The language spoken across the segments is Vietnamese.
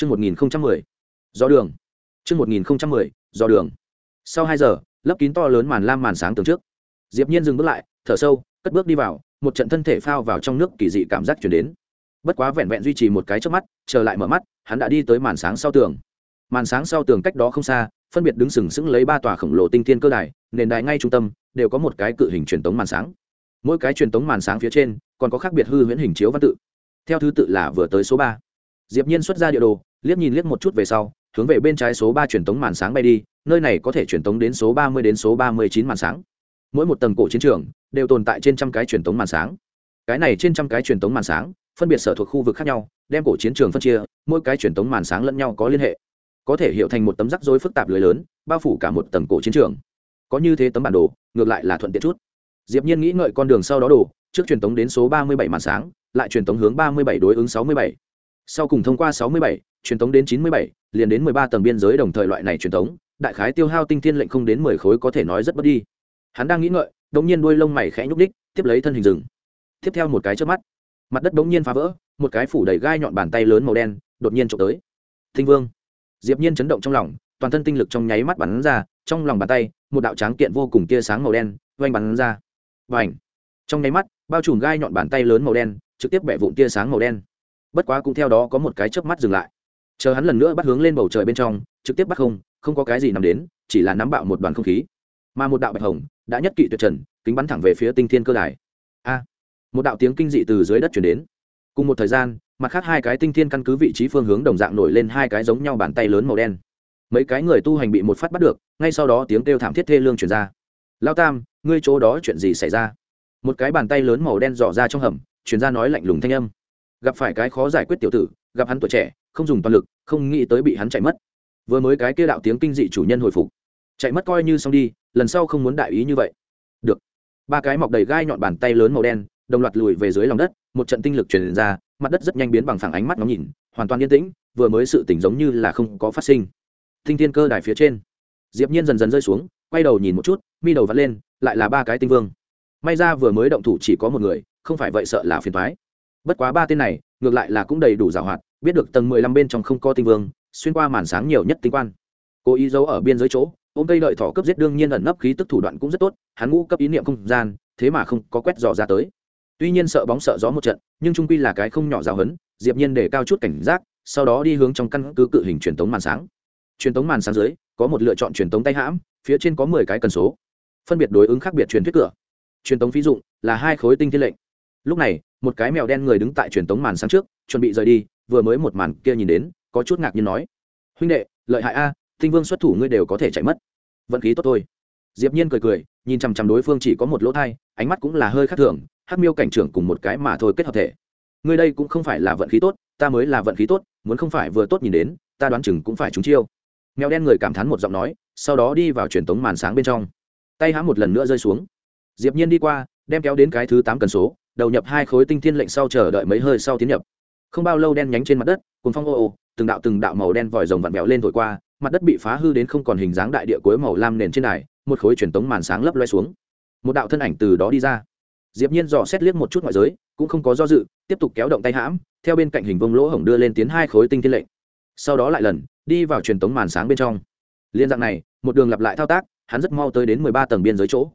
Chương 1010. Do đường. Chương 1010. Do đường. Sau hai giờ, lấp kín to lớn màn lam màn sáng tường trước. Diệp Nhiên dừng bước lại, thở sâu, cất bước đi vào, một trận thân thể phao vào trong nước kỳ dị cảm giác truyền đến. Bất quá vẹn vẹn duy trì một cái chớp mắt, trở lại mở mắt, hắn đã đi tới màn sáng sau tường. Màn sáng sau tường cách đó không xa, phân biệt đứng sừng sững lấy ba tòa khổng lồ tinh thiên cơ đài, nền đài ngay trung tâm đều có một cái cự hình truyền tống màn sáng. Mỗi cái truyền tống màn sáng phía trên còn có khác biệt hư huyễn hình chiếu văn tự. Theo thứ tự là vừa tới số ba diệp nhiên xuất ra địa đồ liếc nhìn liếc một chút về sau, hướng về bên trái số ba truyền tống màn sáng bay đi, nơi này có thể truyền tống đến số ba mươi đến số ba mươi chín màn sáng. Mỗi một tầng cổ chiến trường đều tồn tại trên trăm cái truyền tống màn sáng. Cái này trên trăm cái truyền tống màn sáng phân biệt sở thuộc khu vực khác nhau, đem cổ chiến trường phân chia, mỗi cái truyền tống màn sáng lẫn nhau có liên hệ. Có thể hiểu thành một tấm rắc rối phức tạp lưới lớn, bao phủ cả một tầng cổ chiến trường. Có như thế tấm bản đồ, ngược lại là thuận tiện chút. Diệp nhiên nghĩ ngợi con đường sau đó đồ trước truyền tống đến số ba mươi bảy màn sáng, lại truyền tống hướng ba mươi bảy đối ứng sáu mươi bảy sau cùng thông qua 67, truyền tống đến 97, liền đến 13 tầng biên giới đồng thời loại này truyền tống đại khái tiêu hao tinh thiên lệnh không đến 10 khối có thể nói rất bất đi. Hắn đang nghĩ ngợi đống nhiên đuôi lông mày khẽ nhúc đích tiếp lấy thân hình dừng. tiếp theo một cái chớp mắt mặt đất đống nhiên phá vỡ một cái phủ đầy gai nhọn bàn tay lớn màu đen đột nhiên chụp tới. Thinh vương. Diệp nhiên chấn động trong lòng toàn thân tinh lực trong nháy mắt bắn ra trong lòng bàn tay một đạo tráng kiện vô cùng tia sáng màu đen vang bắn ra. Bành. Trong nháy mắt bao trùm gai nhọn bàn tay lớn màu đen trực tiếp bẻ vụn tia sáng màu đen bất quá cũng theo đó có một cái chớp mắt dừng lại. Chờ hắn lần nữa bắt hướng lên bầu trời bên trong, trực tiếp bắt không không có cái gì nằm đến, chỉ là nắm bạo một đoàn không khí. Mà một đạo bạch hồng đã nhất kỵ tuyệt trần, kính bắn thẳng về phía tinh thiên cơ đài. A! Một đạo tiếng kinh dị từ dưới đất chuyển đến. Cùng một thời gian, mặt khác hai cái tinh thiên căn cứ vị trí phương hướng đồng dạng nổi lên hai cái giống nhau bàn tay lớn màu đen. Mấy cái người tu hành bị một phát bắt được, ngay sau đó tiếng kêu thảm thiết thê lương chuyển ra. Lao tam, ngươi chỗ đó chuyện gì xảy ra? Một cái bàn tay lớn màu đen dò ra trong hầm chuyển ra nói lạnh lùng thanh âm gặp phải cái khó giải quyết tiểu tử, gặp hắn tuổi trẻ, không dùng toàn lực, không nghĩ tới bị hắn chạy mất. Vừa mới cái kia đạo tiếng kinh dị chủ nhân hồi phục. Chạy mất coi như xong đi, lần sau không muốn đại ý như vậy. Được. Ba cái mọc đầy gai nhọn bàn tay lớn màu đen, đồng loạt lùi về dưới lòng đất, một trận tinh lực truyền ra, mặt đất rất nhanh biến bằng phẳng ánh mắt ngóng nhìn, hoàn toàn yên tĩnh, vừa mới sự tỉnh giống như là không có phát sinh. Tinh thiên cơ đài phía trên, diệp nhiên dần dần rơi xuống, quay đầu nhìn một chút, mi đầu vắt lên, lại là ba cái tinh vương. May ra vừa mới động thủ chỉ có một người, không phải vậy sợ là phiền toái. Bất quá ba tên này ngược lại là cũng đầy đủ giảo hoạt, biết được tầng mười lăm bên trong không có tinh vương, xuyên qua màn sáng nhiều nhất tinh quan. Cố ý giấu ở biên giới chỗ, ôm cây đợi thỏ cấp giết đương nhiên ẩn nấp khí tức thủ đoạn cũng rất tốt, hắn ngũ cấp ý niệm không gian, thế mà không có quét dò ra tới. Tuy nhiên sợ bóng sợ gió một trận, nhưng trung quy là cái không nhỏ giáo hấn diệp nhiên để cao chút cảnh giác, sau đó đi hướng trong căn cứ cự hình truyền tống màn sáng. Truyền tống màn sáng dưới, có một lựa chọn truyền tống tay hãm, phía trên có mười cái cần số. Phân biệt đối ứng khác biệt truyền thuyết cửa. Truyền tống phí dụng là hai khối tinh thiên lệnh lúc này, một cái mèo đen người đứng tại truyền tống màn sáng trước, chuẩn bị rời đi, vừa mới một màn kia nhìn đến, có chút ngạc nhiên nói, huynh đệ, lợi hại a, tinh vương xuất thủ ngươi đều có thể chạy mất. Vận khí tốt thôi. Diệp nhiên cười cười, nhìn chăm chăm đối phương chỉ có một lỗ thay ánh mắt cũng là hơi khác thường, hắc miêu cảnh trưởng cùng một cái mà thôi kết hợp thể. Ngươi đây cũng không phải là vận khí tốt, ta mới là vận khí tốt, muốn không phải vừa tốt nhìn đến, ta đoán chừng cũng phải trúng chiêu. Mèo đen người cảm thán một giọng nói, sau đó đi vào truyền tống màn sáng bên trong. Tay hãm một lần nữa rơi xuống. Diệp nhiên đi qua, đem kéo đến cái thứ tám cần số đầu nhập hai khối tinh thiên lệnh sau chờ đợi mấy hơi sau tiến nhập. Không bao lâu đen nhánh trên mặt đất cùng phong ô ô từng đạo từng đạo màu đen vòi rồng vặn vẹo lên thổi qua mặt đất bị phá hư đến không còn hình dáng đại địa cuối màu lam nền trên này, một khối truyền tống màn sáng lấp loe xuống. Một đạo thân ảnh từ đó đi ra. Diệp nhiên dò xét liếc một chút ngoại giới cũng không có do dự tiếp tục kéo động tay hãm theo bên cạnh hình vông lỗ hổng đưa lên tiến hai khối tinh thiên lệnh. Sau đó lại lần đi vào truyền tống màn sáng bên trong. Liên dạng này một đường lặp lại thao tác hắn rất mau tới đến mười ba tầng biên giới chỗ.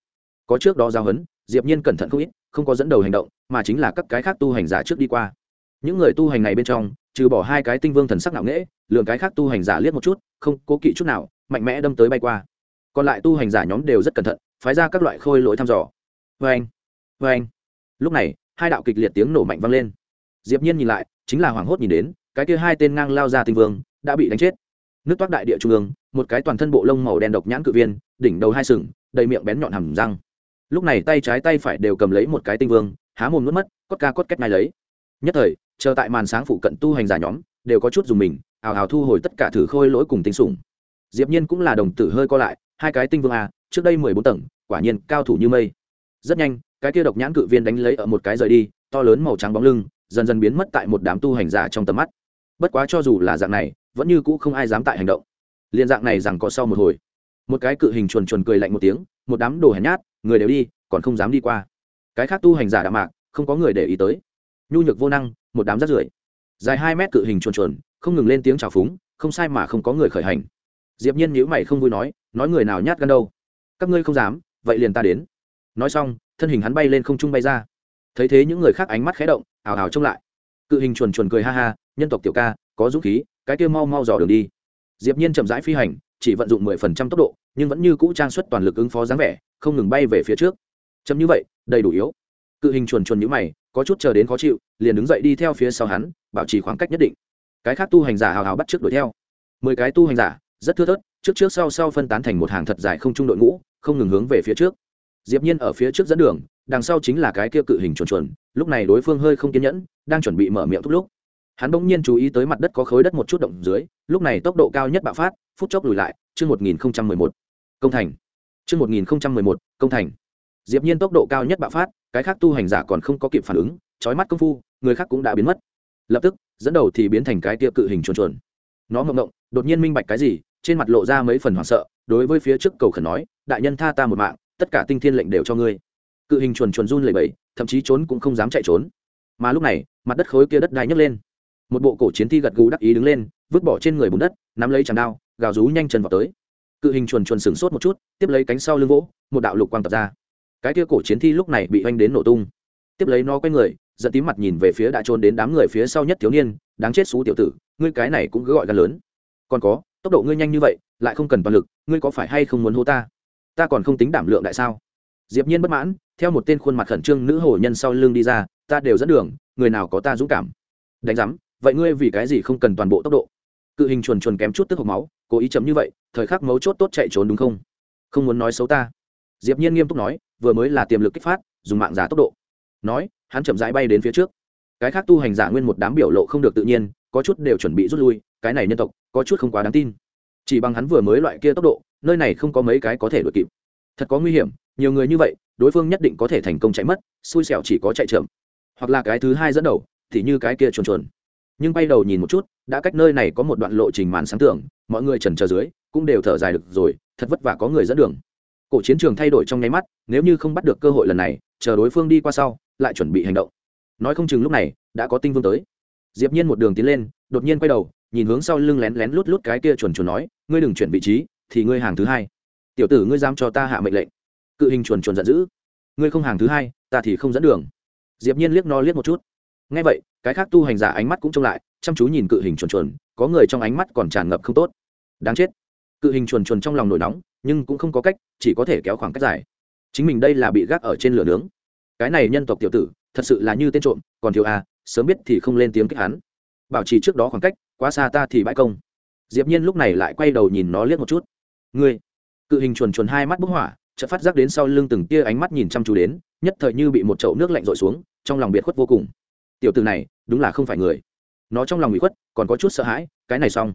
Có trước đó giao hấn diệp nhiên cẩn thận không ít, không có dẫn đầu hành động, mà chính là các cái khác tu hành giả trước đi qua. Những người tu hành này bên trong, trừ bỏ hai cái tinh vương thần sắc ngạo nghễ lượng cái khác tu hành giả liếc một chút, không cố kỵ chút nào, mạnh mẽ đâm tới bay qua. Còn lại tu hành giả nhóm đều rất cẩn thận, phái ra các loại khôi lỗi thăm dò. Vê anh vê anh lúc này, hai đạo kịch liệt tiếng nổ mạnh vang lên. Diệp nhiên nhìn lại, chính là hoàng hốt nhìn đến, cái kia hai tên ngang lao ra tinh vương, đã bị đánh chết. Nước toát đại địa trung ương, một cái toàn thân bộ lông màu đen độc nhãn cự viên, đỉnh đầu hai sừng, đầy miệng bén nhọn hầm răng lúc này tay trái tay phải đều cầm lấy một cái tinh vương, há mồm nuốt mất, cốt ca cốt két ngay lấy. Nhất thời, chờ tại màn sáng phụ cận tu hành giả nhóm, đều có chút dùng mình ào ào thu hồi tất cả thử khôi lỗi cùng tinh sủng. Diệp nhiên cũng là đồng tử hơi co lại, hai cái tinh vương a trước đây mười bốn tầng, quả nhiên cao thủ như mây. Rất nhanh, cái kia độc nhãn cự viên đánh lấy ở một cái rời đi, to lớn màu trắng bóng lưng, dần dần biến mất tại một đám tu hành giả trong tầm mắt. Bất quá cho dù là dạng này, vẫn như cũ không ai dám tại hành động. Liên dạng này rằng có sau một hồi một cái cự hình chuồn chuồn cười lạnh một tiếng, một đám đồ hèn nhát, người đều đi, còn không dám đi qua. Cái khác tu hành giả đạm mạc, không có người để ý tới. Nhu nhược vô năng, một đám rắt rưởi. Dài hai mét cự hình chuồn chuồn, không ngừng lên tiếng chào phúng, không sai mà không có người khởi hành. Diệp nhiên nhíu mày không vui nói nói người nào nhát gan đâu. Các ngươi không dám, vậy liền ta đến. Nói xong, thân hình hắn bay lên không trung bay ra. Thấy thế những người khác ánh mắt khẽ động, ào ào trông lại. Cự hình chuồn chuồn cười ha ha, nhân tộc tiểu ca, có dũng khí, cái kia mau mau dò đường đi. Diệp nhiên chậm rãi phi hành chỉ vận dụng 10% tốc độ, nhưng vẫn như cũ trang xuất toàn lực ứng phó dáng vẻ, không ngừng bay về phía trước. Chấm như vậy, đầy đủ yếu. Cự hình chuồn chuồn nhữ mày, có chút chờ đến khó chịu, liền đứng dậy đi theo phía sau hắn, bảo trì khoảng cách nhất định. Cái khác tu hành giả hào hào bắt trước đuổi theo. Mười cái tu hành giả, rất thưa thớt, trước trước sau sau phân tán thành một hàng thật dài không trung đội ngũ, không ngừng hướng về phía trước. Diệp nhiên ở phía trước dẫn đường, đằng sau chính là cái kia cự hình chuồn chuồn, lúc này đối phương hơi không kiên nhẫn, đang chuẩn bị mở miệng thúc lúc hắn bỗng nhiên chú ý tới mặt đất có khối đất một chút động dưới, lúc này tốc độ cao nhất bạo phát, phút chốc lùi lại, chương 1011 công thành. Chương 1011 công thành. Diệp nhiên tốc độ cao nhất bạo phát, cái khác tu hành giả còn không có kịp phản ứng, chói mắt công phu, người khác cũng đã biến mất. Lập tức, dẫn đầu thì biến thành cái tia cự hình chuồn chuồn. Nó mộng ngộng đột nhiên minh bạch cái gì, trên mặt lộ ra mấy phần hoảng sợ, đối với phía trước cầu khẩn nói, đại nhân tha ta một mạng, tất cả tinh thiên lệnh đều cho ngươi. Cự hình chuồn chuồn run lẩy bẩy, thậm chí trốn cũng không dám chạy trốn. Mà lúc này, mặt đất khối kia đất đai nhấc lên một bộ cổ chiến thi gật gù đắc ý đứng lên, vứt bỏ trên người bùn đất, nắm lấy chàng đao, gào rú nhanh chân vào tới. Cự hình chuồn chuồn sửng sốt một chút, tiếp lấy cánh sau lưng vỗ, một đạo lục quang tập ra. Cái kia cổ chiến thi lúc này bị oanh đến nổ tung. Tiếp lấy nó quay người, giận tím mặt nhìn về phía đã trốn đến đám người phía sau nhất thiếu niên, đáng chết xú tiểu tử, ngươi cái này cũng cứ gọi gan lớn. Còn có, tốc độ ngươi nhanh như vậy, lại không cần toàn lực, ngươi có phải hay không muốn hô ta? Ta còn không tính đảm lượng đại sao? Diệp nhiên bất mãn, theo một tên khuôn mặt khẩn trương nữ hổ nhân sau lưng đi ra, ta đều dẫn đường, người nào có ta dũng cảm? Đánh giám vậy ngươi vì cái gì không cần toàn bộ tốc độ? Cự hình chuồn chuồn kém chút tức hộc máu, cố ý chấm như vậy, thời khắc mấu chốt tốt chạy trốn đúng không? Không muốn nói xấu ta. Diệp nhiên nghiêm túc nói, vừa mới là tiềm lực kích phát, dùng mạng giá tốc độ. Nói, hắn chậm rãi bay đến phía trước. Cái khác tu hành giả nguyên một đám biểu lộ không được tự nhiên, có chút đều chuẩn bị rút lui, cái này nhân tộc, có chút không quá đáng tin. Chỉ bằng hắn vừa mới loại kia tốc độ, nơi này không có mấy cái có thể đuổi kịp. Thật có nguy hiểm, nhiều người như vậy, đối phương nhất định có thể thành công chạy mất, xui xẻo chỉ có chạy chậm. Hoặc là cái thứ hai dẫn đầu, thì như cái kia chuồn chuồn nhưng bay đầu nhìn một chút, đã cách nơi này có một đoạn lộ trình màn sáng tưởng mọi người trần chờ dưới, cũng đều thở dài được rồi, thật vất vả có người dẫn đường. Cổ chiến trường thay đổi trong nháy mắt, nếu như không bắt được cơ hội lần này, chờ đối phương đi qua sau, lại chuẩn bị hành động. Nói không chừng lúc này, đã có tinh vương tới. Diệp nhiên một đường tiến lên, đột nhiên quay đầu, nhìn hướng sau lưng lén lén lút lút cái kia chuẩn chuẩn nói, ngươi đừng chuyển vị trí, thì ngươi hàng thứ hai. Tiểu tử, ngươi dám cho ta hạ mệnh lệnh. Cự hình chuẩn chuẩn giận dữ. Ngươi không hàng thứ hai, ta thì không dẫn đường. Diệp nhiên liếc nó liếc một chút nghe vậy cái khác tu hành giả ánh mắt cũng trông lại chăm chú nhìn cự hình chuồn chuồn, có người trong ánh mắt còn tràn ngập không tốt. Đáng chết. Cự hình chuồn chuồn trong lòng nổi nóng nhưng cũng không có cách chỉ có thể kéo khoảng cách dài. Chính mình đây là bị gác ở trên lửa nướng. Cái này nhân tộc tiểu tử thật sự là như tên trộm còn thiếu a sớm biết thì không lên tiếng kích hắn. Bảo trì trước đó khoảng cách quá xa ta thì bãi công. Diệp nhiên lúc này lại quay đầu nhìn nó liếc một chút. Ngươi. Cự hình chuồn chuồn hai mắt bốc hỏa chợt phát giác đến sau lưng từng tia ánh mắt nhìn chăm chú đến nhất thời như bị một chậu nước lạnh rội xuống trong lòng biệt khuất vô cùng tiểu tử này, đúng là không phải người. Nó trong lòng bị khuất, còn có chút sợ hãi, cái này xong.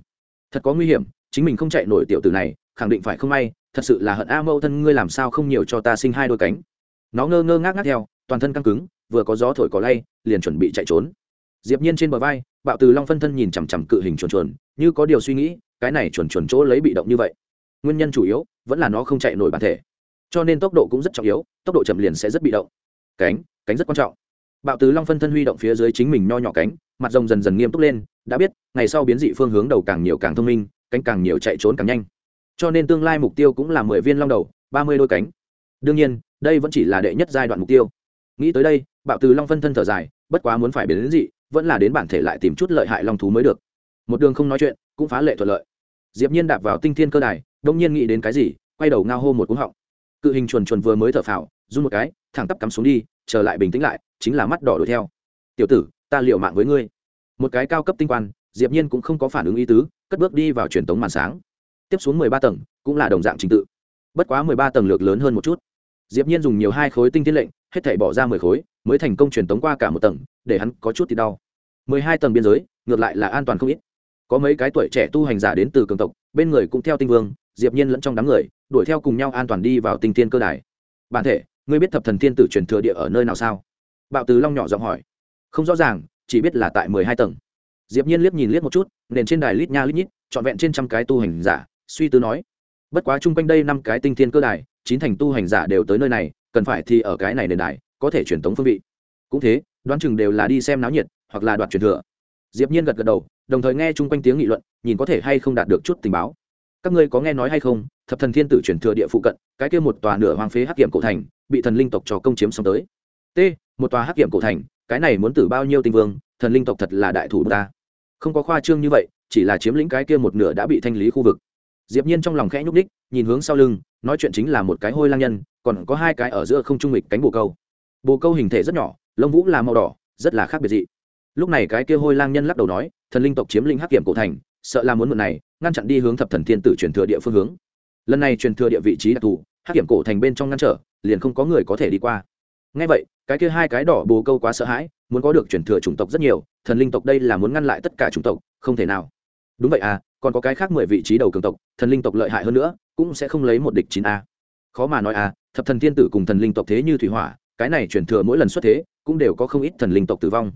Thật có nguy hiểm, chính mình không chạy nổi tiểu tử này, khẳng định phải không may, thật sự là hận a mâu thân ngươi làm sao không nhiều cho ta sinh hai đôi cánh. Nó ngơ ngơ ngác ngác theo, toàn thân căng cứng, vừa có gió thổi có lay, liền chuẩn bị chạy trốn. Diệp nhiên trên bờ vai, bạo từ long phân thân nhìn chằm chằm cự hình chuồn chuồn, như có điều suy nghĩ, cái này chuồn chuồn chỗ lấy bị động như vậy. Nguyên nhân chủ yếu, vẫn là nó không chạy nổi bản thể. Cho nên tốc độ cũng rất trọng yếu, tốc độ chậm liền sẽ rất bị động. Cánh cánh rất quan trọng bạo từ long phân thân huy động phía dưới chính mình nho nhỏ cánh, mặt rồng dần dần nghiêm túc lên, đã biết, ngày sau biến dị phương hướng đầu càng nhiều càng thông minh, cánh càng nhiều chạy trốn càng nhanh. Cho nên tương lai mục tiêu cũng là mười viên long đầu, ba mươi đôi cánh. Đương nhiên, đây vẫn chỉ là đệ nhất giai đoạn mục tiêu. Nghĩ tới đây, bạo từ long phân thân thở dài, bất quá muốn phải biến đến dị, vẫn là đến bản thể lại tìm chút lợi hại long thú mới được. Một đường không nói chuyện, cũng phá lệ thuận lợi. Diệp nhiên đạp vào tinh thiên cơ đài, đông nhiên nghĩ đến cái gì, quay đầu ngao hô một cú họng. Cự hình chuồn chuồn vừa mới thở phào, run một cái, thẳng tắp cắm xuống đi trở lại bình tĩnh lại, chính là mắt đỏ đuổi theo. Tiểu tử, ta liều mạng với ngươi. Một cái cao cấp tinh quan, diệp nhiên cũng không có phản ứng ý tứ, cất bước đi vào truyền tống màn sáng. Tiếp xuống 13 tầng, cũng là đồng dạng trình tự. Bất quá 13 tầng lược lớn hơn một chút. Diệp nhiên dùng nhiều hai khối tinh thiên lệnh, hết thảy bỏ ra 10 khối, mới thành công truyền tống qua cả một tầng, để hắn có chút thì đau. 12 tầng biên giới, ngược lại là an toàn không ít. Có mấy cái tuổi trẻ tu hành giả đến từ cường tộc, bên người cũng theo tinh vương, diệp nhiên lẫn trong đám người, đuổi theo cùng nhau an toàn đi vào tinh thiên cơ đài. Bản thể ngươi biết thập thần thiên tử truyền thừa địa ở nơi nào sao? Bạo từ long nhỏ giọng hỏi. Không rõ ràng, chỉ biết là tại 12 tầng. Diệp nhiên liếc nhìn liếc một chút, nền trên đài lít nha lít nhít, trọn vẹn trên trăm cái tu hành giả, suy tư nói. Bất quá chung quanh đây năm cái tinh thiên cơ đài, chín thành tu hành giả đều tới nơi này, cần phải thì ở cái này nền đài, có thể truyền tống phương vị. Cũng thế, đoán chừng đều là đi xem náo nhiệt, hoặc là đoạt truyền thừa. Diệp nhiên gật gật đầu, đồng thời nghe chung quanh tiếng nghị luận, nhìn có thể hay không đạt được chút tình báo. Các ngươi có nghe nói hay không thập thần thiên tử chuyển thừa địa phụ cận, cái kia một tòa nửa hoang phế hắc kiểm cổ thành, bị thần linh tộc cho công chiếm xong tới. T, một tòa hắc kiểm cổ thành, cái này muốn tử bao nhiêu tinh vương, thần linh tộc thật là đại thủ ta. Không có khoa trương như vậy, chỉ là chiếm lĩnh cái kia một nửa đã bị thanh lý khu vực. Diệp nhiên trong lòng khẽ nhúc đích nhìn hướng sau lưng, nói chuyện chính là một cái hôi lang nhân, còn có hai cái ở giữa không trung nghịch cánh bồ câu. Bồ câu hình thể rất nhỏ, lông vũ là màu đỏ, rất là khác biệt dị. Lúc này cái kia hôi lang nhân lắc đầu nói, thần linh tộc chiếm lĩnh hắc kiểm cổ thành, sợ là muốn mượn này, ngăn chặn đi hướng thập thần thiên tử truyền thừa địa phương hướng lần này truyền thừa địa vị trí đặc thù, hắc kiểm cổ thành bên trong ngăn trở, liền không có người có thể đi qua. Ngay vậy, cái kia hai cái đỏ bồ câu quá sợ hãi, muốn có được truyền thừa chủng tộc rất nhiều, thần linh tộc đây là muốn ngăn lại tất cả chủng tộc, không thể nào. Đúng vậy à còn có cái khác mười vị trí đầu cường tộc, thần linh tộc lợi hại hơn nữa, cũng sẽ không lấy một địch chín a. Khó mà nói à thập thần tiên tử cùng thần linh tộc thế như thủy hỏa, cái này truyền thừa mỗi lần xuất thế, cũng đều có không ít thần linh tộc tử vong.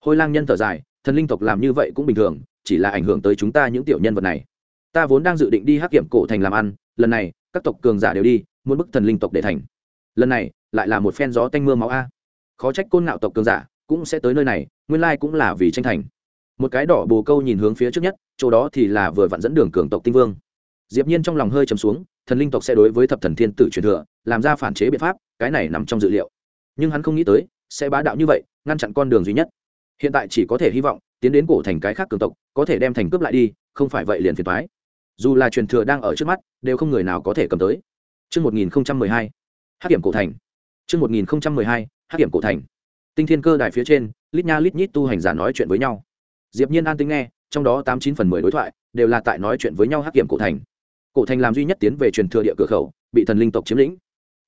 Hôi lang nhân thở dài, thần linh tộc làm như vậy cũng bình thường, chỉ là ảnh hưởng tới chúng ta những tiểu nhân vật này. Ta vốn đang dự định đi hắc kiểm cổ thành làm ăn lần này, các tộc cường giả đều đi, muốn bức thần linh tộc để thành. Lần này, lại là một phen gió tanh mưa máu a. Khó trách côn ngạo tộc cường giả cũng sẽ tới nơi này, nguyên lai cũng là vì tranh thành. Một cái đỏ bồ câu nhìn hướng phía trước nhất, chỗ đó thì là vừa vặn dẫn đường cường tộc tinh vương. Diệp nhiên trong lòng hơi trầm xuống, thần linh tộc sẽ đối với thập thần thiên tử truyền thừa, làm ra phản chế biện pháp, cái này nằm trong dự liệu. Nhưng hắn không nghĩ tới, sẽ bá đạo như vậy, ngăn chặn con đường duy nhất. Hiện tại chỉ có thể hy vọng, tiến đến cổ thành cái khác cường tộc, có thể đem thành cướp lại đi, không phải vậy liền phiền toái dù là truyền thừa đang ở trước mắt đều không người nào có thể cầm tới Trước 1012, Hắc kiểm cổ thành. Trước 1012, Hắc kiểm cổ thành. Tinh thiên cơ đài phía trên, lít nha lít nhít tu hành giả nói chuyện với nhau. Diệp Nhiên an tính nghe, trong đó tám chín phần mười đối thoại đều là tại nói chuyện với nhau Hắc kiểm cổ thành. Cổ thành làm duy nhất tiến về truyền thừa địa cửa khẩu, bị thần linh tộc chiếm lĩnh.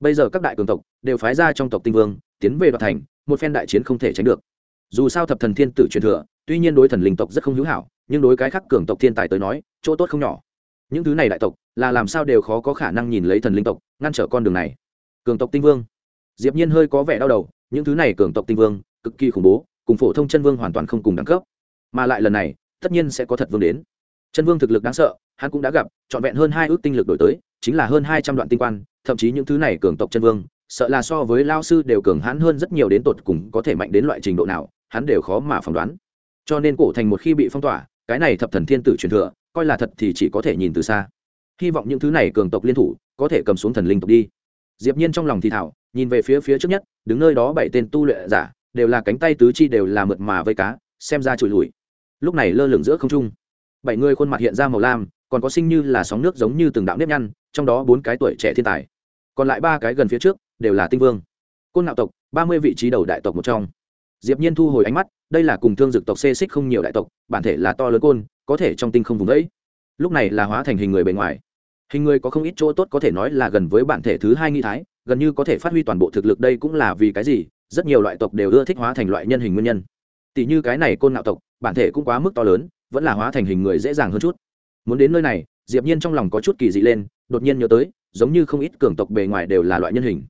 Bây giờ các đại cường tộc đều phái ra trong tộc tinh vương, tiến về đoạt thành, một phen đại chiến không thể tránh được. Dù sao thập thần thiên tử truyền thừa, tuy nhiên đối thần linh tộc rất không hữu hảo, nhưng đối cái khác cường tộc thiên tài tới nói, chỗ tốt không nhỏ những thứ này đại tộc, là làm sao đều khó có khả năng nhìn lấy thần linh tộc, ngăn trở con đường này. Cường tộc tinh vương. Diệp nhiên hơi có vẻ đau đầu, những thứ này cường tộc tinh vương, cực kỳ khủng bố, cùng phổ thông chân vương hoàn toàn không cùng đẳng cấp. Mà lại lần này, tất nhiên sẽ có thật vương đến. Chân vương thực lực đáng sợ, hắn cũng đã gặp, trọn vẹn hơn hai ước tinh lực đổi tới, chính là hơn hai trăm đoạn tinh quan, thậm chí những thứ này cường tộc chân vương, sợ là so với lao sư đều cường hãn hơn rất nhiều đến tột cùng có thể mạnh đến loại trình độ nào, hắn đều khó mà phỏng đoán. Cho nên cổ thành một khi bị phong tỏa, cái này thập thần thiên tử truyền thừa coi là thật thì chỉ có thể nhìn từ xa. Hy vọng những thứ này cường tộc liên thủ có thể cầm xuống thần linh tộc đi. Diệp nhiên trong lòng thì thảo, nhìn về phía phía trước nhất, đứng nơi đó bảy tên tu luyện giả, đều là cánh tay tứ chi đều là mượt mà vây cá, xem ra trùi lùi. Lúc này lơ lửng giữa không trung. Bảy người khuôn mặt hiện ra màu lam, còn có sinh như là sóng nước giống như từng đạo nếp nhăn, trong đó bốn cái tuổi trẻ thiên tài. Còn lại ba cái gần phía trước, đều là tinh vương. Côn ngạo tộc, ba mươi vị trí đầu đại tộc một trong. Diệp nhiên thu hồi ánh mắt đây là cùng thương dực tộc xê xích không nhiều đại tộc, bản thể là to lớn côn, có thể trong tinh không vùng đấy lúc này là hóa thành hình người bề ngoài. Hình người có không ít chỗ tốt có thể nói là gần với bản thể thứ hai nghi thái, gần như có thể phát huy toàn bộ thực lực đây cũng là vì cái gì, rất nhiều loại tộc đều ưa thích hóa thành loại nhân hình nguyên nhân. Tỷ như cái này côn ngạo tộc, bản thể cũng quá mức to lớn, vẫn là hóa thành hình người dễ dàng hơn chút. Muốn đến nơi này, diệp nhiên trong lòng có chút kỳ dị lên, đột nhiên nhớ tới, giống như không ít cường tộc bề ngoài đều là loại nhân hình.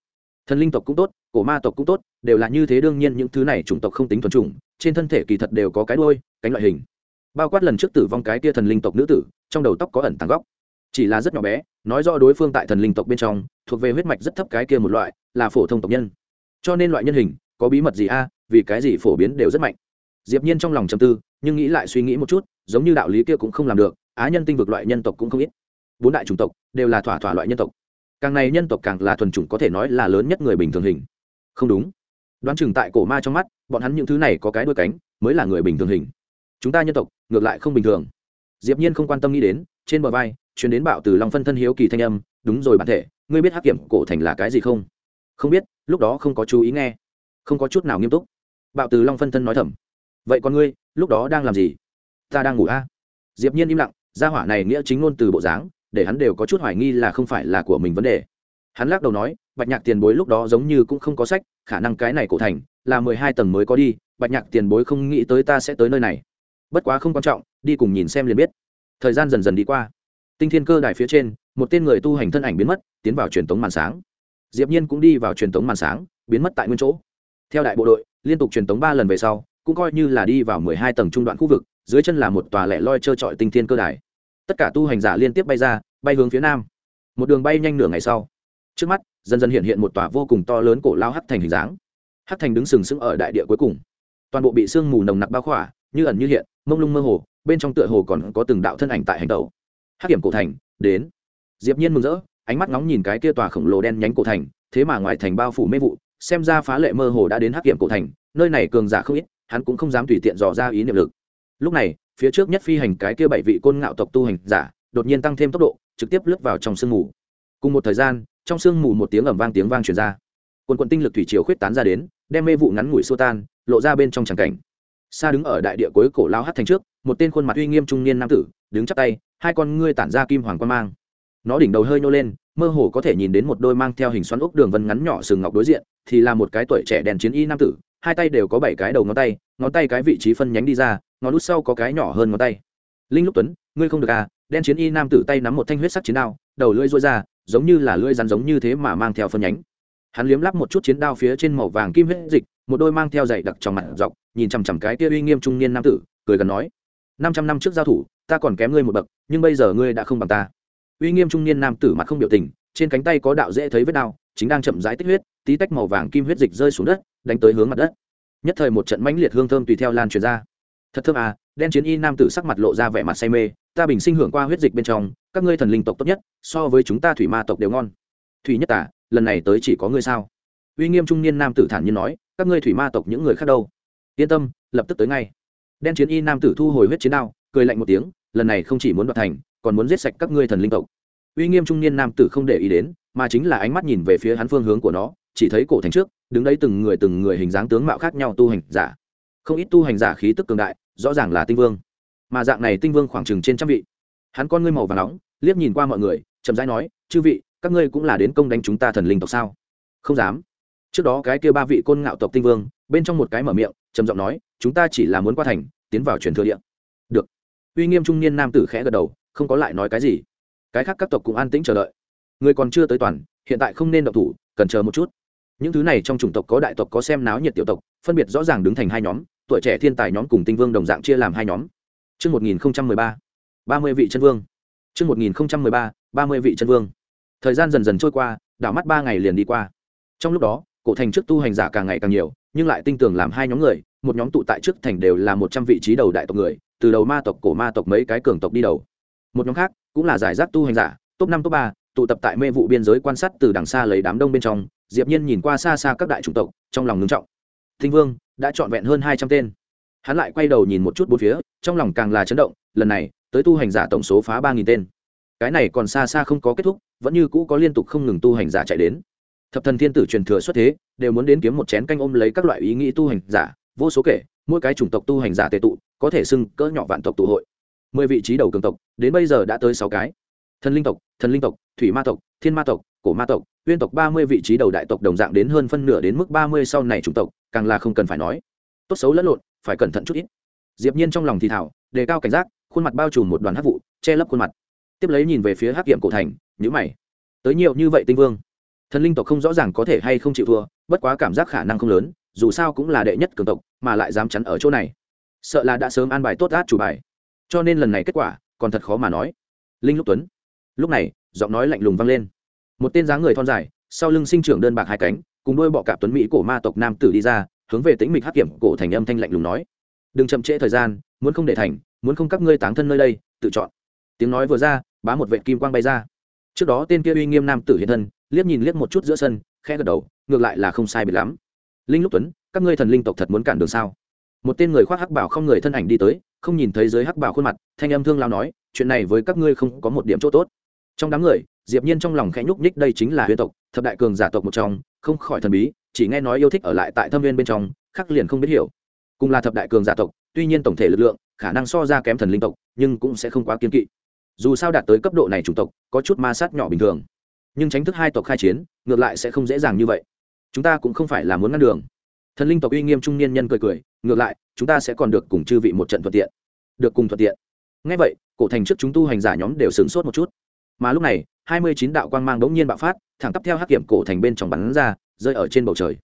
Thần linh tộc cũng tốt, cổ ma tộc cũng tốt, đều là như thế đương nhiên những thứ này chủng tộc không tính thuần chủng trên thân thể kỳ thật đều có cái đuôi, cánh loại hình. Bao quát lần trước tử vong cái tia thần linh tộc nữ tử, trong đầu tóc có ẩn tàng góc. Chỉ là rất nhỏ bé, nói rõ đối phương tại thần linh tộc bên trong, thuộc về huyết mạch rất thấp cái kia một loại, là phổ thông tộc nhân. Cho nên loại nhân hình, có bí mật gì a, vì cái gì phổ biến đều rất mạnh. Diệp nhiên trong lòng trầm tư, nhưng nghĩ lại suy nghĩ một chút, giống như đạo lý kia cũng không làm được, á nhân tinh vực loại nhân tộc cũng không ít. Bốn đại chủng tộc đều là thỏa thỏa loại nhân tộc. Càng này nhân tộc càng là thuần chủng có thể nói là lớn nhất người bình thường hình. Không đúng đoán chừng tại cổ ma trong mắt, bọn hắn những thứ này có cái đuôi cánh, mới là người bình thường hình. Chúng ta nhân tộc, ngược lại không bình thường. Diệp nhiên không quan tâm nghĩ đến, trên bờ vai, truyền đến bạo từ long phân thân hiếu kỳ thanh âm, đúng rồi bản thể, ngươi biết hắc kiểm cổ thành là cái gì không? Không biết, lúc đó không có chú ý nghe. Không có chút nào nghiêm túc. Bạo từ long phân thân nói thầm. Vậy con ngươi, lúc đó đang làm gì? Ta đang ngủ a. À? diệp nhiên im lặng, gia hỏa này nghĩa chính ngôn từ bộ dáng, để hắn đều có chút hoài nghi là không phải là của mình vấn đề. Hắn lắc đầu nói bạch nhạc tiền bối lúc đó giống như cũng không có sách, khả năng cái này cổ thành là mười hai tầng mới có đi, bạch nhạc tiền bối không nghĩ tới ta sẽ tới nơi này. Bất quá không quan trọng, đi cùng nhìn xem liền biết. Thời gian dần dần đi qua. Tinh thiên cơ đài phía trên, một tên người tu hành thân ảnh biến mất, tiến vào truyền tống màn sáng. Diệp nhiên cũng đi vào truyền tống màn sáng, biến mất tại nguyên chỗ. Theo đại bộ đội, liên tục truyền tống ba lần về sau, cũng coi như là đi vào mười hai tầng trung đoạn khu vực, dưới chân là một tòa lẻ loi trơ trọi tinh thiên cơ đài. Tất cả tu hành giả liên tiếp bay ra, bay hướng phía nam. Một đường bay nhanh nửa ngày sau. Trước mắt dần dần hiện hiện một tòa vô cùng to lớn cổ lao hắc thành hình dáng. Hắc thành đứng sừng sững ở đại địa cuối cùng. Toàn bộ bị sương mù nồng nặc bao khỏa, như ẩn như hiện, mông lung mơ hồ, bên trong tựa hồ còn có từng đạo thân ảnh tại hành tàu hắc kiểm cổ thành, đến. Diệp nhiên mừng rỡ, ánh mắt ngóng nhìn cái kia tòa khổng lồ đen nhánh cổ thành, thế mà ngoài thành bao phủ mê vụ, xem ra phá lệ mơ hồ đã đến hắc kiểm cổ thành, nơi này cường giả không ít, hắn cũng không dám tùy tiện dò ra ý niệm lực. Lúc này, phía trước nhất phi hành cái kia bảy vị côn ngạo tộc tu hành giả, đột nhiên tăng thêm tốc độ, trực tiếp lướt vào trong sương mù. Cùng một thời gian trong sương mù một tiếng ầm vang tiếng vang truyền ra. Quần quận tinh lực thủy chiều khuyết tán ra đến, đem mê vụ ngắn ngủi xô tan, lộ ra bên trong tràng cảnh. Xa đứng ở đại địa cuối cổ lao hát thành trước, một tên khuôn mặt uy nghiêm trung niên nam tử, đứng chắp tay, hai con ngươi tản ra kim hoàng quan mang. Nó đỉnh đầu hơi nhô lên, mơ hồ có thể nhìn đến một đôi mang theo hình xoắn ốc đường vân ngắn nhỏ sừng ngọc đối diện, thì là một cái tuổi trẻ đèn chiến y nam tử, hai tay đều có bảy cái đầu ngón tay ngón tay cái vị trí phân nhánh đi ra, ngón út sau có cái nhỏ hơn ngón tay. Linh lúc tuấn, ngươi không được à? Đen chiến y nam tử tay nắm một thanh huyết sắc chiến đao, đầu lưỡi rối ra giống như là lưỡi rắn giống như thế mà mang theo phân nhánh. Hắn liếm lắp một chút chiến đao phía trên màu vàng kim huyết dịch, một đôi mang theo dày đặc trong mặt dọc, nhìn chằm chằm cái kia uy nghiêm trung niên nam tử, cười gần nói, năm trăm năm trước giao thủ, ta còn kém ngươi một bậc, nhưng bây giờ ngươi đã không bằng ta. Uy nghiêm trung niên nam tử mặt không biểu tình, trên cánh tay có đạo dễ thấy vết đao, chính đang chậm rãi tích huyết, tí tách màu vàng kim huyết dịch rơi xuống đất, đánh tới hướng mặt đất. Nhất thời một trận mãnh liệt hương thơm tùy theo lan truyền ra. Thật thơm à đen chiến y nam tử sắc mặt lộ ra vẻ mặt say mê, ta bình sinh hưởng qua huyết dịch bên trong các ngươi thần linh tộc tốt nhất, so với chúng ta thủy ma tộc đều ngon. Thủy nhất tả lần này tới chỉ có ngươi sao? Uy nghiêm trung niên nam tử thản nhiên nói, các ngươi thủy ma tộc những người khác đâu? Yên tâm, lập tức tới ngay. Đen chiến y nam tử thu hồi huyết chiến đao, cười lạnh một tiếng, lần này không chỉ muốn đoạt thành, còn muốn giết sạch các ngươi thần linh tộc. Uy nghiêm trung niên nam tử không để ý đến, mà chính là ánh mắt nhìn về phía hắn phương hướng của nó, chỉ thấy cổ thành trước, đứng đấy từng người từng người hình dáng tướng mạo khác nhau tu hành giả. Không ít tu hành giả khí tức cường đại, rõ ràng là tinh vương. Mà dạng này tinh vương khoảng chừng trên trăm vị. Hắn con ngươi màu và nóng liếc nhìn qua mọi người chậm rãi nói chư vị các ngươi cũng là đến công đánh chúng ta thần linh tộc sao? Không dám. Trước đó cái kia ba vị côn ngạo tộc tinh vương bên trong một cái mở miệng trầm giọng nói chúng ta chỉ là muốn qua thành tiến vào truyền thừa địa. Được. Uy nghiêm trung niên nam tử khẽ gật đầu không có lại nói cái gì. Cái khác các tộc cũng an tĩnh chờ đợi. Người còn chưa tới toàn hiện tại không nên động thủ cần chờ một chút. Những thứ này trong chủng tộc có đại tộc có xem náo nhiệt tiểu tộc phân biệt rõ ràng đứng thành hai nhóm tuổi trẻ thiên tài nhóm cùng tinh vương đồng dạng chia làm hai nhóm. Trước 1013, 30 vị chân vương. Trước 1013, 30 vị chân vương. Thời gian dần dần trôi qua, đảo mắt ba ngày liền đi qua. Trong lúc đó, cổ thành trước tu hành giả càng ngày càng nhiều, nhưng lại tinh tường làm hai nhóm người, một nhóm tụ tại trước thành đều là một trăm vị trí đầu đại tộc người, từ đầu ma tộc cổ ma tộc mấy cái cường tộc đi đầu. Một nhóm khác, cũng là giải rác tu hành giả, top năm top ba, tụ tập tại mê vụ biên giới quan sát từ đằng xa lấy đám đông bên trong, Diệp Nhiên nhìn qua xa xa các đại chủng tộc, trong lòng ngưng trọng. Thinh Vương đã chọn vẹn hơn hai trăm tên. Hắn lại quay đầu nhìn một chút bốn phía, trong lòng càng là chấn động, lần này, tới tu hành giả tổng số phá ba nghìn tên. Cái này còn xa xa không có kết thúc, vẫn như cũ có liên tục không ngừng tu hành giả chạy đến. Thập thần thiên tử truyền thừa xuất thế, đều muốn đến kiếm một chén canh ôm lấy các loại ý nghĩ tu hành giả, vô số kể, mỗi cái chủng tộc tu hành giả tệ tụ, có thể xưng cỡ nhỏ vạn tộc tụ hội. Mười vị trí đầu cường tộc, đến bây giờ đã tới sáu cái. Thần linh tộc, thần linh tộc, thủy ma tộc, thiên ma tộc, cổ ma tộc, uyên tộc ba mươi vị trí đầu đại tộc đồng dạng đến hơn phân nửa đến mức ba mươi sau này chủng tộc, càng là không cần phải nói. Tốt xấu lẫn lộn, phải cẩn thận chút ít. Diệp Nhiên trong lòng thì thảo đề cao cảnh giác, khuôn mặt bao trùm một đoàn hắc vụ, che lấp khuôn mặt. Tiếp lấy nhìn về phía Hắc Kiếm cổ thành, nhíu mày. Tới nhiều như vậy tinh vương, thần linh tộc không rõ ràng có thể hay không chịu thua, bất quá cảm giác khả năng không lớn, dù sao cũng là đệ nhất cường tộc, mà lại dám chắn ở chỗ này. Sợ là đã sớm an bài tốt át chủ bài. Cho nên lần này kết quả, còn thật khó mà nói. Linh Lúc Tuấn. Lúc này, giọng nói lạnh lùng vang lên một tên dáng người thon dài sau lưng sinh trưởng đơn bạc hai cánh cùng đôi bọ cạp tuấn mỹ cổ ma tộc nam tử đi ra hướng về tĩnh mịch hắc kiểm cổ thành âm thanh lạnh lùng nói đừng chậm trễ thời gian muốn không để thành muốn không các ngươi táng thân nơi đây, tự chọn. Tiếng nói vừa ra, bá một vệ kim quang bay ra. Trước đó tên kia uy nghiêm nam tử hiện thân, liếc nhìn liếc một chút giữa sân, khẽ gật đầu, ngược lại là không sai biệt lắm. Linh lúc tuấn, các ngươi thần linh tộc thật muốn cản đường sao? Một tên người khoác hắc bảo không người thân ảnh đi tới, không nhìn thấy dưới hắc bảo khuôn mặt, thanh âm thương lao nói, chuyện này với các ngươi không có một điểm chỗ tốt. Trong đám người, diệp nhiên trong lòng khẽ nhúc nhích, đây chính là huyên tộc, thập đại cường giả tộc một trong, không khỏi thần bí, chỉ nghe nói yêu thích ở lại tại thâm viên bên trong, khắc liền không biết hiểu cùng là thập đại cường giả tộc, tuy nhiên tổng thể lực lượng, khả năng so ra kém thần linh tộc, nhưng cũng sẽ không quá kiên kỵ. Dù sao đạt tới cấp độ này chủng tộc, có chút ma sát nhỏ bình thường. Nhưng tránh thức hai tộc khai chiến, ngược lại sẽ không dễ dàng như vậy. Chúng ta cũng không phải là muốn ngăn đường. Thần linh tộc uy nghiêm trung niên nhân cười cười, ngược lại, chúng ta sẽ còn được cùng chư vị một trận thuận tiện. Được cùng thuận tiện. Ngay vậy, cổ thành trước chúng tu hành giả nhóm đều sửng sốt một chút. Mà lúc này, hai mươi chín đạo quang mang đống nhiên bạo phát, thẳng tắp theo hắc kiểm cổ thành bên trong bắn ra, rơi ở trên bầu trời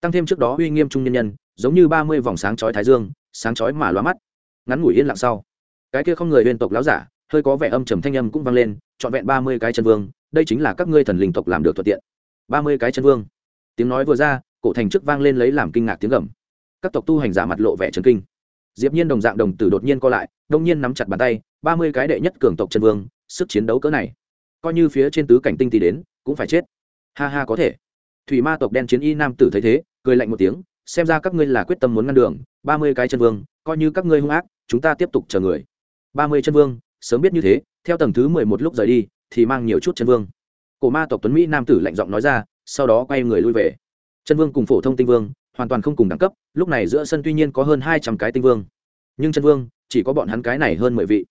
tăng thêm trước đó uy nghiêm trung nhân nhân, giống như ba mươi vòng sáng chói thái dương, sáng chói mà loa mắt. Ngắn ngủi yên lặng sau, cái kia không người liên tộc láo giả, hơi có vẻ âm trầm thanh âm cũng vang lên, trọn vẹn ba mươi cái chân vương, đây chính là các ngươi thần linh tộc làm được thuận tiện. Ba mươi cái chân vương. Tiếng nói vừa ra, cổ thành trước vang lên lấy làm kinh ngạc tiếng gầm. Các tộc tu hành giả mặt lộ vẻ trấn kinh. Diệp nhiên đồng dạng đồng tử đột nhiên co lại, đông nhiên nắm chặt bàn tay, ba mươi cái đệ nhất cường tộc chân vương, sức chiến đấu cỡ này. Coi như phía trên tứ cảnh tinh thì đến, cũng phải chết. Ha ha có thể thủy ma tộc đen chiến y nam tử thấy thế, cười lạnh một tiếng, xem ra các ngươi là quyết tâm muốn ngăn đường, ba mươi cái chân vương, coi như các ngươi hung ác, chúng ta tiếp tục chờ người. ba mươi chân vương, sớm biết như thế, theo tầng thứ mười một lúc rời đi, thì mang nhiều chút chân vương. Cổ ma tộc tuấn mỹ nam tử lạnh giọng nói ra, sau đó quay người lui về. Chân vương cùng phổ thông tinh vương, hoàn toàn không cùng đẳng cấp, lúc này giữa sân tuy nhiên có hơn hai trăm cái tinh vương, nhưng chân vương, chỉ có bọn hắn cái này hơn mười vị,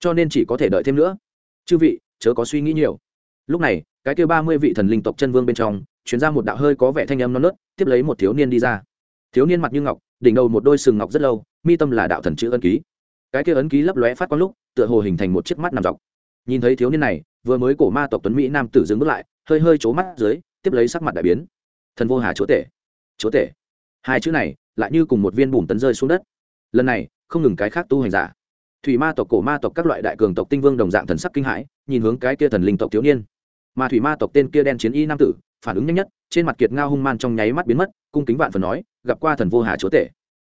cho nên chỉ có thể đợi thêm nữa. Chư vị, chớ có suy nghĩ nhiều. Lúc này cái kêu ba mươi vị thần linh tộc chân vương bên trong chuyển ra một đạo hơi có vẻ thanh âm non nớt, tiếp lấy một thiếu niên đi ra. Thiếu niên mặt như ngọc, đỉnh đầu một đôi sừng ngọc rất lâu, mi tâm là đạo thần chữ ân ký. Cái kia ấn ký lấp lóe phát quang lúc, tựa hồ hình thành một chiếc mắt nằm dọc. Nhìn thấy thiếu niên này, vừa mới cổ ma tộc tuấn mỹ nam tử dừng bước lại, hơi hơi c mắt dưới, tiếp lấy sắc mặt đại biến. Thần vô hà chúa tể chúa tể. Hai chữ này, lại như cùng một viên bùn tấn rơi xuống đất. Lần này, không ngừng cái khác tu hành giả. Thủy ma tộc, cổ ma tộc các loại đại cường tộc tinh vương đồng dạng thần sắc kinh hãi, nhìn hướng cái kia thần linh tộc thiếu niên mà thủy ma tộc tên kia đen chiến y nam tử, phản ứng nhanh nhất, trên mặt kiệt ngao hung man trong nháy mắt biến mất, cung kính vạn phần nói, gặp qua thần vô hà chúa tể.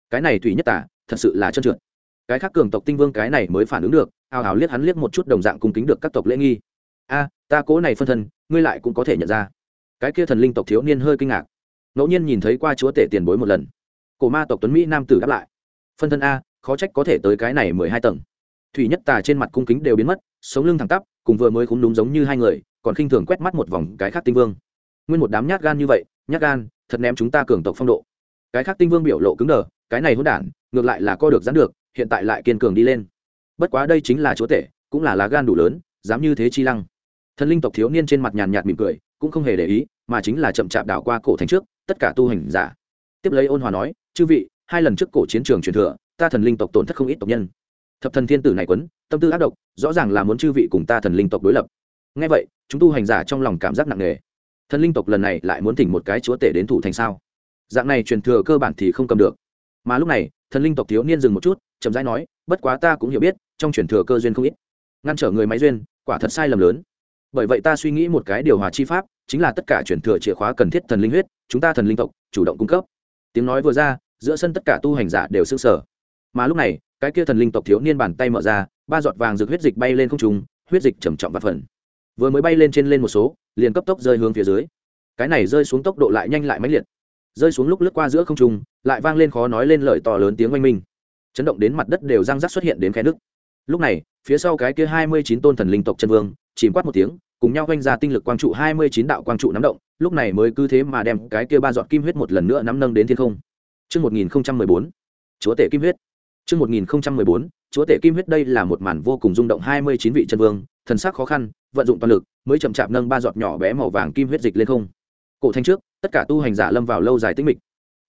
Cái này thủy nhất tả, thật sự là trơn trượt. Cái khác cường tộc tinh vương cái này mới phản ứng được ào ào liếc hắn liếc một chút đồng dạng cung kính được các tộc lễ nghi. A, ta cố này phân thân, ngươi lại cũng có thể nhận ra. Cái kia thần linh tộc thiếu niên hơi kinh ngạc. Ngẫu nhiên nhìn thấy qua chúa tể tiền bối một lần. Cổ ma tộc tuấn mỹ nam tử đáp lại. Phân thân a, khó trách có thể tới cái này mười hai tầng. Thủy nhất tà trên mặt cung kính đều biến mất, sống lưng thẳng tắp, cùng vừa mới khúng đúng giống như hai người còn khinh thường quét mắt một vòng cái khác tinh vương. Nguyên một đám nhát gan như vậy, nhát gan, thật ném chúng ta cường tộc phong độ. Cái khác tinh vương biểu lộ cứng đờ, cái này hỗn đản, ngược lại là co được dán được, hiện tại lại kiên cường đi lên. Bất quá đây chính là chúa tể, cũng là lá gan đủ lớn, dám như thế chi lăng. Thần linh tộc thiếu niên trên mặt nhàn nhạt mỉm cười, cũng không hề để ý, mà chính là chậm chạp đảo qua cổ thành trước, tất cả tu hành giả. Tiếp lấy ôn hòa nói, chư vị, hai lần trước cổ chiến trường truyền thừa, ta thần linh tộc tổn thất không ít tộc nhân. Thập thần thiên tử này quấn, tâm tư ác độc, rõ ràng là muốn chư vị cùng ta thần linh tộc đối lập. Ngay vậy chúng tu hành giả trong lòng cảm giác nặng nề. Thần linh tộc lần này lại muốn thỉnh một cái chúa tể đến thủ thành sao? Dạng này truyền thừa cơ bản thì không cầm được. Mà lúc này, thần linh tộc thiếu niên dừng một chút, chậm rãi nói, bất quá ta cũng hiểu biết, trong truyền thừa cơ duyên không ít. Ngăn trở người máy duyên, quả thật sai lầm lớn. Bởi vậy ta suy nghĩ một cái điều hòa chi pháp, chính là tất cả truyền thừa chìa khóa cần thiết thần linh huyết, chúng ta thần linh tộc, chủ động cung cấp. Tiếng nói vừa ra, giữa sân tất cả tu hành giả đều s ư sở mà lúc này, cái kia thần linh tộc thiếu niên bàn tay mở ra, ba giọt vàng rực huyết dịch bay lên không trùng huyết dịch trầm trọng và phần vừa mới bay lên trên lên một số liền cấp tốc rơi hướng phía dưới. Cái này rơi xuống tốc độ lại nhanh lại mãnh liệt. Rơi xuống lúc lướt qua giữa không trung lại vang lên khó nói lên lời to lớn tiếng oanh minh. Chấn động đến mặt đất đều răng rắc xuất hiện đến khe nước lúc này phía sau cái kia hai mươi chín tôn thần linh tộc chân vương chìm quát một tiếng cùng nhau oanh ra tinh lực quang trụ hai mươi chín đạo quang trụ nắm động lúc này mới cứ thế mà đem cái kia ba giọt kim huyết một lần nữa nắm nâng đến thiên không. Trước 1014, chúa tể kim huyết. Trước 1014, chúa tể kim huyết đây là một màn vô cùng rung động hai mươi chín vị chân vương, thần sắc khó khăn, vận dụng toàn lực, mới chậm chạp nâng ba giọt nhỏ bé màu vàng kim huyết dịch lên không. Cổ thanh trước, tất cả tu hành giả lâm vào lâu dài tĩnh mịch.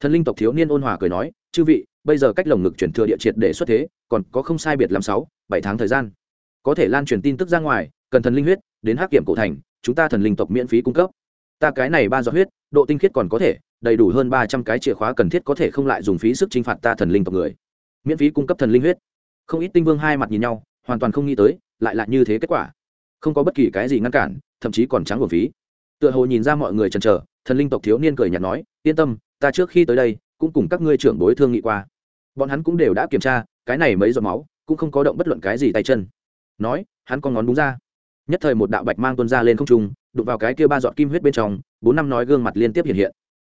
Thần linh tộc thiếu niên ôn hòa cười nói, "Chư vị, bây giờ cách lồng ngực chuyển thừa địa triệt để xuất thế, còn có không sai biệt làm sáu, bảy tháng thời gian. Có thể lan truyền tin tức ra ngoài, cần thần linh huyết, đến hắc kiểm cổ thành, chúng ta thần linh tộc miễn phí cung cấp. Ta cái này ba giọt huyết, độ tinh khiết còn có thể, đầy đủ hơn ba trăm cái chìa khóa cần thiết có thể không lại dùng phí sức chinh phạt ta thần linh tộc người. Miễn phí cung cấp thần linh huyết. Không ít tinh vương hai mặt nhìn nhau, hoàn toàn không nghĩ tới, lại là như thế kết quả. Không có bất kỳ cái gì ngăn cản, thậm chí còn trắng của phí. Tựa hồ nhìn ra mọi người chần chờ, thần linh tộc thiếu niên cười nhạt nói, yên tâm, ta trước khi tới đây, cũng cùng các ngươi trưởng bối thương nghị qua. Bọn hắn cũng đều đã kiểm tra, cái này mấy giọt máu, cũng không có động bất luận cái gì tay chân. Nói, hắn con ngón đúng ra. Nhất thời một đạo bạch mang tuôn ra lên không trung, đụng vào cái kia ba giọt kim huyết bên trong, bốn năm nói gương mặt liên tiếp hiện hiện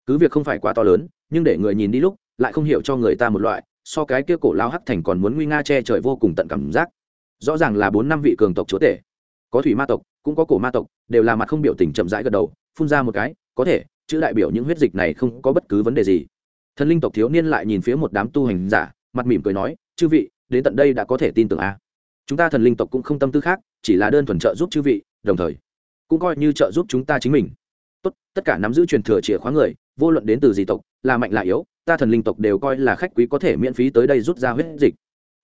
cứ việc không phải quá to lớn nhưng để người nhìn đi lúc lại không hiểu cho người ta một loại so cái kia cổ lao hắc thành còn muốn nguy nga che trời vô cùng tận cảm giác rõ ràng là bốn năm vị cường tộc chúa tể có thủy ma tộc, cũng có cổ ma tộc, đều là mặt không biểu tình chậm rãi gật đầu, phun ra một cái, có thể, chữ đại biểu những huyết dịch này không có bất cứ vấn đề gì. Thần linh tộc thiếu niên lại nhìn phía một đám tu hành giả, mặt mỉm cười nói, chư vị, đến tận đây đã có thể tin tưởng a. Chúng ta thần linh tộc cũng không tâm tư khác, chỉ là đơn thuần trợ giúp chư vị, đồng thời, cũng coi như trợ giúp chúng ta chính mình. Tốt, tất cả nắm giữ truyền thừa chìa khóa người, vô luận đến từ gì tộc, là mạnh là yếu, ta thần linh tộc đều coi là khách quý có thể miễn phí tới đây rút ra huyết dịch.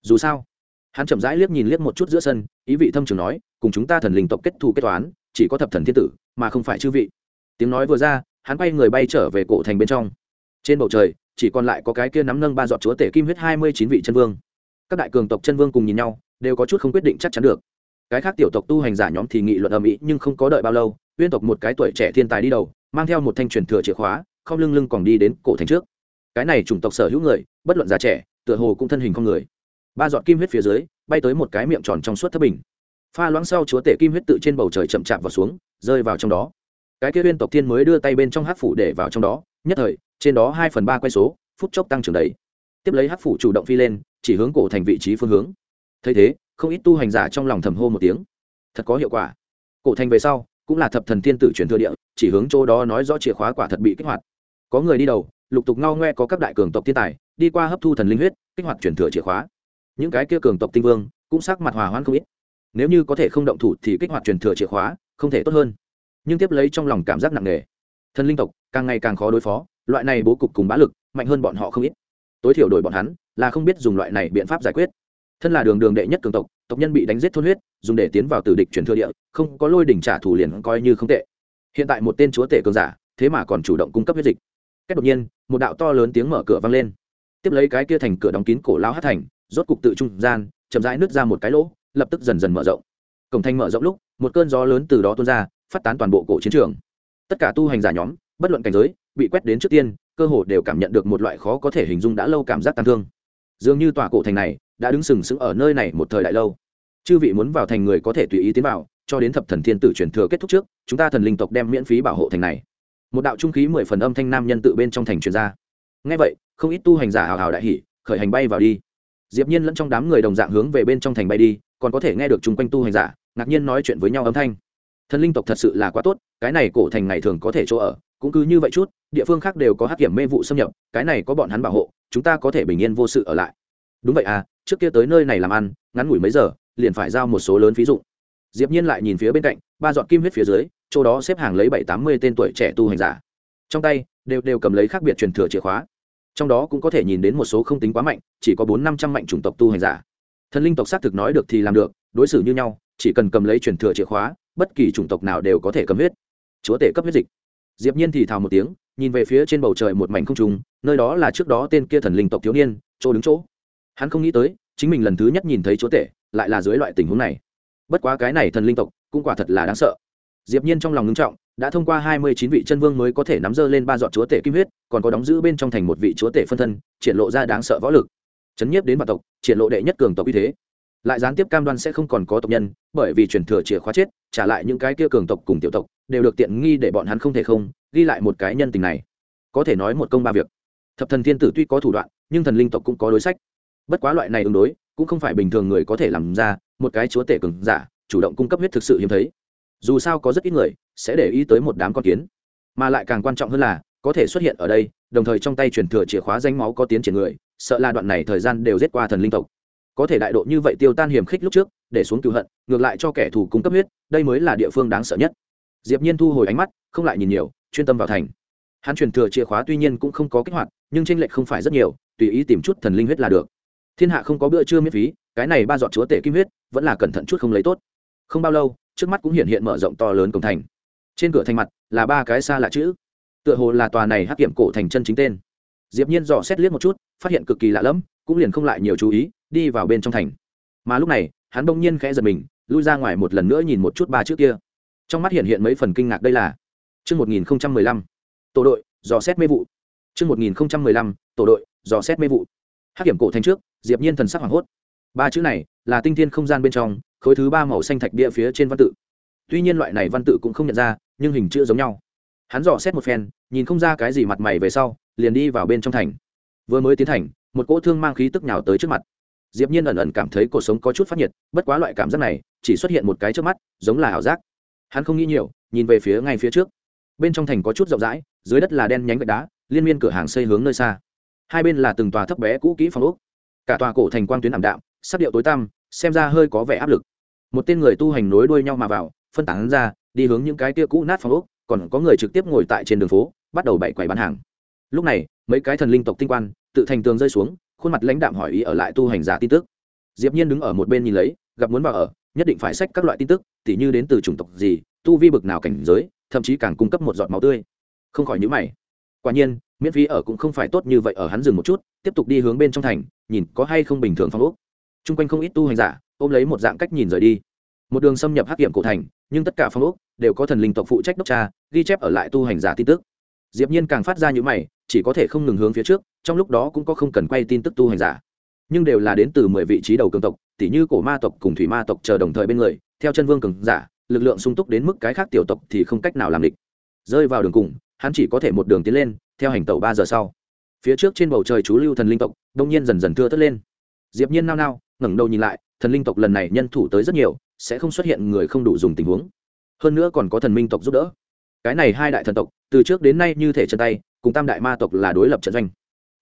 Dù sao hắn chậm rãi liếc nhìn liếc một chút giữa sân, ý vị thâm trường nói, cùng chúng ta thần linh tộc kết thù kết toán, chỉ có thập thần thiên tử, mà không phải chư vị. Tiếng nói vừa ra, hắn quay người bay trở về cổ thành bên trong. Trên bầu trời, chỉ còn lại có cái kia nắm nâng ba giọt chúa tể kim huyết hai mươi chín vị chân vương. Các đại cường tộc chân vương cùng nhìn nhau, đều có chút không quyết định chắc chắn được. Cái khác tiểu tộc tu hành giả nhóm thì nghị luận âm ĩ, nhưng không có đợi bao lâu, uyên tộc một cái tuổi trẻ thiên tài đi đầu, mang theo một thanh truyền thừa chìa khóa, không lưng lưng còn đi đến cổ thành trước. Cái này chủng tộc sở hữu người, bất luận già trẻ, tựa hồ cũng thân hình con người ba giọt kim huyết phía dưới, bay tới một cái miệng tròn trong suốt thấp bình. Pha loãng sau chúa tể kim huyết tự trên bầu trời chậm chạp vào xuống, rơi vào trong đó. Cái kia viên tộc thiên mới đưa tay bên trong hát phủ để vào trong đó, nhất thời, trên đó hai phần ba quay số, phút chốc tăng trưởng đầy. Tiếp lấy hát phủ chủ động phi lên, chỉ hướng cổ thành vị trí phương hướng. Thấy thế, không ít tu hành giả trong lòng thầm hô một tiếng. Thật có hiệu quả. Cổ thành về sau, cũng là thập thần thiên tử truyền thừa địa, chỉ hướng chỗ đó nói rõ chìa khóa quả thật bị kích hoạt. Có người đi đầu, lục tục ngao ngoe có các đại cường tộc thiên tài, đi qua hấp thu thần linh huyết, kích hoạt truyền thừa chìa khóa những cái kia cường tộc tinh vương cũng sắc mặt hòa hoãn không ít. Nếu như có thể không động thủ thì kích hoạt truyền thừa chìa khóa, không thể tốt hơn. Nhưng tiếp lấy trong lòng cảm giác nặng nề. Thần linh tộc càng ngày càng khó đối phó, loại này bố cục cùng bá lực mạnh hơn bọn họ không ít. Tối thiểu đổi bọn hắn là không biết dùng loại này biện pháp giải quyết. Thân là đường đường đệ nhất cường tộc tộc nhân bị đánh giết thôn huyết, dùng để tiến vào tử địch truyền thừa địa, không có lôi đỉnh trả thù liền coi như không tệ. Hiện tại một tên chúa tể cường giả, thế mà còn chủ động cung cấp huyết dịch. Cách đột nhiên, một đạo to lớn tiếng mở cửa vang lên. Tiếp lấy cái kia thành cửa đóng kín cổ lao hát thành rốt cục tự trung gian, chậm rãi nứt ra một cái lỗ, lập tức dần dần mở rộng. Cổng thanh mở rộng lúc, một cơn gió lớn từ đó tuôn ra, phát tán toàn bộ cổ chiến trường. Tất cả tu hành giả nhóm, bất luận cảnh giới, bị quét đến trước tiên, cơ hồ đều cảm nhận được một loại khó có thể hình dung đã lâu cảm giác tàn thương. Dường như tòa cổ thành này đã đứng sừng sững ở nơi này một thời đại lâu. Chư vị muốn vào thành người có thể tùy ý tiến vào, cho đến thập thần thiên tử truyền thừa kết thúc trước, chúng ta thần linh tộc đem miễn phí bảo hộ thành này. Một đạo trung khí mười phần âm thanh nam nhân tự bên trong thành truyền ra. Ngay vậy, không ít tu hành giả hào hào đại hỉ, khởi hành bay vào đi diệp nhiên lẫn trong đám người đồng dạng hướng về bên trong thành bay đi, còn có thể nghe được chung quanh tu hành giả, ngạc nhiên nói chuyện với nhau âm thanh. Thần linh tộc thật sự là quá tốt, cái này cổ thành ngày thường có thể chỗ ở, cũng cứ như vậy chút, địa phương khác đều có hắc kiểm mê vụ xâm nhập, cái này có bọn hắn bảo hộ, chúng ta có thể bình yên vô sự ở lại. Đúng vậy à trước kia tới nơi này làm ăn, ngắn ngủi mấy giờ, liền phải giao một số lớn ví dụ diệp nhiên lại nhìn phía bên cạnh, ba dọn kim huyết phía dưới, chỗ đó xếp hàng lấy bảy tám mươi tên tuổi trẻ tu hành giả. Trong tay, đều đều cầm lấy khác biệt truyền thừa chìa khóa trong đó cũng có thể nhìn đến một số không tính quá mạnh, chỉ có bốn năm trăm mạnh chủng tộc tu hành giả. Thần linh tộc xác thực nói được thì làm được, đối xử như nhau, chỉ cần cầm lấy truyền thừa chìa khóa, bất kỳ chủng tộc nào đều có thể cầm huyết. Chúa tể cấp huyết dịch. Diệp nhiên thì thào một tiếng, nhìn về phía trên bầu trời một mảnh không trùng nơi đó là trước đó tên kia thần linh tộc thiếu niên, chỗ đứng chỗ. Hắn không nghĩ tới, chính mình lần thứ nhất nhìn thấy chúa tể, lại là dưới loại tình huống này. Bất quá cái này thần linh tộc cũng quả thật là đáng sợ. Diệp nhiên trong lòng ngưng trọng đã thông qua hai mươi chín vị chân vương mới có thể nắm dơ lên ba giọt chúa tể kim huyết, còn có đóng giữ bên trong thành một vị chúa tể phân thân, triển lộ ra đáng sợ võ lực. Chấn nhiếp đến bản tộc, triển lộ đệ nhất cường tộc uy thế. Lại gián tiếp cam đoan sẽ không còn có tộc nhân, bởi vì truyền thừa chìa khóa chết, trả lại những cái kia cường tộc cùng tiểu tộc, đều được tiện nghi để bọn hắn không thể không ghi lại một cái nhân tình này. Có thể nói một công ba việc. Thập thần thiên tử tuy có thủ đoạn, nhưng thần linh tộc cũng có đối sách. Bất quá loại này ứng đối, cũng không phải bình thường người có thể làm ra, một cái chúa tể cường giả, chủ động cung cấp huyết thực sự hiếm thấy. Dù sao có rất ít người sẽ để ý tới một đám con kiến. Mà lại càng quan trọng hơn là, có thể xuất hiện ở đây, đồng thời trong tay truyền thừa chìa khóa danh máu có tiến triển người, sợ là đoạn này thời gian đều giết qua thần linh tộc. Có thể đại độ như vậy tiêu tan hiểm khích lúc trước, để xuống cựu hận, ngược lại cho kẻ thù cung cấp huyết, đây mới là địa phương đáng sợ nhất. Diệp nhiên thu hồi ánh mắt, không lại nhìn nhiều, chuyên tâm vào thành. Hắn truyền thừa chìa khóa tuy nhiên cũng không có kích hoạt, nhưng tranh lệch không phải rất nhiều, tùy ý tìm chút thần linh huyết là được. Thiên hạ không có bữa trưa miễn phí, cái này ba giọt chúa tể kim huyết, vẫn là cẩn thận chút không lấy tốt. Không bao lâu, trước mắt cũng hiện hiện mở rộng to lớn cổng thành trên cửa thành mặt là ba cái xa lạ chữ. Tựa hồ là tòa này hắc kiểm cổ thành chân chính tên. Diệp nhiên dò xét liếc một chút, phát hiện cực kỳ lạ lẫm, cũng liền không lại nhiều chú ý, đi vào bên trong thành. Mà lúc này, hắn bỗng nhiên khẽ giật mình, lui ra ngoài một lần nữa nhìn một chút ba chữ kia. Trong mắt hiện hiện mấy phần kinh ngạc đây là chương 1015 tổ đội, dò xét mê vụ. Chương 1015 tổ đội, dò xét mê vụ. Hắc hiểm cổ thành trước, diệp nhiên thần sắc hoảng hốt. Ba chữ này là tinh thiên không gian bên trong, khối thứ ba màu xanh thạch bia phía trên văn tự. Tuy nhiên loại này văn tự cũng không nhận ra nhưng hình chữ giống nhau. Hắn dò xét một phen, nhìn không ra cái gì mặt mày về sau, liền đi vào bên trong thành. Vừa mới tiến thành, một cỗ thương mang khí tức nhào tới trước mặt. Diệp nhiên ẩn ẩn cảm thấy cuộc sống có chút phát nhiệt, bất quá loại cảm giác này, chỉ xuất hiện một cái trước mắt, giống là ảo giác. Hắn không nghĩ nhiều, nhìn về phía ngay phía trước. Bên trong thành có chút rộng rãi, dưới đất là đen nhánh gạch đá, liên miên cửa hàng xây hướng nơi xa. Hai bên là từng tòa thấp bé cũ kỹ phòng ốc. Cả tòa cổ thành quang tuyến ảm đạm, sắc điệu tối tăm, xem ra hơi có vẻ áp lực. Một tên người tu hành nối đuôi nhau mà vào, phân tán ra đi hướng những cái kia cũ nát phòng ốc, còn có người trực tiếp ngồi tại trên đường phố, bắt đầu bày quầy bán hàng. Lúc này, mấy cái thần linh tộc tinh quan, tự thành tường rơi xuống, khuôn mặt lãnh đạm hỏi ý ở lại tu hành giả tin tức. Diệp nhiên đứng ở một bên nhìn lấy, gặp muốn vào ở, nhất định phải xách các loại tin tức, tỉ như đến từ chủng tộc gì, tu vi bực nào cảnh giới, thậm chí càng cung cấp một giọt máu tươi. Không khỏi nhíu mày. Quả nhiên, miễn phí ở cũng không phải tốt như vậy ở hắn dừng một chút, tiếp tục đi hướng bên trong thành, nhìn có hay không bình thường phong ốc. Chung quanh không ít tu hành giả, ôm lấy một dạng cách nhìn rời đi. Một đường xâm nhập hắc hiểm cổ thành nhưng tất cả phong ốc đều có thần linh tộc phụ trách đốc tra, ghi chép ở lại tu hành giả tin tức. Diệp nhiên càng phát ra những mày, chỉ có thể không ngừng hướng phía trước, trong lúc đó cũng có không cần quay tin tức tu hành giả. Nhưng đều là đến từ mười vị trí đầu cường tộc tỷ như cổ ma tộc cùng thủy ma tộc chờ đồng thời bên người, theo chân vương cường giả, lực lượng sung túc đến mức cái khác tiểu tộc thì không cách nào làm địch. Rơi vào đường cùng, hắn chỉ có thể một đường tiến lên, theo hành tẩu ba giờ sau. Phía trước trên bầu trời chú lưu thần linh tộc, đông nhiên dần dần thưa thất lên. Diệp nhiên nao nao, ngẩng đầu nhìn lại, thần linh tộc lần này nhân thủ tới rất nhiều sẽ không xuất hiện người không đủ dùng tình huống. Hơn nữa còn có thần minh tộc giúp đỡ. Cái này hai đại thần tộc, từ trước đến nay như thể chân tay, cùng tam đại ma tộc là đối lập trận doanh.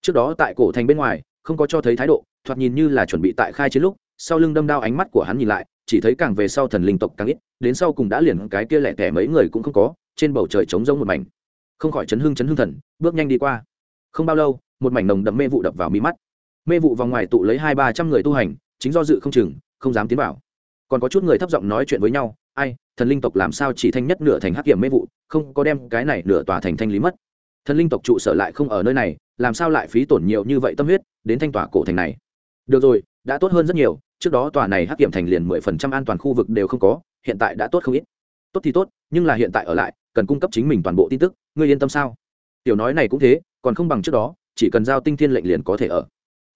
Trước đó tại cổ thành bên ngoài, không có cho thấy thái độ, thoạt nhìn như là chuẩn bị tại khai chiến lúc, sau lưng đâm đao ánh mắt của hắn nhìn lại, chỉ thấy càng về sau thần linh tộc càng ít, đến sau cùng đã liền cái kia lẻ tẻ mấy người cũng không có, trên bầu trời trống rông một mảnh. Không khỏi chấn hưng chấn hưng thần, bước nhanh đi qua. Không bao lâu, một mảnh nồng đậm mê vụ đập vào mi mắt. Mê vụ vòng ngoài tụ lấy hai ba trăm người tu hành, chính do dự không chừng, không dám tiến vào còn có chút người thấp giọng nói chuyện với nhau, ai, thần linh tộc làm sao chỉ thanh nhất nửa thành hắc kiểm mê vụ, không có đem cái này nửa tòa thành thanh lý mất. Thần linh tộc trụ sở lại không ở nơi này, làm sao lại phí tổn nhiều như vậy tâm huyết đến thanh tòa cổ thành này? Được rồi, đã tốt hơn rất nhiều, trước đó tòa này hắc kiểm thành liền mười phần trăm an toàn khu vực đều không có, hiện tại đã tốt không ít. Tốt thì tốt, nhưng là hiện tại ở lại, cần cung cấp chính mình toàn bộ tin tức, ngươi yên tâm sao? Tiểu nói này cũng thế, còn không bằng trước đó, chỉ cần giao tinh thiên lệnh liền có thể ở.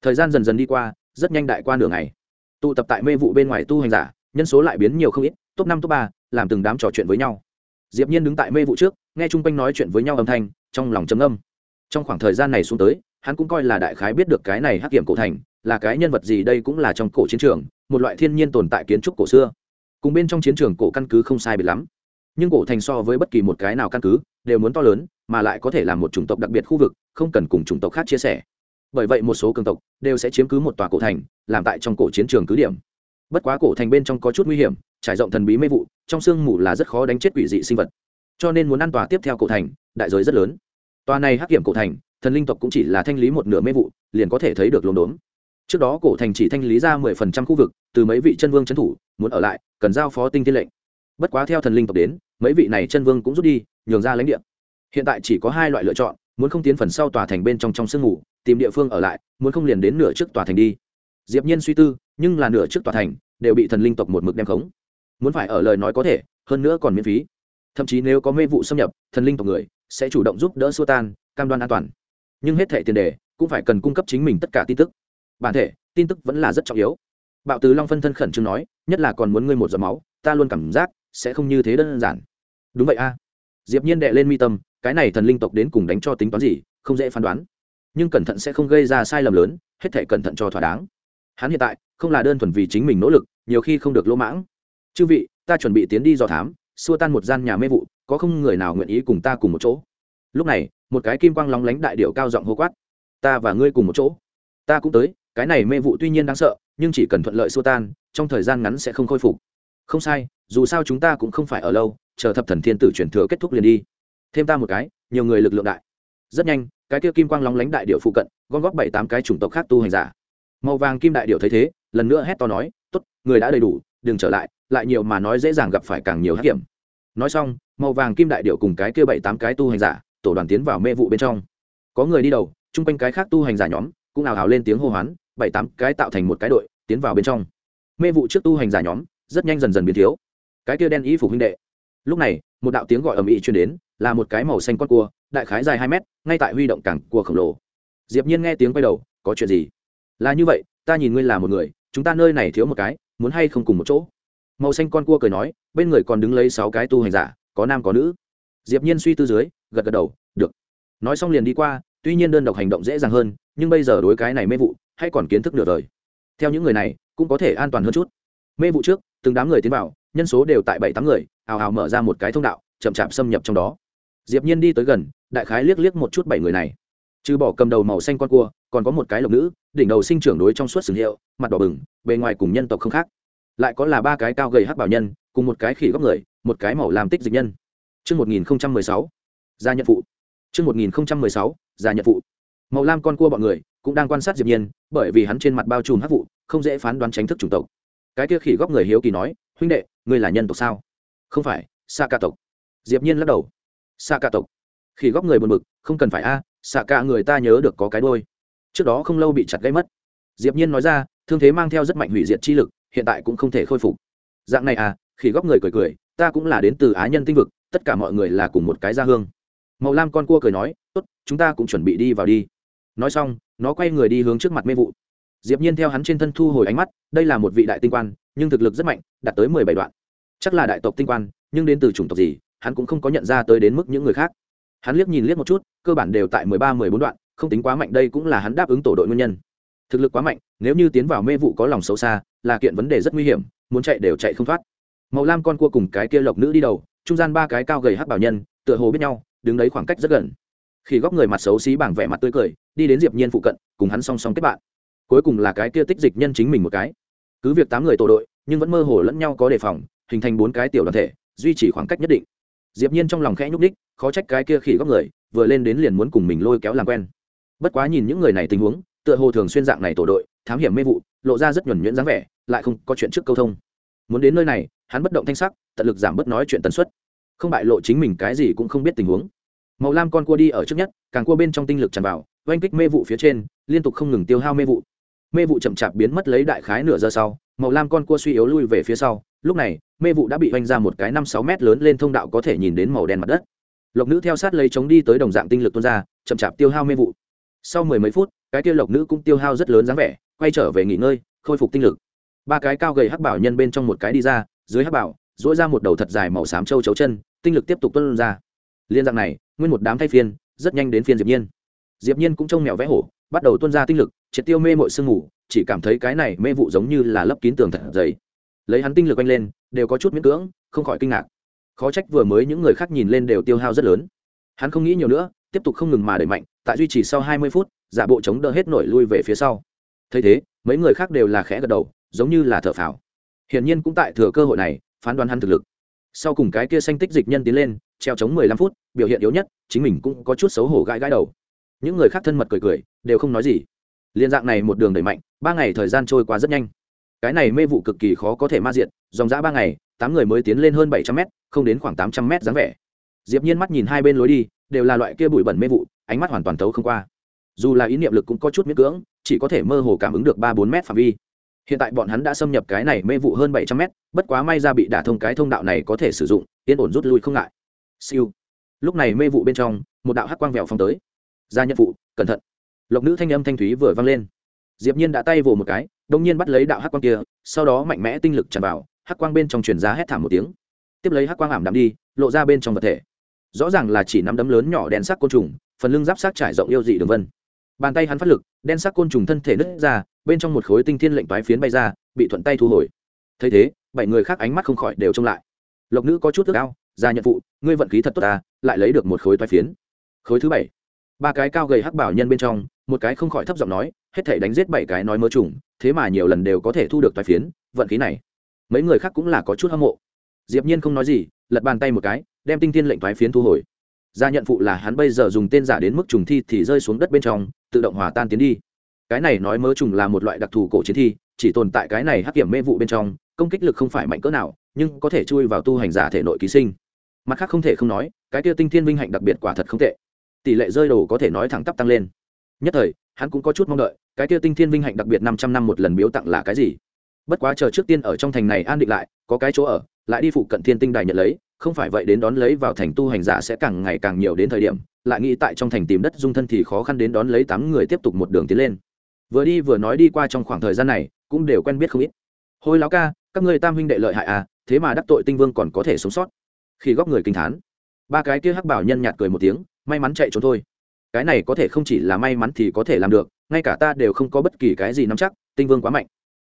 Thời gian dần dần đi qua, rất nhanh đại qua nửa ngày. Tụ tập tại mê vụ bên ngoài tu hành giả nhân số lại biến nhiều không ít, top năm, top ba, làm từng đám trò chuyện với nhau. Diệp nhiên đứng tại mê vụ trước, nghe chung quanh nói chuyện với nhau âm thanh, trong lòng trầm âm trong khoảng thời gian này xuống tới, hắn cũng coi là đại khái biết được cái này hắc kiểm cổ thành, là cái nhân vật gì đây cũng là trong cổ chiến trường, một loại thiên nhiên tồn tại kiến trúc cổ xưa. Cùng bên trong chiến trường cổ căn cứ không sai biệt lắm. Nhưng cổ thành so với bất kỳ một cái nào căn cứ, đều muốn to lớn, mà lại có thể là một chủng tộc đặc biệt khu vực, không cần cùng chủng tộc khác chia sẻ. Bởi vậy một số cường tộc đều sẽ chiếm cứ một tòa cổ thành, làm tại trong cổ chiến trường cứ điểm bất quá cổ thành bên trong có chút nguy hiểm, trải rộng thần bí mê vụ, trong sương mù là rất khó đánh chết quỷ dị sinh vật. Cho nên muốn ăn tòa tiếp theo cổ thành, đại giới rất lớn. Tòa này hắc hiểm cổ thành, thần linh tộc cũng chỉ là thanh lý một nửa mê vụ, liền có thể thấy được lồn đốn trước đó cổ thành chỉ thanh lý ra mười phần trăm khu vực, từ mấy vị chân vương trấn thủ, muốn ở lại, cần giao phó tinh thiên lệnh. Bất quá theo thần linh tộc đến, mấy vị này chân vương cũng rút đi, nhường ra lãnh địa. Hiện tại chỉ có hai loại lựa chọn, muốn không tiến phần sau tòa thành bên trong trong sương ngủ tìm địa phương ở lại, muốn không liền đến nửa trước tòa thành đi. Diệp nhiên suy tư nhưng là nửa trước tòa thành đều bị thần linh tộc một mực đem khống. Muốn phải ở lời nói có thể, hơn nữa còn miễn phí. Thậm chí nếu có mê vụ xâm nhập, thần linh tộc người sẽ chủ động giúp đỡ xua tan, cam đoan an toàn. Nhưng hết thẻ tiền đề cũng phải cần cung cấp chính mình tất cả tin tức. Bản thể, tin tức vẫn là rất trọng yếu. Bạo từ long phân thân khẩn trương nói, nhất là còn muốn ngươi một giọt máu, ta luôn cảm giác sẽ không như thế đơn giản. Đúng vậy a. Diệp nhiên đệ lên mi tâm, cái này thần linh tộc đến cùng đánh cho tính toán gì, không dễ phán đoán. Nhưng cẩn thận sẽ không gây ra sai lầm lớn, hết thể cẩn thận cho thỏa đáng. Hắn hiện tại không là đơn thuần vì chính mình nỗ lực, nhiều khi không được lỗ mãng. Chư vị, ta chuẩn bị tiến đi dò thám, xua tan một gian nhà mê vụ, có không người nào nguyện ý cùng ta cùng một chỗ? Lúc này, một cái kim quang lóng lánh đại điệu cao giọng hô quát. Ta và ngươi cùng một chỗ. Ta cũng tới, cái này mê vụ tuy nhiên đáng sợ, nhưng chỉ cần thuận lợi xua tan, trong thời gian ngắn sẽ không khôi phục. Không sai, dù sao chúng ta cũng không phải ở lâu, chờ thập thần thiên tử chuyển thừa kết thúc liền đi. Thêm ta một cái, nhiều người lực lượng đại. Rất nhanh, cái kia kim quang lóng lánh đại điệu phụ cận, gom góp bảy tám cái chủng tộc khác tu hành giả màu vàng kim đại điệu thấy thế, lần nữa hét to nói, tốt, người đã đầy đủ, đừng trở lại lại nhiều mà nói dễ dàng gặp phải càng nhiều hắc kiểm nói xong, màu vàng kim đại điệu cùng cái kia bảy tám cái tu hành giả, tổ đoàn tiến vào mê vụ bên trong. Có người đi đầu, chung quanh cái khác tu hành giả nhóm cũng ào ào lên tiếng hô hoán, bảy tám cái tạo thành một cái đội, tiến vào bên trong. Mê vụ trước tu hành giả nhóm rất nhanh dần dần biến thiếu. Cái kia đen y phục huynh đệ. Lúc này, một đạo tiếng gọi ầm ĩ truyền đến, là một cái màu xanh con cua, đại khái dài hai mét, ngay tại huy động cảng cua khổng lồ. Diệp nhiên nghe tiếng quay đầu, có chuyện gì? Là như vậy, ta nhìn ngươi là một người, chúng ta nơi này thiếu một cái, muốn hay không cùng một chỗ? Màu xanh con cua cười nói, bên người còn đứng lấy sáu cái tu hành giả, có nam có nữ. Diệp nhiên suy tư dưới, gật gật đầu, được. Nói xong liền đi qua, tuy nhiên đơn độc hành động dễ dàng hơn, nhưng bây giờ đối cái này mê vụ, hay còn kiến thức nửa đời. Theo những người này, cũng có thể an toàn hơn chút. Mê vụ trước, từng đám người tiến vào, nhân số đều tại bảy tám người, ào ào mở ra một cái thông đạo, chậm chạp xâm nhập trong đó. Diệp nhiên đi tới gần, đại khái liếc liếc một chút bảy người này trừ bỏ cầm đầu màu xanh con cua còn có một cái lộc nữ đỉnh đầu sinh trưởng đối trong suốt sừng hiệu mặt đỏ bừng bề ngoài cùng nhân tộc không khác lại có là ba cái cao gầy hắc bảo nhân cùng một cái khỉ góc người một cái màu làm tích dịch nhân Trước 1016, gia nhận phụ. Trước 1016, gia nhận phụ. Màu lam con cua bọn người cũng đang quan sát Diệp Nhiên, bởi vì hắn trên mặt bao trùm hắc vụ, không dễ phán đoán tránh thức chủng tộc. Cái kia khỉ góc người hiếu kỳ nói, huynh đệ, ngươi là nhân tộc sao? Không phải, Sa ca tộc. Diệp Nhiên lắc đầu. Sa ca tộc khi góc người buồn bực, không cần phải a, xạ cả người ta nhớ được có cái đuôi. Trước đó không lâu bị chặt gãy mất. Diệp Nhiên nói ra, thương thế mang theo rất mạnh hủy diệt chi lực, hiện tại cũng không thể khôi phục. Dạng này à khi góc người cười cười ta cũng là đến từ á nhân tinh vực tất cả mọi người là cùng một cái gia hương. Màu lam con cua cười nói tốt chúng ta cũng chuẩn bị đi vào đi. Nói xong nó quay người đi hướng trước mặt mê vụ. Diệp nhiên theo hắn trên thân thu hồi ánh mắt đây là một vị đại tinh quan nhưng thực lực rất mạnh đạt tới mười bảy đoạn. Chắc là đại tộc tinh quan nhưng đến từ chủng tộc gì hắn cũng không có nhận ra tới đến mức những người khác hắn liếc nhìn liếc một chút, cơ bản đều tại mười ba, mười bốn đoạn, không tính quá mạnh đây cũng là hắn đáp ứng tổ đội nguyên nhân. Thực lực quá mạnh, nếu như tiến vào mê vụ có lòng xấu xa, là kiện vấn đề rất nguy hiểm, muốn chạy đều chạy không thoát. Màu lam con cua cùng cái kia lộc nữ đi đầu, trung gian ba cái cao gầy hắc bảo nhân, tựa hồ biết nhau, đứng đấy khoảng cách rất gần. Khi góc người mặt xấu xí bảng vẻ mặt tươi cười, đi đến diệp nhiên phụ cận, cùng hắn song song kết bạn. Cuối cùng là cái kia tích dịch nhân chính mình một cái. Cứ việc tám người tổ đội, nhưng vẫn mơ hồ lẫn nhau có đề phòng, hình thành bốn cái tiểu đoàn thể, duy trì khoảng cách nhất định diệp nhiên trong lòng khẽ nhúc đích khó trách cái kia khỉ góc người, vừa lên đến liền muốn cùng mình lôi kéo làm quen. Bất quá nhìn những người này tình huống, tựa hồ thường xuyên dạng này tổ đội, thám hiểm mê vụ, lộ ra rất nhuẩn nhuyễn dáng vẻ, lại không có chuyện trước câu thông. Muốn đến nơi này, hắn bất động thanh sắc, tận lực giảm bớt nói chuyện tần suất. Không bại lộ chính mình cái gì cũng không biết tình huống. Màu lam con cua đi ở trước nhất, càng cua bên trong tinh lực tràn vào, oanh kích mê vụ phía trên, liên tục không ngừng tiêu hao mê vụ. Mê vụ chậm chạp biến mất lấy đại khái nửa giờ sau, màu lam con cua suy yếu lui về phía sau lúc này, mê vụ đã bị oanh ra một cái năm sáu mét lớn lên thông đạo có thể nhìn đến màu đen mặt đất. Lộc nữ theo sát lấy chống đi tới đồng dạng tinh lực tuôn ra, chậm chạp tiêu hao mê vụ. Sau mười mấy phút, cái tiêu lộc nữ cũng tiêu hao rất lớn dáng vẻ, quay trở về nghỉ ngơi, khôi phục tinh lực. Ba cái cao gầy hắc bảo nhân bên trong một cái đi ra, dưới hắc bảo dỗi ra một đầu thật dài màu xám trâu chấu chân, tinh lực tiếp tục tuân ra. Liên dạng này, nguyên một đám thay phiên, rất nhanh đến phiên diệp nhiên. Diệp nhiên cũng trông mèo vẽ hổ, bắt đầu tuân ra tinh lực, triệt tiêu mê mội sương ngủ chỉ cảm thấy cái này mê vụ giống như là lấp kín tường thật dày lấy hắn tinh lực quanh lên, đều có chút miễn cưỡng, không khỏi kinh ngạc. Khó trách vừa mới những người khác nhìn lên đều tiêu hao rất lớn. Hắn không nghĩ nhiều nữa, tiếp tục không ngừng mà đẩy mạnh, tại duy trì sau hai mươi phút, giả bộ chống đỡ hết nổi lui về phía sau. Thấy thế, mấy người khác đều là khẽ gật đầu, giống như là thở phào. Hiển nhiên cũng tại thừa cơ hội này, phán đoán hắn thực lực. Sau cùng cái kia xanh tích dịch nhân tiến lên, treo chống mười lăm phút, biểu hiện yếu nhất, chính mình cũng có chút xấu hổ gãi gãi đầu. Những người khác thân mật cười cười, đều không nói gì. Liên dạng này một đường đẩy mạnh, ba ngày thời gian trôi qua rất nhanh cái này mê vụ cực kỳ khó có thể ma diện dòng dã ba ngày, tám người mới tiến lên hơn bảy trăm mét, không đến khoảng tám trăm mét dáng vẻ. Diệp nhiên mắt nhìn hai bên lối đi, đều là loại kia bụi bẩn mê vụ, ánh mắt hoàn toàn thấu không qua. Dù là ý niệm lực cũng có chút miễn cưỡng, chỉ có thể mơ hồ cảm ứng được ba bốn mét phạm vi. Hiện tại bọn hắn đã xâm nhập cái này mê vụ hơn bảy trăm mét, bất quá may ra bị đả thông cái thông đạo này có thể sử dụng, yên ổn rút lui không ngại. Siêu. Lúc này mê vụ bên trong, một đạo hắc quang vẹo phong tới. Ra nhân vụ cẩn thận. Lộc nữ thanh âm thanh thúy vừa vang lên. Diệp nhiên đã tay vồ một cái đông nhiên bắt lấy đạo hắc quang kia, sau đó mạnh mẽ tinh lực tràn vào, hắc quang bên trong truyền ra hét thảm một tiếng. Tiếp lấy hắc quang ảm đạm đi, lộ ra bên trong vật thể. Rõ ràng là chỉ nắm đấm lớn nhỏ đen sắc côn trùng, phần lưng giáp sắc trải rộng yêu dị đường vân. Bàn tay hắn phát lực, đen sắc côn trùng thân thể nứt ra, bên trong một khối tinh thiên lệnh toái phiến bay ra, bị thuận tay thu hồi. Thấy thế, bảy người khác ánh mắt không khỏi đều trông lại. Lộc nữ có chút ước ao ra nhận vụ ngươi vận khí thật tốt ta lại lấy được một khối toái phiến. Khối thứ bảy ba cái cao gầy hắc bảo nhân bên trong, một cái không khỏi thấp giọng nói, hết thể đánh giết bảy cái nói mơ trùng, thế mà nhiều lần đều có thể thu được toái phiến, vận khí này. Mấy người khác cũng là có chút hâm mộ. Diệp nhiên không nói gì, lật bàn tay một cái, đem tinh thiên lệnh toái phiến thu hồi. Gia nhận phụ là hắn bây giờ dùng tên giả đến mức trùng thi thì rơi xuống đất bên trong, tự động hòa tan tiến đi. Cái này nói mớ trùng là một loại đặc thù cổ chiến thi, chỉ tồn tại cái này hắc hiểm mê vụ bên trong, công kích lực không phải mạnh cỡ nào, nhưng có thể chui vào tu hành giả thể nội ký sinh. Mặt khác không thể không nói, cái kia tinh thiên vinh hạnh đặc biệt quả thật không tệ tỷ lệ rơi đồ có thể nói thẳng tắp tăng lên. Nhất thời, hắn cũng có chút mong đợi, cái kia tinh thiên vinh hạnh đặc biệt năm trăm năm một lần biếu tặng là cái gì? Bất quá chờ trước tiên ở trong thành này an định lại, có cái chỗ ở, lại đi phụ cận thiên tinh đài nhận lấy, không phải vậy đến đón lấy vào thành tu hành giả sẽ càng ngày càng nhiều đến thời điểm, lại nghĩ tại trong thành tìm đất dung thân thì khó khăn đến đón lấy tám người tiếp tục một đường tiến lên. Vừa đi vừa nói đi qua trong khoảng thời gian này, cũng đều quen biết không ít. Hôi láo ca, các ngươi tam huynh đệ lợi hại à thế mà đắc tội tinh vương còn có thể sống sót. Khi góp người kinh thán, ba cái kia hắc bảo nhân nhạt cười một tiếng may mắn chạy trốn thôi. Cái này có thể không chỉ là may mắn thì có thể làm được, ngay cả ta đều không có bất kỳ cái gì nắm chắc, tinh vương quá mạnh.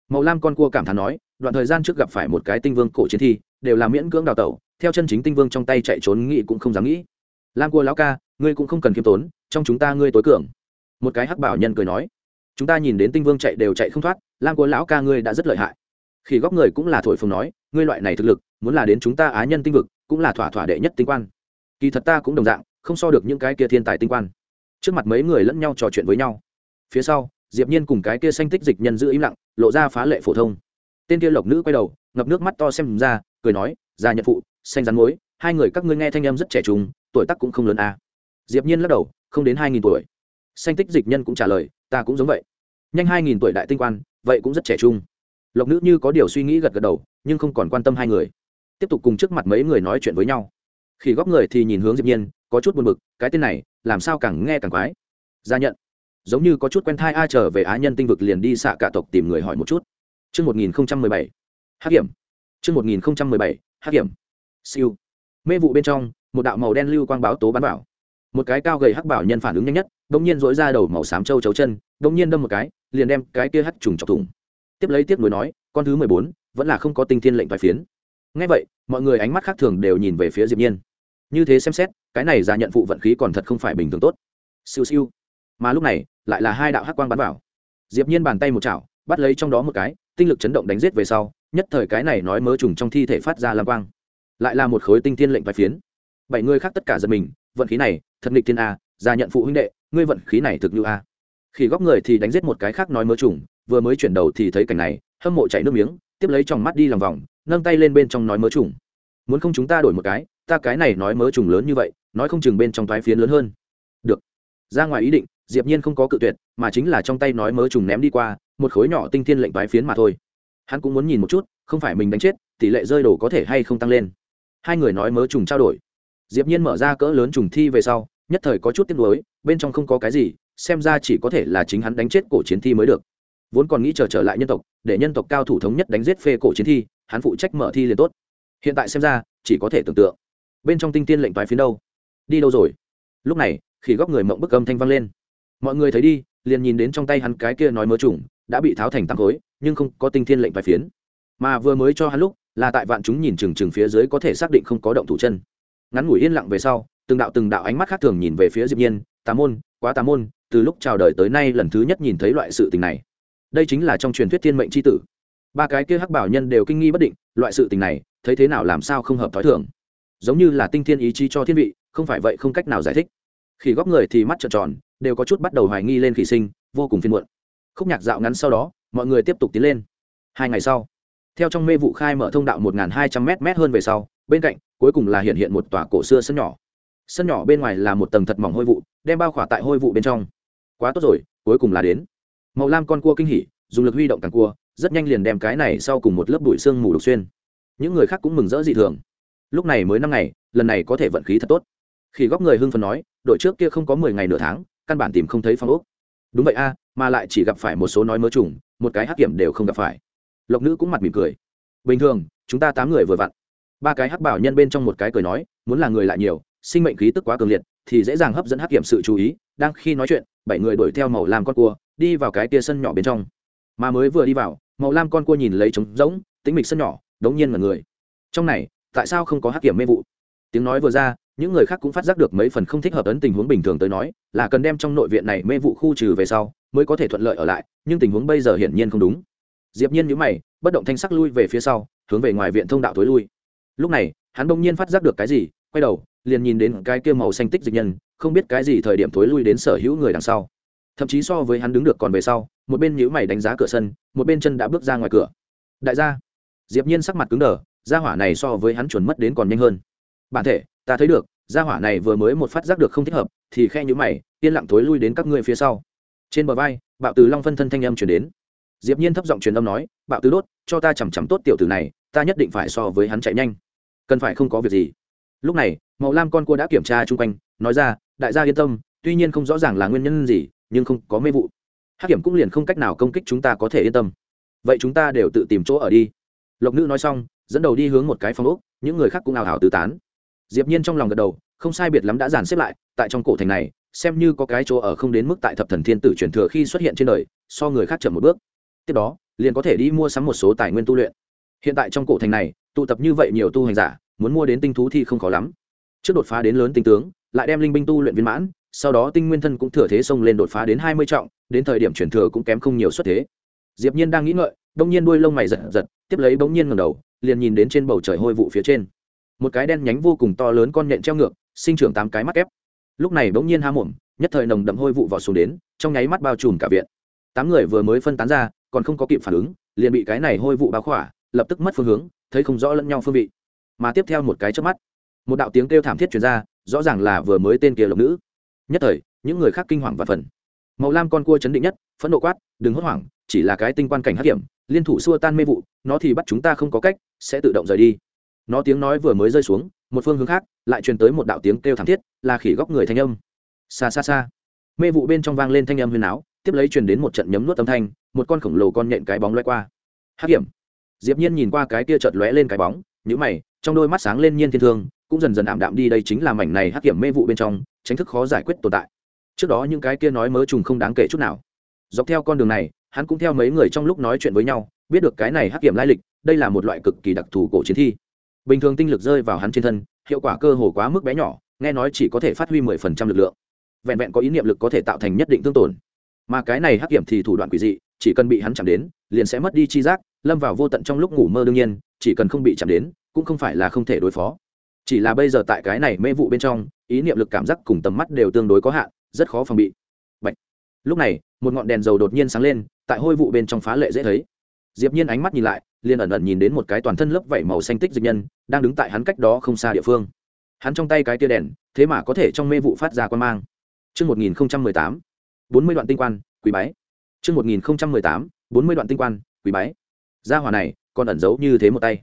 Màu lam con cua cảm thán nói, đoạn thời gian trước gặp phải một cái tinh vương cổ chiến thi, đều là miễn cưỡng đào tẩu, theo chân chính tinh vương trong tay chạy trốn nghĩ cũng không dám nghĩ. Lam cua lão ca, ngươi cũng không cần khiêm tốn, trong chúng ta ngươi tối cường. Một cái hắc bảo nhân cười nói, chúng ta nhìn đến tinh vương chạy đều chạy không thoát, lam cua lão ca ngươi đã rất lợi hại. Khi góc người cũng là thổi phồng nói, ngươi loại này thực lực, muốn là đến chúng ta á nhân tinh vực, cũng là thỏa thỏa đệ nhất tinh quan. Kỳ thật ta cũng đồng dạng không so được những cái kia thiên tài tinh quan. Trước mặt mấy người lẫn nhau trò chuyện với nhau. Phía sau, diệp nhiên cùng cái kia xanh tích dịch nhân giữ im lặng, lộ ra phá lệ phổ thông. Tên kia lộc nữ quay đầu, ngập nước mắt to xem ra, cười nói, già nhận phụ, xanh rắn mối hai người các ngươi nghe thanh âm rất trẻ trung, tuổi tác cũng không lớn à. diệp nhiên lắc đầu, không đến hai nghìn tuổi. Xanh tích dịch nhân cũng trả lời, ta cũng giống vậy. Nhanh hai nghìn tuổi đại tinh quan, vậy cũng rất trẻ trung. Lộc nữ như có điều suy nghĩ gật gật đầu, nhưng không còn quan tâm hai người. Tiếp tục cùng trước mặt mấy người nói chuyện với nhau khi góc người thì nhìn hướng diệp nhiên có chút buồn bực cái tên này làm sao càng nghe càng quái gia nhận giống như có chút quen thai a trở về á nhân tinh vực liền đi xạ cả tộc tìm người hỏi một chút Trước 1017, hắc hiểm. Trước 1017, hắc hiểm. Siêu. Mê vụ bên trong, một đạo màu đen lưu quang báo tố bắn vào. Một cái cao gầy hắc bảo nhân phản ứng nhanh nhất, đột nhiên rỗi ra đầu màu xám châu chấu chân, đột nhiên đâm một cái, liền đem cái kia hắc trùng chọc thủng. Tiếp lấy tiếp nối nói, con thứ mười bốn vẫn là không có tinh thiên lệnh toái phiến. Nghe vậy, mọi người ánh mắt khác thường đều nhìn về phía Diệp Nhiên. Như thế xem xét, cái này giả nhận phụ vận khí còn thật không phải bình thường tốt. Siêu siêu. Mà lúc này, lại là hai đạo hắc quang bắn vào. Diệp Nhiên bàn tay một chảo, bắt lấy trong đó một cái, tinh lực chấn động đánh giết về sau, nhất thời cái này nói mớ trùng trong thi thể phát ra lam quang lại là một khối tinh thiên lệnh vài phiến bảy người khác tất cả giật mình vận khí này thật nghịch thiên a ra nhận phụ huynh đệ ngươi vận khí này thực như a khi góc người thì đánh giết một cái khác nói mớ trùng vừa mới chuyển đầu thì thấy cảnh này hâm mộ chảy nước miếng tiếp lấy trong mắt đi lòng vòng nâng tay lên bên trong nói mớ trùng muốn không chúng ta đổi một cái ta cái này nói mớ trùng lớn như vậy nói không chừng bên trong thoái phiến lớn hơn. Được. Ra ngoài ý định diệp nhiên không có cự tuyệt mà chính là trong tay nói mớ trùng ném đi qua một khối nhỏ tinh thiên lệnh thoái phiến mà thôi. Hắn cũng muốn nhìn một chút không phải mình đánh chết tỷ lệ rơi đổ có thể hay không tăng lên. Hai người nói mớ trùng trao đổi. Diệp nhiên mở ra cỡ lớn trùng thi về sau nhất thời có chút tiếc nuối bên trong không có cái gì xem ra chỉ có thể là chính hắn đánh chết cổ chiến thi mới được. Vốn còn nghĩ chờ trở, trở lại nhân tộc để nhân tộc cao thủ thống nhất đánh giết phê cổ chiến thi hắn phụ trách mở thi liền tốt. Hiện tại xem ra chỉ có thể tưởng tượng bên trong tinh tiên lệnh toái phiến đâu? Đi đâu rồi? Lúc này khi góc người mộng bức âm thanh vang lên. Mọi người thấy đi, liền nhìn đến trong tay hắn cái kia nói mớ trùng đã bị tháo thành tăng khối, nhưng không có tinh thiên lệnh vài phiến. Mà vừa mới cho hắn lúc, là tại vạn chúng nhìn chừng chừng phía dưới có thể xác định không có động thủ chân. Ngắn ngủi yên lặng về sau, từng đạo từng đạo ánh mắt khác thường nhìn về phía diệp nhiên, tà môn, quá tà môn, từ lúc chào đời tới nay lần thứ nhất nhìn thấy loại sự tình này. Đây chính là trong truyền thuyết thiên mệnh chi tử. Ba cái kia hắc bảo nhân đều kinh nghi bất định, loại sự tình này, thấy thế nào làm sao không hợp thói thường giống như là tinh thiên ý chí cho thiên vị, không phải vậy không cách nào giải thích. Khi góc người thì mắt trợn tròn, đều có chút bắt đầu hoài nghi lên khỉ sinh, vô cùng phiên muộn. Khúc nhạc dạo ngắn sau đó, mọi người tiếp tục tiến lên. Hai ngày sau, theo trong mê vụ khai mở thông đạo một hai trăm m m hơn về sau, bên cạnh, cuối cùng là hiện hiện một tòa cổ xưa sân nhỏ. Sân nhỏ bên ngoài là một tầng thật mỏng hôi vụ, đem bao khỏa tại hôi vụ bên trong. Quá tốt rồi, cuối cùng là đến. Màu lam con cua kinh hỉ, dùng lực huy động càng cua, rất nhanh liền đem cái này sau cùng một lớp bụi xương mù đục xuyên. Những người khác cũng mừng rỡ dị thường lúc này mới năm ngày, lần này có thể vận khí thật tốt. Khi góc người hưng phần nói, đội trước kia không có mười ngày nửa tháng, căn bản tìm không thấy phong ốc. Đúng vậy a, mà lại chỉ gặp phải một số nói mớ trùng một cái hắc kiểm đều không gặp phải. Lộc nữ cũng mặt mỉm cười. Bình thường, chúng ta tám người vừa vặn. Ba cái hắc bảo nhân bên trong một cái cười nói, muốn là người lại nhiều, sinh mệnh khí tức quá cường liệt, thì dễ dàng hấp dẫn hắc kiểm sự chú ý, đang khi nói chuyện, bảy người đuổi theo màu lam con cua, đi vào cái tia sân nhỏ bên trong. Mà mới vừa đi vào, màu lam con cua nhìn lấy trống rỗng tính mịch sân nhỏ, đống nhiên là người. Trong này tại sao không có hắc kiểm mê vụ? Tiếng nói vừa ra, những người khác cũng phát giác được mấy phần không thích hợp ấn tình huống bình thường tới nói, là cần đem trong nội viện này mê vụ khu trừ về sau, mới có thể thuận lợi ở lại, nhưng tình huống bây giờ hiển nhiên không đúng. Diệp nhiên nhíu mày, bất động thanh sắc lui về phía sau, hướng về ngoài viện thông đạo tối lui. Lúc này, hắn đung nhiên phát giác được cái gì, quay đầu, liền nhìn đến cái kia màu xanh tích dịch nhân, không biết cái gì thời điểm tối lui đến sở hữu người đằng sau. Thậm chí so với hắn đứng được còn về sau, một bên nhíu mày đánh giá cửa sân, một bên chân đã bước ra ngoài cửa. Đại gia. Diệp nhiên sắc mặt cứng đờ gia hỏa này so với hắn chuẩn mất đến còn nhanh hơn. Bản thể, ta thấy được, gia hỏa này vừa mới một phát giác được không thích hợp, thì khe nhíu mày, yên lặng tối lui đến các ngươi phía sau. Trên bờ vai, bạo từ long phân thân thanh âm chuyển đến. Diệp nhiên thấp giọng truyền âm nói, bạo tứ đốt, cho ta chậm chậm tốt tiểu tử này, ta nhất định phải so với hắn chạy nhanh. Cần phải không có việc gì. Lúc này, màu lam con cua đã kiểm tra chung quanh, nói ra, đại gia yên tâm, tuy nhiên không rõ ràng là nguyên nhân gì, nhưng không có mê vụ. Hắc kiểm cũng liền không cách nào công kích chúng ta có thể yên tâm. Vậy chúng ta đều tự tìm chỗ ở đi. Lộc nữ nói xong dẫn đầu đi hướng một cái phòng ốc, những người khác cũng ảo ào tứ tán. Diệp nhiên trong lòng gật đầu, không sai biệt lắm đã dàn xếp lại, tại trong cổ thành này, xem như có cái chỗ ở không đến mức tại thập thần thiên tử truyền thừa khi xuất hiện trên đời, so người khác chậm một bước. Tiếp đó, liền có thể đi mua sắm một số tài nguyên tu luyện. Hiện tại trong cổ thành này, tụ tập như vậy nhiều tu hành giả, muốn mua đến tinh thú thì không khó lắm. Trước đột phá đến lớn tinh tướng, lại đem linh binh tu luyện viên mãn, sau đó tinh nguyên thân cũng thừa thế xông lên đột phá đến hai mươi trọng, đến thời điểm chuyển thừa cũng kém không nhiều xuất thế. Diệp nhiên đang nghĩ ngợi bỗng nhiên đuôi lông mày giật giật, tiếp lấy bỗng nhiên ngẩng đầu liền nhìn đến trên bầu trời hôi vụ phía trên. Một cái đen nhánh vô cùng to lớn con nhện treo ngược, sinh trưởng tám cái mắt kép. Lúc này bỗng nhiên há mồm, nhất thời nồng đậm hôi vụ vào xuống đến, trong nháy mắt bao trùm cả viện. Tám người vừa mới phân tán ra, còn không có kịp phản ứng, liền bị cái này hôi vụ bao khỏa, lập tức mất phương hướng, thấy không rõ lẫn nhau phương vị. Mà tiếp theo một cái trước mắt, một đạo tiếng kêu thảm thiết truyền ra, rõ ràng là vừa mới tên kia lộc nữ. Nhất thời, những người khác kinh hoàng và phần màu lam con cua chấn định nhất, phẫn nộ quát, đừng hốt hoảng chỉ là cái tinh quan cảnh hắc hiểm, liên thủ xua tan mê vụ, nó thì bắt chúng ta không có cách, sẽ tự động rời đi. Nó tiếng nói vừa mới rơi xuống, một phương hướng khác, lại truyền tới một đạo tiếng kêu thảm thiết, là khỉ góc người thanh âm. Xa xa xa mê vụ bên trong vang lên thanh âm huyền áo, tiếp lấy truyền đến một trận nhấm nuốt âm thanh, một con khổng lồ con nhện cái bóng loay qua. Hắc hiểm. Diệp nhiên nhìn qua cái kia chợt lóe lên cái bóng, nhíu mày, trong đôi mắt sáng lên nhiên thiên thương, cũng dần dần ảm đạm đi, đây chính là mảnh này hắc hiểm mê vụ bên trong, tránh thức khó giải quyết tồn tại. Trước đó những cái kia nói mớ trùng không đáng kể chút nào. Dọc theo con đường này hắn cũng theo mấy người trong lúc nói chuyện với nhau, biết được cái này hắc hiểm lai lịch, đây là một loại cực kỳ đặc thù cổ chiến thi. Bình thường tinh lực rơi vào hắn trên thân, hiệu quả cơ hồ quá mức bé nhỏ, nghe nói chỉ có thể phát huy mười phần trăm lực lượng. Vẹn vẹn có ý niệm lực có thể tạo thành nhất định tương tổn. Mà cái này hắc hiểm thì thủ đoạn quỷ dị, chỉ cần bị hắn chạm đến, liền sẽ mất đi chi giác, lâm vào vô tận trong lúc ngủ mơ đương nhiên, chỉ cần không bị chạm đến, cũng không phải là không thể đối phó. Chỉ là bây giờ tại cái này mê vụ bên trong, ý niệm lực cảm giác cùng tầm mắt đều tương đối có hạn, rất khó phòng bị lúc này một ngọn đèn dầu đột nhiên sáng lên tại hôi vụ bên trong phá lệ dễ thấy diệp nhiên ánh mắt nhìn lại liền ẩn ẩn nhìn đến một cái toàn thân lớp vảy màu xanh tích dịch nhân đang đứng tại hắn cách đó không xa địa phương hắn trong tay cái tia đèn thế mà có thể trong mê vụ phát ra quan mang Trước 1018, 40 đoạn tinh quan, quý bái. Trước 1018, 40 đoạn tinh quan, quý bái. Gia hỏa này, còn ẩn giấu như thế một tay.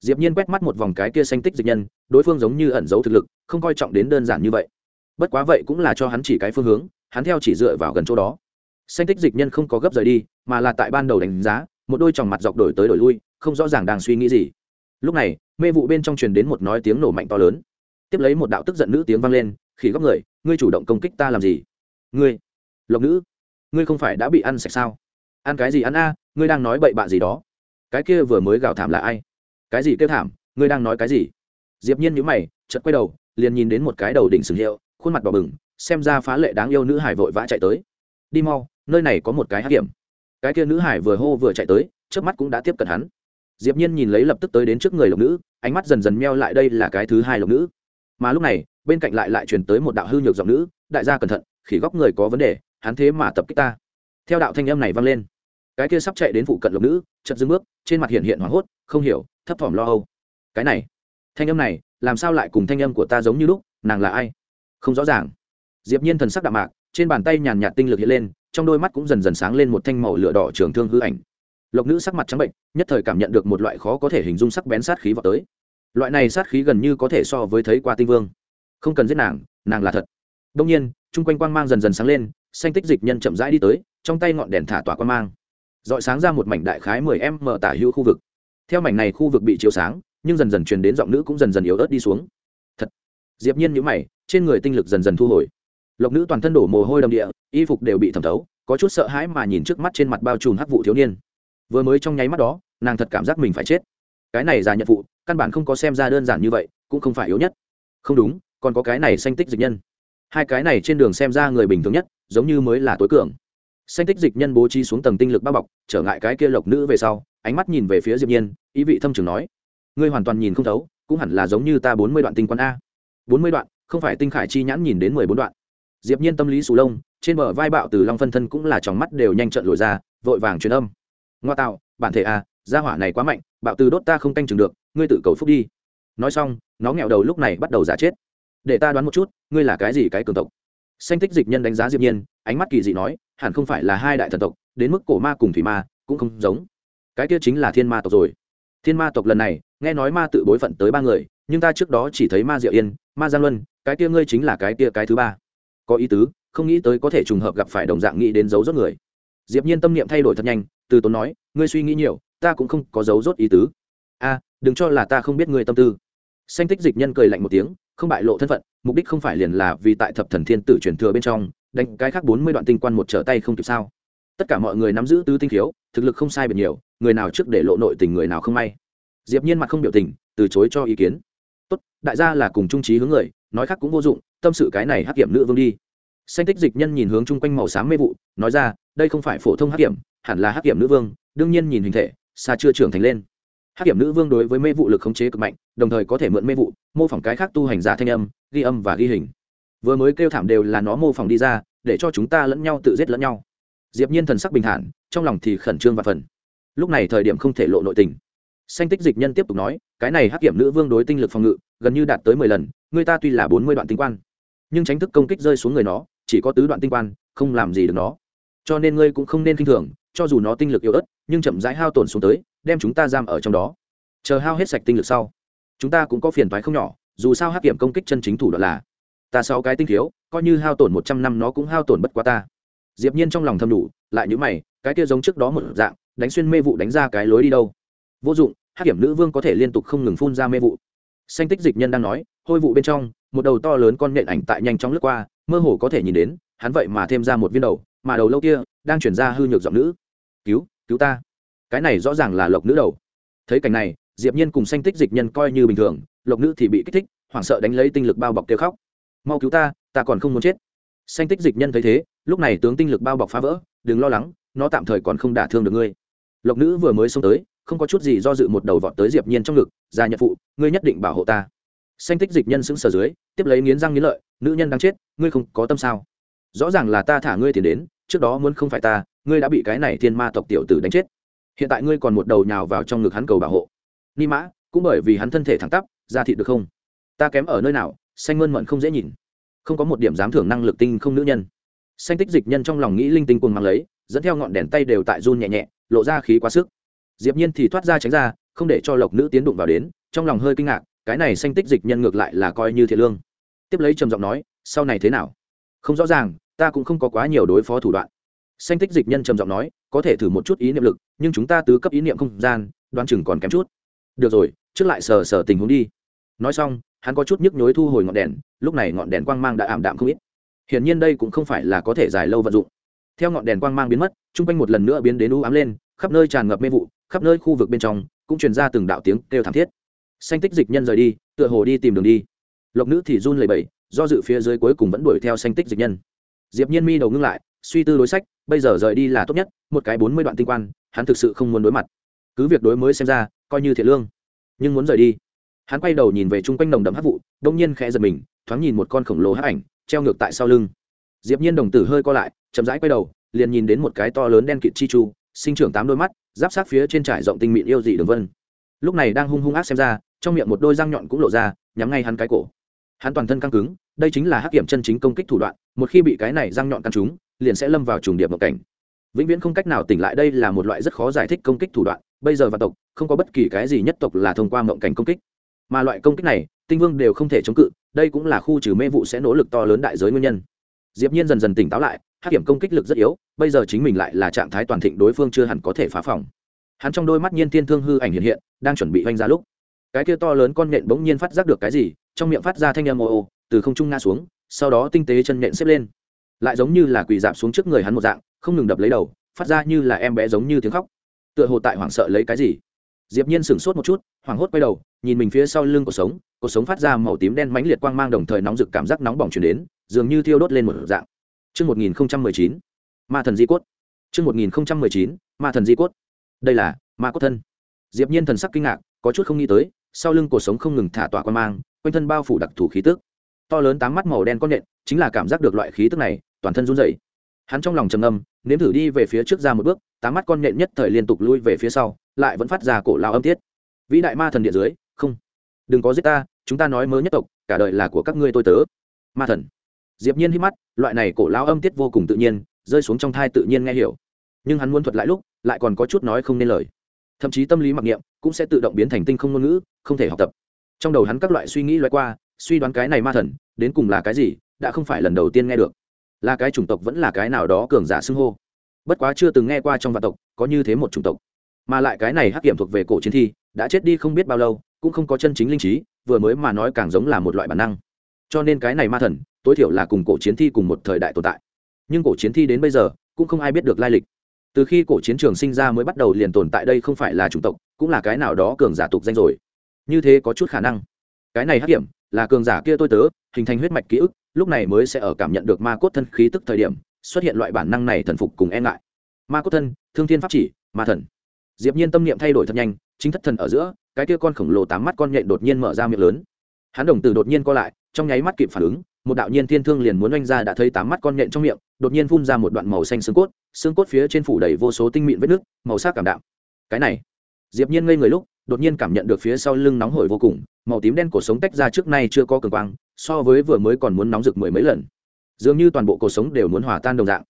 Diệp Nhiên quét mắt một vòng cái kia xanh tích dịch nhân, đối phương giống như ẩn giấu thực lực, không coi trọng đến đơn giản như vậy. Bất quá vậy cũng là cho hắn chỉ cái phương hướng, hắn theo chỉ dựa vào gần chỗ đó. Xanh tích dịch nhân không có gấp rời đi, mà là tại ban đầu đánh giá, một đôi tròng mặt dọc đổi tới đổi lui, không rõ ràng đang suy nghĩ gì. Lúc này, mê vụ bên trong truyền đến một nói tiếng nổ mạnh to lớn. Tiếp lấy một đạo tức giận nữ tiếng vang lên, khỉ góc người, ngươi chủ động công kích ta làm gì? Ngươi, Lộc nữ, ngươi không phải đã bị ăn sạch sao? Ăn cái gì ăn a, ngươi đang nói bậy bạ gì đó? Cái kia vừa mới gào thảm là ai? Cái gì kêu thảm, ngươi đang nói cái gì? Diệp Nhiên nhíu mày, chợt quay đầu, liền nhìn đến một cái đầu đỉnh sừng hiệu, khuôn mặt đỏ bừng, xem ra phá lệ đáng yêu nữ hải vội vã chạy tới. Đi mau, nơi này có một cái hắc hiểm. Cái kia nữ hải vừa hô vừa chạy tới, trước mắt cũng đã tiếp cận hắn. Diệp Nhiên nhìn lấy lập tức tới đến trước người lộc nữ, ánh mắt dần dần meo lại đây là cái thứ hai lộc nữ. Mà lúc này, bên cạnh lại lại truyền tới một đạo hư nhược giọng nữ, đại gia cẩn thận, khỉ góc người có vấn đề, hắn thế mà tập kích ta. Theo đạo thanh âm này vang lên, cái kia sắp chạy đến phụ cận lộc nữ, chợt dừng bước, trên mặt hiện hiện hoảng hốt, không hiểu, thấp thỏm lo âu. Cái này, thanh âm này, làm sao lại cùng thanh âm của ta giống như lúc, nàng là ai? Không rõ ràng. Diệp Nhiên thần sắc đạm mạc, trên bàn tay nhàn nhạt tinh lực hiện lên, trong đôi mắt cũng dần dần sáng lên một thanh màu lửa đỏ trường thương hư ảnh. Lộc nữ sắc mặt trắng bệnh nhất thời cảm nhận được một loại khó có thể hình dung sắc bén sát khí vào tới. Loại này sát khí gần như có thể so với thấy qua tinh vương. Không cần giết nàng nàng là thật. Đông nhiên chung quanh quang mang dần dần sáng lên xanh tích dịch nhân chậm rãi đi tới trong tay ngọn đèn thả tỏa quang mang. Dọi sáng ra một mảnh đại khái mười em mở tả hữu khu vực. Theo mảnh này khu vực bị chiếu sáng nhưng dần dần truyền đến giọng nữ cũng dần dần yếu ớt đi xuống. Thật. Diệp nhiên nhíu mày trên người tinh lực dần dần thu hồi lộc nữ toàn thân đổ mồ hôi đầm địa, y phục đều bị thẩm thấu, có chút sợ hãi mà nhìn trước mắt trên mặt bao trùm hắc vụ thiếu niên. Vừa mới trong nháy mắt đó, nàng thật cảm giác mình phải chết. Cái này già nhận vụ, căn bản không có xem ra đơn giản như vậy, cũng không phải yếu nhất. Không đúng, còn có cái này xanh tích dịch nhân. Hai cái này trên đường xem ra người bình thường nhất, giống như mới là tối cường. Xanh tích dịch nhân bố trí xuống tầng tinh lực bao bọc, trở ngại cái kia lộc nữ về sau, ánh mắt nhìn về phía diệp nhiên, ý vị thâm trường nói, ngươi hoàn toàn nhìn không thấu, cũng hẳn là giống như ta bốn mươi đoạn tinh quan a. Bốn mươi đoạn, không phải tinh khải chi nhãn nhìn đến mười bốn đoạn diệp nhiên tâm lý sù lông, trên bờ vai bạo từ long phân thân cũng là tròng mắt đều nhanh trợn lồi ra, vội vàng truyền âm. Ngoa tạo, bản thể à gia hỏa này quá mạnh, bạo từ đốt ta không canh chừng được, ngươi tự cầu phúc đi. Nói xong, nó nghẹo đầu lúc này bắt đầu giả chết. Để ta đoán một chút, ngươi là cái gì cái cường tộc? Xanh tích dịch nhân đánh giá diệp nhiên, ánh mắt kỳ dị nói, hẳn không phải là hai đại thần tộc, đến mức cổ ma cùng thủy ma cũng không giống. Cái kia chính là thiên ma tộc rồi. Thiên ma tộc lần này, nghe nói ma tự bối phận tới ba người, nhưng ta trước đó chỉ thấy ma diệu yên, ma giang luân, cái kia ngươi chính là cái kia cái thứ ba có ý tứ, không nghĩ tới có thể trùng hợp gặp phải đồng dạng nghĩ đến dấu rốt người. Diệp nhiên tâm niệm thay đổi thật nhanh, từ tốn nói, ngươi suy nghĩ nhiều, ta cũng không có dấu rốt ý tứ. A, đừng cho là ta không biết ngươi tâm tư. Xanh tích dịch nhân cười lạnh một tiếng, không bại lộ thân phận, mục đích không phải liền là vì tại thập thần thiên tử truyền thừa bên trong, đánh cái khác bốn mươi đoạn tinh quan một trở tay không kịp sao? Tất cả mọi người nắm giữ tứ tinh thiếu thực lực không sai biệt nhiều, người nào trước để lộ nội tình người nào không may. Diệp nhiên mặt không biểu tình, từ chối cho ý kiến. Tốt, đại gia là cùng trung trí hướng người nói khác cũng vô dụng, tâm sự cái này hắc kiểm nữ vương đi. Xanh tích dịch nhân nhìn hướng chung quanh màu xám mê vụ, nói ra, đây không phải phổ thông hắc kiểm, hẳn là hắc kiểm nữ vương, đương nhiên nhìn hình thể, xa chưa trưởng thành lên. Hắc kiểm nữ vương đối với mê vụ lực khống chế cực mạnh, đồng thời có thể mượn mê vụ, mô phỏng cái khác tu hành giả thanh âm, ghi âm và ghi hình. Vừa mới kêu thảm đều là nó mô phỏng đi ra, để cho chúng ta lẫn nhau tự giết lẫn nhau. Diệp nhiên thần sắc bình thản, trong lòng thì khẩn trương và phần lúc này thời điểm không thể lộ nội tình. Xanh tích dịch nhân tiếp tục nói, cái này hắc kiểm nữ vương đối tinh lực phòng ngự, gần như đạt tới mười lần người ta tuy là bốn mươi đoạn tinh quan, nhưng tránh thức công kích rơi xuống người nó, chỉ có tứ đoạn tinh quan, không làm gì được nó. Cho nên ngươi cũng không nên k i n h thường, cho dù nó tinh lực yếu ớt, nhưng chậm rãi hao tổn xuống tới, đem chúng ta giam ở trong đó. Chờ hao hết sạch tinh lực sau, chúng ta cũng có phiền thoái không nhỏ, dù sao hắc kiểm công kích chân chính thủ đoạn là, ta sáu cái tinh thiếu coi như hao tổn một trăm năm nó cũng hao tổn bất quá ta. Diệp nhiên trong lòng thầm đủ, lại nhíu mày, cái kia giống trước đó một dạng, đánh xuyên mê vụ đánh ra cái lối đi đâu. Vô dụng, hắc kiểm nữ vương có thể liên tục không ngừng phun ra mê vụ xanh tích dịch nhân đang nói, hôi vụ bên trong, một đầu to lớn con nhện ảnh tại nhanh chóng lướt qua, mơ hồ có thể nhìn đến, hắn vậy mà thêm ra một viên đầu, mà đầu lâu kia, đang chuyển ra hư nhược giọng nữ. Cứu cứu ta. Cái này rõ ràng là lộc nữ đầu. Thấy cảnh này, diệp nhiên cùng xanh tích dịch nhân coi như bình thường, lộc nữ thì bị kích thích, hoảng sợ đánh lấy tinh lực bao bọc kêu khóc. Mau cứu ta ta còn không muốn chết. Xanh tích dịch nhân thấy thế, lúc này tướng tinh lực bao bọc phá vỡ, đừng lo lắng, nó tạm thời còn không đả thương được ngươi. Lộc nữ vừa mới xông tới không có chút gì do dự một đầu vọt tới diệp nhiên trong ngực ra nhận phụ, ngươi nhất định bảo hộ ta. Xanh tích dịch nhân sững sờ dưới, tiếp lấy nghiến răng nghiến lợi, nữ nhân đang chết, ngươi không có tâm sao? Rõ ràng là ta thả ngươi tiền đến, trước đó muốn không phải ta, ngươi đã bị cái này thiên ma tộc tiểu tử đánh chết. Hiện tại ngươi còn một đầu nhào vào trong ngực hắn cầu bảo hộ. Ni mã, cũng bởi vì hắn thân thể thẳng tắp, ra thịt được không? Ta kém ở nơi nào, xanh mơn mận không dễ nhìn. Không có một điểm dám thưởng năng lực tinh không nữ nhân. Xanh tích dịch nhân trong lòng nghĩ linh tinh cuồng mang lấy, dẫn theo ngọn đèn tay đều tại run nhẹ nhẹ, lộ ra khí quá sức diệp nhiên thì thoát ra tránh ra, không để cho lộc nữ tiến đụng vào đến, trong lòng hơi kinh ngạc, cái này xanh tích dịch nhân ngược lại là coi như thiệt lương. Tiếp lấy trầm giọng nói, sau này thế nào? Không rõ ràng, ta cũng không có quá nhiều đối phó thủ đoạn. Xanh tích dịch nhân trầm giọng nói, có thể thử một chút ý niệm lực, nhưng chúng ta tứ cấp ý niệm không gian, đoán chừng còn kém chút. Được rồi, trước lại sờ sờ tình huống đi. Nói xong, hắn có chút nhức nhối thu hồi ngọn đèn, lúc này ngọn đèn quang mang đã ảm đạm không ít. Hiển nhiên đây cũng không phải là có thể dài lâu vận dụng. Theo ngọn đèn quang mang biến mất, chung quanh một lần nữa biến đến u ám lên, khắp nơi tràn ngập mê vụ khắp nơi khu vực bên trong, cũng truyền ra từng đạo tiếng kêu thảm thiết. Xanh tích dịch nhân rời đi, tựa hồ đi tìm đường đi. Lộc nữ thì run lẩy bẩy, do dự phía dưới cuối cùng vẫn đuổi theo xanh tích dịch nhân. Diệp nhiên mi đầu ngưng lại, suy tư đối sách, bây giờ rời đi là tốt nhất, một cái bốn mươi đoạn tinh quan, hắn thực sự không muốn đối mặt. Cứ việc đối mới xem ra, coi như thiệt lương, nhưng muốn rời đi. Hắn quay đầu nhìn về chung quanh nồng đậm hắc vụ, đông nhiên khẽ giật mình, thoáng nhìn một con khổng lồ hắc ảnh, treo ngược tại sau lưng. Diệp nhiên đồng tử hơi co lại, chậm rãi quay đầu, liền nhìn đến một cái to lớn đen kịt chi chu sinh trưởng tám đôi mắt, giáp sát phía trên trải rộng tinh mịn yêu dị đường vân. Lúc này đang hung hung ác xem ra, trong miệng một đôi răng nhọn cũng lộ ra, nhắm ngay hắn cái cổ. Hắn toàn thân căng cứng, đây chính là hắc kiểm chân chính công kích thủ đoạn, một khi bị cái này răng nhọn căn trúng, liền sẽ lâm vào trùng điệp mộng cảnh. Vĩnh viễn không cách nào tỉnh lại đây là một loại rất khó giải thích công kích thủ đoạn, bây giờ vạn tộc, không có bất kỳ cái gì nhất tộc là thông qua mộng cảnh công kích. Mà loại công kích này, tinh vương đều không thể chống cự, đây cũng là khu trừ mê vụ sẽ nỗ lực to lớn đại giới nguyên nhân diệp nhiên dần dần tỉnh táo lại, hắc hiểm công kích lực rất yếu, bây giờ chính mình lại là trạng thái toàn thịnh đối phương chưa hẳn có thể phá phòng. Hắn trong đôi mắt nhiên tiên thương hư ảnh hiện hiện, đang chuẩn bị hoành ra lúc. Cái kia to lớn con nện bỗng nhiên phát giác được cái gì, trong miệng phát ra thanh âm ô ô, từ không trung ngã xuống, sau đó tinh tế chân nện xếp lên. Lại giống như là quỳ dạp xuống trước người hắn một dạng, không ngừng đập lấy đầu, phát ra như là em bé giống như tiếng khóc. Tựa hồ tại hoảng sợ lấy cái gì. Diệp nhiên sửng sốt một chút, hoảng hốt quay đầu, nhìn mình phía sau lưng của sống cuộc sống phát ra màu tím đen mãnh liệt quang mang đồng thời nóng rực cảm giác nóng bỏng truyền đến dường như thiêu đốt lên một dạng chương 1019, ma thần di cốt. chương 1019, ma thần di cốt. Đây là ma cốt thân. Diệp Nhiên thần sắc kinh ngạc, có chút không nghĩ tới, sau lưng cuộc sống không ngừng thả tỏa quang mang, quanh thân bao phủ đặc thù khí tức. To lớn tám mắt màu đen con nện, chính là cảm giác được loại khí tức này, toàn thân run rẩy. Hắn trong lòng trầm ngâm, nếm thử đi về phía trước ra một bước, tám mắt con nện nhất thời liên tục lui về phía sau, lại vẫn phát ra cổ lao âm tiết. Vĩ đại ma thần địa dưới, không, đừng có giết ta, chúng ta nói mớ nhất tộc, cả đời là của các ngươi tôi tớ. Ma thần diệp nhiên hít mắt, loại này cổ lao âm tiết vô cùng tự nhiên, rơi xuống trong thai tự nhiên nghe hiểu. Nhưng hắn muốn thuật lại lúc, lại còn có chút nói không nên lời. Thậm chí tâm lý mặc niệm cũng sẽ tự động biến thành tinh không ngôn ngữ, không thể học tập. Trong đầu hắn các loại suy nghĩ loại qua, suy đoán cái này ma thần, đến cùng là cái gì, đã không phải lần đầu tiên nghe được. Là cái chủng tộc vẫn là cái nào đó cường giả xưng hô. Bất quá chưa từng nghe qua trong vạn tộc, có như thế một chủng tộc. Mà lại cái này hắc kiểm thuộc về cổ chiến thi, đã chết đi không biết bao lâu, cũng không có chân chính linh trí, vừa mới mà nói càng giống là một loại bản năng cho nên cái này ma thần, tối thiểu là cùng cổ chiến thi cùng một thời đại tồn tại. Nhưng cổ chiến thi đến bây giờ, cũng không ai biết được lai lịch. Từ khi cổ chiến trường sinh ra mới bắt đầu liền tồn tại đây không phải là chủng tộc, cũng là cái nào đó cường giả tục danh rồi. Như thế có chút khả năng. Cái này hắc hiểm, là cường giả kia tôi tớ, hình thành huyết mạch ký ức, lúc này mới sẽ ở cảm nhận được ma cốt thân khí tức thời điểm, xuất hiện loại bản năng này thần phục cùng e ngại. Ma cốt thân, thương thiên pháp chỉ, ma thần. Diệp nhiên tâm niệm thay đổi thật nhanh, chính thất thần ở giữa, cái kia con khổng lồ tám mắt con nhện đột nhiên mở ra miệng lớn hắn đồng tử đột nhiên co lại, trong nháy mắt kịp phản ứng, một đạo nhiên thiên thương liền muốn oanh ra đã thấy tám mắt con nhện trong miệng, đột nhiên phun ra một đoạn màu xanh xương cốt xương cốt phía trên phủ đầy vô số tinh mịn vết nước màu sắc cảm đạm. Cái này, diệp nhiên ngây người lúc, đột nhiên cảm nhận được phía sau lưng nóng hổi vô cùng, màu tím đen cổ sống tách ra trước nay chưa có cường quang, so với vừa mới còn muốn nóng rực mười mấy lần. Dường như toàn bộ cổ sống đều muốn hòa tan đồng dạng.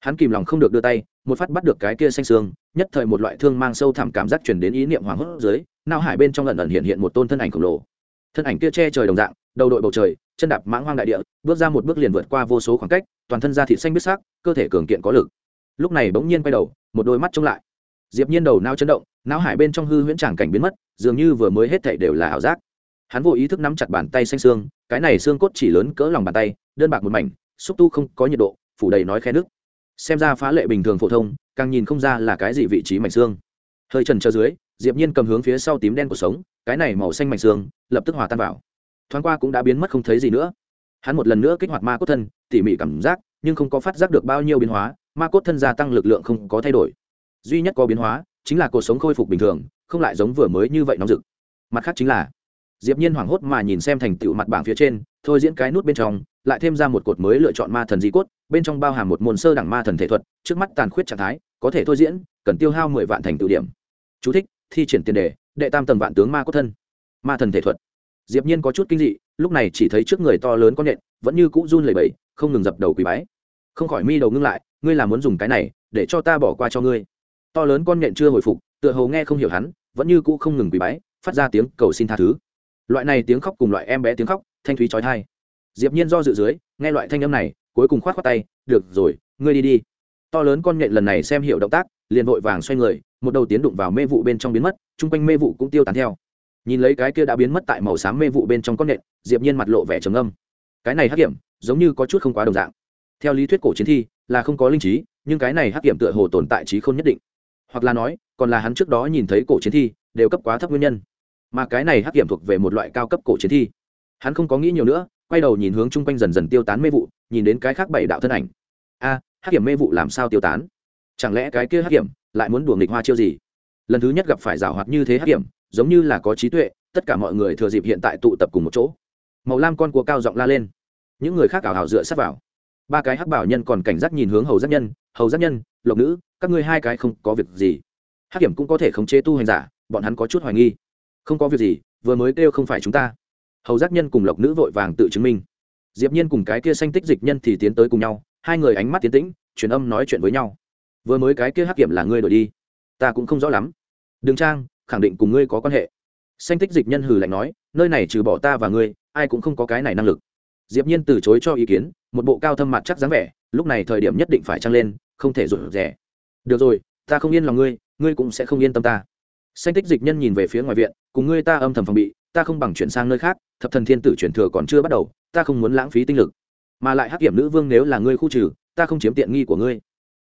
Hắn kìm lòng không được đưa tay, một phát bắt được cái kia xanh xương, nhất thời một loại thương mang sâu thẳm cảm giác truyền đến ý niệm hoàng hốt dưới, não hải bên trong lần ẩn hiện hiện một tôn thân ảnh khổng lồ thân ảnh kia che trời đồng dạng, đầu đội bầu trời, chân đạp mãng hoang đại địa, bước ra một bước liền vượt qua vô số khoảng cách, toàn thân da thịt xanh biết sắc cơ thể cường kiện có lực. Lúc này bỗng nhiên quay đầu, một đôi mắt trông lại. Diệp nhiên đầu nao chấn động, não hải bên trong hư huyễn tràng cảnh biến mất, dường như vừa mới hết thảy đều là ảo giác. Hắn vô ý thức nắm chặt bàn tay xanh xương, cái này xương cốt chỉ lớn cỡ lòng bàn tay, đơn bạc một mảnh, xúc tu không có nhiệt độ, phủ đầy nói khe nước. Xem ra phá lệ bình thường phổ thông, càng nhìn không ra là cái gì vị trí mảnh xương. Hơi trần chờ dưới diệp nhiên cầm hướng phía sau tím đen của sống, cái này màu xanh mảnh xương, lập tức hòa tan vào. Thoáng qua cũng đã biến mất không thấy gì nữa. Hắn một lần nữa kích hoạt ma cốt thân, tỉ mỉ cảm giác, nhưng không có phát giác được bao nhiêu biến hóa, ma cốt thân gia tăng lực lượng không có thay đổi. Duy nhất có biến hóa, chính là cuộc sống khôi phục bình thường, không lại giống vừa mới như vậy nóng rực. Mặt khác chính là, diệp nhiên hoảng hốt mà nhìn xem thành tựu mặt bảng phía trên, thôi diễn cái nút bên trong, lại thêm ra một cột mới lựa chọn ma thần di cốt, bên trong bao hàm một môn sơ đẳng ma thần thể thuật, trước mắt tàn khuyết trạng thái, có thể thôi diễn, cần tiêu hao mười vạn thành tựu điểm. Chú thích thi triển tiền đề, đệ tam tầng vạn tướng ma cốt thân, ma thần thể thuật. Diệp nhiên có chút kinh dị, lúc này chỉ thấy trước người to lớn con nhện, vẫn như cũ run lẩy bẩy, không ngừng dập đầu quỳ bái. Không khỏi mi đầu ngưng lại, ngươi là muốn dùng cái này, để cho ta bỏ qua cho ngươi. To lớn con nhện chưa hồi phục, tựa hồ nghe không hiểu hắn, vẫn như cũ không ngừng quỳ bái, phát ra tiếng cầu xin tha thứ. Loại này tiếng khóc cùng loại em bé tiếng khóc, thanh thúy chói tai. Diệp nhiên do dự dưới, nghe loại thanh âm này, cuối cùng khoát khoát tay, được rồi, ngươi đi đi. To lớn con nhện lần này xem hiểu động tác, liền vội vàng xoay người một đầu tiến đụng vào mê vụ bên trong biến mất chung quanh mê vụ cũng tiêu tán theo. Nhìn lấy cái kia đã biến mất tại màu xám mê vụ bên trong con nện diệp nhiên mặt lộ vẻ trầm âm cái này hắc hiểm, giống như có chút không quá đồng dạng. Theo lý thuyết cổ chiến thi là không có linh trí nhưng cái này hắc hiểm tựa hồ tồn tại trí không nhất định. Hoặc là nói còn là hắn trước đó nhìn thấy cổ chiến thi đều cấp quá thấp nguyên nhân. Mà cái này hắc hiểm thuộc về một loại cao cấp cổ chiến thi. Hắn không có nghĩ nhiều nữa quay đầu nhìn hướng chung quanh dần dần tiêu tán mê vụ nhìn đến cái khác bảy đạo thân ảnh. A hắc hiểm mê vụ làm sao tiêu tán? Chẳng lẽ cái kia hắc hiểm? Lại muốn đùa nghịch hoa chiêu gì? Lần thứ nhất gặp phải rào hoạt như thế hắc hiểm, giống như là có trí tuệ, tất cả mọi người thừa dịp hiện tại tụ tập cùng một chỗ. Màu lam con cua cao giọng la lên. Những người khác ảo hào dựa sát vào. Ba cái hắc bảo nhân còn cảnh giác nhìn hướng hầu giác nhân, hầu giác nhân, lộc nữ, các ngươi hai cái không có việc gì. Hắc hiểm cũng có thể khống chế tu hành giả, bọn hắn có chút hoài nghi. Không có việc gì, vừa mới kêu không phải chúng ta. Hầu giác nhân cùng lộc nữ vội vàng tự chứng minh. Diệp nhiên cùng cái kia xanh tích dịch nhân thì tiến tới cùng nhau, hai người ánh mắt tiến tĩnh, truyền âm nói chuyện với nhau vừa mới cái kia hắc kiểm là ngươi đổi đi. Ta cũng không rõ lắm. Đường trang, khẳng định cùng ngươi có quan hệ. Xanh tích dịch nhân hừ lạnh nói, nơi này trừ bỏ ta và ngươi, ai cũng không có cái này năng lực. Diệp nhiên từ chối cho ý kiến, một bộ cao thâm mặt chắc dáng vẻ, lúc này thời điểm nhất định phải trăng lên, không thể rủi rẻ được rồi, ta không yên lòng ngươi ngươi cũng sẽ không yên tâm ta. Xanh tích dịch nhân nhìn về phía ngoài viện, cùng ngươi ta âm thầm phòng bị, ta không bằng chuyển sang nơi khác, thập thần thiên tử chuyển thừa còn chưa bắt đầu, ta không muốn lãng phí tinh lực. Mà lại hắc kiểm nữ vương nếu là ngươi khu trừ, ta không chiếm tiện nghi của ngươi.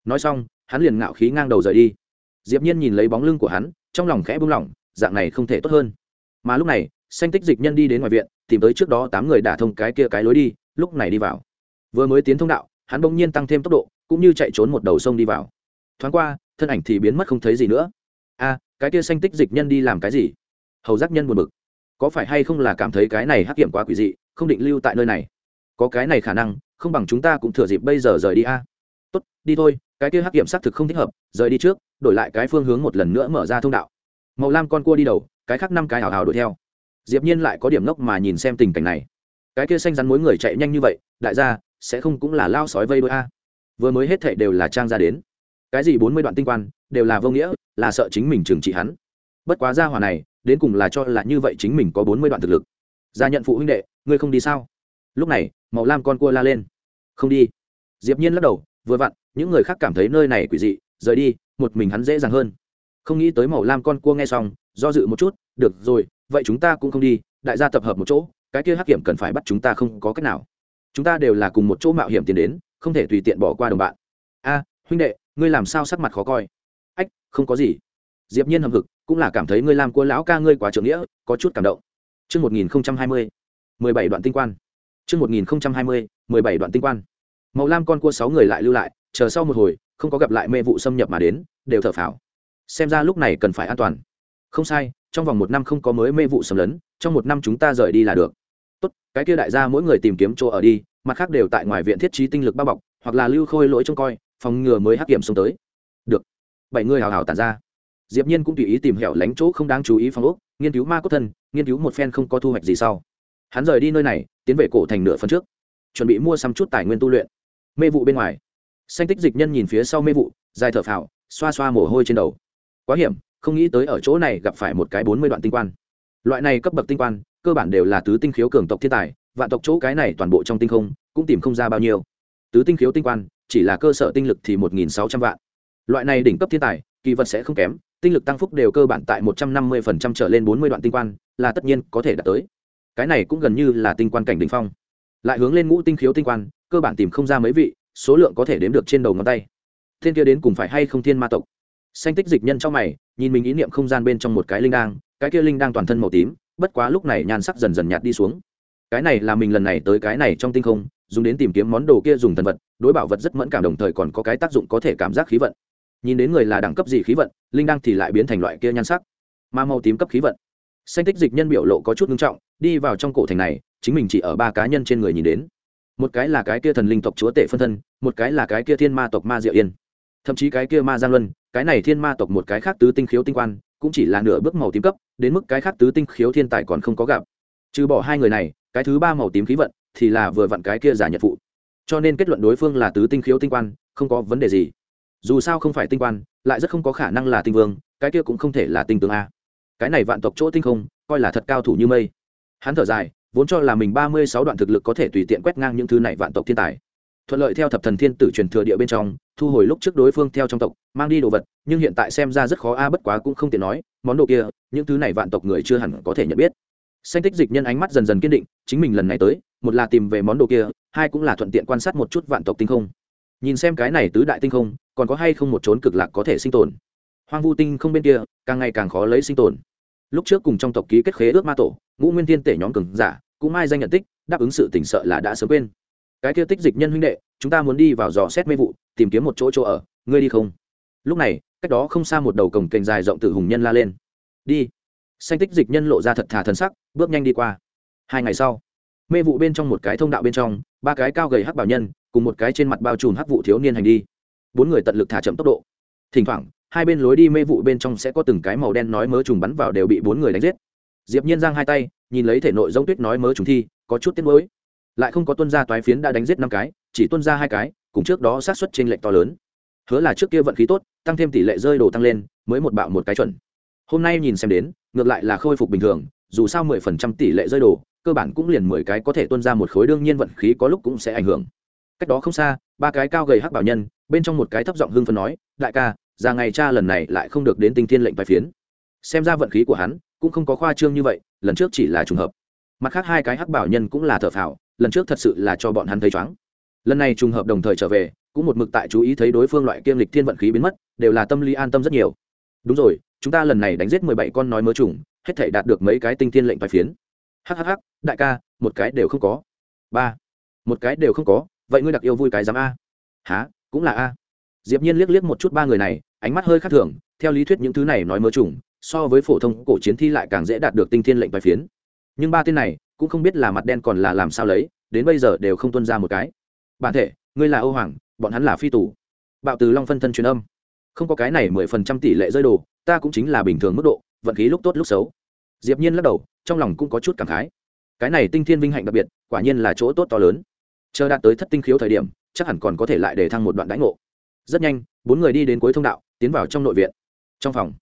Nói xong hắn liền ngạo khí ngang đầu rời đi. Diệp nhiên nhìn lấy bóng lưng của hắn, trong lòng khẽ buông lỏng, dạng này không thể tốt hơn. Mà lúc này, xanh tích dịch nhân đi đến ngoài viện, tìm tới trước đó tám người đả thông cái kia cái lối đi, lúc này đi vào. Vừa mới tiến thông đạo, hắn bỗng nhiên tăng thêm tốc độ, cũng như chạy trốn một đầu sông đi vào. Thoáng qua, thân ảnh thì biến mất không thấy gì nữa. A cái kia xanh tích dịch nhân đi làm cái gì? Hầu giác nhân buồn bực. Có phải hay không là cảm thấy cái này hắc kiểm quá quỷ dị, không định lưu tại nơi này? Có cái này khả năng, không bằng chúng ta cũng thừa dịp bây giờ rời đi a. Tốt, đi thôi cái kia hắc kiểm xác thực không thích hợp, rời đi trước, đổi lại cái phương hướng một lần nữa mở ra thông đạo. Màu lam con cua đi đầu, cái khác năm cái hào hào đuổi theo. Diệp nhiên lại có điểm ngốc mà nhìn xem tình cảnh này. Cái kia xanh rắn mối người chạy nhanh như vậy, đại gia, sẽ không cũng là lao sói vây đôi a? Vừa mới hết thảy đều là trang ra đến. Cái gì bốn mươi đoạn tinh quan, đều là vô nghĩa, là sợ chính mình trừng trị hắn. Bất quá gia hỏa này, đến cùng là cho là như vậy chính mình có bốn mươi đoạn thực lực. Gia nhận phụ huynh đệ, ngươi không đi sao? Lúc này, màu lam con cua la lên. Không đi. Diệp nhiên lắc đầu vừa vặn những người khác cảm thấy nơi này quỷ dị rời đi một mình hắn dễ dàng hơn. Không nghĩ tới màu lam con cua nghe xong do dự một chút được rồi vậy chúng ta cũng không đi đại gia tập hợp một chỗ cái kia hắc kiểm cần phải bắt chúng ta không có cách nào. Chúng ta đều là cùng một chỗ mạo hiểm tiến đến không thể tùy tiện bỏ qua đồng bạn. A huynh đệ ngươi làm sao sắc mặt khó coi? Ách không có gì. Diệp nhiên hầm hực cũng là cảm thấy ngươi làm cua lão ca ngươi quá trưởng nghĩa có chút cảm động. Chương 1020, 17 đoạn tinh quan. Chương 1020, 17 đoạn tinh quan. Màu lam con cua sáu người lại lưu lại, chờ sau một hồi, không có gặp lại mê vụ xâm nhập mà đến, đều thở phào. Xem ra lúc này cần phải an toàn. Không sai, trong vòng một năm không có mới mê vụ xâm lấn, trong một năm chúng ta rời đi là được. Tốt, cái kia đại gia mỗi người tìm kiếm chỗ ở đi, mặt khác đều tại ngoài viện thiết trí tinh lực bao bọc, hoặc là lưu khôi lỗi trông coi, phòng ngừa mới hắc kiểm xông tới. Được. Bảy người hào hào tản ra diệp nhiên cũng tùy ý tìm hẻo lánh chỗ không đáng chú ý phong ốc nghiên cứu ma cốt thân nghiên cứu một phen không có thu hoạch gì sau hắn rời đi nơi này tiến về cổ thành nửa phần trước chuẩn bị mua xăm chút tài nguyên tu luyện mê vụ bên ngoài. Xanh tích dịch nhân nhìn phía sau mê vụ, dài thở phào, xoa xoa mồ hôi trên đầu. Quá hiểm, không nghĩ tới ở chỗ này gặp phải một cái bốn mươi đoạn tinh quan. Loại này cấp bậc tinh quan, cơ bản đều là tứ tinh khiếu cường tộc thiên tài, vạn tộc chỗ cái này toàn bộ trong tinh không, cũng tìm không ra bao nhiêu. Tứ tinh khiếu tinh quan, chỉ là cơ sở tinh lực thì một nghìn sáu trăm vạn. Loại này đỉnh cấp thiên tài, kỳ vật sẽ không kém, tinh lực tăng phúc đều cơ bản tại một trăm năm mươi phần trăm trở lên bốn mươi đoạn tinh quan, là tất nhiên có thể đạt tới. Cái này cũng gần như là tinh quan cảnh đ ỉ n h phong. Lại hướng lên ngũ tinh khiếu tinh quan cơ bản tìm không ra mấy vị, số lượng có thể đếm được trên đầu ngón tay. Thiên kia đến cùng phải hay không thiên ma tộc? Xanh tích dịch nhân trong mày, nhìn mình ý niệm không gian bên trong một cái linh đang cái kia linh đang toàn thân màu tím, bất quá lúc này nhan sắc dần dần nhạt đi xuống. Cái này là mình lần này tới cái này trong tinh không, dùng đến tìm kiếm món đồ kia dùng thần vật, đối bảo vật rất mẫn cảm đồng thời còn có cái tác dụng có thể cảm giác khí vận. Nhìn đến người là đẳng cấp gì khí vận, linh đang thì lại biến thành loại kia nhan sắc, mà màu tím cấp khí vận. Xanh tích dịch nhân biểu lộ có chút nghiêm trọng, đi vào trong cổ thành này, chính mình chỉ ở ba cá nhân trên người nhìn đến một cái là cái kia thần linh tộc chúa tể phân thân, một cái là cái kia thiên ma tộc ma diệu yên. Thậm chí cái kia ma giang luân, cái này thiên ma tộc một cái khác tứ tinh khiếu tinh quan, cũng chỉ là nửa bước màu tím cấp, đến mức cái khác tứ tinh khiếu thiên tài còn không có gặp. Trừ bỏ hai người này, cái thứ ba màu tím khí vận thì là vừa vặn cái kia giả nhật phụ. Cho nên kết luận đối phương là tứ tinh khiếu tinh quan, không có vấn đề gì. Dù sao không phải tinh quan, lại rất không có khả năng là tinh vương, cái kia cũng không thể là tinh tướng a. Cái này vạn tộc chỗ tinh không, coi là thật cao thủ như mây. Hắn thở dài vốn cho là mình ba mươi sáu đoạn thực lực có thể tùy tiện quét ngang những thứ này vạn tộc thiên tài. Thuận lợi theo thập thần thiên tử truyền thừa địa bên trong, thu hồi lúc trước đối phương theo trong tộc, mang đi đồ vật, nhưng hiện tại xem ra rất khó a, bất quá cũng không tiện nói, món đồ kia, những thứ này vạn tộc người chưa hẳn có thể nhận biết. Xanh tích dịch nhân ánh mắt dần dần kiên định, chính mình lần này tới, một là tìm về món đồ kia, hai cũng là thuận tiện quan sát một chút vạn tộc tinh không. Nhìn xem cái này tứ đại tinh không, còn có hay không một trốn cực lạc có thể sinh tồn. Hoang vu tinh không bên kia, càng ngày càng khó lấy sinh tồn. Lúc trước cùng trong tộc ký kết khế ước ma tổ ngũ nguyên thiên tể nhóm cường giả, cũng ai danh nhận tích, đáp ứng sự tỉnh sợ là đã sớm quên. Cái kia tích dịch nhân huynh đệ, chúng ta muốn đi vào dò xét mê vụ, tìm kiếm một chỗ chỗ ở, ngươi đi không? Lúc này, cách đó không xa một đầu cổng kềnh dài rộng từ hùng nhân la lên. Đi. Xanh tích dịch nhân lộ ra thật thà thân sắc, bước nhanh đi qua. Hai ngày sau, mê vụ bên trong một cái thông đạo bên trong, ba cái cao gầy hắc bảo nhân, cùng một cái trên mặt bao trùm hắc vụ thiếu niên hành đi. Bốn người tận lực thả chậm tốc độ. Thỉnh thoảng, hai bên lối đi mê vụ bên trong sẽ có từng cái màu đen nói mớ trùng bắn vào đều bị bốn người đánh giết diệp nhiên giang hai tay, nhìn lấy thể nội giống tuyết nói mớ trùng thi, có chút tiếc nuối. Lại không có tuân gia toái phiến đã đánh giết năm cái, chỉ tuân gia hai cái, cùng trước đó sát suất trên lệnh to lớn. Hứa là trước kia vận khí tốt, tăng thêm tỷ lệ rơi đồ tăng lên, mới một bạo một cái chuẩn. Hôm nay nhìn xem đến, ngược lại là khôi phục bình thường, dù sao mười phần trăm tỷ lệ rơi đồ, cơ bản cũng liền mười cái có thể tuân ra một khối đương nhiên vận khí có lúc cũng sẽ ảnh hưởng. Cách đó không xa, ba cái cao gầy hắc bảo nhân, bên trong một cái thấp giọng hưng phấn nói, đại ca già ngày cha lần này lại không được đến tinh thiên lệnh bài phiến. Xem ra vận khí của hắn cũng không có khoa trương như vậy, lần trước chỉ là trùng hợp. Mặt khác hai cái hắc bảo nhân cũng là thợ phào, lần trước thật sự là cho bọn hắn thấy chóng lần này trùng hợp đồng thời trở về, cũng một mực tại chú ý thấy đối phương loại kiêm lịch thiên vận khí biến mất, đều là tâm lý an tâm rất nhiều. Đúng rồi, chúng ta lần này đánh giết mười bảy con nói mớ trùng, hết thể đạt được mấy cái tinh thiên lệnh phải phiến. Hhh đại ca, một cái đều không có. Ba, một cái đều không có, vậy ngươi đặc yêu vui cái dám a. Há cũng là a. Diệp nhiên liếc liếc một chút ba người này, ánh mắt hơi khác thường, theo lý thuyết những thứ này nói mơ trùng so với phổ thông cổ chiến thi lại càng dễ đạt được tinh thiên lệnh bài phiến. Nhưng ba tên này cũng không biết là mặt đen còn là làm sao lấy, đến bây giờ đều không tuân ra một cái. Bản thể, ngươi là âu hoàng, bọn hắn là phi tù. Bạo từ long phân thân truyền âm. Không có cái này mười phần trăm tỷ lệ rơi đồ, ta cũng chính là bình thường mức độ, vận khí lúc tốt lúc xấu. Diệp nhiên lắc đầu, trong lòng cũng có chút cảm khái. Cái này tinh thiên vinh hạnh đặc biệt, quả nhiên là chỗ tốt to lớn. Chờ đạt tới thất tinh khiếu thời điểm, chắc hẳn còn có thể lại để thăng một đoạn đãi ngộ. Rất nhanh, bốn người đi đến cuối thông đạo, tiến vào trong nội viện. Trong phòng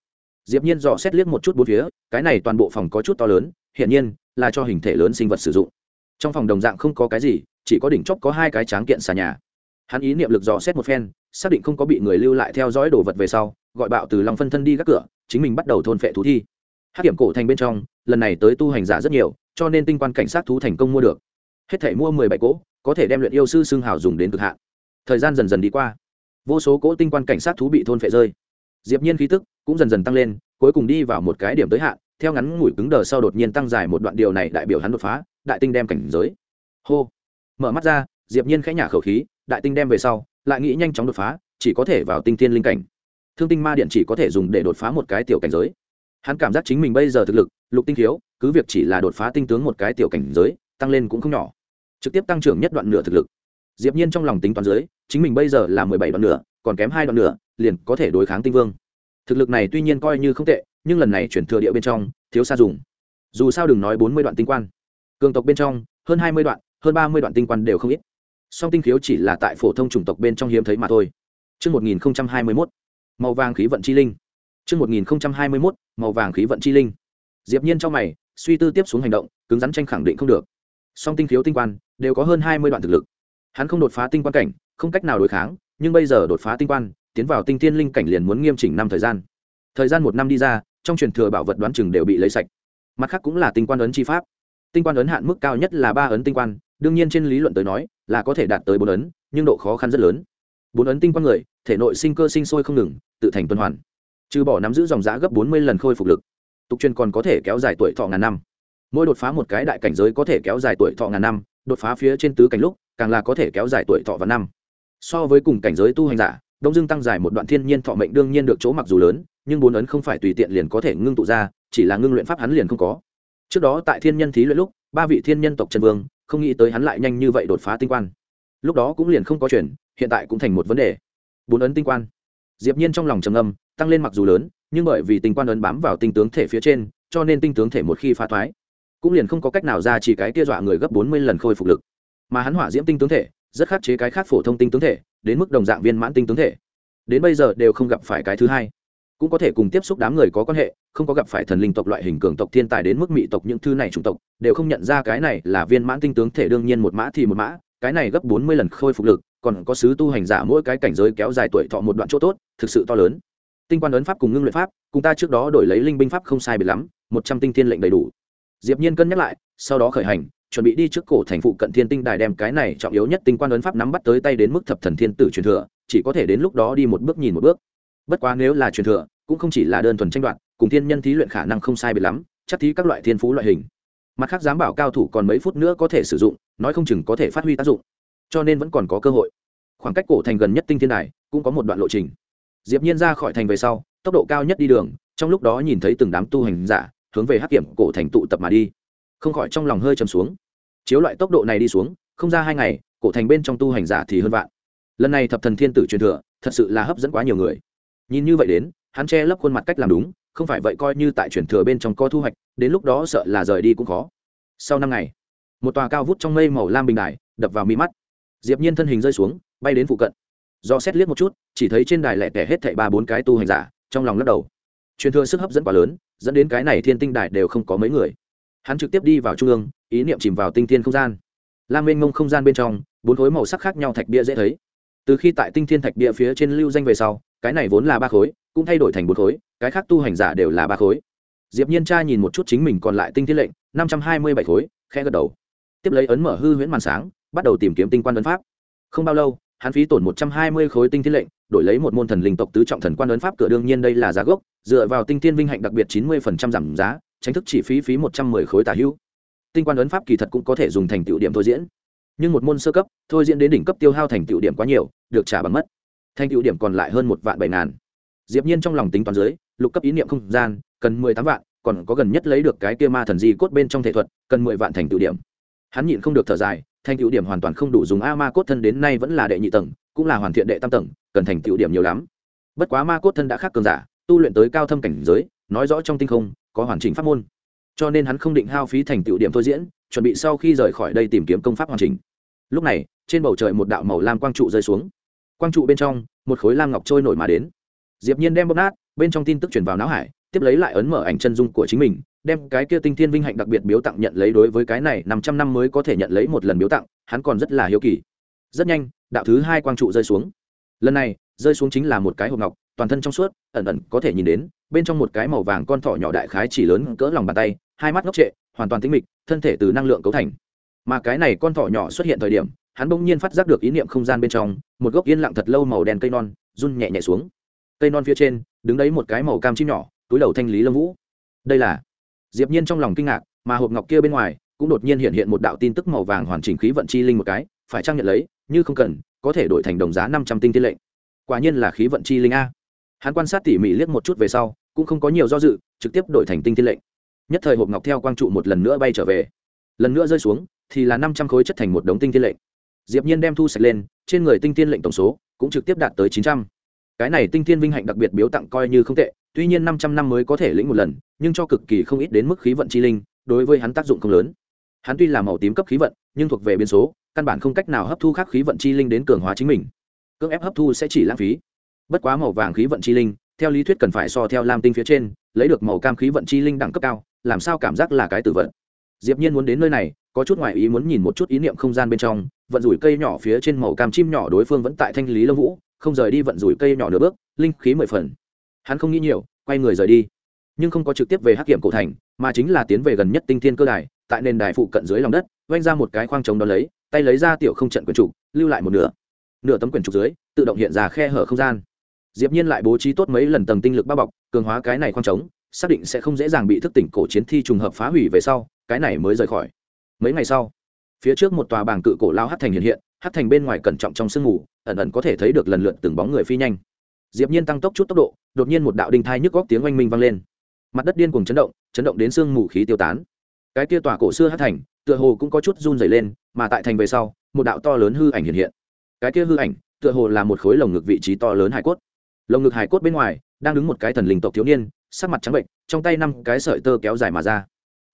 diệp nhiên dò xét liếc một chút bốn phía, cái này toàn bộ phòng có chút to lớn hiện nhiên là cho hình thể lớn sinh vật sử dụng. Trong phòng đồng dạng không có cái gì, chỉ có đỉnh chóp có hai cái tráng kiện xà nhà. Hắn ý niệm lực dò xét một phen, xác định không có bị người lưu lại theo dõi đồ vật về sau, gọi bạo từ lòng phân thân đi các cửa, chính mình bắt đầu thôn phệ thú thi. Hắc điểm cổ thành bên trong, lần này tới tu hành giả rất nhiều, cho nên tinh quan cảnh sát thú thành công mua được. Hết thể mua mười bảy cỗ, có thể đem luyện yêu sư xương hào dùng đến cực hạn. Thời gian dần dần đi qua. Vô số cỗ tinh quan cảnh sát thú bị thôn phệ rơi. Diệp nhiên khí tức cũng dần dần tăng lên, cuối cùng đi vào một cái điểm tới hạn, theo ngắn ngủi cứng đờ sau đột nhiên tăng dài một đoạn điều này đại biểu hắn đột phá, đại tinh đem cảnh giới. Hô. Mở mắt ra, diệp nhiên khẽ nhả khẩu khí, đại tinh đem về sau, lại nghĩ nhanh chóng đột phá, chỉ có thể vào tinh thiên linh cảnh. Thương tinh ma điện chỉ có thể dùng để đột phá một cái tiểu cảnh giới. Hắn cảm giác chính mình bây giờ thực lực, lục tinh thiếu, cứ việc chỉ là đột phá tinh tướng một cái tiểu cảnh giới, tăng lên cũng không nhỏ. Trực tiếp tăng trưởng nhất đoạn nửa thực lực. Diệp nhiên trong lòng tính toán dưới, chính mình bây giờ là mười bảy đoạn nửa, còn kém hai đoạn nửa, liền có thể đối kháng tinh vương thực lực này tuy nhiên coi như không tệ nhưng lần này chuyển thừa địa bên trong thiếu xa dùng. Dù sao đừng nói bốn mươi đoạn tinh quan. Cường tộc bên trong hơn hai mươi đoạn hơn ba mươi đoạn tinh quan đều không ít. Song tinh khiếu chỉ là tại phổ thông chủng tộc bên trong hiếm thấy mà thôi. Trước 1021, màu vàng khí vận chi linh. Trước 1021, màu vàng khí vận chi linh. Diệp Nhiên trong mày, suy tư tiếp xuống hành động, cứng rắn tranh khẳng định không được. Song tinh khiếu tinh quan đều có hơn hai mươi đoạn thực lực. Hắn không đột phá tinh quan cảnh không cách nào đối kháng nhưng bây giờ đột phá tinh quan tiến vào tinh thiên linh cảnh liền muốn nghiêm chỉnh năm thời gian. Thời gian một năm đi ra, trong truyền thừa bảo vật đoán chừng đều bị lấy sạch. Mặt khác cũng là tinh quan ấn chi pháp. Tinh quan ấn hạn mức cao nhất là ba ấn tinh quan, đương nhiên trên lý luận tới nói, là có thể đạt tới bốn ấn, nhưng độ khó khăn rất lớn. Bốn ấn tinh quan người, thể nội sinh cơ sinh sôi không ngừng, tự thành tuần hoàn. Trừ bỏ nắm giữ dòng giã gấp bốn mươi lần khôi phục lực, tục truyền còn có thể kéo dài tuổi thọ ngàn năm. Mỗi đột phá một cái đại cảnh giới có thể kéo dài tuổi thọ ngàn năm, đột phá phía trên tứ cảnh lúc, càng là có thể kéo dài tuổi thọ và năm. So với cùng cảnh giới tu hành giả đông dương tăng dài một đoạn thiên nhiên thọ mệnh đương nhiên được chỗ mặc dù lớn, nhưng bốn ấn không phải tùy tiện liền có thể ngưng tụ ra, chỉ là ngưng luyện pháp hắn liền không có. Trước đó tại thiên nhân thí luyện lúc, ba vị thiên nhân tộc trần vương, không nghĩ tới hắn lại nhanh như vậy đột phá tinh quan. Lúc đó cũng liền không có chuyển hiện tại cũng thành một vấn đề. Bốn ấn tinh quan. Diệp nhiên trong lòng trầm âm tăng lên mặc dù lớn, nhưng bởi vì tinh quan ấn bám vào tinh tướng thể phía trên, cho nên tinh tướng thể một khi phá thoái, cũng liền không có cách nào ra chỉ cái kia dọa người gấp bốn mươi lần khôi phục lực. Mà hắn hỏa diễm tinh tướng thể rất khắc chế cái khác phổ thông tinh tướng thể, đến mức đồng dạng viên mãn tinh tướng thể. Đến bây giờ đều không gặp phải cái thứ hai. Cũng có thể cùng tiếp xúc đám người có quan hệ, không có gặp phải thần linh tộc loại hình cường tộc thiên tài đến mức mỹ tộc những thứ này chủng tộc, đều không nhận ra cái này là viên mãn tinh tướng thể đương nhiên một mã thì một mã, cái này gấp bốn mươi lần khôi phục lực, còn có sứ tu hành giả mỗi cái cảnh giới kéo dài tuổi thọ một đoạn chỗ tốt, thực sự to lớn. Tinh quan ấn pháp cùng ngưng luyện pháp, cùng ta trước đó đổi lấy linh binh pháp không sai biệt lắm, một trăm tinh thiên lệnh đầy đủ. Diệp nhiên cân nhắc lại, sau đó khởi hành chuẩn bị đi trước cổ thành phụ cận thiên tinh đài đem cái này trọng yếu nhất tinh quan ấn pháp nắm bắt tới tay đến mức thập thần thiên tử truyền thừa, chỉ có thể đến lúc đó đi một bước nhìn một bước. Bất quá nếu là truyền thừa, cũng không chỉ là đơn thuần tranh đoạt, cùng thiên nhân thí luyện khả năng không sai biệt lắm, chắc thí các loại thiên phú loại hình. Mặt khác dám bảo cao thủ còn mấy phút nữa có thể sử dụng, nói không chừng có thể phát huy tác dụng. Cho nên vẫn còn có cơ hội. Khoảng cách cổ thành gần nhất tinh thiên đài, cũng có một đoạn lộ trình. Diệp nhiên ra khỏi thành về sau, tốc độ cao nhất đi đường, trong lúc đó nhìn thấy từng đám tu hành giả, hướng về hắc kiểm cổ thành tụ tập mà đi không khỏi trong lòng hơi trầm xuống. Chiếu loại tốc độ này đi xuống, không ra hai ngày, cổ thành bên trong tu hành giả thì hơn vạn. Lần này thập thần thiên tử truyền thừa, thật sự là hấp dẫn quá nhiều người. Nhìn như vậy đến, hắn che lấp khuôn mặt cách làm đúng, không phải vậy coi như tại truyền thừa bên trong có thu hoạch, đến lúc đó sợ là rời đi cũng khó. Sau năm ngày, một tòa cao vút trong mây màu lam bình đài đập vào mi mắt. Diệp nhiên thân hình rơi xuống, bay đến phụ cận. Do xét liếc một chút, chỉ thấy trên đài lẻ tẻ hết thảy ba bốn cái tu hành giả, trong lòng lắc đầu. Truyền thừa sức hấp dẫn quá lớn, dẫn đến cái này thiên tinh đài đều không có mấy người hắn trực tiếp đi vào trung ương, ý niệm chìm vào tinh thiên không gian. Lam mênh mông không gian bên trong, bốn khối màu sắc khác nhau thạch bia dễ thấy. Từ khi tại tinh thiên thạch bia phía trên lưu danh về sau, cái này vốn là ba khối, cũng thay đổi thành bốn khối, cái khác tu hành giả đều là ba khối. Diệp nhiên tra nhìn một chút chính mình còn lại tinh thiên lệnh, năm trăm hai mươi bảy khối, khẽ gật đầu. Tiếp lấy ấn mở hư huyễn màn sáng, bắt đầu tìm kiếm tinh quan ấn pháp. Không bao lâu, hắn phí tổn một trăm hai mươi khối tinh thiên lệnh, đổi lấy một môn thần linh tộc tứ trọng thần quan ấn pháp, cửa đương nhiên đây là giá gốc, dựa vào tinh thiên vinh hạnh đặc biệt chín mươi phần trăm giảm giá tránh thức chỉ phí phí một trăm mười khối tà hữu. Tinh quan ấn pháp kỳ thật cũng có thể dùng thành tựu điểm thôi diễn. Nhưng một môn sơ cấp, thôi diễn đến đỉnh cấp tiêu hao thành tựu điểm quá nhiều, được trả bằng mất. Thành tựu điểm còn lại hơn một vạn bảy ngàn. Diệp nhiên trong lòng tính toán dưới, lục cấp ý niệm không gian, cần mười tám vạn, còn có gần nhất lấy được cái kia ma thần di cốt bên trong thể thuật, cần mười vạn thành tựu điểm. Hắn nhịn không được thở dài, thành tựu điểm hoàn toàn không đủ dùng a ma cốt thân đến nay vẫn là đệ nhị tầng, cũng là hoàn thiện đệ tam tầng, cần thành tựu điểm nhiều lắm. Bất quá ma cốt thân đã khác cường giả, tu luyện tới cao thâm cảnh giới, nói rõ trong tinh không có hoàn chỉnh pháp môn. Cho nên hắn không định hao phí thành tựu điểm thôi diễn, chuẩn bị sau khi rời khỏi đây tìm kiếm công pháp hoàn chỉnh. Lúc này, trên bầu trời một đạo màu lam quang trụ rơi xuống. Quang trụ bên trong, một khối lam ngọc trôi nổi mà đến. Diệp nhiên đem bóp nát, bên trong tin tức truyền vào não hải, tiếp lấy lại ấn mở ảnh chân dung của chính mình, đem cái kia tinh thiên vinh hạnh đặc biệt biếu tặng nhận lấy đối với cái này năm trăm năm mới có thể nhận lấy một lần biếu tặng, hắn còn rất là hiếu kỳ. Rất nhanh, đạo thứ hai quang trụ rơi xuống. Lần này, rơi xuống chính là một cái hộp ngọc toàn thân trong suốt, ẩn ẩn có thể nhìn đến, bên trong một cái màu vàng con thỏ nhỏ đại khái chỉ lớn cỡ lòng bàn tay, hai mắt ngốc trệ, hoàn toàn tĩnh mịch, thân thể từ năng lượng cấu thành. Mà cái này con thỏ nhỏ xuất hiện thời điểm, hắn bỗng nhiên phát giác được ý niệm không gian bên trong, một gốc yên lặng thật lâu màu đen cây non, run nhẹ nhẹ xuống. Cây non phía trên, đứng đấy một cái màu cam chim nhỏ, túi đầu thanh lý lâm vũ. Đây là diệp nhiên trong lòng kinh ngạc, mà hộp ngọc kia bên ngoài, cũng đột nhiên hiện hiện một đạo tin tức màu vàng hoàn chỉnh khí vận chi linh một cái, phải trang nhận lấy, như không cần, có thể đổi thành đồng giá năm trăm tinh tiên lệnh. Quả nhiên là khí vận chi linh a hắn quan sát tỉ mỉ liếc một chút về sau, cũng không có nhiều do dự, trực tiếp đổi thành tinh thiên lệnh. Nhất thời hộp ngọc theo quang trụ một lần nữa bay trở về. Lần nữa rơi xuống, thì là năm trăm khối chất thành một đống tinh thiên lệnh. Diệp nhiên đem thu sạch lên, trên người tinh thiên lệnh tổng số cũng trực tiếp đạt tới chín trăm. Cái này tinh thiên vinh hạnh đặc biệt biếu tặng coi như không tệ, tuy nhiên năm trăm năm mới có thể lĩnh một lần, nhưng cho cực kỳ không ít đến mức khí vận chi linh, đối với hắn tác dụng không lớn. Hắn tuy là màu tím cấp khí vận, nhưng thuộc về biến số, căn bản không cách nào hấp thu khác khí vận chi linh đến cường hóa chính mình. Cưỡng ép hấp thu sẽ chỉ lãng phí bất quá màu vàng khí vận chi linh, theo lý thuyết cần phải so theo lam tinh phía trên, lấy được màu cam khí vận chi linh đẳng cấp cao, làm sao cảm giác là cái tử vận? Diệp nhiên muốn đến nơi này, có chút ngoại ý muốn nhìn một chút ý niệm không gian bên trong, vận rủi cây nhỏ phía trên màu cam chim nhỏ đối phương vẫn tại thanh lý lông vũ, không rời đi vận rủi cây nhỏ nửa bước, linh khí mười phần. Hắn không nghĩ nhiều, quay người rời đi. Nhưng không có trực tiếp về hắc kiểm cổ thành, mà chính là tiến về gần nhất tinh thiên cơ đài, tại nền đài phụ cận dưới lòng đất vanh ra một cái khoang trống đó lấy, tay lấy ra tiểu không trận quyển trục, lưu lại một nửa. Nửa tấm quyển trục dưới, tự động hiện ra khe hở không gian diệp nhiên lại bố trí tốt mấy lần tầng tinh lực bao bọc, cường hóa cái này khoang trống, xác định sẽ không dễ dàng bị thức tỉnh cổ chiến thi trùng hợp phá hủy về sau, cái này mới rời khỏi. Mấy ngày sau, phía trước một tòa bảng cự cổ lao hất thành hiện hiện hất thành bên ngoài cẩn trọng trong sương mù, ẩn ẩn có thể thấy được lần lượt từng bóng người phi nhanh. Diệp nhiên tăng tốc chút tốc độ, đột nhiên một đạo đinh thai nhức góc tiếng oanh minh vang lên. Mặt đất điên cuồng chấn động chấn động đến sương mù khí tiêu tán. Cái kia tòa cổ xưa hất thành, tựa hồ cũng có chút run rẩy lên, mà tại thành về sau, một đạo to lớn hư ảnh hiện hiện. Cái kia hư ảnh, tựa hồ là một khối lồng ngực vị trí to lớn hải cốt lồng ngực hải cốt bên ngoài đang đứng một cái thần linh tộc thiếu niên sắc mặt trắng bệnh trong tay năm cái sợi tơ kéo dài mà ra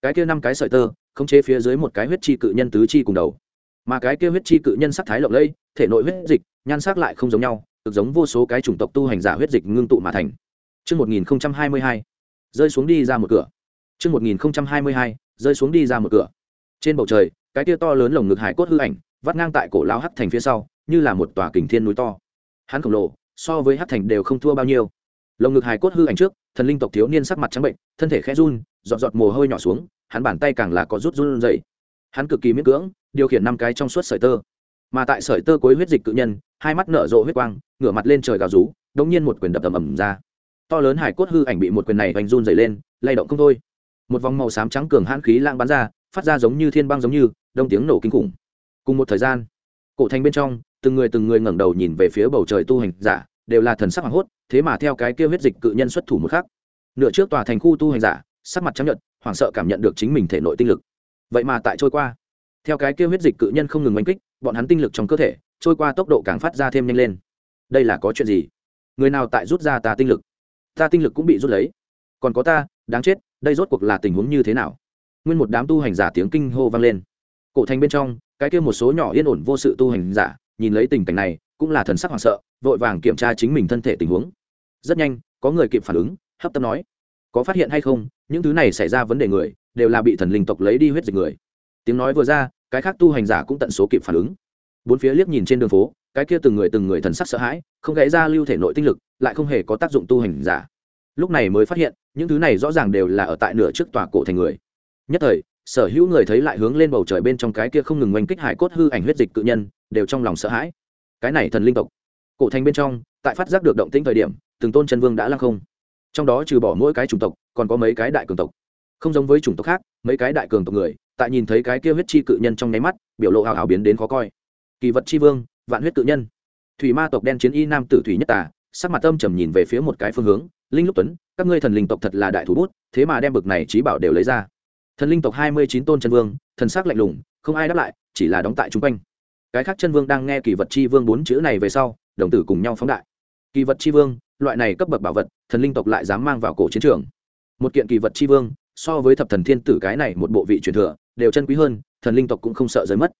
cái kia năm cái sợi tơ khống chế phía dưới một cái huyết chi cự nhân tứ chi cùng đầu mà cái kia huyết chi cự nhân sắc thái lộng lẫy thể nội huyết dịch nhan sắc lại không giống nhau cực giống vô số cái chủng tộc tu hành giả huyết dịch ngưng tụ mà thành Trước 1022, rơi xuống đi ra một cửa. Trước 1022, rơi xuống đi ra một cửa. Trên bầu trời, cái kia to lớn lồng ngực hải cốt hư ảnh, vắt ngang tại cổ lão hắc thành phía sau, như là một tòa kình thiên núi to. Hắn khổng lồ, so với hát thành đều không thua bao nhiêu. Lồng ngực hải cốt hư ảnh trước, thần linh tộc thiếu niên sắc mặt trắng bệnh, thân thể khẽ run, dọn giọt mồ hôi nhỏ xuống, hắn bàn tay càng là có rút run dậy. Hắn cực kỳ miễn cưỡng, điều khiển năm cái trong suốt sợi tơ. Mà tại sợi tơ cuối huyết dịch cự nhân, hai mắt nở rộ huyết quang, ngửa mặt lên trời gào rú, đột nhiên một quyền đập ầm ầm ra to lớn hải cốt hư ảnh bị một quyền này vành run dày lên lay động không thôi một vòng màu xám trắng cường hãn khí lang bắn ra phát ra giống như thiên băng giống như đông tiếng nổ kinh khủng cùng một thời gian cổ thành bên trong từng người từng người ngẩng đầu nhìn về phía bầu trời tu hành giả, đều là thần sắc hoảng hốt, thế mà theo cái kia huyết dịch cự nhân xuất thủ một khác nửa trước tòa thành khu tu hành giả, sắc mặt chấp nhận hoảng sợ cảm nhận được chính mình thể nội tinh lực. Vậy mà tại trôi qua, theo cái kia huyết dịch cự nhân không ngừng đánh kích, bọn hắn tinh lực trong cơ thể, trôi qua tốc độ càng phát ra thêm nhanh lên. Đây là có chuyện gì? Người nào tại rút ra ta tinh lực? Ta tinh lực cũng bị rút lấy. Còn có ta, đáng chết, đây rốt cuộc là tình huống như thế nào? Nguyên một đám tu hành giả tiếng kinh hô vang lên. Cổ thành bên trong, cái kia một số nhỏ yên ổn vô sự tu hành giả nhìn lấy tình cảnh này, cũng là thần sắc hoảng sợ, vội vàng kiểm tra chính mình thân thể tình huống. Rất nhanh, có người kịp phản ứng, hấp tấp nói, có phát hiện hay không? Những thứ này xảy ra vấn đề người, đều là bị thần linh tộc lấy đi huyết dịch người. Tiếng nói vừa ra, cái khác tu hành giả cũng tận số kịp phản ứng. Bốn phía liếc nhìn trên đường phố, cái kia từng người từng người thần sắc sợ hãi, không gãy ra lưu thể nội tinh lực, lại không hề có tác dụng tu hành giả. Lúc này mới phát hiện, những thứ này rõ ràng đều là ở tại nửa trước tòa cổ thành người. Nhất thời sở hữu người thấy lại hướng lên bầu trời bên trong cái kia không ngừng oanh kích hải cốt hư ảnh huyết dịch cự nhân, đều trong lòng sợ hãi. Cái này thần linh tộc. Cổ thành bên trong, tại phát giác được động tĩnh thời điểm, từng tôn chân vương đã lăng không. Trong đó trừ bỏ mỗi cái chủng tộc, còn có mấy cái đại cường tộc. Không giống với chủng tộc khác, mấy cái đại cường tộc người, tại nhìn thấy cái kia huyết chi cự nhân trong nháy mắt, biểu lộ hào hào biến đến khó coi. Kỳ vật chi vương, vạn huyết cự nhân. Thủy ma tộc đen chiến y nam tử thủy nhất tà, sắc mặt âm trầm nhìn về phía một cái phương hướng, linh lúc tuấn, các ngươi thần linh tộc thật là đại thủ bút, thế mà đem bực này trí bảo đều lấy ra thần linh tộc hai mươi chín tôn chân vương, thần sắc lạnh lùng, không ai đáp lại, chỉ là đóng tại chung quanh. Cái khác chân vương đang nghe kỳ vật chi vương bốn chữ này về sau, đồng tử cùng nhau phóng đại. Kỳ vật chi vương, loại này cấp bậc bảo vật, thần linh tộc lại dám mang vào cổ chiến trường. Một kiện kỳ vật chi vương, so với thập thần thiên tử cái này một bộ vị truyền thừa, đều chân quý hơn, thần linh tộc cũng không sợ giới mất.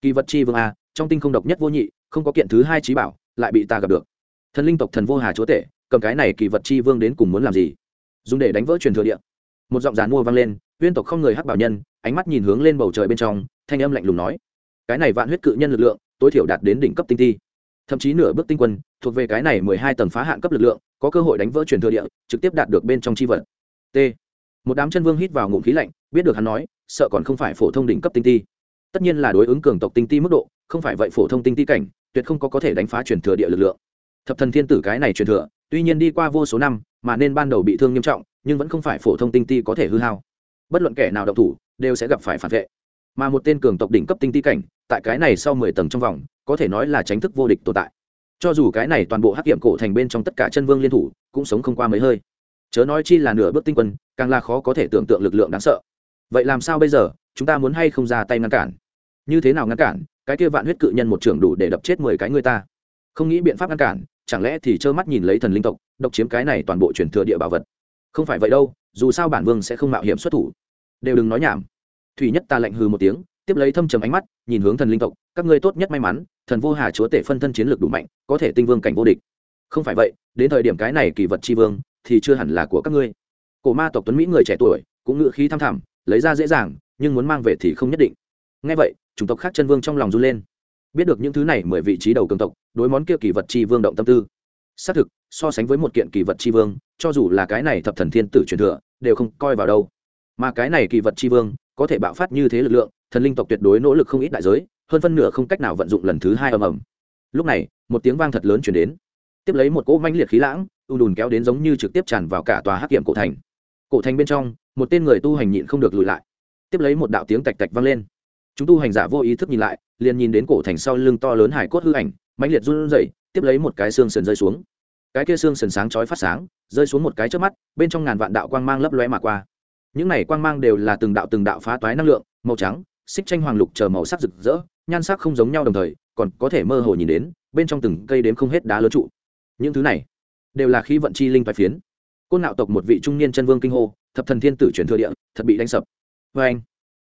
Kỳ vật chi vương a, trong tinh không độc nhất vô nhị, không có kiện thứ hai trí bảo, lại bị ta gặp được. Thần linh tộc thần vô hà chúa tể, cầm cái này kỳ vật chi vương đến cùng muốn làm gì? Dùng để đánh vỡ truyền thừa địa. Một giọng dàn mua vang lên huyên tộc không người hắc bảo nhân, ánh mắt nhìn hướng lên bầu trời bên trong, thanh âm lạnh lùng nói, cái này vạn huyết cự nhân lực lượng, tối thiểu đạt đến đỉnh cấp tinh thi thậm chí nửa bước tinh quân, thuộc về cái này mười hai tầng phá hạn cấp lực lượng, có cơ hội đánh vỡ truyền thừa địa, trực tiếp đạt được bên trong chi vật. T. Một đám chân vương hít vào ngụm khí lạnh, biết được hắn nói, sợ còn không phải phổ thông đỉnh cấp tinh thi tất nhiên là đối ứng cường tộc tinh ti mức độ, không phải vậy phổ thông tinh ti cảnh, tuyệt không có có thể đánh phá truyền thừa địa lực lượng. Thập thần thiên tử cái này truyền thừa, tuy nhiên đi qua vô số năm, mà nên ban đầu bị thương nghiêm trọng, nhưng vẫn không phải phổ thông tinh ti có thể hư hao bất luận kẻ nào độc thủ, đều sẽ gặp phải phản vệ. Mà một tên cường tộc đỉnh cấp tinh ti cảnh, tại cái này sau mười tầng trong vòng, có thể nói là tránh thức vô địch tồn tại. Cho dù cái này toàn bộ hắc hiểm cổ thành bên trong tất cả chân vương liên thủ, cũng sống không qua mấy hơi. Chớ nói chi là nửa bước tinh quân, càng là khó có thể tưởng tượng lực lượng đáng sợ. Vậy làm sao bây giờ, chúng ta muốn hay không ra tay ngăn cản? Như thế nào ngăn cản? Cái kia vạn huyết cự nhân một trưởng đủ để đập chết mười cái người ta. Không nghĩ biện pháp ngăn cản, chẳng lẽ thì trơ mắt nhìn lấy thần linh tộc, độc chiếm cái này toàn bộ truyền thừa địa bảo vật không phải vậy đâu, dù sao bản vương sẽ không mạo hiểm xuất thủ. Đều đừng nói nhảm. Thủy nhất ta lạnh hừ một tiếng, tiếp lấy thâm trầm ánh mắt, nhìn hướng thần linh tộc, các ngươi tốt nhất may mắn, thần vô hà chúa tể phân thân chiến lược đủ mạnh, có thể tinh vương cảnh vô địch. Không phải vậy, đến thời điểm cái này kỳ vật tri vương, thì chưa hẳn là của các ngươi. Cổ ma tộc tuấn mỹ người trẻ tuổi, cũng ngự khí thăm thẳm, lấy ra dễ dàng, nhưng muốn mang về thì không nhất định. Ngay vậy, chủng tộc khác chân vương trong lòng run lên. Biết được những thứ này mười vị trí đầu cường tộc, đối món kia kỳ vật chi vương động tâm tư. Xác thực, so sánh với một kiện kỳ vật chi vương cho dù là cái này thập thần thiên tử truyền thừa, đều không coi vào đâu. Mà cái này kỳ vật chi vương, có thể bạo phát như thế lực lượng, thần linh tộc tuyệt đối nỗ lực không ít đại giới, hơn phân nửa không cách nào vận dụng lần thứ hai ầm ầm. Lúc này, một tiếng vang thật lớn chuyển đến. Tiếp lấy một cỗ manh liệt khí lãng u đùn kéo đến giống như trực tiếp tràn vào cả tòa hắc kiểm cổ thành. Cổ thành bên trong, một tên người tu hành nhịn không được lùi lại. Tiếp lấy một đạo tiếng tạch tạch vang lên. Chúng tu hành giả vô ý thức nhìn lại, liền nhìn đến cổ thành sau lưng to lớn hải cốt hư ảnh, mãnh liệt run rẩy, tiếp lấy một cái xương sườn rơi xuống cái kia xương sần sáng chói phát sáng, rơi xuống một cái trước mắt, bên trong ngàn vạn đạo quang mang lấp lóe mà qua. Những này quang mang đều là từng đạo từng đạo phá toái năng lượng, màu trắng, xích tranh hoàng lục chờ màu sắc rực rỡ, nhan sắc không giống nhau đồng thời, còn có thể mơ hồ nhìn đến, bên trong từng cây đếm không hết đá lớn trụ. Những thứ này đều là khí vận chi linh toái phiến. Côn nạo tộc một vị trung niên chân vương kinh hô, thập thần thiên tử chuyển thừa địa, thật bị đánh sập. Vê anh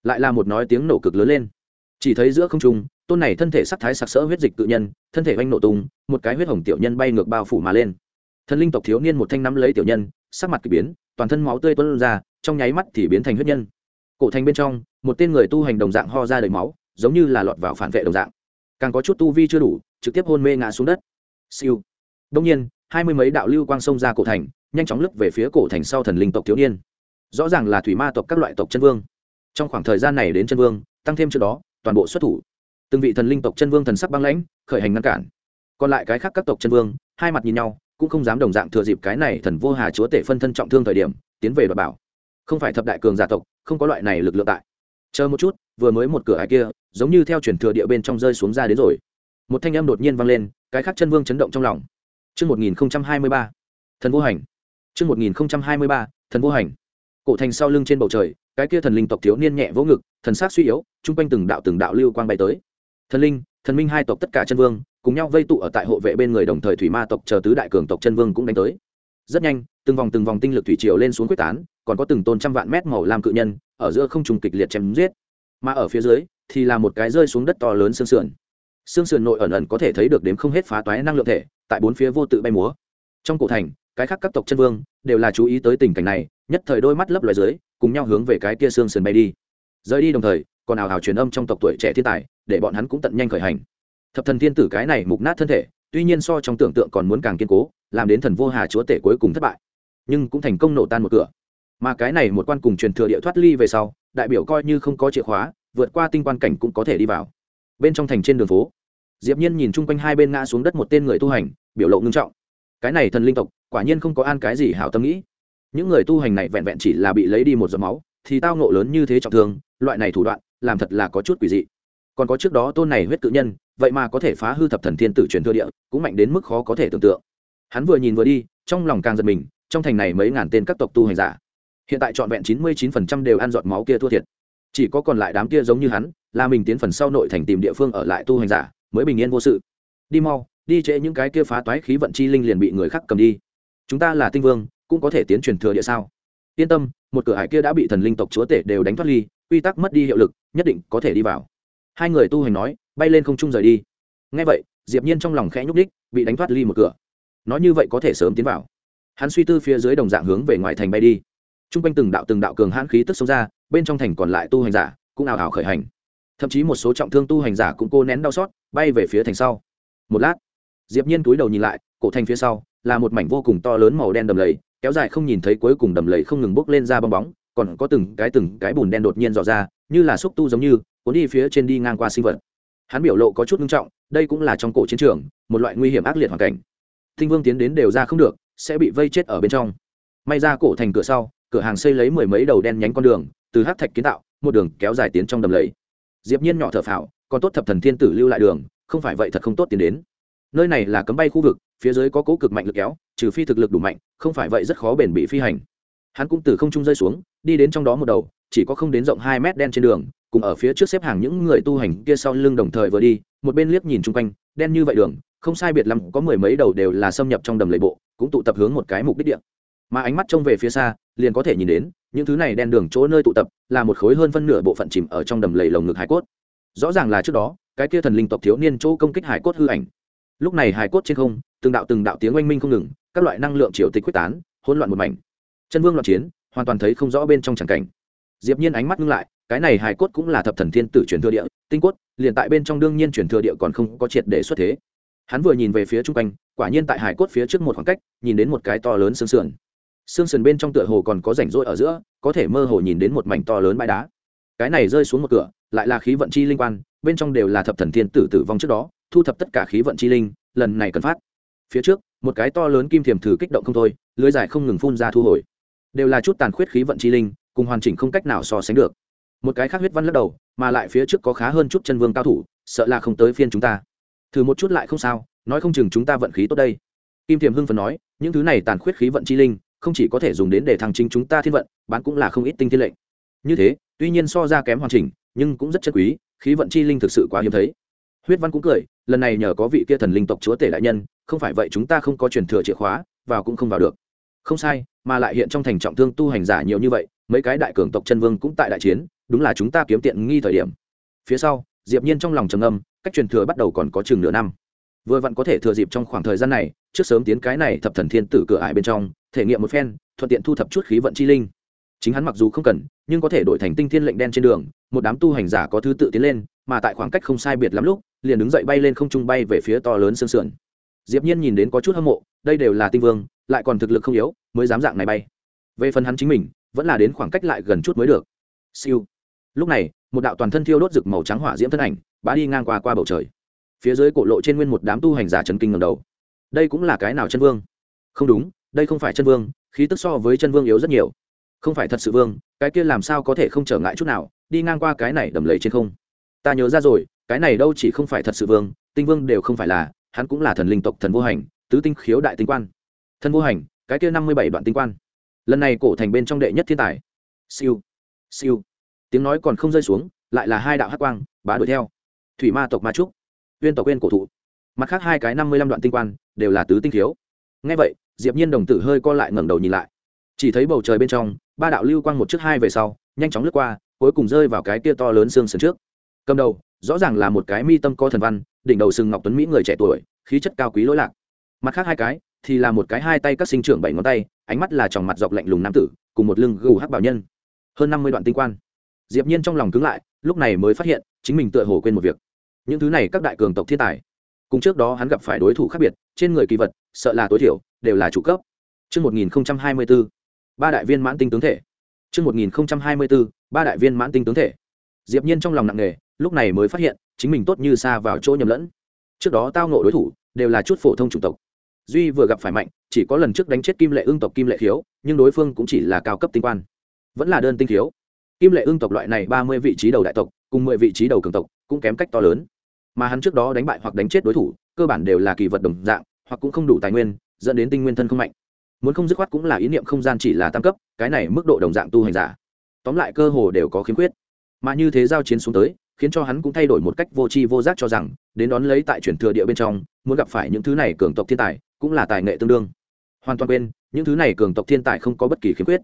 lại là một nói tiếng nổ cực lớn lên. Chỉ thấy giữa không trung tôn này thân thể sắc thái sặc sỡ huyết dịch tự nhân, thân thể oanh nổ tung, một cái huyết hồng tiểu nhân bay ngược bao phủ mà lên. Thần linh tộc thiếu niên một thanh nắm lấy tiểu nhân, sắc mặt k ỳ biến, toàn thân máu tươi tuân ra, trong nháy mắt thì biến thành huyết nhân. Cổ thành bên trong, một tên người tu hành đồng dạng ho ra đầy máu, giống như là lọt vào phản vệ đồng dạng. Càng có chút tu vi chưa đủ, trực tiếp hôn mê ngã xuống đất. Siêu. Đông nhiên, hai mươi mấy đạo lưu quang sông ra cổ thành, nhanh chóng lướt về phía cổ thành sau thần linh tộc thiếu niên. Rõ ràng là thủy ma tộc các loại tộc chân vương. Trong khoảng thời gian này đến chân vương, tăng thêm trước đó, toàn bộ xuất thủ từng vị thần linh tộc chân vương thần sắc băng lãnh khởi hành ngăn cản còn lại cái khác các tộc chân vương hai mặt nhìn nhau cũng không dám đồng dạng thừa dịp cái này thần vô hà chúa tể phân thân trọng thương thời điểm tiến về đoạt bảo không phải thập đại cường giả tộc không có loại này lực lượng tại chờ một chút vừa mới một cửa ai kia giống như theo truyền thừa địa bên trong rơi xuống ra đến rồi một thanh âm đột nhiên vang lên cái khác chân vương chấn động trong lòng Trước 1023, thần vô hành. Trước 1023, thần vô hành. Cổ thành sau lưng trên bầu trời, cái kia thần linh tộc thiếu niên nhẹ vỗ ngực, thần sắc suy yếu, trung quanh từng đạo từng đạo lưu quang bay tới. Thần linh, thần minh hai tộc tất cả chân vương, cùng nhau vây tụ ở tại hộ vệ bên người đồng thời thủy ma tộc chờ tứ đại cường tộc chân vương cũng đánh tới. Rất nhanh, từng vòng từng vòng tinh lực thủy triều lên xuống quyết tán, còn có từng tôn trăm vạn mét màu làm cự nhân, ở giữa không trùng kịch liệt chém giết. Mà ở phía dưới thì là một cái rơi xuống đất to lớn xương sườn. Xương sườn nội ẩn ẩn có thể thấy được đếm không hết phá toái năng lượng thể, tại bốn phía vô tự bay múa. Trong cổ thành, cái khác các tộc chân vương đều là chú ý tới tình cảnh này, nhất thời đôi mắt lấp loài dưới cùng nhau hướng về cái kia xương sườn bay đi rời đi đồng thời còn ảo hào truyền âm trong tộc tuổi trẻ thiên tài để bọn hắn cũng tận nhanh khởi hành. Thập thần thiên tử cái này mục nát thân thể, tuy nhiên so trong tưởng tượng còn muốn càng kiên cố, làm đến thần vô hà chúa tể cuối cùng thất bại. Nhưng cũng thành công nổ tan một cửa. Mà cái này một quan cùng truyền thừa địa thoát ly về sau, đại biểu coi như không có chìa khóa, vượt qua tinh quan cảnh cũng có thể đi vào. Bên trong thành trên đường phố, diệp nhiên nhìn chung quanh hai bên ngã xuống đất một tên người tu hành, biểu lộ ngưng trọng. Cái này thần linh tộc, quả nhiên không có an cái gì hảo tâm nghĩ. Những người tu hành này vẹn vẹn chỉ là bị lấy đi một giọt máu, thì tao nộ lớn như thế trọng thương, loại này thủ đoạn, làm thật là có chút quỷ dị còn có trước đó tôn này huyết cự nhân, vậy mà có thể phá hư thập thần thiên tử truyền thừa địa, cũng mạnh đến mức khó có thể tưởng tượng. Hắn vừa nhìn vừa đi, trong lòng càng giật mình, trong thành này mấy ngàn tên các tộc tu hành giả, hiện tại trọn vẹn chín mươi chín phần trăm đều ăn giọt máu kia thua thiệt. Chỉ có còn lại đám kia giống như hắn, là mình tiến phần sau nội thành tìm địa phương ở lại tu hành giả, mới bình yên vô sự. Đi mau, đi trễ những cái kia phá toái khí vận chi linh liền bị người khác cầm đi. Chúng ta là tinh vương, cũng có thể tiến truyền thừa địa sao? Yên tâm, một cửa hải kia đã bị thần linh tộc chúa tể đều đánh thoát ly, quy tắc mất đi hiệu lực, nhất định có thể đi vào hai người tu hành nói, bay lên không trung rời đi. Ngay vậy, diệp nhiên trong lòng khẽ nhúc đích bị đánh thoát ly một cửa. Nói như vậy có thể sớm tiến vào. Hắn suy tư phía dưới đồng dạng hướng về ngoài thành bay đi. Trung quanh từng đạo từng đạo cường hãn khí tức xông ra, bên trong thành còn lại tu hành giả cũng ảo ảo khởi hành. Thậm chí một số trọng thương tu hành giả cũng cô nén đau xót, bay về phía thành sau. Một lát, diệp nhiên túi đầu nhìn lại, cổ thành phía sau là một mảnh vô cùng to lớn màu đen đầm lầy, kéo dài không nhìn thấy cuối cùng đầm lầy không ngừng bốc lên ra bong bóng, còn có từng cái từng cái bùn đen đột nhiên dò ra, như là xúc tu giống như cuốn đi phía trên đi ngang qua sinh vật. Hắn biểu lộ có chút nghiêm trọng, đây cũng là trong cổ chiến trường, một loại nguy hiểm ác liệt hoàn cảnh. Thinh vương tiến đến đều ra không được, sẽ bị vây chết ở bên trong. May ra cổ thành cửa sau, cửa hàng xây lấy mười mấy đầu đen nhánh con đường, từ hát thạch kiến tạo, một đường kéo dài tiến trong đầm lầy. Diệp nhiên nhỏ thở phào, còn tốt thập thần thiên tử lưu lại đường, không phải vậy thật không tốt tiến đến. Nơi này là cấm bay khu vực, phía dưới có cố cực mạnh lực kéo, trừ phi thực lực đủ mạnh, không phải vậy rất khó bền bị phi hành. Hắn cũng từ không trung rơi xuống, đi đến trong đó một đầu chỉ có không đến rộng hai mét đen trên đường, cùng ở phía trước xếp hàng những người tu hành kia sau lưng đồng thời vừa đi, một bên liếc nhìn chung quanh, đen như vậy đường, không sai biệt lắm, có mười mấy đầu đều là xâm nhập trong đầm lầy bộ, cũng tụ tập hướng một cái mục đích địa. Mà ánh mắt trông về phía xa, liền có thể nhìn đến, những thứ này đen đường chỗ nơi tụ tập, là một khối hơn phân nửa bộ phận chìm ở trong đầm lầy lồng ngực hải cốt. Rõ ràng là trước đó, cái kia thần linh tộc thiếu niên chỗ công kích hải cốt hư ảnh. Lúc này hải cốt trên không, từng đạo từng đạo tiếng oanh minh không ngừng, các loại năng lượng triều tịch quyết tán, hỗn loạn một mảnh. Chân vương loạn chiến, hoàn toàn thấy không rõ bên trong tràng cảnh diệp nhiên ánh mắt ngưng lại, cái này hài cốt cũng là thập thần thiên tử truyền thừa địa, tinh cốt, liền tại bên trong đương nhiên truyền thừa địa còn không có triệt để xuất thế. Hắn vừa nhìn về phía Trung quanh, quả nhiên tại hải cốt phía trước một khoảng cách, nhìn đến một cái to lớn xương sườn. Xương sườn bên trong tựa hồ còn có rảnh rỗi ở giữa, có thể mơ hồ nhìn đến một mảnh to lớn bãi đá. Cái này rơi xuống một cửa, lại là khí vận chi linh quan, bên trong đều là thập thần thiên tử tử vong trước đó, thu thập tất cả khí vận chi linh, lần này cần phát. Phía trước, một cái to lớn kim thiềm thử kích động không thôi, lưới dài không ngừng phun ra thu hồi. Đều là chút tàn khuyết khí vận chi linh cùng hoàn chỉnh không cách nào so sánh được. Một cái khác huyết văn lắc đầu, mà lại phía trước có khá hơn chút chân vương cao thủ, sợ là không tới phiên chúng ta. Thử một chút lại không sao, nói không chừng chúng ta vận khí tốt đây. Kim thiềm hưng phần nói, những thứ này tàn khuyết khí vận chi linh, không chỉ có thể dùng đến để thăng chính chúng ta thiên vận, bán cũng là không ít tinh thiên lệnh. Như thế, tuy nhiên so ra kém hoàn chỉnh, nhưng cũng rất chân quý, khí vận chi linh thực sự quá hiếm thấy. Huyết văn cũng cười, lần này nhờ có vị kia thần linh tộc chúa tể đại nhân, không phải vậy chúng ta không có truyền thừa chìa khóa, vào cũng không vào được. Không sai, mà lại hiện trong thành trọng thương tu hành giả nhiều như vậy mấy cái đại cường tộc chân vương cũng tại đại chiến, đúng là chúng ta kiếm tiện nghi thời điểm. Phía sau, diệp nhiên trong lòng trầm âm cách truyền thừa bắt đầu còn có chừng nửa năm. Vừa vặn có thể thừa dịp trong khoảng thời gian này, trước sớm tiến cái này thập thần thiên tử cửa ải bên trong, thể nghiệm một phen, thuận tiện thu thập chút khí vận chi linh. Chính hắn mặc dù không cần, nhưng có thể đổi thành tinh thiên lệnh đen trên đường, một đám tu hành giả có thứ tự tiến lên, mà tại khoảng cách không sai biệt lắm lúc, liền đứng dậy bay lên không trung bay về phía to lớn sương sườn. Diệp nhiên nhìn đến có chút hâm mộ, đây đều là tinh vương, lại còn thực lực không yếu, mới dám dạng này bay. Về phần hắn chính mình vẫn là đến khoảng cách lại gần chút mới được. Siêu. Lúc này, một đạo toàn thân thiêu đốt rực màu trắng hỏa diễm thân ảnh, bá đi ngang qua qua bầu trời. Phía dưới cổ lộ trên nguyên một đám tu hành giả chấn kinh ngầm đầu. Đây cũng là cái nào chân vương? Không đúng, đây không phải chân vương, khí tức so với chân vương yếu rất nhiều. Không phải thật sự vương, cái kia làm sao có thể không trở ngại chút nào, đi ngang qua cái này đầm lầy trên không. Ta nhớ ra rồi, cái này đâu chỉ không phải thật sự vương, tinh vương đều không phải là, hắn cũng là thần linh tộc thần vô hành, tứ tinh khiếu đại tinh quan. Thần vô hành, cái kia năm mươi bảy đoạn tinh quan lần này cổ thành bên trong đệ nhất thiên tài. Siêu. Siêu. Tiếng nói còn không rơi xuống, lại là hai đạo hắc quang, bá đuổi theo. Thủy ma tộc ma trúc. Uyên tộc uyên cổ thụ. Mặt khác hai cái năm mươi lăm đoạn tinh quan, đều là tứ tinh thiếu ngay vậy, diệp nhiên đồng tử hơi co lại ngẩng đầu nhìn lại. Chỉ thấy bầu trời bên trong, ba đạo lưu quang một trước hai về sau, nhanh chóng lướt qua, cuối cùng rơi vào cái kia to lớn xương sườn trước. Cầm đầu, rõ ràng là một cái mi tâm co thần văn, đỉnh đầu sừng ngọc tuấn mỹ người trẻ tuổi, khí chất cao quý lỗi lạc. Mặt khác hai cái, thì là một cái hai tay các sinh trưởng bảy ngón tay ánh mắt là tròng mặt dọc lạnh lùng nam tử cùng một lưng gù hắc bảo nhân hơn năm mươi đoạn tinh quan diệp nhiên trong lòng cứng lại lúc này mới phát hiện chính mình tựa hồ quên một việc những thứ này các đại cường tộc thiên tài cùng trước đó hắn gặp phải đối thủ khác biệt trên người kỳ vật sợ là tối thiểu đều là chủ cấp Trước 1024, ba đại viên mãn tinh tướng thể. Trước 1024, ba đại viên mãn tinh tướng thể. Diệp Nhiên trong lòng nặng nề, lúc này mới phát hiện, chính mình tốt như xa vào chỗ nhầm lẫn. Trước đó tao ngộ đối thủ, đều là chút phổ thông chủng tộc. Duy vừa gặp phải mạnh, chỉ có lần trước đánh chết Kim Lệ ương tộc Kim Lệ Khiếu, nhưng đối phương cũng chỉ là cao cấp tinh quan. Vẫn là đơn tinh khiếu. Kim Lệ ương tộc loại này ba mươi vị trí đầu đại tộc, cùng mười vị trí đầu cường tộc, cũng kém cách to lớn mà hắn trước đó đánh bại hoặc đánh chết đối thủ cơ bản đều là kỳ vật đồng dạng hoặc cũng không đủ tài nguyên dẫn đến tinh nguyên thân không mạnh muốn không dứt khoát cũng là ý niệm không gian chỉ là tam cấp cái này mức độ đồng dạng tu hành giả tóm lại cơ hồ đều có khiếm khuyết mà như thế giao chiến xuống tới khiến cho hắn cũng thay đổi một cách vô tri vô giác cho rằng đến đón lấy tại chuyển thừa địa bên trong muốn gặp phải những thứ này cường tộc thiên tài cũng là tài nghệ tương đương. Hoàn toàn quên, những thứ này cường tộc thiên tài không có bất kỳ khiếm khuyết.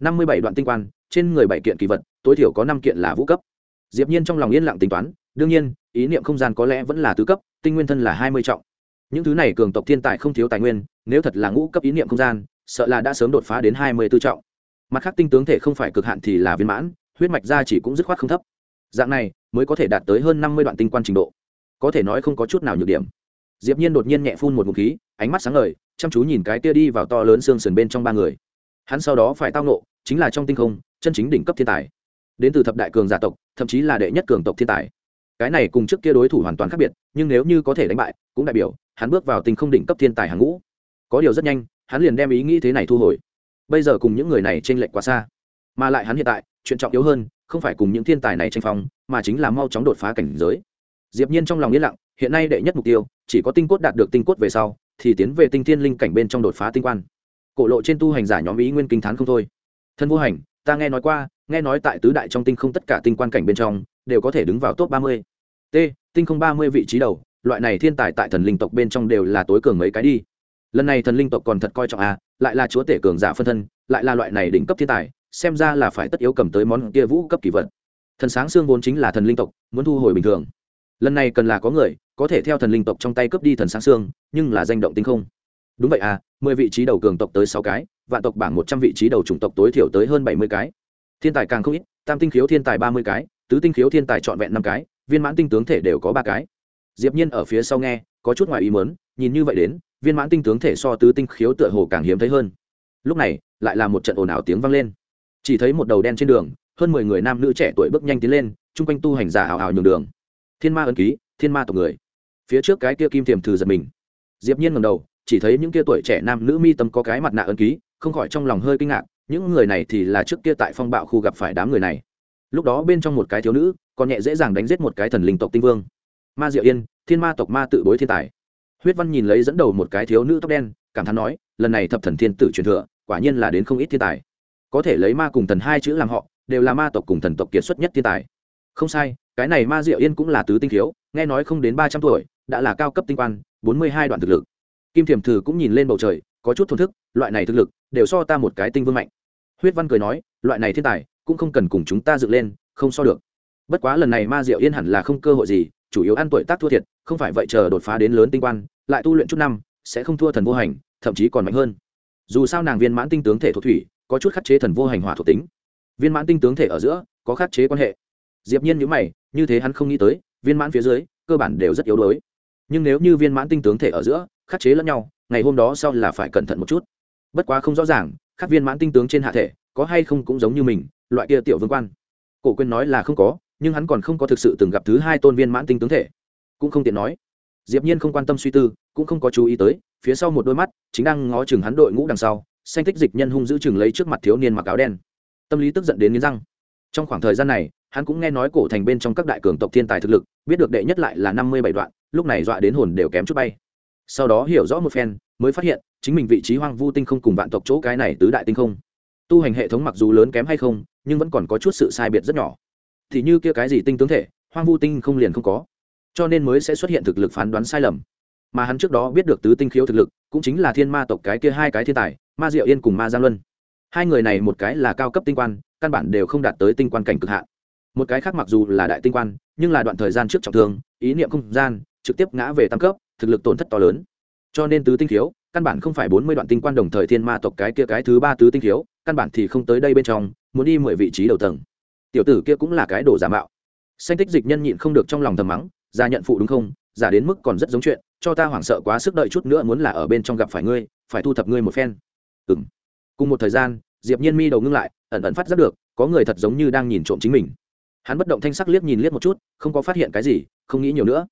Năm mươi bảy đoạn tinh quan, trên người bảy kiện kỳ vật, tối thiểu có năm kiện là vũ cấp. Diệp nhiên trong lòng yên lặng tính toán, đương nhiên, ý niệm không gian có lẽ vẫn là tứ cấp, tinh nguyên thân là hai mươi trọng. Những thứ này cường tộc thiên tài không thiếu tài nguyên, nếu thật là ngũ cấp ý niệm không gian, sợ là đã sớm đột phá đến hai mươi tư trọng. Mặt khác tinh tướng thể không phải cực hạn thì là viên mãn, huyết mạch gia chỉ cũng dứt khoát không thấp. Dạng này, mới có thể đạt tới hơn năm mươi đoạn tinh quan trình độ. Có thể nói không có chút nào nhược điểm diệp nhiên đột nhiên nhẹ phun một ngụm khí, ánh mắt sáng ngời, chăm chú nhìn cái kia đi vào to lớn xương sườn bên trong ba người. Hắn sau đó phải tao nộ chính là trong tinh không, chân chính đỉnh cấp thiên tài. Đến từ thập đại cường giả tộc, thậm chí là đệ nhất cường tộc thiên tài. Cái này cùng trước kia đối thủ hoàn toàn khác biệt, nhưng nếu như có thể đánh bại, cũng đại biểu, hắn bước vào tinh không đỉnh cấp thiên tài hàng ngũ. Có điều rất nhanh, hắn liền đem ý nghĩ thế này thu hồi. Bây giờ cùng những người này trên lệnh lệch quá xa. Mà lại hắn hiện tại, chuyện trọng yếu hơn, không phải cùng những thiên tài này tranh phong, mà chính là mau chóng đột phá cảnh giới. Diệp nhiên trong lòng yên lặng hiện nay đệ nhất mục tiêu, chỉ có tinh cốt đạt được tinh cốt về sau, thì tiến về tinh thiên linh cảnh bên trong đột phá tinh quan. Cổ lộ trên tu hành giả nhóm ý nguyên kinh thán không thôi. Thân vô hành, ta nghe nói qua, nghe nói tại tứ đại trong tinh không tất cả tinh quan cảnh bên trong, đều có thể đứng vào top ba mươi. T, tinh không ba mươi vị trí đầu, loại này thiên tài tại thần linh tộc bên trong đều là tối cường mấy cái đi. Lần này thần linh tộc còn thật coi trọng à lại là chúa tể cường giả phân thân, lại là loại này đỉnh cấp thiên tài, xem ra là phải tất yếu cầm tới món kia vũ cấp kỳ vật. Thần sáng xương vốn chính là thần linh tộc, muốn thu hồi bình thường lần này cần là có người, có thể theo thần linh tộc trong tay cướp đi thần sáng xương, nhưng là danh động tinh không. Đúng vậy à mười vị trí đầu cường tộc tới sáu cái, vạn tộc bảng một trăm vị trí đầu chủng tộc tối thiểu tới hơn bảy mươi cái. Thiên tài càng không ít, tam tinh khiếu thiên tài ba mươi cái, tứ tinh khiếu thiên tài trọn vẹn năm cái, viên mãn tinh tướng thể đều có ba cái. Diệp nhiên ở phía sau nghe, có chút ngoài ý muốn, nhìn như vậy đến, viên mãn tinh tướng thể so tứ tinh khiếu tựa hồ càng hiếm thấy hơn. Lúc này, lại là một trận ồn ào tiếng vang lên. Chỉ thấy một đầu đen trên đường, hơn mười người nam nữ trẻ tuổi bước nhanh tiến lên, chung quanh tu hành giả hào hào nhường đường thiên ma ân ký, thiên ma tộc người. Phía trước cái kia kim tiềm thử giật mình. Diệp nhiên ngẩng đầu, chỉ thấy những kia tuổi trẻ nam nữ mi tâm có cái mặt nạ ân ký, không khỏi trong lòng hơi kinh ngạc, những người này thì là trước kia tại phong bạo khu gặp phải đám người này. Lúc đó bên trong một cái thiếu nữ, còn nhẹ dễ dàng đánh giết một cái thần linh tộc tinh vương. Ma diệu yên, thiên ma tộc ma tự bối thiên tài. Huyết văn nhìn lấy dẫn đầu một cái thiếu nữ tóc đen, cảm thán nói, lần này thập thần thiên tử truyền thừa, quả nhiên là đến không ít thiên tài. Có thể lấy ma cùng thần hai chữ làm họ, đều là ma tộc cùng thần tộc kiệt xuất nhất thiên tài không sai, cái này ma diệu yên cũng là tứ tinh thiếu nghe nói không đến ba trăm tuổi, đã là cao cấp tinh quan, bốn mươi hai đoạn thực lực. Kim Thiểm thử cũng nhìn lên bầu trời, có chút thổn thức, loại này thực lực, đều so ta một cái tinh vương mạnh. Huyết văn cười nói, loại này thiên tài, cũng không cần cùng chúng ta dựng lên, không so được. Bất quá lần này ma diệu yên hẳn là không cơ hội gì, chủ yếu ăn tuổi tác thua thiệt, không phải vậy chờ đột phá đến lớn tinh quan, lại tu luyện chút năm, sẽ không thua thần vô hành, thậm chí còn mạnh hơn. Dù sao nàng viên mãn tinh tướng thể thuộc thủy, có chút khắc chế thần vô hành hỏa thuộc tính. Viên mãn tinh tướng thể ở giữa, có khắc chế quan hệ diệp nhiên nhíu mày, như thế hắn không nghĩ tới, viên mãn phía dưới, cơ bản đều rất yếu đuối. Nhưng nếu như viên mãn tinh tướng thể ở giữa, khắc chế lẫn nhau, ngày hôm đó sau là phải cẩn thận một chút. Bất quá không rõ ràng các viên mãn tinh tướng trên hạ thể, có hay không cũng giống như mình, loại kia tiểu vương quan. Cổ Quyên nói là không có, nhưng hắn còn không có thực sự từng gặp thứ hai tôn viên mãn tinh tướng thể. Cũng không tiện nói. Diệp nhiên không quan tâm suy tư, cũng không có chú ý tới, phía sau một đôi mắt, chính đang ngó chừng hắn đội ngũ đằng sau, xanh tích dịch nhân hung giữ chừng lấy trước mặt thiếu niên mặc áo đen. Tâm lý tức giận đến nghiến răng. Trong khoảng thời gian này hắn cũng nghe nói cổ thành bên trong các đại cường tộc thiên tài thực lực, biết được đệ nhất lại là năm mươi bảy đoạn, lúc này dọa đến hồn đều kém chút bay. Sau đó hiểu rõ một phen, mới phát hiện, chính mình vị trí hoang vu tinh không cùng vạn tộc chỗ cái này tứ đại tinh không. Tu hành hệ thống mặc dù lớn kém hay không, nhưng vẫn còn có chút sự sai biệt rất nhỏ. Thì như kia cái gì tinh tướng thể, hoang vu tinh không liền không có. Cho nên mới sẽ xuất hiện thực lực phán đoán sai lầm. Mà hắn trước đó biết được tứ tinh khiếu thực lực, cũng chính là thiên ma tộc cái kia hai cái thiên tài, ma diệu yên cùng ma giang luân. Hai người này một cái là cao cấp tinh quan, căn bản đều không đạt tới tinh quan cảnh cực hạn một cái khác mặc dù là đại tinh quan, nhưng là đoạn thời gian trước trọng thương, ý niệm không gian trực tiếp ngã về tam cấp, thực lực tổn thất to lớn. Cho nên tứ tinh thiếu căn bản không phải bốn mươi đoạn tinh quan đồng thời thiên ma tộc cái kia cái thứ ba tứ tinh thiếu căn bản thì không tới đây bên trong, muốn đi mười vị trí đầu tầng. Tiểu tử kia cũng là cái đồ giả mạo. Xanh tích dịch nhân nhịn không được trong lòng thầm mắng, ra nhận phụ đúng không? Giả đến mức còn rất giống chuyện, cho ta hoảng sợ quá sức đợi chút nữa muốn là ở bên trong gặp phải ngươi, phải thu thập ngươi một phen. Ừ m cùng một thời gian, diệp nhiên mi đầu ngưng lại, ẩn ẩn phát giác được, có người thật giống như đang nhìn trộm chính mình hắn bất động thanh sắc liếc nhìn liếc một chút, không có phát hiện cái gì, không nghĩ nhiều nữa.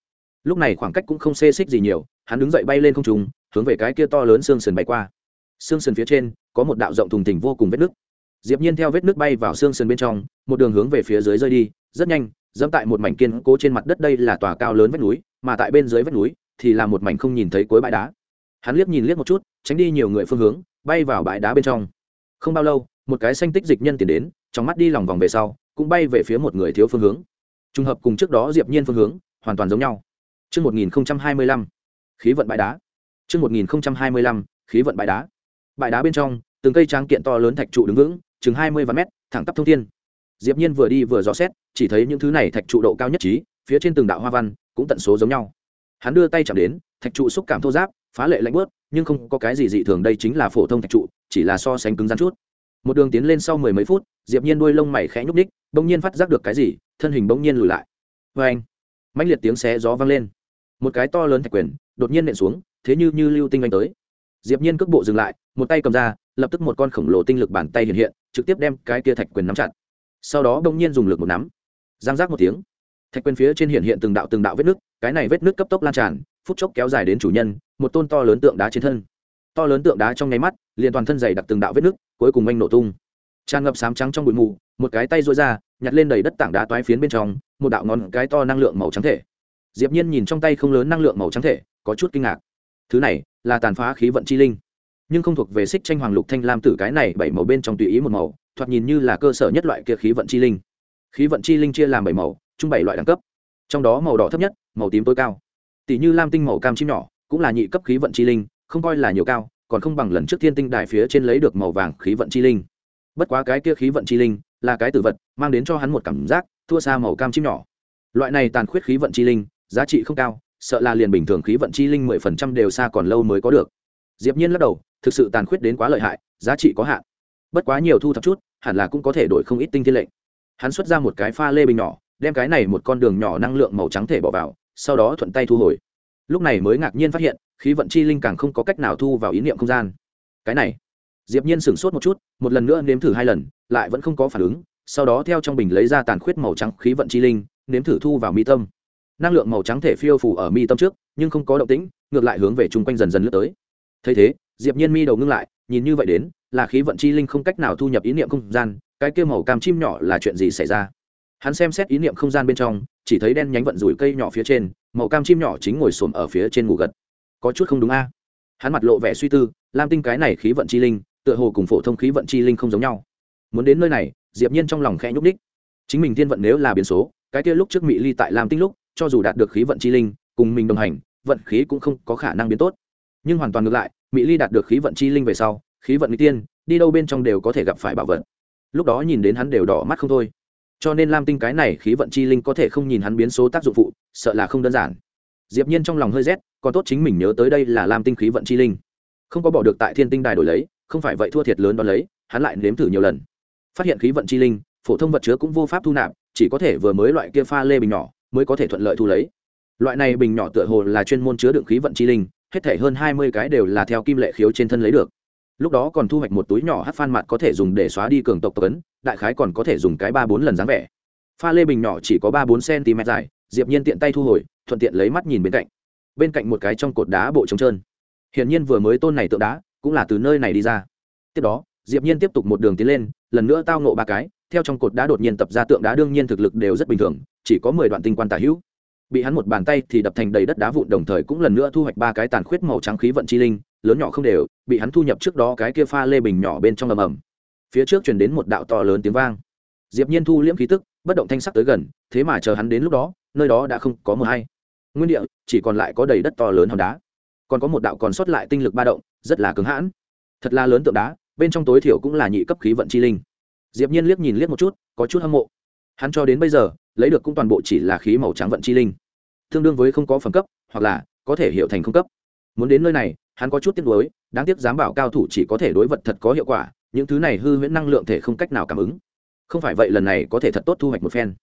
Lúc này khoảng cách cũng không xê xích gì nhiều, hắn đứng dậy bay lên không trùng hướng về cái kia to lớn xương sườn bay qua. Xương sườn phía trên, có một đạo rộng thùng thình vô cùng vết nước diệp nhiên theo vết nước bay vào xương sườn bên trong, một đường hướng về phía dưới rơi đi, rất nhanh, dẫm tại một mảnh kiên cố trên mặt đất đây là tòa cao lớn vách núi, mà tại bên dưới vách núi thì là một mảnh không nhìn thấy cuối bãi đá. Hắn liếc nhìn liếc một chút, tránh đi nhiều người phương hướng, bay vào bãi đá bên trong. Không bao lâu, một cái xanh tích dịch nhân tiến đến, trong mắt đi lòng vòng về sau cũng bay về phía một người thiếu phương hướng trùng hợp cùng trước đó diệp nhiên phương hướng hoàn toàn giống nhau Trước 1025, khí vận bãi đá. Trước 1025, khí vận bãi đá. Bãi đá bên trong, từng cây tráng kiện to lớn thạch trụ đứng vững, chừng 20 vạn mét, thẳng tắp thông thiên. Diệp Nhiên vừa đi vừa dò xét, chỉ thấy những thứ này thạch trụ độ cao nhất trí, phía trên từng đạo hoa văn cũng tận số giống nhau. Hắn đưa tay chạm đến, thạch trụ xúc cảm thô ráp, phá lệ lạnh bớt, nhưng không có cái gì dị thường đây chính là phổ thông thạch trụ, chỉ là so sánh cứng rắn chút. Một đường tiến lên sau mười mấy phút, Diệp Nhiên đuôi lông mày khẽ nhúc nhích, bỗng nhiên phát giác được cái gì, thân hình bỗng nhiên lùi lại. Oeng! Mãnh liệt tiếng xé gió vang lên. Một cái to lớn thạch quyền đột nhiên nện xuống thế như như lưu tinh anh tới. Diệp nhiên cước bộ dừng lại một tay cầm ra lập tức một con khổng lồ tinh lực bàn tay hiện hiện trực tiếp đem cái kia thạch quyền nắm chặt. Sau đó bỗng nhiên dùng lực một nắm. Giang giác một tiếng. Thạch quyền phía trên hiện hiện từng đạo từng đạo vết nước cái này vết nước cấp tốc lan tràn phút chốc kéo dài đến chủ nhân một tôn to lớn tượng đá trên thân to lớn tượng đá trong nháy mắt, liền toàn thân dày đặc từng đạo vết nước cuối cùng anh nổ tung. Tràn ngập sám trắng trong bụi mù, một cái tay duỗi ra, nhặt lên đầy đất tảng đá toái phiến bên trong, một đạo ngón cái to năng lượng màu trắng thể. Diệp nhiên nhìn trong tay không lớn năng lượng màu trắng thể, có chút kinh ngạc. Thứ này là tàn phá khí vận chi linh, nhưng không thuộc về xích tranh hoàng lục thanh lam tử cái này bảy màu bên trong tùy ý một màu, thoạt nhìn như là cơ sở nhất loại kia khí vận chi linh. Khí vận chi linh chia làm bảy màu, chung bảy loại đẳng cấp. Trong đó màu đỏ thấp nhất, màu tím tối cao. Tỷ như lam tinh màu cam chim nhỏ, cũng là nhị cấp khí vận chi linh không coi là nhiều cao, còn không bằng lần trước thiên tinh đài phía trên lấy được màu vàng khí vận chi linh. Bất quá cái kia khí vận chi linh là cái tử vật, mang đến cho hắn một cảm giác thua xa màu cam chim nhỏ. Loại này tàn khuyết khí vận chi linh, giá trị không cao, sợ là liền bình thường khí vận chi linh mười phần trăm đều xa còn lâu mới có được. Diệp nhiên lắc đầu, thực sự tàn khuyết đến quá lợi hại, giá trị có hạn. Bất quá nhiều thu thập chút, hẳn là cũng có thể đổi không ít tinh thiên lệnh. Hắn xuất ra một cái pha lê bình nhỏ, đem cái này một con đường nhỏ năng lượng màu trắng thể bỏ vào, sau đó thuận tay thu hồi. Lúc này mới ngạc nhiên phát hiện khí vận chi linh càng không có cách nào thu vào ý niệm không gian. Cái này, diệp nhiên sửng sốt một chút, một lần nữa nếm thử hai lần, lại vẫn không có phản ứng, sau đó theo trong bình lấy ra tàn khuyết màu trắng khí vận chi linh, nếm thử thu vào mi tâm. Năng lượng màu trắng thể phiêu phù ở mi tâm trước, nhưng không có động tĩnh, ngược lại hướng về chung quanh dần dần lướt tới. Thấy thế, diệp nhiên mi đầu ngưng lại, nhìn như vậy đến, là khí vận chi linh không cách nào thu nhập ý niệm không gian, cái kia màu cam chim nhỏ là chuyện gì xảy ra? Hắn xem xét ý niệm không gian bên trong, chỉ thấy đen nhánh vận rủi cây nhỏ phía trên, màu cam chim nhỏ chính ngồi xổm ở phía trên ngủ gật có chút không đúng a. Hắn mặt lộ vẻ suy tư, lam tinh cái này khí vận chi linh, tựa hồ cùng phổ thông khí vận chi linh không giống nhau. Muốn đến nơi này, diệp nhiên trong lòng khẽ nhúc đích chính mình thiên vận nếu là biến số, cái kia lúc trước mỹ ly tại lam tinh lúc, cho dù đạt được khí vận chi linh, cùng mình đồng hành, vận khí cũng không có khả năng biến tốt. Nhưng hoàn toàn ngược lại mỹ ly đạt được khí vận chi linh về sau, khí vận mỹ tiên, đi đâu bên trong đều có thể gặp phải bảo vật. Lúc đó nhìn đến hắn đều đỏ mắt không thôi. Cho nên lam tinh cái này khí vận chi linh có thể không nhìn hắn biến số tác dụng phụ, sợ là không đơn giản diệp nhiên trong lòng hơi rét, còn tốt chính mình nhớ tới đây là lam tinh khí vận chi linh. Không có bỏ được tại thiên tinh đài đổi lấy, không phải vậy thua thiệt lớn đón lấy, hắn lại nếm thử nhiều lần. Phát hiện khí vận chi linh, phổ thông vật chứa cũng vô pháp thu nạp, chỉ có thể vừa mới loại kia pha lê bình nhỏ, mới có thể thuận lợi thu lấy. Loại này bình nhỏ tựa hồ là chuyên môn chứa đựng khí vận chi linh, hết thể hơn hai mươi cái đều là theo kim lệ khiếu trên thân lấy được. Lúc đó còn thu hoạch một túi nhỏ hát phan mặt có thể dùng để xóa đi cường tộc tộc ấn, đại khái còn có thể dùng cái ba bốn lần dáng vẻ. Pha lê bình nhỏ chỉ có ba bốn cm dài diệp nhiên tiện tay thu hồi, thuận tiện lấy mắt nhìn bên cạnh. Bên cạnh một cái trong cột đá bộ trống trơn. Hiển nhiên vừa mới tôn này tượng đá, cũng là từ nơi này đi ra. Tiếp đó, diệp nhiên tiếp tục một đường tiến lên, lần nữa tao ngộ ba cái, theo trong cột đá đột nhiên tập ra tượng đá đương nhiên thực lực đều rất bình thường, chỉ có mười đoạn tinh quan tả hữu. Bị hắn một bàn tay thì đập thành đầy đất đá vụn đồng thời cũng lần nữa thu hoạch ba cái tàn khuyết màu trắng khí vận chi linh, lớn nhỏ không đều, bị hắn thu nhập trước đó cái kia pha lê bình nhỏ bên trong ầm ầm. Phía trước truyền đến một đạo to lớn tiếng vang. Diệp nhiên thu liễm khí tức bất động thanh sắc tới gần, thế mà chờ hắn đến lúc đó, nơi đó đã không có mưa hay. Nguyên địa, chỉ còn lại có đầy đất to lớn hòn đá. Còn có một đạo còn sót lại tinh lực ba động, rất là cứng hãn. Thật là lớn tượng đá, bên trong tối thiểu cũng là nhị cấp khí vận chi linh. Diệp nhiên liếc nhìn liếc một chút, có chút hâm mộ. Hắn cho đến bây giờ, lấy được cũng toàn bộ chỉ là khí màu trắng vận chi linh. Tương đương với không có phẩm cấp, hoặc là có thể hiệu thành không cấp. Muốn đến nơi này, hắn có chút tiếc nuối, đáng tiếc giám bảo cao thủ chỉ có thể đối vật thật có hiệu quả, những thứ này hư huyễn năng lượng thể không cách nào cảm ứng không phải vậy lần này có thể thật tốt thu hoạch một phen.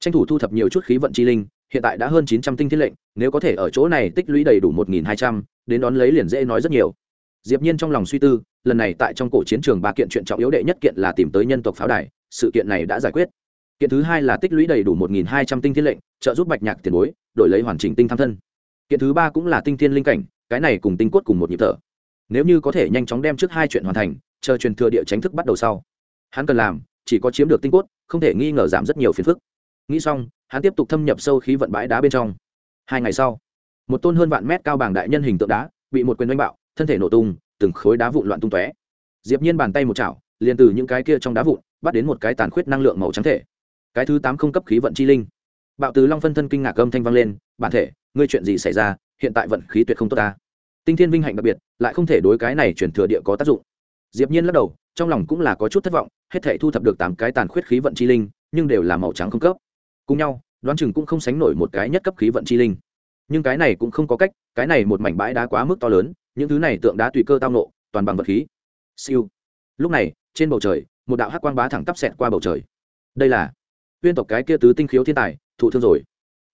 Tranh thủ thu thập nhiều chút khí vận chi linh, hiện tại đã hơn chín trăm tinh thiết lệnh, nếu có thể ở chỗ này tích lũy đầy đủ một nghìn hai trăm, đến đón lấy liền dễ nói rất nhiều. Diệp nhiên trong lòng suy tư, lần này tại trong cổ chiến trường ba kiện chuyện trọng yếu đệ nhất kiện là tìm tới nhân tộc pháo đài, sự kiện này đã giải quyết. Kiện thứ hai là tích lũy đầy đủ một nghìn hai trăm tinh thiết lệnh, trợ giúp bạch nhạc tiền bối, đổi lấy hoàn chỉnh tinh tham thân. Kiện thứ ba cũng là tinh thiên linh cảnh, cái này cùng tinh cốt cùng một nhịp thở. Nếu như có thể nhanh chóng đem trước hai chuyện hoàn thành, chờ truyền thừa địa tránh thức bắt đầu sau, hắn cần làm chỉ có chiếm được tinh cốt, không thể nghi ngờ giảm rất nhiều phiền phức. Nghĩ xong, hắn tiếp tục thâm nhập sâu khí vận bãi đá bên trong. Hai ngày sau, một tôn hơn vạn mét cao bảng đại nhân hình tượng đá bị một quyền đánh bạo, thân thể nổ tung, từng khối đá vụn loạn tung tóe. Diệp nhiên bàn tay một chảo, liền từ những cái kia trong đá vụn, bắt đến một cái tàn khuyết năng lượng màu trắng thể. Cái thứ tám không cấp khí vận chi linh. Bạo từ long phân thân kinh ngạc âm thanh vang lên, bản thể, ngươi chuyện gì xảy ra? Hiện tại vận khí tuyệt không tốt ta. Tinh thiên vinh hạnh đặc biệt, lại không thể đối cái này chuyển thừa địa có tác dụng. Diệp nhiên lắc đầu, trong lòng cũng là có chút thất vọng hết thể thu thập được tám cái tàn khuyết khí vận chi linh, nhưng đều là màu trắng không cấp. Cùng nhau, đoán chừng cũng không sánh nổi một cái nhất cấp khí vận chi linh. Nhưng cái này cũng không có cách, cái này một mảnh bãi đá quá mức to lớn, những thứ này tượng đá tùy cơ tao nộ, toàn bằng vật khí. Siêu. Lúc này, trên bầu trời, một đạo hắc quang bá thẳng tắp xẹt qua bầu trời. Đây là huyên tộc cái kia tứ tinh khiếu thiên tài, thụ thương rồi.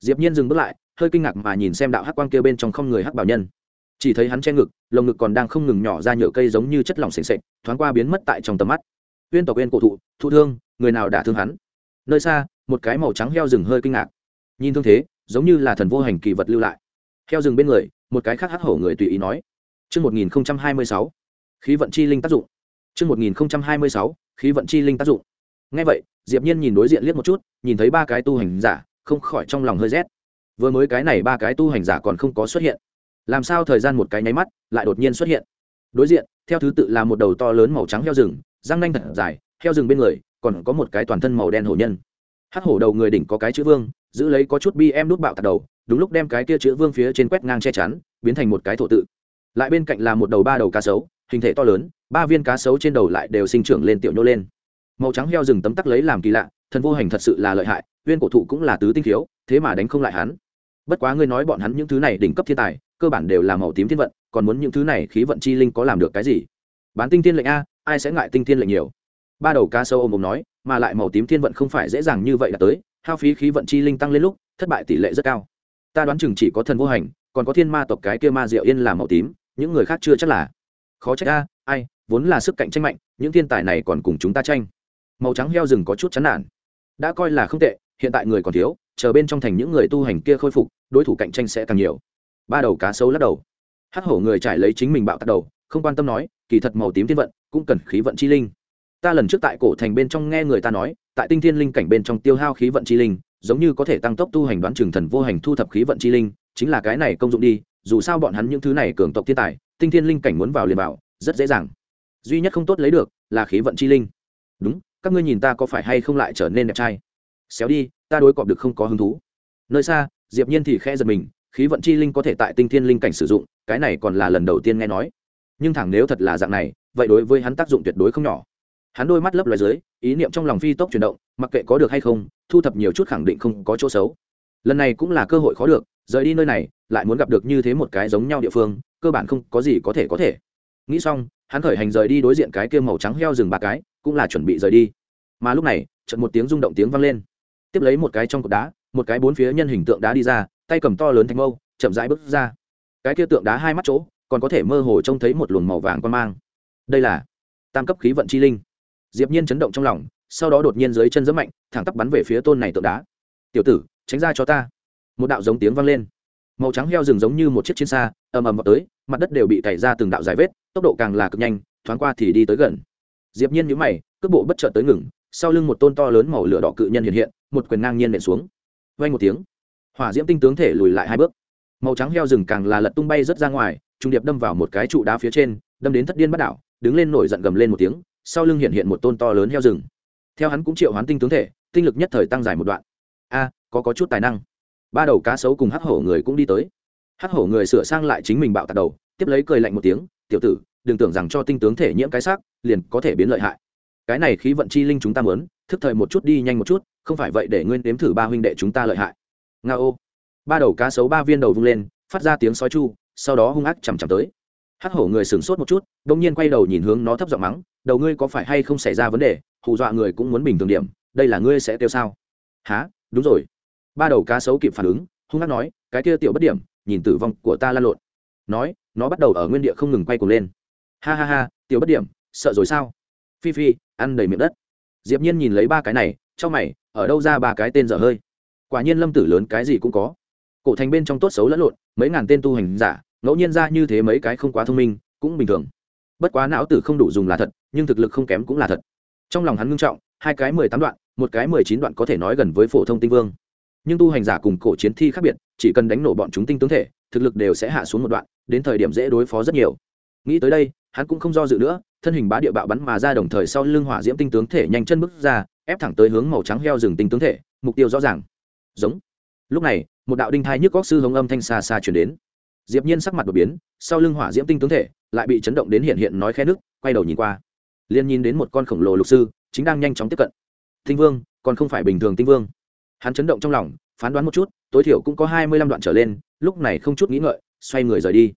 Diệp nhiên dừng bước lại, hơi kinh ngạc mà nhìn xem đạo hắc quang kia bên trong không người hắc bảo nhân. Chỉ thấy hắn che ngực, lồng ngực còn đang không ngừng nhỏ ra nhựa cây giống như chất lỏng sền sệt, thoáng qua biến mất tại trong tầm mắt uyên tộc uyên cổ thụ thụ thương người nào đã thương hắn nơi xa một cái màu trắng heo rừng hơi kinh ngạc nhìn thương thế giống như là thần vô hành kỳ vật lưu lại heo rừng bên người một cái khác hắc hổ người tùy ý nói Trước 1026, khí vận chi linh tác dụng. Trước 1026, khí vận chi linh tác dụng. Nghe vậy, Diệp Nhiên nhìn đối diện liếc một chút, nhìn thấy ba cái tu hành giả, không khỏi trong lòng hơi rét. Vừa mới cái này ba cái tu hành giả còn không có xuất hiện. Làm sao thời gian một cái nháy mắt, lại đột nhiên xuất hiện. Đối diện, theo thứ tự là một đầu to lớn màu trắng heo rừng, răng nanh thật dài, heo rừng bên người, còn có một cái toàn thân màu đen hổ nhân. Hắc hổ đầu người đỉnh có cái chữ vương, giữ lấy có chút bi em đút bạo tạt đầu, đúng lúc đem cái kia chữ vương phía trên quét ngang che chắn, biến thành một cái thổ tự. Lại bên cạnh là một đầu ba đầu cá sấu hình thể to lớn ba viên cá sấu trên đầu lại đều sinh trưởng lên tiểu nhô lên. Màu trắng heo rừng tấm tắc lấy làm kỳ lạ thần vô hành thật sự là lợi hại viên cổ thụ cũng là tứ tinh khiếu thế mà đánh không lại hắn. Bất quá ngươi nói bọn hắn những thứ này đỉnh cấp thiên tài cơ bản đều là màu tím thiên vận còn muốn những thứ này khí vận chi linh có làm được cái gì? Bán tinh thiên lệnh a ai sẽ ngại tinh thiên lệnh nhiều? Ba đầu cá sấu ôm ôm nói, mà lại màu tím thiên vận không phải dễ dàng như vậy là tới, hao phí khí vận chi linh tăng lên lúc, thất bại tỷ lệ rất cao. Ta đoán chừng chỉ có thần vô hành, còn có thiên ma tộc cái kia ma diệu yên là màu tím, những người khác chưa chắc là. Khó trách a, ai, vốn là sức cạnh tranh mạnh, những thiên tài này còn cùng chúng ta tranh. Màu trắng heo rừng có chút chán nản. Đã coi là không tệ, hiện tại người còn thiếu, chờ bên trong thành những người tu hành kia khôi phục, đối thủ cạnh tranh sẽ càng nhiều. Ba đầu cá sấu lắc đầu. Hắc hổ người trải lấy chính mình bạo tắt đầu, không quan tâm nói kỳ thật màu tím thiên vận cũng cần khí vận chi linh. Ta lần trước tại cổ thành bên trong nghe người ta nói, tại tinh thiên linh cảnh bên trong tiêu hao khí vận chi linh, giống như có thể tăng tốc tu hành đoán trường thần vô hành thu thập khí vận chi linh, chính là cái này công dụng đi, dù sao bọn hắn những thứ này cường tộc thiên tài, tinh thiên linh cảnh muốn vào liền vào, rất dễ dàng. Duy nhất không tốt lấy được là khí vận chi linh. Đúng, các ngươi nhìn ta có phải hay không lại trở nên đẹp trai? Xéo đi, ta đối cọp được không có hứng thú. Nơi xa, diệp nhiên thì khẽ giật mình, khí vận chi linh có thể tại tinh thiên linh cảnh sử dụng, cái này còn là lần đầu tiên nghe nói nhưng thẳng nếu thật là dạng này, vậy đối với hắn tác dụng tuyệt đối không nhỏ. Hắn đôi mắt lấp loài dưới, ý niệm trong lòng phi tốc chuyển động, mặc kệ có được hay không, thu thập nhiều chút khẳng định không có chỗ xấu. Lần này cũng là cơ hội khó được, rời đi nơi này, lại muốn gặp được như thế một cái giống nhau địa phương, cơ bản không có gì có thể có thể. Nghĩ xong, hắn khởi hành rời đi đối diện cái kia màu trắng heo rừng ba cái, cũng là chuẩn bị rời đi. Mà lúc này trận một tiếng rung động tiếng vang lên. Tiếp lấy một cái trong cột đá, một cái bốn phía nhân hình tượng đá đi ra, tay cầm to lớn thành mâu, chậm rãi bước ra. Cái kia tượng đá hai mắt chỗ còn có thể mơ hồ trông thấy một luồng màu vàng quan mang. Đây là tam cấp khí vận chi linh. Diệp nhiên chấn động trong lòng, sau đó đột nhiên dưới chân giẫm mạnh, thẳng tắp bắn về phía tôn này tượng đá. Tiểu tử, tránh ra cho ta. Một đạo giống tiếng vang lên. Màu trắng heo rừng giống như một chiếc chiến xa, ầm ầm vào tới, mặt đất đều bị cày ra từng đạo dài vết, tốc độ càng là cực nhanh, thoáng qua thì đi tới gần. Diệp nhiên nhíu mày, cước bộ bất chợt tới ngừng, sau lưng một tôn to lớn màu lửa đỏ cự nhân hiện hiện, một quyền ngang nhiên nện xuống. Vang một tiếng, hỏa diễm tinh tướng thể lùi lại hai bước. Màu trắng heo rừng càng là lật tung bay rất ra ngoài trung điệp đâm vào một cái trụ đá phía trên, đâm đến thất điên bắt đảo, đứng lên nổi giận gầm lên một tiếng, sau lưng hiện hiện một tôn to lớn heo rừng. Theo hắn cũng triệu hoán tinh tướng thể, tinh lực nhất thời tăng dài một đoạn. A, có có chút tài năng. Ba đầu cá sấu cùng hắc hổ người cũng đi tới. Hắc hổ người sửa sang lại chính mình bạo tạt đầu, tiếp lấy cười lạnh một tiếng, tiểu tử, đừng tưởng rằng cho tinh tướng thể nhiễm cái xác, liền có thể biến lợi hại. Cái này khí vận chi linh chúng ta muốn, thức thời một chút đi nhanh một chút, không phải vậy để nguyên đếm thử ba huynh đệ chúng ta lợi hại. Nga ô. Ba đầu cá sấu ba viên đầu vung lên, phát ra tiếng sói chu sau đó hung ác chằm chằm tới. Hắc hổ người sửng sốt một chút đông nhiên quay đầu nhìn hướng nó thấp giọng mắng, đầu ngươi có phải hay không xảy ra vấn đề, hù dọa người cũng muốn bình thường điểm, đây là ngươi sẽ tiêu sao? Há đúng rồi. Ba đầu cá sấu kịp phản ứng, hung ác nói, cái kia tiểu bất điểm, nhìn tử vong của ta lan lộn. Nói, nó bắt đầu ở nguyên địa không ngừng quay cuồng lên. Ha ha ha, tiểu bất điểm, sợ rồi sao? Phi phi, ăn đầy miệng đất. Diệp nhiên nhìn lấy ba cái này, trong mày, ở đâu ra ba cái tên dở hơi? Quả nhiên lâm tử lớn cái gì cũng có. Cổ thành bên trong tốt xấu lẫn lộn, mấy ngàn tên tu hành giả ngẫu nhiên ra như thế mấy cái không quá thông minh, cũng bình thường. Bất quá não tử không đủ dùng là thật, nhưng thực lực không kém cũng là thật. Trong lòng hắn ngưng trọng, hai cái mười tám đoạn, một cái mười chín đoạn có thể nói gần với phổ thông tinh vương. Nhưng tu hành giả cùng cổ chiến thi khác biệt, chỉ cần đánh nổ bọn chúng tinh tướng thể, thực lực đều sẽ hạ xuống một đoạn, đến thời điểm dễ đối phó rất nhiều. Nghĩ tới đây, hắn cũng không do dự nữa, thân hình bá địa bạo bắn mà ra đồng thời sau lưng hỏa diễm tinh tướng thể nhanh chân bước ra, ép thẳng tới hướng màu trắng heo rừng tinh tướng thể, mục tiêu rõ ràng. Giống. Lúc này, một đạo đinh thai nhức góc sư hống âm thanh xa xa chuyển đến diệp nhiên sắc mặt đột biến, sau lưng hỏa diễm tinh tướng thể lại bị chấn động đến hiện hiện nói khe nước, quay đầu nhìn qua. Liền nhìn đến một con khổng lồ lục sư, chính đang nhanh chóng tiếp cận. Tinh vương, còn không phải bình thường tinh vương. Hắn chấn động trong lòng, phán đoán một chút, tối thiểu cũng có hai mươi lăm đoạn trở lên, lúc này không chút nghĩ ngợi, xoay người rời đi.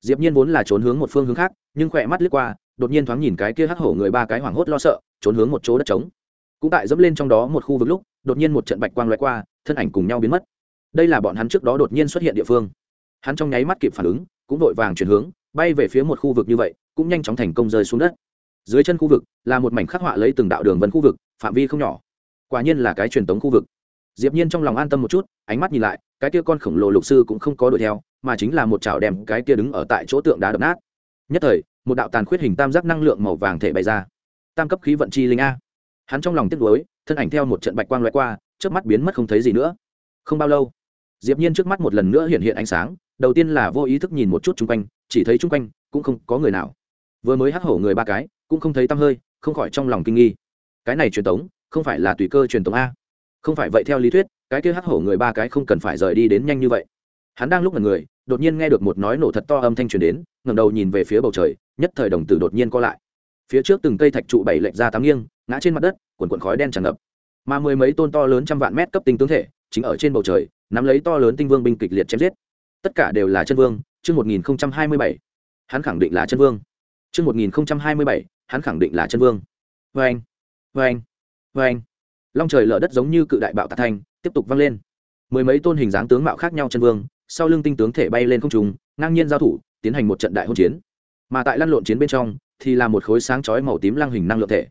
Diệp nhiên vốn là trốn hướng một phương hướng khác, nhưng khỏe mắt lướt qua, đột nhiên thoáng nhìn cái kia hắc hổ người ba cái hoảng hốt lo sợ, trốn hướng một chỗ đất trống. Cũng tại dẫm lên trong đó một khu vực lúc, đột nhiên một trận bạch quang lóe qua, thân ảnh cùng nhau biến mất. Đây là bọn hắn trước đó đột nhiên xuất hiện địa phương hắn trong nháy mắt kịp phản ứng, cũng vội vàng chuyển hướng, bay về phía một khu vực như vậy, cũng nhanh chóng thành công rơi xuống đất. Dưới chân khu vực là một mảnh khắc họa lấy từng đạo đường vân khu vực, phạm vi không nhỏ. Quả nhiên là cái truyền tống khu vực. Diệp nhiên trong lòng an tâm một chút, ánh mắt nhìn lại, cái kia con khổng lồ lục sư cũng không có đuổi theo, mà chính là một chảo đem cái kia đứng ở tại chỗ tượng đá đập nát. Nhất thời, một đạo tàn khuyết hình tam giác năng lượng màu vàng thể bày ra. Tam cấp khí vận chi linh a. Hắn trong lòng tiếc nuối, thân ảnh theo một trận bạch quang loại qua trước mắt biến mất không thấy gì nữa. Không bao lâu, diệp nhiên trước mắt một lần nữa hiện hiện ánh sáng đầu tiên là vô ý thức nhìn một chút chung quanh, chỉ thấy chung quanh cũng không có người nào. Vừa mới hắc hổ người ba cái, cũng không thấy tăm hơi, không khỏi trong lòng kinh nghi. Cái này truyền tống, không phải là tùy cơ truyền tống a. Không phải vậy theo lý thuyết, cái kia hắc hổ người ba cái không cần phải rời đi đến nhanh như vậy. Hắn đang lúc là người, đột nhiên nghe được một nói nổ thật to âm thanh truyền đến, ngẩng đầu nhìn về phía bầu trời, nhất thời đồng tử đột nhiên co lại. Phía trước từng cây thạch trụ bảy lệch ra tám nghiêng, ngã trên mặt đất quần quần khói đen tràn ngập. Mà mười mấy tôn to lớn trăm vạn mét cấp tinh tướng thể, chính ở trên bầu trời, nắm lấy to lớn tinh vương binh kịch liệt chém giết tất cả đều là chân vương, chương một nghìn hai mươi bảy. Hắn khẳng định là chân vương. Chương một nghìn hai mươi bảy, hắn khẳng định là chân vương. Vê anh vê anh vê anh long trời lở đất giống như cự đại bạo tạc thanh, tiếp tục vang lên. Mười mấy tôn hình dáng tướng mạo khác nhau chân vương, sau lưng tinh tướng thể bay lên không trùng ngang nhiên giao thủ, tiến hành một trận đại hôn chiến. Mà tại lăn lộn chiến bên trong, thì là một khối sáng chói màu tím lăng hình năng lượng thể.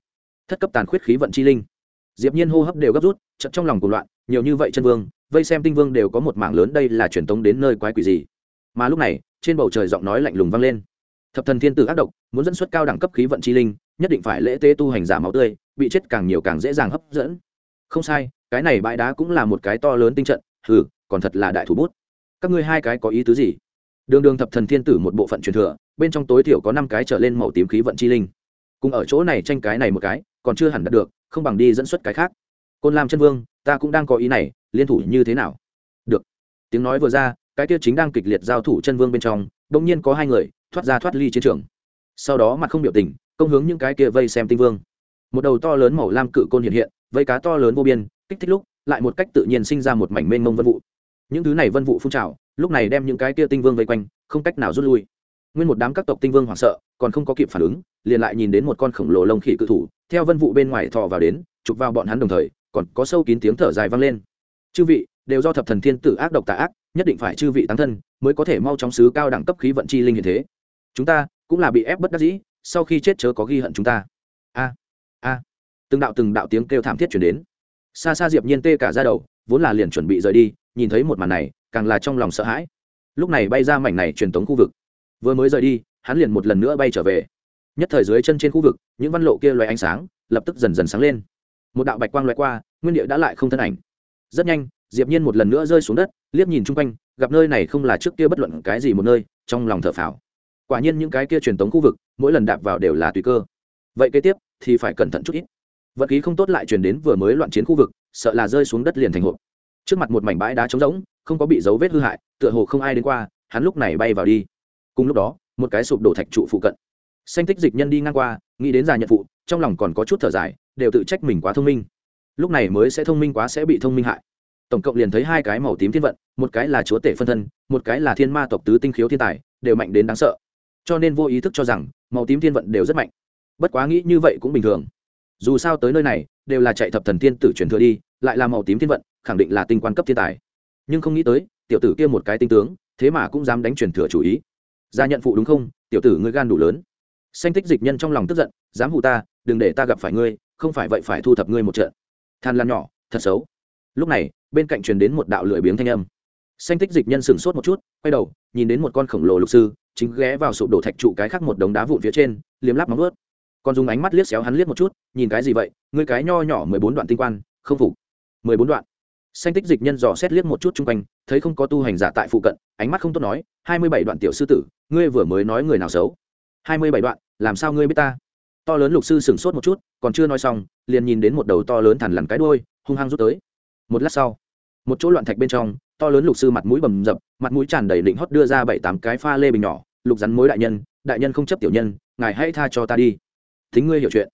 Thất cấp tàn khuyết khí vận chi linh. Diệp nhiên hô hấp đều gấp rút, trận trong lòng cuồng loạn, nhiều như vậy chân vương vây xem tinh vương đều có một mảng lớn, đây là truyền tống đến nơi quái quỷ gì? Mà lúc này, trên bầu trời giọng nói lạnh lùng vang lên. Thập thần thiên tử ác độc, muốn dẫn xuất cao đẳng cấp khí vận chi linh, nhất định phải lễ tế tu hành giả máu tươi, bị chết càng nhiều càng dễ dàng hấp dẫn. Không sai, cái này bãi đá cũng là một cái to lớn tinh trận, hừ, còn thật là đại thủ bút. Các ngươi hai cái có ý tứ gì? Đường đường thập thần thiên tử một bộ phận truyền thừa, bên trong tối thiểu có năm cái trở lên màu tím khí vận chi linh. Cùng ở chỗ này tranh cái này một cái, còn chưa hẳn đạt được, không bằng đi dẫn xuất cái khác. Côn lam chân vương, ta cũng đang có ý này liên thủ như thế nào? Được. Tiếng nói vừa ra, cái kia chính đang kịch liệt giao thủ chân vương bên trong đông nhiên có hai người, thoát ra thoát ly chiến trường. Sau đó mặt không biểu tình, công hướng những cái kia vây xem tinh vương. Một đầu to lớn màu lam cự côn hiện hiện, vây cá to lớn vô biên, kích thích lúc, lại một cách tự nhiên sinh ra một mảnh mênh mông vân vụ. Những thứ này vân vụ phun trào, lúc này đem những cái kia tinh vương vây quanh, không cách nào rút lui. Nguyên một đám các tộc tinh vương hoảng sợ, còn không có kịp phản ứng, liền lại nhìn đến một con khổng lồ lông khỉ cự thủ, theo vân vụ bên ngoài thò vào đến, chụp vào bọn hắn đồng thời, còn có sâu kín tiếng thở dài vang lên chư vị, đều do thập thần thiên tử ác độc tà ác, nhất định phải chư vị tăng thân, mới có thể mau chóng sứ cao đẳng cấp khí vận chi linh hiện thế. Chúng ta cũng là bị ép bất đắc dĩ, sau khi chết chớ có ghi hận chúng ta. A a. Từng đạo từng đạo tiếng kêu thảm thiết chuyển đến. Xa xa diệp nhiên tê cả ra đầu, vốn là liền chuẩn bị rời đi, nhìn thấy một màn này, càng là trong lòng sợ hãi. Lúc này bay ra mảnh này truyền tống khu vực. Vừa mới rời đi, hắn liền một lần nữa bay trở về. Nhất thời dưới chân trên khu vực, những văn lộ kia loay ánh sáng, lập tức dần dần sáng lên. Một đạo bạch quang loay qua, nguyên địa đã lại không thân ảnh rất nhanh, diệp nhiên một lần nữa rơi xuống đất, liếc nhìn chung quanh, gặp nơi này không là trước kia bất luận cái gì một nơi, trong lòng thở phào. Quả nhiên những cái kia truyền tống khu vực, mỗi lần đạp vào đều là tùy cơ. Vậy kế tiếp, thì phải cẩn thận chút ít. Vật khí không tốt lại truyền đến vừa mới loạn chiến khu vực, sợ là rơi xuống đất liền thành hộp. Trước mặt một mảnh bãi đá trống rỗng, không có bị dấu vết hư hại, tựa hồ không ai đến qua, hắn lúc này bay vào đi. Cùng lúc đó, một cái sụp đổ thạch trụ phụ cận. Xanh tích dịch nhân đi ngang qua, nghĩ đến già nhận phụ, trong lòng còn có chút thở dài, đều tự trách mình quá thông minh lúc này mới sẽ thông minh quá sẽ bị thông minh hại. Tổng cộng liền thấy hai cái màu tím thiên vận, một cái là chúa tể phân thân, một cái là thiên ma tộc tứ tinh khiếu thiên tài, đều mạnh đến đáng sợ. Cho nên vô ý thức cho rằng, màu tím thiên vận đều rất mạnh. Bất quá nghĩ như vậy cũng bình thường. Dù sao tới nơi này, đều là chạy thập thần tiên tử truyền thừa đi, lại là màu tím thiên vận, khẳng định là tinh quan cấp thiên tài. Nhưng không nghĩ tới, tiểu tử kia một cái tinh tướng, thế mà cũng dám đánh truyền thừa chủ ý. Ra nhận phụ đúng không? Tiểu tử ngươi gan đủ lớn. Xanh tích dịch nhân trong lòng tức giận, dám hù ta, đừng để ta gặp phải ngươi, không phải vậy phải thu thập ngươi một trận than lan nhỏ, thật xấu. Lúc này, bên cạnh truyền đến một đạo lười biếng thanh âm. Xanh tích dịch nhân sửng sốt một chút, quay đầu, nhìn đến một con khổng lồ lục sư, chính ghé vào sụp đổ thạch trụ cái khác một đống đá vụn phía trên, liếm lắp móng ướt còn dùng ánh mắt liếc xéo hắn liếc một chút, nhìn cái gì vậy? Ngươi cái nho nhỏ mười bốn đoạn tinh quan, không phục. Mười bốn đoạn. Xanh tích dịch nhân dò xét liếc một chút chung quanh, thấy không có tu hành giả tại phụ cận, ánh mắt không tốt nói, hai mươi bảy đoạn tiểu sư tử, ngươi vừa mới nói người nào xấu? Hai mươi bảy đoạn, làm sao ngươi biết ta? To lớn lục sư sửng sốt một chút, còn chưa nói xong, liền nhìn đến một đầu to lớn thằn lằn cái đôi hung hăng rút tới. Một lát sau, một chỗ loạn thạch bên trong, to lớn lục sư mặt mũi bầm dập, mặt mũi tràn đầy định hót đưa ra bảy tám cái pha lê bình nhỏ, lục rắn mối đại nhân đại nhân không chấp tiểu nhân, ngài hãy tha cho ta đi. Thính ngươi hiểu chuyện.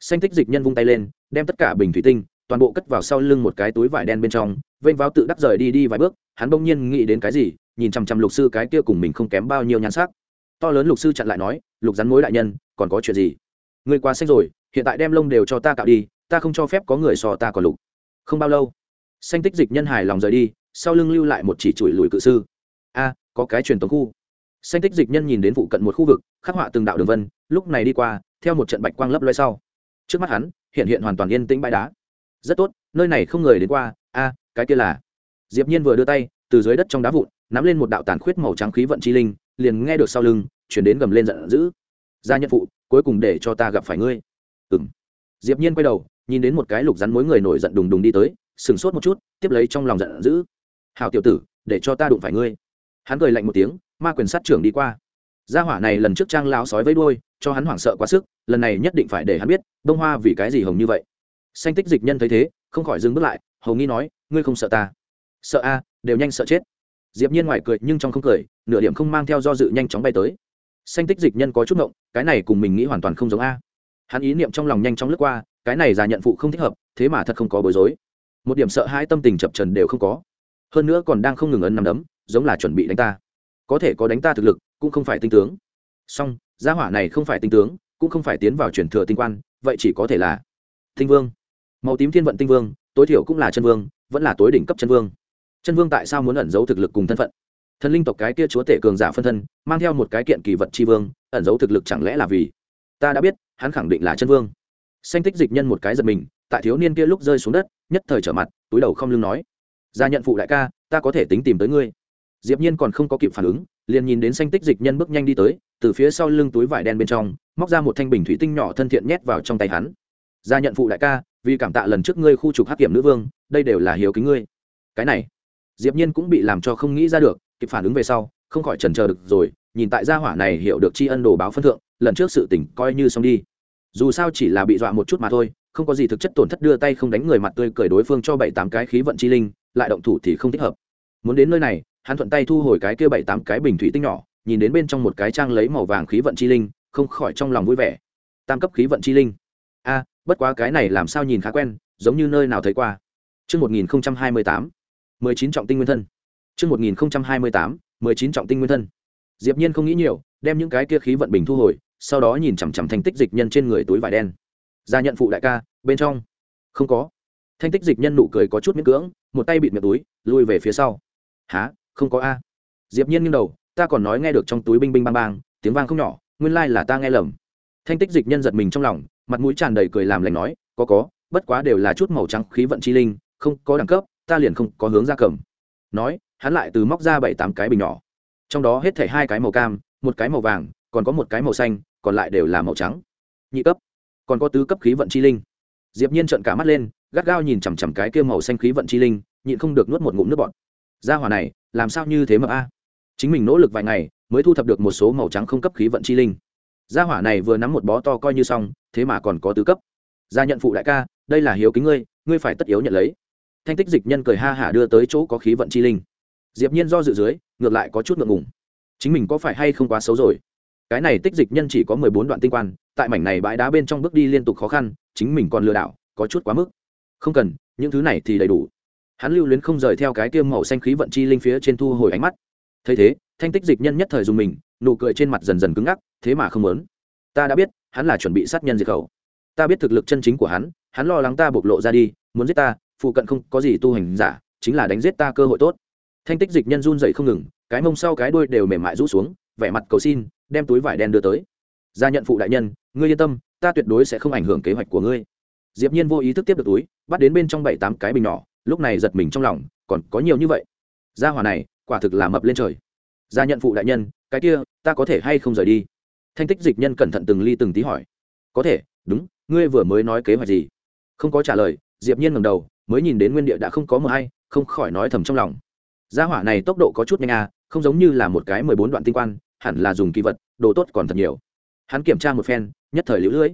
Xanh tích dịch nhân vung tay lên, đem tất cả bình thủy tinh, toàn bộ cất vào sau lưng một cái túi vải đen bên trong, vênh váo tự đắc rời đi đi vài bước, hắn bỗng nhiên nghĩ đến cái gì, nhìn chằm chằm lục sư cái kia cùng mình không kém bao nhiêu nhan sắc. To lớn lục sư chặn lại nói, lục rắn mối đại nhân, còn có chuyện gì? Người quá xanh rồi, hiện tại đem lông đều cho ta cạo đi, ta không cho phép có người so ta còn lục. Không bao lâu, xanh tích dịch nhân hài lòng rời đi, sau lưng lưu lại một chỉ chuỗi lùi cự sư. A, có cái truyền tống khu. Xanh tích dịch nhân nhìn đến vụ cận một khu vực, khắc họa từng đạo đường vân, lúc này đi qua, theo một trận bạch quang lấp loay sau. Trước mắt hắn, hiện hiện hoàn toàn yên tĩnh bãi đá. Rất tốt, nơi này không người đến qua, a, cái kia là. Diệp nhiên vừa đưa tay, từ dưới đất trong đá vụn, nắm lên một đạo tàn khuyết màu trắng khí vận chi linh, liền nghe được sau lưng, chuyển đến gầm lên giận dữ. Gia nhân phụ cuối cùng để cho ta gặp phải ngươi. Ừng diệp nhiên quay đầu, nhìn đến một cái lục rắn mối người nổi giận đùng đùng đi tới, sừng sốt một chút, tiếp lấy trong lòng giận dữ. Hào tiểu tử, để cho ta đụng phải ngươi. Hắn cười lạnh một tiếng, ma quyền sát trưởng đi qua. Gia hỏa này lần trước trang láo sói với đuôi, cho hắn hoảng sợ quá sức, lần này nhất định phải để hắn biết, đông hoa vì cái gì hồng như vậy. Xanh tích dịch nhân thấy thế, không khỏi dừng bước lại, hầu nghi nói, ngươi không sợ ta? Sợ a, đều nhanh sợ chết. Diệp nhiên ngoài cười nhưng trong không cười, nửa điểm không mang theo do dự nhanh chóng bay tới xanh tích dịch nhân có chút ngộng, cái này cùng mình nghĩ hoàn toàn không giống a. Hắn ý niệm trong lòng nhanh chóng lướt qua, cái này già nhận phụ không thích hợp, thế mà thật không có bối rối. Một điểm sợ hãi tâm tình chập trần đều không có. Hơn nữa còn đang không ngừng ấn nằm đấm, giống là chuẩn bị đánh ta. Có thể có đánh ta thực lực, cũng không phải tinh tướng. Song gia hỏa này không phải tinh tướng, cũng không phải tiến vào truyền thừa tinh quan, vậy chỉ có thể là tinh vương. Màu tím thiên vận tinh vương, tối thiểu cũng là chân vương, vẫn là tối đỉnh cấp chân vương. Chân vương tại sao muốn ẩn giấu thực lực cùng thân phận? Thần linh tộc cái kia chúa tể cường giả phân thân, mang theo một cái kiện kỳ vật tri vương, ẩn giấu thực lực chẳng lẽ là vì? Ta đã biết, hắn khẳng định là chân vương. Xanh tích dịch nhân một cái giật mình, tại thiếu niên kia lúc rơi xuống đất, nhất thời trở mặt, túi đầu không lưng nói. Ra nhận phụ đại ca, ta có thể tính tìm tới ngươi. Diệp nhiên còn không có kịp phản ứng, liền nhìn đến xanh tích dịch nhân bước nhanh đi tới, từ phía sau lưng túi vải đen bên trong, móc ra một thanh bình thủy tinh nhỏ thân thiện nhét vào trong tay hắn. Ra nhận phụ đại ca, vì cảm tạ lần trước ngươi khu trục hắc kiểm nữ vương, đây đều là hiếu kính ngươi. Cái này, diệp nhiên cũng bị làm cho không nghĩ ra được kịp phản ứng về sau không khỏi chần chờ được rồi nhìn tại gia hỏa này hiểu được tri ân đồ báo phân thượng lần trước sự tình coi như xong đi. Dù sao chỉ là bị dọa một chút mà thôi không có gì thực chất tổn thất đưa tay không đánh người mặt tươi cười đối phương cho bảy tám cái khí vận chi linh lại động thủ thì không thích hợp. Muốn đến nơi này hắn thuận tay thu hồi cái kia bảy tám cái bình thủy tinh nhỏ nhìn đến bên trong một cái trang lấy màu vàng khí vận chi linh không khỏi trong lòng vui vẻ. Tam cấp khí vận chi linh. A bất quá cái này làm sao nhìn khá quen giống như nơi nào thấy qua. Trước 1028, 19 trọng tinh nguyên thân. Trước 1028, 19 trọng tinh nguyên thân. Diệp Nhiên không nghĩ nhiều, đem những cái kia khí vận bình thu hồi, sau đó nhìn chằm chằm thanh tích dịch nhân trên người túi vải đen. Ra nhận phụ đại ca, bên trong không có. Thanh tích dịch nhân nụ cười có chút miễn cưỡng, một tay bịt miệng túi, lui về phía sau. "Hả? Không có a?" Diệp Nhiên nghiêng đầu, ta còn nói nghe được trong túi binh binh bang bang, tiếng vang không nhỏ, nguyên lai là ta nghe lầm. Thanh tích dịch nhân giật mình trong lòng, mặt mũi tràn đầy cười làm lành nói, "Có có, bất quá đều là chút màu trắng khí vận chi linh, không có đẳng cấp, ta liền không có hướng ra cầm." Nói, hắn lại từ móc ra bảy tám cái bình nhỏ. Trong đó hết thảy hai cái màu cam, một cái màu vàng, còn có một cái màu xanh, còn lại đều là màu trắng. Nhị cấp. Còn có tứ cấp khí vận chi linh. Diệp nhiên trợn cả mắt lên, gắt gao nhìn chằm chằm cái kia màu xanh khí vận chi linh, nhịn không được nuốt một ngụm nước bọt. Gia hỏa này, làm sao như thế mà a? À? Chính mình nỗ lực vài ngày, mới thu thập được một số màu trắng không cấp khí vận chi linh. Gia hỏa này vừa nắm một bó to coi như xong, thế mà còn có tứ cấp. Gia nhận phụ đại ca, đây là hiếu kính ngươi ngươi phải tất yếu nhận lấy. Thanh tích dịch nhân cười ha hả đưa tới chỗ có khí vận chi linh diệp nhiên do dự dưới, ngược lại có chút ngượng ngùng. Chính mình có phải hay không quá xấu rồi? Cái này tích dịch nhân chỉ có mười bốn đoạn tinh quan, tại mảnh này bãi đá bên trong bước đi liên tục khó khăn, chính mình còn lừa đảo, có chút quá mức. Không cần, những thứ này thì đầy đủ. Hắn lưu luyến không rời theo cái tiêm màu xanh khí vận chi linh phía trên thu hồi ánh mắt. Thấy thế, thanh tích dịch nhân nhất thời dùng mình, nụ cười trên mặt dần dần cứng ngắc, thế mà không muốn. Ta đã biết, hắn là chuẩn bị sát nhân diệt khẩu. Ta biết thực lực chân chính của hắn hắn lo lắng ta bộc lộ ra đi, muốn giết ta, phụ cận không có gì tu hành giả, chính là đánh giết ta cơ hội tốt thanh tích dịch nhân run dậy không ngừng, cái mông sau cái đuôi đều mềm mại rũ xuống, vẻ mặt cầu xin, đem túi vải đen đưa tới. Ra nhận phụ đại nhân, ngươi yên tâm, ta tuyệt đối sẽ không ảnh hưởng kế hoạch của ngươi. Diệp nhiên vô ý thức tiếp được túi, bắt đến bên trong bảy tám cái bình nhỏ, lúc này giật mình trong lòng, còn có nhiều như vậy. Gia hỏa này, quả thực là mập lên trời. Gia nhận phụ đại nhân, cái kia, ta có thể hay không rời đi? Thanh tích dịch nhân cẩn thận từng ly từng tí hỏi. Có thể, đúng, ngươi vừa mới nói kế hoạch gì? Không có trả lời, diệp nhiên ngẩng đầu, mới nhìn đến nguyên địa đã không có mờ hay, không khỏi nói thầm trong lòng gia hỏa này tốc độ có chút nhanh à không giống như là một cái mười bốn đoạn tinh quan, hẳn là dùng kỳ vật, đồ tốt còn thật nhiều. Hắn kiểm tra một phen, nhất thời lũ lưỡi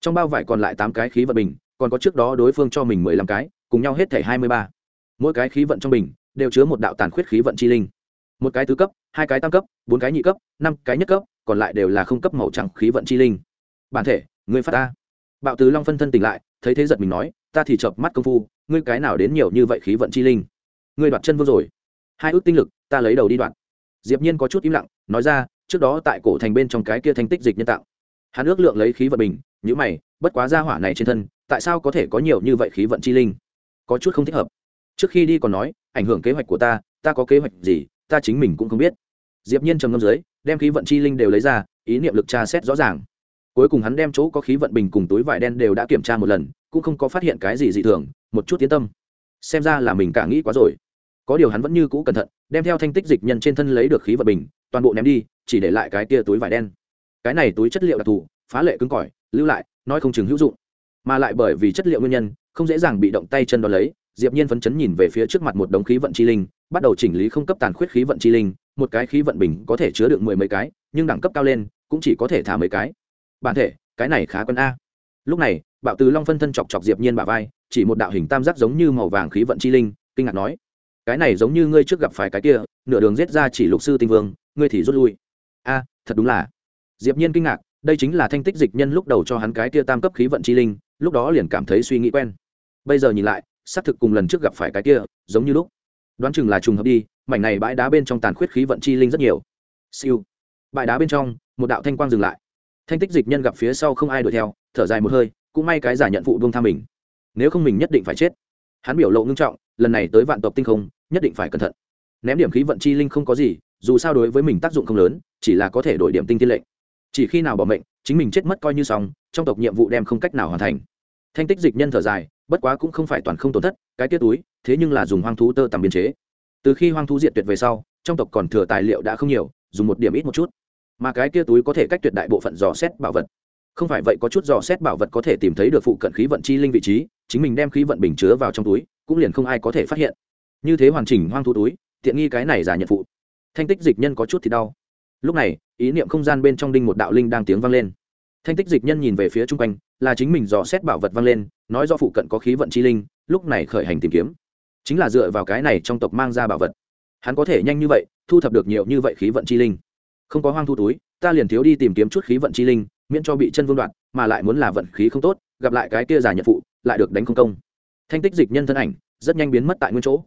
trong bao vải còn lại tám cái khí vận bình, còn có trước đó đối phương cho mình mười lăm cái, cùng nhau hết thể hai mươi ba. Mỗi cái khí vận trong bình, đều chứa một đạo tàn khuyết khí vận chi linh. Một cái tứ cấp, hai cái tam cấp, bốn cái nhị cấp, năm cái nhất cấp, còn lại đều là không cấp màu trắng khí vận chi linh. Bản thể người phát ta. Bạo tứ long phân thân tỉnh lại, thấy thế giật mình nói, ta thì chợp mắt công phu, ngươi cái nào đến nhiều như vậy khí vận chi linh? Ngươi đoạt chân vương rồi hai ước tinh lực, ta lấy đầu đi đoạn. Diệp nhiên có chút im lặng, nói ra, trước đó tại cổ thành bên trong cái kia thanh tích dịch nhân tạo. Hắn ước lượng lấy khí vận bình nhữ mày, bất quá ra hỏa này trên thân, tại sao có thể có nhiều như vậy khí vận chi linh? Có chút không thích hợp. Trước khi đi còn nói, ảnh hưởng kế hoạch của ta ta có kế hoạch gì, ta chính mình cũng không biết. Diệp nhiên trầm ngâm dưới, đem khí vận chi linh đều lấy ra, ý niệm lực tra xét rõ ràng. Cuối cùng hắn đem chỗ có khí vận bình cùng túi vải đen đều đã kiểm tra một lần, cũng không có phát hiện cái gì dị thường, một chút tiến tâm. Xem ra là mình cả nghĩ quá rồi có điều hắn vẫn như cũ cẩn thận, đem theo thanh tích dịch nhân trên thân lấy được khí vật bình, toàn bộ ném đi, chỉ để lại cái tia túi vải đen. Cái này túi chất liệu đặc thù, phá lệ cứng cỏi, lưu lại, nói không chừng hữu dụng. Mà lại bởi vì chất liệu nguyên nhân, không dễ dàng bị động tay chân đo lấy, diệp nhiên phấn chấn nhìn về phía trước mặt một đống khí vận chi linh, bắt đầu chỉnh lý không cấp tàn khuyết khí vận chi linh, một cái khí vận bình có thể chứa được mười mấy cái, nhưng đẳng cấp cao lên, cũng chỉ có thể thả mấy cái. Bản thể, cái này khá quân a. Lúc này, bạo từ long phân thân chọc chọc diệp nhiên bả vai, chỉ một đạo hình tam giác giống như màu vàng khí vận chi linh, kinh ngạc nói cái này giống như ngươi trước gặp phải cái kia, nửa đường giết ra chỉ lục sư tinh vương, ngươi thì rút lui. A, thật đúng là. Diệp nhiên kinh ngạc, đây chính là thanh tích dịch nhân lúc đầu cho hắn cái kia tam cấp khí vận chi linh, lúc đó liền cảm thấy suy nghĩ quen. Bây giờ nhìn lại, xác thực cùng lần trước gặp phải cái kia, giống như lúc. Đoán chừng là trùng hợp đi, mảnh này bãi đá bên trong tàn khuyết khí vận chi linh rất nhiều. Siêu. Bãi đá bên trong, một đạo thanh quang dừng lại. Thanh tích dịch nhân gặp phía sau không ai đuổi theo, thở dài một hơi, cũng may cái giả nhận phụ vương tha mình. Nếu không mình nhất định phải chết. Hắn biểu lộ ngưng trọng, lần này tới vạn tộc tinh không nhất định phải cẩn thận. Ném điểm khí vận chi linh không có gì, dù sao đối với mình tác dụng không lớn, chỉ là có thể đổi điểm tinh tiên lệnh. Chỉ khi nào bỏ mệnh, chính mình chết mất coi như xong, trong tộc nhiệm vụ đem không cách nào hoàn thành. Thanh tích dịch nhân thở dài, bất quá cũng không phải toàn không tổn thất, cái tiết túi, thế nhưng là dùng hoang thú tơ tằm biên chế. Từ khi hoang thú diệt tuyệt về sau, trong tộc còn thừa tài liệu đã không nhiều, dùng một điểm ít một chút. Mà cái kia túi có thể cách tuyệt đại bộ phận dò xét bảo vật. Không phải vậy có chút dò xét bảo vật có thể tìm thấy được phụ cận khí vận chi linh vị trí, chính mình đem khí vận bình chứa vào trong túi, cũng liền không ai có thể phát hiện như thế hoàn chỉnh hoang thú túi, tiện nghi cái này giả nhận phụ. Thanh tích dịch nhân có chút thì đau. Lúc này, ý niệm không gian bên trong đinh một đạo linh đang tiếng vang lên. Thanh tích dịch nhân nhìn về phía chung quanh, là chính mình dò xét bảo vật vang lên, nói do phụ cận có khí vận chi linh, lúc này khởi hành tìm kiếm. Chính là dựa vào cái này trong tộc mang ra bảo vật. Hắn có thể nhanh như vậy, thu thập được nhiều như vậy khí vận chi linh. Không có hoang thu túi, ta liền thiếu đi tìm kiếm chút khí vận chi linh, miễn cho bị chân vương đoạn mà lại muốn là vận khí không tốt, gặp lại cái kia giả nhận phụ, lại được đánh không công. Thanh tích dịch nhân thân ảnh, rất nhanh biến mất tại nguyên chỗ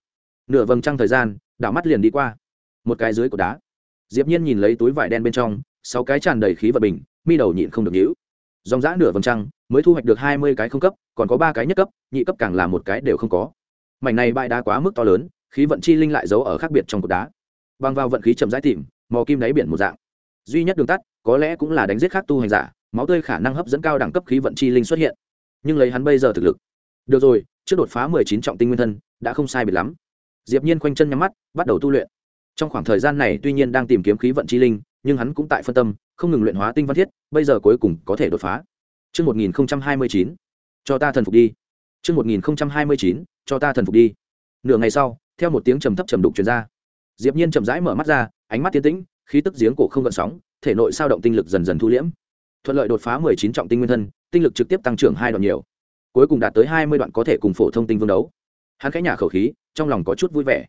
nửa vầng trăng thời gian, đảo mắt liền đi qua. Một cái dưới của đá. Diệp nhiên nhìn lấy túi vải đen bên trong, sáu cái tràn đầy khí vật bình, mi đầu nhịn không được nhíu. Dòng dã nửa vầng trăng, mới thu hoạch được hai mươi cái không cấp, còn có ba cái nhất cấp, nhị cấp càng là một cái đều không có. Mảnh này bãi đá quá mức to lớn, khí vận chi linh lại giấu ở khác biệt trong cột đá. Băng vào vận khí chậm rãi tìm, mò kim đáy biển một dạng. Duy nhất đường tắt, có lẽ cũng là đánh giết khác tu hành giả, máu tươi khả năng hấp dẫn cao đẳng cấp khí vận chi linh xuất hiện. Nhưng lấy hắn bây giờ thực lực. Được rồi, trước đột phá mười chín trọng tinh nguyên thân, đã không sai biệt lắm diệp nhiên khoanh chân nhắm mắt bắt đầu tu luyện trong khoảng thời gian này tuy nhiên đang tìm kiếm khí vận chi linh nhưng hắn cũng tại phân tâm không ngừng luyện hóa tinh văn thiết bây giờ cuối cùng có thể đột phá Trước 1029, cho ta thần phục đi. Trước 1029, cho ta thần phục đi. Nửa ngày sau, theo một tiếng trầm thấp trầm đục truyền ra, Diệp Nhiên chậm rãi mở mắt ra, ánh mắt tiến tĩnh, khí tức giếng cổ không gợn sóng, thể nội sao động tinh lực dần dần thu liễm. Thuận lợi đột phá 19 trọng tinh nguyên thân, tinh lực trực tiếp tăng trưởng hai đoạn nhiều. Cuối cùng đạt tới 20 đoạn có thể cùng phổ thông tinh vương đấu. Hắn khẽ nhả khẩu khí, trong lòng có chút vui vẻ.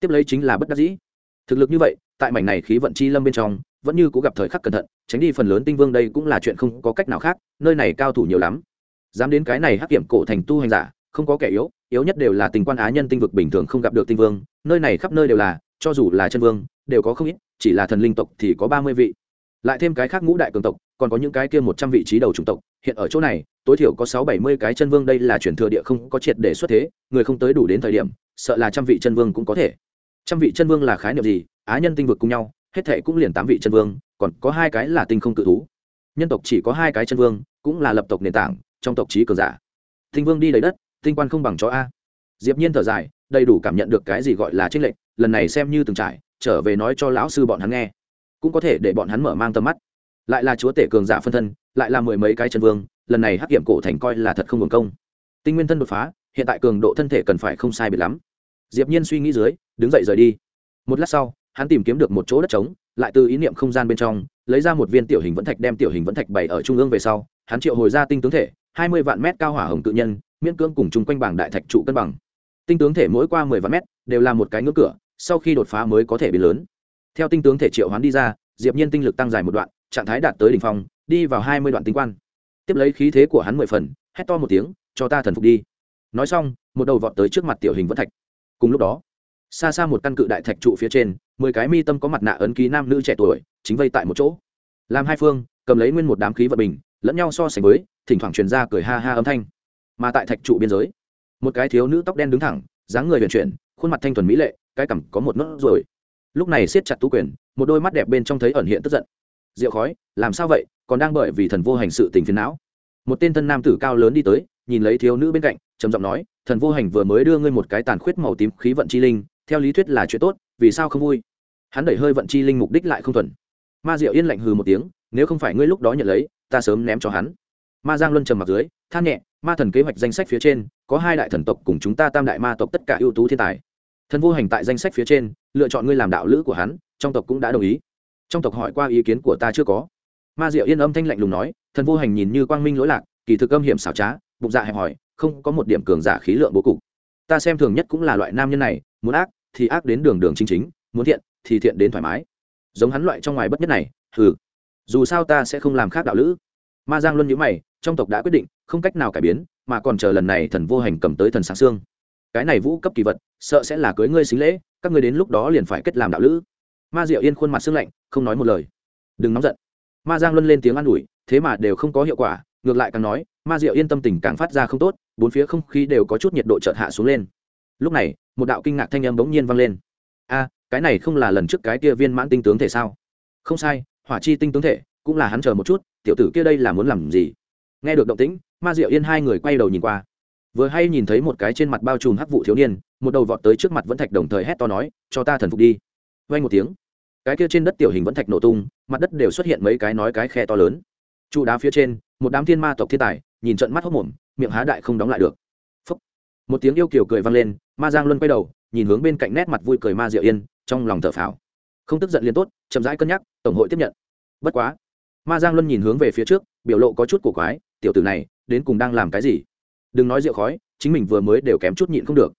Tiếp lấy chính là bất đắc dĩ. Thực lực như vậy, tại mảnh này khí vận chi lâm bên trong, vẫn như cố gặp thời khắc cẩn thận tránh đi phần lớn tinh vương đây cũng là chuyện không có cách nào khác nơi này cao thủ nhiều lắm dám đến cái này hắc kiểm cổ thành tu hành giả không có kẻ yếu yếu nhất đều là tình quan á nhân tinh vực bình thường không gặp được tinh vương nơi này khắp nơi đều là cho dù là chân vương đều có không ít chỉ là thần linh tộc thì có ba mươi vị lại thêm cái khác ngũ đại cường tộc, còn có những cái kia một trăm vị trí đầu chủng tộc. Hiện ở chỗ này, tối thiểu có sáu bảy mươi cái chân vương đây là chuyển thừa địa không có triệt để xuất thế, người không tới đủ đến thời điểm, sợ là trăm vị chân vương cũng có thể. Trăm vị chân vương là khái niệm gì? Á nhân tinh vực cùng nhau, hết thệ cũng liền tám vị chân vương, còn có hai cái là tinh không cự thú. Nhân tộc chỉ có hai cái chân vương, cũng là lập tộc nền tảng, trong tộc trí cường giả. Tinh vương đi lấy đất, tinh quan không bằng chó a. Diệp nhiên thở dài, đầy đủ cảm nhận được cái gì gọi là trinh lệnh lần này xem như từng trải, trở về nói cho lão sư bọn hắn nghe cũng có thể để bọn hắn mở mang tầm mắt. Lại là chúa tể cường giả phân thân, lại là mười mấy cái chân vương, lần này hắc kiểm cổ thành coi là thật không hưởng công. Tinh nguyên thân đột phá, hiện tại cường độ thân thể cần phải không sai biệt lắm. Diệp nhiên suy nghĩ dưới, đứng dậy rời đi. Một lát sau, hắn tìm kiếm được một chỗ đất trống, lại từ ý niệm không gian bên trong, lấy ra một viên tiểu hình vẫn thạch đem tiểu hình vẫn thạch bày ở trung ương về sau, hắn triệu hồi ra tinh tướng thể, hai mươi vạn mét cao hỏa hồng tự nhân, miễn cưỡng cùng chung quanh bảng đại thạch trụ cân bằng. Tinh tướng thể mỗi qua mười vạn mét, đều là một cái ngưỡng cửa, sau khi đột phá mới có thể biến lớn theo tinh tướng thể triệu hoán đi ra, diệp nhiên tinh lực tăng dài một đoạn, trạng thái đạt tới đỉnh phong, đi vào hai mươi đoạn tinh quan. Tiếp lấy khí thế của hắn mười phần, hét to một tiếng, cho ta thần phục đi. Nói xong, một đầu vọt tới trước mặt tiểu hình vẫn thạch. Cùng lúc đó, xa xa một căn cự đại thạch trụ phía trên, mười cái mi tâm có mặt nạ ấn ký nam nữ trẻ tuổi, chính vây tại một chỗ. Làm hai phương, cầm lấy nguyên một đám khí vật bình, lẫn nhau so sánh với, thỉnh thoảng truyền ra cười ha ha âm thanh. Mà tại thạch trụ biên giới, một cái thiếu nữ tóc đen đứng thẳng, dáng người huyền chuyển, khuôn mặt thanh thuần mỹ lệ, cái cằm có một nốt rồi lúc này siết chặt tú quyền, một đôi mắt đẹp bên trong thấy ẩn hiện tức giận. Rượu khói, làm sao vậy? Còn đang bởi vì thần vô hành sự tình phiền não. Một tên thân nam tử cao lớn đi tới, nhìn lấy thiếu nữ bên cạnh, trầm giọng nói, thần vô hành vừa mới đưa ngươi một cái tàn khuyết màu tím khí vận chi linh, theo lý thuyết là chuyện tốt, vì sao không vui? Hắn đẩy hơi vận chi linh mục đích lại không thuần. Ma diệu yên lạnh hừ một tiếng, nếu không phải ngươi lúc đó nhận lấy, ta sớm ném cho hắn. Ma giang luân trầm mặc dưới, than nhẹ, ma thần kế hoạch danh sách phía trên, có hai đại thần tộc cùng chúng ta tam đại ma tộc tất cả ưu tú thiên tài thần vô hành tại danh sách phía trên, lựa chọn ngươi làm đạo lữ của hắn, trong tộc cũng đã đồng ý. Trong tộc hỏi qua ý kiến của ta chưa có. Ma diệu yên âm thanh lạnh lùng nói, thần vô hành nhìn như quang minh lỗi lạc, kỳ thực âm hiểm xảo trá, bụng dạ hẹp hòi, không có một điểm cường giả khí lượng bố cục. Ta xem thường nhất cũng là loại nam nhân này, muốn ác, thì ác đến đường đường chính chính, muốn thiện, thì thiện đến thoải mái. Giống hắn loại trong ngoài bất nhất này, hừ. Dù sao ta sẽ không làm khác đạo lữ. Ma giang luân nhữ mày, trong tộc đã quyết định, không cách nào cải biến, mà còn chờ lần này thần vô hành cầm tới thần sáng xương cái này vũ cấp kỳ vật, sợ sẽ là cưới ngươi xính lễ, các ngươi đến lúc đó liền phải kết làm đạo lữ. Ma diệu yên khuôn mặt sưng lạnh, không nói một lời. Đừng nóng giận. Ma giang luân lên tiếng an ủi, thế mà đều không có hiệu quả, ngược lại càng nói, ma diệu yên tâm tình càng phát ra không tốt, bốn phía không khí đều có chút nhiệt độ chợt hạ xuống lên. Lúc này, một đạo kinh ngạc thanh âm bỗng nhiên vang lên. A, cái này không là lần trước cái kia viên mãn tinh tướng thể sao? Không sai, hỏa chi tinh tướng thể, cũng là hắn chờ một chút, tiểu tử kia đây là muốn làm gì? Nghe được động tĩnh, ma diệu yên hai người quay đầu nhìn qua vừa hay nhìn thấy một cái trên mặt bao trùm hắc vụ thiếu niên, một đầu vọt tới trước mặt vẫn thạch đồng thời hét to nói, cho ta thần phục đi. Vay một tiếng, cái kia trên đất tiểu hình vẫn thạch nổ tung, mặt đất đều xuất hiện mấy cái nói cái khe to lớn. Trụ đá phía trên, một đám thiên ma tộc thiên tài, nhìn trận mắt hốc mồm, miệng há đại không đóng lại được. Phúc. một tiếng yêu kiều cười vang lên, ma giang luân quay đầu, nhìn hướng bên cạnh nét mặt vui cười ma diệu yên, trong lòng thở phào. Không tức giận liền tốt, chậm rãi cân nhắc, tổng hội tiếp nhận. Bất quá, ma giang luân nhìn hướng về phía trước, biểu lộ có chút cổ quái, tiểu tử này, đến cùng đang làm cái gì? Đừng nói rượu khói, chính mình vừa mới đều kém chút nhịn không được.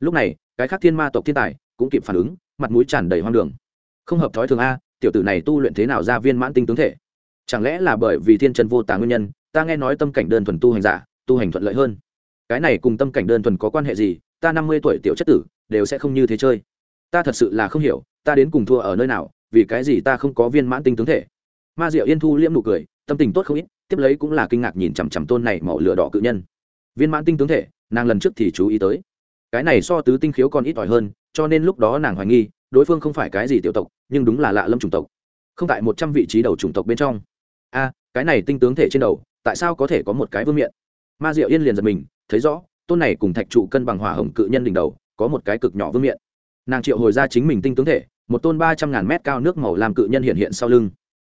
Lúc này, cái khác thiên ma tộc thiên tài cũng kịp phản ứng, mặt mũi tràn đầy hoang đường. Không hợp thói thường a, tiểu tử này tu luyện thế nào ra viên mãn tinh tướng thể? Chẳng lẽ là bởi vì thiên trần vô tàng nguyên nhân, ta nghe nói tâm cảnh đơn thuần tu hành giả, tu hành thuận lợi hơn. Cái này cùng tâm cảnh đơn thuần có quan hệ gì, ta năm mươi tuổi tiểu chất tử, đều sẽ không như thế chơi. Ta thật sự là không hiểu, ta đến cùng thua ở nơi nào, vì cái gì ta không có viên mãn tinh tướng thể? Ma diệu yên thu liễm nụ cười, tâm tình tốt không ít, tiếp lấy cũng là kinh ngạc nhìn chằm chằm tôn này màu lửa đỏ cự nhân viên mãn tinh tướng thể, nàng lần trước thì chú ý tới. Cái này so tứ tinh khiếu còn ít ỏi hơn, cho nên lúc đó nàng hoài nghi, đối phương không phải cái gì tiểu tộc, nhưng đúng là lạ lâm chủng tộc. Không tại một trăm vị trí đầu chủng tộc bên trong. A, cái này tinh tướng thể trên đầu, tại sao có thể có một cái vương miện? Ma diệu yên liền giật mình, thấy rõ, tôn này cùng thạch trụ cân bằng hỏa hồng cự nhân đỉnh đầu, có một cái cực nhỏ vương miện. Nàng triệu hồi ra chính mình tinh tướng thể, một tôn ba trăm ngàn mét cao nước màu làm cự nhân hiện hiện sau lưng.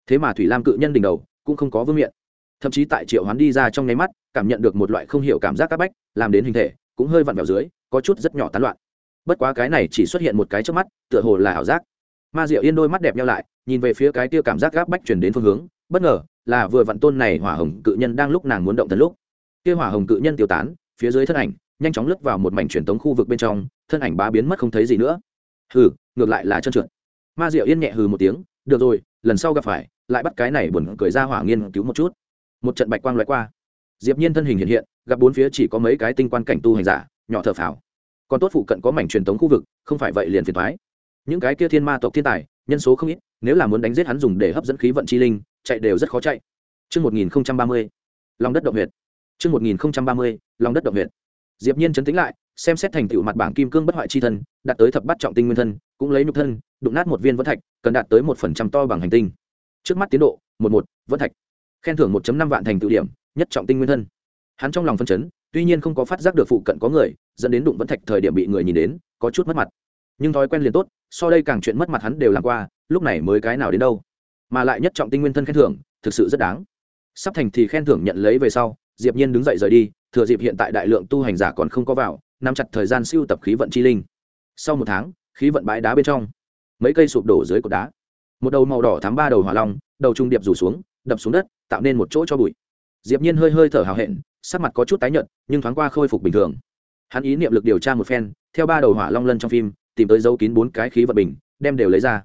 Thế mà thủy lam cự nhân đỉnh đầu, cũng không có vương miện thậm chí tại triệu hoán đi ra trong nháy mắt, cảm nhận được một loại không hiểu cảm giác áp bách, làm đến hình thể cũng hơi vặn vẹo dưới, có chút rất nhỏ tán loạn. Bất quá cái này chỉ xuất hiện một cái trước mắt, tựa hồ là ảo giác. Ma diệu yên đôi mắt đẹp nhau lại, nhìn về phía cái tia cảm giác gáp bách chuyển đến phương hướng, bất ngờ là vừa vặn tôn này hỏa hồng cự nhân đang lúc nàng muốn động thần lúc. Kia hỏa hồng cự nhân tiêu tán, phía dưới thân ảnh nhanh chóng lướt vào một mảnh truyền tống khu vực bên trong, thân ảnh bá biến mất không thấy gì nữa. Hừ, ngược lại là trơn trượt. Ma diệu yên nhẹ hừ một tiếng, được rồi, lần sau gặp phải, lại bắt cái này buồn cười ra hỏa nghiên cứu một chút một trận bạch quang loại qua diệp nhiên thân hình hiện hiện gặp bốn phía chỉ có mấy cái tinh quan cảnh tu hành giả nhỏ thở phào còn tốt phụ cận có mảnh truyền thống khu vực không phải vậy liền phiền thoái những cái kia thiên ma tộc thiên tài nhân số không ít nếu là muốn đánh giết hắn dùng để hấp dẫn khí vận chi linh chạy đều rất khó chạy Trước 1030, lòng đất động huyệt. Trước 1030, lòng đất động huyệt. Diệp Nhiên chấn tĩnh lại, xem xét thành tựu mặt bảng kim cương bất hoại chi thân, đạt tới thập bát trọng tinh nguyên thân, cũng lấy nhục thân, đụng nát một viên vân thạch, cần đạt tới một phần trăm to bằng hành tinh. Trước mắt tiến độ, một một, vân thạch. Khen thưởng 1 năm vạn thành tựu điểm, nhất trọng tinh nguyên thân. Hắn trong lòng phân chấn, tuy nhiên không có phát giác được phụ cận có người, dẫn đến đụng vẫn thạch thời điểm bị người nhìn đến, có chút mất mặt. Nhưng thói quen liền tốt, so đây càng chuyện mất mặt hắn đều làm qua, lúc này mới cái nào đến đâu. Mà lại nhất trọng tinh nguyên thân khen thưởng, thực sự rất đáng. Sắp thành thì khen thưởng nhận lấy về sau, Diệp Nhiên đứng dậy rời đi, thừa dịp hiện tại đại lượng tu hành giả còn không có vào, nắm chặt thời gian siêu tập khí vận chi linh. Sau một tháng, khí vận bãi đá bên trong, mấy cây sụp đổ dưới cột đá, một đầu màu đỏ thắm ba đầu hỏa long, đầu trung điệp rủ xuống, đập xuống đất, tạo nên một chỗ cho bụi. Diệp Nhiên hơi hơi thở hào hẹn, sắc mặt có chút tái nhợt, nhưng thoáng qua khôi phục bình thường. Hắn ý niệm lực điều tra một phen, theo ba đầu hỏa long lân trong phim, tìm tới dấu kín bốn cái khí vận bình, đem đều lấy ra.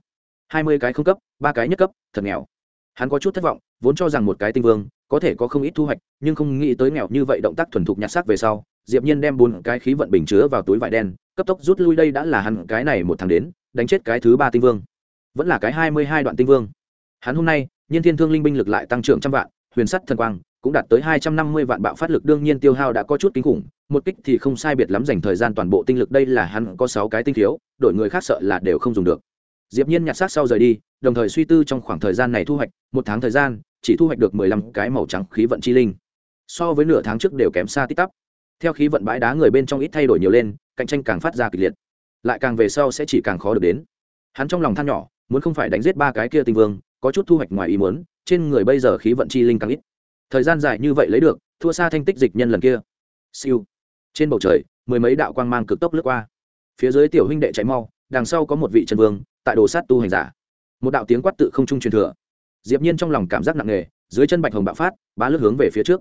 hai mươi cái không cấp, ba cái nhất cấp, thật nghèo. Hắn có chút thất vọng, vốn cho rằng một cái tinh vương có thể có không ít thu hoạch nhưng không nghĩ tới nghèo như vậy động tác thuần thục nhặt xác về sau diệp nhiên đem bốn cái khí vận bình chứa vào túi vải đen cấp tốc rút lui đây đã là hắn cái này một thằng đến đánh chết cái thứ ba tinh vương vẫn là cái hai mươi hai đoạn tinh vương hắn hôm nay, nhiên thiên thương linh binh lực lại tăng trưởng trăm vạn, huyền sắt thần quang cũng đạt tới hai trăm năm mươi vạn bạo phát lực, đương nhiên tiêu hao đã có chút kinh khủng, một kích thì không sai biệt lắm dành thời gian toàn bộ tinh lực, đây là hắn có sáu cái tinh thiếu đổi người khác sợ là đều không dùng được. Diệp nhiên nhặt xác sau rời đi, đồng thời suy tư trong khoảng thời gian này thu hoạch, một tháng thời gian, chỉ thu hoạch được mười lăm cái màu trắng khí vận chi linh. So với nửa tháng trước đều kém xa tích tắp. Theo khí vận bãi đá người bên trong ít thay đổi nhiều lên, cạnh tranh càng phát ra kịch liệt. Lại càng về sau sẽ chỉ càng khó được đến. Hắn trong lòng than nhỏ, muốn không phải đánh giết ba cái kia tinh vương có chút thu hoạch ngoài ý muốn, trên người bây giờ khí vận chi linh càng ít. Thời gian dài như vậy lấy được, thua xa thanh tích dịch nhân lần kia. Siêu. Trên bầu trời, mười mấy đạo quang mang cực tốc lướt qua. Phía dưới tiểu huynh đệ chạy mau, đằng sau có một vị trần vương, tại đồ sát tu hành giả. Một đạo tiếng quát tự không trung truyền thừa. Diệp nhiên trong lòng cảm giác nặng nề, dưới chân bạch hồng bạo phát, bá lướt hướng về phía trước.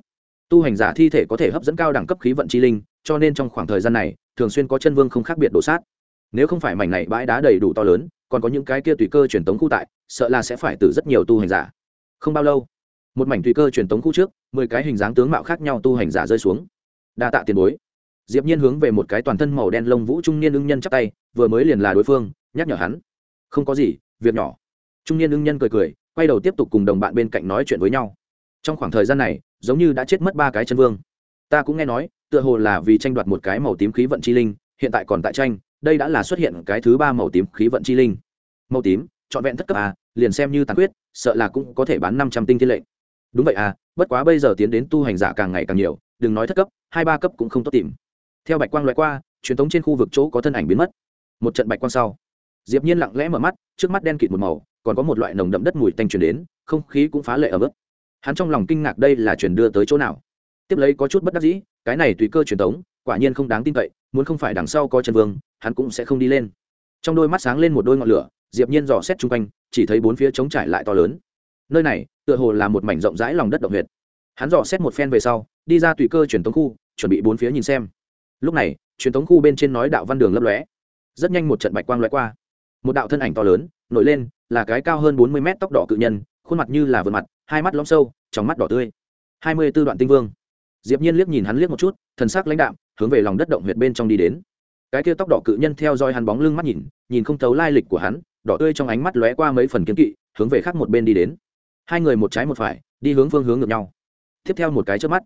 Tu hành giả thi thể có thể hấp dẫn cao đẳng cấp khí vận chi linh, cho nên trong khoảng thời gian này, thường xuyên có chân vương không khác biệt đổ sát. Nếu không phải mảnh này bãi đá đầy đủ to lớn còn có những cái kia tùy cơ truyền tống khu tại, sợ là sẽ phải tử rất nhiều tu hành giả. Không bao lâu, một mảnh tùy cơ truyền tống khu trước, mười cái hình dáng tướng mạo khác nhau tu hành giả rơi xuống. Đa tạ tiền bối. Diệp nhiên hướng về một cái toàn thân màu đen lông vũ trung niên ưng nhân chắp tay, vừa mới liền là đối phương, nhắc nhở hắn. Không có gì, việc nhỏ. Trung niên ưng nhân cười cười, quay đầu tiếp tục cùng đồng bạn bên cạnh nói chuyện với nhau. Trong khoảng thời gian này, giống như đã chết mất ba cái chân vương. Ta cũng nghe nói, tựa hồ là vì tranh đoạt một cái màu tím khí vận chi linh, hiện tại còn tại tranh đây đã là xuất hiện cái thứ ba màu tím khí vận chi linh. Màu tím, trọn vẹn thất cấp à liền xem như tàn quyết sợ là cũng có thể bán năm trăm tinh thiên lệnh. đúng vậy à bất quá bây giờ tiến đến tu hành giả càng ngày càng nhiều, đừng nói thất cấp, hai ba cấp cũng không tốt tìm. Theo bạch quang loại qua, truyền thống trên khu vực chỗ có thân ảnh biến mất. Một trận bạch quang sau, diệp nhiên lặng lẽ mở mắt, trước mắt đen kịt một màu, còn có một loại nồng đậm đất mùi tanh truyền đến, không khí cũng phá lệ ở mức hắn trong lòng kinh ngạc đây là truyền đưa tới chỗ nào. Tiếp lấy có chút bất đắc dĩ, cái này tùy cơ truyền thống, quả nhiên không đáng tin cậy muốn không phải đằng sau có chân vương, hắn cũng sẽ không đi lên. Trong đôi mắt sáng lên một đôi ngọn lửa, diệp nhiên dò xét chung quanh, chỉ thấy bốn phía trống trải lại to lớn. Nơi này, tựa hồ là một mảnh rộng rãi lòng đất động huyệt. Hắn dò xét một phen về sau, đi ra tùy cơ truyền tống khu, chuẩn bị bốn phía nhìn xem. Lúc này, truyền tống khu bên trên nói đạo văn đường lấp lóe. Rất nhanh một trận bạch quang lóe qua. Một đạo thân ảnh to lớn, nổi lên, là cái cao hơn bốn mươi mét tóc đỏ cự nhân, khuôn mặt như là vườn mặt, hai mắt lõm sâu, trong mắt đỏ tươi. Hai mươi tư đoạn tinh vương diệp nhiên liếc nhìn hắn liếc một chút, thần sắc lãnh đạm, hướng về lòng đất động huyệt bên trong đi đến. Cái kia tóc đỏ cự nhân theo dõi hắn bóng lưng mắt nhìn nhìn không thấu lai lịch của hắn, đỏ tươi trong ánh mắt lóe qua mấy phần kiến kỵ, hướng về khác một bên đi đến. Hai người một trái một phải, đi hướng phương hướng ngược nhau. Tiếp theo một cái chớp mắt,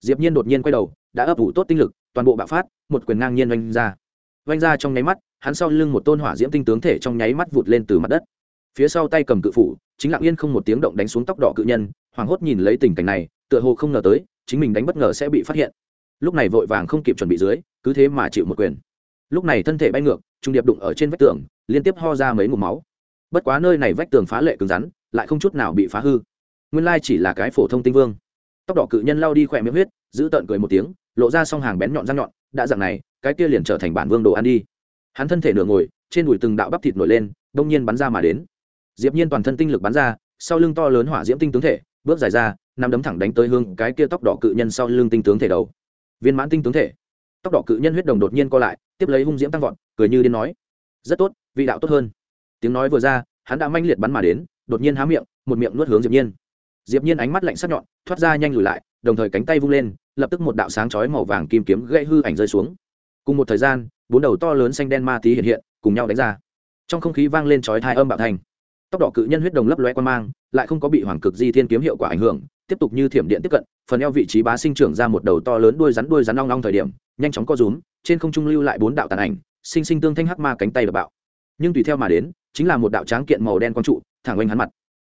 diệp nhiên đột nhiên quay đầu, đã ấp ủ tốt tinh lực, toàn bộ bạo phát, một quyền ngang nhiên vanh ra. Vanh ra trong nháy mắt, hắn sau lưng một tôn hỏa diễm tinh tướng thể trong nháy mắt vụt lên từ mặt đất. Phía sau tay cầm cự phủ, chính lặng yên không một tiếng động đánh xuống tóc đỏ cự nhân hoàng hốt nhìn lấy tình cảnh này tựa hồ không ngờ tới, chính mình đánh bất ngờ sẽ bị phát hiện. Lúc này vội vàng không kịp chuẩn bị dưới, cứ thế mà chịu một quyền. Lúc này thân thể bay ngược, trung điệp đụng ở trên vách tường, liên tiếp ho ra mấy ngụm máu. Bất quá nơi này vách tường phá lệ cứng rắn, lại không chút nào bị phá hư. Nguyên lai chỉ là cái phổ thông tinh vương. Tóc đỏ cự nhân lao đi khỏe miệng huyết, giữ tợn cười một tiếng, lộ ra xong hàng bén nhọn răng nhọn, đã dạng này, cái kia liền trở thành bản vương đồ ăn đi. Hắn thân thể nửa ngồi, trên đùi từng đạo bắp thịt nổi lên, đông nhiên bắn ra mà đến. Diệp nhiên toàn thân tinh lực bắn ra, sau lưng to lớn hỏa diễm tinh tướng thể, bước dài ra nằm đấm thẳng đánh tới hương, cái kia tóc đỏ cự nhân sau lưng tinh tướng thể đầu. Viên mãn tinh tướng thể. Tóc đỏ cự nhân huyết đồng đột nhiên co lại, tiếp lấy hung diễm tăng vọt, cười như điên nói, rất tốt, vị đạo tốt hơn. Tiếng nói vừa ra, hắn đã manh liệt bắn mà đến, đột nhiên há miệng, một miệng nuốt hướng diệp nhiên. Diệp nhiên ánh mắt lạnh sắc nhọn, thoát ra nhanh lùi lại, đồng thời cánh tay vung lên, lập tức một đạo sáng chói màu vàng kim kiếm gãy hư ảnh rơi xuống. Cùng một thời gian, bốn đầu to lớn xanh đen ma tí hiện hiện, cùng nhau đánh ra. Trong không khí vang lên chói tai âm bạo thành. Tốc độ cự nhân huyết đồng lấp lóe quan mang, lại không có bị hoàng cực di thiên kiếm hiệu quả ảnh hưởng tiếp tục như thiểm điện tiếp cận, phần eo vị trí bá sinh trưởng ra một đầu to lớn đuôi rắn đuôi rắn long long thời điểm, nhanh chóng co rúm, trên không trung lưu lại bốn đạo tàn ảnh, sinh sinh tương thanh hắc ma cánh tay đập bạo. Nhưng tùy theo mà đến, chính là một đạo tráng kiện màu đen quang trụ, thẳng quanh hắn mặt.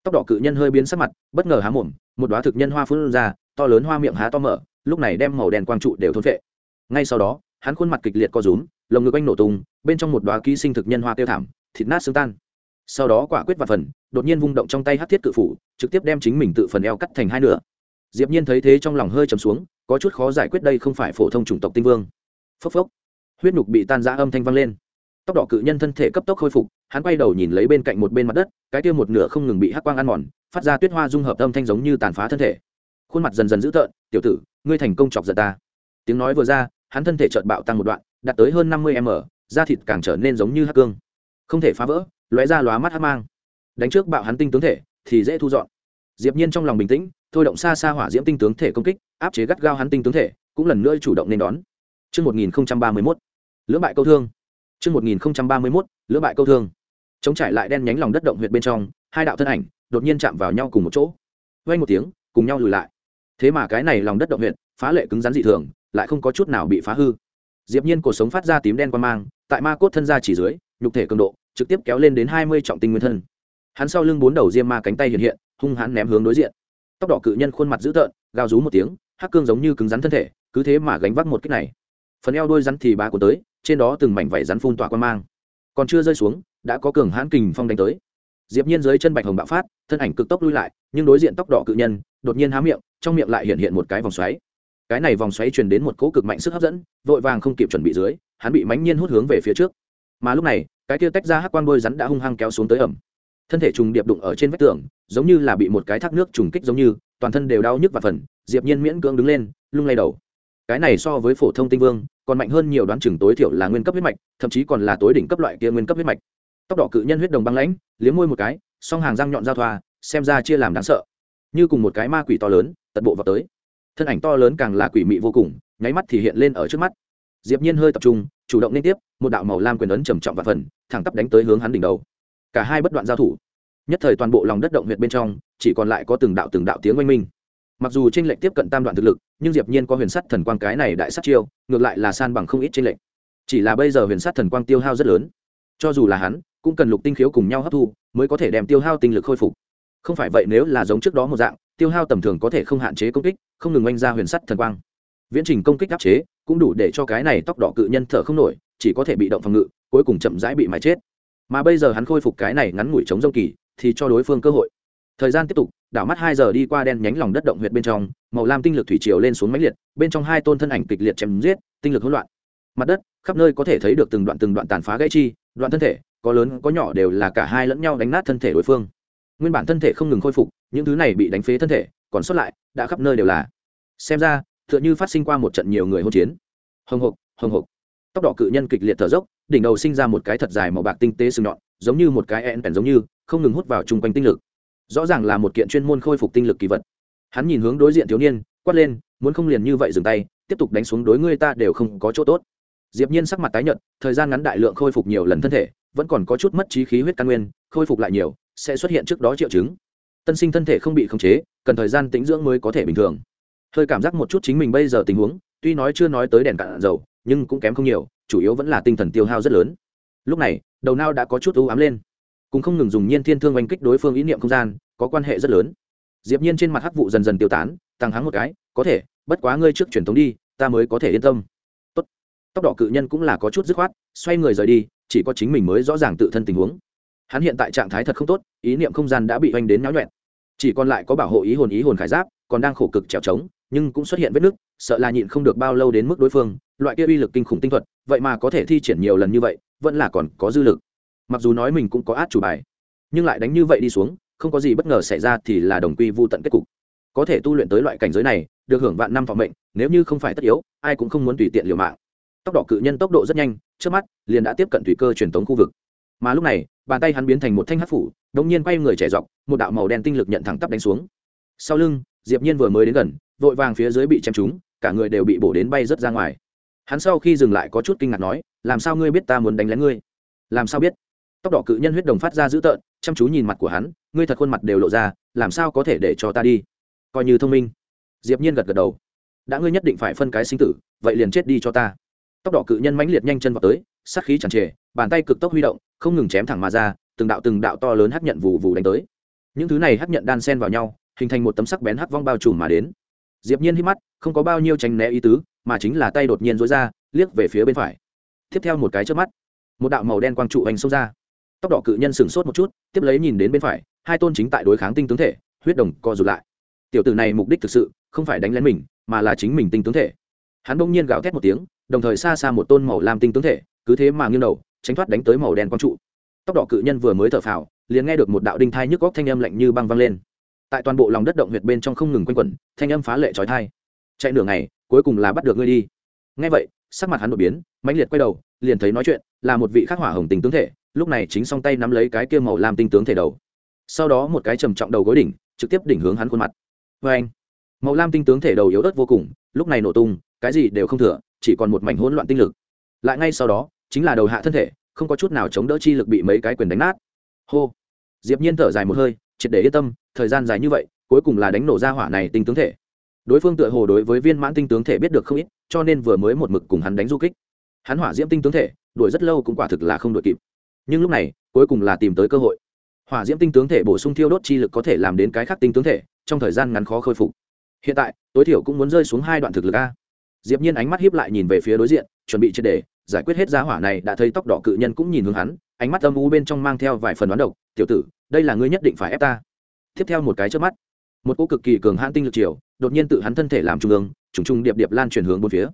Tóc đỏ cự nhân hơi biến sắc mặt, bất ngờ há mồm, một đoá thực nhân hoa phun ra, to lớn hoa miệng há to mở, lúc này đem màu đen quang trụ đều thôn phệ. Ngay sau đó, hắn khuôn mặt kịch liệt co rúm, lồng ngực anh nổ tung, bên trong một đoá ký sinh thực nhân hoa tiêu thảm, thịt nát xương tan sau đó quả quyết và phần, đột nhiên vung động trong tay hát thiết cự phủ, trực tiếp đem chính mình tự phần eo cắt thành hai nửa. Diệp nhiên thấy thế trong lòng hơi trầm xuống, có chút khó giải quyết đây không phải phổ thông chủng tộc tinh vương. Phốc phốc. Huyết nhục bị tan rã âm thanh vang lên. Tóc đỏ cự nhân thân thể cấp tốc khôi phục, hắn quay đầu nhìn lấy bên cạnh một bên mặt đất, cái kia một nửa không ngừng bị hắc quang ăn mòn, phát ra tuyết hoa dung hợp âm thanh giống như tàn phá thân thể. Khuôn mặt dần dần dữ tợn, tiểu tử, ngươi thành công chọc giận ta. Tiếng nói vừa ra, hắn thân thể chợt bạo tăng một đoạn, đạt tới hơn năm mươi m, da thịt càng trở nên giống như hắc cương. Không thể phá vỡ lóe ra lóa mắt hắc mang đánh trước bạo hắn tinh tướng thể thì dễ thu dọn diệp nhiên trong lòng bình tĩnh thôi động xa xa hỏa diễm tinh tướng thể công kích áp chế gắt gao hắn tinh tướng thể cũng lần nữa chủ động nên đón Trước 1031, lưỡng bại câu thương. Trước 1031, lưỡng bại câu thương. Chống trải lại đen nhánh lòng đất động huyệt bên trong, hai đạo thân ảnh đột nhiên chạm vào nhau cùng một chỗ. Vang một tiếng, cùng nhau lùi lại. Thế mà cái này lòng đất động huyệt, phá lệ cứng rắn dị thường, lại không có chút nào bị phá hư. Diệp Nhiên cổ sống phát ra tím đen quang mang, tại ma cốt thân ra chỉ dưới, nhục thể cường độ trực tiếp kéo lên đến 20 trọng tinh nguyên thân. Hắn sau lưng bốn đầu diêm ma cánh tay hiện hiện, hung hãn ném hướng đối diện. Tóc đỏ cự nhân khuôn mặt dữ tợn, gào rú một tiếng, hắc cương giống như cứng rắn thân thể, cứ thế mà gánh vác một kích này. Phần eo đôi rắn thì ba của tới trên đó từng mảnh vảy rắn phun tỏa quan mang. Còn chưa rơi xuống đã có cường hãn kình phong đánh tới. Diệp nhiên dưới chân bạch hồng bạo phát thân ảnh cực tốc lui lại nhưng đối diện tóc đỏ cự nhân đột nhiên há miệng trong miệng lại hiện hiện một cái vòng xoáy. Cái này vòng xoáy truyền đến một cỗ cực mạnh sức hấp dẫn vội vàng không kịp chuẩn bị dưới hắn bị mãnh nhiên hút hướng về phía trước mà lúc này, cái kia tách ra hắc quang đôi rắn đã hung hăng kéo xuống tới ẩm. Thân thể trùng điệp đụng ở trên vách tường, giống như là bị một cái thác nước trùng kích giống như, toàn thân đều đau nhức và phần, diệp nhiên miễn cưỡng đứng lên, lung lay đầu. Cái này so với phổ thông tinh vương, còn mạnh hơn nhiều đoán chừng tối thiểu là nguyên cấp huyết mạch, thậm chí còn là tối đỉnh cấp loại kia nguyên cấp huyết mạch. Tóc đỏ cự nhân huyết đồng băng lãnh, liếm môi một cái, song hàng răng nhọn giao thoa, xem ra chia làm đáng sợ. Như cùng một cái ma quỷ to lớn, tật bộ vào tới. Thân ảnh to lớn càng là quỷ mị vô cùng, nháy mắt thì hiện lên ở trước mắt diệp nhiên hơi tập trung, chủ động liên tiếp, một đạo màu lam quyền ấn trầm trọng và phần, thẳng tắp đánh tới hướng hắn đỉnh đầu. Cả hai bất đoạn giao thủ. Nhất thời toàn bộ lòng đất động huyệt bên trong, chỉ còn lại có từng đạo từng đạo tiếng oanh minh. Mặc dù trên lệnh tiếp cận tam đoạn thực lực, nhưng diệp nhiên có huyền sắt thần quang cái này đại sát chiêu, ngược lại là san bằng không ít trên lệnh. chỉ là bây giờ huyền sắt thần quang tiêu hao rất lớn. Cho dù là hắn, cũng cần lục tinh khiếu cùng nhau hấp thu, mới có thể đem tiêu hao tinh lực khôi phục. Không phải vậy nếu là giống trước đó một dạng, tiêu hao tầm thường có thể không hạn chế công kích, không ngừng oanh ra huyền sắt thần quang. Viễn trình công kích áp chế cũng đủ để cho cái này tóc đỏ cự nhân thở không nổi, chỉ có thể bị động phòng ngự, cuối cùng chậm rãi bị mái chết. Mà bây giờ hắn khôi phục cái này ngắn ngủi chống dông kỳ, thì cho đối phương cơ hội. Thời gian tiếp tục, đảo mắt hai giờ đi qua đen nhánh lòng đất động huyệt bên trong, màu lam tinh lực thủy triều lên xuống mãnh liệt, bên trong hai tôn thân ảnh kịch liệt chém giết, tinh lực hỗn loạn. Mặt đất, khắp nơi có thể thấy được từng đoạn từng đoạn tàn phá gãy chi, đoạn thân thể, có lớn, có nhỏ đều là cả hai lẫn nhau đánh nát thân thể đối phương. Nguyên bản thân thể không ngừng khôi phục, những thứ này bị đánh phế thân thể, còn sót lại, đã khắp nơi đều là. Xem ra tựa như phát sinh qua một trận nhiều người hỗn chiến. Hồng hộc hồng hộc. Tóc đỏ cự nhân kịch liệt thở dốc, đỉnh đầu sinh ra một cái thật dài màu bạc tinh tế sừng nhọn, giống như một cái ẹn giống như, không ngừng hút vào chung quanh tinh lực. Rõ ràng là một kiện chuyên môn khôi phục tinh lực kỳ vật. Hắn nhìn hướng đối diện thiếu niên, quát lên, muốn không liền như vậy dừng tay, tiếp tục đánh xuống đối ngươi ta đều không có chỗ tốt. Diệp nhiên sắc mặt tái nhợt, thời gian ngắn đại lượng khôi phục nhiều lần thân thể, vẫn còn có chút mất trí khí huyết căn nguyên, khôi phục lại nhiều, sẽ xuất hiện trước đó triệu chứng. Tân sinh thân thể không bị khống chế, cần thời gian tĩnh dưỡng mới có thể bình thường hơi cảm giác một chút chính mình bây giờ tình huống, tuy nói chưa nói tới đèn cạn dầu, nhưng cũng kém không nhiều, chủ yếu vẫn là tinh thần tiêu hao rất lớn. Lúc này, đầu nao đã có chút ưu ám lên. Cũng không ngừng dùng nhiên thiên thương oanh kích đối phương ý niệm không gian, có quan hệ rất lớn. Diệp nhiên trên mặt hắc vụ dần dần tiêu tán, tăng hắng một cái, có thể, bất quá ngươi trước truyền thống đi, ta mới có thể yên tâm. Tốt. Tốc độ cự nhân cũng là có chút dứt khoát, xoay người rời đi, chỉ có chính mình mới rõ ràng tự thân tình huống. Hắn hiện tại trạng thái thật không tốt, ý niệm không gian đã bị oanh đến náo nhuẹn. Chỉ còn lại có bảo hộ ý hồn ý hồn khải giáp, còn đang khổ cực trèo trống nhưng cũng xuất hiện vết nứt, sợ là nhịn không được bao lâu đến mức đối phương, loại kia uy lực kinh khủng tinh thuật, vậy mà có thể thi triển nhiều lần như vậy, vẫn là còn có dư lực. Mặc dù nói mình cũng có át chủ bài, nhưng lại đánh như vậy đi xuống, không có gì bất ngờ xảy ra thì là đồng quy vô tận kết cục. Có thể tu luyện tới loại cảnh giới này, được hưởng vạn năm phòng mệnh, nếu như không phải tất yếu, ai cũng không muốn tùy tiện liều mạng. Tốc độ cự nhân tốc độ rất nhanh, trước mắt, liền đã tiếp cận thủy cơ truyền tống khu vực. Mà lúc này, bàn tay hắn biến thành một thanh hát phủ đống nhiên quay người trẻ dọc, một đạo màu đen tinh lực nhận thẳng tắp đánh xuống. Sau lưng, diệp nhiên vừa mới đến gần vội vàng phía dưới bị chém trúng, cả người đều bị bổ đến bay rất ra ngoài. Hắn sau khi dừng lại có chút kinh ngạc nói, làm sao ngươi biết ta muốn đánh lén ngươi? Làm sao biết? Tóc đỏ cự nhân huyết đồng phát ra dữ tợn, chăm chú nhìn mặt của hắn, ngươi thật khuôn mặt đều lộ ra, làm sao có thể để cho ta đi? Coi như thông minh. Diệp nhiên gật gật đầu. Đã ngươi nhất định phải phân cái sinh tử, vậy liền chết đi cho ta. Tóc đỏ cự nhân mãnh liệt nhanh chân vào tới, sát khí tràn trề, bàn tay cực tốc huy động, không ngừng chém thẳng mà ra, từng đạo từng đạo to lớn hắc nhận vù vù đánh tới. Những thứ này hắc nhận đan xen vào nhau, hình thành một tấm sắc bén hắc vong bao trùm mà đến diệp nhiên hít mắt, không có bao nhiêu tránh né ý tứ, mà chính là tay đột nhiên dối ra, liếc về phía bên phải. Tiếp theo một cái chớp mắt, một đạo màu đen quang trụ hành xông ra. Tóc đỏ cự nhân sừng sốt một chút, tiếp lấy nhìn đến bên phải, hai tôn chính tại đối kháng tinh tướng thể, huyết đồng co rụt lại. Tiểu tử này mục đích thực sự, không phải đánh lén mình, mà là chính mình tinh tướng thể. Hắn bỗng nhiên gào thét một tiếng, đồng thời xa xa một tôn màu lam tinh tướng thể, cứ thế mà nghiêng đầu, tránh thoát đánh tới màu đen quang trụ. Tóc đỏ cự nhân vừa mới thở phào, liền nghe được một đạo đinh thai nhức góc thanh âm lạnh như băng văng lên tại toàn bộ lòng đất động huyệt bên trong không ngừng quanh quẩn, thanh âm phá lệ trói thai chạy nửa ngày, cuối cùng là bắt được ngươi đi. Ngay vậy, sắc mặt hắn đột biến, mãnh liệt quay đầu, liền thấy nói chuyện, là một vị khắc hỏa hồng tình tướng thể, lúc này chính song tay nắm lấy cái kia màu lam tinh tướng thể đầu. Sau đó một cái trầm trọng đầu gối đỉnh, trực tiếp đỉnh hướng hắn khuôn mặt. Vê anh, màu lam tinh tướng thể đầu yếu ớt vô cùng, lúc này nổ tung, cái gì đều không thừa, chỉ còn một mảnh hỗn loạn tinh lực. Lại ngay sau đó, chính là đầu hạ thân thể, không có chút nào chống đỡ chi lực bị mấy cái quyền đánh nát. Hô. Diệp nhiên thở dài một hơi, triệt để yên tâm thời gian dài như vậy, cuối cùng là đánh nổ ra hỏa này tinh tướng thể. Đối phương tựa hồ đối với viên mãn tinh tướng thể biết được không ít, cho nên vừa mới một mực cùng hắn đánh du kích. Hắn hỏa diễm tinh tướng thể, đuổi rất lâu cũng quả thực là không đuổi kịp. Nhưng lúc này, cuối cùng là tìm tới cơ hội. Hỏa diễm tinh tướng thể bổ sung thiêu đốt chi lực có thể làm đến cái khác tinh tướng thể, trong thời gian ngắn khó khôi phục. Hiện tại, tối thiểu cũng muốn rơi xuống hai đoạn thực lực a. Diệp nhiên ánh mắt hiếp lại nhìn về phía đối diện, chuẩn bị triệt để giải quyết hết giá hỏa này, đã thấy tóc đỏ cự nhân cũng nhìn hướng hắn, ánh mắt âm u bên trong mang theo vài phần đoán độc. Tiểu tử, đây là ngươi nhất định phải ép ta tiếp theo một cái trước mắt. Một cỗ cực kỳ cường hãn tinh lực chiều đột nhiên tự hắn thân thể làm trung ương, trùng trùng điệp điệp lan truyền hướng bốn phía.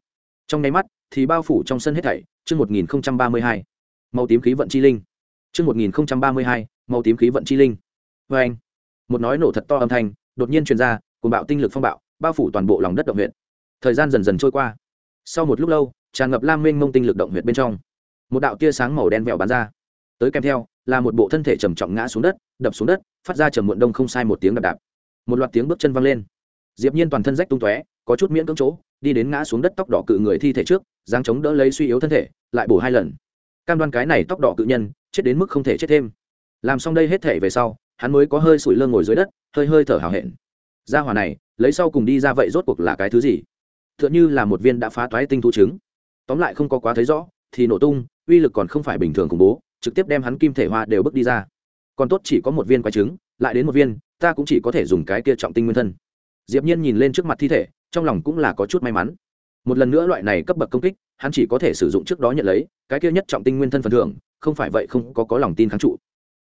Trong nháy mắt, thì bao phủ trong sân hết thảy, chương một nghìn ba mươi hai. Màu tím khí vận chi linh. Chương một nghìn ba mươi hai, màu tím khí vận chi linh. Vê anh, một nói nổ thật to âm thanh, đột nhiên truyền ra cùng bạo tinh lực phong bạo, bao phủ toàn bộ lòng đất động huyện thời gian dần dần trôi qua. Sau một lúc lâu, tràn ngập lam mênh mông tinh lực động huyện bên trong, một đạo tia sáng màu đen vẹo bắn ra. Tới kèm theo là một bộ thân thể trầm trọng ngã xuống đất, đập xuống đất, phát ra trầm muộn đông không sai một tiếng đập đạp. Một loạt tiếng bước chân văng lên. Diệp nhiên toàn thân rách tung tóe, có chút miễn cưỡng chỗ, đi đến ngã xuống đất tóc đỏ cự người thi thể trước giáng chống đỡ lấy suy yếu thân thể, lại bổ hai lần. Cam đoan cái này tóc đỏ cự nhân, chết đến mức không thể chết thêm. Làm xong đây hết thể về sau, hắn mới có hơi sủi lơ ngồi dưới đất, hơi hơi thở hào hẹn. Gia hỏa này, lấy sau cùng đi ra vậy rốt cuộc là cái thứ gì? Tựa như là một viên đã phá toái tinh thú trứng. Tóm lại không có quá thấy rõ, thì nổ tung, uy lực còn không phải bình thường khủng bố trực tiếp đem hắn kim thể hoa đều bước đi ra. Còn tốt chỉ có một viên quái trứng, lại đến một viên, ta cũng chỉ có thể dùng cái kia trọng tinh nguyên thân. Diệp nhiên nhìn lên trước mặt thi thể, trong lòng cũng là có chút may mắn. Một lần nữa loại này cấp bậc công kích, hắn chỉ có thể sử dụng trước đó nhận lấy, cái kia nhất trọng tinh nguyên thân phần thưởng, không phải vậy không có có lòng tin kháng trụ.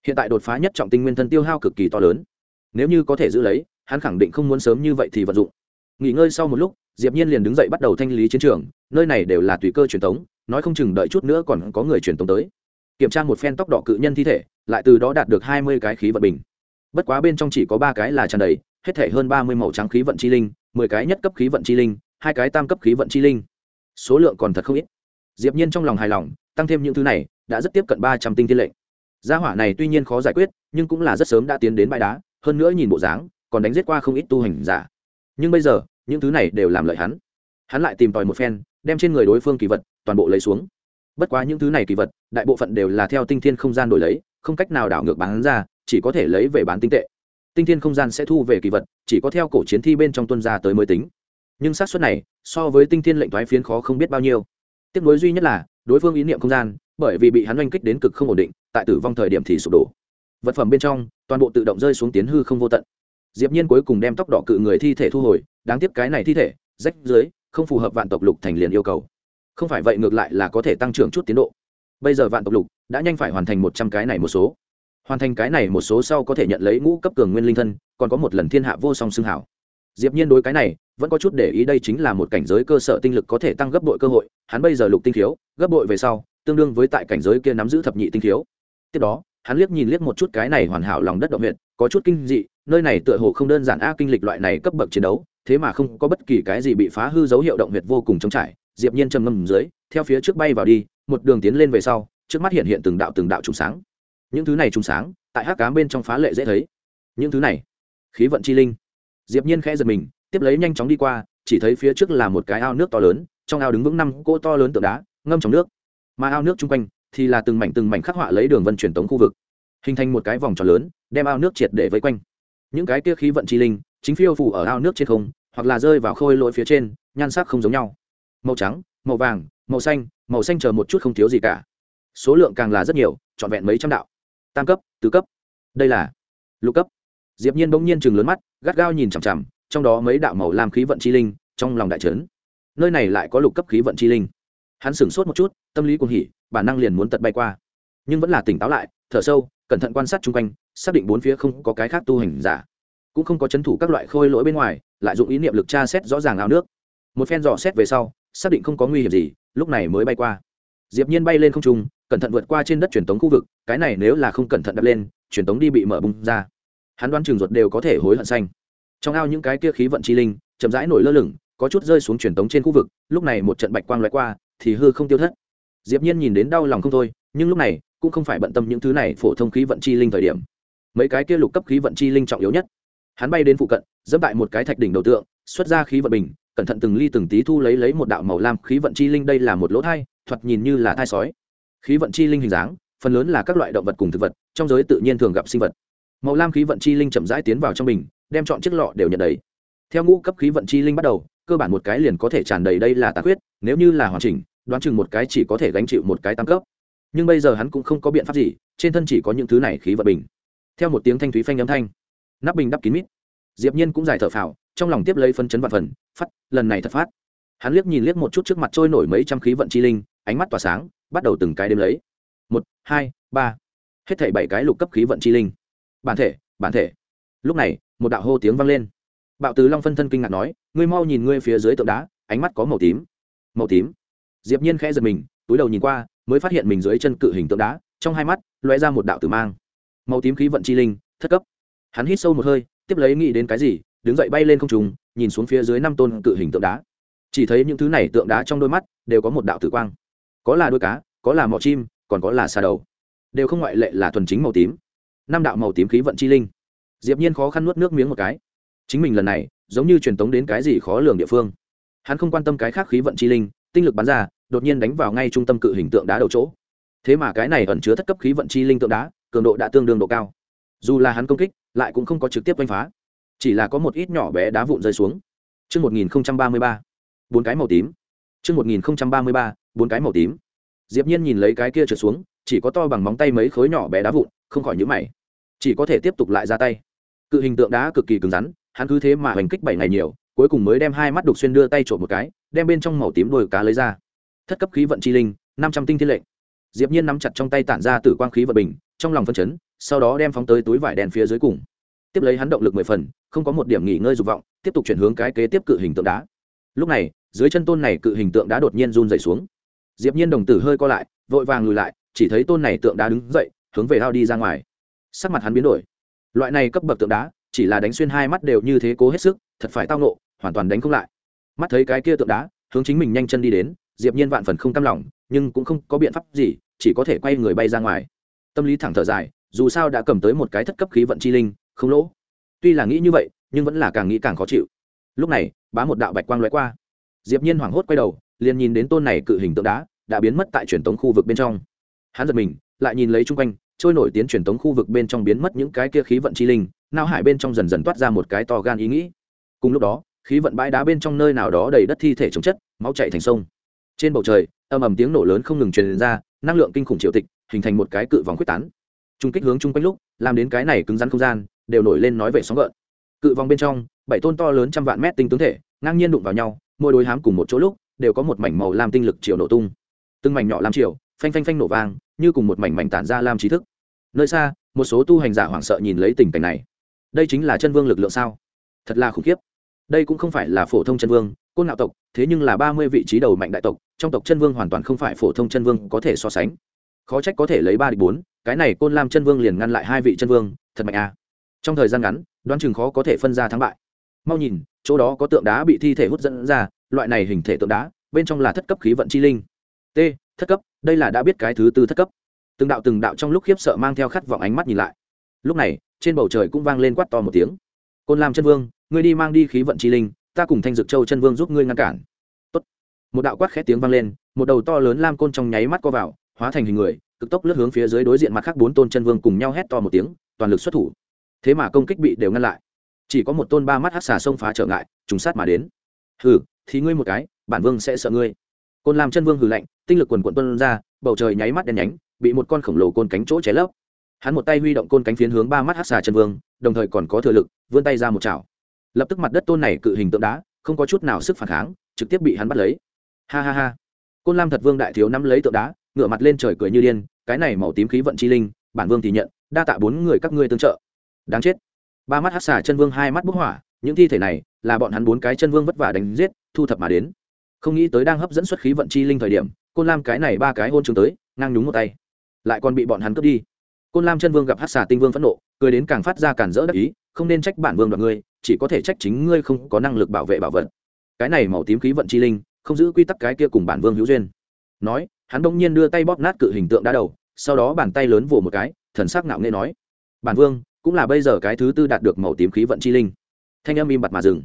Hiện tại đột phá nhất trọng tinh nguyên thân tiêu hao cực kỳ to lớn. Nếu như có thể giữ lấy, hắn khẳng định không muốn sớm như vậy thì vận dụng. Nghỉ ngơi sau một lúc, diệp nhiên liền đứng dậy bắt đầu thanh lý chiến trường, nơi này đều là tùy cơ truyền tống, nói không chừng đợi chút nữa còn có người truyền tống tới kiểm tra một phen tóc đỏ cự nhân thi thể, lại từ đó đạt được hai mươi cái khí vận bình. Bất quá bên trong chỉ có ba cái là tràn đầy, hết thể hơn ba mươi màu trắng khí vận chi linh, mười cái nhất cấp khí vận chi linh, hai cái tam cấp khí vận chi linh. Số lượng còn thật không ít. Diệp nhiên trong lòng hài lòng, tăng thêm những thứ này, đã rất tiếp cận ba trăm tinh thiên lệnh. Gia hỏa này tuy nhiên khó giải quyết, nhưng cũng là rất sớm đã tiến đến bãi đá, hơn nữa nhìn bộ dáng, còn đánh giết qua không ít tu hành giả. Nhưng bây giờ, những thứ này đều làm lợi hắn. Hắn lại tìm tòi một phen, đem trên người đối phương kỳ vật toàn bộ lấy xuống. Bất quá những thứ này kỳ vật đại bộ phận đều là theo tinh thiên không gian đổi lấy, không cách nào đảo ngược bán ra, chỉ có thể lấy về bán tinh tệ. Tinh thiên không gian sẽ thu về kỳ vật, chỉ có theo cổ chiến thi bên trong tuân ra tới mới tính. Nhưng xác suất này, so với tinh thiên lệnh thoái phiến khó không biết bao nhiêu. Tiếc nối duy nhất là, đối phương ý niệm không gian, bởi vì bị hắn oanh kích đến cực không ổn định, tại tử vong thời điểm thì sụp đổ. Vật phẩm bên trong, toàn bộ tự động rơi xuống tiến hư không vô tận. Diệp nhiên cuối cùng đem tóc đỏ cự người thi thể thu hồi, đáng tiếc cái này thi thể, rách dưới, không phù hợp vạn tộc lục thành liền yêu cầu. Không phải vậy ngược lại là có thể tăng trưởng chút tiến độ bây giờ vạn tộc lục đã nhanh phải hoàn thành một trăm cái này một số. Hoàn thành cái này một số sau có thể nhận lấy ngũ cấp cường nguyên linh thân, còn có một lần thiên hạ vô song xưng hảo. Diệp nhiên đối cái này vẫn có chút để ý, đây chính là một cảnh giới cơ sở tinh lực có thể tăng gấp bội cơ hội, hắn bây giờ lục tinh thiếu, gấp bội về sau, tương đương với tại cảnh giới kia nắm giữ thập nhị tinh thiếu. Tiếp đó, hắn liếc nhìn liếc một chút cái này hoàn hảo lòng đất động huyện có chút kinh dị, nơi này tựa hồ không đơn giản a, kinh lịch loại này cấp bậc chiến đấu, thế mà không có bất kỳ cái gì bị phá hư dấu hiệu động huyệt vô cùng trống trải. Diệp nhiên trầm ngâm dưới, theo phía trước bay vào đi một đường tiến lên về sau, trước mắt hiện hiện từng đạo từng đạo trùng sáng. Những thứ này trùng sáng, tại hắc cám bên trong phá lệ dễ thấy. Những thứ này, khí vận chi linh. Diệp nhiên khẽ giật mình, tiếp lấy nhanh chóng đi qua, chỉ thấy phía trước là một cái ao nước to lớn, trong ao đứng vững năm cỗ to lớn tượng đá, ngâm trong nước. Mà ao nước chung quanh thì là từng mảnh từng mảnh khắc họa lấy đường vân truyền tống khu vực, hình thành một cái vòng tròn lớn, đem ao nước triệt để vây quanh. Những cái kia khí vận chi linh, chính phiêu phủ ở ao nước trên không, hoặc là rơi vào khôi lỗi phía trên, nhan sắc không giống nhau. Màu trắng, màu vàng, màu xanh màu xanh chờ một chút không thiếu gì cả. Số lượng càng là rất nhiều, trọn vẹn mấy trăm đạo. Tam cấp, tứ cấp. Đây là lục cấp. Diệp nhiên bỗng nhiên chừng lớn mắt, gắt gao nhìn chằm chằm, trong đó mấy đạo màu lam khí vận chi linh, trong lòng đại trấn nơi này lại có lục cấp khí vận chi linh. Hắn sửng sốt một chút, tâm lý cuồng hỉ, bản năng liền muốn tật bay qua. Nhưng vẫn là tỉnh táo lại, thở sâu, cẩn thận quan sát chung quanh, xác định bốn phía không có cái khác tu hành giả. Cũng không có chấn thủ các loại khôi lỗi bên ngoài, lại dụng ý niệm lực tra xét rõ ràng ao nước. Một phen dò xét về sau, xác định không có nguy hiểm gì lúc này mới bay qua. Diệp nhiên bay lên không trung, cẩn thận vượt qua trên đất truyền tống khu vực, cái này nếu là không cẩn thận đập lên, truyền tống đi bị mở bung ra. Hắn đoán trường ruột đều có thể hối hận xanh. Trong ao những cái kia khí vận chi linh, chậm rãi nổi lơ lửng, có chút rơi xuống truyền tống trên khu vực, lúc này một trận bạch quang lóe qua, thì hư không tiêu thất. Diệp nhiên nhìn đến đau lòng không thôi, nhưng lúc này, cũng không phải bận tâm những thứ này phổ thông khí vận chi linh thời điểm. Mấy cái kia lục cấp khí vận chi linh trọng yếu nhất. Hắn bay đến phụ cận dẫm tại một cái thạch đỉnh đầu tượng, xuất ra khí vận bình cẩn thận từng ly từng tí thu lấy lấy một đạo màu lam khí vận chi linh, đây là một lỗ thai, thoạt nhìn như là thai sói. Khí vận chi linh hình dáng, phần lớn là các loại động vật cùng thực vật, trong giới tự nhiên thường gặp sinh vật. Màu lam khí vận chi linh chậm rãi tiến vào trong bình, đem chọn chiếc lọ đều nhận đầy. Theo ngũ cấp khí vận chi linh bắt đầu, cơ bản một cái liền có thể tràn đầy đây là tàn huyết nếu như là hoàn chỉnh, đoán chừng một cái chỉ có thể gánh chịu một cái tăng cấp. Nhưng bây giờ hắn cũng không có biện pháp gì, trên thân chỉ có những thứ này khí vận bình. Theo một tiếng thanh thúy phanh âm thanh, nắp bình đắp kín mít diệp nhiên cũng giải thở phào, trong lòng tiếp lấy phân chấn vạn phần, phát, lần này thật phát. Hắn liếc nhìn liếc một chút trước mặt trôi nổi mấy trăm khí vận chi linh, ánh mắt tỏa sáng, bắt đầu từng cái đếm lấy. Một, hai, ba. Hết thảy bảy cái lục cấp khí vận chi linh. Bản thể bản thể. Lúc này, một đạo hô tiếng vang lên. Bạo tứ long phân thân kinh ngạc nói, ngươi mau nhìn ngươi phía dưới tượng đá, ánh mắt có màu tím. Màu tím? Diệp nhiên khẽ giật mình, túi đầu nhìn qua, mới phát hiện mình dưới chân cự hình tượng đá, trong hai mắt lóe ra một đạo tử mang. Màu tím khí vận chi linh, thất cấp. Hắn hít sâu một hơi tiếp lấy nghĩ đến cái gì, đứng dậy bay lên không trùng nhìn xuống phía dưới năm tôn cự hình tượng đá. Chỉ thấy những thứ này tượng đá trong đôi mắt đều có một đạo tử quang. Có là đôi cá, có là mỏ chim, còn có là xà đầu. Đều không ngoại lệ là thuần chính màu tím. Năm đạo màu tím khí vận chi linh. Diệp nhiên khó khăn nuốt nước miếng một cái. Chính mình lần này, giống như truyền tống đến cái gì khó lường địa phương. Hắn không quan tâm cái khác khí vận chi linh, tinh lực bắn ra, đột nhiên đánh vào ngay trung tâm cự hình tượng đá đầu chỗ. Thế mà cái này ẩn chứa thất cấp khí vận chi linh tượng đá, cường độ đã tương đương độ cao. Dù là hắn công kích lại cũng không có trực tiếp đánh phá chỉ là có một ít nhỏ bé đá vụn rơi xuống Trước 1033, bốn cái màu tím. Trước 1033, bốn cái màu tím. Diệp Nhiên nhìn lấy cái kia trượt xuống, chỉ có to bằng móng tay mấy khối nhỏ bé đá vụn, không khỏi nhíu mày. Chỉ có thể tiếp tục lại ra tay. Cự hình tượng đá cực kỳ cứng rắn, hắn cứ thế mà hành kích bảy ngày nhiều, cuối cùng mới đem hai mắt đục xuyên đưa tay trộm một cái, đem bên trong màu tím đôi cá lấy ra. Thất cấp khí vận chi linh, năm trăm tinh thiên lệnh. Diệp Nhiên nắm chặt trong tay tản ra tử quang khí vận bình, trong lòng phân chấn, sau đó đem phóng tới túi vải đen phía dưới cùng. Tiếp lấy hắn động lực mười phần, không có một điểm nghỉ ngơi dục vọng, tiếp tục chuyển hướng cái kế tiếp cự hình tượng đá. Lúc này, dưới chân tôn này cự hình tượng đá đột nhiên run rẩy xuống. Diệp Nhiên đồng tử hơi co lại, vội vàng lùi lại, chỉ thấy tôn này tượng đá đứng dậy, hướng về ao đi ra ngoài. Sắc mặt hắn biến đổi. Loại này cấp bậc tượng đá, chỉ là đánh xuyên hai mắt đều như thế cố hết sức, thật phải tao nộ, hoàn toàn đánh không lại. Mắt thấy cái kia tượng đá, hướng chính mình nhanh chân đi đến, Diệp Nhiên vạn phần không cam lòng, nhưng cũng không có biện pháp gì, chỉ có thể quay người bay ra ngoài. Tâm lý thẳng thở dài, dù sao đã cầm tới một cái thất cấp khí vận chi linh, không lỗ. Tuy là nghĩ như vậy, nhưng vẫn là càng nghĩ càng khó chịu. Lúc này, bá một đạo bạch quang lóe qua. Diệp Nhiên hoảng hốt quay đầu, liền nhìn đến tôn này cự hình tượng đá đã biến mất tại truyền tống khu vực bên trong. Hắn giật mình, lại nhìn lấy chung quanh, trôi nổi tiến truyền tống khu vực bên trong biến mất những cái kia khí vận chi linh, nao hải bên trong dần dần toát ra một cái to gan ý nghĩ. Cùng lúc đó, khí vận bãi đá bên trong nơi nào đó đầy đất thi thể chống chất, máu chảy thành sông. Trên bầu trời, âm ầm tiếng nổ lớn không ngừng truyền ra, năng lượng kinh khủng triệu tịch, hình thành một cái cự vòng quyết tán. Trung kích hướng chung quanh lúc, làm đến cái này cứng rắn không gian, đều nổi lên nói về sóng gợn. Cự vòng bên trong, bảy tôn to lớn trăm vạn mét tinh tướng thể, ngang nhiên đụng vào nhau, mỗi đối hám cùng một chỗ lúc, đều có một mảnh màu lam tinh lực chiều nổ tung. Từng mảnh nhỏ lam chiều, phanh phanh phanh nổ vang, như cùng một mảnh mảnh tản ra lam trí thức. Nơi xa, một số tu hành giả hoảng sợ nhìn lấy tình cảnh này. Đây chính là chân vương lực lượng sao? Thật là khủng khiếp. Đây cũng không phải là phổ thông chân vương, côn ngạo tộc, thế nhưng là ba mươi vị trí đầu mạnh đại tộc, trong tộc chân vương hoàn toàn không phải phổ thông chân vương có thể so sánh. Khó trách có thể lấy ba địch bốn, cái này côn lam chân vương liền ngăn lại hai vị chân vương, thật mạnh à! Trong thời gian ngắn, đoán chừng khó có thể phân ra thắng bại. Mau nhìn, chỗ đó có tượng đá bị thi thể hút dẫn ra, loại này hình thể tượng đá, bên trong là thất cấp khí vận chi linh. T, thất cấp, đây là đã biết cái thứ tư thất cấp. Từng đạo từng đạo trong lúc khiếp sợ mang theo khát vọng ánh mắt nhìn lại. Lúc này, trên bầu trời cũng vang lên quát to một tiếng. Côn Lam chân vương, ngươi đi mang đi khí vận chi linh, ta cùng Thanh Dực Châu chân vương giúp ngươi ngăn cản. Tốt. Một đạo quát khẽ tiếng vang lên, một đầu to lớn lam côn trong nháy mắt co vào, hóa thành hình người, cực tốc lướt hướng phía dưới đối diện mặt khác bốn tôn chân vương cùng nhau hét to một tiếng, toàn lực xuất thủ. Thế mà công kích bị đều ngăn lại. Chỉ có một tôn ba mắt hắc xà sông phá trở ngại, trùng sát mà đến. Hừ, thì ngươi một cái, bản vương sẽ sợ ngươi. Côn Lam chân vương hừ lạnh, tinh lực quần quận tuôn ra, bầu trời nháy mắt đen nhánh, bị một con khổng lồ côn cánh chỗ cháy lấp. Hắn một tay huy động côn cánh phiến hướng ba mắt hắc xà chân vương, đồng thời còn có thừa lực, vươn tay ra một chảo. Lập tức mặt đất tôn này cự hình tượng đá, không có chút nào sức phản kháng, trực tiếp bị hắn bắt lấy. Ha ha ha. Côn Lam thật vương đại thiếu nắm lấy tượng đá, ngửa mặt lên trời cười như điên, cái này màu tím khí vận chi linh, bản vương thì nhận, đa tạ bốn người các ngươi tương trợ. Đáng chết. Ba mắt hắc xà chân vương hai mắt bốc hỏa, những thi thể này là bọn hắn bốn cái chân vương vất vả đánh giết, thu thập mà đến. Không nghĩ tới đang hấp dẫn xuất khí vận chi linh thời điểm côn lam cái này ba cái hôn trường tới ngang nhúng một tay. Lại còn bị bọn hắn cướp đi. Côn lam chân vương gặp hát xà tinh vương phẫn nộ cười đến càng phát ra cản rỡ đắc ý không nên trách bản vương đoạt ngươi chỉ có thể trách chính ngươi không có năng lực bảo vệ bảo vật. Cái này màu tím khí vận chi linh không giữ quy tắc cái kia cùng bản vương hữu duyên. Nói hắn đông nhiên đưa tay bóp nát cự hình tượng đá đầu, sau đó bàn tay lớn vồ một cái, thần sắc ngạo nghễ nói, bản vương, cũng là bây giờ cái thứ tư đạt được màu tím khí vận chi linh. Thanh âm im bặt mà dừng.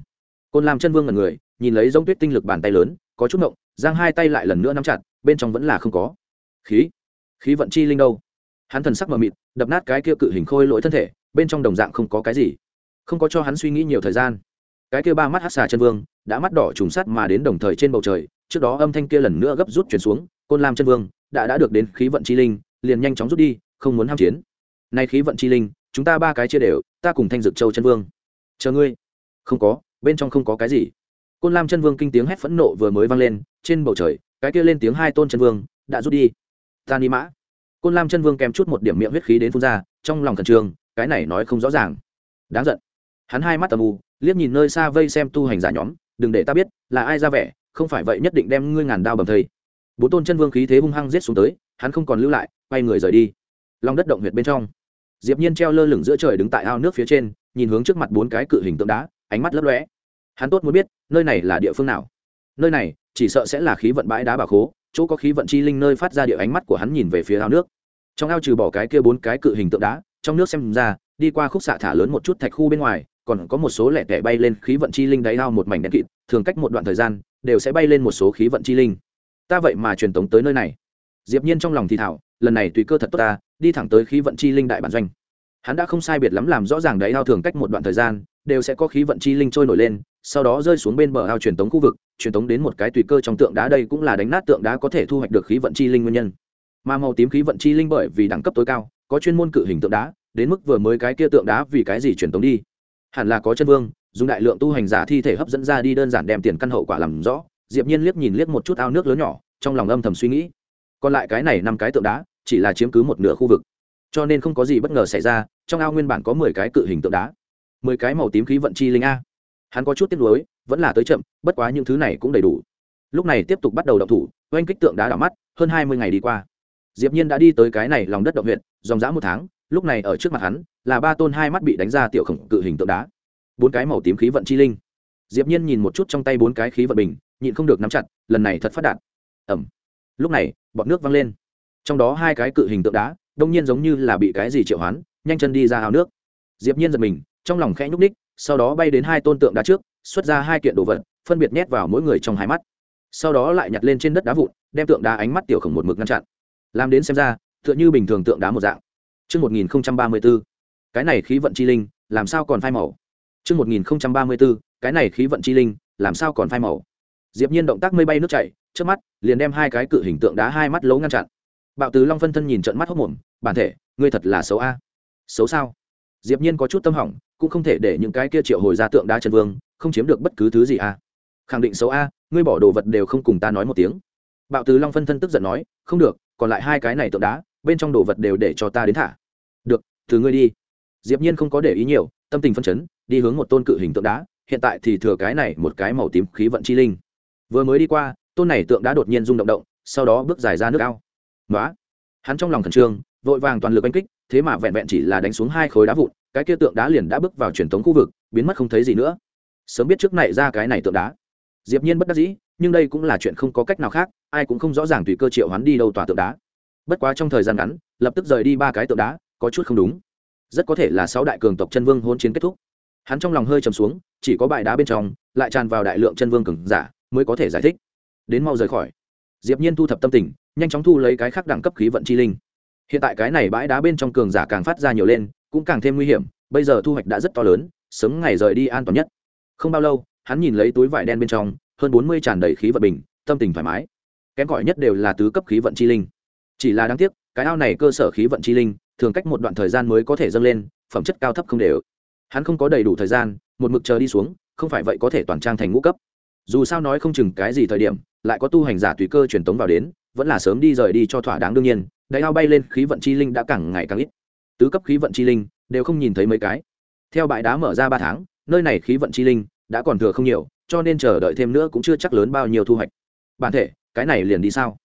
Côn lam chân vương ngần người, nhìn lấy giống tuyết tinh lực bàn tay lớn, có chút ngộng, giang hai tay lại lần nữa nắm chặt, bên trong vẫn là không có. Khí? Khí vận chi linh đâu? Hắn thần sắc mờ mịt, đập nát cái kia cự hình khôi lỗi thân thể, bên trong đồng dạng không có cái gì. Không có cho hắn suy nghĩ nhiều thời gian. Cái kia ba mắt hát xà chân vương, đã mắt đỏ trùng sắt mà đến đồng thời trên bầu trời, trước đó âm thanh kia lần nữa gấp rút chuyển xuống côn lam chân vương, đã đã được đến khí vận chi linh, liền nhanh chóng rút đi, không muốn ham chiến. Nay khí vận chi linh, chúng ta ba cái chia đều, ta cùng thanh dực châu chân vương. Chờ ngươi. Không có, bên trong không có cái gì. Côn lam chân vương kinh tiếng hét phẫn nộ vừa mới vang lên, trên bầu trời, cái kia lên tiếng hai tôn chân vương, đã rút đi. Ta ni mã. Côn lam chân vương kèm chút một điểm miệng huyết khí đến phun ra, trong lòng thần trường cái này nói không rõ ràng. Đáng giận. Hắn hai mắt tầm ù liếc nhìn nơi xa vây xem tu hành giả nhóm, đừng để ta biết là ai ra vẻ, không phải vậy nhất định đem ngươi ngàn đao bầm thây bốn tôn chân vương khí thế hung hăng rết xuống tới, hắn không còn lưu lại, quay người rời đi. Lòng đất động huyệt bên trong, diệp nhiên treo lơ lửng giữa trời đứng tại ao nước phía trên, nhìn hướng trước mặt bốn cái cự hình tượng đá, ánh mắt lấp lóe. Hắn tốt muốn biết, nơi này là địa phương nào? Nơi này, chỉ sợ sẽ là khí vận bãi đá bà khố, chỗ có khí vận chi linh nơi phát ra địa ánh mắt của hắn nhìn về phía ao nước. Trong ao trừ bỏ cái kia bốn cái cự hình tượng đá, trong nước xem ra, đi qua khúc xạ thả lớn một chút thạch khu bên ngoài, còn có một số lẻ tẻ bay lên khí vận chi linh đáy ao một mảnh đen kịt, thường cách một đoạn thời gian, đều sẽ bay lên một số khí vận chi linh ta vậy mà truyền tống tới nơi này. Diệp nhiên trong lòng thì thảo lần này tùy cơ thật tốt ta đi thẳng tới khí vận chi linh đại bản doanh. Hắn đã không sai biệt lắm làm rõ ràng đấy, ao thường cách một đoạn thời gian đều sẽ có khí vận chi linh trôi nổi lên sau đó rơi xuống bên bờ ao truyền tống khu vực truyền tống đến một cái tùy cơ trong tượng đá đây cũng là đánh nát tượng đá có thể thu hoạch được khí vận chi linh nguyên nhân. Mà màu tím khí vận chi linh bởi vì đẳng cấp tối cao có chuyên môn cự hình tượng đá đến mức vừa mới cái kia tượng đá vì cái gì truyền tống đi? Hẳn là có chân vương dùng đại lượng tu hành giả thi thể hấp dẫn ra đi đơn giản đem tiền căn hậu quả làm rõ diệp nhiên liếc nhìn liếc một chút ao nước lớn nhỏ, trong lòng âm thầm suy nghĩ. Còn lại cái này năm cái tượng đá, chỉ là chiếm cứ một nửa khu vực. Cho nên không có gì bất ngờ xảy ra, trong ao nguyên bản có mười cái cự hình tượng đá. Mười cái màu tím khí vận chi linh a. Hắn có chút tiếc nuối, vẫn là tới chậm, bất quá những thứ này cũng đầy đủ. Lúc này tiếp tục bắt đầu động thủ, oanh kích tượng đá đảo mắt, hơn hai mươi ngày đi qua. Diệp nhiên đã đi tới cái này lòng đất động huyện, dòng dã một tháng, lúc này ở trước mặt hắn, là ba tôn hai mắt bị đánh ra tiểu khổng cự hình tượng đá. Bốn cái màu tím khí vận chi linh. Diệp nhiên nhìn một chút trong tay bốn cái khí vận bình nhịn không được nắm chặt lần này thật phát đạt. Ẩm lúc này bọn nước văng lên. Trong đó hai cái cự hình tượng đá đông nhiên giống như là bị cái gì triệu hoán nhanh chân đi ra hào nước. Diệp nhiên giật mình trong lòng khẽ nhúc ních sau đó bay đến hai tôn tượng đá trước xuất ra hai kiện đồ vật phân biệt nhét vào mỗi người trong hai mắt. Sau đó lại nhặt lên trên đất đá vụn đem tượng đá ánh mắt tiểu khổng một mực ngăn chặn. Làm đến xem ra tựa như bình thường tượng đá một dạng. Trước 1034, cái này khí vận chi linh, làm sao còn phai màu? Trước 1034, cái này khí vận chi linh, làm sao còn phai màu? Diệp Nhiên động tác mây bay nước chảy, trước mắt liền đem hai cái cự hình tượng đá hai mắt lỗ ngăn chặn. Bạo tứ Long phân thân nhìn trận mắt hốt mồm, bản thể, ngươi thật là xấu a. Xấu sao? Diệp Nhiên có chút tâm hỏng, cũng không thể để những cái kia triệu hồi ra tượng đá chân vương, không chiếm được bất cứ thứ gì a. Khẳng định xấu a, ngươi bỏ đồ vật đều không cùng ta nói một tiếng. Bạo tứ Long phân thân tức giận nói, không được, còn lại hai cái này tượng đá, bên trong đồ vật đều để cho ta đến thả được từ ngươi đi diệp nhiên không có để ý nhiều tâm tình phân chấn đi hướng một tôn cự hình tượng đá hiện tại thì thừa cái này một cái màu tím khí vận chi linh vừa mới đi qua, tôn này tượng đã đột nhiên rung động động, sau đó bước dài ra nước ao. Nói hắn trong lòng khẩn trương, vội vàng toàn lực đánh kích, thế mà vẹn vẹn chỉ là đánh xuống hai khối đá vụn, cái kia tượng đá liền đã bước vào truyền thống khu vực, biến mất không thấy gì nữa. Sớm biết trước này ra cái này tượng đá. Diệp nhiên bất đắc dĩ, nhưng đây cũng là chuyện không có cách nào khác, ai cũng không rõ ràng tùy cơ triệu hắn đi đâu tòa tượng đá. Bất quá trong thời gian ngắn, lập tức rời đi ba cái tượng đá, có chút không đúng. Rất có thể là sáu đại cường tộc chân vương hôn chiến kết thúc. Hắn trong lòng hơi trầm xuống, chỉ có bãi đá bên trong, lại tràn vào đại lượng chân vương cường giả mới có thể giải thích. Đến mau rời khỏi. Diệp nhiên thu thập tâm tình, nhanh chóng thu lấy cái khác đẳng cấp khí vận chi linh. Hiện tại cái này bãi đá bên trong cường giả càng phát ra nhiều lên, cũng càng thêm nguy hiểm, bây giờ thu hoạch đã rất to lớn, sớm ngày rời đi an toàn nhất. Không bao lâu, hắn nhìn lấy túi vải đen bên trong, hơn bốn mươi tràn đầy khí vận bình, tâm tình thoải mái. Kém cỏi nhất đều là tứ cấp khí vận chi linh. Chỉ là đáng tiếc, cái ao này cơ sở khí vận chi linh, thường cách một đoạn thời gian mới có thể dâng lên, phẩm chất cao thấp không đều. Hắn không có đầy đủ thời gian, một mực chờ đi xuống, không phải vậy có thể toàn trang thành ngũ cấp dù sao nói không chừng cái gì thời điểm, lại có tu hành giả tùy cơ truyền tống vào đến, vẫn là sớm đi rời đi cho thỏa đáng đương nhiên, đại ao bay lên khí vận chi linh đã càng ngày càng ít. Tứ cấp khí vận chi linh, đều không nhìn thấy mấy cái. Theo bãi đá mở ra ba tháng, nơi này khí vận chi linh đã còn thừa không nhiều, cho nên chờ đợi thêm nữa cũng chưa chắc lớn bao nhiêu thu hoạch. Bản thể, cái này liền đi sao?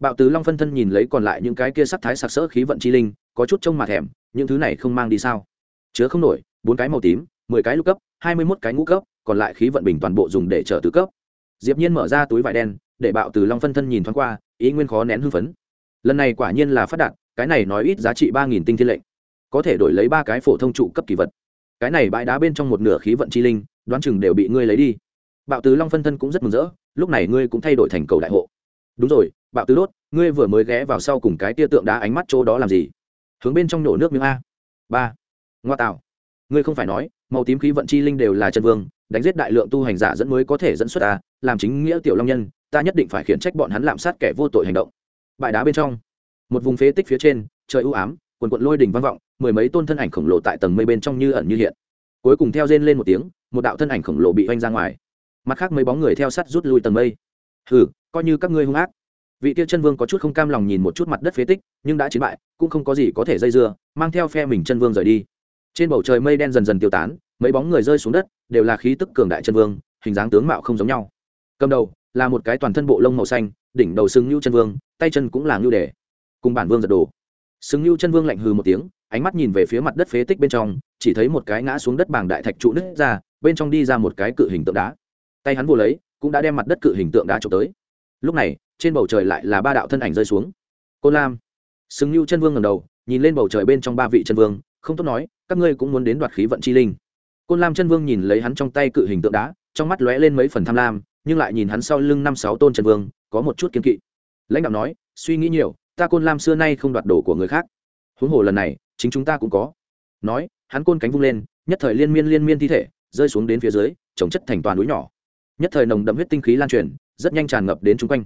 Bạo tứ long phân thân nhìn lấy còn lại những cái kia sắc thái sặc sỡ khí vận chi linh, có chút trông mà thèm, những thứ này không mang đi sao? Chứa không nổi, bốn cái màu tím, mười cái lục cấp, hai mươi mốt cái ngũ cấp còn lại khí vận bình toàn bộ dùng để chở tứ cấp. Diệp nhiên mở ra túi vải đen, để bạo từ long phân thân nhìn thoáng qua, ý nguyên khó nén hưng phấn. Lần này quả nhiên là phát đạt, cái này nói ít giá trị ba nghìn tinh thiên lệnh. Có thể đổi lấy ba cái phổ thông trụ cấp kỳ vật. Cái này bãi đá bên trong một nửa khí vận chi linh, đoán chừng đều bị ngươi lấy đi. Bạo từ long phân thân cũng rất mừng rỡ, lúc này ngươi cũng thay đổi thành cầu đại hộ. Đúng rồi, bạo tứ đốt, ngươi vừa mới ghé vào sau cùng cái tia tượng đá ánh mắt chỗ đó làm gì? Hướng bên trong nổ nước miếng a. Ba. Ngoa tạo. Ngươi không phải nói, màu tím khí vận chi linh đều là chân vương đánh giết đại lượng tu hành giả dẫn mới có thể dẫn xuất ta, làm chính nghĩa tiểu long nhân, ta nhất định phải khiển trách bọn hắn lạm sát kẻ vô tội hành động. Bãi đá bên trong, một vùng phế tích phía trên, trời ưu ám, quần quận lôi đỉnh vang vọng, mười mấy tôn thân ảnh khổng lồ tại tầng mây bên trong như ẩn như hiện. Cuối cùng theo rên lên một tiếng, một đạo thân ảnh khổng lồ bị oanh ra ngoài. Mặt khác mấy bóng người theo sắt rút lui tầng mây. Hừ, coi như các ngươi hung ác. Vị tiêu chân vương có chút không cam lòng nhìn một chút mặt đất phế tích, nhưng đã chiến bại, cũng không có gì có thể dây dưa, mang theo phe mình chân vương rời đi. Trên bầu trời mây đen dần dần tiêu tán mấy bóng người rơi xuống đất đều là khí tức cường đại chân vương, hình dáng tướng mạo không giống nhau. Cầm đầu là một cái toàn thân bộ lông màu xanh, đỉnh đầu sừng nhu chân vương, tay chân cũng là ngưu đề. Cùng bản vương giật đồ. Sừng nhu chân vương lạnh hừ một tiếng, ánh mắt nhìn về phía mặt đất phế tích bên trong, chỉ thấy một cái ngã xuống đất bảng đại thạch trụ nứt ra, bên trong đi ra một cái cự hình tượng đá. Tay hắn vô lấy, cũng đã đem mặt đất cự hình tượng đá trộm tới. Lúc này, trên bầu trời lại là ba đạo thân ảnh rơi xuống. Côn lam. Xứng lưu chân vương ngầm đầu, nhìn lên bầu trời bên trong ba vị chân vương, không tốt nói, các ngươi cũng muốn đến đoạt khí vận chi linh côn lam chân vương nhìn lấy hắn trong tay cự hình tượng đá, trong mắt lóe lên mấy phần tham lam, nhưng lại nhìn hắn sau lưng năm sáu tôn chân vương, có một chút kiên kỵ. Lãnh đạo nói, suy nghĩ nhiều, ta côn lam xưa nay không đoạt đồ của người khác. Huống hồ lần này, chính chúng ta cũng có. Nói, hắn côn cánh vung lên, nhất thời liên miên liên miên thi thể, rơi xuống đến phía dưới chống chất thành toàn núi nhỏ. Nhất thời nồng đậm huyết tinh khí lan truyền, rất nhanh tràn ngập đến chung quanh.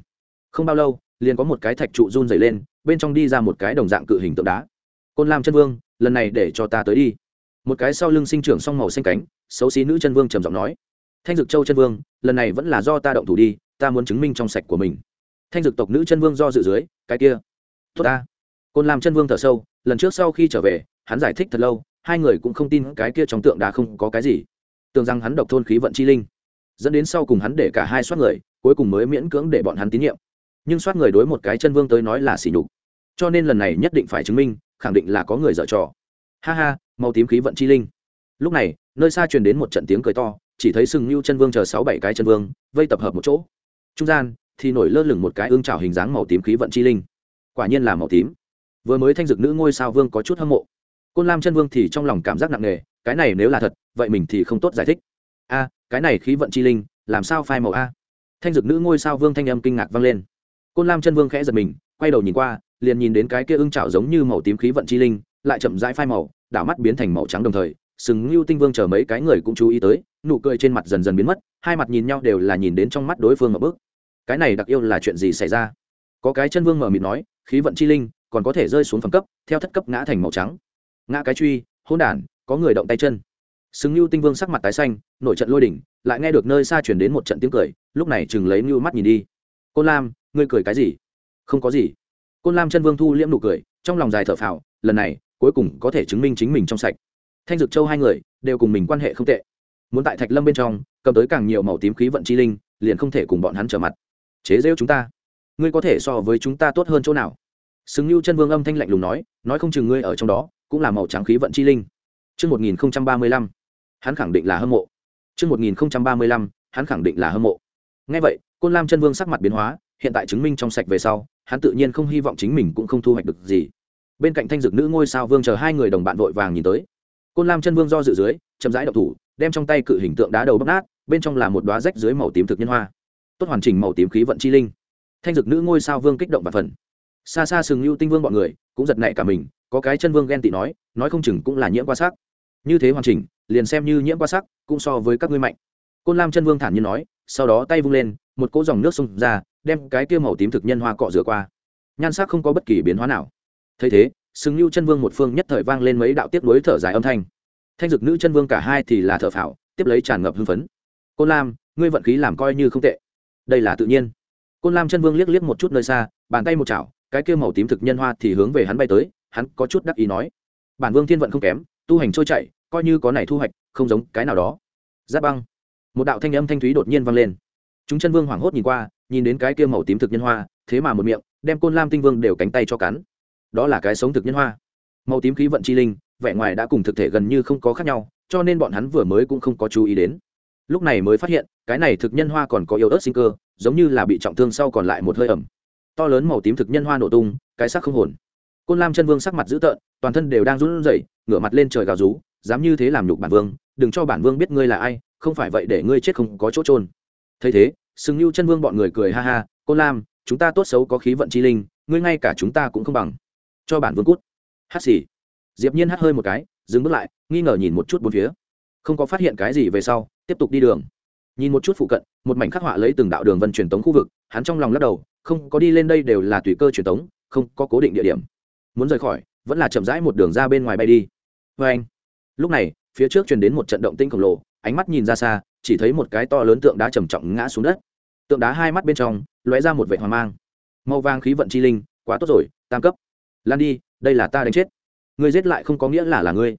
Không bao lâu, liền có một cái thạch trụ run dày lên, bên trong đi ra một cái đồng dạng cự hình tượng đá. Côn lam chân vương, lần này để cho ta tới đi một cái sau lưng sinh trưởng song màu xanh cánh, xấu xí nữ chân vương trầm giọng nói, thanh dực châu chân vương, lần này vẫn là do ta động thủ đi, ta muốn chứng minh trong sạch của mình. Thanh dực tộc nữ chân vương do dự dưới, cái kia, tốt ta. Côn lam chân vương thở sâu, lần trước sau khi trở về, hắn giải thích thật lâu, hai người cũng không tin cái kia trong tượng đá không có cái gì. Tưởng rằng hắn độc thôn khí vận chi linh, dẫn đến sau cùng hắn để cả hai soát người, cuối cùng mới miễn cưỡng để bọn hắn tín nhiệm. Nhưng soát người đối một cái chân vương tới nói là xỉ nhục. Cho nên lần này nhất định phải chứng minh, khẳng định là có người dở trò ha ha, màu tím khí vận chi linh. Lúc này, nơi xa truyền đến một trận tiếng cười to, chỉ thấy sừng như chân vương chờ sáu bảy cái chân vương, vây tập hợp một chỗ. Trung gian, thì nổi lơ lửng một cái ương trào hình dáng màu tím khí vận chi linh. Quả nhiên là màu tím. Vừa mới thanh dực nữ ngôi sao vương có chút hâm mộ. Côn lam chân vương thì trong lòng cảm giác nặng nề, cái này nếu là thật, vậy mình thì không tốt giải thích. A, cái này khí vận chi linh, làm sao phai màu a? Thanh dực nữ ngôi sao vương thanh âm kinh ngạc vang lên. Côn lam chân vương khẽ giật mình, quay đầu nhìn qua, liền nhìn đến cái kia ưng trào giống như màu tím khí vận chi linh lại chậm rãi phai màu, đảo mắt biến thành màu trắng đồng thời, sừng lưu tinh vương chờ mấy cái người cũng chú ý tới, nụ cười trên mặt dần dần biến mất, hai mặt nhìn nhau đều là nhìn đến trong mắt đối phương ở bước. Cái này đặc yêu là chuyện gì xảy ra? Có cái chân vương mở mịt nói, khí vận chi linh, còn có thể rơi xuống phẩm cấp, theo thất cấp ngã thành màu trắng. Ngã cái truy hôn đản, có người động tay chân. Sừng lưu tinh vương sắc mặt tái xanh, nổi trận lôi đỉnh, lại nghe được nơi xa chuyển đến một trận tiếng cười, lúc này chừng lấy mưu mắt nhìn đi. Côn lam, ngươi cười cái gì? Không có gì. Côn lam chân vương thu liễm nụ cười, trong lòng dài thở phào, lần này cuối cùng có thể chứng minh chính mình trong sạch thanh dực châu hai người đều cùng mình quan hệ không tệ muốn tại thạch lâm bên trong cầm tới càng nhiều màu tím khí vận chi linh liền không thể cùng bọn hắn trở mặt chế rêu chúng ta ngươi có thể so với chúng ta tốt hơn chỗ nào xứng lưu chân vương âm thanh lạnh lùng nói nói không chừng ngươi ở trong đó cũng là màu trắng khí vận chi linh Trước 1035, hắn khẳng định là hâm mộ. Trước 1035, hắn khẳng định là hâm mộ. Nghe vậy, Côn Lam chân vương sắc mặt biến hóa, hiện tại chứng minh trong sạch về sau, hắn tự nhiên không hy vọng chính mình cũng không thu hoạch được gì. Bên cạnh thanh dực nữ ngôi sao vương chờ hai người đồng bạn vội vàng nhìn tới. Côn Lam chân vương do dự dưới, chậm rãi động thủ, đem trong tay cự hình tượng đá đầu bóc nát, bên trong là một đóa rách dưới màu tím thực nhân hoa. Tốt hoàn chỉnh màu tím khí vận chi linh. Thanh dực nữ ngôi sao vương kích động và phần. Xa xa sừng lưu tinh vương bọn người cũng giật nảy cả mình, có cái chân vương ghen tị nói, nói không chừng cũng là nhiễm qua sắc. Như thế hoàn chỉnh, liền xem như nhiễm qua sắc, cũng so với các ngươi mạnh. Côn Lam chân vương thản nhiên nói, sau đó tay vung lên, một cỗ dòng nước xông ra, đem cái kia màu tím thực nhân hoa cọ rửa qua nhan sắc không có bất kỳ biến hóa nào thấy thế sừng lưu chân vương một phương nhất thời vang lên mấy đạo tiếp nối thở dài âm thanh. Thanh dực nữ chân vương cả hai thì là thở phào, tiếp lấy tràn ngập hưng phấn. Côn lam, ngươi vận khí làm coi như không tệ. Đây là tự nhiên. Côn lam chân vương liếc liếc một chút nơi xa, bàn tay một chảo, cái kia màu tím thực nhân hoa thì hướng về hắn bay tới, hắn có chút đắc ý nói. Bản vương thiên vận không kém, tu hành trôi chạy coi như có này thu hoạch, không giống cái nào đó. Giáp băng. Một đạo thanh âm thanh thúy đột nhiên vang lên. Chúng chân vương hoảng hốt nhìn qua, nhìn đến cái kia màu tím thực nhân hoa, thế mà một miệng, đem côn lam tinh vương đều cánh tay cho cắn đó là cái sống thực nhân hoa. Màu tím khí vận chi linh, vẻ ngoài đã cùng thực thể gần như không có khác nhau, cho nên bọn hắn vừa mới cũng không có chú ý đến. Lúc này mới phát hiện, cái này thực nhân hoa còn có yếu ớt sinh cơ, giống như là bị trọng thương sau còn lại một hơi ẩm. To lớn màu tím thực nhân hoa nổ tung, cái sắc không hồn. Côn lam chân vương sắc mặt dữ tợn, toàn thân đều đang run rẩy, ngửa mặt lên trời gào rú, dám như thế làm nhục bản vương, đừng cho bản vương biết ngươi là ai, không phải vậy để ngươi chết không có chỗ trôn thấy thế, sừng lưu chân vương bọn người cười ha ha, côn lam, chúng ta tốt xấu có khí vận chi linh, ngươi ngay cả chúng ta cũng không bằng cho bản vương cút. Hát xì. Diệp nhiên hát hơi một cái, dừng bước lại, nghi ngờ nhìn một chút bốn phía. Không có phát hiện cái gì về sau, tiếp tục đi đường. Nhìn một chút phụ cận, một mảnh khắc họa lấy từng đạo đường vân truyền tống khu vực, hắn trong lòng lắc đầu, không có đi lên đây đều là tùy cơ truyền tống, không có cố định địa điểm. Muốn rời khỏi, vẫn là chậm rãi một đường ra bên ngoài bay đi. Với anh, lúc này, phía trước truyền đến một trận động tinh khổng lồ, ánh mắt nhìn ra xa, chỉ thấy một cái to lớn tượng đá trầm trọng ngã xuống đất. Tượng đá hai mắt bên trong, lóe ra một vệ hoang mang. Màu vàng khí vận chi linh, quá tốt rồi, tam cấp lan đi, đây là ta đánh chết. Người giết lại không có nghĩa là là ngươi.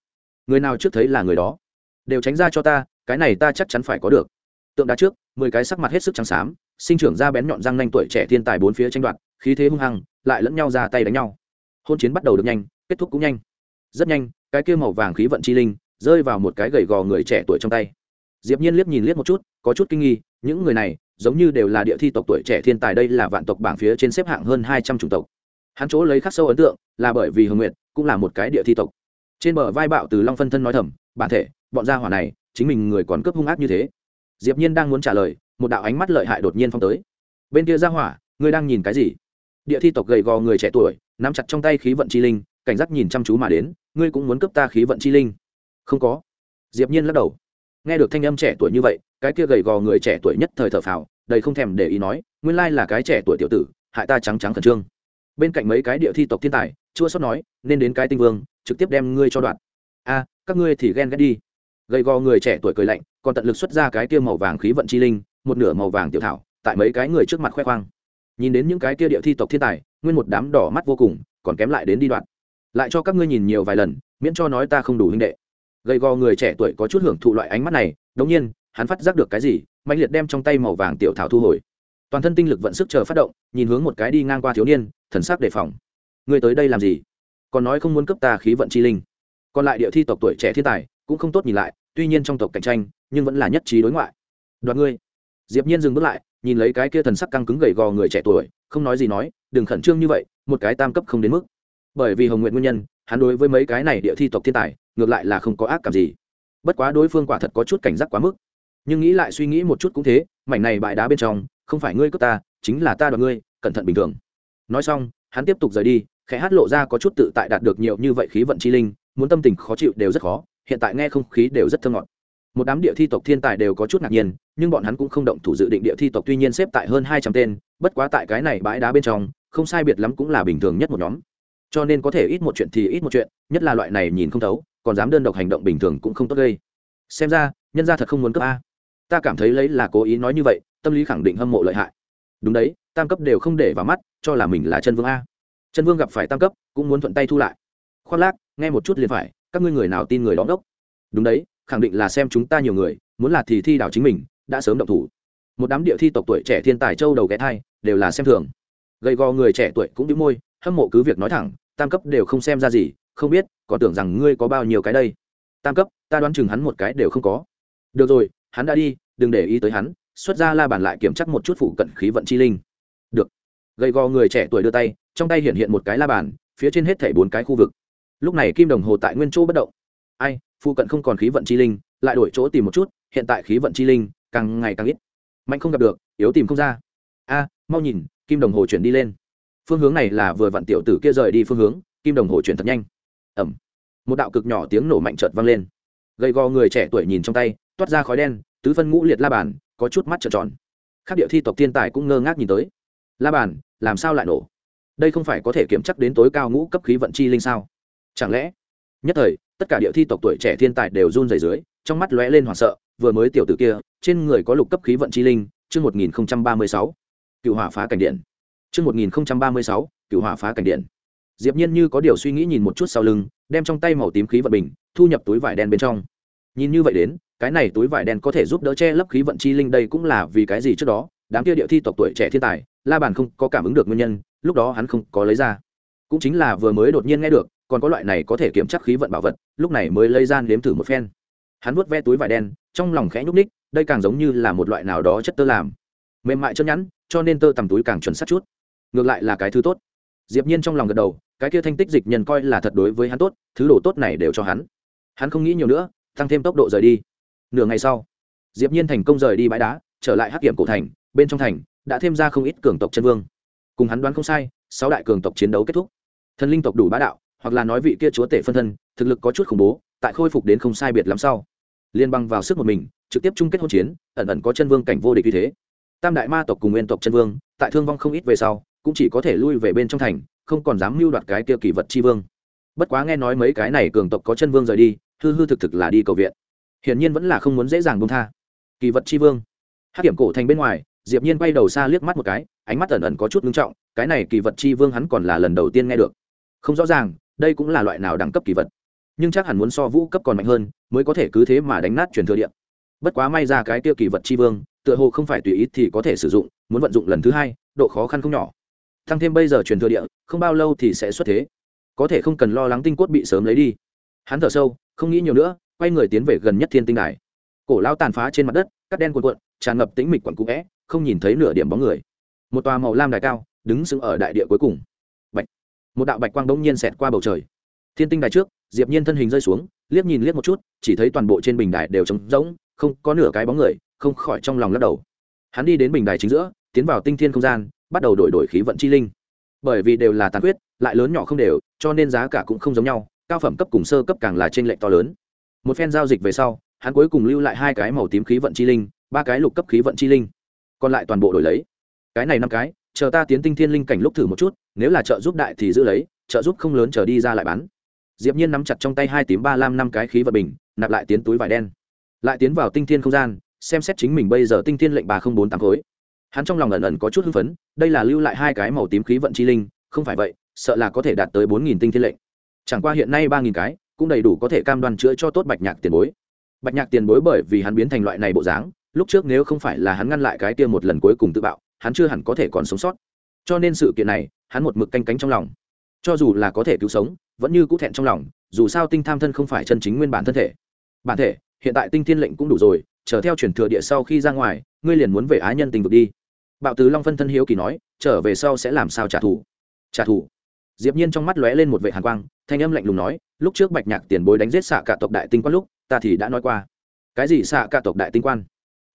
Người nào trước thấy là người đó. Đều tránh ra cho ta, cái này ta chắc chắn phải có được. Tượng đá trước, mười cái sắc mặt hết sức trắng xám, sinh trưởng ra bén nhọn răng nanh tuổi trẻ thiên tài bốn phía tranh đoạt, khí thế hung hăng, lại lẫn nhau ra tay đánh nhau. Hôn chiến bắt đầu được nhanh, kết thúc cũng nhanh. Rất nhanh, cái kia màu vàng khí vận chi linh rơi vào một cái gầy gò người trẻ tuổi trong tay. Diệp nhiên liếc nhìn liếc một chút, có chút kinh nghi, những người này giống như đều là địa thi tộc tuổi trẻ thiên tài, đây là vạn tộc bảng phía trên xếp hạng hơn hai trăm chủng tộc hắn chỗ lấy khắc sâu ấn tượng là bởi vì hồng nguyệt cũng là một cái địa thi tộc. Trên bờ vai bạo từ long phân thân nói thầm, bản thể, bọn gia hỏa này, chính mình người còn cướp hung ác như thế. Diệp nhiên đang muốn trả lời, một đạo ánh mắt lợi hại đột nhiên phong tới. Bên kia gia hỏa, ngươi đang nhìn cái gì? Địa thi tộc gầy gò người trẻ tuổi, nắm chặt trong tay khí vận chi linh, cảnh giác nhìn chăm chú mà đến, ngươi cũng muốn cướp ta khí vận chi linh? Không có. Diệp nhiên lắc đầu. Nghe được thanh âm trẻ tuổi như vậy, cái kia gầy gò người trẻ tuổi nhất thời thở phào, đầy không thèm để ý nói, nguyên lai là cái trẻ tuổi tiểu tử, hại ta trắng trắng khẩn trương bên cạnh mấy cái địa thi tộc thiên tài, chua sót nói, nên đến cái tinh vương, trực tiếp đem ngươi cho đoạn a, các ngươi thì ghen ghét đi. Gầy gò người trẻ tuổi cười lạnh, còn tận lực xuất ra cái kia màu vàng khí vận chi linh, một nửa màu vàng tiểu thảo, tại mấy cái người trước mặt khoe khoang. Nhìn đến những cái kia địa thi tộc thiên tài, nguyên một đám đỏ mắt vô cùng, còn kém lại đến đi đoạn lại cho các ngươi nhìn nhiều vài lần, miễn cho nói ta không đủ huynh đệ. Gầy gò người trẻ tuổi có chút hưởng thụ loại ánh mắt này, đống nhiên, hắn phát giác được cái gì mạnh liệt đem trong tay màu vàng tiểu thảo thu hồi toàn thân tinh lực vận sức chờ phát động, nhìn hướng một cái đi ngang qua thiếu niên, thần sắc đề phòng. Người tới đây làm gì? Còn nói không muốn cấp ta khí vận chi linh. Còn lại địa thi tộc tuổi trẻ thiên tài, cũng không tốt nhìn lại, tuy nhiên trong tộc cạnh tranh, nhưng vẫn là nhất trí đối ngoại. Đoạt ngươi. Diệp nhiên dừng bước lại, nhìn lấy cái kia thần sắc căng cứng gầy gò người trẻ tuổi, không nói gì nói, đừng khẩn trương như vậy, một cái tam cấp không đến mức. Bởi vì hồng nguyện nguyên nhân, hắn đối với mấy cái này địa thi tộc thiên tài, ngược lại là không có ác cảm gì. Bất quá đối phương quả thật có chút cảnh giác quá mức. Nhưng nghĩ lại suy nghĩ một chút cũng thế, mảnh này bại đá bên trong không phải ngươi cướp ta, chính là ta đoạt ngươi, cẩn thận bình thường. Nói xong, hắn tiếp tục rời đi, khẽ hát lộ ra có chút tự tại đạt được nhiều như vậy khí vận chi linh, muốn tâm tình khó chịu đều rất khó, hiện tại nghe không khí đều rất thơ ngọt. Một đám địa thi tộc thiên tài đều có chút ngạc nhiên, nhưng bọn hắn cũng không động thủ dự định địa thi tộc tuy nhiên xếp tại hơn hai trăm tên, bất quá tại cái này bãi đá bên trong, không sai biệt lắm cũng là bình thường nhất một nhóm. Cho nên có thể ít một chuyện thì ít một chuyện, nhất là loại này nhìn không thấu, còn dám đơn độc hành động bình thường cũng không tốt gây. Xem ra, nhân gia thật không muốn cấp a. Ta cảm thấy lấy là cố ý nói như vậy tâm lý khẳng định hâm mộ lợi hại. Đúng đấy, tam cấp đều không để vào mắt, cho là mình là chân vương a. Chân vương gặp phải tam cấp, cũng muốn thuận tay thu lại. Khoác lác, nghe một chút liền phải, các ngươi người nào tin người đó đốc đúng đấy, khẳng định là xem chúng ta nhiều người, muốn là thì thi đảo chính mình, đã sớm động thủ. Một đám địa thi tộc tuổi trẻ thiên tài châu đầu ghé thai, đều là xem thường. Gầy gò người trẻ tuổi cũng đĩu môi, hâm mộ cứ việc nói thẳng, tam cấp đều không xem ra gì, không biết, còn tưởng rằng ngươi có bao nhiêu cái đây. Tam cấp, ta đoán chừng hắn một cái đều không có. Được rồi, hắn đã đi, đừng để ý tới hắn xuất ra la bàn lại kiểm chắc một chút phụ cận khí vận chi linh. Được. Gầy gò người trẻ tuổi đưa tay, trong tay hiện hiện một cái la bàn, phía trên hết thảy bốn cái khu vực. Lúc này kim đồng hồ tại nguyên chỗ bất động. Ai, phụ cận không còn khí vận chi linh, lại đổi chỗ tìm một chút, hiện tại khí vận chi linh càng ngày càng ít. Mạnh không gặp được, yếu tìm không ra. A, mau nhìn, kim đồng hồ chuyển đi lên. Phương hướng này là vừa vặn tiểu tử kia rời đi phương hướng, kim đồng hồ chuyển thật nhanh. Ẩm. Một đạo cực nhỏ tiếng nổ mạnh chợt vang lên. Gầy gò người trẻ tuổi nhìn trong tay, toát ra khói đen, tứ phân ngũ liệt la bàn có chút mắt trợn tròn. Các địa thi tộc thiên tài cũng ngơ ngác nhìn tới. La bàn, làm sao lại nổ? Đây không phải có thể kiểm chắc đến tối cao ngũ cấp khí vận chi linh sao? Chẳng lẽ? Nhất thời, tất cả địa thi tộc tuổi trẻ thiên tài đều run rẩy dưới, trong mắt lóe lên hoảng sợ, vừa mới tiểu tử kia, trên người có lục cấp khí vận chi linh, chương một nghìn ba mươi sáu. Cựu hỏa phá cảnh điện. Chương một nghìn ba mươi sáu, cựu hỏa phá cảnh điện. Diệp nhiên như có điều suy nghĩ nhìn một chút sau lưng, đem trong tay màu tím khí vận bình, thu nhập túi vải đen bên trong. Nhìn như vậy đến cái này túi vải đen có thể giúp đỡ che lấp khí vận chi linh đây cũng là vì cái gì trước đó? Đám kia địa thi tộc tuổi trẻ thiên tài, la bàn không có cảm ứng được nguyên nhân, lúc đó hắn không có lấy ra. Cũng chính là vừa mới đột nhiên nghe được, còn có loại này có thể kiểm tra khí vận bảo vật, lúc này mới lấy ra nếm thử một phen. Hắn vuốt ve túi vải đen, trong lòng khẽ nhúc ních đây càng giống như là một loại nào đó chất tơ làm. Mềm mại chân nhẵn, cho nên tơ tầm túi càng chuẩn xác chút. Ngược lại là cái thứ tốt. Diệp nhiên trong lòng gật đầu, cái kia thanh tích dịch nhân coi là thật đối với hắn tốt, thứ đồ tốt này đều cho hắn. Hắn không nghĩ nhiều nữa, tăng thêm tốc độ rời đi nửa ngày sau, diệp nhiên thành công rời đi bãi đá, trở lại hắc kiểm cổ thành, bên trong thành đã thêm ra không ít cường tộc chân vương. Cùng hắn đoán không sai, sáu đại cường tộc chiến đấu kết thúc. Thần linh tộc đủ bá đạo, hoặc là nói vị kia chúa tể phân thân, thực lực có chút khủng bố, tại khôi phục đến không sai biệt lắm sau. Liên băng vào sức một mình, trực tiếp chung kết hỗn chiến, ẩn ẩn có chân vương cảnh vô địch như thế. Tam đại ma tộc cùng nguyên tộc chân vương, tại thương vong không ít về sau, cũng chỉ có thể lui về bên trong thành, không còn dám mưu đoạt cái kia kỳ vật chi vương. Bất quá nghe nói mấy cái này cường tộc có chân vương rời đi, hư hư thực thực là đi cầu viện hiển nhiên vẫn là không muốn dễ dàng buông tha. Kỳ vật chi vương. Hát kiểm cổ thành bên ngoài, diệp nhiên quay đầu xa liếc mắt một cái, ánh mắt ẩn ẩn có chút ngưng trọng, cái này kỳ vật chi vương hắn còn là lần đầu tiên nghe được. Không rõ ràng, đây cũng là loại nào đẳng cấp kỳ vật. Nhưng chắc hẳn muốn so vũ cấp còn mạnh hơn, mới có thể cứ thế mà đánh nát truyền thừa điện. Bất quá may ra cái tiêu kỳ vật chi vương, tựa hồ không phải tùy ý thì có thể sử dụng, muốn vận dụng lần thứ hai, độ khó khăn không nhỏ. Thăng thêm bây giờ truyền thừa địa, không bao lâu thì sẽ xuất thế. Có thể không cần lo lắng tinh cốt bị sớm lấy đi. Hắn thở sâu, không nghĩ nhiều nữa quay người tiến về gần nhất thiên tinh đài. Cổ lao tàn phá trên mặt đất, cắt đen cuộn cuộn, tràn ngập tĩnh mịch quặn cũ vẽ không nhìn thấy nửa điểm bóng người. Một tòa màu lam đài cao, đứng sững ở đại địa cuối cùng. Bạch! Một đạo bạch quang đông nhiên xẹt qua bầu trời. Thiên tinh đài trước, diệp nhiên thân hình rơi xuống, liếc nhìn liếc một chút, chỉ thấy toàn bộ trên bình đài đều trống rỗng, không có nửa cái bóng người, không khỏi trong lòng lắc đầu. Hắn đi đến bình đài chính giữa, tiến vào tinh thiên không gian, bắt đầu đổi đổi khí vận chi linh. Bởi vì đều là tàn huyết lại lớn nhỏ không đều, cho nên giá cả cũng không giống nhau, cao phẩm cấp cùng sơ cấp càng là trên lệnh to lớn một phen giao dịch về sau, hắn cuối cùng lưu lại hai cái màu tím khí vận chi linh, ba cái lục cấp khí vận chi linh. Còn lại toàn bộ đổi lấy. Cái này năm cái, chờ ta tiến tinh thiên linh cảnh lúc thử một chút, nếu là trợ giúp đại thì giữ lấy, trợ giúp không lớn chờ đi ra lại bán. Diệp nhiên nắm chặt trong tay hai tím ba lam năm cái khí vật bình, nạp lại tiến túi vải đen. Lại tiến vào tinh thiên không gian, xem xét chính mình bây giờ tinh thiên lệnh ba không bốn tám khối. Hắn trong lòng ẩn ẩn có chút hưng phấn, đây là lưu lại hai cái màu tím khí vận chi linh, không phải vậy, sợ là có thể đạt tới bốn nghìn tinh thiên lệnh. Chẳng qua hiện nay ba nghìn cái cũng đầy đủ có thể cam đoan chữa cho tốt bạch nhạc tiền bối. Bạch nhạc tiền bối bởi vì hắn biến thành loại này bộ dáng, lúc trước nếu không phải là hắn ngăn lại cái kia một lần cuối cùng tự bạo, hắn chưa hẳn có thể còn sống sót. Cho nên sự kiện này, hắn một mực canh cánh trong lòng. Cho dù là có thể cứu sống, vẫn như cũ thẹn trong lòng, dù sao tinh tham thân không phải chân chính nguyên bản thân thể. Bản thể, hiện tại tinh thiên lệnh cũng đủ rồi, chờ theo chuyển thừa địa sau khi ra ngoài, ngươi liền muốn về á nhân tình vực đi. Bạo tứ long phân thân hiếu kỳ nói, trở về sau sẽ làm sao trả thù? Trả thù? Diệp nhiên trong mắt lóe lên một vệ hàn quang, thanh âm lạnh lùng nói, lúc trước bạch nhạc tiền bối đánh giết xạ cả tộc đại tinh quan lúc, ta thì đã nói qua. Cái gì xạ cả tộc đại tinh quan?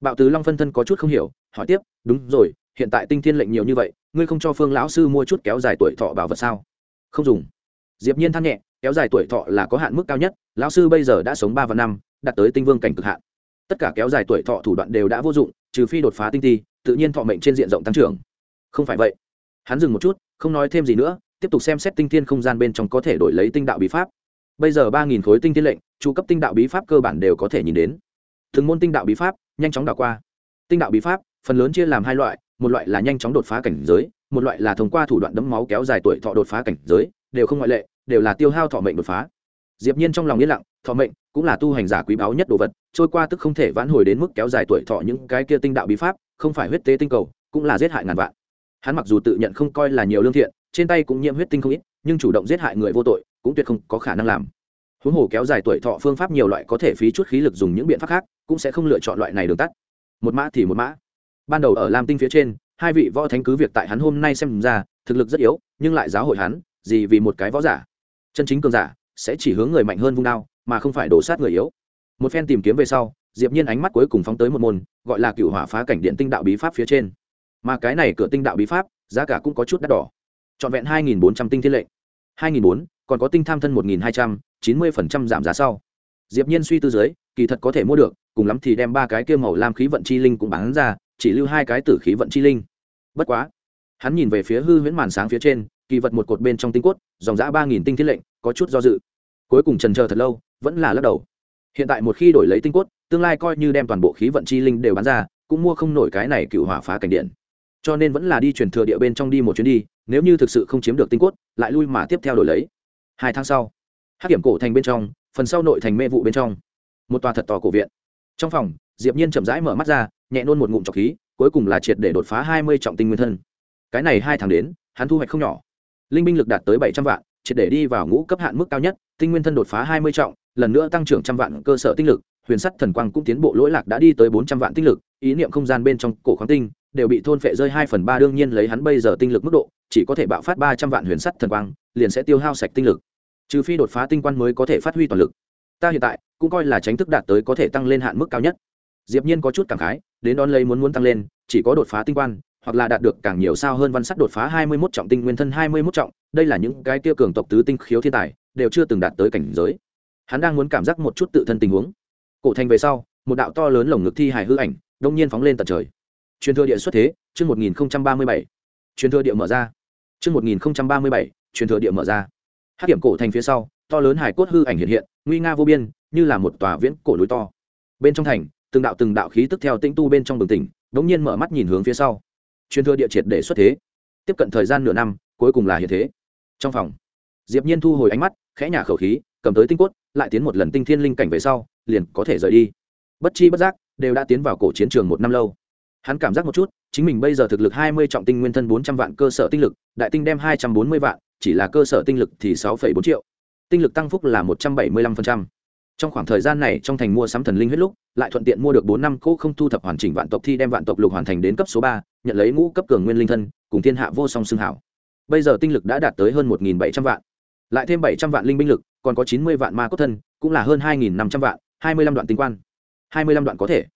Bạo tứ long phân thân có chút không hiểu, hỏi tiếp, đúng rồi, hiện tại tinh thiên lệnh nhiều như vậy, ngươi không cho phương lão sư mua chút kéo dài tuổi thọ bảo vật sao? Không dùng. Diệp nhiên than nhẹ, kéo dài tuổi thọ là có hạn mức cao nhất, lão sư bây giờ đã sống ba và năm, đạt tới tinh vương cảnh cực hạn. Tất cả kéo dài tuổi thọ thủ đoạn đều đã vô dụng, trừ phi đột phá tinh ti, tự nhiên thọ mệnh trên diện rộng tăng trưởng. Không phải vậy. Hắn dừng một chút, không nói thêm gì nữa tiếp tục xem xét tinh thiên không gian bên trong có thể đổi lấy tinh đạo bí pháp. Bây giờ ba nghìn khối tinh thiên lệnh, chu cấp tinh đạo bí pháp cơ bản đều có thể nhìn đến. Thường môn tinh đạo bí pháp, nhanh chóng đảo qua. Tinh đạo bí pháp, phần lớn chia làm hai loại, một loại là nhanh chóng đột phá cảnh giới, một loại là thông qua thủ đoạn đấm máu kéo dài tuổi thọ đột phá cảnh giới, đều không ngoại lệ, đều là tiêu hao thọ mệnh đột phá. Diệp nhiên trong lòng yên lặng, thọ mệnh cũng là tu hành giả quý báu nhất đồ vật, trôi qua tức không thể vãn hồi đến mức kéo dài tuổi thọ những cái kia tinh đạo bí pháp, không phải huyết tế tinh cầu, cũng là giết hại ngàn vạn. Hắn mặc dù tự nhận không coi là nhiều lương thiện trên tay cũng nhiễm huyết tinh không ít, nhưng chủ động giết hại người vô tội cũng tuyệt không có khả năng làm. Huống hồ kéo dài tuổi thọ phương pháp nhiều loại có thể phí chút khí lực dùng những biện pháp khác, cũng sẽ không lựa chọn loại này đường tắt. Một mã thì một mã. Ban đầu ở lam tinh phía trên, hai vị võ thánh cứ việc tại hắn hôm nay xem ra, thực lực rất yếu, nhưng lại giáo hội hắn, gì vì một cái võ giả. Chân chính cường giả sẽ chỉ hướng người mạnh hơn vung đao, mà không phải đổ sát người yếu. Một phen tìm kiếm về sau, diệp nhiên ánh mắt cuối cùng phóng tới một môn, gọi là cựu hỏa phá cảnh điện tinh đạo bí pháp phía trên. Mà cái này cửa tinh đạo bí pháp, giá cả cũng có chút đắt đỏ trọn vẹn 2.400 tinh thiên lệnh. 2.400, còn có tinh tham thân 1.200, 90% giảm giá sau. Diệp nhiên suy tư dưới kỳ thật có thể mua được cùng lắm thì đem ba cái kia màu lam khí vận chi linh cũng bán ra chỉ lưu hai cái tử khí vận chi linh. Bất quá hắn nhìn về phía hư huyễn màn sáng phía trên kỳ vật một cột bên trong tinh cốt dòng giá ba nghìn tinh thiên lệnh có chút do dự. Cuối cùng trần chờ thật lâu vẫn là lắc đầu. Hiện tại một khi đổi lấy tinh cốt tương lai coi như đem toàn bộ khí vận chi linh đều bán ra cũng mua không nổi cái này cựu hỏa phá cảnh điện. Cho nên vẫn là đi chuyển thừa địa bên trong đi một chuyến đi nếu như thực sự không chiếm được tinh cốt, lại lui mà tiếp theo đổi lấy. Hai tháng sau hát kiểm cổ thành bên trong, phần sau nội thành mê vụ bên trong. Một tòa thật tò cổ viện. Trong phòng, diệp nhiên chậm rãi mở mắt ra, nhẹ nôn một ngụm trọc khí, cuối cùng là triệt để đột phá hai mươi trọng tinh nguyên thân. Cái này hai tháng đến, hắn thu hoạch không nhỏ. Linh binh lực đạt tới bảy trăm vạn, triệt để đi vào ngũ cấp hạn mức cao nhất, tinh nguyên thân đột phá hai mươi trọng, lần nữa tăng trưởng trăm vạn cơ sở tinh lực, huyền sắt thần quang cũng tiến bộ lỗi lạc đã đi tới bốn trăm vạn tinh lực ý niệm không gian bên trong cổ khoáng tinh đều bị thôn phệ rơi hai phần ba, đương nhiên lấy hắn bây giờ tinh lực mức độ, chỉ có thể bạo phát ba trăm vạn huyền sắt thần quang, liền sẽ tiêu hao sạch tinh lực. Trừ phi đột phá tinh quan mới có thể phát huy toàn lực. Ta hiện tại cũng coi là tránh thức đạt tới có thể tăng lên hạn mức cao nhất. Diệp nhiên có chút cảm khái, đến đón lấy muốn muốn tăng lên, chỉ có đột phá tinh quan hoặc là đạt được càng nhiều sao hơn văn sắt đột phá 21 trọng tinh nguyên thân 21 trọng, đây là những cái tiêu cường tộc tứ tinh khiếu thiên tài, đều chưa từng đạt tới cảnh giới. Hắn đang muốn cảm giác một chút tự thân tình huống. Cổ thành về sau, một đạo to lớn lồng ngực thi hài hư ảnh đông nhiên phóng lên tận trời. Truyền thừa địa xuất thế, chương 1037 truyền thừa địa mở ra. Chương 1037 truyền thừa địa mở ra. Hắc kiểm cổ thành phía sau, to lớn hải cốt hư ảnh hiện hiện, nguy nga vô biên, như là một tòa viễn cổ núi to. Bên trong thành, từng đạo từng đạo khí tức theo tĩnh tu bên trong bừng tỉnh, đống nhiên mở mắt nhìn hướng phía sau. Truyền thừa địa triệt để xuất thế. Tiếp cận thời gian nửa năm, cuối cùng là hiện thế. Trong phòng, diệp nhiên thu hồi ánh mắt, khẽ nhả khẩu khí, cầm tới tinh cốt, lại tiến một lần tinh thiên linh cảnh về sau, liền có thể rời đi. Bất chi bất giác đều đã tiến vào cổ chiến trường một năm lâu. Hắn cảm giác một chút chính mình bây giờ thực lực 20 trọng tinh nguyên thân 400 vạn cơ sở tinh lực đại tinh đem 240 vạn chỉ là cơ sở tinh lực thì 6,4 triệu. Tinh lực tăng phúc là 175% trong khoảng thời gian này trong thành mua sắm thần linh huyết lúc lại thuận tiện mua được bốn năm cỗ không thu thập hoàn chỉnh vạn tộc thi đem vạn tộc lục hoàn thành đến cấp số ba nhận lấy ngũ cấp cường nguyên linh thân cùng thiên hạ vô song xương hảo. Bây giờ tinh lực đã đạt tới hơn một bảy trăm vạn. Lại thêm bảy trăm vạn linh binh lực còn có chín mươi vạn ma cốt thân cũng là hơn hai năm trăm vạn hai mươi lăm đoạn tinh quan hai mươi lăm đoạn có thể.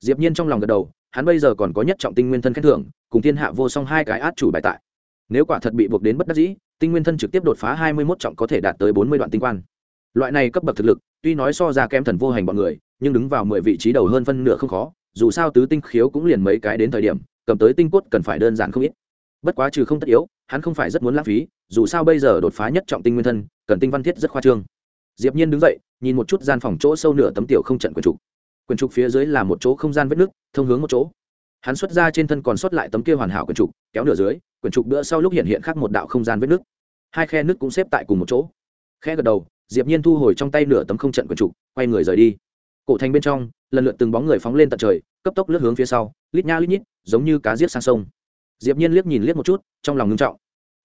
Diệp nhiên trong lòng gật đầu, hắn bây giờ còn có nhất trọng tinh nguyên thân khen thưởng, cùng thiên hạ vô song hai cái át chủ bài tại. Nếu quả thật bị buộc đến bất đắc dĩ, tinh nguyên thân trực tiếp đột phá hai mươi 21 trọng có thể đạt tới bốn mươi đoạn tinh quan. Loại này cấp bậc thực lực, tuy nói so ra kém thần vô hành bọn người, nhưng đứng vào mười vị trí đầu hơn phân nửa không khó, dù sao tứ tinh khiếu cũng liền mấy cái đến thời điểm, cầm tới tinh cốt cần phải đơn giản không ít. Bất quá trừ không tất yếu, hắn không phải rất muốn lãng phí, dù sao bây giờ đột phá nhất trọng tinh nguyên thân, cần tinh văn thiết rất khoa trương. Diệp nhiên đứng dậy, nhìn một chút gian phòng chỗ sâu nửa tấm tiểu không trận quyền trục quyền trục phía dưới là một chỗ không gian vết nước thông hướng một chỗ. Hắn xuất ra trên thân còn sót lại tấm kia hoàn hảo quyền trục, kéo nửa dưới, quyền trục bữa sau lúc hiện hiện khác một đạo không gian vết nước hai khe nước cũng xếp tại cùng một chỗ. Khe gật đầu, diệp nhiên thu hồi trong tay nửa tấm không trận quyền trục, quay người rời đi. Cổ thành bên trong, lần lượt từng bóng người phóng lên tận trời, cấp tốc lướt hướng phía sau, lít nha lít nhít, giống như cá giết sang sông. Diệp nhiên liếc nhìn liếc một chút, trong lòng ngưng trọng.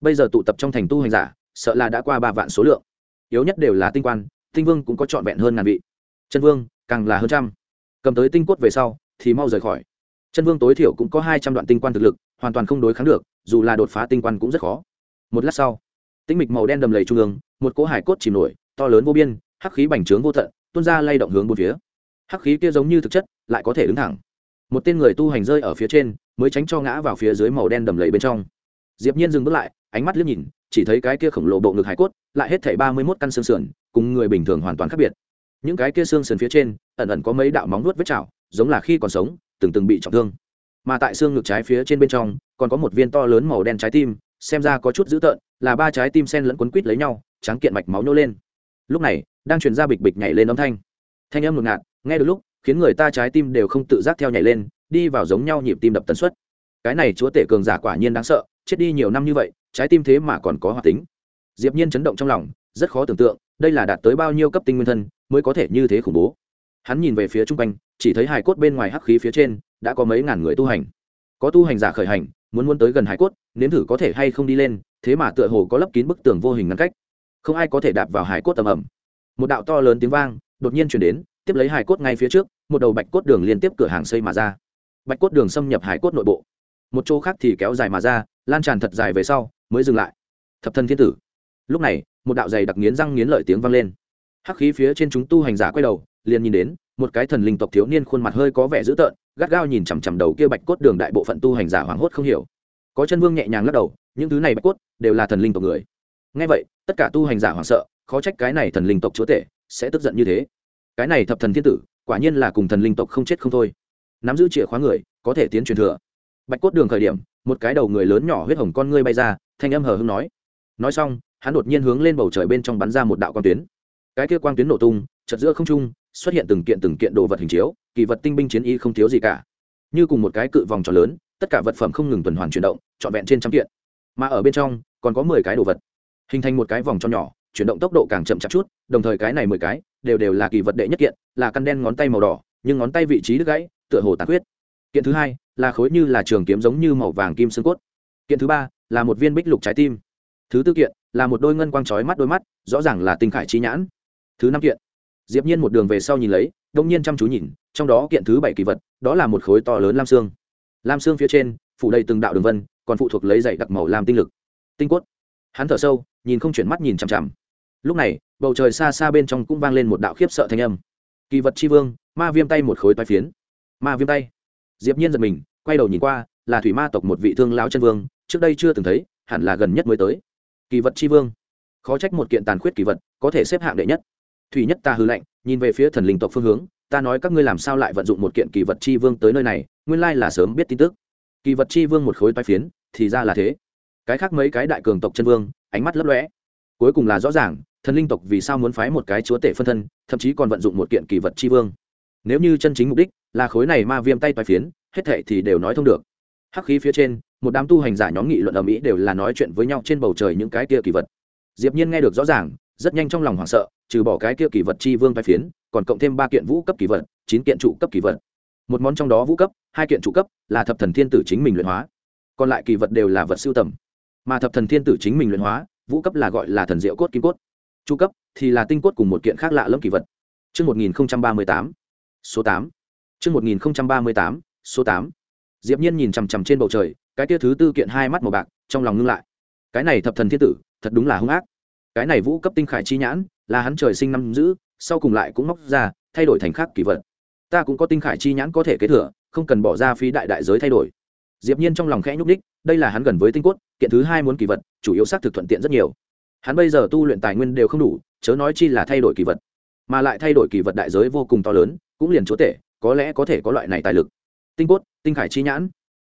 Bây giờ tụ tập trong thành tu hành giả, sợ là đã qua ba vạn số lượng. Yếu nhất đều là tinh quan, tinh vương cũng có trọn vẹn hơn ngàn vị. Chân vương, càng là hơn trăm cầm tới tinh cốt về sau, thì mau rời khỏi. Chân vương tối thiểu cũng có hai trăm đoạn tinh quan thực lực, hoàn toàn không đối kháng được, dù là đột phá tinh quan cũng rất khó. Một lát sau tinh mịch màu đen đầm lầy trung ương, một cỗ hải cốt chìm nổi, to lớn vô biên, hắc khí bành trướng vô tận, tuôn ra lay động hướng bốn phía. Hắc khí kia giống như thực chất, lại có thể đứng thẳng. Một tên người tu hành rơi ở phía trên, mới tránh cho ngã vào phía dưới màu đen đầm lầy bên trong. Diệp nhiên dừng bước lại, ánh mắt liếc nhìn, chỉ thấy cái kia khổng lồ bộ ngực hải cốt, lại hết thảy ba mươi 31 căn xương sườn, cùng người bình thường hoàn toàn khác biệt. Những cái kia xương sườn phía trên ẩn ẩn có mấy đạo móng nuốt vết chảo, giống là khi còn sống, từng từng bị trọng thương. Mà tại xương ngực trái phía trên bên trong, còn có một viên to lớn màu đen trái tim, xem ra có chút dữ tợn, là ba trái tim sen lẫn quấn quít lấy nhau trắng kiện mạch máu nhô lên. Lúc này, đang truyền ra bịch bịch nhảy lên âm thanh. Thanh âm ngột ngạt, nghe được lúc, khiến người ta trái tim đều không tự giác theo nhảy lên, đi vào giống nhau nhịp tim đập tần suất. Cái này chúa tể cường giả quả nhiên đáng sợ, chết đi nhiều năm như vậy, trái tim thế mà còn có hoạt tính. Diệp nhiên chấn động trong lòng, rất khó tưởng tượng, đây là đạt tới bao nhiêu cấp tinh nguyên thân mới có thể như thế khủng bố hắn nhìn về phía trung quanh, chỉ thấy hải cốt bên ngoài hắc khí phía trên, đã có mấy ngàn người tu hành. Có tu hành giả khởi hành, muốn muốn tới gần hải cốt, nếm thử có thể hay không đi lên, thế mà tựa hồ có lấp kín bức tường vô hình ngăn cách. Không ai có thể đạp vào hải cốt tầm ẩm. Một đạo to lớn tiếng vang, đột nhiên chuyển đến, tiếp lấy hải cốt ngay phía trước, một đầu bạch cốt đường liên tiếp cửa hàng xây mà ra. Bạch cốt đường xâm nhập hải cốt nội bộ. Một chỗ khác thì kéo dài mà ra, lan tràn thật dài về sau, mới dừng lại. Thập thân thiên tử. Lúc này, một đạo dày đặc nghiến răng nghiến lợi tiếng vang lên. Hắc khí phía trên chúng tu hành giả quay đầu liền nhìn đến, một cái thần linh tộc thiếu niên khuôn mặt hơi có vẻ dữ tợn, gắt gao nhìn chằm chằm đầu kia bạch cốt đường đại bộ phận tu hành giả hoảng hốt không hiểu. Có chân vương nhẹ nhàng lắc đầu, những thứ này bạch cốt đều là thần linh tộc người. Ngay vậy, tất cả tu hành giả hoảng sợ, khó trách cái này thần linh tộc chúa tể sẽ tức giận như thế. Cái này thập thần thiên tử, quả nhiên là cùng thần linh tộc không chết không thôi. Nắm giữ chìa khóa người, có thể tiến truyền thừa. Bạch cốt đường khởi điểm, một cái đầu người lớn nhỏ huyết hồng con ngươi bay ra, thanh âm hờ hưng nói. Nói xong, hắn đột nhiên hướng lên bầu trời bên trong bắn ra một đạo quang tuyến. Cái kia quang tuyến nổ tung, chợt giữa không trung xuất hiện từng kiện từng kiện đồ vật hình chiếu, kỳ vật tinh binh chiến y không thiếu gì cả. Như cùng một cái cự vòng tròn lớn, tất cả vật phẩm không ngừng tuần hoàn chuyển động, trọn vẹn trên trăm kiện. Mà ở bên trong, còn có mười cái đồ vật. Hình thành một cái vòng tròn nhỏ, chuyển động tốc độ càng chậm chạp chút, đồng thời cái này mười cái đều đều là kỳ vật đệ nhất kiện, là căn đen ngón tay màu đỏ, nhưng ngón tay vị trí đứt gãy, tựa hồ tàn huyết kiện thứ hai, là khối như là trường kiếm giống như màu vàng kim xương cốt. Kiện thứ ba, là một viên bích lục trái tim. Thứ tư kiện, là một đôi ngân quang trói mắt đôi mắt, rõ ràng là tinh khải trí nhãn. Thứ năm kiện diệp nhiên một đường về sau nhìn lấy, đông nhiên chăm chú nhìn, trong đó kiện thứ bảy kỳ vật, đó là một khối to lớn lam xương. Lam xương phía trên, phủ đầy từng đạo đường vân, còn phụ thuộc lấy dày đặc màu lam tinh lực. Tinh quất. hắn thở sâu, nhìn không chuyển mắt nhìn chằm chằm. Lúc này, bầu trời xa xa bên trong cũng vang lên một đạo khiếp sợ thanh âm. Kỳ vật chi vương, ma viêm tay một khối toái phiến. Ma viêm tay. Diệp nhiên giật mình, quay đầu nhìn qua, là thủy ma tộc một vị thương lão chân vương, trước đây chưa từng thấy, hẳn là gần nhất mới tới. Kỳ vật chi vương. Khó trách một kiện tàn khuyết kỳ vật, có thể xếp hạng đệ nhất thủy nhất ta hư lệnh nhìn về phía thần linh tộc phương hướng, ta nói các ngươi làm sao lại vận dụng một kiện kỳ vật chi vương tới nơi này, nguyên lai là sớm biết tin tức. Kỳ vật chi vương một khối toai phiến, thì ra là thế. Cái khác mấy cái đại cường tộc chân vương, ánh mắt lấp lóe. Cuối cùng là rõ ràng, thần linh tộc vì sao muốn phái một cái chúa tể phân thân, thậm chí còn vận dụng một kiện kỳ vật chi vương. Nếu như chân chính mục đích là khối này ma viêm tay toai phiến, hết thệ thì đều nói thông được. Hắc khí phía trên, một đám tu hành giả nhóm nghị luận ở mỹ đều là nói chuyện với nhau trên bầu trời những cái kia kỳ vật. Diệp nhiên nghe được rõ ràng rất nhanh trong lòng hoảng sợ trừ bỏ cái kia kỳ vật chi vương vai phiến còn cộng thêm ba kiện vũ cấp kỳ vật chín kiện trụ cấp kỳ vật một món trong đó vũ cấp hai kiện trụ cấp là thập thần thiên tử chính mình luyện hóa còn lại kỳ vật đều là vật siêu tầm mà thập thần thiên tử chính mình luyện hóa vũ cấp là gọi là thần diệu cốt kim cốt trụ cấp thì là tinh cốt cùng một kiện khác lạ lẫm kỳ vật Trước 1038, số 8. Trước 1038, số 8. Diệp Nhiên nhìn chằm chằm trên bầu trời, cái kia thứ tư kiện hai mắt màu bạc, trong lòng ngưng lại. Cái này thập thần thiên tử, thật đúng là hung ác. Cái này vũ cấp tinh khải chi nhãn, là hắn trời sinh năm giữ, sau cùng lại cũng móc ra, thay đổi thành khác kỳ vật. Ta cũng có tinh khải chi nhãn có thể kế thừa, không cần bỏ ra phí đại đại giới thay đổi. Diệp Nhiên trong lòng khẽ nhúc nhích, đây là hắn gần với tinh cốt, kiện thứ hai muốn kỳ vật, chủ yếu xác thực thuận tiện rất nhiều. Hắn bây giờ tu luyện tài nguyên đều không đủ, chớ nói chi là thay đổi kỳ vật mà lại thay đổi kỳ vật đại giới vô cùng to lớn cũng liền chúa tể có lẽ có thể có loại này tài lực tinh cốt tinh khải chi nhãn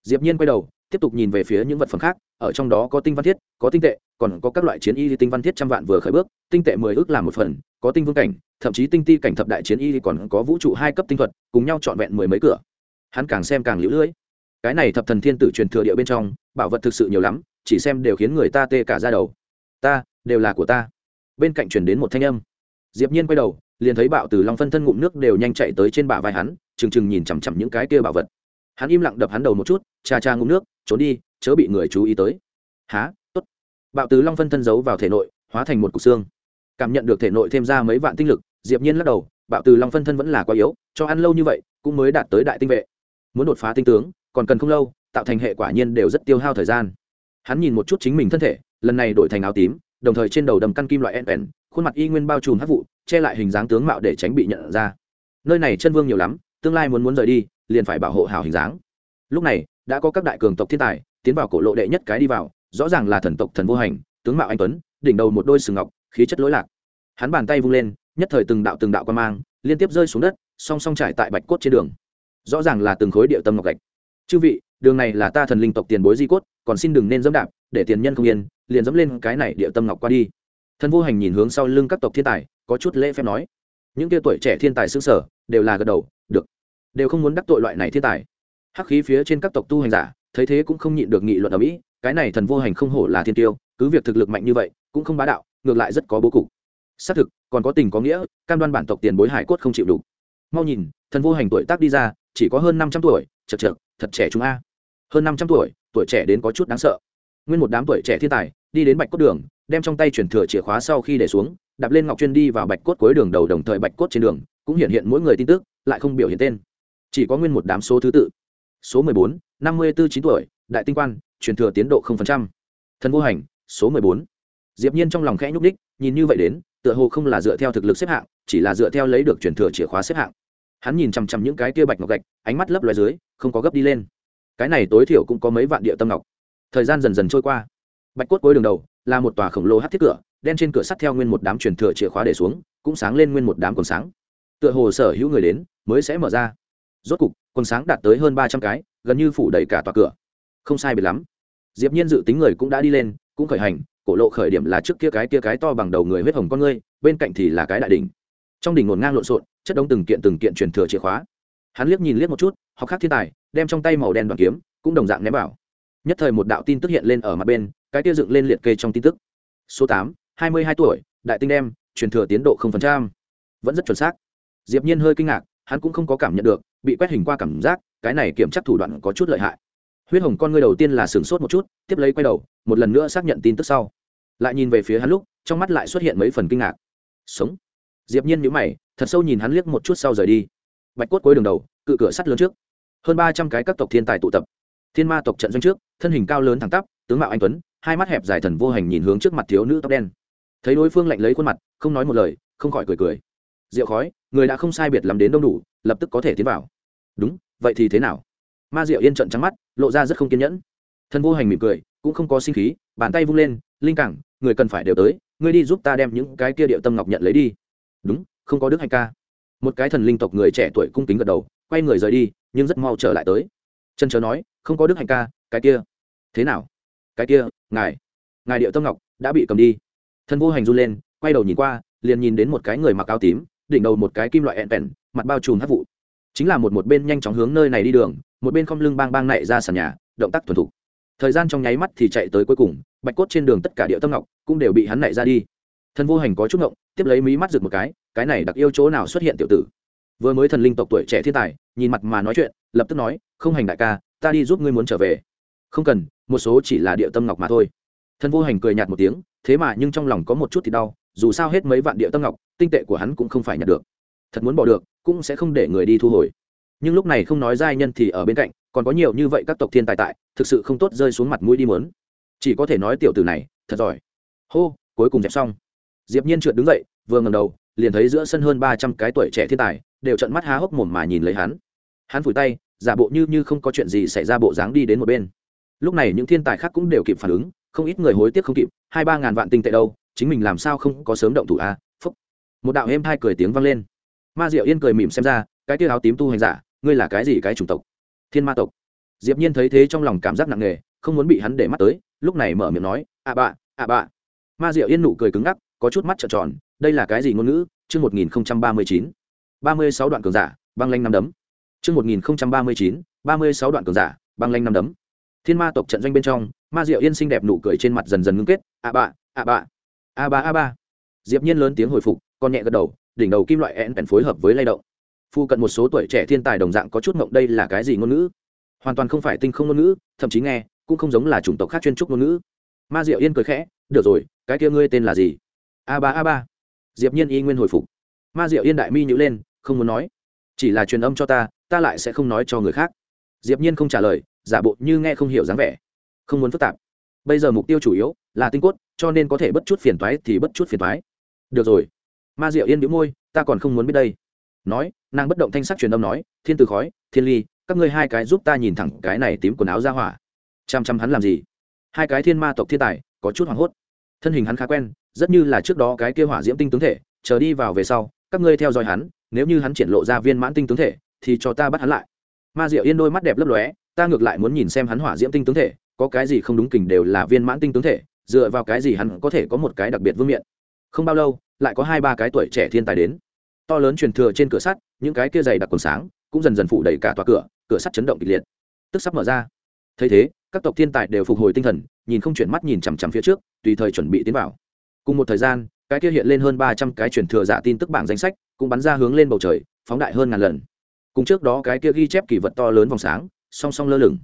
diệp nhiên quay đầu tiếp tục nhìn về phía những vật phẩm khác, ở trong đó có tinh văn thiết, có tinh tệ, còn có các loại chiến y tinh văn thiết trăm vạn vừa khởi bước, tinh tệ mười ước làm một phần, có tinh vương cảnh, thậm chí tinh ti cảnh thập đại chiến y còn có vũ trụ hai cấp tinh thuật, cùng nhau trọn vẹn mười mấy cửa. Hắn càng xem càng liễu lưỡi. Cái này thập thần thiên tử truyền thừa địa bên trong, bảo vật thực sự nhiều lắm, chỉ xem đều khiến người ta tê cả ra đầu. Ta, đều là của ta. Bên cạnh truyền đến một thanh âm. Diệp nhiên quay đầu, liền thấy bạo từ long phân thân ngụm nước đều nhanh chạy tới trên bả vai hắn, chừng chừng nhìn chằm chằm những cái kia bảo vật hắn im lặng đập hắn đầu một chút, cha cha ngụm nước, trốn đi, chớ bị người chú ý tới. Há tốt. Bạo tứ long phân thân giấu vào thể nội, hóa thành một cục xương. Cảm nhận được thể nội thêm ra mấy vạn tinh lực, diệp nhiên lắc đầu, bạo tứ long phân thân vẫn là quá yếu, cho ăn lâu như vậy cũng mới đạt tới đại tinh vệ. Muốn đột phá tinh tướng, còn cần không lâu, tạo thành hệ quả nhiên đều rất tiêu hao thời gian. Hắn nhìn một chút chính mình thân thể, lần này đổi thành áo tím, đồng thời trên đầu đầm căn kim loại en pèn khuôn mặt y nguyên bao trùm hắc vụ, che lại hình dáng tướng mạo để tránh bị nhận ra. Nơi này chân vương nhiều lắm, tương lai muốn muốn rời đi liền phải bảo hộ hảo hình dáng. Lúc này, đã có các đại cường tộc thiên tài, tiến vào cổ lộ đệ nhất cái đi vào, rõ ràng là thần tộc thần vô hành, tướng mạo anh tuấn, đỉnh đầu một đôi sừng ngọc, khí chất lỗi lạc. Hắn bàn tay vung lên, nhất thời từng đạo từng đạo quan mang, liên tiếp rơi xuống đất, song song trải tại bạch cốt trên đường. Rõ ràng là từng khối địa tâm ngọc gạch. Chư vị, đường này là ta thần linh tộc tiền bối di cốt, còn xin đừng nên dẫm đạp, để tiền nhân không yên, liền dẫm lên cái này địa tâm ngọc qua đi. Thần vô hành nhìn hướng sau lưng các tộc thiên tài, có chút lễ phép nói. Những kia tuổi trẻ thiên tài xương sở đều là gật đầu đều không muốn đắc tội loại này thiên tài. Hắc khí phía trên các tộc tu hành giả, thấy thế cũng không nhịn được nghị luận ở mỹ, cái này thần vô hành không hổ là thiên tiêu, cứ việc thực lực mạnh như vậy, cũng không bá đạo, ngược lại rất có bố cục. Xác thực, còn có tình có nghĩa, cam đoan bản tộc tiền bối hải cốt không chịu đủ. Mau nhìn, thần vô hành tuổi tác đi ra, chỉ có hơn năm trăm tuổi chật chật thật trẻ chúng a. Hơn năm trăm tuổi tuổi trẻ đến có chút đáng sợ. Nguyên một đám tuổi trẻ thiên tài, đi đến bạch cốt đường, đem trong tay chuyển thừa chìa khóa sau khi để xuống, đạp lên ngọc chuyên đi vào bạch cốt cuối đường đầu đồng thời bạch cốt trên đường, cũng hiện hiện mỗi người tin tức, lại không biểu hiện tên chỉ có nguyên một đám số thứ tự. Số mười bốn, năm mươi bốn chín tuổi, đại tinh quan, truyền thừa tiến độ không phần trăm. Thần vô hành, số mười bốn. Diệp nhiên trong lòng khẽ nhúc đích nhìn như vậy đến, tựa hồ không là dựa theo thực lực xếp hạng, chỉ là dựa theo lấy được truyền thừa chìa khóa xếp hạng. Hắn nhìn chằm chằm những cái kia bạch ngọc gạch, ánh mắt lấp loài dưới, không có gấp đi lên. Cái này tối thiểu cũng có mấy vạn địa tâm ngọc. Thời gian dần dần trôi qua. Bạch cốt cuối đường đầu, là một tòa khổng lồ hát thiết cửa, đen trên cửa sắt theo nguyên một đám truyền thừa chìa khóa để xuống, cũng sáng lên nguyên một đám còn sáng. Tựa hồ sở hữu người đến, mới sẽ mở ra rốt cục, quần sáng đạt tới hơn ba trăm cái, gần như phủ đầy cả tòa cửa. Không sai biệt lắm. Diệp nhiên dự tính người cũng đã đi lên, cũng khởi hành, cổ lộ khởi điểm là trước kia cái kia cái to bằng đầu người huyết hồng con ngươi, bên cạnh thì là cái đại đỉnh. Trong đỉnh ngổn ngang lộn xộn, chất đống từng kiện từng kiện truyền thừa chìa khóa. Hắn liếc nhìn liếc một chút, học khác thiên tài, đem trong tay màu đen đoàn kiếm, cũng đồng dạng ném vào. Nhất thời một đạo tin tức hiện lên ở mặt bên, cái kia dựng lên liệt kê trong tin tức. Số tám, hai mươi hai tuổi, đại tinh đem, truyền thừa tiến độ không phần trăm. Vẫn rất chuẩn xác. Diệp nhiên hơi kinh ngạc, hắn cũng không có cảm nhận được bị quét hình qua cảm giác, cái này kiểm tra thủ đoạn có chút lợi hại. Huyết hồng con ngươi đầu tiên là sửng sốt một chút, tiếp lấy quay đầu, một lần nữa xác nhận tin tức sau. Lại nhìn về phía hắn lúc, trong mắt lại xuất hiện mấy phần kinh ngạc. Sống. Diệp nhiên nhíu mày, thật sâu nhìn hắn liếc một chút sau rời đi. Bạch cốt cuối đường đầu, cự cửa sắt lớn trước. Hơn ba trăm cái các tộc thiên tài tụ tập. Thiên ma tộc trận doanh trước, thân hình cao lớn thẳng tắp, tướng mạo anh tuấn, hai mắt hẹp dài thần vô hành nhìn hướng trước mặt thiếu nữ tóc đen. Thấy đối phương lạnh lấy khuôn mặt, không nói một lời, không khỏi cười cười rượu khói, người đã không sai biệt lắm đến đông đủ, lập tức có thể tiến vào. Đúng, vậy thì thế nào? Ma diệu yên trận trắng mắt, lộ ra rất không kiên nhẫn. Thần vô hành mỉm cười, cũng không có sinh khí, bàn tay vung lên, linh cảng, người cần phải đều tới, ngươi đi giúp ta đem những cái kia điệu tâm ngọc nhận lấy đi. Đúng, không có đức hay ca. Một cái thần linh tộc người trẻ tuổi cung kính gật đầu, quay người rời đi, nhưng rất mau trở lại tới. Chân chớ nói, không có đức hạnh ca, cái kia. Thế nào? Cái kia, ngài ngài điệu tâm ngọc đã bị cầm đi. Thân vô hành run lên, quay đầu nhìn qua, liền nhìn đến một cái người mặc áo tím đỉnh đầu một cái kim loại ẹn vẹn mặt bao trùm hát vụ. Chính là một một bên nhanh chóng hướng nơi này đi đường, một bên không lưng bang bang nạy ra sàn nhà, động tác thuần thục. Thời gian trong nháy mắt thì chạy tới cuối cùng, bạch cốt trên đường tất cả địa tâm ngọc cũng đều bị hắn nạy ra đi. Thân vô hành có chút ngộng, tiếp lấy mí mắt rực một cái cái này đặc yêu chỗ nào xuất hiện tiểu tử? Vừa mới thần linh tộc tuổi trẻ thiên tài, nhìn mặt mà nói chuyện, lập tức nói, không hành đại ca, ta đi giúp ngươi muốn trở về. Không cần, một số chỉ là địa tâm ngọc mà thôi. Thần vô hành cười nhạt một tiếng, thế mà nhưng trong lòng có một chút thì đau dù sao hết mấy vạn địa tâm ngọc, tinh tệ của hắn cũng không phải nhặt được. Thật muốn bỏ được, cũng sẽ không để người đi thu hồi. Nhưng lúc này không nói giai nhân thì ở bên cạnh, còn có nhiều như vậy các tộc thiên tài tại, thực sự không tốt rơi xuống mặt mũi đi mớn. Chỉ có thể nói tiểu tử này, thật giỏi. Hô, cuối cùng dẹp xong. Diệp nhiên trượt đứng dậy, vừa ngẩng đầu, liền thấy giữa sân hơn ba trăm cái tuổi trẻ thiên tài, đều trợn mắt há hốc mồm mà nhìn lấy hắn. Hắn phủi tay, giả bộ như như không có chuyện gì xảy ra bộ dáng đi đến một bên. Lúc này những thiên tài khác cũng đều kịp phản ứng, không ít người hối tiếc không kịp, hai ba ngàn vạn tinh tệ đâu chính mình làm sao không có sớm động thủ a à? phúc. Một đạo êm hai cười tiếng vang lên. Ma diệu yên cười mỉm xem ra, cái tiêu áo tím tu hành giả, ngươi là cái gì cái chủng tộc? Thiên ma tộc. Diệp nhiên thấy thế trong lòng cảm giác nặng nề, không muốn bị hắn để mắt tới, lúc này mở miệng nói à bạ à bạ. Ma diệu yên nụ cười cứng ngắc, có chút mắt trợn tròn, đây là cái gì ngôn ngữ? Chương một nghìn ba mươi chín. ba mươi sáu đoạn cường giả, băng lanh năm đấm. Chương một nghìn ba mươi chín, ba mươi sáu đoạn cường giả, băng lanh năm đấm. Thiên ma tộc trận doanh bên trong, ma diệu yên xinh đẹp nụ cười trên mặt dần dần ngưng kết à bạ à bạ a ba a ba. Diệp nhiên lớn tiếng hồi phục còn nhẹ gật đầu, đỉnh đầu kim loại én bèn phối hợp với lay động. Phu cận một số tuổi trẻ thiên tài đồng dạng có chút ngọng đây là cái gì ngôn ngữ? Hoàn toàn không phải tinh không ngôn ngữ, thậm chí nghe cũng không giống là chủng tộc khác chuyên trúc ngôn ngữ. Ma diệu yên cười khẽ, được rồi, cái kia ngươi tên là gì? A ba a ba. Diệp nhiên y nguyên hồi phục. Ma diệu yên đại mi nhíu lên, không muốn nói. Chỉ là truyền âm cho ta ta lại sẽ không nói cho người khác. Diệp nhiên không trả lời, giả bộ như nghe không hiểu dáng vẻ. Không muốn phức tạp. Bây giờ mục tiêu chủ yếu là tinh cốt cho nên có thể bất chút phiền toái thì bất chút phiền toái. Được rồi. Ma diệu yên bĩu môi, ta còn không muốn biết đây. Nói, nàng bất động thanh sắc truyền âm nói, thiên từ khói, thiên ly, các ngươi hai cái giúp ta nhìn thẳng cái này tím quần áo ra hỏa. Chăm chăm hắn làm gì? Hai cái thiên ma tộc thiên tài, có chút hoảng hốt. Thân hình hắn khá quen, rất như là trước đó cái kia hỏa diễm tinh tướng thể, chờ đi vào về sau, các ngươi theo dõi hắn, nếu như hắn triển lộ ra viên mãn tinh tướng thể, thì cho ta bắt hắn lại. Ma diệu yên đôi mắt đẹp lấp lóe, ta ngược lại muốn nhìn xem hắn hỏa diễm tinh tướng thể, có cái gì không đúng kình đều là viên mãn tinh tướng thể dựa vào cái gì hắn có thể có một cái đặc biệt vương miện? Không bao lâu, lại có hai ba cái tuổi trẻ thiên tài đến. To lớn truyền thừa trên cửa sắt, những cái kia dày đặc còn sáng cũng dần dần phủ đầy cả tòa cửa cửa sắt chấn động kịch liệt. Tức sắp mở ra. Thấy thế, các tộc thiên tài đều phục hồi tinh thần, nhìn không chuyển mắt nhìn chằm chằm phía trước, tùy thời chuẩn bị tiến vào. Cùng một thời gian, cái kia hiện lên hơn ba trăm cái truyền thừa giả tin tức bảng danh sách cũng bắn ra hướng lên bầu trời, phóng đại hơn ngàn lần. Cùng trước đó cái kia ghi chép kỳ vật to lớn vòng sáng, song song lơ lửng.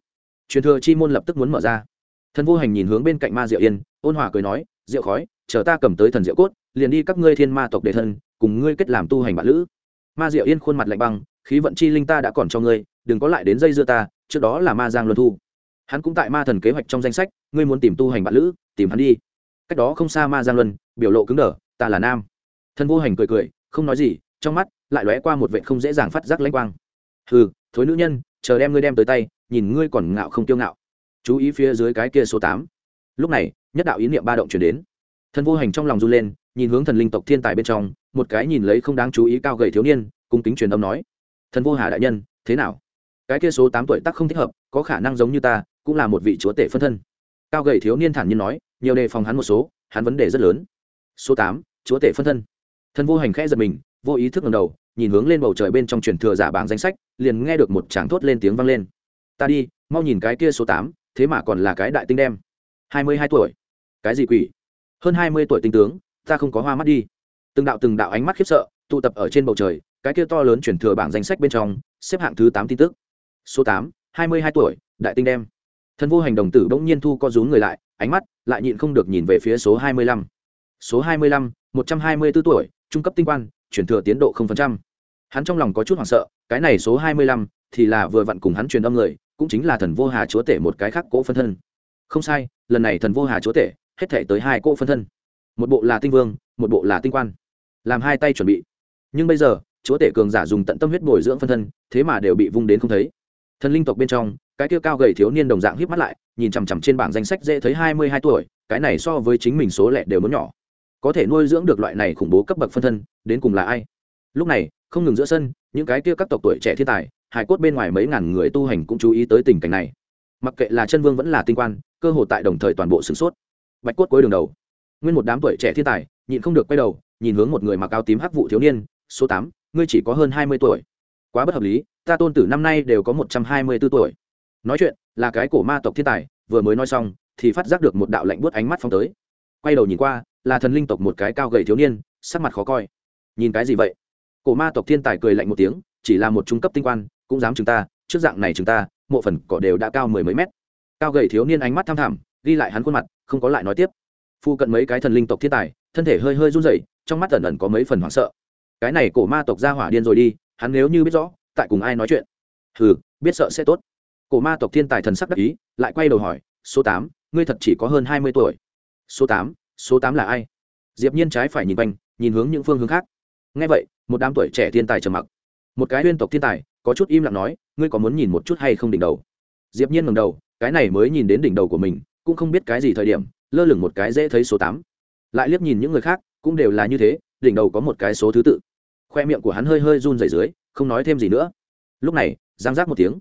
Truyền thừa chi môn lập tức muốn mở ra thần vô hành nhìn hướng bên cạnh ma diệu yên, ôn hòa cười nói, diệu khói, chờ ta cầm tới thần diệu cốt, liền đi các ngươi thiên ma tộc đề thân, cùng ngươi kết làm tu hành bạn lữ. Ma diệu yên khuôn mặt lạnh băng, khí vận chi linh ta đã còn cho ngươi, đừng có lại đến dây dưa ta, trước đó là ma giang luân thu. Hắn cũng tại ma thần kế hoạch trong danh sách, ngươi muốn tìm tu hành bạn lữ, tìm hắn đi. Cách đó không xa ma giang luân, biểu lộ cứng đờ, ta là nam. Thần vô hành cười cười, không nói gì, trong mắt lại lóe qua một vệ không dễ dàng phát giác lãnh quang. Hừ, thối nữ nhân, chờ đem ngươi đem tới tay, nhìn ngươi còn ngạo không tiêu ngạo chú ý phía dưới cái kia số tám. Lúc này, nhất đạo ý niệm ba động chuyển đến. Thần vô hành trong lòng run lên, nhìn hướng thần linh tộc thiên tài bên trong, một cái nhìn lấy không đáng chú ý cao gầy thiếu niên, cung kính truyền âm nói, thần vô hà đại nhân, thế nào? Cái kia số tám tuổi tắc không thích hợp, có khả năng giống như ta, cũng là một vị chúa tể phân thân. Cao gầy thiếu niên thản nhiên nói, nhiều đề phòng hắn một số, hắn vấn đề rất lớn. Số tám, chúa tể phân thân. Thần vô hành khẽ giật mình, vô ý thức ngầm đầu, nhìn hướng lên bầu trời bên trong truyền thừa giả bảng danh sách, liền nghe được một tràng thốt lên tiếng vang lên. Ta đi, mau nhìn cái kia số tám thế mà còn là cái đại tinh đem. Hai mươi hai tuổi. Cái gì quỷ? Hơn hai mươi tuổi tinh tướng, ta không có hoa mắt đi. Từng đạo từng đạo ánh mắt khiếp sợ, tụ tập ở trên bầu trời, cái kia to lớn chuyển thừa bảng danh sách bên trong, xếp hạng thứ tám tin tức. Số tám, hai mươi hai tuổi, đại tinh đem. Thân vô hành đồng tử bỗng nhiên thu co rúm người lại, ánh mắt lại nhịn không được nhìn về phía số hai mươi lăm. Số hai mươi lăm, một trăm hai mươi b ố tuổi, trung cấp tinh quan, chuyển thừa tiến độ không phần trăm. Hắn trong lòng có chút hoảng sợ, cái này số hai mươi lăm thì là vừa vặn cùng hắn truyền âm người cũng chính là thần vô hà chúa tể một cái khác cỗ phân thân. Không sai, lần này thần vô hà chúa tể, hết thể tới hai cỗ phân thân. Một bộ là tinh vương, một bộ là tinh quan. Làm hai tay chuẩn bị. Nhưng bây giờ, chúa tể cường giả dùng tận tâm huyết bồi dưỡng phân thân, thế mà đều bị vung đến không thấy. Thần linh tộc bên trong, cái kia cao gầy thiếu niên đồng dạng híp mắt lại, nhìn chằm chằm trên bảng danh sách dễ thấy hai mươi hai tuổi, cái này so với chính mình số lẻ đều muốn nhỏ. Có thể nuôi dưỡng được loại này khủng bố cấp bậc phân thân, đến cùng là ai? Lúc này, không ngừng giữa sân, những cái kia các tộc tuổi trẻ thiên tài hải cốt bên ngoài mấy ngàn người tu hành cũng chú ý tới tình cảnh này. Mặc kệ là chân vương vẫn là tinh quan, cơ hội tại đồng thời toàn bộ sửng sốt. Bạch cốt cuối đường đầu. Nguyên một đám tuổi trẻ thiên tài, nhịn không được quay đầu, nhìn hướng một người mặc áo tím hắc vụ thiếu niên, số tám, ngươi chỉ có hơn hai mươi tuổi. Quá bất hợp lý, ta tôn tử năm nay đều có một trăm hai mươi b ố tuổi. Nói chuyện, là cái cổ ma tộc thiên tài, vừa mới nói xong, thì phát giác được một đạo lạnh buốt ánh mắt phong tới. Quay đầu nhìn qua, là thần linh tộc một cái cao gầy thiếu niên, sắc mặt khó coi. Nhìn cái gì vậy? Cổ ma tộc thiên tài cười lạnh một tiếng, chỉ là một trung cấp tinh quan cũng dám chúng ta, trước dạng này chúng ta, mộ phần cỏ đều đã cao mười mấy mét. Cao gầy thiếu niên ánh mắt tham thảm ghi lại hắn khuôn mặt, không có lại nói tiếp. Phu cận mấy cái thần linh tộc thiên tài, thân thể hơi hơi run rẩy, trong mắt ẩn ẩn có mấy phần hoảng sợ. Cái này cổ ma tộc ra hỏa điên rồi đi, hắn nếu như biết rõ, tại cùng ai nói chuyện? Hừ, biết sợ sẽ tốt. Cổ ma tộc thiên tài thần sắc đắc ý, lại quay đầu hỏi, số tám, ngươi thật chỉ có hơn hai mươi tuổi? Số tám số tám là ai? Diệp nhiên trái phải nhìn quanh, nhìn hướng những phương hướng khác. Nghe vậy, một đám tuổi trẻ thiên tài trầm mặc. Một cái huyên tộc thiên tài có chút im lặng nói, ngươi có muốn nhìn một chút hay không đỉnh đầu? Diệp nhiên ngẩng đầu, cái này mới nhìn đến đỉnh đầu của mình, cũng không biết cái gì thời điểm, lơ lửng một cái dễ thấy số tám. Lại liếc nhìn những người khác, cũng đều là như thế, đỉnh đầu có một cái số thứ tự. Khoe miệng của hắn hơi hơi run rẩy dưới, không nói thêm gì nữa. Lúc này giang giác một tiếng.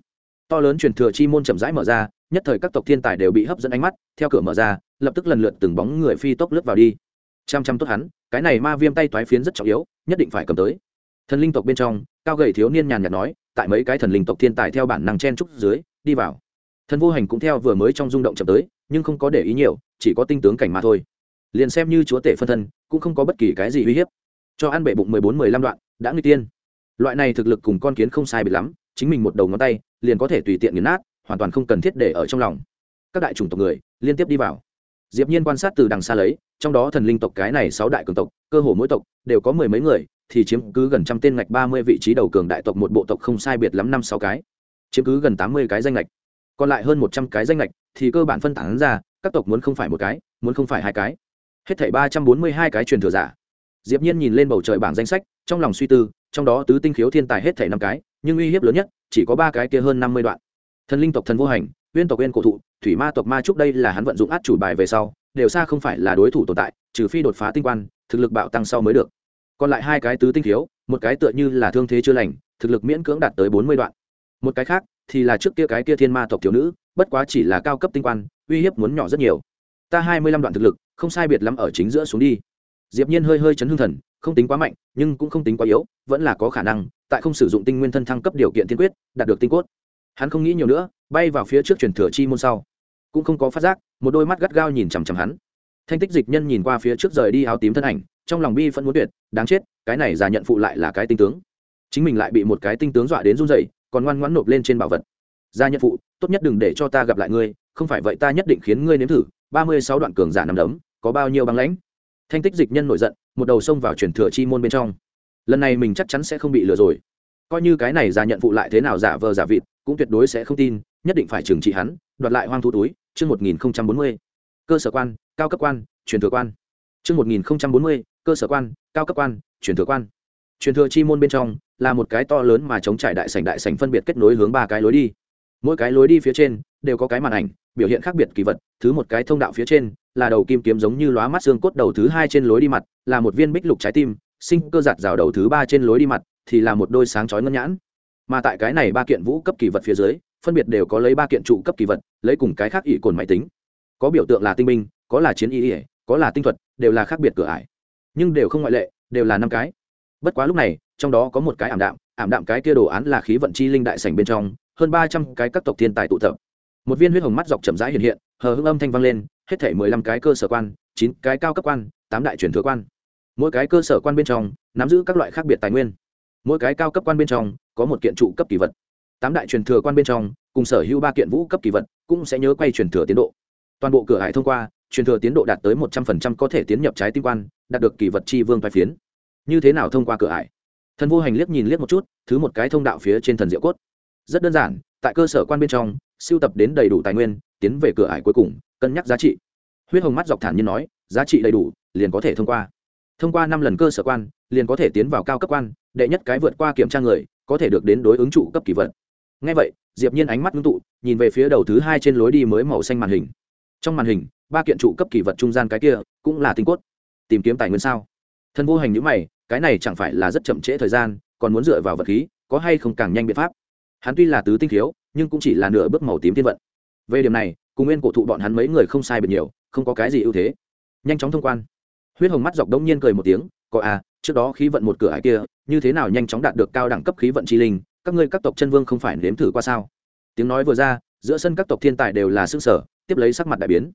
To lớn truyền thừa chi môn chậm rãi mở ra, nhất thời các tộc thiên tài đều bị hấp dẫn ánh mắt, theo cửa mở ra, lập tức lần lượt từng bóng người phi tốc lướt vào đi. Chăm chăm tốt hắn, cái này ma viêm tay toái phiến rất trọng yếu, nhất định phải cầm tới. Thần linh tộc bên trong, cao gầy thiếu niên nhàn nhạt nói tại mấy cái thần linh tộc thiên tài theo bản năng chen trúc dưới, đi vào. Thần vô hành cũng theo vừa mới trong rung động chậm tới, nhưng không có để ý nhiều, chỉ có tinh tướng cảnh mà thôi. Liền xem như chúa tể phân thân, cũng không có bất kỳ cái gì uy hiếp. Cho ăn bệ bụng mười bốn, mười lăm đoạn, đã nguy tiên. Loại này thực lực cùng con kiến không sai biệt lắm, chính mình một đầu ngón tay, liền có thể tùy tiện nghiền nát, hoàn toàn không cần thiết để ở trong lòng. Các đại chủng tộc người, liên tiếp đi vào. Diệp nhiên quan sát từ đằng xa lấy, trong đó thần linh tộc cái này sáu đại cường tộc, cơ hồ mỗi tộc, đều có mười mấy người thì chiếm cứ gần trăm tên ngạch ba mươi vị trí đầu cường đại tộc một bộ tộc không sai biệt lắm năm sáu cái. Chiếm cứ gần tám mươi cái danh ngạch. Còn lại hơn một trăm cái danh ngạch thì cơ bản phân tán ra, các tộc muốn không phải một cái, muốn không phải hai cái. Hết thảy ba trăm bốn mươi hai cái truyền thừa giả. Diệp nhiên nhìn lên bầu trời bảng danh sách, trong lòng suy tư, trong đó tứ tinh khiếu thiên tài hết thảy năm cái, nhưng uy hiếp lớn nhất chỉ có ba cái kia hơn năm mươi đoạn. Thần linh tộc thần vô hành, uyên tộc uyên cổ thụ, thủy ma tộc ma trúc đây là hắn vận dụng át chủ bài về sau, đều xa không phải là đối thủ tồn tại, trừ phi đột phá tinh quan, thực lực bạo tăng sau mới được còn lại hai cái tứ tinh thiếu, một cái tựa như là thương thế chưa lành thực lực miễn cưỡng đạt tới bốn mươi đoạn. Một cái khác thì là trước kia cái kia thiên ma tộc thiếu nữ bất quá chỉ là cao cấp tinh quan uy hiếp muốn nhỏ rất nhiều. Ta hai mươi lăm đoạn thực lực không sai biệt lắm ở chính giữa xuống đi. Diệp nhiên hơi hơi chấn hương thần không tính quá mạnh nhưng cũng không tính quá yếu vẫn là có khả năng tại không sử dụng tinh nguyên thân thăng cấp điều kiện tiên quyết đạt được tinh cốt. Hắn không nghĩ nhiều nữa bay vào phía trước truyền thừa chi môn sau. Cũng không có phát giác một đôi mắt gắt gao nhìn chằm chằm hắn thanh tích dịch nhân nhìn qua phía trước rời đi áo tím thân ảnh, trong lòng bi phân muốn tuyệt, đáng chết, cái này già nhận phụ lại là cái tinh tướng. Chính mình lại bị một cái tinh tướng dọa đến run rẩy, còn ngoan ngoãn nộp lên trên bảo vật. Gia nhận phụ, tốt nhất đừng để cho ta gặp lại ngươi, không phải vậy ta nhất định khiến ngươi nếm thử, ba mươi sáu đoạn cường giả nằm đấm, có bao nhiêu băng lãnh? Thanh tích dịch nhân nổi giận, một đầu xông vào truyền thừa chi môn bên trong. Lần này mình chắc chắn sẽ không bị lừa rồi. Coi như cái này già nhận phụ lại thế nào giả vờ giả vịt, cũng tuyệt đối sẽ không tin, nhất định phải trừng trị hắn, đoạt lại hoang thú túi, chương một nghìn không trăm bốn mươi cơ sở quan, cao cấp quan, truyền thừa quan. Chương một nghìn bốn mươi, cơ sở quan, cao cấp quan, truyền thừa quan. Truyền thừa chi môn bên trong là một cái to lớn mà chống trải đại sảnh đại sảnh phân biệt kết nối hướng ba cái lối đi. Mỗi cái lối đi phía trên đều có cái màn ảnh, biểu hiện khác biệt kỳ vật, thứ một cái thông đạo phía trên là đầu kim kiếm giống như lóa mắt xương cốt đầu thứ hai trên lối đi mặt, là một viên bích lục trái tim, sinh cơ giạt rào đầu thứ ba trên lối đi mặt, thì là một đôi sáng chói ngân nhãn. Mà tại cái này ba kiện vũ cấp kỳ vật phía dưới, phân biệt đều có lấy ba kiện trụ cấp kỳ vật, lấy cùng cái khác ỷ cồn máy tính có biểu tượng là tinh binh, có là chiến y ỉa có là tinh thuật, đều là khác biệt cửa ải. Nhưng đều không ngoại lệ, đều là năm cái. Bất quá lúc này, trong đó có một cái ảm đạm ảm đạm cái kia đồ án là khí vận chi linh đại sảnh bên trong, hơn ba trăm cái các tộc thiên tài tụ tập. Một viên huyết hồng mắt dọc chậm rãi hiện hiện, hờ hưng âm thanh vang lên, hết thể mười lăm cái cơ sở quan, chín cái cao cấp quan, tám đại truyền thừa quan. Mỗi cái cơ sở quan bên trong, nắm giữ các loại khác biệt tài nguyên. Mỗi cái cao cấp quan bên trong, có một kiện trụ cấp kỳ vật. Tám đại truyền thừa quan bên trong, cùng sở hữu ba kiện vũ cấp kỳ vật, cũng sẽ nhớ quay truyền thừa tiến độ toàn bộ cửa hải thông qua, truyền thừa tiến độ đạt tới một trăm phần trăm có thể tiến nhập trái tim quan, đạt được kỳ vật chi vương vai phiến. Như thế nào thông qua cửa hải? Thần vô hành liếc nhìn liếc một chút, thứ một cái thông đạo phía trên thần diệu cốt. Rất đơn giản, tại cơ sở quan bên trong siêu tập đến đầy đủ tài nguyên, tiến về cửa hải cuối cùng, cân nhắc giá trị. Huyết hồng mắt dọc thản nhiên nói, giá trị đầy đủ, liền có thể thông qua. Thông qua năm lần cơ sở quan, liền có thể tiến vào cao cấp quan, đệ nhất cái vượt qua kiểm tra người, có thể được đến đối ứng trụ cấp kỳ vật. Ngay vậy, diệp nhiên ánh mắt ngưng tụ, nhìn về phía đầu thứ hai trên lối đi mới màu xanh màn hình trong màn hình, ba kiện trụ cấp kỳ vật trung gian cái kia cũng là tinh cốt. Tìm kiếm tài nguyên sao? Thân vô hành nhíu mày, cái này chẳng phải là rất chậm trễ thời gian, còn muốn dựa vào vật khí, có hay không càng nhanh biện pháp? Hắn tuy là tứ tinh thiếu, nhưng cũng chỉ là nửa bước màu tím tiên vận. Về điểm này, cùng nguyên cổ thụ bọn hắn mấy người không sai biệt nhiều, không có cái gì ưu thế. Nhanh chóng thông quan. Huyết hồng mắt dọc đông nhiên cười một tiếng, có à trước đó khí vận một cửa ải kia, như thế nào nhanh chóng đạt được cao đẳng cấp khí vận chi linh, các ngươi các tộc chân vương không phải nếm thử qua sao? Tiếng nói vừa ra, giữa sân các tộc thiên tài đều là xương sở tiếp lấy sắc mặt đại biến.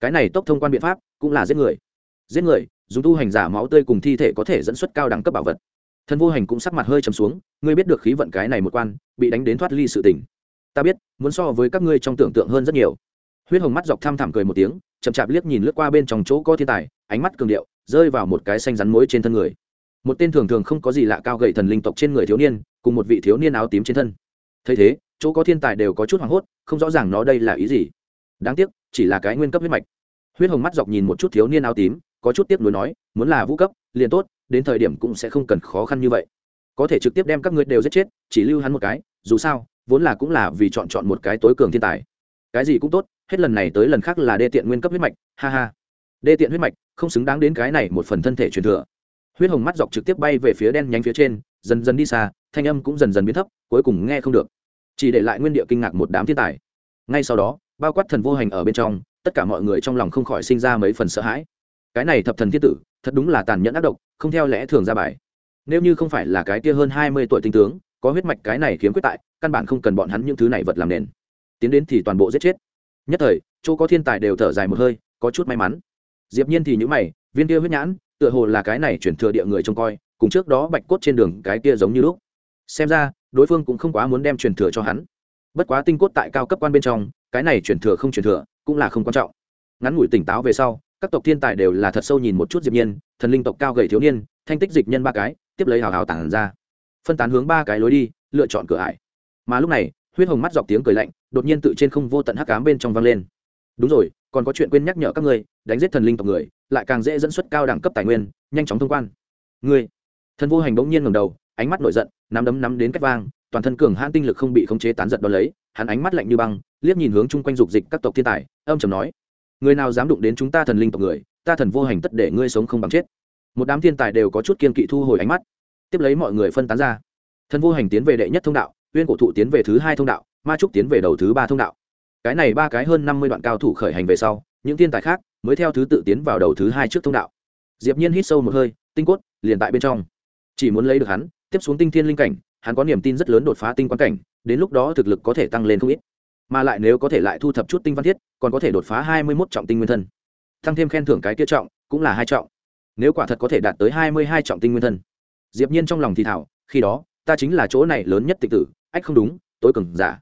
Cái này tốc thông quan biện pháp cũng là giết người. Giết người, dùng tu hành giả máu tươi cùng thi thể có thể dẫn xuất cao đẳng cấp bảo vật. Thân vô hành cũng sắc mặt hơi trầm xuống, ngươi biết được khí vận cái này một quan, bị đánh đến thoát ly sự tình. Ta biết, muốn so với các ngươi trong tưởng tượng hơn rất nhiều. Huyết hồng mắt dọc tham thảm cười một tiếng, chậm chạp liếc nhìn lướt qua bên trong chỗ có thiên tài, ánh mắt cường điệu, rơi vào một cái xanh rắn mối trên thân người. Một tên thường thường không có gì lạ cao gậy thần linh tộc trên người thiếu niên, cùng một vị thiếu niên áo tím trên thân. Thấy thế, chỗ có thiên tài đều có chút hoảng hốt, không rõ ràng nó đây là ý gì đáng tiếc, chỉ là cái nguyên cấp huyết mạch. Huyết hồng mắt dọc nhìn một chút thiếu niên áo tím, có chút tiếc nuối nói, muốn là vũ cấp, liền tốt, đến thời điểm cũng sẽ không cần khó khăn như vậy. Có thể trực tiếp đem các ngươi đều giết chết, chỉ lưu hắn một cái, dù sao, vốn là cũng là vì chọn chọn một cái tối cường thiên tài. Cái gì cũng tốt, hết lần này tới lần khác là đê tiện nguyên cấp huyết mạch, ha ha. Đê tiện huyết mạch, không xứng đáng đến cái này một phần thân thể truyền thừa. Huyết hồng mắt dọc trực tiếp bay về phía đen nhánh phía trên, dần dần đi xa, thanh âm cũng dần dần biến thấp, cuối cùng nghe không được. Chỉ để lại nguyên địa kinh ngạc một đám thiên tài. Ngay sau đó bao quát thần vô hành ở bên trong, tất cả mọi người trong lòng không khỏi sinh ra mấy phần sợ hãi. Cái này thập thần thiên tử, thật đúng là tàn nhẫn ác độc, không theo lẽ thường ra bài. Nếu như không phải là cái kia hơn hai mươi tuổi tinh tướng, có huyết mạch cái này khiếm quyết tại, căn bản không cần bọn hắn những thứ này vật làm nền. Tiến đến thì toàn bộ giết chết. Nhất thời, chỗ có thiên tài đều thở dài một hơi, có chút may mắn. Diệp nhiên thì những mày, viên kia huyết nhãn, tựa hồ là cái này chuyển thừa địa người trông coi, cùng trước đó bạch cốt trên đường cái kia giống như lúc. Xem ra, đối phương cũng không quá muốn đem truyền thừa cho hắn. Bất quá tinh cốt tại cao cấp quan bên trong cái này truyền thừa không truyền thừa cũng là không quan trọng. Ngắn ngủi tỉnh táo về sau, các tộc thiên tài đều là thật sâu nhìn một chút diệp nhiên, thần linh tộc cao gầy thiếu niên, thanh tích dịch nhân ba cái, tiếp lấy hào hào tản ra. Phân tán hướng ba cái lối đi, lựa chọn cửa ải. Mà lúc này, huyết hồng mắt dọc tiếng cười lạnh, đột nhiên tự trên không vô tận hắc ám bên trong vang lên. Đúng rồi, còn có chuyện quên nhắc nhở các ngươi, đánh giết thần linh tộc người, lại càng dễ dẫn xuất cao đẳng cấp tài nguyên, nhanh chóng thông quan. Ngươi. Thần vô hành bỗng nhiên ngẩng đầu, ánh mắt nổi giận, nắm đấm nắm đến cách vang, toàn thân cường hãn tinh lực không bị khống chế tán giật đón lấy, hắn ánh mắt lạnh như băng liếc nhìn hướng chung quanh dục dịch các tộc thiên tài, âm trầm nói, người nào dám đụng đến chúng ta thần linh tộc người, ta thần vô hành tất để ngươi sống không bằng chết. Một đám thiên tài đều có chút kiên kỵ thu hồi ánh mắt. Tiếp lấy mọi người phân tán ra. Thần vô hành tiến về đệ nhất thông đạo, uyên cổ thụ tiến về thứ hai thông đạo, ma trúc tiến về đầu thứ ba thông đạo. Cái này ba cái hơn năm mươi đoạn cao thủ khởi hành về sau, những thiên tài khác mới theo thứ tự tiến vào đầu thứ hai trước thông đạo. Diệp nhiên hít sâu một hơi, tinh cốt liền tại bên trong. Chỉ muốn lấy được hắn, tiếp xuống tinh thiên linh cảnh, hắn có niềm tin rất lớn đột phá tinh quan cảnh, đến lúc đó thực lực có thể tăng lên không ít mà lại nếu có thể lại thu thập chút tinh văn thiết, còn có thể đột phá hai mươi mốt trọng tinh nguyên thân. Tăng thêm khen thưởng cái kia trọng, cũng là hai trọng. Nếu quả thật có thể đạt tới hai mươi hai trọng tinh nguyên thân. Diệp nhiên trong lòng thì thảo, khi đó, ta chính là chỗ này lớn nhất tịch tử, ách không đúng, tối cường giả.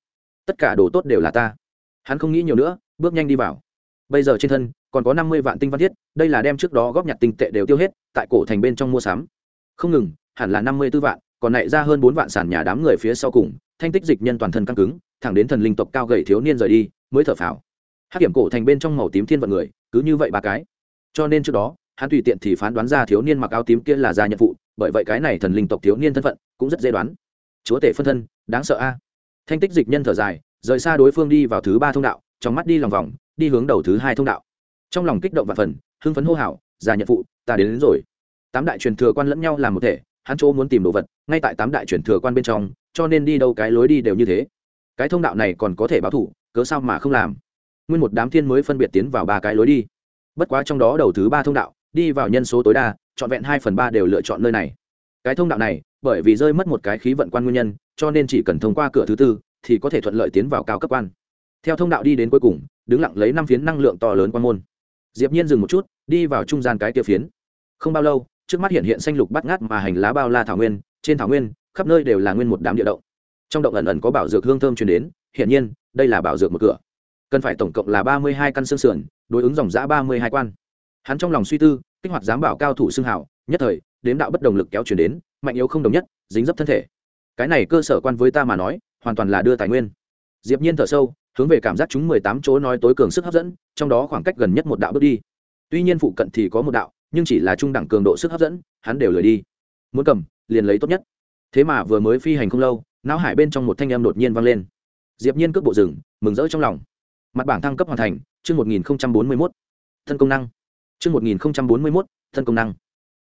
Tất cả đồ tốt đều là ta. Hắn không nghĩ nhiều nữa, bước nhanh đi vào. Bây giờ trên thân, còn có năm mươi vạn tinh văn thiết, đây là đem trước đó góp nhặt tinh tệ đều tiêu hết, tại cổ thành bên trong mua sắm. Không ngừng, hẳn là năm mươi b ố vạn, còn lại ra hơn bốn vạn sản nhà đám người phía sau cùng thanh tích dịch nhân toàn thân căng cứng thẳng đến thần linh tộc cao gầy thiếu niên rời đi mới thở phào. Hát kiểm cổ thành bên trong màu tím thiên vận người cứ như vậy ba cái. Cho nên trước đó hắn tùy tiện thì phán đoán ra thiếu niên mặc áo tím kia là gia nhận phụ bởi vậy cái này thần linh tộc thiếu niên thân phận cũng rất dễ đoán. Chúa tể phân thân đáng sợ a. Thanh tích dịch nhân thở dài rời xa đối phương đi vào thứ ba thông đạo trong mắt đi lòng vòng đi hướng đầu thứ hai thông đạo. Trong lòng kích động và phần hưng phấn hô hào già nhận phụ ta đến, đến rồi. Tám đại truyền thừa quan lẫn nhau làm một thể hắn chỗ muốn tìm đồ vật ngay tại tám đại truyền thừa quan bên trong cho nên đi đâu cái lối đi đều như thế. Cái thông đạo này còn có thể báo thủ, cớ sao mà không làm? Nguyên một đám thiên mới phân biệt tiến vào ba cái lối đi. Bất quá trong đó đầu thứ ba thông đạo, đi vào nhân số tối đa, trọn vẹn hai phần ba đều lựa chọn nơi này. Cái thông đạo này, bởi vì rơi mất một cái khí vận quan nguyên nhân, cho nên chỉ cần thông qua cửa thứ tư, thì có thể thuận lợi tiến vào cao cấp quan. Theo thông đạo đi đến cuối cùng, đứng lặng lấy năm phiến năng lượng to lớn quan môn. Diệp nhiên dừng một chút, đi vào trung gian cái kia phiến. Không bao lâu, trước mắt hiện hiện xanh lục bắt ngát mà hành lá bao la thảo nguyên, trên thảo nguyên khắp nơi đều là nguyên một đám địa động. Trong động ẩn ẩn có bảo dược hương thơm truyền đến hiện nhiên, đây là bảo dược một cửa. Cần phải tổng cộng là ba mươi hai căn xương sườn, đối ứng dòng giã ba mươi hai quan. Hắn trong lòng suy tư, kích hoạt giám bảo cao thủ xương hảo nhất thời, đếm đạo bất đồng lực kéo chuyển đến, mạnh yếu không đồng nhất, dính dấp thân thể. Cái này cơ sở quan với ta mà nói, hoàn toàn là đưa tài nguyên. Diệp nhiên thở sâu, hướng về cảm giác chúng mười tám chỗ nói tối cường sức hấp dẫn, trong đó khoảng cách gần nhất một đạo bước đi. Tuy nhiên phụ cận thì có một đạo, nhưng chỉ là trung đẳng cường độ sức hấp dẫn, hắn đều lười đi. Muốn cầm, liền lấy tốt nhất thế mà vừa mới phi hành không lâu, não hải bên trong một thanh âm đột nhiên vang lên. Diệp nhiên cước bộ rừng mừng rỡ trong lòng. Mặt bảng thăng cấp hoàn thành, chương một nghìn bốn mươi mốt. Thân công năng. Chương một nghìn bốn mươi mốt, thân công năng.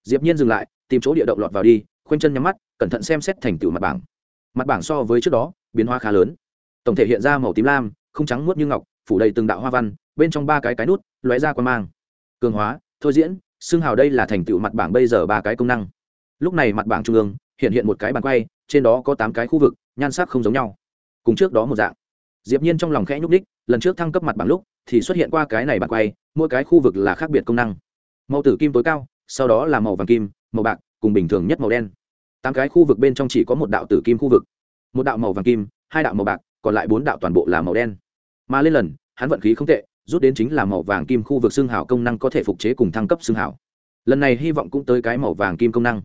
Diệp nhiên dừng lại, tìm chỗ địa động lọt vào đi, khoanh chân nhắm mắt, cẩn thận xem xét thành tựu mặt bảng. Mặt bảng so với trước đó, biến hóa khá lớn. Tổng thể hiện ra màu tím lam, không trắng muốt như ngọc, phủ đầy từng đạo hoa văn, bên trong ba cái cái nút, lóe ra quan mang. Cường hóa, thôi diễn xương hào đây là thành tựu mặt bảng bây giờ ba cái công năng. Lúc này mặt bảng trung ương hiện hiện một cái bàn quay, trên đó có tám cái khu vực, nhan sắc không giống nhau. Cùng trước đó một dạng. Diệp nhiên trong lòng khẽ nhúc đích lần trước thăng cấp mặt bảng lúc, thì xuất hiện qua cái này bàn quay, mỗi cái khu vực là khác biệt công năng. Màu tử kim tối cao, sau đó là màu vàng kim, màu bạc, cùng bình thường nhất màu đen. Tám cái khu vực bên trong chỉ có một đạo tử kim khu vực. Một đạo màu vàng kim, hai đạo màu bạc, còn lại bốn đạo toàn bộ là màu đen. Mà lên lần, hắn vận khí không tệ, rút đến chính là màu vàng kim khu vực xương hảo công năng có thể phục chế cùng thăng cấp xương hảo lần này hy vọng cũng tới cái màu vàng kim công năng.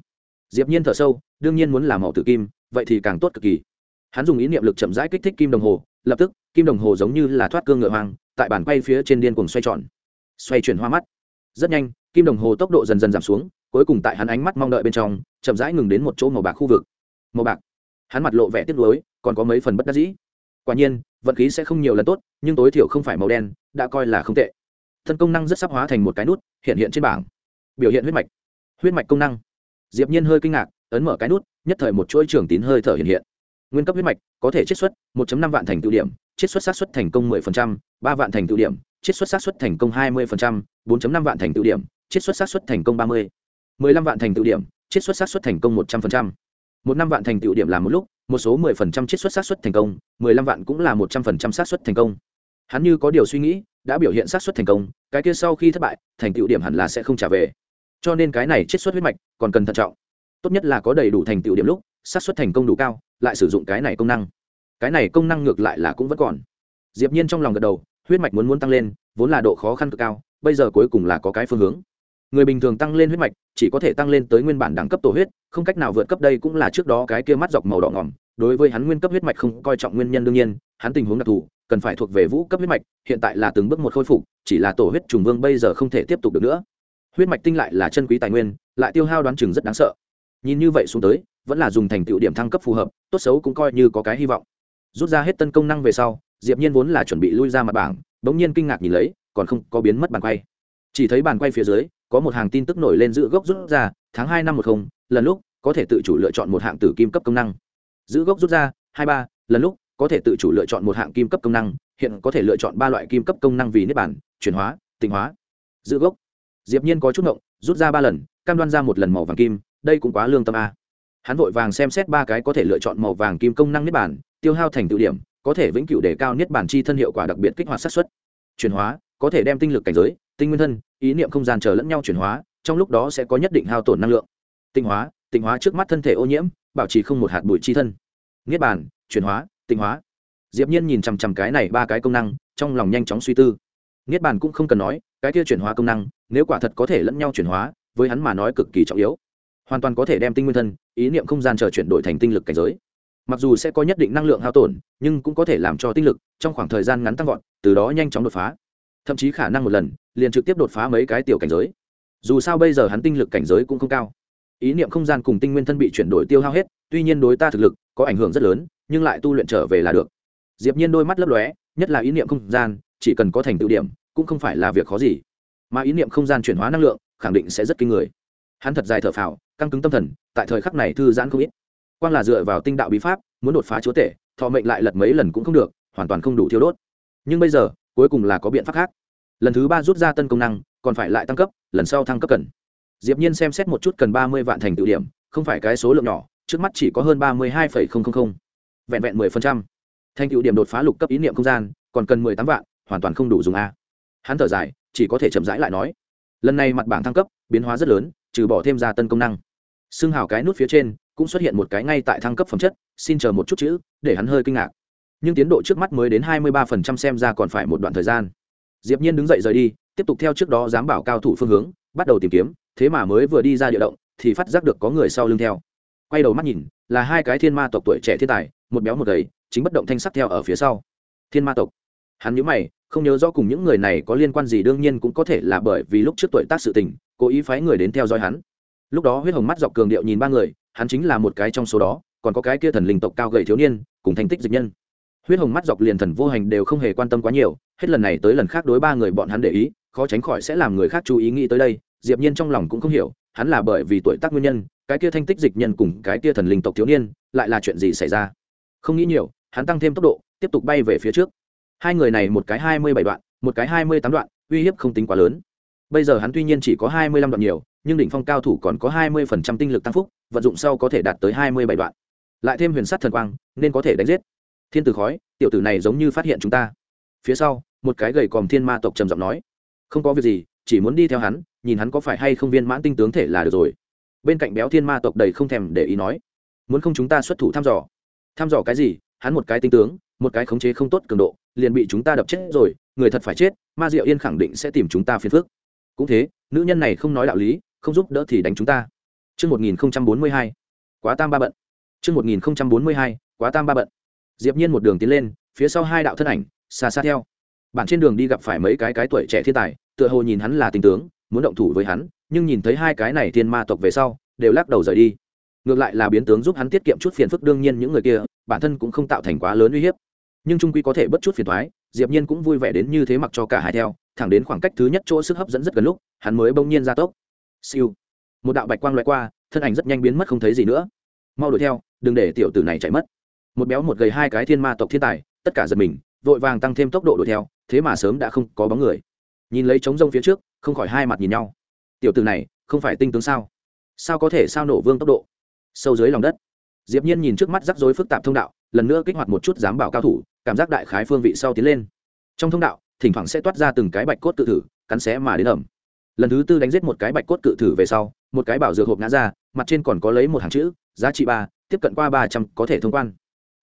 Diệp nhiên thở sâu đương nhiên muốn làm màu tử kim, vậy thì càng tốt cực kỳ. Hắn dùng ý niệm lực chậm rãi kích thích kim đồng hồ, lập tức, kim đồng hồ giống như là thoát cương ngựa hoang, tại bàn quay phía trên điên cuồng xoay tròn. Xoay chuyển hoa mắt. Rất nhanh, kim đồng hồ tốc độ dần dần giảm xuống, cuối cùng tại hắn ánh mắt mong đợi bên trong, chậm rãi ngừng đến một chỗ màu bạc khu vực. Màu bạc. Hắn mặt lộ vẻ tiếc nuối, còn có mấy phần bất đắc dĩ. Quả nhiên, vận khí sẽ không nhiều lần tốt, nhưng tối thiểu không phải màu đen, đã coi là không tệ. Thân công năng rất sắp hóa thành một cái nút, hiện hiện trên bảng. Biểu hiện huyết mạch. Huyết mạch công năng diệp nhiên hơi kinh ngạc ấn mở cái nút nhất thời một chuỗi trường tín hơi thở hiện hiện. Nguyên cấp huyết mạch có thể chiết xuất 1.5 vạn thành tựu điểm chiết xuất xác suất thành công 10%, 3 vạn thành tựu điểm chiết xuất xác suất thành công 20%, 4.5 vạn thành tựu điểm chiết xuất xác suất thành công 30, 15 vạn thành tựu điểm chiết xuất xác suất thành công 100%. một năm vạn thành tựu điểm là một lúc một số 10% chiết xuất xác suất thành công 15 vạn cũng là 100% xác suất thành công. Hắn như có điều suy nghĩ đã biểu hiện xác suất thành công cái kia sau khi thất bại thành tựu điểm hẳn là sẽ không trả về cho nên cái này chiết xuất huyết mạch còn cần thận trọng. Tốt nhất là có đầy đủ thành tựu điểm lúc, xác suất thành công đủ cao, lại sử dụng cái này công năng. Cái này công năng ngược lại là cũng vẫn còn. Diệp nhiên trong lòng gật đầu, huyết mạch muốn muốn tăng lên, vốn là độ khó khăn cực cao, bây giờ cuối cùng là có cái phương hướng. Người bình thường tăng lên huyết mạch, chỉ có thể tăng lên tới nguyên bản đẳng cấp tổ huyết, không cách nào vượt cấp đây cũng là trước đó cái kia mắt dọc màu đỏ ngỏm. Đối với hắn nguyên cấp huyết mạch không coi trọng nguyên nhân đương nhiên, hắn tình huống đặc thù, cần phải thuộc về vũ cấp huyết mạch, hiện tại là từng bước một khôi phục, chỉ là tổ huyết trùng vương bây giờ không thể tiếp tục được nữa huyết mạch tinh lại là chân quý tài nguyên, lại tiêu hao đoán chừng rất đáng sợ. Nhìn như vậy xuống tới, vẫn là dùng thành tựu điểm thăng cấp phù hợp, tốt xấu cũng coi như có cái hy vọng. Rút ra hết tân công năng về sau, diệp nhiên vốn là chuẩn bị lui ra mặt bảng, bỗng nhiên kinh ngạc nhìn lấy, còn không có biến mất bàn quay. Chỉ thấy bàn quay phía dưới, có một hàng tin tức nổi lên giữ gốc rút ra, tháng hai năm một không, lần lúc, có thể tự chủ lựa chọn một hạng tử kim cấp công năng. Giữ gốc rút ra, hai ba, lần lúc, có thể tự chủ lựa chọn một hạng kim cấp công năng, hiện có thể lựa chọn ba loại kim cấp công năng vì niết bản chuyển hóa, tịnh hóa. Giữ gốc diệp nhiên có chút ngộng, rút ra ba lần, cam đoan ra một lần màu vàng kim, đây cũng quá lương tâm a. Hắn vội vàng xem xét ba cái có thể lựa chọn màu vàng kim công năng niết bản tiêu hao thành tự điểm, có thể vĩnh cửu để cao niết bản chi thân hiệu quả đặc biệt kích hoạt sát xuất chuyển hóa, có thể đem tinh lực cảnh giới, tinh nguyên thân, ý niệm không gian chờ lẫn nhau chuyển hóa, trong lúc đó sẽ có nhất định hao tổn năng lượng. Tinh hóa tinh hóa trước mắt thân thể ô nhiễm, bảo trì không một hạt bụi chi thân. Niết bản chuyển hóa, tinh hóa. Diệp nhiên nhìn chằm chằm cái này ba cái công năng, trong lòng nhanh chóng suy tư. Niết bàn cũng không cần nói cái kia chuyển hóa công năng, nếu quả thật có thể lẫn nhau chuyển hóa, với hắn mà nói cực kỳ trọng yếu. Hoàn toàn có thể đem tinh nguyên thân, ý niệm không gian chờ chuyển đổi thành tinh lực cảnh giới. Mặc dù sẽ có nhất định năng lượng hao tổn, nhưng cũng có thể làm cho tinh lực trong khoảng thời gian ngắn tăng vọt, từ đó nhanh chóng đột phá. Thậm chí khả năng một lần, liền trực tiếp đột phá mấy cái tiểu cảnh giới. Dù sao bây giờ hắn tinh lực cảnh giới cũng không cao. Ý niệm không gian cùng tinh nguyên thân bị chuyển đổi tiêu hao hết, tuy nhiên đối ta thực lực có ảnh hưởng rất lớn, nhưng lại tu luyện trở về là được. Diệp nhiên đôi mắt lấp lóe, nhất là ý niệm không gian, chỉ cần có thành tựu điểm cũng không phải là việc khó gì. Mà ý niệm không gian chuyển hóa năng lượng khẳng định sẽ rất kinh người. Hắn thật dài thở phào, căng cứng tâm thần, tại thời khắc này thư giãn không ít. Quan là dựa vào tinh đạo bí pháp, muốn đột phá chúa tể, thọ mệnh lại lật mấy lần cũng không được, hoàn toàn không đủ thiêu đốt. Nhưng bây giờ, cuối cùng là có biện pháp khác. Lần thứ ba rút ra tân công năng, còn phải lại tăng cấp, lần sau thăng cấp cần. Diệp nhiên xem xét một chút cần ba mươi vạn thành tựu điểm, không phải cái số lượng nhỏ, trước mắt chỉ có hơn ba mươi hai vẹn vẹn mười phần trăm. Thành tựu điểm đột phá lục cấp ý niệm không gian, còn cần mười tám vạn, hoàn toàn không đủ dùng a hắn thở dài, chỉ có thể chậm rãi lại nói, lần này mặt bảng thăng cấp, biến hóa rất lớn, trừ bỏ thêm ra tân công năng. Xưng hào cái nút phía trên, cũng xuất hiện một cái ngay tại thăng cấp phẩm chất, xin chờ một chút chữ, để hắn hơi kinh ngạc. Nhưng tiến độ trước mắt mới đến hai mươi ba phần trăm xem ra còn phải một đoạn thời gian. Diệp nhiên đứng dậy rời đi, tiếp tục theo trước đó dám bảo cao thủ phương hướng, bắt đầu tìm kiếm, thế mà mới vừa đi ra địa động, thì phát giác được có người sau lưng theo. Quay đầu mắt nhìn, là hai cái thiên ma tộc tuổi trẻ thiên tài, một béo một gầy, chính bất động thanh sắc theo ở phía sau. Thiên ma tộc. Hắn nhíu mày không nhớ rõ cùng những người này có liên quan gì, đương nhiên cũng có thể là bởi vì lúc trước tuổi tác sự tình, cố ý phái người đến theo dõi hắn. Lúc đó huyết hồng mắt dọc cường điệu nhìn ba người, hắn chính là một cái trong số đó, còn có cái kia thần linh tộc cao gầy thiếu niên, cùng thành tích dịch nhân. Huyết hồng mắt dọc liền thần vô hành đều không hề quan tâm quá nhiều, hết lần này tới lần khác đối ba người bọn hắn để ý, khó tránh khỏi sẽ làm người khác chú ý nghĩ tới đây, diệp nhiên trong lòng cũng không hiểu, hắn là bởi vì tuổi tác nguyên nhân, cái kia thanh tích dịch nhân cùng cái kia thần linh tộc thiếu niên, lại là chuyện gì xảy ra? Không nghĩ nhiều, hắn tăng thêm tốc độ, tiếp tục bay về phía trước hai người này một cái hai mươi bảy đoạn, một cái hai mươi tám đoạn, uy hiếp không tính quá lớn. Bây giờ hắn tuy nhiên chỉ có hai mươi lăm đoạn nhiều, nhưng đỉnh phong cao thủ còn có hai mươi phần trăm tinh lực tăng phúc, vận dụng sau có thể đạt tới hai mươi bảy đoạn. Lại thêm huyền sắt thần quang, nên có thể đánh giết. Thiên tử khói, tiểu tử này giống như phát hiện chúng ta. Phía sau, một cái gầy còm thiên ma tộc trầm giọng nói. Không có việc gì, chỉ muốn đi theo hắn, nhìn hắn có phải hay không viên mãn tinh tướng thể là được rồi. Bên cạnh béo thiên ma tộc đầy không thèm để ý nói. Muốn không chúng ta xuất thủ thăm dò. Thăm dò cái gì? Hắn một cái tinh tướng một cái khống chế không tốt cường độ liền bị chúng ta đập chết rồi người thật phải chết ma diệu yên khẳng định sẽ tìm chúng ta phiền phức cũng thế nữ nhân này không nói đạo lý không giúp đỡ thì đánh chúng ta Trước 1042, quá tam ba bận. Trước 1042, quá tam ba bận. Diệp Nhiên một đường tiến lên, phía sau hai đạo thân ảnh, xa xa theo. Bản trên đường đi gặp phải mấy cái cái tuổi trẻ thiên tài, tựa hồ nhìn hắn là tinh tướng, muốn động thủ với hắn, nhưng nhìn thấy hai cái này thiên ma tộc về sau, đều lắc đầu rời đi. Ngược lại là biến tướng giúp hắn tiết kiệm chút phiền phức đương nhiên những người kia, bản thân cũng không tạo thành quá lớn uy hiếp. Nhưng trung quy có thể bất chút phiền thoái diệp nhiên cũng vui vẻ đến như thế mặc cho cả hai theo, thẳng đến khoảng cách thứ nhất chỗ sức hấp dẫn rất gần lúc, hắn mới bỗng nhiên ra tốc. Siêu. Một đạo bạch quang loại qua, thân ảnh rất nhanh biến mất không thấy gì nữa. Mau đuổi theo, đừng để tiểu tử này chạy mất. Một béo một gầy hai cái thiên ma tộc thiên tài, tất cả giật mình, vội vàng tăng thêm tốc độ đuổi theo, thế mà sớm đã không có bóng người. Nhìn lấy trống rông phía trước, không khỏi hai mặt nhìn nhau. Tiểu tử này, không phải tinh tướng sao? Sao có thể sao nổ vương tốc độ? Sâu dưới lòng đất diệp nhiên nhìn trước mắt rắc rối phức tạp thông đạo, lần nữa kích hoạt một chút dám bảo cao thủ, cảm giác đại khái phương vị sau tiến lên. Trong thông đạo, thỉnh thoảng sẽ toát ra từng cái bạch cốt tự thử, cắn xé mà đến ẩm. Lần thứ tư đánh giết một cái bạch cốt cự thử về sau, một cái bảo dược hộp ngã ra, mặt trên còn có lấy một hàng chữ, giá trị ba, tiếp cận qua ba trăm có thể thông quan.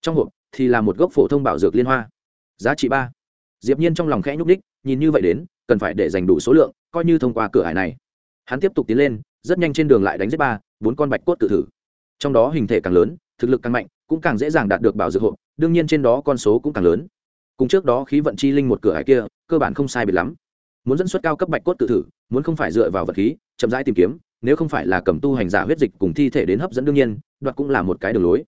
Trong hộp thì là một gốc phổ thông bảo dược liên hoa. Giá trị ba. Diệp nhiên trong lòng khẽ nhúc đích nhìn như vậy đến, cần phải để dành đủ số lượng, coi như thông qua cửa hải này. Hắn tiếp tục tiến lên, rất nhanh trên đường lại đánh giết ba, bốn con bạch cốt cự thử trong đó hình thể càng lớn, thực lực càng mạnh, cũng càng dễ dàng đạt được bảo dược hộp đương nhiên trên đó con số cũng càng lớn. Cùng trước đó khí vận chi linh một cửa hải kia, cơ bản không sai biệt lắm. Muốn dẫn xuất cao cấp bạch cốt tự thử, muốn không phải dựa vào vật khí, chậm rãi tìm kiếm, nếu không phải là cầm tu hành giả huyết dịch cùng thi thể đến hấp dẫn đương nhiên, đoạt cũng là một cái đường lối.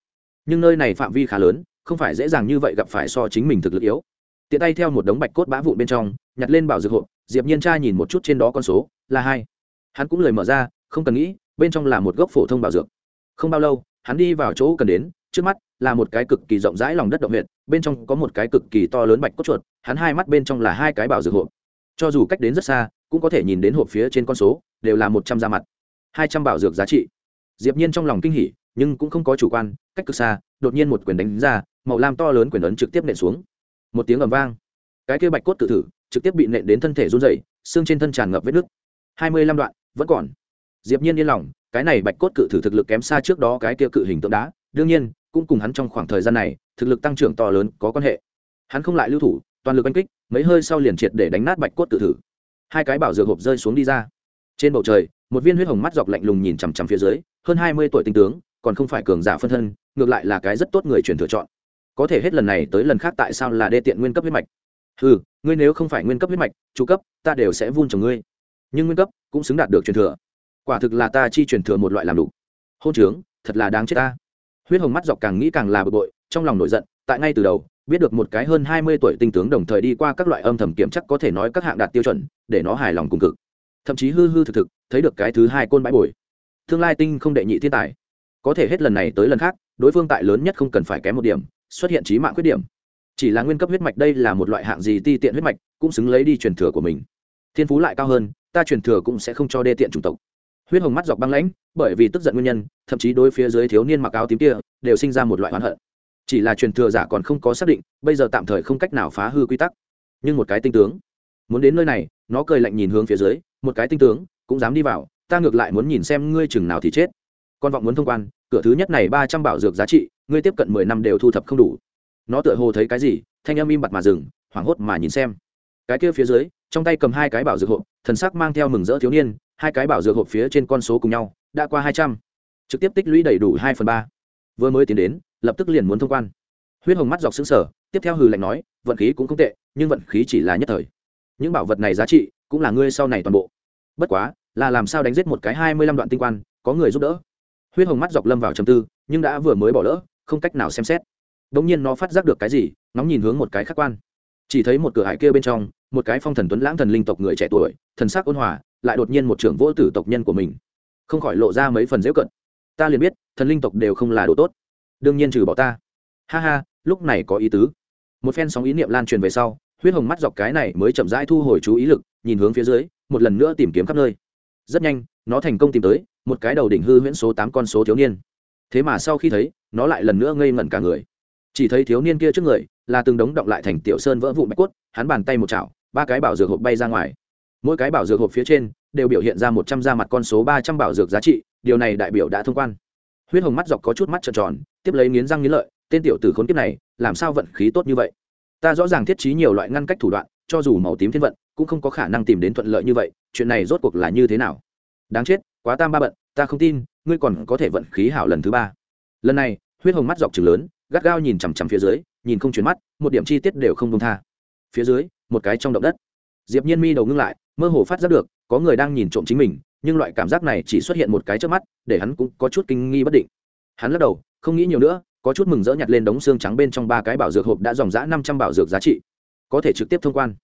Nhưng nơi này phạm vi khá lớn, không phải dễ dàng như vậy gặp phải so chính mình thực lực yếu. Tiện tay theo một đống bạch cốt bã vụn bên trong, nhặt lên bảo dược hộp diệp nhiên tra nhìn một chút trên đó con số, là hai. Hắn cũng lời mở ra, không cần nghĩ, bên trong là một gốc phổ thông bảo dược không bao lâu, hắn đi vào chỗ cần đến, trước mắt là một cái cực kỳ rộng rãi lòng đất động huyện bên trong có một cái cực kỳ to lớn bạch cốt chuột, hắn hai mắt bên trong là hai cái bảo dược hộp. Cho dù cách đến rất xa, cũng có thể nhìn đến hộp phía trên con số, đều là một trăm da mặt. Hai trăm bảo dược giá trị. Diệp nhiên trong lòng kinh hỉ, nhưng cũng không có chủ quan, cách cực xa, đột nhiên một quyền đánh ra, màu lam to lớn quyền ấn trực tiếp nện xuống. Một tiếng ầm vang. Cái kia bạch cốt tự thử, trực tiếp bị nện đến thân thể run rẩy, xương trên thân tràn ngập vết nứt. Hai mươi lăm đoạn, vẫn còn. Diệp nhiên yên lòng cái này bạch cốt cự thử thực lực kém xa trước đó cái kia cự hình tượng đá, đương nhiên, cũng cùng hắn trong khoảng thời gian này, thực lực tăng trưởng to lớn có quan hệ. Hắn không lại lưu thủ, toàn lực oanh kích, mấy hơi sau liền triệt để đánh nát bạch cốt cự thử. Hai cái bảo dược hộp rơi xuống đi ra. Trên bầu trời, một viên huyết hồng mắt dọc lạnh lùng nhìn chằm chằm phía dưới, hơn hai mươi tuổi tinh tướng, còn không phải cường giả phân thân, ngược lại là cái rất tốt người truyền thừa chọn. Có thể hết lần này tới lần khác tại sao là đê tiện nguyên cấp huyết mạch? Ừ ngươi nếu không phải nguyên cấp huyết mạch, chủ cấp, ta đều sẽ vun trồng ngươi. Nhưng nguyên cấp cũng xứng đạt được truyền thừa quả thực là ta chi truyền thừa một loại làm đủ. Hôn trướng, thật là đáng chết ta. Huyết hồng mắt dọc càng nghĩ càng là bực bội, trong lòng nổi giận, tại ngay từ đầu, biết được một cái hơn hai mươi tuổi tinh tướng đồng thời đi qua các loại âm thầm kiểm chắc có thể nói các hạng đạt tiêu chuẩn, để nó hài lòng cùng cực. Thậm chí hư hư thực thực, thấy được cái thứ hai côn bãi bồi. Tương lai tinh không đệ nhị thiên tài. Có thể hết lần này tới lần khác, đối phương tại lớn nhất không cần phải kém một điểm, xuất hiện trí mạng khuyết điểm. Chỉ là nguyên cấp huyết mạch đây là một loại hạng gì ti tiện huyết mạch, cũng xứng lấy đi truyền thừa của mình. Thiên phú lại cao hơn, ta truyền thừa cũng sẽ không cho đê tiện chủng tộc huyết hồng mắt dọc băng lãnh bởi vì tức giận nguyên nhân thậm chí đối phía dưới thiếu niên mặc áo tím kia đều sinh ra một loại oán hận. Chỉ là truyền thừa giả còn không có xác định bây giờ tạm thời không cách nào phá hư quy tắc. Nhưng một cái tinh tướng muốn đến nơi này nó cười lạnh nhìn hướng phía dưới một cái tinh tướng cũng dám đi vào ta ngược lại muốn nhìn xem ngươi chừng nào thì chết. Con vọng muốn thông quan cửa thứ nhất này ba trăm bảo dược giá trị ngươi tiếp cận mười năm đều thu thập không đủ. Nó tựa hồ thấy cái gì thanh âm im bặt mà dừng hoảng hốt mà nhìn xem. Cái kia phía dưới trong tay cầm hai cái bảo dược hộ, thần sắc mang theo mừng rỡ thiếu niên hai cái bảo dược hộp phía trên con số cùng nhau, đã qua hai trăm. Trực tiếp tích lũy đầy đủ hai phần ba. Vừa mới tiến đến, lập tức liền muốn thông quan. Huyết hồng mắt dọc xứng sở tiếp theo hừ lạnh nói, vận khí cũng không tệ, nhưng vận khí chỉ là nhất thời. Những bảo vật này giá trị, cũng là ngươi sau này toàn bộ. Bất quá, là làm sao đánh giết một cái hai mươi lăm đoạn tinh quan, có người giúp đỡ. Huyết hồng mắt dọc lâm vào trầm tư, nhưng đã vừa mới bỏ lỡ, không cách nào xem xét. Đ ỗ n g nhiên nó phát giác được cái gì nóng nhìn hướng một cái khắc quan. Chỉ thấy một cửa hải kia bên trong, một cái phong thần tuấn lãng thần linh tộc người trẻ tuổi, thần sắc ôn hòa lại đột nhiên một trưởng vỗ tử tộc nhân của mình. Không khỏi lộ ra mấy phần dễ cận. Ta liền biết, thần linh tộc đều không là đồ tốt. Đương nhiên trừ bỏ ta. Ha ha, lúc này có ý tứ. Một phen sóng ý niệm lan truyền về sau, huyết hồng mắt dọc cái này mới chậm rãi thu hồi chú ý lực, nhìn hướng phía dưới, một lần nữa tìm kiếm khắp nơi. Rất nhanh, nó thành công tìm tới một cái đầu đỉnh hư huyễn số tám con số thiếu niên. Thế mà sau khi thấy, nó lại lần nữa ngây ngẩn cả người. Chỉ thấy thiếu niên kia trước người là từng đống động lại thành tiểu sơn vỡ vụ bạch cốt, hắn bàn tay một chảo, ba cái bảo dược hộp bay ra ngoài mỗi cái bảo dược hộp phía trên đều biểu hiện ra một trăm da mặt con số ba trăm bảo dược giá trị, điều này đại biểu đã thông quan. Huyết hồng mắt dọc có chút mắt trợn tròn, tiếp lấy nghiến răng nghiến lợi, tên tiểu tử khốn kiếp này, làm sao vận khí tốt như vậy? Ta rõ ràng thiết trí nhiều loại ngăn cách thủ đoạn, cho dù màu tím thiên vận, cũng không có khả năng tìm đến thuận lợi như vậy, chuyện này rốt cuộc là như thế nào? Đáng chết, quá tam ba bận, ta không tin, ngươi còn có thể vận khí hảo lần thứ ba. Lần này, huyết hồng mắt dọc chừng lớn, gắt gao nhìn chằm chằm phía dưới, nhìn không chuyển mắt, một điểm chi tiết đều không công tha. Phía dưới, một cái trong động đất. Diệp nhiên mi đầu ngưng lại mơ hồ phát giác được, có người đang nhìn trộm chính mình, nhưng loại cảm giác này chỉ xuất hiện một cái trước mắt, để hắn cũng có chút kinh nghi bất định. Hắn lắc đầu, không nghĩ nhiều nữa, có chút mừng rỡ nhặt lên đống xương trắng bên trong ba cái bảo dược hộp đã dòng giã năm trăm bảo dược giá trị. Có thể trực tiếp thông quan.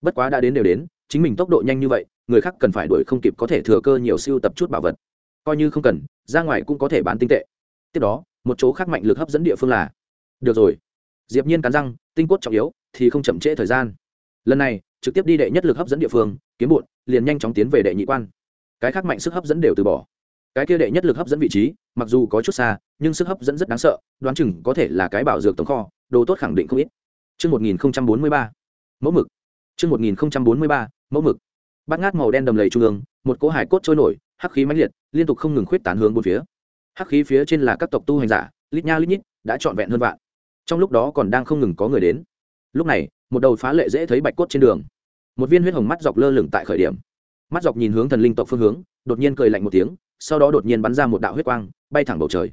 Bất quá đã đến đều đến, chính mình tốc độ nhanh như vậy, người khác cần phải đuổi không kịp có thể thừa cơ nhiều siêu tập chút bảo vật. Coi như không cần, ra ngoài cũng có thể bán tinh tệ. Tiếp đó, một chỗ khác mạnh lực hấp dẫn địa phương là, được rồi. Diệp nhiên cắn răng, tinh cốt trọng yếu, thì không chậm trễ thời gian. Lần này trực tiếp đi đệ nhất lực hấp dẫn địa phương kiếm bụn liền nhanh chóng tiến về đệ nhị quan cái khác mạnh sức hấp dẫn đều từ bỏ cái kia đệ nhất lực hấp dẫn vị trí mặc dù có chút xa nhưng sức hấp dẫn rất đáng sợ đoán chừng có thể là cái bảo dược tổng kho đồ tốt khẳng định không ít Trước 1043, mẫu mực. Trước 1043, mẫu mực. Bát ngát màu đen đầm lầy trung ương, một cỗ hải cốt trôi nổi, hắc khí mãnh liệt, liên tục không ngừng khuyết tán hướng bốn phía. Hắc khí phía trên là các tộc tu hành giả, lít nha lít nhít, đã trọn vẹn hơn vạn. Trong lúc đó còn đang không ngừng có người đến. Lúc này, một đầu phá lệ dễ thấy bạch cốt trên đường. Một viên huyết hồng mắt dọc lơ lửng tại khởi điểm. Mắt dọc nhìn hướng thần linh tộc phương hướng, đột nhiên cười lạnh một tiếng, sau đó đột nhiên bắn ra một đạo huyết quang, bay thẳng bầu trời.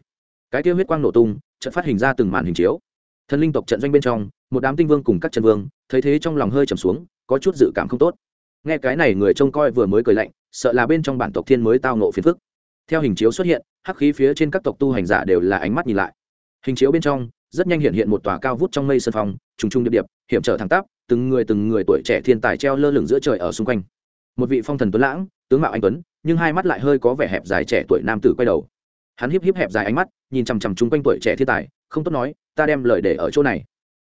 Cái kia huyết quang nổ tung, chợt phát hình ra từng màn hình chiếu. Thần linh tộc trận doanh bên trong, một đám tinh vương cùng các chân vương, thấy thế trong lòng hơi trầm xuống, có chút dự cảm không tốt nghe cái này người trông coi vừa mới cười lạnh sợ là bên trong bản tộc thiên mới tao nộ phiền phức theo hình chiếu xuất hiện hắc khí phía trên các tộc tu hành giả đều là ánh mắt nhìn lại hình chiếu bên trong rất nhanh hiện hiện một tòa cao vút trong mây sân phong, trùng trùng điệp điệp, hiểm trở thẳng tắp, từng người từng người tuổi trẻ thiên tài treo lơ lửng giữa trời ở xung quanh. Một vị phong thần tuấn lãng, tướng mạo anh tuấn, nhưng hai mắt lại hơi có vẻ hẹp dài trẻ tuổi nam tử quay đầu. Hắn híp híp hẹp dài ánh mắt, nhìn chằm chằm chung quanh tuổi trẻ thiên tài, không tốt nói, ta đem lời để ở chỗ này.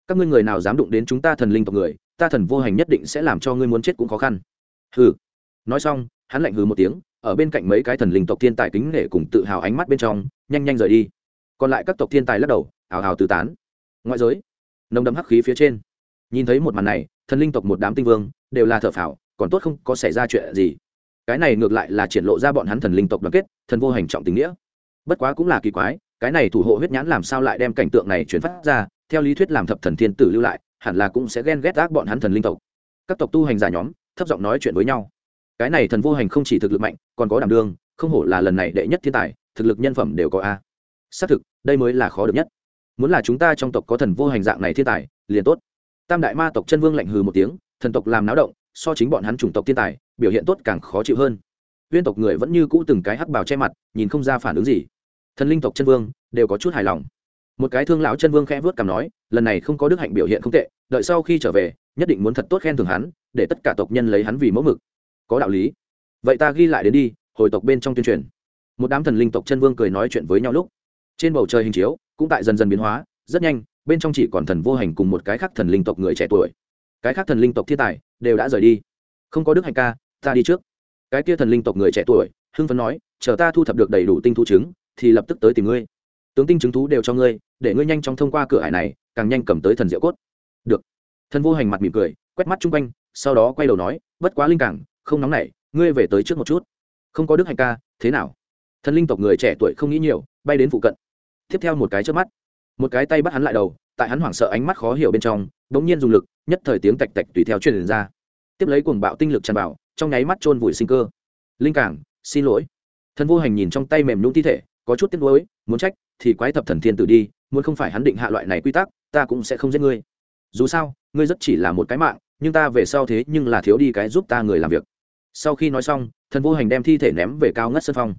Các ngươi người nào dám đụng đến chúng ta thần linh tộc người, ta thần vô hành nhất định sẽ làm cho ngươi muốn chết cũng khó khăn. Hừ. Nói xong, hắn lạnh hừ một tiếng, ở bên cạnh mấy cái thần linh tộc thiên tài kính nể cùng tự hào ánh mắt bên trong, nhanh nhanh rời đi. Còn lại các tộc thiên tài lắc đầu ào ào tứ tán. Ngoại giới, nồng đậm hắc khí phía trên. Nhìn thấy một màn này, thần linh tộc một đám tinh vương đều là thợ phào, còn tốt không có xảy ra chuyện gì. Cái này ngược lại là triển lộ ra bọn hắn thần linh tộc đoàn kết, thần vô hành trọng tình nghĩa. Bất quá cũng là kỳ quái, cái này thủ hộ huyết nhãn làm sao lại đem cảnh tượng này chuyển phát ra, theo lý thuyết làm thập thần thiên tử lưu lại, hẳn là cũng sẽ ghen ghét ác bọn hắn thần linh tộc. Các tộc tu hành giả nhóm, thấp giọng nói chuyện với nhau. Cái này thần vô hành không chỉ thực lực mạnh, còn có đảm đương, không hổ là lần này đệ nhất thiên tài, thực lực nhân phẩm đều có a. Xác thực, đây mới là khó được nhất muốn là chúng ta trong tộc có thần vô hành dạng này thiên tài, liền tốt. Tam đại ma tộc chân vương lạnh hừ một tiếng, thần tộc làm náo động, so chính bọn hắn chủng tộc thiên tài, biểu hiện tốt càng khó chịu hơn. Huyên tộc người vẫn như cũ từng cái hắc bào che mặt, nhìn không ra phản ứng gì. Thần linh tộc chân vương đều có chút hài lòng. Một cái thương lão chân vương khẽ vớt cảm nói, lần này không có đức hạnh biểu hiện không tệ, đợi sau khi trở về, nhất định muốn thật tốt khen thưởng hắn, để tất cả tộc nhân lấy hắn vì mẫu mực. Có đạo lý. Vậy ta ghi lại đến đi, hồi tộc bên trong tuyên truyền. Một đám thần linh tộc chân vương cười nói chuyện với nhau lúc, trên bầu trời hình chiếu cũng tại dần dần biến hóa, rất nhanh, bên trong chỉ còn thần vô hành cùng một cái khác thần linh tộc người trẻ tuổi. Cái khác thần linh tộc thiên tài đều đã rời đi. Không có đức hạnh ca, ta đi trước. Cái kia thần linh tộc người trẻ tuổi, hưng phấn nói, chờ ta thu thập được đầy đủ tinh thu chứng thì lập tức tới tìm ngươi. Tướng tinh chứng thú đều cho ngươi, để ngươi nhanh chóng thông qua cửa hải này, càng nhanh cầm tới thần diệu cốt. Được. Thần vô hành mặt mỉm cười, quét mắt chung quanh, sau đó quay đầu nói, bất quá linh cảng, không nóng nảy, ngươi về tới trước một chút. Không có đức hành ca, thế nào? Thần linh tộc người trẻ tuổi không nghĩ nhiều, bay đến phụ cận tiếp theo một cái trước mắt. Một cái tay bắt hắn lại đầu, tại hắn hoảng sợ ánh mắt khó hiểu bên trong đ ỗ n g nhiên dùng lực, nhất thời tiếng tạch tạch tùy theo truyền ra. Tiếp lấy cuồng bạo tinh lực tràn vào, trong nháy mắt trôn vùi sinh cơ. Linh cảng, xin lỗi. Thần vô hành nhìn trong tay mềm nhũng thi thể, có chút tiếc nuối, muốn trách, thì quái thập thần thiên tử đi, muốn không phải hắn định hạ loại này quy tắc, ta cũng sẽ không giết ngươi. Dù sao, ngươi rất chỉ là một cái mạng, nhưng ta về sau thế nhưng là thiếu đi cái giúp ta người làm việc. Sau khi nói xong, thần vô hành đem thi thể ném về cao ngất sơn phong.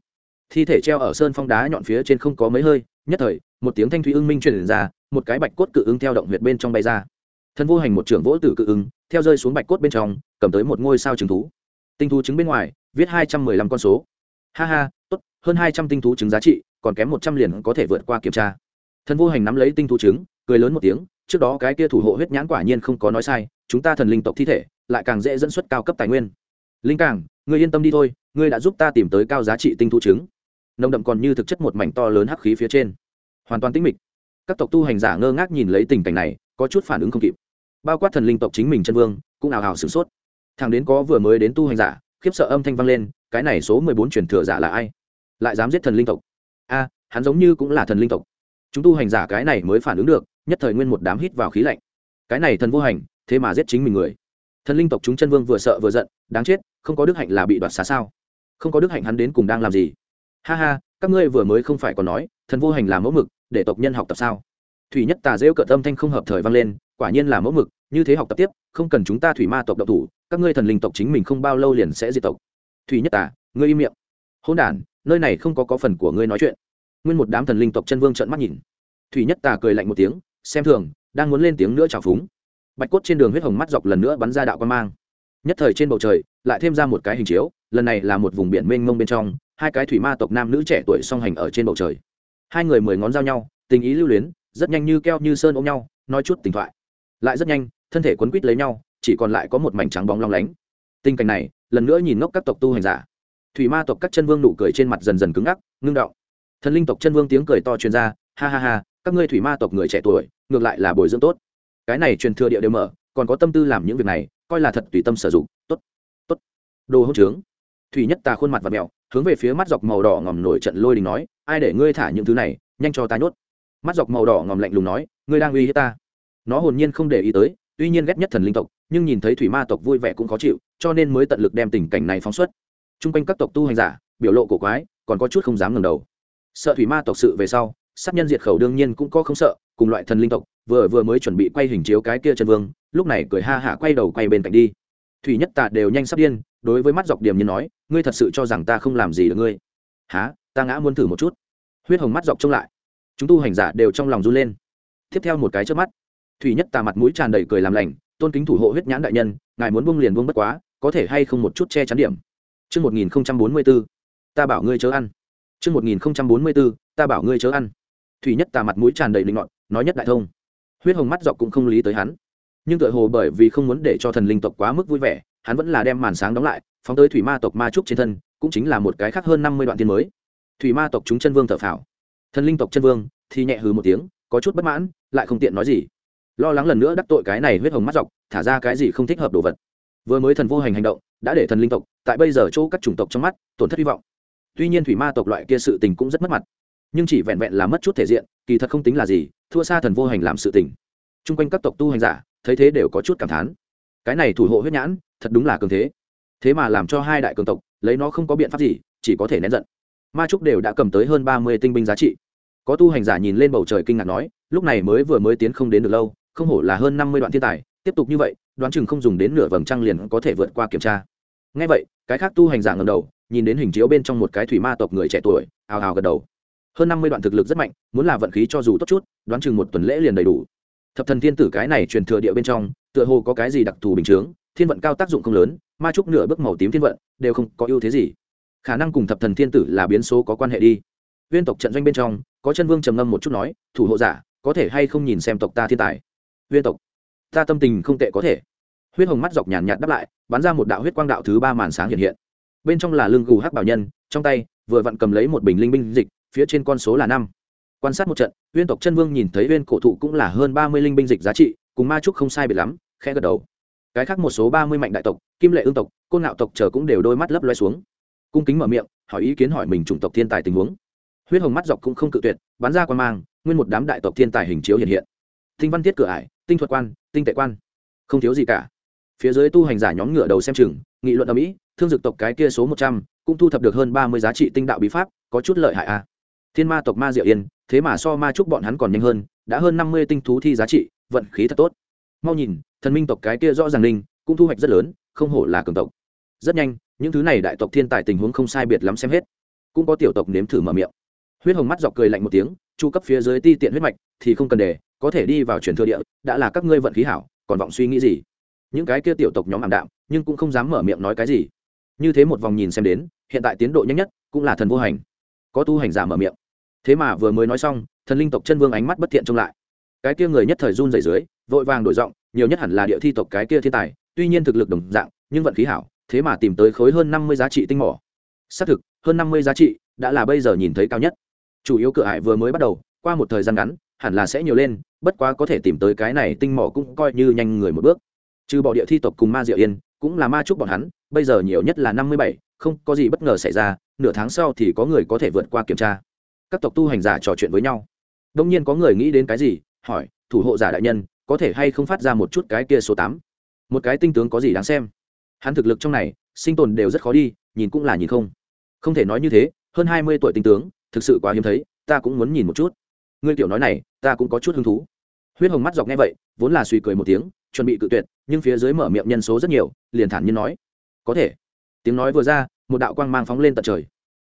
Thi thể treo ở sơn phong đá nhọn phía trên không có mấy hơi nhất thời, một tiếng thanh thúy ưng minh truyền ra, một cái bạch cốt cự ứng theo động huyệt bên trong bay ra. Thân vô hành một trưởng vỗ tử cự ứng, theo rơi xuống bạch cốt bên trong, cầm tới một ngôi sao trứng thú. Tinh thú trứng bên ngoài, viết hai trăm mười lăm con số. Ha ha, tốt, hơn hai trăm tinh thú trứng giá trị, còn kém một trăm liền có thể vượt qua kiểm tra. Thần vô hành nắm lấy tinh thú trứng, cười lớn một tiếng, trước đó cái kia thủ hộ huyết nhãn quả nhiên không có nói sai, chúng ta thần linh tộc thi thể, lại càng dễ dẫn xuất cao cấp tài nguyên. Linh càng ngươi yên tâm đi thôi, ngươi đã giúp ta tìm tới cao giá trị tinh thú trứng nồng đậm còn như thực chất một mảnh to lớn hắc khí phía trên. Hoàn toàn tĩnh mịch. Các tộc tu hành giả ngơ ngác nhìn lấy tình cảnh này, có chút phản ứng không kịp. Bao quát thần linh tộc chính mình chân vương, cũng ảo ảo sửng sốt. Thằng đến có vừa mới đến tu hành giả, khiếp sợ âm thanh vang lên, cái này số mười bốn truyền thừa giả là ai? Lại dám giết thần linh tộc? A, hắn giống như cũng là thần linh tộc. Chúng tu hành giả cái này mới phản ứng được, nhất thời nguyên một đám hít vào khí lạnh. Cái này thần vô hành, thế mà giết chính mình người. Thần linh tộc chúng chân vương vừa sợ vừa giận, đáng chết, không có đức hạnh là bị đoạt xá sao? Không có đức hạnh hắn đến cùng đang làm gì? Ha ha, các ngươi vừa mới không phải còn nói, thần vô hành là mẫu mực, để tộc nhân học tập sao? Thủy nhất tà rêu cợt âm thanh không hợp thời vang lên, quả nhiên là mẫu mực, như thế học tập tiếp, không cần chúng ta thủy ma tộc độc thủ, các ngươi thần linh tộc chính mình không bao lâu liền sẽ diệt tộc. Thủy nhất tà, ngươi im miệng. Hôn đản, nơi này không có có phần của ngươi nói chuyện. Nguyên một đám thần linh tộc chân vương trợn mắt nhìn. Thủy nhất tà cười lạnh một tiếng, xem thường, đang muốn lên tiếng nữa trào phúng. Bạch cốt trên đường huyết hồng mắt dọc lần nữa bắn ra đạo quan mang. Nhất thời trên bầu trời, lại thêm ra một cái hình chiếu, lần này là một vùng biển mênh mông bên trong hai cái thủy ma tộc nam nữ trẻ tuổi song hành ở trên bầu trời. Hai người mười ngón giao nhau, tình ý lưu luyến, rất nhanh như keo như sơn ôm nhau, nói chút tình thoại. Lại rất nhanh, thân thể quấn quít lấy nhau, chỉ còn lại có một mảnh trắng bóng long lánh. Tình cảnh này, lần nữa nhìn ngốc các tộc tu hành giả. Thủy ma tộc các chân vương nụ cười trên mặt dần dần cứng ngắc, ngưng đọng thần linh tộc chân vương tiếng cười to truyền ra, ha ha ha, các ngươi thủy ma tộc người trẻ tuổi, ngược lại là bồi dưỡng tốt. Cái này truyền thừa địa đều mở, còn có tâm tư làm những việc này, coi là thật tùy tâm sử dụng. Tốt tốt. Đồ hỗn trướng thủy nhất tà khuôn mặt và mèo, hướng về phía mắt dọc màu đỏ ngòm nổi trận lôi đình nói, ai để ngươi thả những thứ này, nhanh cho ta nhốt. Mắt dọc màu đỏ ngòm lạnh lùng nói, ngươi đang uy hiếp ta. Nó hồn nhiên không để ý tới, tuy nhiên ghét nhất thần linh tộc, nhưng nhìn thấy thủy ma tộc vui vẻ cũng khó chịu, cho nên mới tận lực đem tình cảnh này phóng xuất. T r u n g quanh các tộc tu hành giả, biểu lộ cổ quái, còn có chút không dám ngầm đầu. Sợ thủy ma tộc sự về sau, sát nhân diệt khẩu đương nhiên cũng có không sợ, cùng loại thần linh tộc, vừa vừa mới chuẩn bị quay hình chiếu cái kia chân vương, lúc này cười ha hả quay đầu quay bên cạnh đi thủy nhất tạ đều nhanh sắp điên đối với mắt dọc điểm như nói ngươi thật sự cho rằng ta không làm gì được ngươi há ta ngã muốn thử một chút huyết hồng mắt dọc trông lại chúng tu hành giả đều trong lòng run lên tiếp theo một cái trước mắt thủy nhất tà mặt mũi tràn đầy cười làm lành tôn kính thủ hộ huyết nhãn đại nhân ngài muốn buông liền buông bất quá có thể hay không một chút che chắn điểm Trước 1044, ta bảo ngươi chớ ăn. Trước 1044, ta bảo ngươi chớ ăn. Thủy nhất tà mặt mũi tràn đầy linh ngọn, nói nhất đại thông. Huyết hồng mắt dọc cũng không lý tới hắn. Nhưng tựa hồ bởi vì không muốn để cho thần linh tộc quá mức vui vẻ, hắn vẫn là đem màn sáng đóng lại, phóng tới thủy ma tộc ma trúc trên thân, cũng chính là một cái khác hơn năm mươi đoạn tiên mới. Thủy ma tộc chúng chân vương thở phào. Thần linh tộc chân vương thì nhẹ hừ một tiếng, có chút bất mãn, lại không tiện nói gì. Lo lắng lần nữa đắc tội cái này huyết hồng mắt dọc thả ra cái gì không thích hợp đồ vật. Vừa mới thần vô hành hành động đã để thần linh tộc tại bây giờ chỗ các chủng tộc trong mắt tổn thất hy vọng. Tuy nhiên thủy ma tộc loại kia sự tình cũng rất mất mặt. Nhưng chỉ vẹn vẹn là mất chút thể diện kỳ thật không tính là gì thua xa thần vô hành làm sự tình. T r u n g quanh các tộc tu hành giả thấy thế đều có chút cảm thán. Cái này thủ hộ huyết nhãn, thật đúng là cường thế. Thế mà làm cho hai đại cường tộc, lấy nó không có biện pháp gì, chỉ có thể nén giận. Ma trúc đều đã cầm tới hơn ba mươi tinh binh giá trị. Có tu hành giả nhìn lên bầu trời kinh ngạc nói, lúc này mới vừa mới tiến không đến được lâu, không hổ là hơn năm mươi đoạn thiên tài, tiếp tục như vậy, đoán chừng không dùng đến nửa vầng trăng liền có thể vượt qua kiểm tra. Ngay vậy, cái khác tu hành giả ngầm đầu, nhìn đến hình chiếu bên trong một cái thủy ma tộc người trẻ tuổi, ào ào gật đầu. Hơn năm mươi đoạn thực lực rất mạnh, muốn là vận khí cho dù tốt chút, đoán chừng một tuần lễ liền đầy đủ thập thần thiên tử cái này truyền thừa địa bên trong, tựa hồ có cái gì đặc thù bình chướng, thiên vận cao tác dụng không lớn, ma trúc nửa bước màu tím thiên vận, đều không có ưu thế gì. Khả năng cùng thập thần thiên tử là biến số có quan hệ đi. Viên tộc trận doanh bên trong, có chân vương trầm ngâm một chút nói, thủ hộ giả, có thể hay không nhìn xem tộc ta thiên tài? Viên tộc, ta tâm tình không tệ có thể. Huyết hồng mắt dọc nhàn nhạt đáp lại, bắn ra một đạo huyết quang đạo thứ ba màn sáng hiện hiện. Bên trong là lưng gù hắc bảo nhân, trong tay, vừa vặn cầm lấy một bình linh binh dịch, phía trên con số là năm quan sát một trận huyên tộc chân vương nhìn thấy huyên cổ thụ cũng là hơn ba mươi linh binh dịch giá trị, cùng ma trúc không sai biệt lắm, khẽ gật đầu. Cái khác một số ba mươi mạnh đại tộc, kim lệ ương tộc, côn ngạo tộc chờ cũng đều đôi mắt lấp loe xuống. Cung kính mở miệng, hỏi ý kiến hỏi mình chủng tộc thiên tài tình huống. Huyết hồng mắt dọc cũng không cự tuyệt, bắn ra quan mang, nguyên một đám đại tộc thiên tài hình chiếu hiện hiện. Tinh văn thiết cửa ải, tinh thuật quan, tinh tệ quan. Không thiếu gì cả. Phía dưới tu hành giả nhóm ngựa đầu xem chừng, nghị luận ở mỹ thương dực tộc cái kia số một trăm, cũng thu thập được hơn ba mươi giá trị tinh đạo bí pháp, có chút lợi hại a à thiên ma tộc ma diệu yên, thế mà so ma trúc bọn hắn còn nhanh hơn, đã hơn năm mươi tinh thú thi giá trị, vận khí thật tốt. Mau nhìn, thần minh tộc cái kia rõ ràng linh, cũng thu hoạch rất lớn, không hổ là cường tộc. Rất nhanh, những thứ này đại tộc thiên tài tình huống không sai biệt lắm xem hết. Cũng có tiểu tộc nếm thử mở miệng. Huyết hồng mắt dọc cười lạnh một tiếng, chu cấp phía dưới ti tiện huyết mạch, thì không cần để có thể đi vào truyền thừa địa, đã là các ngươi vận khí hảo, còn vọng suy nghĩ gì? Những cái kia tiểu tộc nhóm ảm đạm, nhưng cũng không dám mở miệng nói cái gì. Như thế một vòng nhìn xem đến, hiện tại tiến độ nhanh nhất cũng là thần vô hành. Có tu hành giả mở miệng thế mà vừa mới nói xong, thần linh tộc chân vương ánh mắt bất thiện trông lại. Cái kia người nhất thời run dày dưới, vội vàng đổi giọng, nhiều nhất hẳn là địa thi tộc cái kia thiên tài, tuy nhiên thực lực đồng dạng, nhưng vận khí hảo, thế mà tìm tới khối hơn năm mươi giá trị tinh mỏ. Xác thực, hơn năm mươi giá trị đã là bây giờ nhìn thấy cao nhất. Chủ yếu cửa hải vừa mới bắt đầu, qua một thời gian ngắn, hẳn là sẽ nhiều lên, bất quá có thể tìm tới cái này tinh mỏ cũng coi như nhanh người một bước. Trừ bỏ địa thi tộc cùng ma diệu yên, cũng là ma trúc bọn hắn, bây giờ nhiều nhất là năm mươi bảy, không có gì bất ngờ xảy ra, nửa tháng sau thì có người có thể vượt qua kiểm tra các tộc tu hành giả trò chuyện với nhau. Đông nhiên có người nghĩ đến cái gì, hỏi, thủ hộ giả đại nhân, có thể hay không phát ra một chút cái kia số tám? Một cái tinh tướng có gì đáng xem? Hắn thực lực trong này, sinh tồn đều rất khó đi, nhìn cũng là nhìn không. Không thể nói như thế, hơn hai mươi tuổi tinh tướng, thực sự quá hiếm thấy, ta cũng muốn nhìn một chút. Ngươi tiểu nói này, ta cũng có chút hứng thú. Huyết hồng mắt dọc nghe vậy, vốn là suy cười một tiếng, chuẩn bị cự tuyệt, nhưng phía dưới mở miệng nhân số rất nhiều, liền thản nhiên nói, có thể. Tiếng nói vừa ra, một đạo quang mang phóng lên tận trời.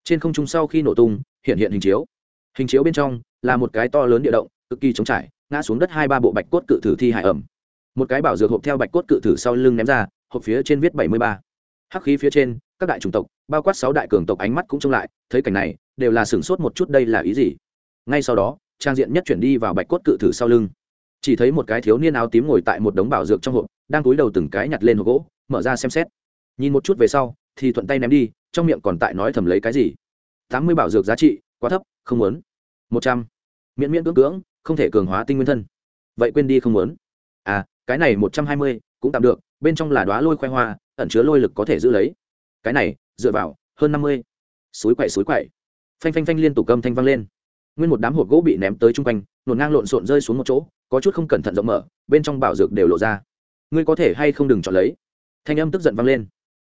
Trên không trung sau khi nổ tung hiện hiện hình chiếu. Hình chiếu bên trong là một cái to lớn địa động, cực kỳ trống trải, ngã xuống đất hai ba bộ bạch cốt cự thử thi hải ẩm. Một cái bảo dược hộp theo bạch cốt cự thử sau lưng ném ra, hộp phía trên viết bảy mươi ba. Hắc khí phía trên, các đại chủng tộc, bao quát sáu đại cường tộc ánh mắt cũng trông lại, thấy cảnh này, đều là sửng sốt một chút đây là ý gì. Ngay sau đó, trang diện nhất chuyển đi vào bạch cốt cự thử sau lưng. Chỉ thấy một cái thiếu niên áo tím ngồi tại một đống bảo dược trong hộp, đang cúi đầu từng cái nhặt lên hộp gỗ, mở ra xem xét. Nhìn một chút về sau, thì thuận tay ném đi, trong miệng còn tại nói thầm lấy cái gì tám mươi bảo dược giá trị, quá thấp, không muốn. Một trăm. Miễn miễn cưỡng cưỡng, không thể cường hóa tinh nguyên thân. Vậy quên đi không muốn. À cái này một trăm hai mươi cũng tạm được, bên trong là đoá lôi khoe hoa, ẩn chứa lôi lực có thể giữ lấy. Cái này, dựa vào, hơn năm mươi. Suối quậy suối quậy. Phanh phanh phanh liên tục âm thanh vang lên. Nguyên một đám hộp gỗ bị ném tới chung quanh nổn ngang lộn xộn rơi xuống một chỗ, có chút không cẩn thận rộng mở, bên trong bảo dược đều lộ ra. Ngươi có thể hay không đừng chọn lấy? Thanh âm tức giận vang lên.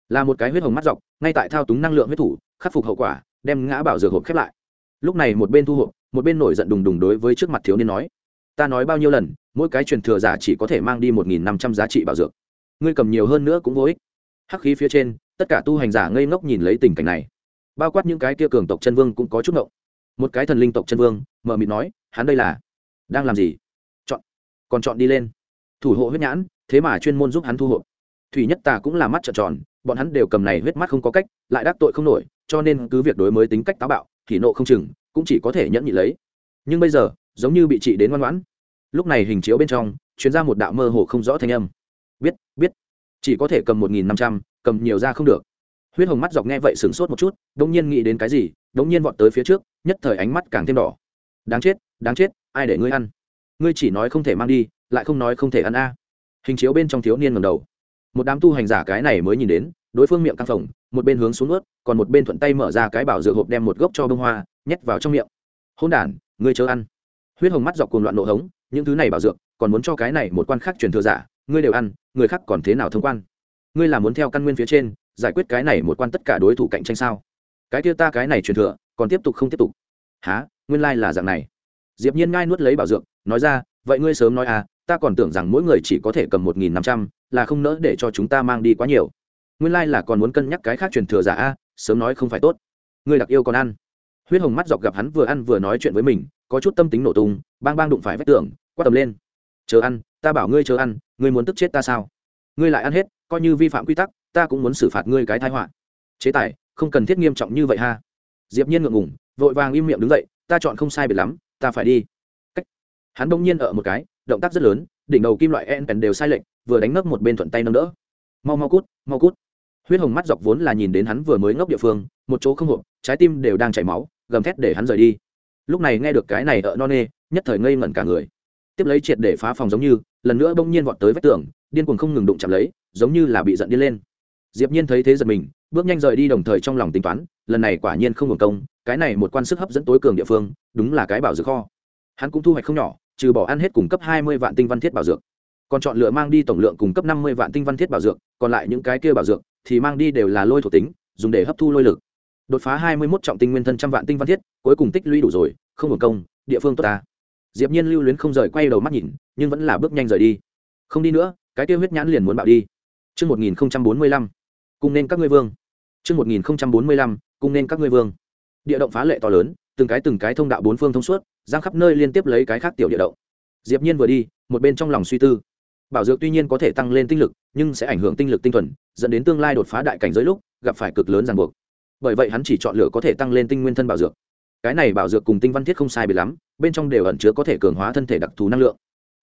Là một cái huyết hồng mắt dọc, ngay tại thao túng năng lượng huyết thủ, khắc phục hậu quả đem ngã bảo dược hộp khép lại. Lúc này một bên thu hộp, một bên nổi giận đùng đùng đối với trước mặt thiếu niên nói, ta nói bao nhiêu lần, mỗi cái truyền thừa giả chỉ có thể mang đi một nghìn năm trăm giá trị bảo dược. Ngươi cầm nhiều hơn nữa cũng vô ích. Hắc khí phía trên, tất cả tu hành giả ngây ngốc nhìn lấy tình cảnh này. Bao quát những cái kia cường tộc chân vương cũng có chút ngộng. Một cái thần linh tộc chân vương mờ mịt nói, hắn đây là đang làm gì? Chọn, còn chọn đi lên. Thủ hộ huyết nhãn, thế mà chuyên môn giúp hắn thu hộ thủy nhất tà cũng là mắt trợn tròn, bọn hắn đều cầm này huyết mắt không có cách, lại đắc tội không nổi cho nên cứ việc đối mới tính cách táo bạo thì nộ không chừng, cũng chỉ có thể nhẫn nhị lấy. Nhưng bây giờ, giống như bị trị đến ngoan ngoãn. Lúc này hình chiếu bên trong chuyến ra một đạo mơ hồ không rõ thanh âm. Biết biết. Chỉ có thể cầm một nghìn năm trăm, cầm nhiều ra không được. Huyết hồng mắt dọc nghe vậy sửng sốt một chút đ ỗ n g nhiên nghĩ đến cái gì đ ỗ n g nhiên vọt tới phía trước, nhất thời ánh mắt càng thêm đỏ. Đáng chết đáng chết, ai để ngươi ăn? Ngươi chỉ nói không thể mang đi, lại không nói không thể ăn a. Hình chiếu bên trong thiếu niên ngầm đầu. Một đám tu hành giả cái này mới nhìn đến đối phương miệng căng phồng, một bên hướng xuống ướt còn một bên thuận tay mở ra cái bảo dược hộp đem một gốc cho bông hoa, nhét vào trong miệng. Hôn đản, ngươi chớ ăn. Huyết hồng mắt dọc cùng loạn nộ hống, những thứ này bảo dược, còn muốn cho cái này một quan khác truyền thừa giả, ngươi đều ăn, người khác còn thế nào thông quan? Ngươi là muốn theo căn nguyên phía trên, giải quyết cái này một quan tất cả đối thủ cạnh tranh sao? Cái kia ta cái này truyền thừa, còn tiếp tục không tiếp tục? Há nguyên lai là dạng này. Diệp nhiên ngai nuốt lấy bảo dược, nói ra, vậy ngươi sớm nói à ta còn tưởng rằng mỗi người chỉ có thể cầm một nghìn năm trăm, là không nỡ để cho chúng ta mang đi quá nhiều nguyên lai là còn muốn cân nhắc cái khác truyền thừa giả a, sớm nói không phải tốt. Ngươi đặc yêu còn ăn. Huyết hồng mắt dọc gặp hắn vừa ăn vừa nói chuyện với mình, có chút tâm tính nổ tung, bang bang đụng phải vách tường, quát tầm lên. Chờ ăn, ta bảo ngươi chờ ăn, ngươi muốn tức chết ta sao? Ngươi lại ăn hết, coi như vi phạm quy tắc, ta cũng muốn xử phạt ngươi cái thái họa. Chế tài, không cần thiết nghiêm trọng như vậy ha. Diệp nhiên ngượng ngùng, vội vàng im miệng đứng dậy, ta chọn không sai biệt lắm, ta phải đi. Cách. Hắn đông nhiên ở một cái, động tác rất lớn, đỉnh đầu kim loại en pèn đều sai lệch, vừa đánh nấc một bên thuận tay nâng đỡ. Mau mau cút mau cút huyết hồng mắt dọc vốn là nhìn đến hắn vừa mới ngốc địa phương, một chỗ không hộp, trái tim đều đang chảy máu, gầm thét để hắn rời đi. Lúc này nghe được cái này ở non nê, nhất thời ngây ngẩn cả người. Tiếp lấy triệt để phá phòng giống như, lần nữa bỗng nhiên vọt tới vách tường, điên cuồng không ngừng đụng chạm lấy, giống như là bị giận điên lên. Diệp nhiên thấy thế giật mình, bước nhanh rời đi đồng thời trong lòng tính toán, lần này quả nhiên không hưởng công, cái này một quan sức hấp dẫn tối cường địa phương, đúng là cái bảo dược kho. Hắn cũng thu hoạch không nhỏ, trừ bỏ ăn hết cung cấp 20 vạn tinh văn thiết bảo dược. Còn chọn lựa mang đi tổng lượng cung cấp 50 vạn tinh văn thiết bảo dược, còn lại những cái kia bảo dược thì mang đi đều là lôi thuộc tính dùng để hấp thu lôi lực đột phá 21 trọng tinh nguyên thân trăm vạn tinh văn thiết cuối cùng tích lũy đủ rồi không hưởng công địa phương tốt ta diệp nhiên lưu luyến không rời quay đầu mắt nhìn nhưng vẫn là bước nhanh rời đi không đi nữa cái tiêu huyết nhãn liền muốn bạo đi chương một nghìn bốn mươi lăm cùng nên các ngươi vương. chương một nghìn bốn mươi lăm cùng nên các ngươi vương. Địa động phá lệ to lớn, từng cái từng cái thông đạo bốn phương thông suốt, giang khắp nơi liên tiếp lấy cái khác tiểu địa động. Diệp Nhiên vừa đi, một bên trong lòng suy tư. Bảo dược tuy nhiên có thể tăng lên tinh lực, nhưng sẽ ảnh hưởng tinh lực tinh thuần, dẫn đến tương lai đột phá đại cảnh giới lúc gặp phải cực lớn ràng buộc. Bởi vậy hắn chỉ chọn lựa có thể tăng lên tinh nguyên thân bảo dược. Cái này bảo dược cùng tinh văn thiết không sai biệt lắm, bên trong đều ẩn chứa có thể cường hóa thân thể đặc thù năng lượng.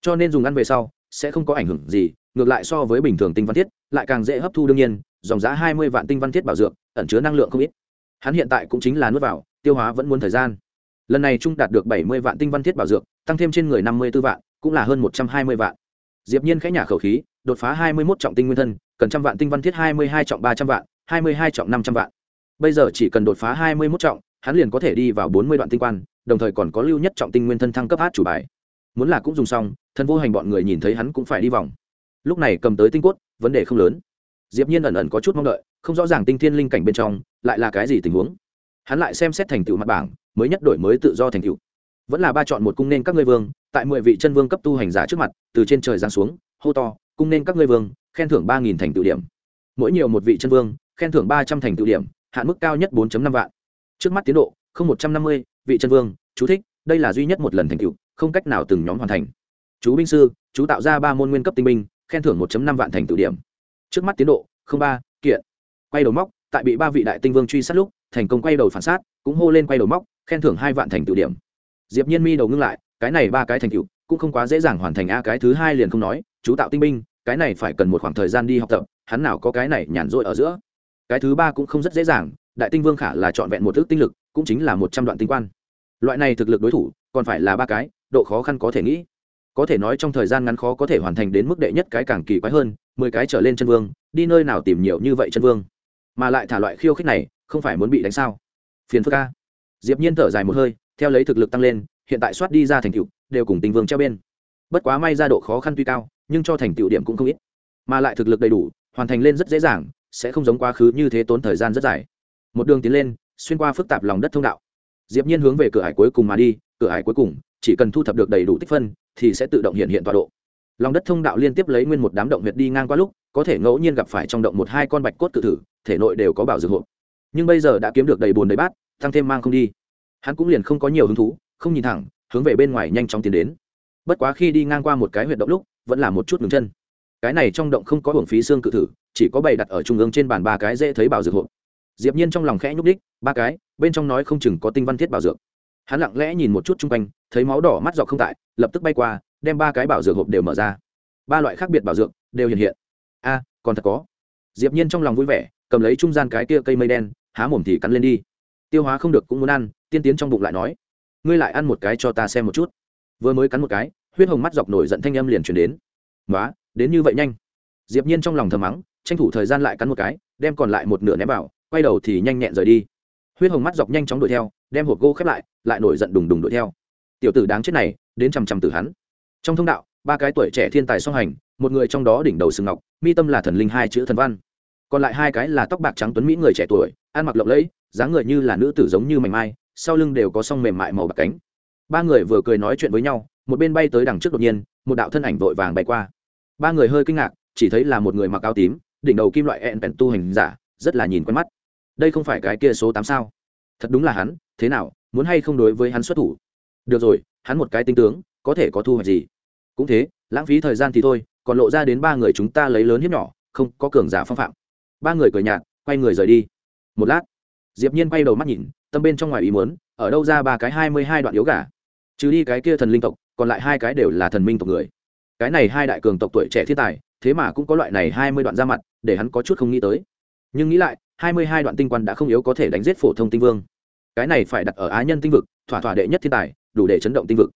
Cho nên dùng ăn về sau, sẽ không có ảnh hưởng gì ngược lại so với bình thường tinh văn thiết lại càng dễ hấp thu đương nhiên dòng giá hai mươi vạn tinh văn thiết bảo dược ẩn chứa năng lượng không ít hắn hiện tại cũng chính là nuốt vào tiêu hóa vẫn muốn thời gian lần này trung đạt được bảy mươi vạn tinh văn thiết bảo dược tăng thêm trên người năm mươi b ố vạn cũng là hơn một trăm hai mươi vạn diệp nhiên khẽ nhả khẩu khí, đột phá hai mươi một trọng tinh nguyên thân, cần trăm vạn tinh văn thiết hai mươi hai trọng ba trăm vạn, hai mươi hai trọng năm trăm vạn. Bây giờ chỉ cần đột phá hai mươi một trọng, hắn liền có thể đi vào bốn mươi đoạn tinh quan, đồng thời còn có lưu nhất trọng tinh nguyên thân thăng cấp hát chủ bài. Muốn là cũng dùng xong, thân vô hành bọn người nhìn thấy hắn cũng phải đi vòng. Lúc này cầm tới tinh cốt, vấn đề không lớn. Diệp nhiên ẩn ẩn có chút mong đợi, không rõ ràng tinh thiên linh cảnh bên trong, lại là cái gì tình huống. Hắn lại xem xét thành tựu mặt bảng, mới nhất đổi mới tự do thành tựu. Vẫn là ba chọn một cung nên các ngươi vương tại mười vị chân vương cấp tu hành giả trước mặt, từ trên trời giáng xuống, hô to, cung nên các ngươi vương, khen thưởng ba nghìn thành tựu điểm. Mỗi nhiều một vị chân vương, khen thưởng ba trăm thành tựu điểm, hạn mức cao nhất bốn năm vạn. Trước mắt tiến độ, không một trăm năm mươi, vị chân vương, chú thích, đây là duy nhất một lần thành tựu, không cách nào từng nhóm hoàn thành. Chú binh sư, chú tạo ra ba môn nguyên cấp tinh binh, khen thưởng một năm vạn thành tự điểm. Trước mắt tiến độ, không ba, kiện. Quay đầu móc, tại bị ba vị đại tinh vương truy sát lúc, thành công quay đầu phản sát, cũng hô lên quay đầu móc, khen thưởng hai vạn thành tự điểm. Diệp nhiên mi đầu ngưng lại cái này ba cái thành tựu cũng không quá dễ dàng hoàn thành a, cái thứ hai liền không nói, chú tạo tinh binh, cái này phải cần một khoảng thời gian đi học tập, hắn nào có cái này nhàn rỗi ở giữa. Cái thứ ba cũng không rất dễ dàng, đại tinh vương khả là trọn vẹn một thước tinh lực, cũng chính là một trăm đoạn tinh quan. Loại này thực lực đối thủ, còn phải là ba cái, độ khó khăn có thể nghĩ. Có thể nói trong thời gian ngắn khó có thể hoàn thành đến mức đệ nhất cái càng kỳ quái hơn, mười cái trở lên chân vương, đi nơi nào tìm nhiều như vậy chân vương? Mà lại thả loại khiêu khích này, không phải muốn bị đánh sao? Phiền phức ca diệp nhiên thở dài một hơi, theo lấy thực lực tăng lên hiện tại soát đi ra thành tựu, đều cùng tinh vương treo bên. Bất quá may ra độ khó khăn tuy cao, nhưng cho thành tựu điểm cũng không ít. Mà lại thực lực đầy đủ, hoàn thành lên rất dễ dàng, sẽ không giống quá khứ như thế tốn thời gian rất dài. Một đường tiến lên, xuyên qua phức tạp lòng đất thông đạo. Diệp nhiên hướng về cửa hải cuối cùng mà đi, cửa hải cuối cùng, chỉ cần thu thập được đầy đủ tích phân, thì sẽ tự động hiện hiện tọa độ. Lòng đất thông đạo liên tiếp lấy nguyên một đám động huyệt đi ngang qua lúc, có thể ngẫu nhiên gặp phải trong động một hai con bạch cốt cự thử, thể nội đều có bảo dược hộp nhưng bây giờ đã kiếm được đầy bùn đầy bát, tăng thêm mang không đi. Hắn cũng liền không có nhiều hứng thú không nhìn thẳng, hướng về bên ngoài nhanh chóng tiến đến. Bất quá khi đi ngang qua một cái huyệt động lúc, vẫn là một chút ngừng chân. Cái này trong động không có hưởng phí xương cự thử, chỉ có bày đặt ở trung ương trên bàn ba cái dễ thấy bảo dược hộp. Diệp nhiên trong lòng khẽ nhúc đích ba cái, bên trong nói không chừng có tinh văn thiết bảo dược. Hắn lặng lẽ nhìn một chút chung quanh, thấy máu đỏ mắt dọc không tại, lập tức bay qua, đem ba cái bảo dược hộp đều mở ra. Ba loại khác biệt bảo dược đều hiện hiện. A, còn thật có. Diệp nhiên trong lòng vui vẻ, cầm lấy trung gian cái kia cây mây đen, há mồm thì cắn lên đi. Tiêu hóa không được cũng muốn ăn, tiên tiến trong bụng lại nói ngươi lại ăn một cái cho ta xem một chút. Vừa mới cắn một cái, huyết hồng mắt dọc nổi giận thanh âm liền chuyển đến. Nói đến như vậy nhanh. Diệp nhiên trong lòng thầm mắng, tranh thủ thời gian lại cắn một cái, đem còn lại một nửa ném vào, quay đầu thì nhanh nhẹn rời đi. Huyết hồng mắt dọc nhanh chóng đuổi theo, đem hộp gỗ khép lại lại nổi giận đùng đùng đuổi theo. Tiểu tử đáng chết này, đến chằm chằm tử hắn. Trong thông đạo, ba cái tuổi trẻ thiên tài song hành, một người trong đó đỉnh đầu sừng ngọc, mi tâm là thần linh hai chữ thần văn. Còn lại hai cái là tóc bạc trắng tuấn mỹ người trẻ tuổi, ăn mặc lộng lẫy, dáng người như là nữ tử giống như mảnh mai sau lưng đều có song mềm mại màu bạc cánh. Ba người vừa cười nói chuyện với nhau, một bên bay tới đằng trước đột nhiên, một đạo thân ảnh vội vàng bay qua. Ba người hơi kinh ngạc, chỉ thấy là một người mặc áo tím, đỉnh đầu kim loại ẹn bèn tu hành giả, rất là nhìn quen mắt. Đây không phải cái kia số tám sao? Thật đúng là hắn, thế nào, muốn hay không đối với hắn xuất thủ? Được rồi, hắn một cái tinh tướng, có thể có thu hoạch gì? Cũng thế, lãng phí thời gian thì thôi, còn lộ ra đến ba người chúng ta lấy lớn hiếp nhỏ, không có cường giả phong phạm. Ba người cười nhạt, quay người rời đi. Một lát, diệp nhiên quay đầu mắt nhìn tâm bên trong ngoài ý muốn, ở đâu ra ba cái hai mươi hai đoạn yếu gà? Trừ đi cái kia thần linh tộc, còn lại hai cái đều là thần minh tộc người. Cái này hai đại cường tộc tuổi trẻ thiên tài, thế mà cũng có loại này hai mươi đoạn ra mặt, để hắn có chút không nghĩ tới. Nhưng nghĩ lại, hai mươi hai đoạn tinh quan đã không yếu có thể đánh giết phổ thông tinh vương. Cái này phải đặt ở á nhân tinh vực, thỏa thỏa đệ nhất thiên tài, đủ để chấn động tinh vực.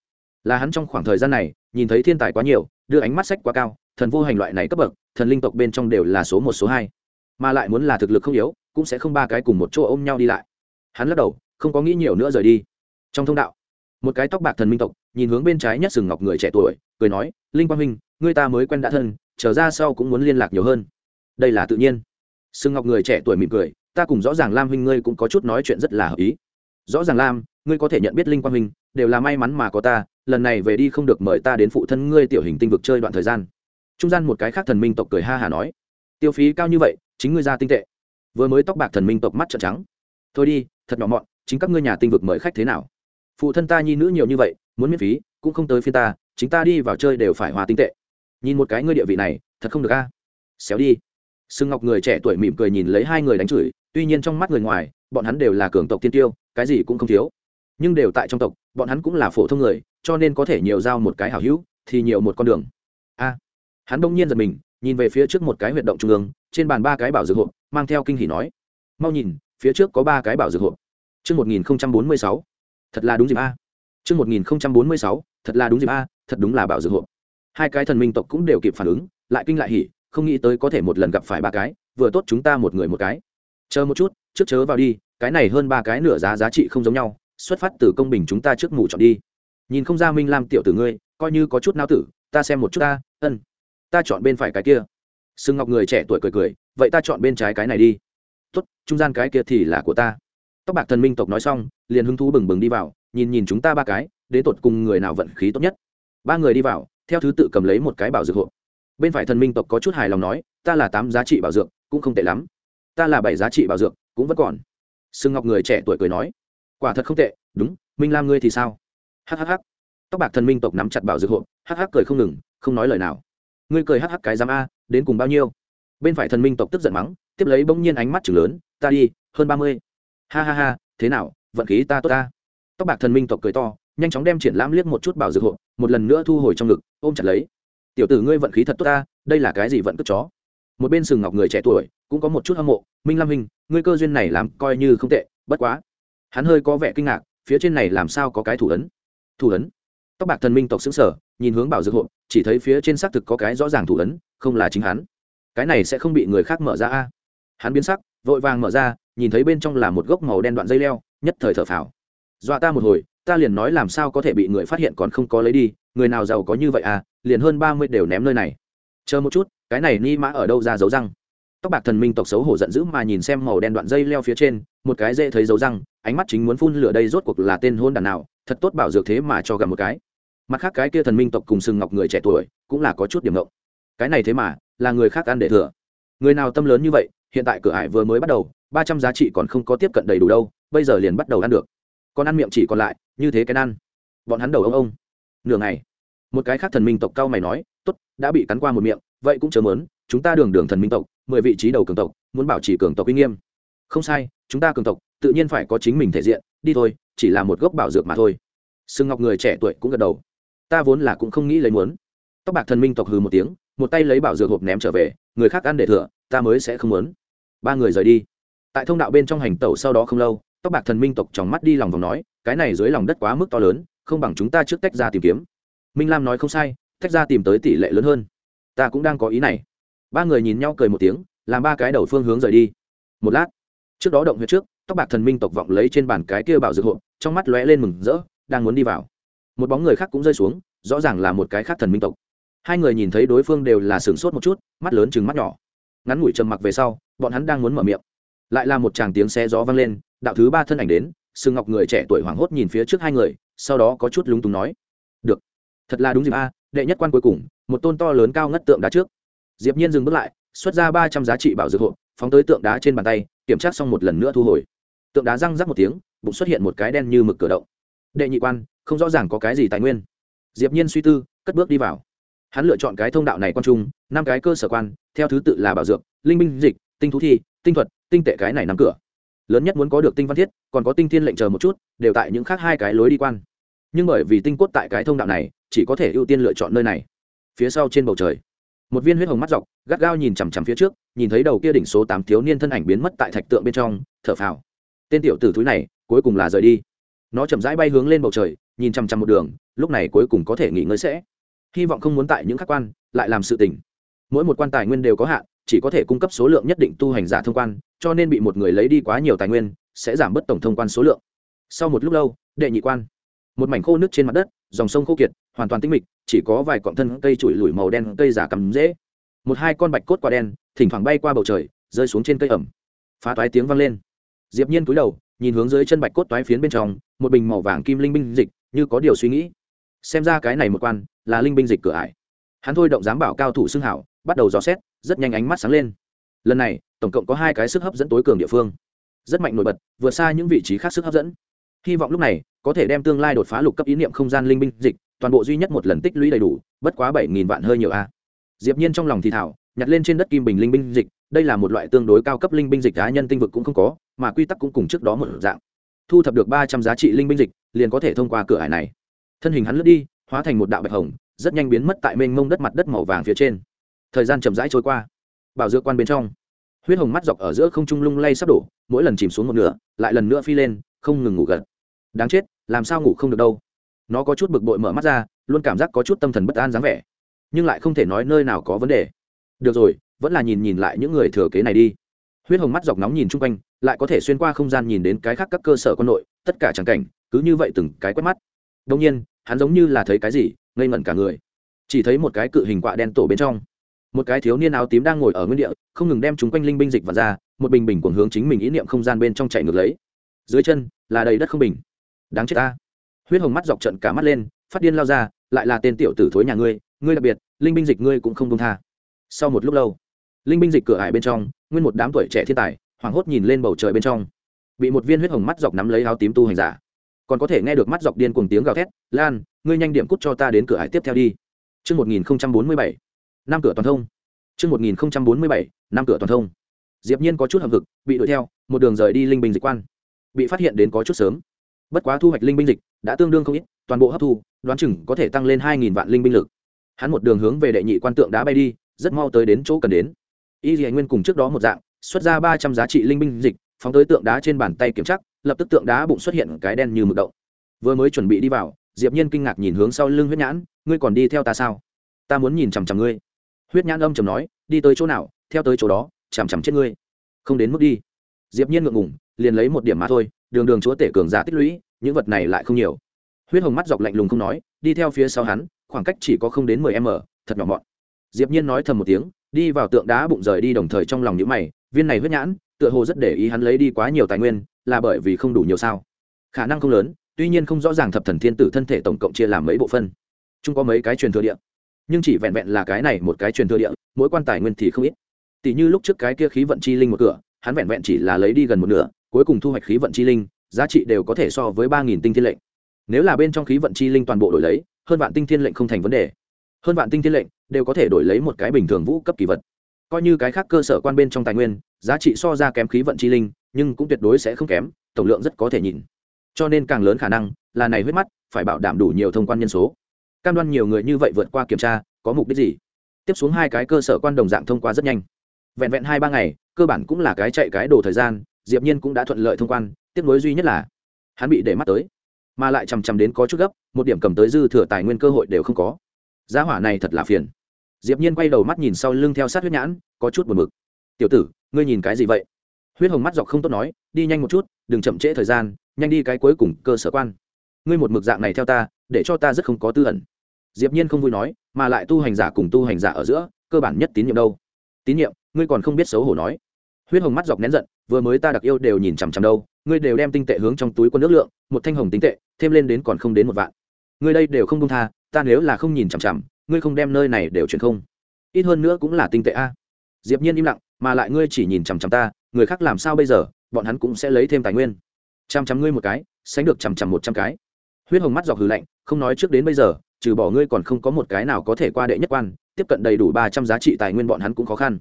Là hắn trong khoảng thời gian này, nhìn thấy thiên tài quá nhiều, đưa ánh mắt sách quá cao, thần vô hành loại này cấp bậc, thần linh tộc bên trong đều là số một, số hai. Mà lại muốn là thực lực không yếu, cũng sẽ không ba cái cùng một chỗ ôm nhau đi lại hắn lắc đầu, không có nghĩ nhiều nữa rời đi. Trong thông đạo, một cái tóc bạc thần minh tộc nhìn hướng bên trái nhất sừng ngọc người trẻ tuổi, cười nói, linh quang minh người ta mới quen đã thân trở ra sau cũng muốn liên lạc nhiều hơn. Đây là tự nhiên. Sừng ngọc người trẻ tuổi mỉm cười, ta cùng rõ ràng lam huynh ngươi cũng có chút nói chuyện rất là hợp ý. Rõ ràng lam, ngươi có thể nhận biết linh quang huynh, đều là may mắn mà có ta, lần này về đi không được mời ta đến phụ thân ngươi tiểu hình tinh vực chơi đoạn thời gian. Trung gian một cái khác thần minh tộc cười ha hà nói, tiêu phí cao như vậy, chính ngươi ra tinh tệ. Vừa mới tóc bạc thần minh tộc mắt trợn trắng thôi đi, thật nhỏ mọn, chính các ngươi nhà tinh vực mời khách thế nào? Phụ thân ta nhi nữ nhiều như vậy, muốn miễn phí, cũng không tới phiên ta, chính ta đi vào chơi đều phải hòa tinh tệ. Nhìn một cái ngươi địa vị này, thật không được a. Xéo đi. Sưng ngọc người trẻ tuổi mỉm cười nhìn lấy hai người đánh chửi, tuy nhiên trong mắt người ngoài, bọn hắn đều là cường tộc tiên tiêu, cái gì cũng không thiếu. Nhưng đều tại trong tộc, bọn hắn cũng là phổ thông người, cho nên có thể nhiều giao một cái hảo hữu, thì nhiều một con đường. A. Hắn đông nhiên giật mình, nhìn về phía trước một cái huyệt động trung ương, trên bàn ba cái bảo dược hộp, mang theo kinh hỉ nói. Mau nhìn phía trước có ba cái bảo dược hộp Trước 1046, thật là đúng dịp A. chương một nghìn bốn mươi sáu thật là đúng dịp A, thật đúng là bảo dược hộp. Hai cái thần minh tộc cũng đều kịp phản ứng, lại kinh lại hỉ, không nghĩ tới có thể một lần gặp phải ba cái, vừa tốt chúng ta một người một cái. Chờ một chút, trước chớ vào đi, cái này hơn ba cái nửa giá giá trị không giống nhau, xuất phát từ công bình chúng ta trước mù chọn đi. Nhìn không ra Minh Lam tiểu tử ngươi, coi như có chút nao tử, ta xem một chút ta, ân. Ta chọn bên phải cái kia. Sưng Ngọc người trẻ tuổi cười cười, vậy ta chọn bên trái cái này đi. Tốt, trung gian cái kia thì là của ta. Tóc bạc thần minh tộc nói xong liền hứng thú bừng bừng đi vào nhìn nhìn chúng ta ba cái đến tột cùng người nào vận khí tốt nhất. Ba người đi vào theo thứ tự cầm lấy một cái bảo dược hộ bên phải thần minh tộc có chút hài lòng nói ta là tám giá trị bảo dược cũng không tệ lắm. Ta là bảy giá trị bảo dược cũng vẫn còn. Sưng ngọc người trẻ tuổi cười nói quả thật không tệ đúng minh lam ngươi thì sao? Hhh tóc bạc thần minh tộc nắm chặt bảo dược hộ hh cười không ngừng không nói lời nào. Ngươi cười hh cái giám a đến cùng bao nhiêu? Bên phải thần minh tộc tức giận mắng tiếp lấy bỗng nhiên ánh mắt chừng lớn, ta đi, hơn ba mươi. Ha ha ha, thế nào, vận khí ta tốt ta. Tóc bạc thần minh tộc cười to, nhanh chóng đem triển lãm liếc một chút bảo dược hộ, một lần nữa thu hồi trong ngực, ôm chặt lấy. Tiểu tử ngươi vận khí thật tốt ta, đây là cái gì vận cất chó? Một bên sừng ngọc người trẻ tuổi, cũng có một chút hâm mộ, minh lam minh ngươi cơ duyên này làm coi như không tệ, bất quá. Hắn hơi có vẻ kinh ngạc, phía trên này làm sao có cái thủ ấn? Thủ ấn? Tóc bạc thần minh tộc xứng sở nhìn hướng bảo dược hộ, chỉ thấy phía trên xác thực có cái rõ ràng thủ ấn, không là chính hắn. Cái này sẽ không bị người khác mở ra a hắn biến sắc, vội vàng mở ra, nhìn thấy bên trong là một gốc màu đen đoạn dây leo, nhất thời thở phào. Dọa ta một hồi, ta liền nói làm sao có thể bị người phát hiện còn không có lấy đi, người nào giàu có như vậy à liền hơn ba mươi đều ném nơi này. Chờ một chút, cái này ni mã ở đâu ra dấu răng? Tóc bạc thần minh tộc xấu hổ giận dữ mà nhìn xem màu đen đoạn dây leo phía trên, một cái dễ thấy dấu răng, ánh mắt chính muốn phun lửa đây rốt cuộc là tên hôn đàn nào, thật tốt bảo dược thế mà cho gặp một cái. Mặt khác cái kia thần minh tộc cùng sừng ngọc người trẻ tuổi cũng là có chút điểm ngộng. Cái này thế mà, là người khác ăn để thừa. Người nào tâm lớn như vậy hiện tại cửa hải vừa mới bắt đầu, ba trăm giá trị còn không có tiếp cận đầy đủ đâu, bây giờ liền bắt đầu ăn được. Còn ăn miệng chỉ còn lại, như thế cái ăn. Bọn hắn đầu ông ông. Nửa ngày, một cái khác thần minh tộc cao mày nói, tốt, đã bị cắn qua một miệng, vậy cũng chớ mớn, chúng ta đường đường thần minh tộc, mười vị trí đầu cường tộc, muốn bảo trì cường tộc uy nghiêm. Không sai, chúng ta cường tộc, tự nhiên phải có chính mình thể diện, đi thôi, chỉ là một gốc bảo dược mà thôi. Sưng ngọc người trẻ tuổi cũng gật đầu. Ta vốn là cũng không nghĩ lấy muốn. Tóc bạc thần minh tộc hừ một tiếng, một tay lấy bảo dược hộp ném trở về, người khác ăn để thừa, ta mới sẽ không muốn ba người rời đi. Tại thông đạo bên trong hành tẩu sau đó không lâu, tóc bạc thần minh tộc tròng mắt đi lòng vòng nói, cái này dưới lòng đất quá mức to lớn, không bằng chúng ta trước tách ra tìm kiếm. Minh lam nói, không sai, tách ra tìm tới tỷ lệ lớn hơn. Ta cũng đang có ý này. Ba người nhìn nhau cười một tiếng, làm ba cái đầu phương hướng rời đi. Một lát, trước đó động huyết trước, tóc bạc thần minh tộc vọng lấy trên bàn cái kia bảo dược hộ trong mắt lóe lên mừng rỡ, đang muốn đi vào. Một bóng người khác cũng rơi xuống, rõ ràng là một cái khác thần minh tộc. Hai người nhìn thấy đối phương đều là sửng sốt một chút, mắt lớn chừng mắt nhỏ ngắn ngủi trầm mặc về sau, bọn hắn đang muốn mở miệng. Lại là một tràng tiếng xe gió vang lên, đạo thứ ba thân ảnh đến, sừng ngọc người trẻ tuổi hoảng hốt nhìn phía trước hai người, sau đó có chút lúng túng nói, được, thật là đúng dịp a, đệ nhất quan cuối cùng, một tôn to lớn cao ngất tượng đá trước. Diệp nhiên dừng bước lại, xuất ra ba trăm giá trị bảo dược hộ, phóng tới tượng đá trên bàn tay, kiểm tra xong một lần nữa thu hồi. Tượng đá răng rắc một tiếng, bụng xuất hiện một cái đen như mực cửa động. Đệ nhị quan, không rõ ràng có cái gì tài nguyên. Diệp nhiên suy tư, cất bước đi vào hắn lựa chọn cái thông đạo này quan trung, năm cái cơ sở quan, theo thứ tự là bảo dược, linh minh dịch, tinh thú thi, tinh thuật, tinh tệ cái này nắm cửa. Lớn nhất muốn có được tinh văn thiết, còn có tinh thiên lệnh chờ một chút, đều tại những khác hai cái lối đi quan. Nhưng bởi vì tinh cốt tại cái thông đạo này, chỉ có thể ưu tiên lựa chọn nơi này. Phía sau trên bầu trời, một viên huyết hồng mắt dọc, gắt gao nhìn chằm chằm phía trước, nhìn thấy đầu kia đỉnh số tám thiếu niên thân ảnh biến mất tại thạch tượng bên trong, thở phào. Tên tiểu tử thúi này, cuối cùng là rời đi. Nó chậm rãi bay hướng lên bầu trời, nhìn chằm chằm một đường, lúc này cuối cùng có thể nghỉ ngơi sẽ hy vọng không muốn tại những khắc quan, lại làm sự tình. Mỗi một quan tài nguyên đều có hạn, chỉ có thể cung cấp số lượng nhất định tu hành giả thông quan, cho nên bị một người lấy đi quá nhiều tài nguyên, sẽ giảm bớt tổng thông quan số lượng. Sau một lúc lâu, đệ nhị quan. Một mảnh khô nước trên mặt đất, dòng sông khô kiệt, hoàn toàn tinh mịch, chỉ có vài cọng thân cây trụi lủi màu đen, cây giả cắm dễ một hai con bạch cốt quả đen, thỉnh thoảng bay qua bầu trời, rơi xuống trên cây ẩm. Phá toái tiếng vang lên. Diệp nhiên cúi đầu, nhìn hướng dưới chân bạch cốt toái phiến bên trong, một bình màu vàng kim linh binh dịch, như có điều suy nghĩ. Xem ra cái này một quan là linh binh dịch cửa ải. Hắn thôi động giám bảo cao thủ xưng hảo, bắt đầu dò xét, rất nhanh ánh mắt sáng lên. Lần này, tổng cộng có hai cái sức hấp dẫn tối cường địa phương. Rất mạnh nổi bật, vượt xa những vị trí khác sức hấp dẫn. Hy vọng lúc này, có thể đem tương lai đột phá lục cấp ý niệm không gian linh binh dịch, toàn bộ duy nhất một lần tích lũy đầy đủ, bất quá bảy nghìn vạn hơi nhiều a. Diệp nhiên trong lòng thì thảo nhặt lên trên đất kim bình linh binh dịch, đây là một loại tương đối cao cấp linh binh dịch cá nhân tinh vực cũng không có, mà quy tắc cũng cùng trước đó một dạng. Thu thập được ba trăm giá trị linh binh dịch, liền có thể thông qua cửa hải này. Thân hình hắn lướt đi hóa thành một đạo bạch hồng, rất nhanh biến mất tại mênh mông đất mặt đất màu vàng phía trên. Thời gian chậm rãi trôi qua. Bảo dược quan bên trong, huyết hồng mắt dọc ở giữa không trung lung lay sắp đổ, mỗi lần chìm xuống một nửa, lại lần nữa phi lên, không ngừng ngủ gật. Đáng chết, làm sao ngủ không được đâu? Nó có chút bực bội mở mắt ra, luôn cảm giác có chút tâm thần bất an dáng vẻ, nhưng lại không thể nói nơi nào có vấn đề. Được rồi, vẫn là nhìn nhìn lại những người thừa kế này đi. Huyết hồng mắt dọc nóng nhìn chung quanh, lại có thể xuyên qua không gian nhìn đến cái khác các cơ sở quân nội tất cả tràng cảnh, cứ như vậy từng cái quét mắt. Đông nhiên hắn giống như là thấy cái gì, ngây ngẩn cả người. Chỉ thấy một cái cự hình quạ đen tổ bên trong. Một cái thiếu niên áo tím đang ngồi ở nguyên địa, không ngừng đem chúng quanh linh binh dịch và ra, một bình bình cuồng hướng chính mình ý niệm không gian bên trong chạy ngược lấy. Dưới chân, là đầy đất không bình. Đáng chết ta. Huyết hồng mắt dọc trận cả mắt lên, phát điên lao ra, lại là tên tiểu tử thối nhà ngươi ngươi đặc biệt, linh binh dịch ngươi cũng không công tha. Sau một lúc lâu, linh binh dịch cửa hải bên trong, nguyên một đám tuổi trẻ thiên tài, hoảng hốt nhìn lên bầu trời bên trong. Bị một viên huyết hồng mắt dọc nắm lấy áo tím tu hành giả còn có thể nghe được mắt dọc điên cuồng tiếng gào thét lan ngươi nhanh điểm cút cho ta đến cửa hải tiếp theo đi Trước 1047, năm cửa toàn thông. Trước 1047, năm cửa toàn thông. Diệp Nhiên có chút hậm hực, bị đuổi theo, một đường rời đi linh binh dịch quan. Bị phát hiện đến có chút sớm. Bất quá thu hoạch linh binh dịch, đã tương đương không ít toàn bộ hấp thu đoán chừng có thể tăng lên hai nghìn vạn linh binh lực hắn một đường hướng về đệ nhị quan tượng đá bay đi rất mau tới đến chỗ cần đến y dì nguyên cùng trước đó một dạng xuất ra ba trăm giá trị linh binh dịch phóng tới tượng đá trên bàn tay kiểm chắc lập tức tượng đá bụng xuất hiện cái đen như mực động. Vừa mới chuẩn bị đi vào, diệp nhiên kinh ngạc nhìn hướng sau lưng huyết nhãn, ngươi còn đi theo ta sao? Ta muốn nhìn chằm chằm ngươi. Huyết nhãn âm chầm nói, đi tới chỗ nào? Theo tới chỗ đó, chằm chằm chết ngươi. Không đến mức đi. Diệp nhiên ngượng ngùng, liền lấy một điểm mà thôi, đường đường chúa tể cường giả tích lũy, những vật này lại không nhiều. Huyết hồng mắt dọc lạnh lùng không nói, đi theo phía sau hắn, khoảng cách chỉ có không đến mười m thật nhỏ mọn. Diệp nhiên nói thầm một tiếng, đi vào tượng đá bụng rời đi đồng thời trong lòng những mày, viên này huyết nhãn tựa hồ rất để ý hắn lấy đi quá nhiều tài nguyên, là bởi vì không đủ nhiều sao. Khả năng không lớn, tuy nhiên không rõ ràng thập thần thiên tử thân thể tổng cộng chia làm mấy bộ phân. Chung có mấy cái truyền thừa địa. Nhưng chỉ vẹn vẹn là cái này một cái truyền thừa địa, mỗi quan tài nguyên thì không ít. Tỷ như lúc trước cái kia khí vận chi linh một cửa, hắn vẹn vẹn chỉ là lấy đi gần một nửa, cuối cùng thu hoạch khí vận chi linh, giá trị đều có thể so với ba nghìn tinh thiên lệnh. Nếu là bên trong khí vận chi linh toàn bộ đổi lấy, hơn vạn tinh thiên lệnh không thành vấn đề. Hơn vạn tinh thiên lệnh đều có thể đổi lấy một cái bình thường vũ cấp kỳ vật coi như cái khác cơ sở quan bên trong tài nguyên, giá trị so ra kém khí vận chi linh, nhưng cũng tuyệt đối sẽ không kém, tổng lượng rất có thể nhìn. Cho nên càng lớn khả năng là này huyết mắt phải bảo đảm đủ nhiều thông quan nhân số. Cam đoan nhiều người như vậy vượt qua kiểm tra, có mục đích gì? Tiếp xuống hai cái cơ sở quan đồng dạng thông qua rất nhanh. Vẹn vẹn hai ba ngày, cơ bản cũng là cái chạy cái đồ thời gian, diệp nhiên cũng đã thuận lợi thông quan tiếp nối duy nhất là hắn bị để mắt tới, mà lại chằm chằm đến có chút gấp, một điểm cầm tới dư thừa tài nguyên cơ hội đều không có. Giá hỏa này thật là phiền diệp nhiên quay đầu mắt nhìn sau lưng theo sát huyết nhãn, có chút buồn bực. Tiểu tử, ngươi nhìn cái gì vậy? Huyết hồng mắt dọc không tốt nói, đi nhanh một chút, đừng chậm trễ thời gian, nhanh đi cái cuối cùng cơ sở quan. Ngươi một mực dạng này theo ta, để cho ta rất không có tư ẩn. Diệp nhiên không vui nói, mà lại tu hành giả cùng tu hành giả ở giữa, cơ bản nhất tín nhiệm đâu? Tín nhiệm? Ngươi còn không biết xấu hổ nói. Huyết hồng mắt dọc nén giận, vừa mới ta đặc yêu đều nhìn chằm chằm đâu, ngươi đều đem tinh tệ hướng trong túi quân nước lượng, một thanh hồng tinh tệ, thêm lên đến còn không đến một vạn. Ngươi đây đều không công tha, ta nếu là không nhìn chằm chằm ngươi không đem nơi này đều chuyển không? Ít hơn nữa cũng là tinh tệ a. Diệp nhiên im lặng, mà lại ngươi chỉ nhìn chằm chằm ta, người khác làm sao bây giờ, bọn hắn cũng sẽ lấy thêm tài nguyên. Chằm chằm ngươi một cái, sánh được chằm chằm một trăm cái. Huyết hồng mắt dọc hừ lạnh, không nói trước đến bây giờ, trừ bỏ ngươi còn không có một cái nào có thể qua đệ nhất quan, tiếp cận đầy đủ ba trăm giá trị tài nguyên bọn hắn cũng khó khăn.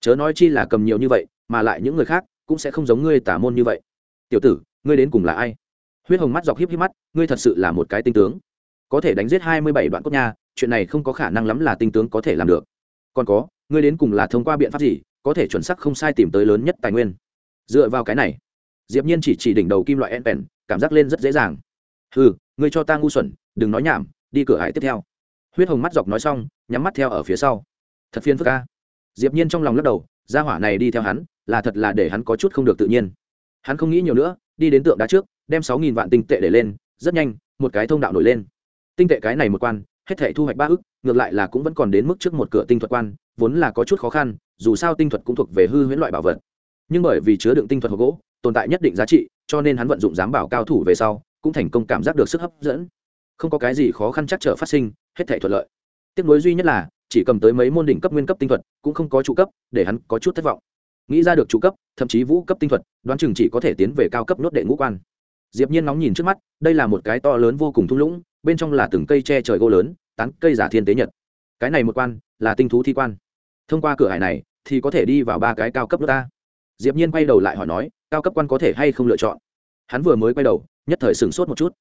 Chớ nói chi là cầm nhiều như vậy, mà lại những người khác cũng sẽ không giống ngươi tả môn như vậy. Tiểu tử, ngươi đến cùng là ai? Huyết hồng mắt dọc híp híp mắt, ngươi thật sự là một cái tinh tướng. Có thể đánh giết hai mươi bảy đoạn cốt nha chuyện này không có khả năng lắm là tinh tướng có thể làm được. Còn có, ngươi đến cùng là thông qua biện pháp gì, có thể chuẩn xác không sai tìm tới lớn nhất tài nguyên? Dựa vào cái này, diệp nhiên chỉ chỉ đỉnh đầu kim loại en pèn cảm giác lên rất dễ dàng. Hừ, ngươi cho ta ngu xuẩn, đừng nói nhảm, đi cửa hải tiếp theo. Huyết hồng mắt dọc nói xong, nhắm mắt theo ở phía sau. Thật phiền phức ca diệp nhiên trong lòng lắc đầu, gia hỏa này đi theo hắn, là thật là để hắn có chút không được tự nhiên. Hắn không nghĩ nhiều nữa, đi đến tượng đá trước, đem sáu nghìn vạn tinh tệ để lên, rất nhanh, một cái thông đạo nổi lên. Tinh tệ cái này một quan hết thể thu hoạch ba ức, ngược lại là cũng vẫn còn đến mức trước một cửa tinh thuật quan, vốn là có chút khó khăn, dù sao tinh thuật cũng thuộc về hư huyễn loại bảo vật. Nhưng bởi vì chứa đựng tinh thuật hộp gỗ, tồn tại nhất định giá trị, cho nên hắn vận dụng giám bảo cao thủ về sau, cũng thành công cảm giác được sức hấp dẫn. Không có cái gì khó khăn chắc trở phát sinh, hết thể thuận lợi. Tiếc nối duy nhất là, chỉ cầm tới mấy môn đỉnh cấp nguyên cấp tinh thuật, cũng không có trụ cấp, để hắn có chút thất vọng. Nghĩ ra được trụ cấp, thậm chí vũ cấp tinh thuật, đoán chừng chỉ có thể tiến về cao cấp nốt đệ ngũ quan. Diệp nhiên nóng nhìn trước mắt, đây là một cái to lớn vô cùng thung lũng, bên trong là từng cây tre trời gỗ lớn tán cây giả thiên tế nhật. Cái này một quan, là tinh thú thi quan. Thông qua cửa hải này, thì có thể đi vào ba cái cao cấp nước ta. Diệp nhiên quay đầu lại hỏi nói, cao cấp quan có thể hay không lựa chọn? Hắn vừa mới quay đầu, nhất thời sửng sốt một chút.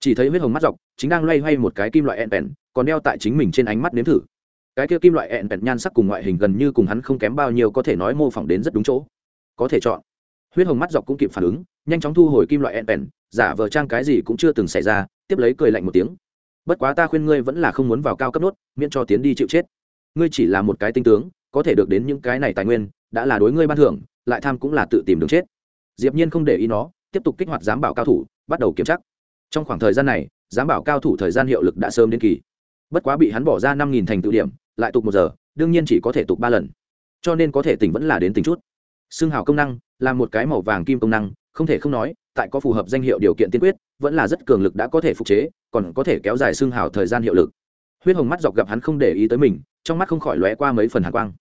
Chỉ thấy huyết hồng mắt dọc, chính đang loay hoay một cái kim loại ẹn bèn còn đeo tại chính mình trên ánh mắt nếm thử. Cái kia kim loại ẹn bẹn nhan sắc cùng ngoại hình gần như cùng hắn không kém bao nhiêu có thể nói mô phỏng đến rất đúng chỗ. Có thể chọn. Huyết hồng mắt dọc cũng kịp phản ứng, nhanh chóng thu hồi kim loại ẹn bẹn giả vờ trang cái gì cũng chưa từng xảy ra, tiếp lấy cười lạnh một tiếng bất quá ta khuyên ngươi vẫn là không muốn vào cao cấp nốt, miễn cho tiến đi chịu chết. Ngươi chỉ là một cái tinh tướng, có thể được đến những cái này tài nguyên, đã là đối ngươi ban thưởng, lại tham cũng là tự tìm đường chết. Diệp nhiên không để ý nó, tiếp tục kích hoạt giám bảo cao thủ, bắt đầu kiểm tra. Trong khoảng thời gian này, giám bảo cao thủ thời gian hiệu lực đã sớm đến kỳ. Bất quá bị hắn bỏ ra năm nghìn thành tự điểm, lại tục một giờ, đương nhiên chỉ có thể tục ba lần. Cho nên có thể tỉnh vẫn là đến tỉnh chút. Xương hào công năng, là một cái màu vàng kim công năng không thể không nói, tại có phù hợp danh hiệu điều kiện tiên quyết, vẫn là rất cường lực đã có thể phục chế, còn có thể kéo dài xương hào thời gian hiệu lực. Huyết hồng mắt dọc gặp hắn không để ý tới mình, trong mắt không khỏi lóe qua mấy phần hàn quang.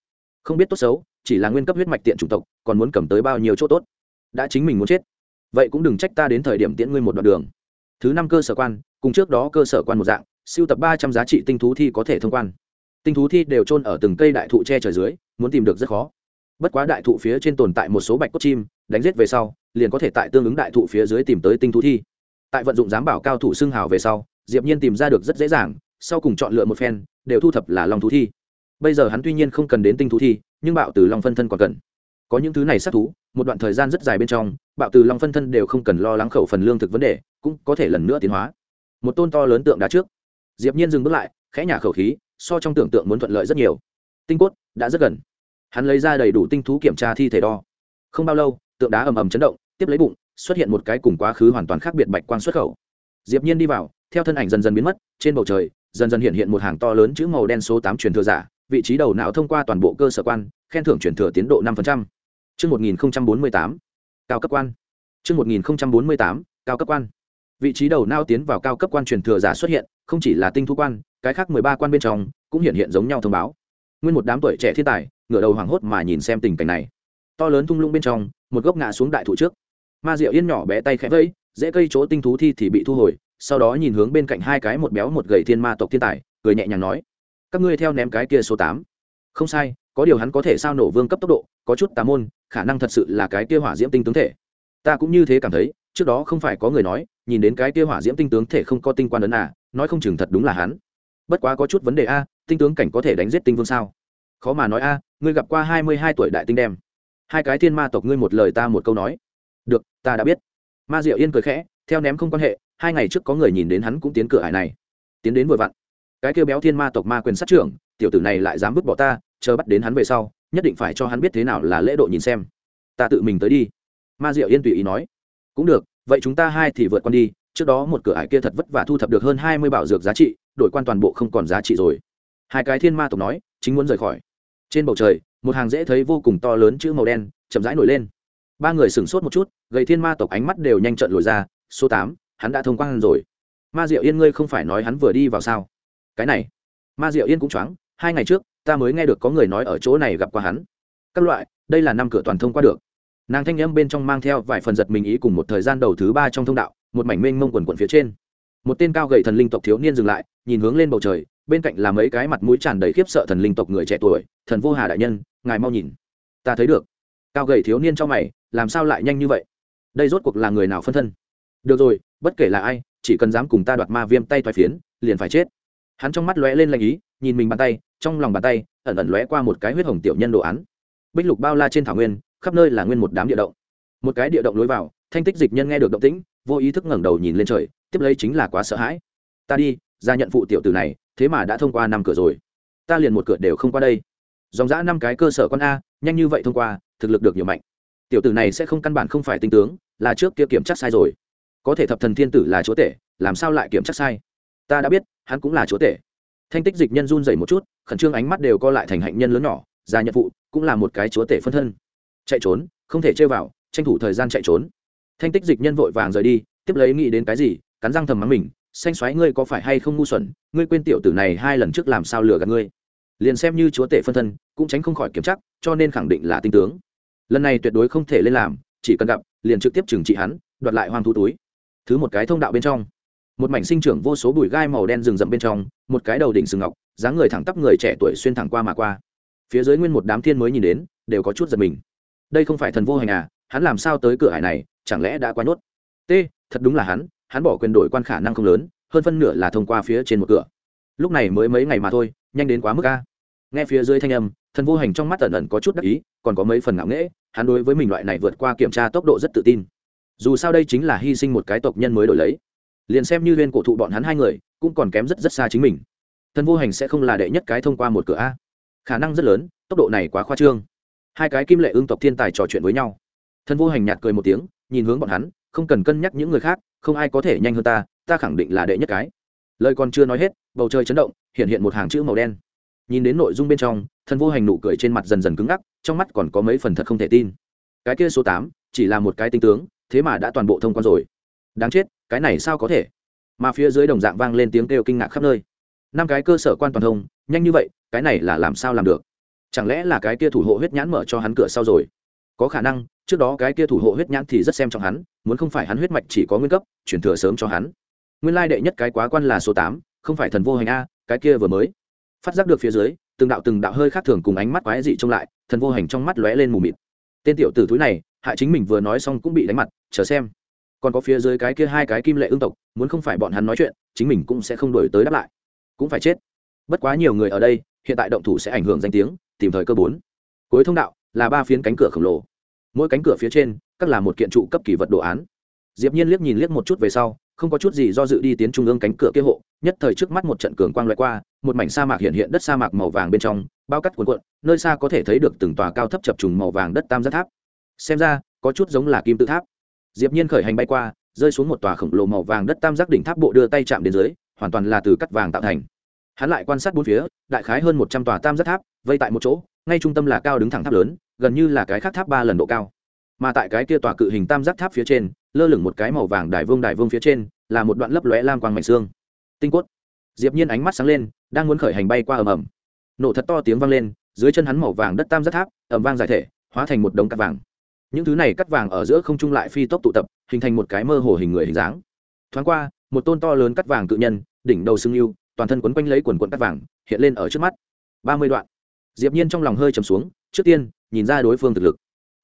Không biết tốt xấu, chỉ là nguyên cấp huyết mạch tiện chủng tộc, còn muốn cầm tới bao nhiêu chỗ tốt? Đã chính mình muốn chết. Vậy cũng đừng trách ta đến thời điểm tiễn ngươi một đoạn đường. Thứ năm cơ sở quan, cùng trước đó cơ sở quan một dạng, siêu tập ba trăm giá trị tinh thú thi có thể thông quan. Tinh thú thi đều trôn ở từng cây đại thụ che trời dưới, muốn tìm được rất khó bất quá đại thụ phía trên tồn tại một số bạch cốt chim, đánh giết về sau, liền có thể tại tương ứng đại thụ phía dưới tìm tới tinh thú thi. Tại vận dụng giám bảo cao thủ xưng hào về sau, diệp nhiên tìm ra được rất dễ dàng, sau cùng chọn lựa một phen, đều thu thập là long thú thi. Bây giờ hắn tuy nhiên không cần đến tinh thú thi, nhưng bạo từ long phân thân còn cần. Có những thứ này sát thú, một đoạn thời gian rất dài bên trong, bạo từ long phân thân đều không cần lo lắng khẩu phần lương thực vấn đề, cũng có thể lần nữa tiến hóa. Một tôn to lớn tượng đá trước. Diệp nhiên dừng bước lại, khẽ nhả khẩu khí, so trong tưởng tượng muốn thuận lợi rất nhiều. Tinh cốt, đã rất gần hắn lấy ra đầy đủ tinh thú kiểm tra thi thể đo không bao lâu tượng đá ầm ầm chấn động tiếp lấy bụng xuất hiện một cái cùng quá khứ hoàn toàn khác biệt bạch quang xuất khẩu diệp nhiên đi vào theo thân ảnh dần dần biến mất trên bầu trời dần dần hiện hiện một hàng to lớn chữ màu đen số tám truyền thừa giả vị trí đầu não thông qua toàn bộ cơ sở quan khen thưởng truyền thừa tiến độ năm Chương 1048, cao cấp quan. Chương 1048, cao cấp quan. Vị trí đầu não tiến vào cao cấp quan truyền thừa giả xuất hiện, không chỉ là tinh thú quan, cái khác mười ba quan bên trong cũng hiện hiện giống nhau thông báo. Nguyên một đám tuổi trẻ thiên tài, ngửa đầu hoảng hốt mà nhìn xem tình cảnh này. To lớn thung lũng bên trong, một gốc ngã xuống đại thụ trước. Ma Diệu Yên nhỏ bé tay khẽ vẫy, dễ cây chỗ tinh thú thi thì bị thu hồi, sau đó nhìn hướng bên cạnh hai cái một béo một gầy thiên ma tộc thiên tài, cười nhẹ nhàng nói: "Các ngươi theo ném cái kia số tám Không sai, có điều hắn có thể sao nổ vương cấp tốc độ, có chút tà môn, khả năng thật sự là cái kia hỏa diễm tinh tướng thể. Ta cũng như thế cảm thấy, trước đó không phải có người nói, nhìn đến cái kia hỏa diễm tinh tướng thể không có tinh quan ấn à, nói không chừng thật đúng là hắn. Bất quá có chút vấn đề a, tinh tướng cảnh có thể đánh giết tinh vương sao? Khó mà nói a, ngươi gặp qua hai mươi hai tuổi đại tinh đem. Hai cái thiên ma tộc ngươi một lời ta một câu nói. Được, ta đã biết. Ma Diệu Yên cười khẽ, theo ném không quan hệ, hai ngày trước có người nhìn đến hắn cũng tiến cửa hải này. Tiến đến vừa vặn. Cái kia béo thiên ma tộc ma quyền sát trưởng, tiểu tử này lại dám vứt bỏ ta, chờ bắt đến hắn về sau, nhất định phải cho hắn biết thế nào là lễ độ nhìn xem ta tự mình tới đi ma diệu yên tùy ý nói cũng được vậy chúng ta hai thì vượt con đi trước đó một cửa ải kia thật vất vả thu thập được hơn hai mươi bảo dược giá trị đổi quan toàn bộ không còn giá trị rồi hai cái thiên ma tộc nói chính muốn rời khỏi trên bầu trời, một hàng dễ thấy vô cùng to lớn chữ màu đen chậm rãi nổi lên. Ba người sửng sốt một chút, gầy thiên ma tộc ánh mắt đều nhanh trận lồi ra, số tám, hắn đã thông quan rồi. Ma diệu yên ngươi không phải nói hắn vừa đi vào sao? Cái này, ma diệu yên cũng choáng, hai ngày trước, ta mới nghe được có người nói ở chỗ này gặp qua hắn. Các loại, đây là năm cửa toàn thông qua được. Nàng thanh âm bên trong mang theo vài phần giật mình ý cùng một thời gian đầu thứ ba trong thông đạo, một mảnh mênh mông quần quần phía trên. Một tên cao gầy thần linh tộc thiếu niên dừng lại, nhìn hướng lên bầu trời bên cạnh là mấy cái mặt mũi tràn đầy khiếp sợ thần linh tộc người trẻ tuổi, thần vô hà đại nhân, ngài mau nhìn. Ta thấy được. Cao gầy thiếu niên cho mày, làm sao lại nhanh như vậy? Đây rốt cuộc là người nào phân thân? Được rồi, bất kể là ai, chỉ cần dám cùng ta đoạt ma viêm tay thoái phiến, liền phải chết. Hắn trong mắt lóe lên lanh ý, nhìn mình bàn tay, trong lòng bàn tay, ẩn ẩn lóe qua một cái huyết hồng tiểu nhân đồ án. Bích lục bao la trên thảo nguyên, khắp nơi là nguyên một đám địa động. Một cái địa động lối vào, thanh tích dịch nhân nghe được động tĩnh, vô ý thức ngẩng đầu nhìn lên trời, tiếp lấy chính là quá sợ hãi. Ta đi, ra nhận phụ tiểu tử này thế mà đã thông qua năm cửa rồi. Ta liền một cửa đều không qua đây. Dòng dã năm cái cơ sở con a nhanh như vậy thông qua thực lực được nhiều mạnh. Tiểu tử này sẽ không căn bản không phải tinh tướng là trước kia kiểm tra sai rồi. Có thể thập thần thiên tử là chúa tể làm sao lại kiểm tra sai? Ta đã biết hắn cũng là chúa tể. Thanh tích dịch nhân run dày một chút khẩn trương ánh mắt đều co lại thành hạnh nhân lớn nhỏ ra nhận vụ, cũng là một cái chúa tể phân thân. Chạy trốn không thể chơi vào tranh thủ thời gian chạy trốn. Thanh tích dịch nhân vội vàng rời đi tiếp lấy nghĩ đến cái gì cắn răng thầm mắng mình xanh xoáy ngươi có phải hay không ngu xuẩn, ngươi quên tiểu tử này hai lần trước làm sao lừa gạt ngươi. Liền xem như chúa tể phân thân, cũng tránh không khỏi kiểm chắc cho nên khẳng định là tinh tướng. Lần này tuyệt đối không thể lên làm, chỉ cần gặp, liền trực tiếp trừng trị hắn, đoạt lại hoang thú túi. Thứ một cái thông đạo bên trong. Một mảnh sinh trưởng vô số bụi gai màu đen rừng rậm bên trong, một cái đầu đỉnh sừng ngọc, dáng người thẳng tắp người trẻ tuổi xuyên thẳng qua mà qua. Phía dưới nguyên một đám thiên mới nhìn đến, đều có chút giật mình. Đây không phải thần vô hành à hắn làm sao tới cửa hải này, chẳng lẽ đã quá nhốt? T, thật đúng là hắn hắn bỏ quyền đổi quan khả năng không lớn, hơn phân nửa là thông qua phía trên một cửa. Lúc này mới mấy ngày mà thôi, nhanh đến quá mức a. Nghe phía dưới thanh âm, thần vô hành trong mắt ẩn ẩn có chút đắc ý, còn có mấy phần ngạo nghễ, hắn đối với mình loại này vượt qua kiểm tra tốc độ rất tự tin. Dù sao đây chính là hy sinh một cái tộc nhân mới đổi lấy. Liền xem như viên cổ thụ bọn hắn hai người, cũng còn kém rất rất xa chính mình. Thần vô hành sẽ không là đệ nhất cái thông qua một cửa a. Khả năng rất lớn, tốc độ này quá khoa trương. Hai cái kim lệ ương tộc thiên tài trò chuyện với nhau. Thần vô hành nhạt cười một tiếng, nhìn hướng bọn hắn, không cần cân nhắc những người khác không ai có thể nhanh hơn ta ta khẳng định là đệ nhất cái. Lời còn chưa nói hết, bầu trời chấn động, hiện hiện một hàng chữ màu đen. Nhìn đến nội dung bên trong, thần vô hành nụ cười trên mặt dần dần cứng ngắc, trong mắt còn có mấy phần thật không thể tin. Cái kia số tám, chỉ là một cái tinh tướng, thế mà đã toàn bộ thông quan rồi. Đáng chết, cái này sao có thể? Mà phía dưới đồng dạng vang lên tiếng kêu kinh ngạc khắp nơi. Năm cái cơ sở quan toàn thông, nhanh như vậy, cái này là làm sao làm được? Chẳng lẽ là cái kia thủ hộ huyết nhãn mở cho hắn cửa sau rồi? Có khả năng, trước đó cái kia thủ hộ huyết nhãn thì rất xem trọng hắn, muốn không phải hắn huyết mạch chỉ có nguyên cấp, chuyển thừa sớm cho hắn. Nguyên lai đệ nhất cái quá quan là số tám, không phải thần vô hành a, cái kia vừa mới. Phát giác được phía dưới, từng đạo từng đạo hơi khác thường cùng ánh mắt quái dị trông lại, thần vô hành trong mắt lóe lên mù mịt. Tên tiểu tử túi này, hại chính mình vừa nói xong cũng bị đánh mặt, chờ xem. Còn có phía dưới cái kia hai cái kim lệ ương tộc, muốn không phải bọn hắn nói chuyện, chính mình cũng sẽ không đổi tới đáp lại. Cũng phải chết. Bất quá nhiều người ở đây, hiện tại động thủ sẽ ảnh hưởng danh tiếng, tìm thời cơ bốn. Cuối thông đạo là ba phiến cánh cửa khổng lồ. Mỗi cánh cửa phía trên, các là một kiện trụ cấp kỳ vật đồ án. Diệp nhiên liếc nhìn liếc một chút về sau, không có chút gì do dự đi tiến trung ương cánh cửa kia hộ, nhất thời trước mắt một trận cường quang loại qua, một mảnh sa mạc hiện hiện đất sa mạc màu vàng bên trong, bao cắt cuộn cuộn, nơi xa có thể thấy được từng tòa cao thấp chập trùng màu vàng đất tam giác tháp. Xem ra, có chút giống là kim tự tháp. Diệp nhiên khởi hành bay qua, rơi xuống một tòa khổng lồ màu vàng đất tam giác đỉnh tháp bộ đưa tay chạm đến dưới, hoàn toàn là từ cắt vàng tạo thành hắn lại quan sát bốn phía, đại khái hơn một trăm tòa tam giác tháp, vây tại một chỗ, ngay trung tâm là cao đứng thẳng tháp lớn, gần như là cái khác tháp ba lần độ cao. Mà tại cái kia tòa cự hình tam giác tháp phía trên, lơ lửng một cái màu vàng đài vương đài vương phía trên, là một đoạn lấp lóe lam quang mảnh xương. Tinh cốt. Diệp nhiên ánh mắt sáng lên, đang muốn khởi hành bay qua ầm ầm. Nổ thật to tiếng vang lên, dưới chân hắn màu vàng đất tam giác tháp, ầm vang giải thể, hóa thành một đống cát vàng. Những thứ này cắt vàng ở giữa không trung lại phi tốc tụ tập, hình thành một cái mơ hồ hình người hình dáng. Thoáng qua, một tôn to lớn cắt vàng cự nhân, đỉnh đầu sưng yêu toàn thân quấn quanh lấy quần quần cắt vàng hiện lên ở trước mắt ba mươi đoạn diệp nhiên trong lòng hơi trầm xuống trước tiên nhìn ra đối phương thực lực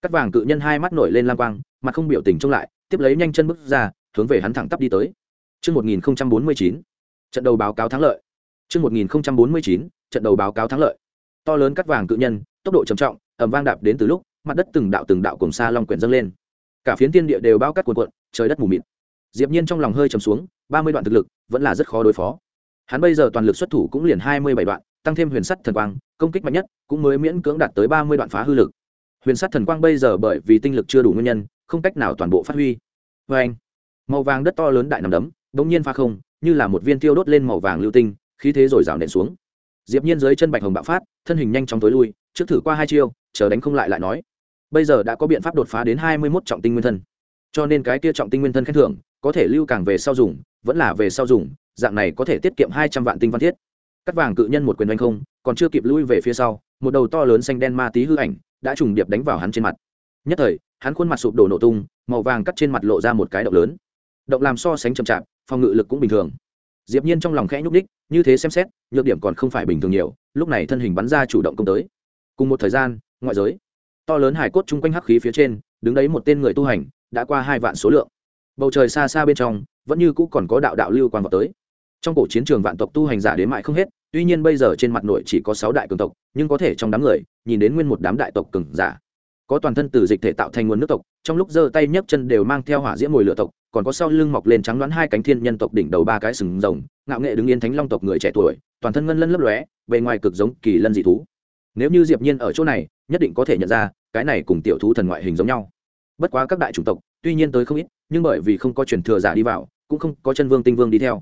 cắt vàng cự nhân hai mắt nổi lên lam quang mặt không biểu tình trông lại tiếp lấy nhanh chân bước ra hướng về hắn thẳng tắp đi tới Trước 1049, trận đầu báo cáo thắng lợi. Trước 1049, trận đầu báo cáo thắng lợi. To lớn cắt vàng cự nhân, tốc độ trầm trọng, ầm vang đạp đến từ lúc, mặt đất từng đạo từng đạo cùng xa long quyển dâng lên. Cả phiến thiên địa đều bao cắt cuộn cuộn, trời đất mù mịt. Diệp Nhiên trong lòng hơi trầm xuống, 30 đoạn thực lực, vẫn là rất khó đối phó. Hắn bây giờ toàn lực xuất thủ cũng liền 27 đoạn, tăng thêm huyền sắt thần quang, công kích mạnh nhất, cũng mới miễn cưỡng đạt tới 30 đoạn phá hư lực. Huyền sắt thần quang bây giờ bởi vì tinh lực chưa đủ nguyên nhân, không cách nào toàn bộ phát huy. vê anh, màu vàng đất to lớn đại nằm đấm, đột nhiên pha không, như là một viên tiêu đốt lên màu vàng lưu tinh, khí thế rồi rào nện xuống. Diệp Nhiên dưới chân bạch hồng bạo phát, thân hình nhanh chóng tối lui, trước thử qua hai chiêu, chờ đánh không lại lại nói. Bây giờ đã có biện pháp đột phá đến 21 trọng tinh nguyên thân. Cho nên cái kia trọng tinh nguyên thân khen thưởng, có thể lưu càng về sau dùng, vẫn là về sau dùng, dạng này có thể tiết kiệm 200 vạn tinh văn thiết. Cắt vàng cự nhân một quyền đánh không, còn chưa kịp lui về phía sau, một đầu to lớn xanh đen ma tí hư ảnh, đã trùng điệp đánh vào hắn trên mặt. Nhất thời hắn khuôn mặt sụp đổ nổ tung màu vàng cắt trên mặt lộ ra một cái động lớn. Động làm so sánh chậm chạp phòng ngự lực cũng bình thường. Diệp nhiên trong lòng khẽ nhúc đích như thế xem xét nhược điểm còn không phải bình thường nhiều lúc này thân hình bắn ra chủ động công tới. Cùng một thời gian ngoại giới to lớn hải cốt chung quanh hắc khí phía trên đứng đấy một tên người tu hành đã qua hai vạn số lượng. Bầu trời xa xa bên trong vẫn như cũ còn có đạo đạo lưu quan vào tới trong cổ chiến trường vạn tộc tu hành giả đến mãi không hết, tuy nhiên bây giờ trên mặt nội chỉ có sáu đại cường tộc, nhưng có thể trong đám người, nhìn đến nguyên một đám đại tộc cường giả. Có toàn thân từ dịch thể tạo thành nguồn nước tộc, trong lúc giơ tay nhấc chân đều mang theo hỏa diễm mồi lửa tộc, còn có sau lưng mọc lên trắng đoán hai cánh thiên nhân tộc đỉnh đầu ba cái sừng rồng, ngạo nghệ đứng yên thánh long tộc người trẻ tuổi, toàn thân ngân lân lấp lóe, bề ngoài cực giống kỳ lân dị thú. Nếu như diệp nhiên ở chỗ này, nhất định có thể nhận ra, cái này cùng tiểu thú thần ngoại hình giống nhau. Bất quá các đại chủng tộc, tuy nhiên tới không ít, nhưng bởi vì không có truyền thừa giả đi vào, cũng không có chân vương tinh vương đi theo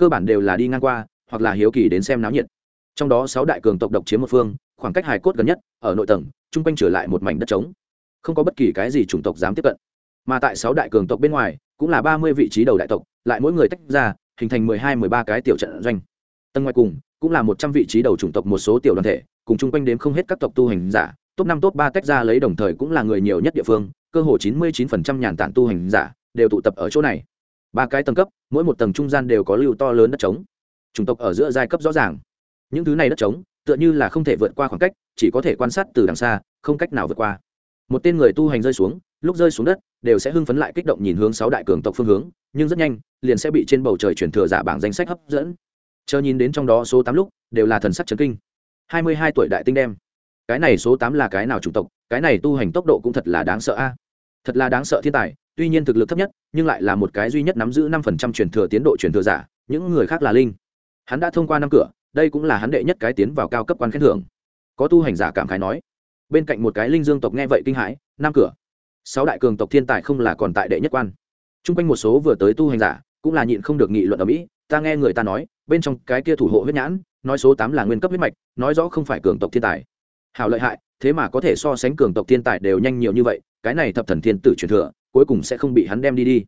cơ bản đều là đi ngang qua, hoặc là hiếu kỳ đến xem náo nhiệt. Trong đó sáu đại cường tộc độc chiếm một phương, khoảng cách hài cốt gần nhất, ở nội tầng, chung quanh trở lại một mảnh đất trống. Không có bất kỳ cái gì chủng tộc dám tiếp cận. Mà tại sáu đại cường tộc bên ngoài, cũng là ba mươi vị trí đầu đại tộc, lại mỗi người tách ra, hình thành mười hai, mười ba cái tiểu trận doanh. Tầng ngoài cùng, cũng là một trăm vị trí đầu chủng tộc một số tiểu đoàn thể, cùng chung quanh đếm không hết các tộc tu hành giả. Top năm, top ba tách ra lấy đồng thời cũng là người nhiều nhất địa phương, cơ hồ chín mươi chín phần trăm nhàn tản tu hành giả, đều tụ tập ở chỗ này ba cái tầng cấp, mỗi một tầng trung gian đều có lưu to lớn đất trống. Chủng tộc ở giữa giai cấp rõ ràng. Những thứ này đất trống, tựa như là không thể vượt qua khoảng cách, chỉ có thể quan sát từ đằng xa, không cách nào vượt qua. Một tên người tu hành rơi xuống, lúc rơi xuống đất, đều sẽ hưng phấn lại kích động nhìn hướng sáu đại cường tộc phương hướng, nhưng rất nhanh, liền sẽ bị trên bầu trời chuyển thừa giả bảng danh sách hấp dẫn. Chờ nhìn đến trong đó số tám lúc, đều là thần sắc trấn kinh. Hai mươi hai tuổi đại tinh đem. Cái này số tám là cái nào chủng tộc? Cái này tu hành tốc độ cũng thật là đáng sợ a. Thật là đáng sợ thiên tài, tuy nhiên thực lực thấp nhất nhưng lại là một cái duy nhất nắm giữ năm phần trăm truyền thừa tiến độ truyền thừa giả, những người khác là linh. Hắn đã thông qua năm cửa, đây cũng là hắn đệ nhất cái tiến vào cao cấp quan khen thưởng. Có tu hành giả cảm khái nói, bên cạnh một cái linh dương tộc nghe vậy kinh hãi, năm cửa. Sáu đại cường tộc thiên tài không là còn tại đệ nhất quan. T r u n g quanh một số vừa tới tu hành giả, cũng là nhịn không được nghị luận ở mỹ, ta nghe người ta nói, bên trong cái kia thủ hộ huyết nhãn, nói số tám là nguyên cấp huyết mạch, nói rõ không phải cường tộc thiên tài. Hảo lợi hại, thế mà có thể so sánh cường tộc thiên tài đều nhanh nhiều như vậy, cái này thập thần thiên tử truyền thừa cuối cùng sẽ không bị hắn đem đi đi.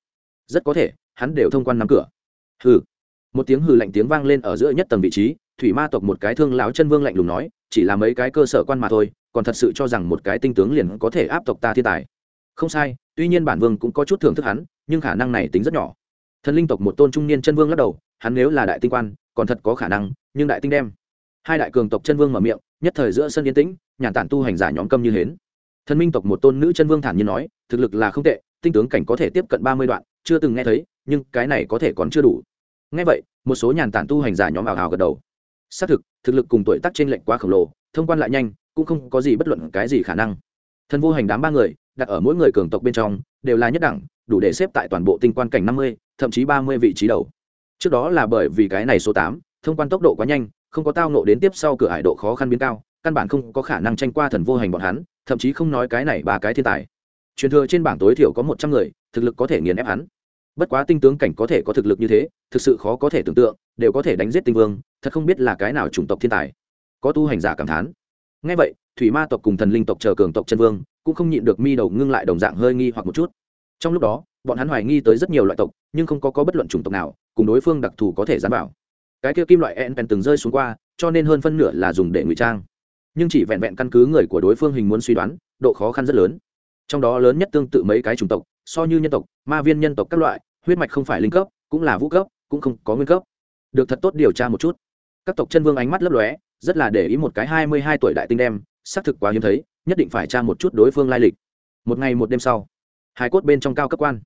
Rất có thể, hắn đều thông quan năm cửa. Hừ. Một tiếng hừ lạnh tiếng vang lên ở giữa nhất tầng vị trí, thủy ma tộc một cái thương láo chân vương lạnh lùng nói, chỉ là mấy cái cơ sở quan mà thôi, còn thật sự cho rằng một cái tinh tướng liền có thể áp tộc ta thiên tài. Không sai, tuy nhiên bản vương cũng có chút thưởng thức hắn, nhưng khả năng này tính rất nhỏ. Thần linh tộc một tôn trung niên chân vương lắc đầu, hắn nếu là đại tinh quan, còn thật có khả năng, nhưng đại tinh đem. Hai đại cường tộc chân vương mở miệng, nhất thời giữa sân yên tĩnh, nhàn tản tu hành giả nhóm câm như hến. Thần minh tộc một tôn nữ chân vương thản nhiên nói, thực lực là không tệ tinh tướng cảnh có thể tiếp cận ba mươi đoạn, chưa từng nghe thấy, nhưng cái này có thể còn chưa đủ. Ngay vậy, một số nhàn tản tu hành giả nhóm ảo hào gật đầu. Xác thực thực lực cùng tuổi tác trên lệnh quá khổng lồ, thông quan lại nhanh, cũng không có gì bất luận cái gì khả năng. Thần vô hành đám ba người, đặt ở mỗi người cường tộc bên trong, đều là nhất đẳng, đủ để xếp tại toàn bộ tinh quan cảnh năm mươi, thậm chí ba mươi vị trí đầu. Trước đó là bởi vì cái này số tám, thông quan tốc độ quá nhanh, không có tao nộ đến tiếp sau cửa hải độ khó khăn biến cao, căn bản không có khả năng tranh qua thần vô hành bọn hắn, thậm chí không nói cái này ba cái thiên tài truyền thừa trên bảng tối thiểu có một trăm người, thực lực có thể nghiền ép hắn. Bất quá tinh tướng cảnh có thể có thực lực như thế, thực sự khó có thể tưởng tượng, đều có thể đánh giết tinh vương, thật không biết là cái nào chủng tộc thiên tài. Có tu hành giả cảm thán. Ngay vậy, thủy ma tộc cùng thần linh tộc chờ cường tộc chân vương, cũng không nhịn được mi đầu ngưng lại đồng dạng hơi nghi hoặc một chút. Trong lúc đó, bọn hắn hoài nghi tới rất nhiều loại tộc, nhưng không có có bất luận chủng tộc nào, cùng đối phương đặc thù có thể dám bảo cái kia kim loại en pen từng rơi xuống qua, cho nên hơn phân nửa là dùng để ngụy trang. Nhưng chỉ vẹn vẹn căn cứ người của đối phương hình muốn suy đoán, độ khó khăn rất lớn trong đó lớn nhất tương tự mấy cái chủng tộc, so như nhân tộc, ma viên nhân tộc các loại, huyết mạch không phải linh cấp, cũng là vũ cấp, cũng không có nguyên cấp. Được thật tốt điều tra một chút. Các tộc chân vương ánh mắt lấp lóe, rất là để ý một cái hai mươi hai tuổi đại tinh đem, xác thực quá hiếm thấy, nhất định phải tra một chút đối phương lai lịch. Một ngày một đêm sau hai cốt bên trong cao cấp quan,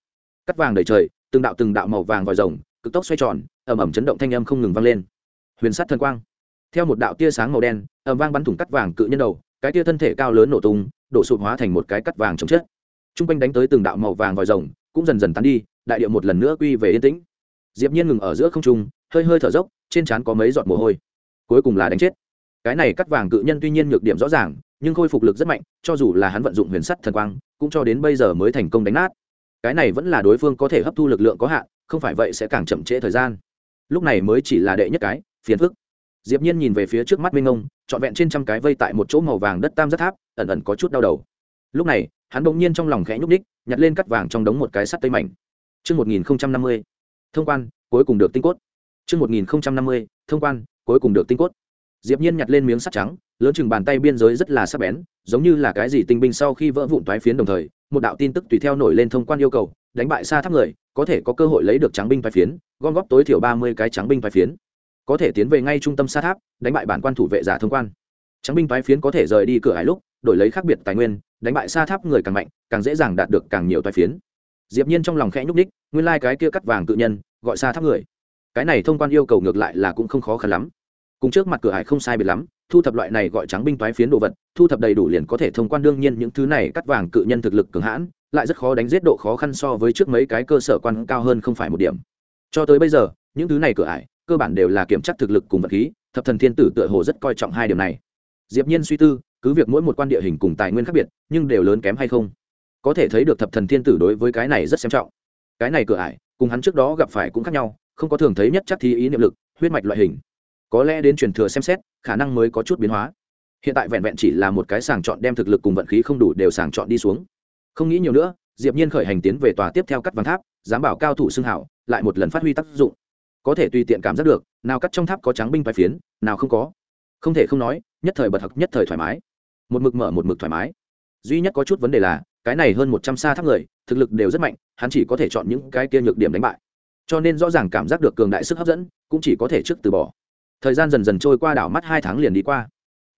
cắt vàng đầy trời, từng đạo từng đạo màu vàng vòi rồng, cực tốc xoay tròn ẩm ẩm chấn động thanh âm không ngừng vang lên. Huyền sắt thần quang, theo một đạo tia sáng màu đen ẩm vang bắn thủng cắt vàng cự nhân đầu, cái tia thân thể cao lớn nổ tung đổ sụp hóa thành một cái cắt vàng chống chết. T r u n g quanh đánh tới từng đạo màu vàng vòi rồng cũng dần dần tán đi, đại điệu một lần nữa quy về yên tĩnh. Diệp nhiên ngừng ở giữa không trung, hơi hơi thở dốc, trên trán có mấy giọt mồ hôi. Cuối cùng là đánh chết. Cái này cắt vàng cự nhân tuy nhiên nhược điểm rõ ràng, nhưng khôi phục lực rất mạnh, cho dù là hắn vận dụng huyền sắt thần quang, cũng cho đến bây giờ mới thành công đánh nát. Cái này vẫn là đối phương có thể hấp thu lực lượng có hạn, không phải vậy sẽ càng chậm trễ thời gian. Lúc này mới chỉ là đệ nhất cái, phiền phức. Diệp nhiên nhìn về phía trước mắt minh ông trọn vẹn trên trăm cái vây tại một chỗ màu vàng đất tam giác tháp, ẩn ẩn có chút đau đầu. Lúc này, hắn bỗng nhiên trong lòng khẽ nhúc ních nhặt lên cắt vàng trong đống một cái sắt tây mảnh. Chương 1050 thông quan, cuối cùng được tinh cốt. Chương 1050 thông quan, cuối cùng được tinh cốt. Diệp nhiên nhặt lên miếng sắt trắng, lớn chừng bàn tay biên giới rất là sắc bén, giống như là cái gì tinh binh sau khi vỡ vụn toái phiến đồng thời, một đạo tin tức tùy theo nổi lên thông quan yêu cầu, đánh bại xa tháp người, có thể có cơ hội lấy được trắng binh toái phiến, gom góp tối thiểu ba mươi cái trắng binh toái phiến có thể tiến về ngay trung tâm xa tháp đánh bại bản quan thủ vệ giả thông quan. Trắng binh toái phiến có thể rời đi cửa hải lúc đổi lấy khác biệt tài nguyên đánh bại xa tháp người càng mạnh càng dễ dàng đạt được càng nhiều toái phiến. Diệp nhiên trong lòng khẽ nhúc đích, nguyên lai like cái kia cắt vàng tự nhân gọi xa tháp người. Cái này thông quan yêu cầu ngược lại là cũng không khó khăn lắm. Cùng trước mặt cửa hải không sai biệt lắm thu thập loại này gọi trắng binh toái phiến đồ vật thu thập đầy đủ liền có thể thông quan đương nhiên những thứ này cắt vàng cự nhân thực lực cường hãn lại rất khó đánh giết độ khó khăn so với trước mấy cái cơ sở quan cao hơn không phải một điểm. Cho tới bây giờ những thứ này cửa ải cơ bản đều là kiểm tra thực lực cùng vật khí, thập thần thiên tử tựa hồ rất coi trọng hai điều này. Diệp nhiên suy tư, cứ việc mỗi một quan địa hình cùng tài nguyên khác biệt, nhưng đều lớn kém hay không? Có thể thấy được thập thần thiên tử đối với cái này rất xem trọng. Cái này cửa ải, cùng hắn trước đó gặp phải cũng khác nhau, không có thường thấy nhất chắc thi ý niệm lực, huyết mạch loại hình. Có lẽ đến truyền thừa xem xét, khả năng mới có chút biến hóa. Hiện tại vẹn vẹn chỉ là một cái sàng chọn đem thực lực cùng vận khí không đủ đều sàng chọn đi xuống. Không nghĩ nhiều nữa, diệp nhiên khởi hành tiến về tòa tiếp theo cắt vàng tháp, dám bảo cao thủ xưng hảo, lại một lần phát huy tác dụng có thể tùy tiện cảm giác được, nào cắt trong tháp có trắng binh vài phiến, nào không có. Không thể không nói, nhất thời bật thật nhất thời thoải mái. Một mực mở, một mực thoải mái. Duy nhất có chút vấn đề là, cái này hơn một trăm xa tháp người, thực lực đều rất mạnh, hắn chỉ có thể chọn những cái kia nhược điểm đánh bại. Cho nên rõ ràng cảm giác được cường đại sức hấp dẫn, cũng chỉ có thể trước từ bỏ. Thời gian dần dần trôi qua đảo mắt hai tháng liền đi qua.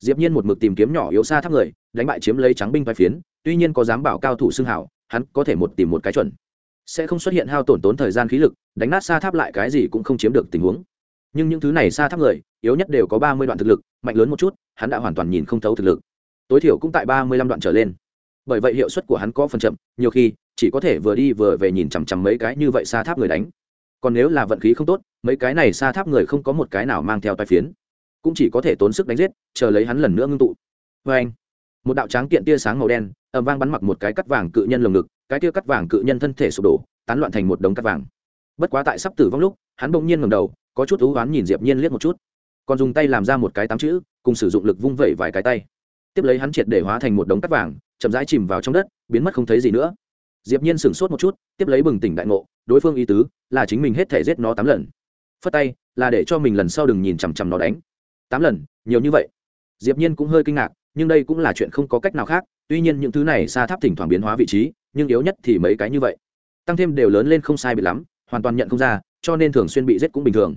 Diệp nhiên một mực tìm kiếm nhỏ yếu xa tháp người, đánh bại chiếm lấy trắng binh vai phiến, tuy nhiên có dám bảo cao thủ xưng hảo, hắn có thể một tìm một cái chuẩn sẽ không xuất hiện hao tổn tốn thời gian khí lực, đánh nát xa tháp lại cái gì cũng không chiếm được tình huống. Nhưng những thứ này xa tháp người, yếu nhất đều có ba mươi đoạn thực lực, mạnh lớn một chút, hắn đã hoàn toàn nhìn không thấu thực lực. Tối thiểu cũng tại ba mươi lăm đoạn trở lên. Bởi vậy hiệu suất của hắn có phần chậm, nhiều khi, chỉ có thể vừa đi vừa về nhìn chằm chằm mấy cái như vậy xa tháp người đánh. Còn nếu là vận khí không tốt, mấy cái này xa tháp người không có một cái nào mang theo tai phiến. Cũng chỉ có thể tốn sức đánh giết, chờ lấy hắn lần nữa ngưng tụ. Vê anh một đạo tráng kiện tia sáng màu đen ẩm vang bắn mặc một cái cắt vàng cự nhân lồng ngực cái tia cắt vàng cự nhân thân thể sụp đổ, tán loạn thành một đống cắt vàng. Bất quá tại sắp tử vong lúc, hắn bỗng nhiên ngầm đầu, có chút thú oán nhìn diệp nhiên liếc một chút. Còn dùng tay làm ra một cái tám chữ, cùng sử dụng lực vung vẩy vài cái tay. Tiếp lấy hắn triệt để hóa thành một đống cắt vàng, chậm rãi chìm vào trong đất, biến mất không thấy gì nữa. Diệp nhiên sửng sốt một chút, tiếp lấy bừng tỉnh đại ngộ, đối phương ý tứ là chính mình hết thể giết nó tám lần. Phất tay, là để cho mình lần sau đừng nhìn chằm chằm nó đánh. Tám lần, nhiều như vậy. Diệp nhiên cũng hơi kinh ngạc, nhưng đây cũng là chuyện không có cách nào khác, tuy nhiên những thứ này xa tháp thỉnh thoảng biến hóa vị trí nhưng yếu nhất thì mấy cái như vậy. Tăng thêm đều lớn lên không sai bị lắm, hoàn toàn nhận không ra, cho nên thường xuyên bị giết cũng bình thường.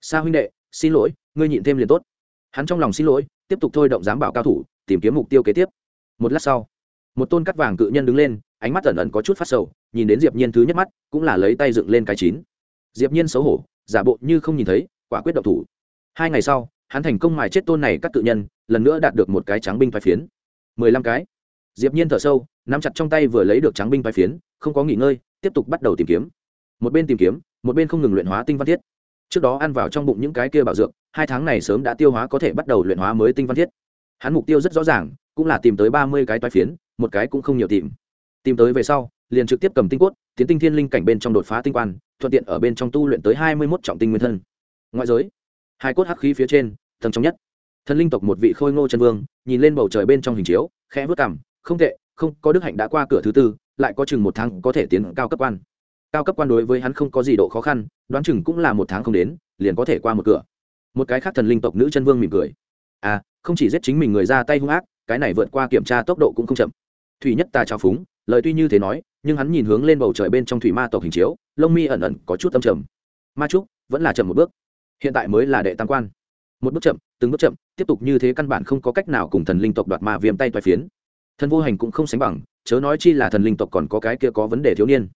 Sa huynh đệ, xin lỗi, ngươi nhịn thêm liền tốt. Hắn trong lòng xin lỗi, tiếp tục thôi động giám bảo cao thủ, tìm kiếm mục tiêu kế tiếp. Một lát sau, một tôn cắt vàng cự nhân đứng lên, ánh mắt ẩn ẩn có chút phát sầu, nhìn đến diệp nhiên thứ nhất mắt, cũng là lấy tay dựng lên cái chín. Diệp nhiên xấu hổ, giả bộ như không nhìn thấy, quả quyết động thủ. Hai ngày sau, hắn thành công mài chết tôn này các cự nhân, lần nữa đạt được một cái trắng binh phái phiến. Mười lăm cái diệp nhiên thở sâu, nắm chặt trong tay vừa lấy được trắng binh phái phiến, không có nghỉ ngơi, tiếp tục bắt đầu tìm kiếm. Một bên tìm kiếm, một bên không ngừng luyện hóa tinh văn thiết. Trước đó ăn vào trong bụng những cái kia bảo dược, hai tháng này sớm đã tiêu hóa có thể bắt đầu luyện hóa mới tinh văn thiết. Hắn mục tiêu rất rõ ràng, cũng là tìm tới ba mươi cái toái phiến, một cái cũng không nhiều tìm. Tìm tới về sau, liền trực tiếp cầm tinh cốt, tiến tinh thiên linh cảnh bên trong đột phá tinh quan, thuận tiện ở bên trong tu luyện tới hai mươi mốt trọng tinh nguyên thân. Ngoại giới, hai cốt hắc khí phía trên, tầng trong nhất. Thần linh tộc một vị khôi ngô chân vương, nhìn lên bầu trời bên trong hình chiếu, khẽ vớt cảm không tệ, không, có đức hạnh đã qua cửa thứ tư, lại có chừng một tháng có thể tiến cao cấp quan. Cao cấp quan đối với hắn không có gì độ khó khăn, đoán chừng cũng là một tháng không đến, liền có thể qua một cửa. Một cái khác thần linh tộc nữ chân vương mỉm cười. À không chỉ giết chính mình người ra tay hung ác, cái này vượt qua kiểm tra tốc độ cũng không chậm. Thủy nhất ta trao phúng, lời tuy như thế nói, nhưng hắn nhìn hướng lên bầu trời bên trong thủy ma tộc hình chiếu, lông mi ẩn ẩn có chút âm trầm. Ma trúc, vẫn là chậm một bước. Hiện tại mới là đệ tam quan. Một bước chậm, từng bước chậm, tiếp tục như thế căn bản không có cách nào cùng thần linh tộc đoạt ma viêm tay toài phiến thần vô hành cũng không sánh bằng, chớ nói chi là thần linh tộc còn có cái kia có vấn đề thiếu niên.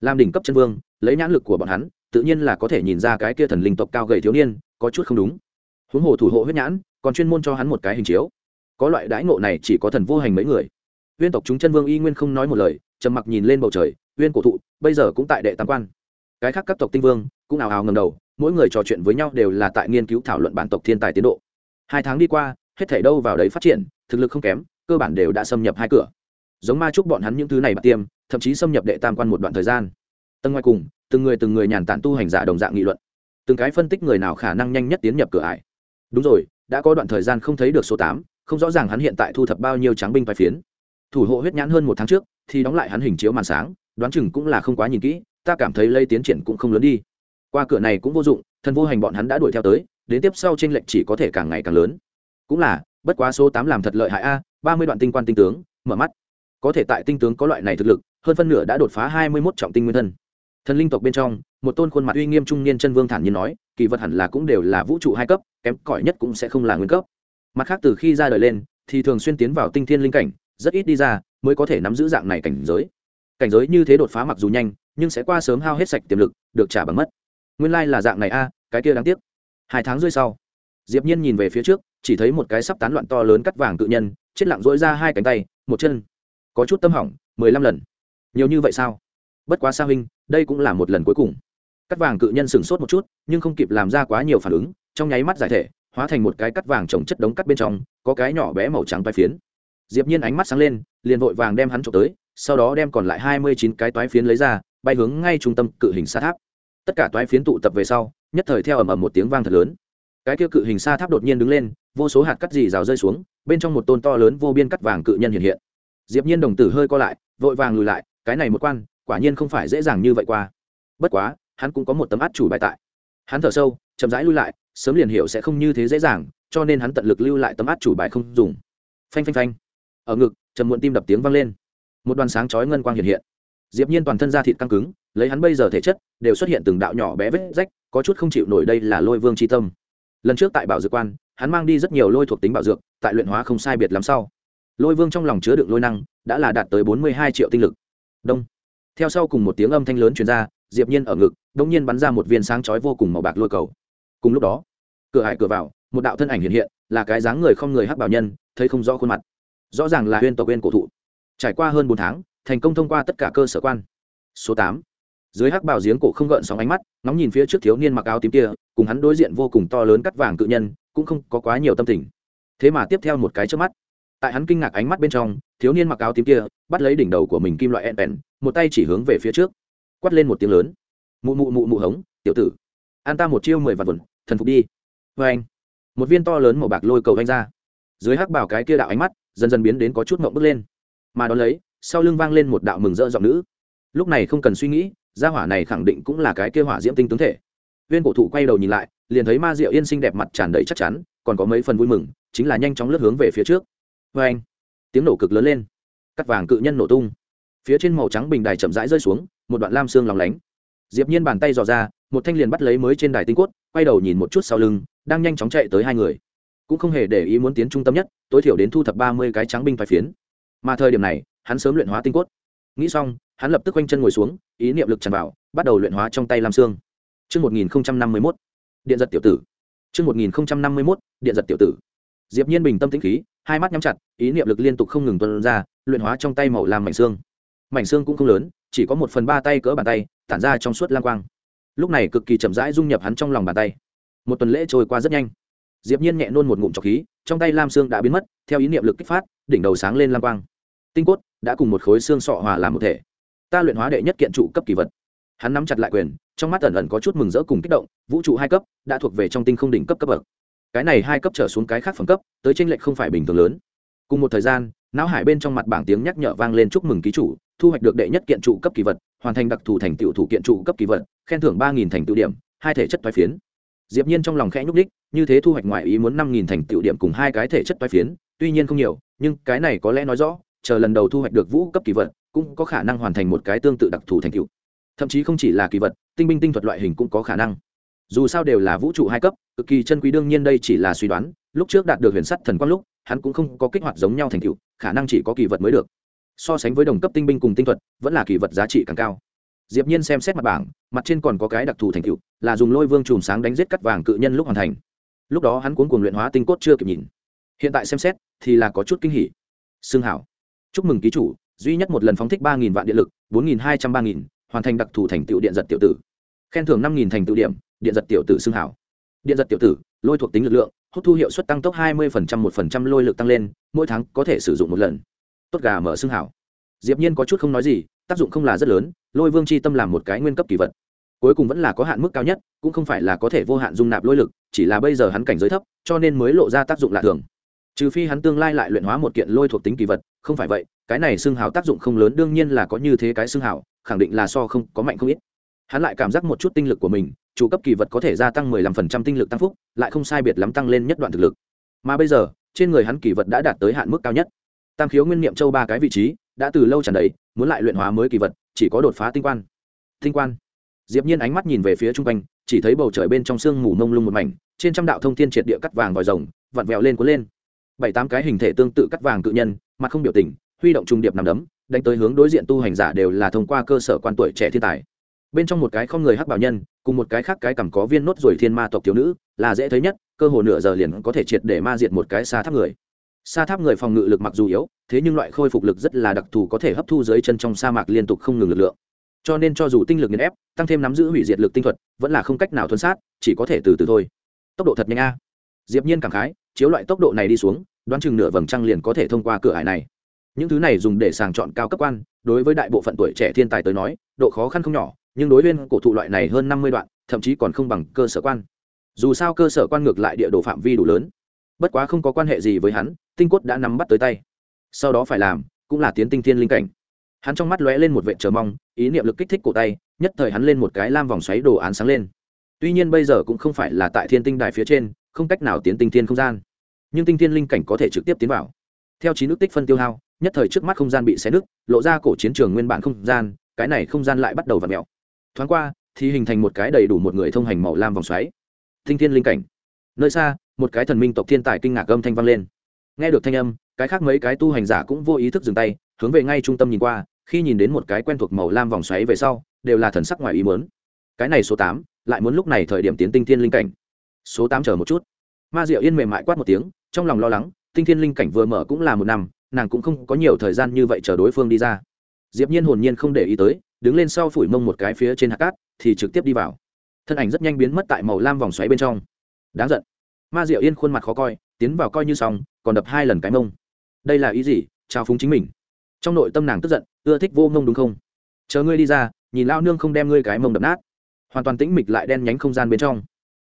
Làm đỉnh cấp chân vương, lấy nhãn lực của bọn hắn, tự nhiên là có thể nhìn ra cái kia thần linh tộc cao gầy thiếu niên, có chút không đúng. Huống hồ thủ hộ huyết nhãn, còn chuyên môn cho hắn một cái hình chiếu. Có loại đãi ngộ này chỉ có thần vô hành mấy người. Huyên tộc chúng chân vương y nguyên không nói một lời, trầm mặc nhìn lên bầu trời, huyên cổ thụ, bây giờ cũng tại đệ tam quan. Cái khác các tộc tinh vương, cũng ào ào ngầm đầu, mỗi người trò chuyện với nhau đều là tại nghiên cứu thảo luận bản tộc thiên tài tiến độ. Hai tháng đi qua, hết thảy đâu vào đấy phát triển, thực lực không kém cơ bản đều đã xâm nhập hai cửa. Giống ma trúc bọn hắn những thứ này bạc tiêm, thậm chí xâm nhập đệ tam quan một đoạn thời gian. Tầng ngoài cùng, từng người từng người nhàn tản tu hành giả đồng dạng nghị luận. Từng cái phân tích người nào khả năng nhanh nhất tiến nhập cửa ải. Đúng rồi, đã có đoạn thời gian không thấy được số tám, không rõ ràng hắn hiện tại thu thập bao nhiêu tráng binh vai phiến. Thủ hộ huyết nhãn hơn một tháng trước, thì đóng lại hắn hình chiếu màn sáng, đoán chừng cũng là không quá nhìn kỹ, ta cảm thấy lây tiến triển cũng không lớn đi. Qua cửa này cũng vô dụng thần vô hành bọn hắn đã đuổi theo tới, đến tiếp sau tranh lệch chỉ có thể càng ngày càng lớn. Cũng là bất quá số tám làm thật lợi hại a, ba mươi đoạn tinh quan tinh tướng, mở mắt. Có thể tại tinh tướng có loại này thực lực, hơn phân nửa đã đột phá hai mươi mốt trọng tinh nguyên thân. Thần linh tộc bên trong, một tôn khuôn mặt uy nghiêm trung niên chân vương thản nhiên nói, kỳ vật hẳn là cũng đều là vũ trụ hai cấp, kém cỏi nhất cũng sẽ không là nguyên cấp. Mặt khác từ khi ra đời lên, thì thường xuyên tiến vào tinh thiên linh cảnh, rất ít đi ra, mới có thể nắm giữ dạng này cảnh giới. Cảnh giới như thế đột phá mặc dù nhanh, nhưng sẽ qua sớm hao hết sạch tiềm lực, được trả bằng mất. Nguyên lai、like、là dạng này a, cái kia đáng tiếc. Hai tháng rưỡi sau, diệp nhiên nhìn về phía trước chỉ thấy một cái sắp tán loạn to lớn cắt vàng tự nhân, chết lặng dỗi ra hai cánh tay, một chân. Có chút tâm hỏng, mười lăm lần. Nhiều như vậy sao? Bất quá sa huynh, đây cũng là một lần cuối cùng. Cắt vàng cự nhân sửng sốt một chút, nhưng không kịp làm ra quá nhiều phản ứng, trong nháy mắt giải thể, hóa thành một cái cắt vàng trồng chất đống cắt bên trong, có cái nhỏ bé màu trắng toái phiến. Diệp nhiên ánh mắt sáng lên, liền vội vàng đem hắn trộm tới, sau đó đem còn lại hai mươi chín cái toái phiến lấy ra, bay hướng ngay trung tâm cự hình sa tháp. Tất cả toái phiến tụ tập về sau, nhất thời theo ầm ầm một tiếng vang thật lớn. Cái kia cự hình sa tháp đột nhiên đứng lên vô số hạt cắt dì rào rơi xuống, bên trong một tôn to lớn vô biên cắt vàng cự nhân hiện hiện. Diệp nhiên đồng tử hơi co lại, vội vàng lùi lại, cái này một quan, quả nhiên không phải dễ dàng như vậy qua. Bất quá, hắn cũng có một tấm át chủ bài tại. Hắn thở sâu, chậm rãi lui lại, sớm liền hiểu sẽ không như thế dễ dàng, cho nên hắn tận lực lưu lại tấm át chủ bài không dùng. Phanh phanh phanh. Ở ngực, trầm muộn tim đập tiếng vang lên. Một đoàn sáng chói ngân quang hiện hiện. Diệp nhiên toàn thân da thịt căng cứng, lấy hắn bây giờ thể chất, đều xuất hiện từng đạo nhỏ bé vết rách, có chút không chịu nổi đây là lôi vương chi tâm. Lần trước tại bảo dược quan hắn mang đi rất nhiều lôi thuộc tính bảo dược, tại luyện hóa không sai biệt lắm sau. Lôi vương trong lòng chứa đựng lôi năng, đã là đạt tới bốn mươi hai triệu tinh lực. Đông. Theo sau cùng một tiếng âm thanh lớn truyền ra, diệp nhiên ở ngực đống nhiên bắn ra một viên sáng chói vô cùng màu bạc lôi cầu. Cùng lúc đó, cửa hải cửa vào, một đạo thân ảnh hiện hiện, là cái dáng người không người hắc bảo nhân, thấy không rõ khuôn mặt. Rõ ràng là huyên tộc huyên cổ thụ. Trải qua hơn bốn tháng, thành công thông qua tất cả cơ sở quan. Số tám. Dưới hắc bảo giếng cổ không gợn sóng ánh mắt, ngóng nhìn phía trước thiếu niên mặc áo tím kia, cùng hắn đối diện vô cùng to lớn cắt vàng cự nhân cũng không có quá nhiều tâm tình. Thế mà tiếp theo một cái trước mắt. Tại hắn kinh ngạc ánh mắt bên trong, thiếu niên mặc áo tím kia bắt lấy đỉnh đầu của mình kim loại ẹn bèn một tay chỉ hướng về phía trước quắt lên một tiếng lớn. Mụ mụ mụ mụ hống, tiểu tử, an ta một chiêu mười vạn vườn thần phục đi. Vê anh, một viên to lớn màu bạc lôi cầu anh ra. Dưới hắc bảo cái kia đạo ánh mắt, dần dần biến đến có chút mộng bước lên. Mà đón lấy, sau lưng vang lên một đạo mừng rỡ giọng nữ. Lúc này không cần suy nghĩ, gia hỏa này khẳng định cũng là cái kia hỏa diễm tinh tướng thể. Viên cổ thụ quay đầu nhìn lại liền thấy ma diệu yên xinh đẹp mặt tràn đầy chắc chắn còn có mấy phần vui mừng chính là nhanh chóng lướt hướng về phía trước. Vê anh tiếng nổ cực lớn lên. Cắt vàng cự nhân nổ tung. Phía trên màu trắng bình đài chậm rãi rơi xuống một đoạn lam xương lòng lánh. Diệp nhiên bàn tay dò ra một thanh liền bắt lấy mới trên đài tinh cốt quay đầu nhìn một chút sau lưng đang nhanh chóng chạy tới hai người. Cũng không hề để ý muốn tiến trung tâm nhất tối thiểu đến thu thập ba mươi cái trắng binh phải phiến. Mà thời điểm này hắn sớm luyện hóa tinh cốt. Nghĩ xong hắn lập tức quanh chân ngồi xuống ý niệm lực tràn vào bắt đầu luyện hóa trong tay lam xương. Trước 1051, điện giật tiểu tử. Trước 1051, điện giật tiểu tử. Diệp Nhiên bình tâm tĩnh khí, hai mắt nhắm chặt, ý niệm lực liên tục không ngừng tuôn ra, luyện hóa trong tay màu lam mảnh xương. Mảnh xương cũng không lớn, chỉ có một phần ba tay cỡ bàn tay, tản ra trong suốt lam quang. Lúc này cực kỳ chậm rãi dung nhập hắn trong lòng bàn tay. Một tuần lễ trôi qua rất nhanh. Diệp Nhiên nhẹ nôn một ngụm trọc khí, trong tay lam xương đã biến mất, theo ý niệm lực kích phát, đỉnh đầu sáng lên lam quang. Tinh cốt đã cùng một khối xương sọ hòa làm một thể. Ta luyện hóa đệ nhất kiện trụ cấp kỳ vật. Hắn nắm chặt lại quyền, trong mắt ẩn ẩn có chút mừng rỡ cùng kích động, vũ trụ hai cấp đã thuộc về trong tinh không đỉnh cấp cấp bậc. Cái này hai cấp trở xuống cái khác phẩm cấp tới tranh lệch không phải bình thường lớn. Cùng một thời gian não hải bên trong mặt bảng tiếng nhắc nhở vang lên chúc mừng ký chủ thu hoạch được đệ nhất kiện trụ cấp kỳ vật hoàn thành đặc thù thành tựu thủ kiện trụ cấp kỳ vật khen thưởng ba nghìn thành tựu điểm hai thể chất toái phiến. Diệp nhiên trong lòng khẽ nhúc đích như thế thu hoạch ngoại ý muốn năm nghìn thành tựu điểm cùng hai cái thể chất toái phiến tuy nhiên không nhiều nhưng cái này có lẽ nói rõ chờ lần đầu thu hoạch được vũ cấp kỳ vật cũng có khả năng hoàn thành một cái tương tự đặc thù thành tựu thậm chí không chỉ là kỳ vật, tinh binh tinh thuật loại hình cũng có khả năng. Dù sao đều là vũ trụ hai cấp, cực kỳ chân quý đương nhiên đây chỉ là suy đoán, lúc trước đạt được huyền sắt thần quang lúc, hắn cũng không có kích hoạt giống nhau thành tựu, khả năng chỉ có kỳ vật mới được. So sánh với đồng cấp tinh binh cùng tinh thuật, vẫn là kỳ vật giá trị càng cao. Diệp nhiên xem xét mặt bảng, mặt trên còn có cái đặc thù thành tựu, là dùng lôi vương chùm sáng đánh giết cắt vàng cự nhân lúc hoàn thành. Lúc đó hắn cuốn cuồng luyện hóa tinh cốt chưa kịp nhìn. Hiện tại xem xét, thì là có chút kinh hỉ. Xương hảo. Chúc mừng ký chủ, duy nhất một lần phóng thích ba nghìn vạn điện lực, bốn nghìn hai trăm ba nghìn hoàn thành đặc thù thành tựu điện giật tiểu tử. Khen thưởng năm nghìn thành tựu điểm, điện giật tiểu tử xưng hảo. Điện giật tiểu tử, lôi thuộc tính lực lượng, hút thu hiệu suất tăng tốc hai mươi một lôi lực tăng lên, mỗi tháng có thể sử dụng một lần. Tốt gà mở xưng hảo. Diệp nhiên có chút không nói gì, tác dụng không là rất lớn, lôi vương chi tâm làm một cái nguyên cấp kỳ vật. Cuối cùng vẫn là có hạn mức cao nhất, cũng không phải là có thể vô hạn dung nạp lôi lực, chỉ là bây giờ hắn cảnh giới thấp, cho nên mới lộ ra tác dụng lạ thường. Trừ phi hắn tương lai lại luyện hóa một kiện lôi thuộc tính kỳ vật, không phải vậy cái này xưng hào tác dụng không lớn, đương nhiên là có như thế cái xưng hào, khẳng định là so không, có mạnh không ít. Hắn lại cảm giác một chút tinh lực của mình, chủ cấp kỳ vật có thể gia tăng 15% tinh lực tăng phúc, lại không sai biệt lắm tăng lên nhất đoạn thực lực. Mà bây giờ, trên người hắn kỳ vật đã đạt tới hạn mức cao nhất. Tam khiếu nguyên niệm châu ba cái vị trí, đã từ lâu tràn đầy, muốn lại luyện hóa mới kỳ vật, chỉ có đột phá tinh quan. Tinh quan. Diệp nhiên ánh mắt nhìn về phía trung quanh, chỉ thấy bầu trời bên trong sương mù mông lung một mảnh, trên trăm đạo thông thiên triệt địa cắt vàng vòi rồng, vặn vẹo lên cuốn lên. Bảy tám cái hình thể tương tự cắt vàng cự nhân, mặt không biểu tình huy động trung điệp nằm đấm, đánh tới hướng đối diện tu hành giả đều là thông qua cơ sở quan tuổi trẻ thiên tài. Bên trong một cái không người hắc bảo nhân, cùng một cái khác cái cầm có viên nốt rồi thiên ma tộc thiếu nữ, là dễ thấy nhất, cơ hồ nửa giờ liền có thể triệt để ma diệt một cái xa tháp người. Xa tháp người phòng ngự lực mặc dù yếu, thế nhưng loại khôi phục lực rất là đặc thù có thể hấp thu dưới chân trong sa mạc liên tục không ngừng lực lượng. Cho nên cho dù tinh lực nghiền ép, tăng thêm nắm giữ hủy diệt lực tinh thuật, vẫn là không cách nào thuần sát, chỉ có thể từ từ thôi. Tốc độ thật nhanh a. Diệp nhiên cảm khái, chiếu loại tốc độ này đi xuống, đoán chừng nửa vầng trăng liền có thể thông qua cửa hải này những thứ này dùng để sàng chọn cao cấp quan, đối với đại bộ phận tuổi trẻ thiên tài tới nói, độ khó khăn không nhỏ, nhưng đối viên cổ thụ loại này hơn năm mươi đoạn, thậm chí còn không bằng cơ sở quan. Dù sao cơ sở quan ngược lại địa đồ phạm vi đủ lớn. Bất quá không có quan hệ gì với hắn, tinh cốt đã nắm bắt tới tay. Sau đó phải làm, cũng là tiến tinh thiên linh cảnh. Hắn trong mắt lóe lên một vệ chờ mong, ý niệm lực kích thích cổ tay, nhất thời hắn lên một cái lam vòng xoáy đồ án sáng lên. Tuy nhiên bây giờ cũng không phải là tại thiên tinh đài phía trên, không cách nào tiến tinh thiên không gian. Nhưng tinh thiên linh cảnh có thể trực tiếp tiến vào. Theo trí nước tích phân tiêu hao nhất thời trước mắt không gian bị xé nứt, lộ ra cổ chiến trường nguyên bản không gian, cái này không gian lại bắt đầu v ặ mẹo thoáng qua, thì hình thành một cái đầy đủ một người thông hành màu lam vòng xoáy. Tinh thiên linh cảnh. Nơi xa, một cái thần minh tộc thiên tài kinh ngạc âm thanh vang lên. Nghe được thanh âm, cái khác mấy cái tu hành giả cũng vô ý thức dừng tay, hướng về ngay trung tâm nhìn qua, khi nhìn đến một cái quen thuộc màu lam vòng xoáy về sau, đều là thần sắc ngoài ý mớn cái này số tám, lại muốn lúc này thời điểm tiến tinh thiên linh cảnh. Số tám chờ một chút. Ma diệu yên mềm mại quát một tiếng, trong lòng lo lắng, tinh thiên linh cảnh vừa mở cũng là một năm nàng cũng không có nhiều thời gian như vậy chờ đối phương đi ra. Diệp nhiên hồn nhiên không để ý tới, đứng lên sau phủi mông một cái phía trên hạt cát, thì trực tiếp đi vào. Thân ảnh rất nhanh biến mất tại màu lam vòng xoáy bên trong. Đáng giận. Ma diệu yên khuôn mặt khó coi, tiến vào coi như xong, còn đập hai lần cái mông. Đây là ý gì? Trao phúng chính mình. Trong nội tâm nàng tức giận, ưa thích vô mông đúng không? Chờ ngươi đi ra, nhìn lao nương không đem ngươi cái mông đập nát. Hoàn toàn tĩnh mịch lại đen nhánh không gian bên trong.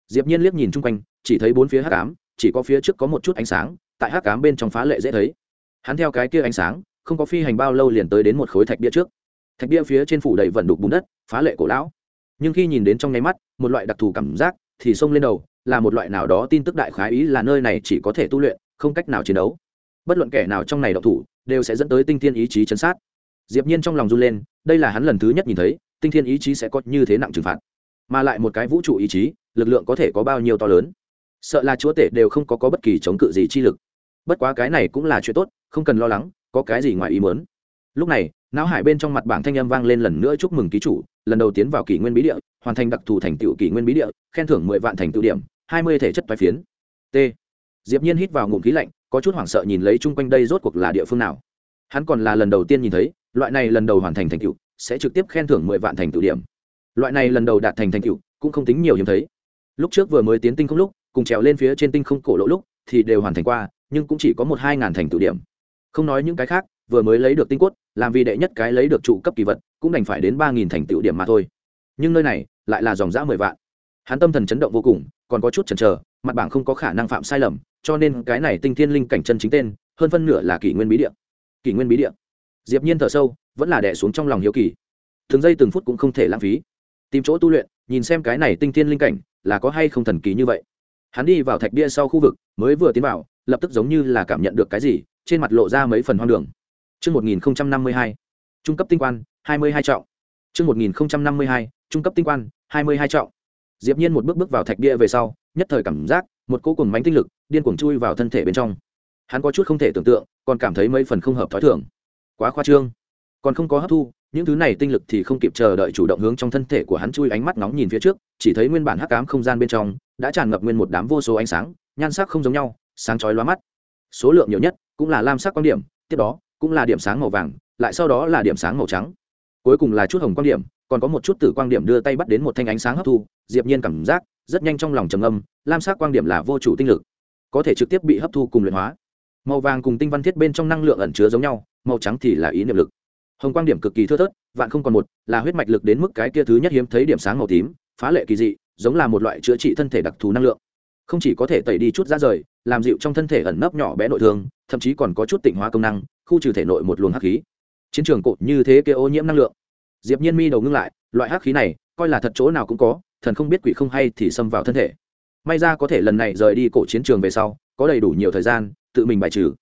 Diệp nhiên liếc nhìn chung quanh, chỉ thấy bốn phía hắc ám, chỉ có phía trước có một chút ánh sáng, tại hắc ám bên trong phá lệ dễ thấy hắn theo cái kia ánh sáng, không có phi hành bao lâu liền tới đến một khối thạch bia trước. Thạch bia phía trên phủ đầy vẩn đục bùn đất, phá lệ cổ lão. Nhưng khi nhìn đến trong nháy mắt, một loại đặc thù cảm giác thì xông lên đầu, là một loại nào đó tin tức đại khái ý là nơi này chỉ có thể tu luyện, không cách nào chiến đấu. Bất luận kẻ nào trong này độc thủ, đều sẽ dẫn tới tinh thiên ý chí chấn sát. Diệp nhiên trong lòng run lên, đây là hắn lần thứ nhất nhìn thấy, tinh thiên ý chí sẽ có như thế nặng trừng phạt. Mà lại một cái vũ trụ ý chí, lực lượng có thể có bao nhiêu to lớn. Sợ là chúa tể đều không có có bất kỳ chống cự gì chi lực bất quá cái này cũng là chuyện tốt, không cần lo lắng, có cái gì ngoài ý muốn. Lúc này, não hải bên trong mặt bảng thanh âm vang lên lần nữa chúc mừng ký chủ, lần đầu tiến vào kỷ nguyên bí địa, hoàn thành đặc thù thành tựu kỷ nguyên bí địa, khen thưởng mười vạn thành tựu điểm, hai mươi thể chất toái phiến. T. Diệp nhiên hít vào ngụm khí lạnh, có chút hoảng sợ nhìn lấy chung quanh đây rốt cuộc là địa phương nào. Hắn còn là lần đầu tiên nhìn thấy, loại này lần đầu hoàn thành thành tựu, sẽ trực tiếp khen thưởng mười vạn thành tựu điểm. Loại này lần đầu đạt thành thành tựu, cũng không tính nhiều hiếm thấy. Lúc trước vừa mới tiến tinh không lúc, cùng trèo lên phía trên tinh không cổ lỗ lúc, thì đều hoàn thành qua nhưng cũng chỉ có một hai ngàn thành tựu điểm. Không nói những cái khác, vừa mới lấy được tinh quất làm vì đệ nhất cái lấy được trụ cấp kỳ vật, cũng đành phải đến ba nghìn thành tựu điểm mà thôi. Nhưng nơi này, lại là dòng giã mười vạn. Hắn tâm thần chấn động vô cùng, còn có chút chần chờ, mặt bảng không có khả năng phạm sai lầm, cho nên cái này tinh thiên linh cảnh chân chính tên, hơn phân nửa là kỷ nguyên bí địa. Kỷ nguyên bí địa. Diệp nhiên thở sâu, vẫn là đè xuống trong lòng hiếu kỳ. Từng giây từng phút cũng không thể lãng phí. Tìm chỗ tu luyện, nhìn xem cái này tinh thiên linh cảnh, là có hay không thần kỳ như vậy. Hắn đi vào thạch bia sau khu vực, mới vừa tiến vào lập tức giống như là cảm nhận được cái gì trên mặt lộ ra mấy phần hoang đường Trước 1052, trung cấp tinh quan, 22 trọng. Trước 1052, trung cấp tinh quan, 22 trọng. Diệp Nhiên một bước bước vào thạch bia về sau, nhất thời cảm giác một cỗ cuồng mãnh tinh lực điên cuồng chui vào thân thể bên trong. Hắn có chút không thể tưởng tượng, còn cảm thấy mấy phần không hợp thói thường. Quá khoa trương. Còn không có hấp thu, những thứ này tinh lực thì không kịp chờ đợi chủ động hướng trong thân thể của hắn chui ánh mắt nóng nhìn phía trước, chỉ thấy nguyên bản hắc ám không gian bên trong đã tràn ngập nguyên một đám vô số ánh sáng, nhan sắc không giống nhau, sáng chói lóa mắt. Số lượng nhiều nhất cũng là lam sắc quan điểm, tiếp đó cũng là điểm sáng màu vàng, lại sau đó là điểm sáng màu trắng. Cuối cùng là chút hồng quan điểm, còn có một chút tử quang điểm đưa tay bắt đến một thanh ánh sáng hấp thu, Diệp Nhiên cảm giác rất nhanh trong lòng trầm âm, lam sắc quang điểm là vô chủ tinh lực, có thể trực tiếp bị hấp thu cùng luyện hóa. Màu vàng cùng tinh văn thiết bên trong năng lượng ẩn chứa giống nhau, màu trắng thì là ý niệm lực hồng quang điểm cực kỳ thưa thớt vạn không còn một là huyết mạch lực đến mức cái kia thứ nhất hiếm thấy điểm sáng màu tím phá lệ kỳ dị giống là một loại chữa trị thân thể đặc thù năng lượng không chỉ có thể tẩy đi chút ra rời, làm dịu trong thân thể ẩn nấp nhỏ bé nội thương, thậm chí còn có chút tỉnh hóa công năng, khu trừ thể nội một luồng hắc khí. Chiến trường cột như thế kia ô nhiễm năng lượng. Diệp nhiên mi đầu ngưng lại, loại hắc khí này, coi là thật chỗ nào cũng có, thần không biết quỷ không hay thì xâm vào thân thể. May ra có thể lần này rời đi cổ chiến trường về sau, có đầy đủ nhiều thời gian, tự mình bài trừ.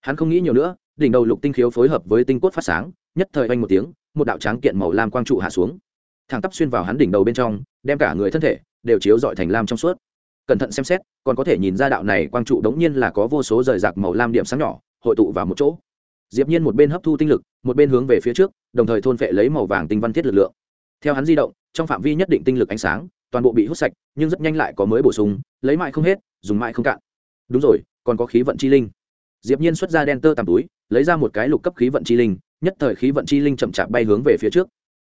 Hắn không nghĩ nhiều nữa, đỉnh đầu lục tinh khiếu phối hợp với tinh cốt phát sáng, nhất thời oanh một tiếng, một đạo tráng kiện màu lam quang trụ hạ xuống. Thẳng tắp xuyên vào hắn đỉnh đầu bên trong, đem cả người thân thể đều chiếu dọi thành lam trong suốt cẩn thận xem xét, còn có thể nhìn ra đạo này quang trụ đống nhiên là có vô số rời rạc màu lam điểm sáng nhỏ, hội tụ vào một chỗ. Diệp nhiên một bên hấp thu tinh lực, một bên hướng về phía trước, đồng thời thôn phệ lấy màu vàng tinh văn thiết lực lượng. Theo hắn di động, trong phạm vi nhất định tinh lực ánh sáng, toàn bộ bị hút sạch, nhưng rất nhanh lại có mới bổ sung, lấy mãi không hết, dùng mãi không cạn. Đúng rồi, còn có khí vận chi linh. Diệp nhiên xuất ra đen tơ tạm túi, lấy ra một cái lục cấp khí vận chi linh, nhất thời khí vận chi linh chậm chạp bay hướng về phía trước.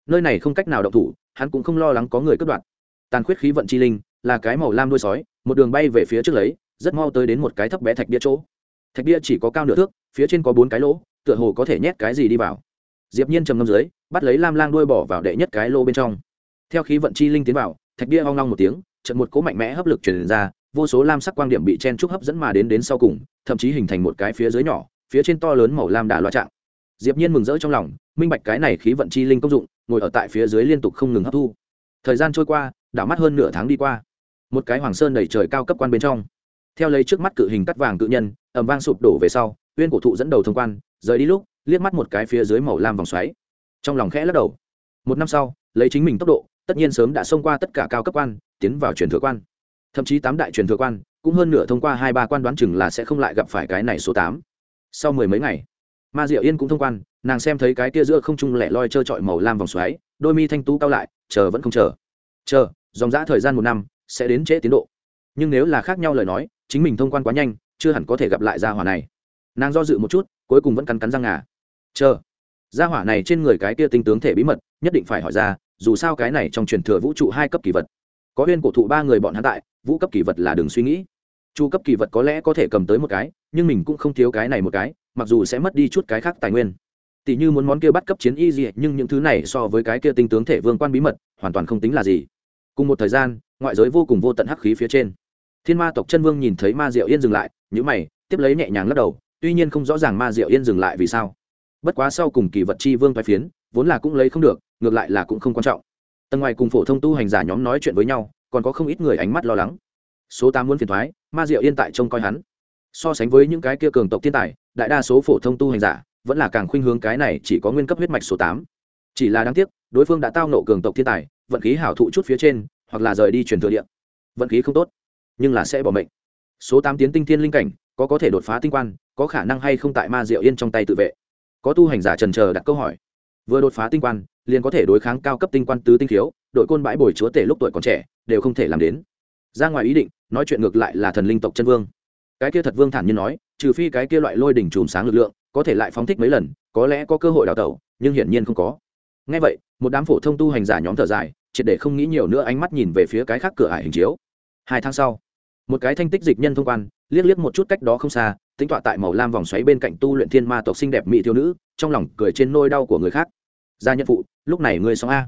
Nơi này không cách nào động thủ, hắn cũng không lo lắng có người cướp đoạt. Tàn khuyết khí vận chi linh là cái màu lam đuôi sói, một đường bay về phía trước lấy, rất mau tới đến một cái thấp bé thạch bia chỗ. Thạch bia chỉ có cao nửa thước, phía trên có bốn cái lỗ, tựa hồ có thể nhét cái gì đi vào. Diệp nhiên trầm ngâm dưới, bắt lấy lam lang đuôi bỏ vào đệ nhất cái lô bên trong. Theo khí vận chi linh tiến vào, thạch bia hoang long một tiếng, trận một cỗ mạnh mẽ hấp lực truyền ra, vô số lam sắc quang điểm bị chen trúc hấp dẫn mà đến đến sau cùng, thậm chí hình thành một cái phía dưới nhỏ, phía trên to lớn màu lam đà loa trạng. Diệp nhiên mừng rỡ trong lòng, minh bạch cái này khí vận chi linh công dụng, ngồi ở tại phía dưới liên tục không ngừng hấp thu. Thời gian trôi qua, đảo mắt hơn nửa tháng đi qua một cái hoàng sơn đầy trời cao cấp quan bên trong. Theo lấy trước mắt cự hình cắt vàng cự nhân ẩm vang sụp đổ về sau, uyên cổ thụ dẫn đầu thông quan, rời đi lúc, liếc mắt một cái phía dưới màu lam vòng xoáy. Trong lòng khẽ lắc đầu. Một năm sau, lấy chính mình tốc độ, tất nhiên sớm đã xông qua tất cả cao cấp quan, tiến vào truyền thừa quan. Thậm chí tám đại truyền thừa quan, cũng hơn nửa thông qua hai ba quan đoán chừng là sẽ không lại gặp phải cái này số tám. Sau mười mấy ngày, ma diệu yên cũng thông quan, nàng xem thấy cái kia giữa không trung lẻ loi trơ trọi màu lam vòng xoáy, đôi mi thanh tú cao lại, chờ vẫn không chờ. Chờ, dòng dã thời gian một năm sẽ đến trễ tiến độ. Nhưng nếu là khác nhau lời nói, chính mình thông quan quá nhanh, chưa hẳn có thể gặp lại gia hỏa này. Nàng do dự một chút, cuối cùng vẫn cắn cắn răng ngà. Chờ. Gia hỏa này trên người cái kia tinh tướng thể bí mật, nhất định phải hỏi ra, dù sao cái này trong truyền thừa vũ trụ hai cấp kỳ vật. Có huyên cổ thụ ba người bọn hắn tại, vũ cấp kỳ vật là đừng suy nghĩ. Chu cấp kỳ vật có lẽ có thể cầm tới một cái, nhưng mình cũng không thiếu cái này một cái, mặc dù sẽ mất đi chút cái khác tài nguyên. Tỷ như muốn món kia bắt cấp chiến y gì, nhưng những thứ này so với cái kia tinh tướng thể vương quan bí mật, hoàn toàn không tính là gì. Cùng một thời gian ngoại giới vô cùng vô tận hắc khí phía trên. Thiên ma tộc chân vương nhìn thấy ma diệu yên dừng lại nhữ mày, tiếp lấy nhẹ nhàng lắc đầu, tuy nhiên không rõ ràng ma diệu yên dừng lại vì sao. Bất quá sau cùng kỳ vật chi vương thoái phiến, vốn là cũng lấy không được, ngược lại là cũng không quan trọng. Tầng ngoài cùng phổ thông tu hành giả nhóm nói chuyện với nhau, còn có không ít người ánh mắt lo lắng. Số tám muốn phiền thoái, ma diệu yên tại trông coi hắn. So sánh với những cái kia cường tộc thiên tài, đại đa số phổ thông tu hành giả vẫn là càng khuynh hướng cái này chỉ có nguyên cấp huyết mạch số tám. Chỉ là đáng tiếc, đối phương đã tao nộ cường tộc thiên tài, vận khí hảo thụ chút phía trên hoặc là rời đi truyền thừa địa. Vận khí không tốt, nhưng là sẽ bỏ mệnh. Số tám tiến tinh thiên linh cảnh, có có thể đột phá tinh quan, có khả năng hay không tại ma diệu yên trong tay tự vệ. Có tu hành giả trần chờ đặt câu hỏi. Vừa đột phá tinh quan, liền có thể đối kháng cao cấp tinh quan tứ tinh thiếu đội côn bãi bồi chúa tể lúc tuổi còn trẻ, đều không thể làm đến. Ra ngoài ý định, nói chuyện ngược lại là thần linh tộc chân vương. Cái kia thật vương thản nhiên nói, trừ phi cái kia loại lôi đỉnh chùm sáng lực lượng, có thể lại phóng thích mấy lần, có lẽ có cơ hội đào tẩu, nhưng hiển nhiên không có. Ngay vậy, một đám phổ thông tu hành giả nhóm thở dài triệt để không nghĩ nhiều nữa ánh mắt nhìn về phía cái khác cửa ải hình chiếu. Hai tháng sau, một cái thanh tích dịch nhân thông quan, liếc liếc một chút cách đó không xa tính tọa tại màu lam vòng xoáy bên cạnh tu luyện thiên ma tộc xinh đẹp mỹ thiếu nữ, trong lòng cười trên nôi đau của người khác. Gia nhận phụ, lúc này ngươi xong a?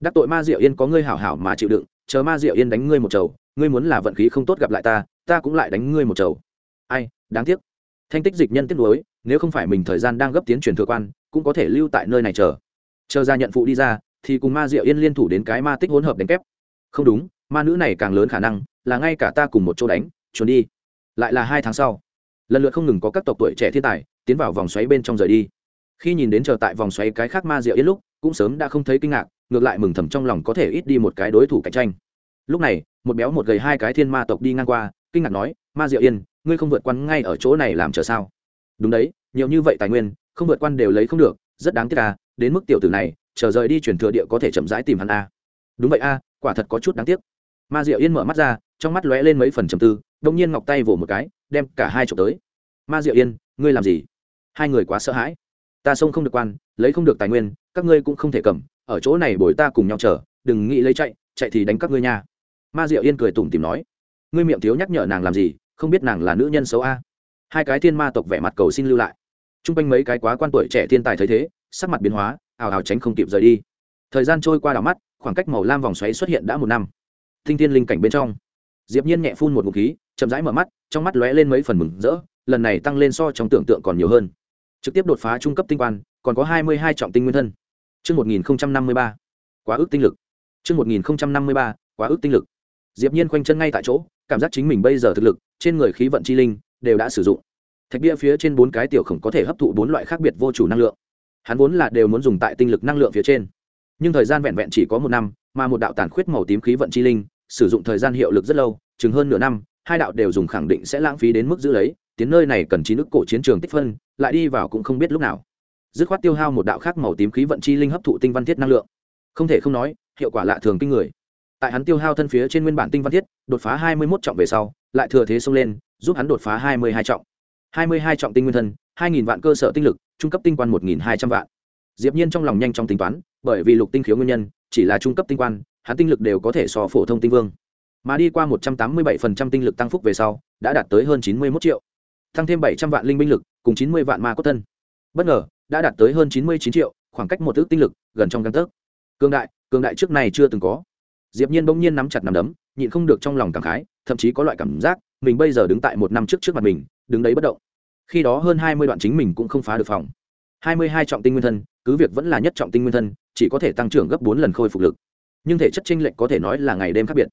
Đắc tội ma diệu yên có ngươi hảo hảo mà chịu đựng, chờ ma diệu yên đánh ngươi một chầu, ngươi muốn là vận khí không tốt gặp lại ta ta cũng lại đánh ngươi một chầu. Ai, đáng tiếc. Thanh tích dịch nhân tiếc nuối, nếu không phải mình thời gian đang gấp tiến truyền thừa quan, cũng có thể lưu tại nơi này chờ. Chờ ra nhận phụ đi ra thì cùng ma diệu yên liên thủ đến cái ma tích hỗn hợp đánh kép. Không đúng, ma nữ này càng lớn khả năng là ngay cả ta cùng một chỗ đánh trốn đi. Lại là hai tháng sau, lần lượt không ngừng có các tộc tuổi trẻ thiên tài tiến vào vòng xoáy bên trong rời đi. Khi nhìn đến chờ tại vòng xoáy cái khác ma diệu yên lúc, cũng sớm đã không thấy kinh ngạc, ngược lại mừng thầm trong lòng có thể ít đi một cái đối thủ cạnh tranh. Lúc này, một béo một gầy hai cái thiên ma tộc đi ngang qua, kinh ngạc nói, ma diệu yên, ngươi không vượt quan ngay ở chỗ này làm chờ sao? Đúng đấy, nhiều như vậy tài nguyên, không vượt quan đều lấy không được, rất đáng tiếc à đến mức tiểu tử này chờ rời đi chuyển thừa địa có thể chậm rãi tìm hắn a. À. đúng vậy a à, quả thật có chút đáng tiếc. Ma diệu yên mở mắt ra trong mắt lóe lên mấy phần trầm tư đông nhiên ngọc tay vỗ một cái đem cả hai chụp tới. Ma diệu yên ngươi làm gì? Hai người quá sợ hãi. Ta xông không được quan lấy không được tài nguyên các ngươi cũng không thể cầm ở chỗ này bồi ta cùng nhau chờ đừng nghĩ lấy chạy chạy thì đánh các ngươi nha. Ma diệu yên cười tủm tìm nói. Ngươi miệng thiếu nhắc nhở nàng làm gì không biết nàng là nữ nhân xấu a. Hai cái thiên ma tộc vẻ mặt cầu xin lưu lại. T r u n g quanh mấy cái quá quan tuổi trẻ thiên tài thấy thế sắc mặt biến hóa ào ào tránh không kịp rời đi thời gian trôi qua đảo mắt khoảng cách màu lam vòng xoáy xuất hiện đã một năm thinh thiên linh cảnh bên trong diệp nhiên nhẹ phun một ngụm khí chậm rãi mở mắt trong mắt lóe lên mấy phần mừng rỡ lần này tăng lên so trong tưởng tượng còn nhiều hơn trực tiếp đột phá trung cấp tinh quan còn có hai mươi hai trọng tinh nguyên thân Trước 1053, quá ước tinh lực. Trước 1053, quá ước tinh lực. Diệp Nhiên quanh chân ngay tại chỗ, cảm giác chính mình bây giờ thực lực, trên người khí vận chi linh đều đã sử dụng. Thạch bia phía trên bốn cái tiểu khổng có thể hấp thụ bốn loại khác biệt vô chủ năng lượng. Hắn vốn là đều muốn dùng tại tinh lực năng lượng phía trên, nhưng thời gian vẹn vẹn chỉ có một năm, mà một đạo tàn khuyết màu tím khí vận chi linh, sử dụng thời gian hiệu lực rất lâu, chừng hơn nửa năm, hai đạo đều dùng khẳng định sẽ lãng phí đến mức giữ lấy, tiến nơi này cần chín nước cổ chiến trường tích phân, lại đi vào cũng không biết lúc nào. Dứt khoát tiêu hao một đạo khác màu tím khí vận chi linh hấp thụ tinh văn thiết năng lượng. Không thể không nói hiệu quả lạ thường kinh người. Tại hắn tiêu hao thân phía trên nguyên bản tinh văn thiết đột phá hai mươi một trọng về sau lại thừa thế xông lên giúp hắn đột phá hai mươi hai trọng. Hai mươi hai trọng tinh nguyên thân hai nghìn vạn cơ sở tinh lực trung cấp tinh quan một nghìn hai trăm vạn. Diệp nhiên trong lòng nhanh chóng tính toán, bởi vì lục tinh khiếu nguyên nhân, chỉ là trung cấp tinh quan, hắn tinh lực đều có thể so phổ thông tinh vương. Mà đi qua một trăm tám mươi bảy phần trăm tinh lực tăng phúc về sau, đã đạt tới hơn chín mươi một triệu. Tăng thêm bảy trăm vạn linh binh lực, cùng chín mươi vạn ma cốt thân. Bất ngờ, đã đạt tới hơn chín mươi chín triệu, khoảng cách một ước tinh lực, gần trong căn tấc. Cường đại cường đại trước này chưa từng có. Diệp nhiên bỗng nhiên nắm chặt nắm đấm, nhịn không được trong lòng cảm khái, thậm chí có loại cảm giác, mình bây giờ đứng tại một năm trước trước mặt mình, đứng đấy bất động khi đó hơn hai mươi đoạn chính mình cũng không phá được phòng. Hai mươi hai trọng tinh nguyên thân, cứ việc vẫn là nhất trọng tinh nguyên thân, chỉ có thể tăng trưởng gấp bốn lần khôi phục lực. Nhưng thể chất chênh lệch có thể nói là ngày đêm khác biệt.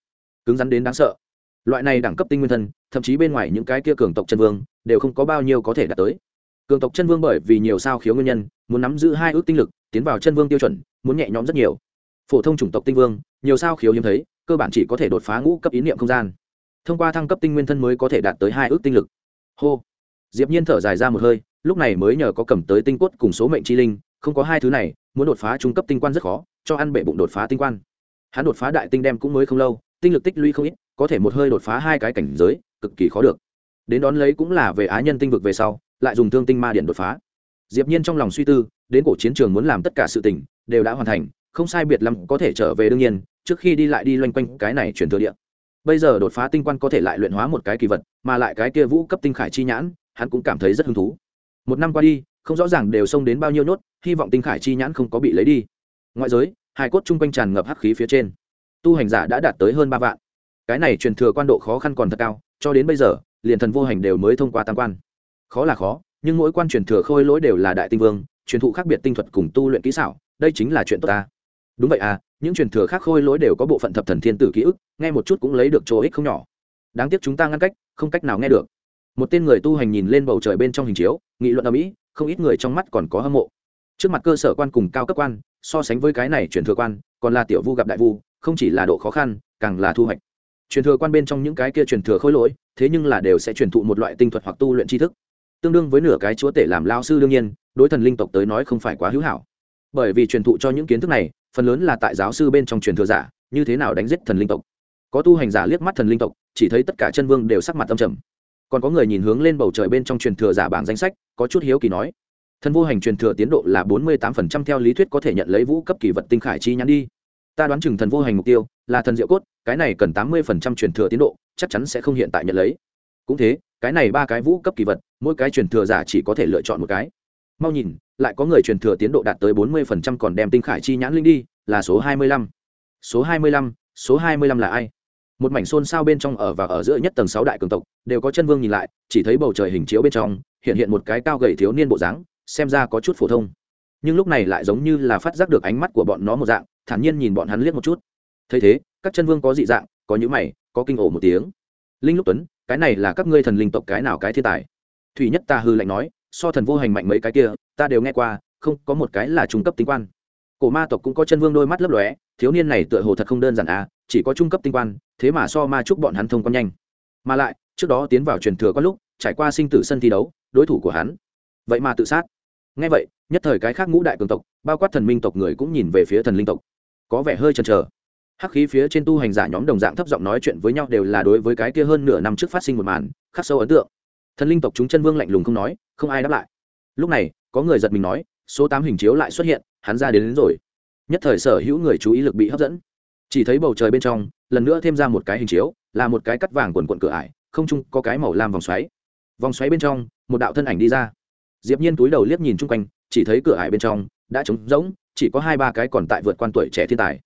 Cứng rắn đến đáng sợ. Loại này đẳng cấp tinh nguyên thân, thậm chí bên ngoài những cái kia cường tộc chân vương, đều không có bao nhiêu có thể đạt tới. Cường tộc chân vương bởi vì nhiều sao khiếu nguyên nhân, muốn nắm giữ hai ước tinh lực, tiến vào chân vương tiêu chuẩn, muốn nhẹ nhõm rất nhiều. Phổ thông chủng tộc tinh vương, nhiều sao khiếu hiếm thấy, cơ bản chỉ có thể đột phá ngũ cấp ý niệm không gian. Thông qua thăng cấp tinh nguyên thân mới có thể đạt tới hai ước tinh lực. Hô diệp nhiên thở dài ra một hơi, lúc này mới nhờ có cầm tới tinh cốt cùng số mệnh chi linh, không có hai thứ này, muốn đột phá trung cấp tinh quan rất khó, cho ăn bệ bụng đột phá tinh quan. Hắn đột phá đại tinh đem cũng mới không lâu, tinh lực tích lũy không ít, có thể một hơi đột phá hai cái cảnh giới, cực kỳ khó được. Đến đón lấy cũng là về á nhân tinh vực về sau, lại dùng thương tinh ma điện đột phá. Diệp nhiên trong lòng suy tư, đến cổ chiến trường muốn làm tất cả sự tình, đều đã hoàn thành, không sai biệt lắm có thể trở về đương nhiên, trước khi đi lại đi loanh quanh cái này chuyển thừa địa. Bây giờ đột phá tinh quan có thể lại luyện hóa một cái kỳ vật, mà lại cái kia vũ cấp tinh khải chi nhãn hắn cũng cảm thấy rất hứng thú. Một năm qua đi, không rõ ràng đều xông đến bao nhiêu nốt, hy vọng tinh khải chi nhãn không có bị lấy đi. Ngoại giới hai cốt trung quanh tràn ngập hắc khí phía trên. Tu hành giả đã đạt tới hơn ba vạn. Cái này truyền thừa quan độ khó khăn còn thật cao, cho đến bây giờ, liền thần vô hành đều mới thông qua tam quan. Khó là khó, nhưng mỗi quan truyền thừa khôi lỗi đều là đại tinh vương, truyền thụ khác biệt tinh thuật cùng tu luyện kỹ xảo, đây chính là chuyện tốt ta. Đúng vậy à những truyền thừa khác khôi lỗi đều có bộ phận thập thần thiên tử ký ức, nghe một chút cũng lấy được chỗ ích không nhỏ. Đáng tiếc chúng ta ngăn cách, không cách nào nghe được một tên người tu hành nhìn lên bầu trời bên trong hình chiếu, nghị luận ở mỹ không ít người trong mắt còn có hâm mộ. Trước mặt cơ sở quan cùng cao cấp quan, so sánh với cái này truyền thừa quan, còn là tiểu vu gặp đại vu, không chỉ là độ khó khăn, càng là thu hoạch. Truyền thừa quan bên trong những cái kia truyền thừa khôi lỗi, thế nhưng là đều sẽ truyền thụ một loại tinh thuật hoặc tu luyện tri thức. Tương đương với nửa cái chúa tể làm lao sư đương nhiên, đối thần linh tộc tới nói không phải quá hữu hảo. Bởi vì truyền thụ cho những kiến thức này, phần lớn là tại giáo sư bên trong truyền thừa giả, như thế nào đánh giết thần linh tộc. Có tu hành giả liếc mắt thần linh tộc, chỉ thấy tất cả chân vương đều sắc mặt âm trầm còn có người nhìn hướng lên bầu trời bên trong truyền thừa giả bảng danh sách, có chút hiếu kỳ nói, thần vô hành truyền thừa tiến độ là bốn mươi tám phần trăm theo lý thuyết có thể nhận lấy vũ cấp kỳ vật tinh khải chi nhắn đi. Ta đoán chừng thần vô hành mục tiêu là thần diệu cốt, cái này cần tám mươi phần trăm truyền thừa tiến độ, chắc chắn sẽ không hiện tại nhận lấy. Cũng thế, cái này ba cái vũ cấp kỳ vật, mỗi cái truyền thừa giả chỉ có thể lựa chọn một cái. Mau nhìn, lại có người truyền thừa tiến độ đạt tới bốn mươi phần trăm còn đem tinh khải chi nhãn linh đi, là số hai mươi lăm. Số hai mươi lăm, số hai mươi lăm là ai? Một mảnh xôn xao bên trong ở và ở giữa nhất tầng sáu đại cường tộc đều có chân vương nhìn lại, chỉ thấy bầu trời hình chiếu bên trong, hiện hiện một cái cao gầy thiếu niên bộ dáng, xem ra có chút phổ thông. Nhưng lúc này lại giống như là phát giác được ánh mắt của bọn nó một dạng, thản nhiên nhìn bọn hắn liếc một chút. Thấy thế, các chân vương có dị dạng, có những mày, có kinh ổ một tiếng. Linh lúc tuấn, cái này là các ngươi thần linh tộc cái nào cái thiên tài? Thủy nhất ta hư lạnh nói, so thần vô hành mạnh mấy cái kia, ta đều nghe qua, không, có một cái là trung cấp tinh quan. Cổ ma tộc cũng có chân vương đôi mắt lấp lóe, thiếu niên này tựa hồ thật không đơn giản à chỉ có trung cấp tinh quan, thế mà so ma chúc bọn hắn thông quan nhanh. Mà lại trước đó tiến vào truyền thừa có lúc trải qua sinh tử sân thi đấu đối thủ của hắn. Vậy mà tự sát. Ngay vậy nhất thời cái khác ngũ đại cường tộc bao quát thần minh tộc người cũng nhìn về phía thần linh tộc. Có vẻ hơi chần chờ. Hắc khí phía trên tu hành giả nhóm đồng dạng thấp giọng nói chuyện với nhau đều là đối với cái kia hơn nửa năm trước phát sinh một màn khắc sâu ấn tượng. Thần linh tộc chúng chân vương lạnh lùng không nói không ai đáp lại. Lúc này có người giật mình nói số tám hình chiếu lại xuất hiện hắn ra đến, đến rồi. Nhất thời sở hữu người chú ý lực bị hấp dẫn. Chỉ thấy bầu trời bên trong lần nữa thêm ra một cái hình chiếu là một cái cắt vàng quần quận cửa ải không chung có cái màu lam vòng xoáy. Vòng xoáy bên trong, một đạo thân ảnh đi ra. Diệp nhiên túi đầu liếc nhìn chung quanh, chỉ thấy cửa ải bên trong đã trống rỗng, chỉ có hai ba cái còn tại vượt quan tuổi trẻ thiên tài.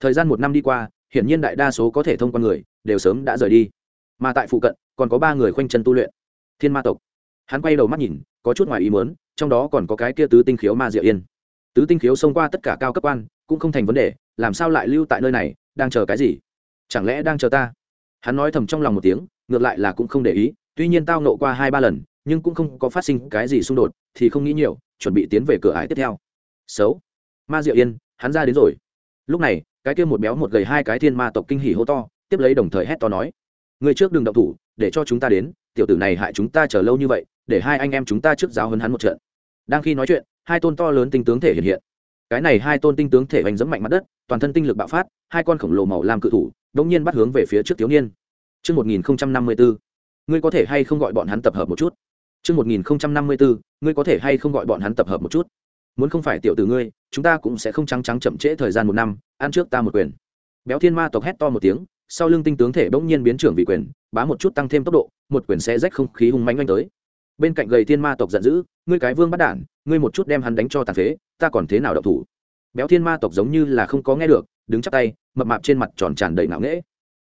Thời gian một năm đi qua, hiển nhiên đại đa số có thể thông quan người, đều sớm đã rời đi. Mà tại phụ cận, còn có ba người khoanh chân tu luyện. Thiên ma tộc. Hắn quay đầu mắt nhìn, có chút ngoài ý muốn, trong đó còn có cái kia tứ tinh khiếu ma diệu yên. Tứ tinh khiếu xông qua tất cả cao cấp quan, cũng không thành vấn đề, làm sao lại lưu tại nơi này, đang chờ cái gì? Chẳng lẽ đang chờ ta? Hắn nói thầm trong lòng một tiếng ngược lại là cũng không để ý, tuy nhiên tao nộ qua hai ba lần, nhưng cũng không có phát sinh cái gì xung đột, thì không nghĩ nhiều, chuẩn bị tiến về cửa ải tiếp theo. Xấu. Ma diệu yên, hắn ra đến rồi. Lúc này, cái kia một béo một gầy hai cái thiên ma tộc kinh hỉ hô to, tiếp lấy đồng thời hét to nói. Người trước đừng động thủ, để cho chúng ta đến, tiểu tử này hại chúng ta chờ lâu như vậy, để hai anh em chúng ta trước giáo hấn hắn một trận. Đang khi nói chuyện, hai tôn to lớn tinh tướng thể hiện hiện. Cái này hai tôn tinh tướng thể hành dẫm mạnh mặt đất, toàn thân tinh lực bạo phát, hai con khổng lồ màu làm cự thủ đống nhiên bắt hướng về phía trước thiếu niên. Trước 1054, ngươi có thể hay không gọi bọn hắn tập hợp một chút? Trước 1054, ngươi có thể hay không gọi bọn hắn tập hợp một chút? Muốn không phải tiểu tử ngươi, chúng ta cũng sẽ không trắng trắng chậm trễ thời gian một năm, ăn trước ta một quyền. Béo Thiên Ma tộc hét to một tiếng, sau lưng tinh tướng thể bỗng nhiên biến trưởng vị quyền, bá một chút tăng thêm tốc độ, một quyền sẽ rách không khí hung mãnh tới. Bên cạnh gầy Thiên Ma tộc giận dữ, ngươi cái vương bắt đản, ngươi một chút đem hắn đánh cho tàn phế, ta còn thế nào động thủ? Béo Thiên Ma tộc giống như là không có nghe được, đứng chắp tay, mập mạp trên mặt tròn tràn đầy ngạo nghễ.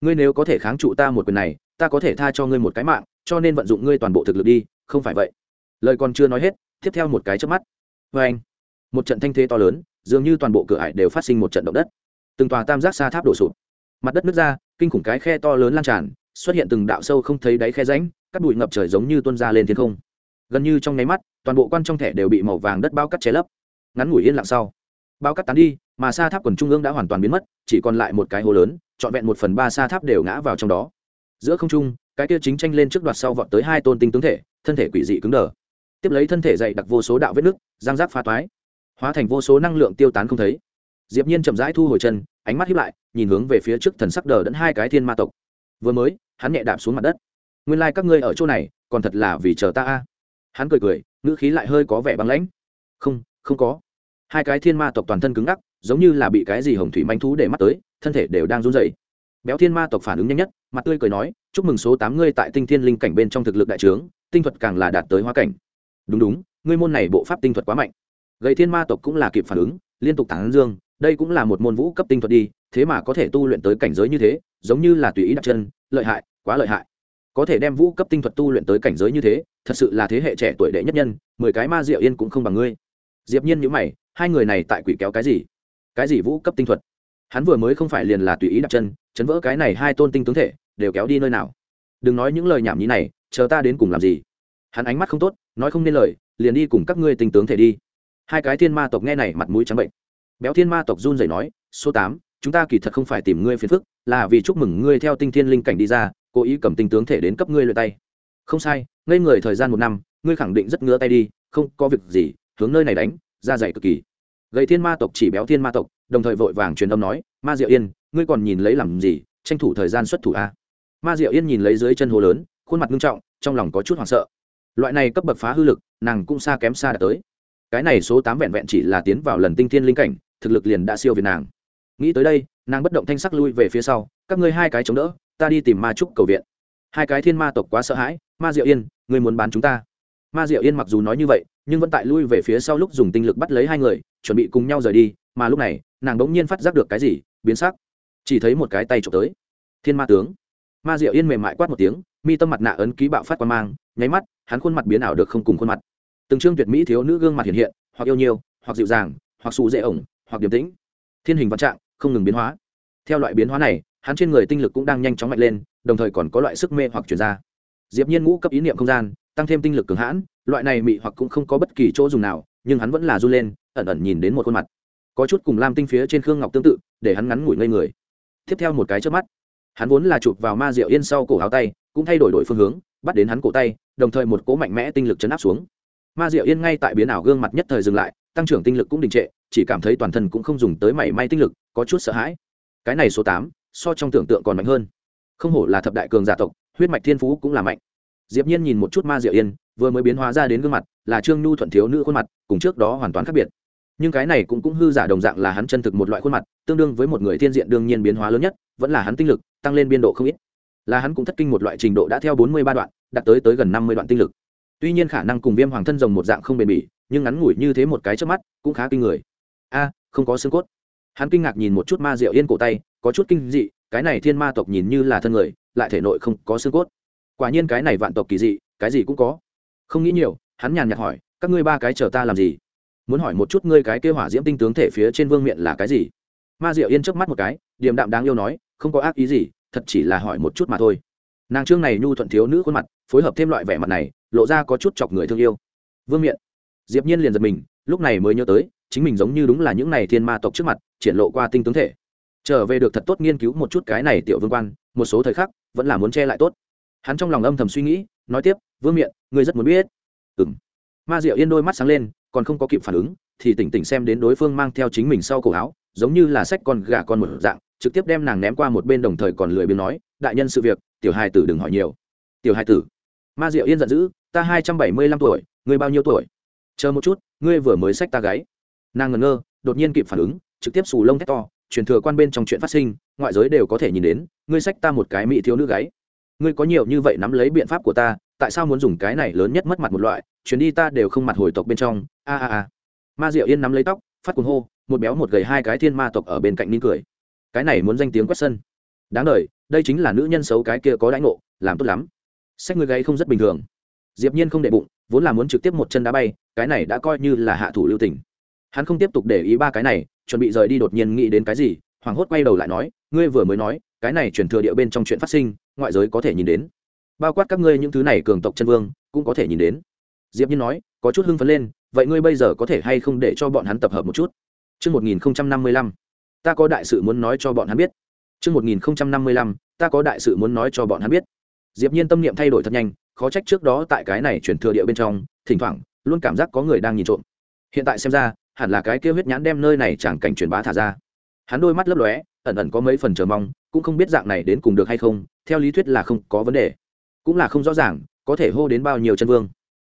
Ngươi nếu có thể kháng trụ ta một quyền này, ta có thể tha cho ngươi một cái mạng, cho nên vận dụng ngươi toàn bộ thực lực đi, không phải vậy. Lời còn chưa nói hết, tiếp theo một cái chớp mắt. vê anh, một trận thanh thế to lớn, dường như toàn bộ cửa ải đều phát sinh một trận động đất. Từng tòa tam giác sa tháp đổ sụp, mặt đất nứt ra, kinh khủng cái khe to lớn lan tràn, xuất hiện từng đạo sâu không thấy đáy khe rãnh, các bụi ngập trời giống như tuôn ra lên thiên không. Gần như trong nháy mắt, toàn bộ quan trong thẻ đều bị màu vàng đất bao cắt che lấp. Ngắn ngủi yên lặng sau, bao cắt tán đi, mà sa tháp quần trung ương đã hoàn toàn biến mất, chỉ còn lại một cái hố lớn, trọn vẹn một phần ba sa tháp đều ngã vào trong đó. Giữa không trung, cái kia chính tranh lên trước đoạt sau vọt tới hai tôn tinh tướng thể, thân thể quỷ dị cứng đờ. Tiếp lấy thân thể dày đặc vô số đạo vết nứt, giang giáp phá toái, hóa thành vô số năng lượng tiêu tán không thấy. Diệp Nhiên chậm rãi thu hồi chân, ánh mắt híp lại, nhìn hướng về phía trước thần sắc đờ đẫn hai cái thiên ma tộc. Vừa mới, hắn nhẹ đạp xuống mặt đất. Nguyên lai like các ngươi ở chỗ này, còn thật là vì chờ ta a. Hắn cười cười, ngữ khí lại hơi có vẻ băng lãnh. Không, không có. Hai cái thiên ma tộc toàn thân cứng ngắc, giống như là bị cái gì hồng thủy manh thú để mắt tới, thân thể đều đang run rẩy. Béo thiên ma tộc phản ứng nhanh nhất, mặt tươi cười nói, chúc mừng số tám ngươi tại tinh thiên linh cảnh bên trong thực lực đại trướng, tinh thuật càng là đạt tới hóa cảnh. Đúng đúng, ngươi môn này bộ pháp tinh thuật quá mạnh. Gầy thiên ma tộc cũng là kịp phản ứng, liên tục tán dương, đây cũng là một môn vũ cấp tinh thuật đi thế mà có thể tu luyện tới cảnh giới như thế giống như là tùy ý đặt chân lợi hại quá lợi hại có thể đem vũ cấp tinh thuật tu luyện tới cảnh giới như thế thật sự là thế hệ trẻ tuổi đệ nhất nhân mười cái ma diệu yên cũng không bằng ngươi diệp nhiên nhíu mày hai người này tại quỷ kéo cái gì cái gì vũ cấp tinh thuật hắn vừa mới không phải liền là tùy ý đặt chân, chấn vỡ cái này hai tôn tinh tướng thể, đều kéo đi nơi nào. Đừng nói những lời nhảm nhí này, chờ ta đến cùng làm gì? Hắn ánh mắt không tốt, nói không nên lời, liền đi cùng các ngươi tinh tướng thể đi. Hai cái thiên ma tộc nghe này mặt mũi trắng bệnh. Béo thiên ma tộc run rẩy nói, số tám, chúng ta kỳ thật không phải tìm ngươi phiền phức, là vì chúc mừng ngươi theo tinh thiên linh cảnh đi ra, cố ý cầm tinh tướng thể đến cấp ngươi luyện tay. Không sai, ngây người thời gian một năm, ngươi khẳng định rất ngứa tay đi, không có việc gì, hướng nơi này đánh ra dày cực kỳ. Gầy thiên ma tộc chỉ béo thiên ma tộc đồng thời vội vàng truyền âm nói, ma diệu yên, ngươi còn nhìn lấy làm gì? Tranh thủ thời gian xuất thủ a. Ma diệu yên nhìn lấy dưới chân hồ lớn, khuôn mặt nghiêm trọng, trong lòng có chút hoảng sợ. Loại này cấp bậc phá hư lực, nàng cũng xa kém xa đã tới. Cái này số tám vẹn vẹn chỉ là tiến vào lần tinh thiên linh cảnh, thực lực liền đã siêu việt nàng. Nghĩ tới đây, nàng bất động thanh sắc lui về phía sau, các ngươi hai cái chống đỡ, ta đi tìm ma trúc cầu viện. Hai cái thiên ma tộc quá sợ hãi, ma diệu yên, ngươi muốn bán chúng ta? Ma diệu yên mặc dù nói như vậy, nhưng vẫn tại lui về phía sau lúc dùng tinh lực bắt lấy hai người, chuẩn bị cùng nhau rời đi, mà lúc này nàng bỗng nhiên phát giác được cái gì, biến sắc. Chỉ thấy một cái tay trộm tới. Thiên ma tướng. Ma diệu yên mềm mại quát một tiếng, mi tâm mặt nạ ấn ký bạo phát quan mang, nháy mắt, hắn khuôn mặt biến ảo được không cùng khuôn mặt. Từng trương tuyệt mỹ thiếu nữ gương mặt hiện hiện, hoặc yêu nhiều, hoặc dịu dàng, hoặc xù dễ ổng, hoặc điềm tĩnh. Thiên hình văn trạng, không ngừng biến hóa. Theo loại biến hóa này, hắn trên người tinh lực cũng đang nhanh chóng mạnh lên, đồng thời còn có loại sức mê hoặc chuyển ra. Diệp nhiên ngũ cấp ý niệm không gian, tăng thêm tinh lực cường hãn, loại này mị hoặc cũng không có bất kỳ chỗ dùng nào, nhưng hắn vẫn là du lên, ẩn ẩn nhìn đến một khuôn mặt có chút cùng lam tinh phía trên khương ngọc tương tự, để hắn ngắn ngủi ngây người. Tiếp theo một cái trước mắt, hắn vốn là chụp vào ma diệu yên sau cổ áo tay, cũng thay đổi đổi phương hướng, bắt đến hắn cổ tay, đồng thời một cỗ mạnh mẽ tinh lực chấn áp xuống. Ma diệu yên ngay tại biến ảo gương mặt nhất thời dừng lại, tăng trưởng tinh lực cũng đình trệ, chỉ cảm thấy toàn thân cũng không dùng tới mảy may tinh lực, có chút sợ hãi. Cái này số tám, so trong tưởng tượng còn mạnh hơn. Không hổ là thập đại cường giả tộc, huyết mạch thiên phú cũng là mạnh. Diệp nhiên nhìn một chút ma diệu yên, vừa mới biến hóa ra đến gương mặt, là trương nhu thuận thiếu nữ khuôn mặt, cùng trước đó hoàn toàn khác biệt nhưng cái này cũng cũng hư giả đồng dạng là hắn chân thực một loại khuôn mặt, tương đương với một người thiên diện đương nhiên biến hóa lớn nhất, vẫn là hắn tinh lực, tăng lên biên độ không ít. Là hắn cũng thất kinh một loại trình độ đã theo bốn mươi ba đoạn, đạt tới tới gần năm mươi đoạn tinh lực. Tuy nhiên khả năng cùng viêm hoàng thân rồng một dạng không bền bỉ, nhưng ngắn ngủi như thế một cái trước mắt, cũng khá kinh người. A, không có xương cốt. Hắn kinh ngạc nhìn một chút ma diệu yên cổ tay, có chút kinh dị, cái này thiên ma tộc nhìn như là thân người, lại thể nội không có xương cốt. Quả nhiên cái này vạn tộc kỳ dị, cái gì cũng có. Không nghĩ nhiều, hắn nhàn nhạt hỏi, các ngươi ba cái chờ ta làm gì? Muốn hỏi một chút ngươi cái kêu hỏa diễm tinh tướng thể phía trên vương miện là cái gì? Ma diệu yên trước mắt một cái, điềm đạm đáng yêu nói, không có ác ý gì, thật chỉ là hỏi một chút mà thôi. Nàng trương này nhu thuận thiếu nữ khuôn mặt, phối hợp thêm loại vẻ mặt này, lộ ra có chút chọc người thương yêu. Vương miện. Diệp nhiên liền giật mình, lúc này mới nhớ tới, chính mình giống như đúng là những này thiên ma tộc trước mặt, triển lộ qua tinh tướng thể. Trở về được thật tốt nghiên cứu một chút cái này tiểu vương quan, một số thời khắc, vẫn là muốn che lại tốt. Hắn trong lòng âm thầm suy nghĩ, nói tiếp, vương miện, ngươi rất muốn biết. Ừm. Ma diệu yên đôi mắt sáng lên còn không có kịp phản ứng, thì tỉnh tỉnh xem đến đối phương mang theo chính mình sau cổ áo, giống như là sách con gà con một dạng, trực tiếp đem nàng ném qua một bên đồng thời còn lười biếng nói, đại nhân sự việc, tiểu hai tử đừng hỏi nhiều. Tiểu hai tử? Ma diệu yên giận dữ, ta hai trăm bảy mươi lăm tuổi, ngươi bao nhiêu tuổi? Chờ một chút, ngươi vừa mới sách ta gáy. Nàng ngẩn ngơ, đột nhiên kịp phản ứng, trực tiếp xù lông thét to, truyền thừa quan bên trong chuyện phát sinh, ngoại giới đều có thể nhìn đến, ngươi sách ta một cái mỹ thiếu nữ gáy. Ngươi có nhiều như vậy nắm lấy biện pháp của ta tại sao muốn dùng cái này lớn nhất mất mặt một loại, chuyến đi ta đều không mặt hồi tộc bên trong. A a a. Ma diệu yên nắm lấy tóc, phát cuồng hô, một béo một gầy hai cái thiên ma tộc ở bên cạnh nín cười. Cái này muốn danh tiếng quét sân. Đáng đ đây chính là nữ nhân xấu cái kia có đãi ngộ, làm tốt lắm. Sách người gáy không rất bình thường. Diệp nhiên không để bụng, vốn là muốn trực tiếp một chân đá bay, cái này đã coi như là hạ thủ lưu tình. Hắn không tiếp tục để ý ba cái này, chuẩn bị rời đi đột nhiên nghĩ đến cái gì, hoảng hốt quay đầu lại nói, ngươi vừa mới nói, cái này chuyển thừa địa bên trong chuyện phát sinh, ngoại giới có thể nhìn đến bao quát các ngươi những thứ này cường tộc chân vương cũng có thể nhìn đến diệp nhiên nói có chút hưng phấn lên vậy ngươi bây giờ có thể hay không để cho bọn hắn tập hợp một chút Trước 1055, ta có đại sự muốn nói cho bọn hắn biết. Trước 1055, ta có đại sự muốn nói cho bọn hắn biết. Diệp Nhiên tâm niệm thay đổi thật nhanh, khó trách trước đó tại cái này chuyển thừa địa bên trong, thỉnh thoảng luôn cảm giác có người đang nhìn trộm. Hiện tại xem ra, hẳn là cái kia huyết nhãn đem nơi này chẳng cảnh truyền bá thả ra. Hắn đôi mắt lấp lóe, ẩn ẩn có mấy phần chờ mong, cũng không biết dạng này đến cùng được hay không, theo lý thuyết là không có vấn đề. Cũng là không rõ ràng, có thể hô đến bao nhiêu chân vương.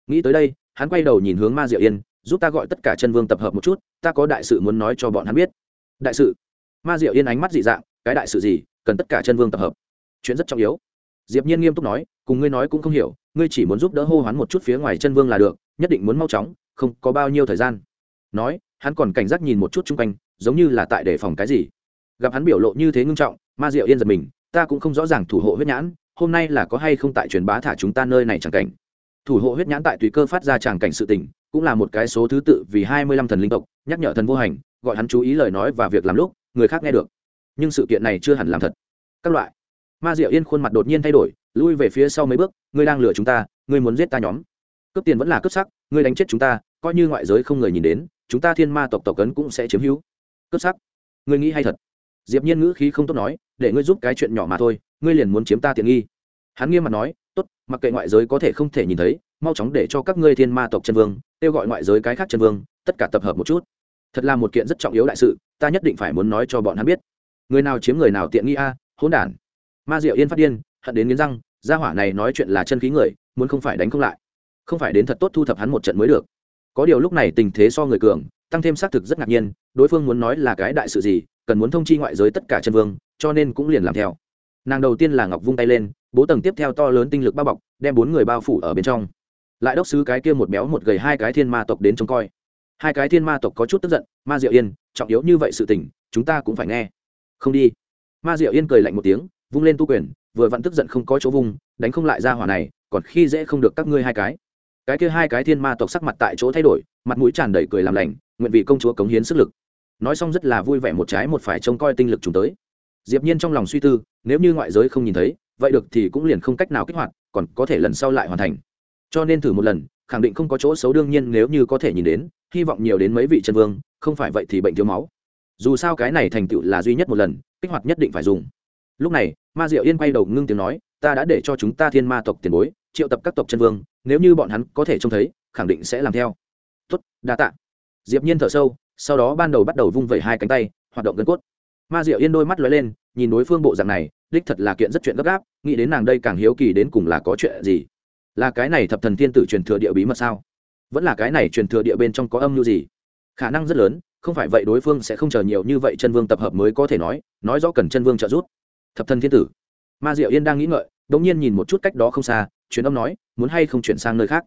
Nghĩ tới đây, hắn quay đầu nhìn hướng Ma Diệu Yên, giúp ta gọi tất cả chân vương tập hợp một chút, ta có đại sự muốn nói cho bọn hắn biết. Đại sự? Ma Diệu Yên ánh mắt dị dạng, cái đại sự gì, cần tất cả chân vương tập hợp. Chuyện rất trọng yếu. Diệp Nhiên nghiêm túc nói, cùng ngươi nói cũng không hiểu, ngươi chỉ muốn giúp đỡ hô hoán một chút phía ngoài chân vương là được, nhất định muốn mau chóng, không có bao nhiêu thời gian. Nói, hắn còn cảnh giác nhìn một chút chung quanh, giống như là tại đề phòng cái gì. Gặp hắn biểu lộ như thế ngưng trọng, Ma Diệu Yên giật mình, ta cũng không rõ ràng thủ hộ huyết nhãn, hôm nay là có hay không tại truyền bá thả chúng ta nơi này chẳng cảnh. Thủ hộ huyết nhãn tại tùy cơ phát ra chẳng cảnh sự tình, cũng là một cái số thứ tự vì hai mươi lăm thần linh tộc, nhắc nhở thần vô hành, gọi hắn chú ý lời nói và việc làm lúc, người khác nghe được. Nhưng sự kiện này chưa hẳn làm thật. Các loại. Ma diệu yên khuôn mặt đột nhiên thay đổi, lui về phía sau mấy bước, ngươi đang lừa chúng ta, ngươi muốn giết ta nhóm. Cướp tiền vẫn là cướp sắc, ngươi đánh chết chúng ta, coi như ngoại giới không người nhìn đến, chúng ta thiên ma tộc tộc cấn cũng sẽ chiếm hữu. Cướp sắc. Ngươi nghĩ hay thật diệp nhiên ngữ khí không tốt nói, để ngươi giúp cái chuyện nhỏ mà thôi, ngươi liền muốn chiếm ta tiện nghi. Hắn nghiêm mặt nói, tốt, mặc kệ ngoại giới có thể không thể nhìn thấy, mau chóng để cho các ngươi thiên ma tộc chân vương, kêu gọi ngoại giới cái khác chân vương, tất cả tập hợp một chút. Thật là một kiện rất trọng yếu đại sự, ta nhất định phải muốn nói cho bọn hắn biết. Người nào chiếm người nào tiện nghi a, hỗn đản. Ma diệu yên phát điên, hận đến nghiến răng, gia hỏa này nói chuyện là chân khí người, muốn không phải đánh không lại. Không phải đến thật tốt thu thập hắn một trận mới được. Có điều lúc này tình thế so người cường, tăng thêm xác thực rất ngạc nhiên, đối phương muốn nói là cái đại sự gì cần muốn thông chi ngoại giới tất cả chân vương, cho nên cũng liền làm theo. Nàng đầu tiên là ngọc vung tay lên, bố tầng tiếp theo to lớn tinh lực bao bọc, đem bốn người bao phủ ở bên trong. Lại đốc sứ cái kia một béo một gầy hai cái thiên ma tộc đến trông coi. Hai cái thiên ma tộc có chút tức giận, ma diệu yên, trọng yếu như vậy sự tình, chúng ta cũng phải nghe. Không đi. Ma diệu yên cười lạnh một tiếng, vung lên tu quyền, vừa vặn tức giận không có chỗ vung, đánh không lại ra hỏa này, còn khi dễ không được các ngươi hai cái. Cái kia hai cái thiên ma tộc sắc mặt tại chỗ thay đổi, mặt mũi tràn đầy cười làm lành, nguyện vị công chúa cống hiến sức lực nói xong rất là vui vẻ một trái một phải trông coi tinh lực chúng tới. Diệp nhiên trong lòng suy tư, nếu như ngoại giới không nhìn thấy, vậy được thì cũng liền không cách nào kích hoạt, còn có thể lần sau lại hoàn thành. Cho nên thử một lần, khẳng định không có chỗ xấu đương nhiên nếu như có thể nhìn đến, hy vọng nhiều đến mấy vị chân vương, không phải vậy thì bệnh thiếu máu. Dù sao cái này thành tựu là duy nhất một lần, kích hoạt nhất định phải dùng. Lúc này, ma diệu yên quay đầu ngưng tiếng nói, ta đã để cho chúng ta thiên ma tộc tiền bối, triệu tập các tộc chân vương, nếu như bọn hắn có thể trông thấy, khẳng định sẽ làm theo. Tốt, đa tạ. Diệp nhiên thở sâu sau đó ban đầu bắt đầu vung vẩy hai cánh tay, hoạt động gân cốt. Ma diệu yên đôi mắt lóe lên, nhìn đối phương bộ dạng này, đích thật là kiện rất chuyện gấp gáp, nghĩ đến nàng đây càng hiếu kỳ đến cùng là có chuyện gì. Là cái này thập thần tiên tử truyền thừa địa bí mật sao? Vẫn là cái này truyền thừa địa bên trong có âm mưu gì? Khả năng rất lớn, không phải vậy đối phương sẽ không chờ nhiều như vậy chân vương tập hợp mới có thể nói nói rõ cần chân vương trợ giúp. Thập thần thiên tử. Ma diệu yên đang nghĩ ngợi đ ỗ n g nhiên nhìn một chút cách đó không xa, truyền âm nói, muốn hay không chuyển sang nơi khác.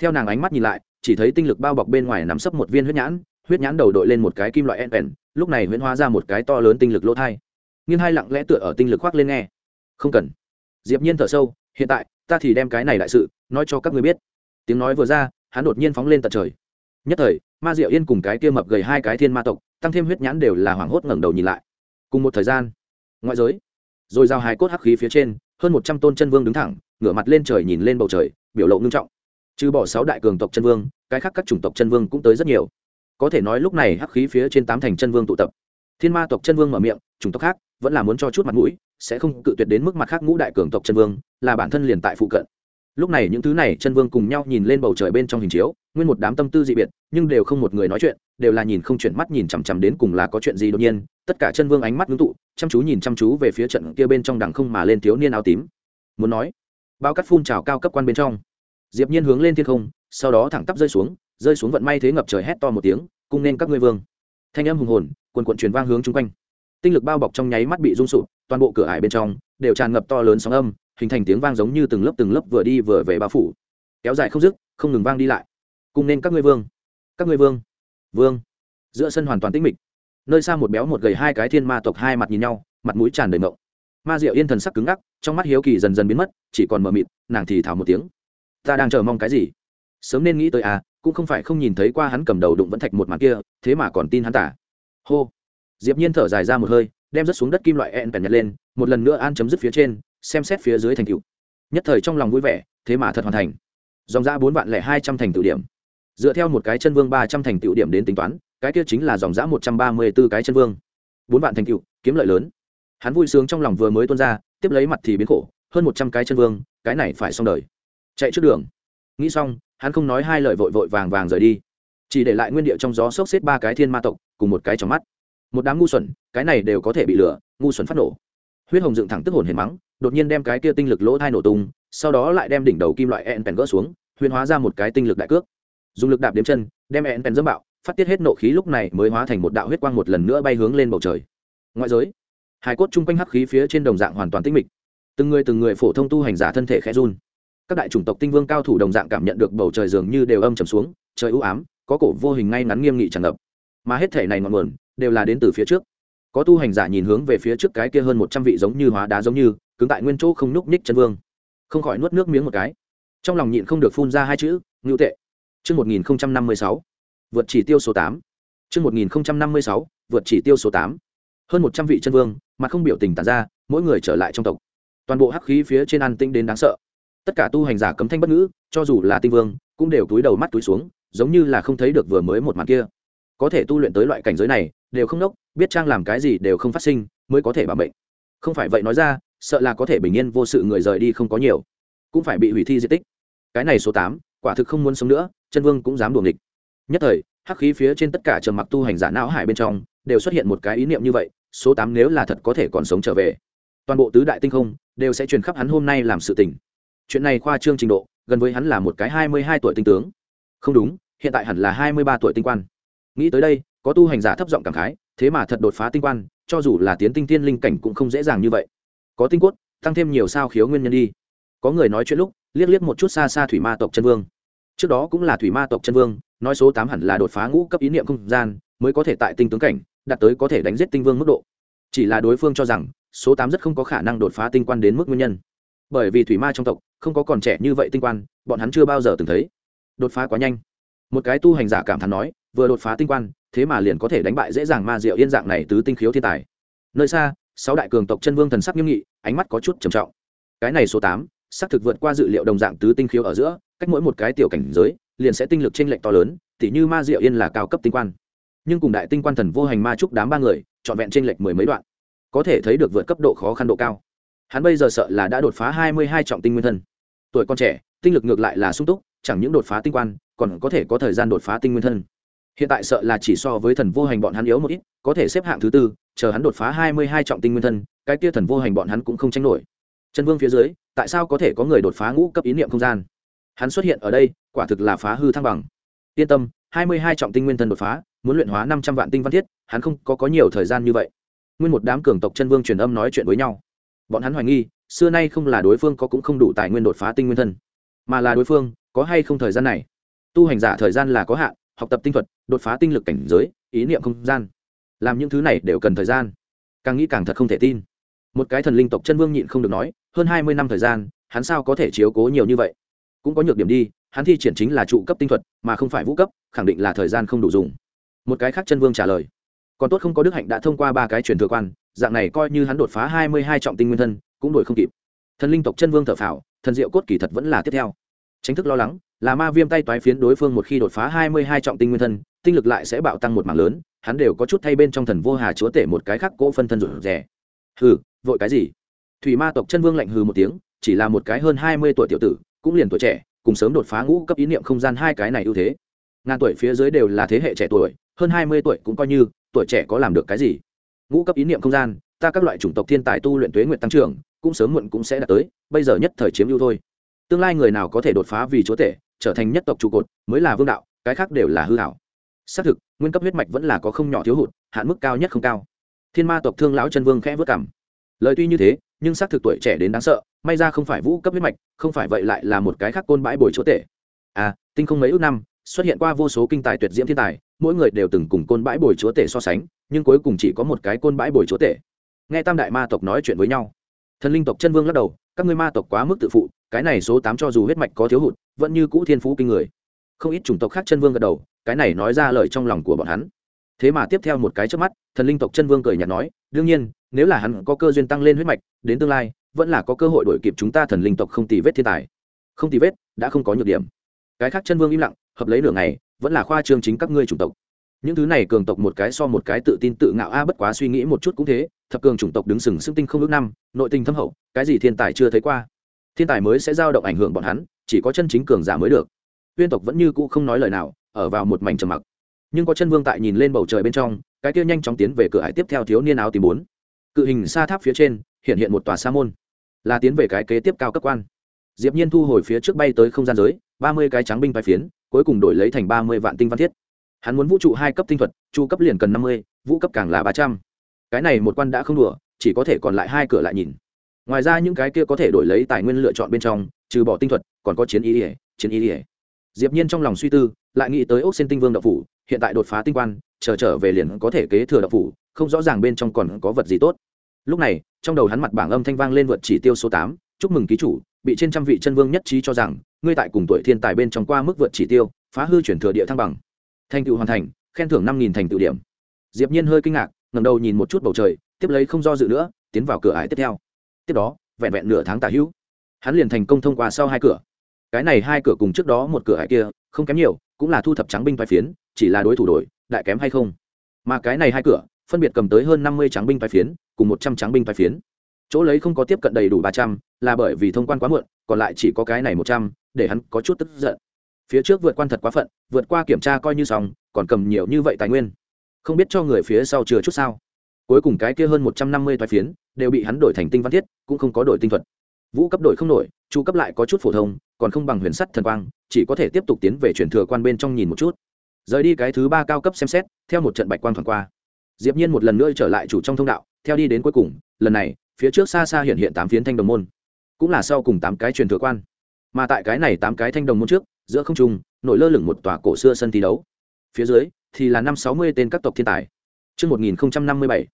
Theo nàng ánh mắt nhìn lại, chỉ thấy tinh lực bao bọc bên ngoài nắm sấp một viên huyết nhãn huyết nhãn đầu đội lên một cái kim loại en pèn lúc này huyễn hóa ra một cái to lớn tinh lực lỗ thai. Nghiêng hai lặng lẽ tựa ở tinh lực khoác lên nghe. Không cần. Diệp nhiên thở sâu, hiện tại, ta thì đem cái này đại sự, nói cho các ngươi biết. Tiếng nói vừa ra, hắn đột nhiên phóng lên tận trời. Nhất thời, ma diệu yên cùng cái kia mập gầy hai cái thiên ma tộc, tăng thêm huyết nhãn đều là hoảng hốt ngẩng đầu nhìn lại. Cùng một thời gian, ngoại giới, rồi giao hai cốt hắc khí phía trên, hơn một trăm tôn chân vương đứng thẳng, ngửa mặt lên trời nhìn lên bầu trời, biểu lộ ngưng trọng. Trừ bỏ sáu đại cường tộc chân vương, cái khác các chủng tộc chân vương cũng tới rất nhiều có thể nói lúc này hắc khí phía trên tám thành chân vương tụ tập. Thiên ma tộc chân vương mở miệng, chủng tộc khác, vẫn là muốn cho chút mặt mũi, sẽ không cự tuyệt đến mức mặt khác ngũ đại cường tộc chân vương, là bản thân liền tại phụ cận. Lúc này những thứ này chân vương cùng nhau nhìn lên bầu trời bên trong hình chiếu, nguyên một đám tâm tư dị biệt, nhưng đều không một người nói chuyện, đều là nhìn không chuyển mắt nhìn chằm chằm đến cùng là có chuyện gì đột nhiên, tất cả chân vương ánh mắt ngưng tụ, chăm chú nhìn chăm chú về phía trận kia bên trong đằng không mà lên thiếu niên áo tím. Muốn nói, bao cắt phun trào cao cấp quan bên trong. Diệp nhiên hướng lên thiên không, sau đó thẳng tắp rơi xuống rơi xuống vận may thế ngập trời hét to một tiếng, cung nên các ngươi vương. Thanh âm hùng hồn, quần quận truyền vang hướng chung quanh. Tinh lực bao bọc trong nháy mắt bị rung sụp, toàn bộ cửa ải bên trong đều tràn ngập to lớn sóng âm, hình thành tiếng vang giống như từng lớp từng lớp vừa đi vừa về bao phủ. Kéo dài không dứt, không ngừng vang đi lại. Cung nên các ngươi vương, các ngươi vương vương. Giữa sân hoàn toàn tĩnh mịch. Nơi xa một béo một gầy hai cái thiên ma tộc hai mặt nhìn nhau, mặt mũi tràn đầy mộng. Ma diệu yên thần sắc cứng ngắc, trong mắt hiếu kỳ dần dần biến mất, chỉ còn mờ mịt, nàng thì thào một tiếng. Ta đang chờ mong cái gì? Sớm nên nghĩ tới à cũng không phải không nhìn thấy qua hắn cầm đầu đụng vẫn thạch một mặt kia, thế mà còn tin hắn tả. Hô. Diệp nhiên thở dài ra một hơi, đem rớt xuống đất kim loại ẹn bèn nhặt lên, một lần nữa an chấm dứt phía trên, xem xét phía dưới thành tựu. Nhất thời trong lòng vui vẻ, thế mà thật hoàn thành. Dòng ra bốn vạn lẻ hai trăm thành tựu điểm. Dựa theo một cái chân vương ba trăm thành tựu điểm đến tính toán, cái kia chính là dòng giã một trăm ba mươi b ố cái chân vương. Bốn vạn thành tựu, kiếm lợi lớn. Hắn vui sướng trong lòng vừa mới tuôn ra, tiếp lấy mặt thì biến khổ, hơn một trăm cái chân vương, cái này phải xong đời. Chạy trước đường. Nghĩ xong hắn không nói hai lời vội vội vàng vàng rời đi. Chỉ để lại nguyên địa trong gió xốc xếp ba cái thiên ma tộc, cùng một cái trong mắt. Một đám ngu xuẩn, cái này đều có thể bị lửa ngu xuẩn phát nổ. Huyết hồng dựng thẳng tức hồn hiền mắng, đột nhiên đem cái kia tinh lực lỗ thai nổ tung, sau đó lại đem đỉnh đầu kim loại ẹn pèn gỡ xuống, huyền hóa ra một cái tinh lực đại cước. Dùng lực đạp đếm chân, đem ẹn pèn dẫm bạo, phát tiết hết nộ khí lúc này mới hóa thành một đạo huyết quang một lần nữa bay hướng lên bầu trời. Ngoại giới, hải cốt chung quanh hắc khí phía trên đồng dạng hoàn toàn tinh mịch. Từng người từng người phổ thông tu hành giả thân thể khẽ run các đại chủng tộc tinh vương cao thủ đồng dạng cảm nhận được bầu trời dường như đều âm trầm xuống trời ưu ám có cổ vô hình ngay ngắn nghiêm nghị tràn ngập mà hết thể này ngọn nguồn đều là đến từ phía trước có tu hành giả nhìn hướng về phía trước cái kia hơn một trăm vị giống như hóa đá giống như cứng tại nguyên chỗ không núc nhích chân vương không khỏi nuốt nước miếng một cái trong lòng nhịn không được phun ra hai chữ ngữ tệ Trước 1056, vượt chỉ tiêu số 8. Trước 1056, vượt chỉ tiêu số 8. Hơn một trăm vị chân vương, mà không biểu tình tản ra, mỗi người trở lại trong tộc. Toàn bộ hắc khí phía trên an tinh đến đáng sợ. Tất cả tu hành giả cấm thanh bất ngữ, cho dù là tinh vương, cũng đều túi đầu mắt túi xuống, giống như là không thấy được vừa mới một màn kia. Có thể tu luyện tới loại cảnh giới này, đều không nốc, biết trang làm cái gì đều không phát sinh, mới có thể bảo mệnh. Không phải vậy nói ra, sợ là có thể bình yên vô sự người rời đi không có nhiều cũng phải bị hủy thi di tích cái này số tám quả thực không muốn sống nữa chân vương cũng dám đuồng địch nhất thời hắc khí phía trên tất cả trầm mặc tu hành giả não hải bên trong đều xuất hiện một cái ý niệm như vậy số tám nếu là thật có thể còn sống trở về toàn bộ tứ đại tinh không đều sẽ truyền khắp hắn hôm nay làm sự tình chuyện này khoa trương trình độ, gần với hắn là một cái hai mươi hai tuổi tinh tướng. Không đúng, hiện tại hẳn là hai mươi ba tuổi tinh quan. Nghĩ tới đây, có tu hành giả thấp giọng cảm khái, thế mà thật đột phá tinh quan, cho dù là tiến tinh thiên linh cảnh cũng không dễ dàng như vậy. Có tinh cốt, tăng thêm nhiều sao khiếu nguyên nhân đi. Có người nói chuyện lúc, liếc liếc một chút xa xa thủy ma tộc chân vương. Trước đó cũng là thủy ma tộc chân vương, nói số tám hẳn là đột phá ngũ cấp ý niệm không gian, mới có thể tại tinh tướng cảnh, đạt tới có thể đánh giết tinh vương mức độ. Chỉ là đối phương cho rằng, số tám rất không có khả năng đột phá tinh quan đến mức nguyên nhân. Bởi vì thủy ma trong tộc không có còn trẻ như vậy tinh quan, bọn hắn chưa bao giờ từng thấy. Đột phá quá nhanh. Một cái tu hành giả cảm thán nói, vừa đột phá tinh quan, thế mà liền có thể đánh bại dễ dàng ma diệu yên dạng này tứ tinh khiếu thiên tài. Nơi xa, sáu đại cường tộc chân vương thần sắc nghiêm nghị, ánh mắt có chút trầm trọng. Cái này số tám, xác thực vượt qua dự liệu đồng dạng tứ tinh khiếu ở giữa, cách mỗi một cái tiểu cảnh giới, liền sẽ tinh lực trên lệnh to lớn, tỉ như ma diệu yên là cao cấp tinh quan. Nhưng cùng đại tinh quan thần vô hành ma trúc đám ba người, trọn vẹn trên lệnh mười mấy đoạn. Có thể thấy được vượt cấp độ khó khăn độ cao hắn bây giờ sợ là đã đột phá hai mươi hai trọng tinh nguyên thân. Tuổi con trẻ tinh lực ngược lại là sung túc chẳng những đột phá tinh quan còn có thể có thời gian đột phá tinh nguyên thân. Hiện tại sợ là chỉ so với thần vô hành bọn hắn yếu một ít có thể xếp hạng thứ tư chờ hắn đột phá hai mươi hai trọng tinh nguyên thân cái kia thần vô hành bọn hắn cũng không tranh nổi. Chân vương phía dưới tại sao có thể có người đột phá ngũ cấp ý niệm không gian? Hắn xuất hiện ở đây quả thực là phá hư thăng bằng. Yên tâm hai mươi hai trọng tinh nguyên thân đột phá muốn luyện hóa năm trăm vạn tinh văn thiết hắn không có, có nhiều thời gian như vậy. Nguyên một đám cường tộc chân vương truyền âm nói chuyện với nhau bọn hắn hoài nghi, xưa nay không là đối phương có cũng không đủ tài nguyên đột phá tinh nguyên thân, mà là đối phương có hay không thời gian này. Tu hành giả thời gian là có hạn, học tập tinh thuật, đột phá tinh lực cảnh giới, ý niệm không gian. Làm những thứ này đều cần thời gian. Càng nghĩ càng thật không thể tin. Một cái thần linh tộc chân vương nhịn không được nói, hơn hai mươi năm thời gian, hắn sao có thể chiếu cố nhiều như vậy? Cũng có nhược điểm đi, hắn thi triển chính là trụ cấp tinh thuật, mà không phải vũ cấp, khẳng định là thời gian không đủ dùng. Một cái khác chân vương trả lời, còn tốt không có đức hạnh đã thông qua ba cái truyền thừa quan dạng này coi như hắn đột phá hai mươi hai trọng tinh nguyên thân, cũng đổi không kịp. Thần linh tộc chân vương thở phào, thần diệu cốt kỳ thật vẫn là tiếp theo. Tránh thức lo lắng, là ma viêm tay toái phiến đối phương một khi đột phá hai mươi hai trọng tinh nguyên thân, tinh lực lại sẽ bạo tăng một mảng lớn, hắn đều có chút thay bên trong thần vô hà chúa tể một cái khác cỗ phân thân rụt rè. Hừ, vội cái gì? Thủy ma tộc chân vương lạnh hừ một tiếng, chỉ là một cái hơn hai mươi tuổi tiểu tử, cũng liền tuổi trẻ, cùng sớm đột phá ngũ cấp ý niệm không gian hai cái này ưu thế. Ngàn tuổi phía dưới đều là thế hệ trẻ tuổi, hơn hai mươi tuổi cũng coi như, tuổi trẻ có làm được cái gì? Ngũ cấp ý niệm không gian, ta các loại chủng tộc thiên tài tu luyện tuế nguyện tăng trưởng, cũng sớm muộn cũng sẽ đạt tới, bây giờ nhất thời chiếm ưu thôi. Tương lai người nào có thể đột phá vì chúa tể, trở thành nhất tộc trụ cột, mới là vương đạo, cái khác đều là hư hảo. Xác thực, nguyên cấp huyết mạch vẫn là có không nhỏ thiếu hụt, hạn mức cao nhất không cao. Thiên ma tộc thương lão chân vương khẽ vớt cảm lời tuy như thế, nhưng xác thực tuổi trẻ đến đáng sợ, may ra không phải vũ cấp huyết mạch, không phải vậy lại là một cái khác côn bãi bồi chúa tể. À tinh không mấy ước năm, xuất hiện qua vô số kinh tài tuyệt diễm thiên tài, mỗi người đều từng cùng côn bãi bồi chúa tể so sánh nhưng cuối cùng chỉ có một cái côn bãi bồi chúa tể. Nghe tam đại ma tộc nói chuyện với nhau, thần linh tộc chân vương lắc đầu, các ngươi ma tộc quá mức tự phụ, cái này số tám cho dù huyết mạch có thiếu hụt, vẫn như cũ thiên phú kinh người. Không ít chủng tộc khác chân vương gật đầu, cái này nói ra lời trong lòng của bọn hắn. Thế mà tiếp theo một cái trước mắt, thần linh tộc chân vương cười nhạt nói, đương nhiên, nếu là hắn có cơ duyên tăng lên huyết mạch, đến tương lai, vẫn là có cơ hội đổi kịp chúng ta thần linh tộc không tì vết thiên tài. Không tì vết, đã không có nhược điểm. Cái khác chân vương im lặng, hợp lấy nửa ngày, vẫn là khoa trương chính các ngươi chủng tộc những thứ này cường tộc một cái so một cái tự tin tự ngạo a, bất quá suy nghĩ một chút cũng thế, thập cường chủng tộc đứng sừng sững tinh không ước năm, nội tình thâm hậu, cái gì thiên tài chưa thấy qua. Thiên tài mới sẽ giao động ảnh hưởng bọn hắn, chỉ có chân chính cường giả mới được. Uyên tộc vẫn như cũ không nói lời nào, ở vào một mảnh trầm mặc. Nhưng có chân vương tại nhìn lên bầu trời bên trong, cái kia nhanh chóng tiến về cửa hải tiếp theo thiếu niên áo tìm bốn. Cự hình xa tháp phía trên, hiện hiện một tòa sa môn. Là tiến về cái kế tiếp cao cấp quan. Diệp nhiên thu hồi phía trước bay tới không gian giới, ba mươi cái trắng binh bay phiến, cuối cùng đổi lấy thành ba mươi vạn tinh văn thiết hắn muốn vũ trụ hai cấp tinh thuật, chu cấp liền cần năm mươi, vũ cấp càng là ba trăm. Cái này một quan đã không đùa, chỉ có thể còn lại hai cửa lại nhìn. Ngoài ra những cái kia có thể đổi lấy tài nguyên lựa chọn bên trong, trừ bỏ tinh thuật, còn có chiến ý ỉa chiến ý ỉa diệp nhiên trong lòng suy tư, lại nghĩ tới ốc xin tinh vương đậu phủ, hiện tại đột phá tinh quan, chờ trở về liền có thể kế thừa đậu phủ, không rõ ràng bên trong còn có vật gì tốt. Lúc này, trong đầu hắn mặt bảng âm thanh vang lên vượt chỉ tiêu số tám, chúc mừng ký chủ, bị trên trăm vị chân vương nhất trí cho rằng, ngươi tại cùng tuổi thiên tài bên trong qua mức vượt chỉ tiêu, phá hư chuyển thừa địa thăng bằng thành tựu hoàn thành, khen thưởng năm nghìn thành tựu điểm. Diệp nhiên hơi kinh ngạc, ngẩng đầu nhìn một chút bầu trời, tiếp lấy không do dự nữa, tiến vào cửa ải tiếp theo. Tiếp đó, vẹn vẹn nửa tháng tả hữu, hắn liền thành công thông qua sau hai cửa. Cái này hai cửa cùng trước đó một cửa ải kia, không kém nhiều, cũng là thu thập trắng binh vai phiến, chỉ là đối thủ đổi, đại kém hay không. Mà cái này hai cửa, phân biệt cầm tới hơn năm mươi trắng binh vai phiến, cùng một trăm trắng binh vai phiến. Chỗ lấy không có tiếp cận đầy đủ ba trăm, là bởi vì thông quan quá muộn, còn lại chỉ có cái này một trăm, để hắn có chút tức giận phía trước vượt quan thật quá phận, vượt qua kiểm tra coi như xong, còn cầm nhiều như vậy tài nguyên. Không biết cho người phía sau chừa chút sao. Cuối cùng cái kia hơn một trăm năm mươi thoái phiến đều bị hắn đổi thành tinh văn thiết, cũng không có đổi tinh thuật. Vũ cấp đổi không nổi, chu cấp lại có chút phổ thông, còn không bằng huyền sắt thần quang, chỉ có thể tiếp tục tiến về truyền thừa quan bên trong nhìn một chút. Rời đi cái thứ ba cao cấp xem xét, theo một trận bạch quang thoảng qua. Diệp nhiên một lần nữa trở lại chủ trong thông đạo, theo đi đến cuối cùng, lần này, phía trước xa xa hiện hiện tám phiến thanh đồng môn. Cũng là sau cùng tám cái truyền thừa quan. Mà tại cái này tám cái thanh đồng môn trước giữa không trung nổi lơ lửng một tòa cổ xưa sân thi đấu phía dưới thì là năm sáu mươi tên các tộc thiên tài Trước 1057,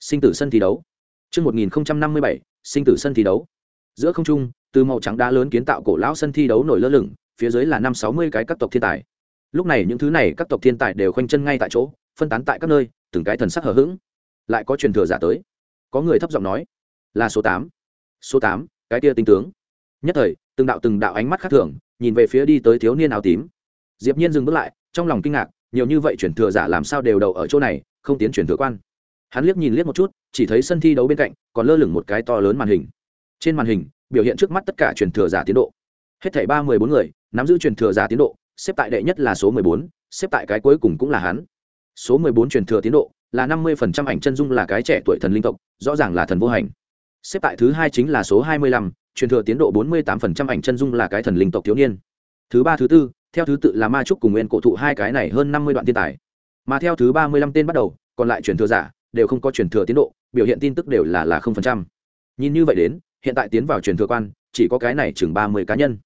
sinh tử sân thi đấu. Trước 1057, sinh tử sân thi đấu. Giữa không trung, từ màu trắng đá lớn kiến tạo cổ lão sân thi đấu nổi lơ lửng, phía dưới là năm sáu mươi cái các tộc thiên tài. Lúc này những thứ này các tộc thiên tài đều khoanh chân ngay tại chỗ, phân tán tại các nơi, từng cái thần sắc hờ hững. Lại có truyền thừa giả tới. Có người thấp giọng nói, là số tám số tám cái kia tinh tướng nhất thời từng đạo từng đạo ánh mắt khác thường nhìn về phía đi tới thiếu niên áo tím. Diệp nhiên dừng bước lại, trong lòng kinh ngạc, nhiều như vậy chuyển thừa giả làm sao đều đầu ở chỗ này, không tiến chuyển thừa quan. Hắn liếc nhìn liếc một chút, chỉ thấy sân thi đấu bên cạnh, còn lơ lửng một cái to lớn màn hình. Trên màn hình, biểu hiện trước mắt tất cả chuyển thừa giả tiến độ. Hết thảy ba mười bốn người, nắm giữ chuyển thừa giả tiến độ, xếp tại đệ nhất là số mười bốn, xếp tại cái cuối cùng cũng là hắn. Số mười bốn truyền thừa tiến độ là năm mươi phần trăm ảnh chân dung là cái trẻ tuổi thần linh tộc, rõ ràng là thần vô hành. Xếp tại thứ hai chính là số hai mươi lăm truyền thừa tiến độ bốn mươi tám phần trăm ảnh chân dung là cái thần linh tộc thiếu niên. Thứ ba, thứ tư, theo thứ tự là ma trúc cùng nguyên cổ thụ hai cái này hơn năm mươi đoạn thiên tài. Mà theo thứ ba mươi lăm tên bắt đầu, còn lại truyền thừa giả đều không có truyền thừa tiến độ, biểu hiện tin tức đều là là không phần trăm. Nhìn như vậy đến, hiện tại tiến vào truyền thừa quan, chỉ có cái này chừng ba mươi cá nhân.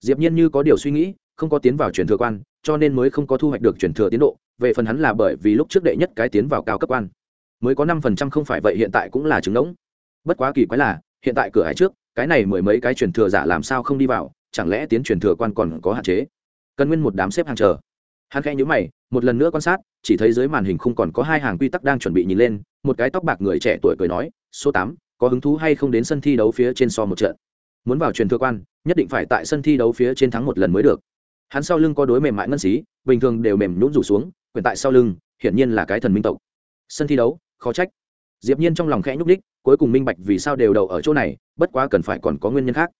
Diệp nhiên như có điều suy nghĩ, không có tiến vào truyền thừa quan, cho nên mới không có thu hoạch được truyền thừa tiến độ, về phần hắn là bởi vì lúc trước đệ nhất cái tiến vào cao cấp quan. Mới có năm phần trăm không phải vậy hiện tại cũng là chứng ngỗng. Bất quá kỳ quái là, hiện tại cửa hải trước cái này mười mấy cái truyền thừa giả làm sao không đi vào, chẳng lẽ tiến truyền thừa quan còn có hạn chế? Cần nguyên một đám xếp hàng chờ. Hắn khẽ nhíu mày, một lần nữa quan sát, chỉ thấy dưới màn hình không còn có hai hàng quy tắc đang chuẩn bị nhìn lên, một cái tóc bạc người trẻ tuổi cười nói, số tám, có hứng thú hay không đến sân thi đấu phía trên so một trận? Muốn vào truyền thừa quan, nhất định phải tại sân thi đấu phía trên thắng một lần mới được. Hắn sau lưng có đối mềm mại ngân xí bình thường đều mềm nhũn rủ xuống, quyền tại sau lưng, hiển nhiên là cái thần minh tộc. Sân thi đấu, khó trách. Diệp nhiên trong lòng khẽ nhúc đích cuối cùng minh bạch vì sao đều đầu ở chỗ này, bất quá cần phải còn có nguyên nhân khác.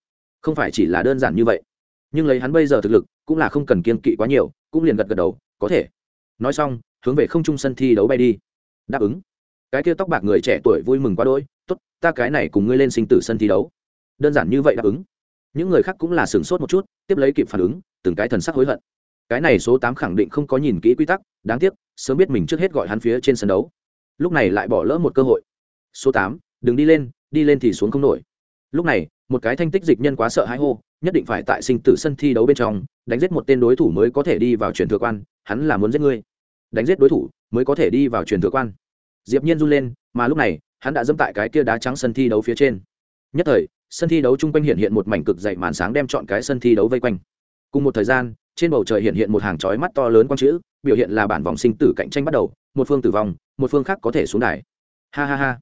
Không phải chỉ là đơn giản như vậy. Nhưng lấy hắn bây giờ thực lực, cũng là không cần kiên kỵ quá nhiều, cũng liền gật gật đầu, có thể. Nói xong, hướng về không trung sân thi đấu bay đi. Đáp ứng. Cái kia tóc bạc người trẻ tuổi vui mừng quá đỗi, tốt, ta cái này cùng ngươi lên sinh tử sân thi đấu. Đơn giản như vậy đáp ứng. Những người khác cũng là sửng sốt một chút, tiếp lấy kịp phản ứng, từng cái thần sắc hối hận. Cái này số tám khẳng định không có nhìn kỹ quy tắc, đáng tiếc, sớm biết mình trước hết gọi hắn phía trên sân đấu. Lúc này lại bỏ lỡ một cơ hội. Số tám đừng đi lên đi lên thì xuống không nổi. Lúc này, một cái thanh tích dịch nhân quá sợ hãi hô, nhất định phải tại sinh tử sân thi đấu bên trong, đánh giết một tên đối thủ mới có thể đi vào truyền thừa quan, hắn là muốn giết ngươi. Đánh giết đối thủ mới có thể đi vào truyền thừa quan. Diệp nhiên run lên, mà lúc này, hắn đã dẫm tại cái kia đá trắng sân thi đấu phía trên. Nhất thời, sân thi đấu chung quanh hiện hiện một mảnh cực dày màn sáng đem chọn cái sân thi đấu vây quanh. Cùng một thời gian, trên bầu trời hiện hiện một hàng chói mắt to lớn quang chữ, biểu hiện là bản vòng sinh tử cạnh tranh bắt đầu, một phương tử vong, một phương khác có thể xuống đài. Ha ha ha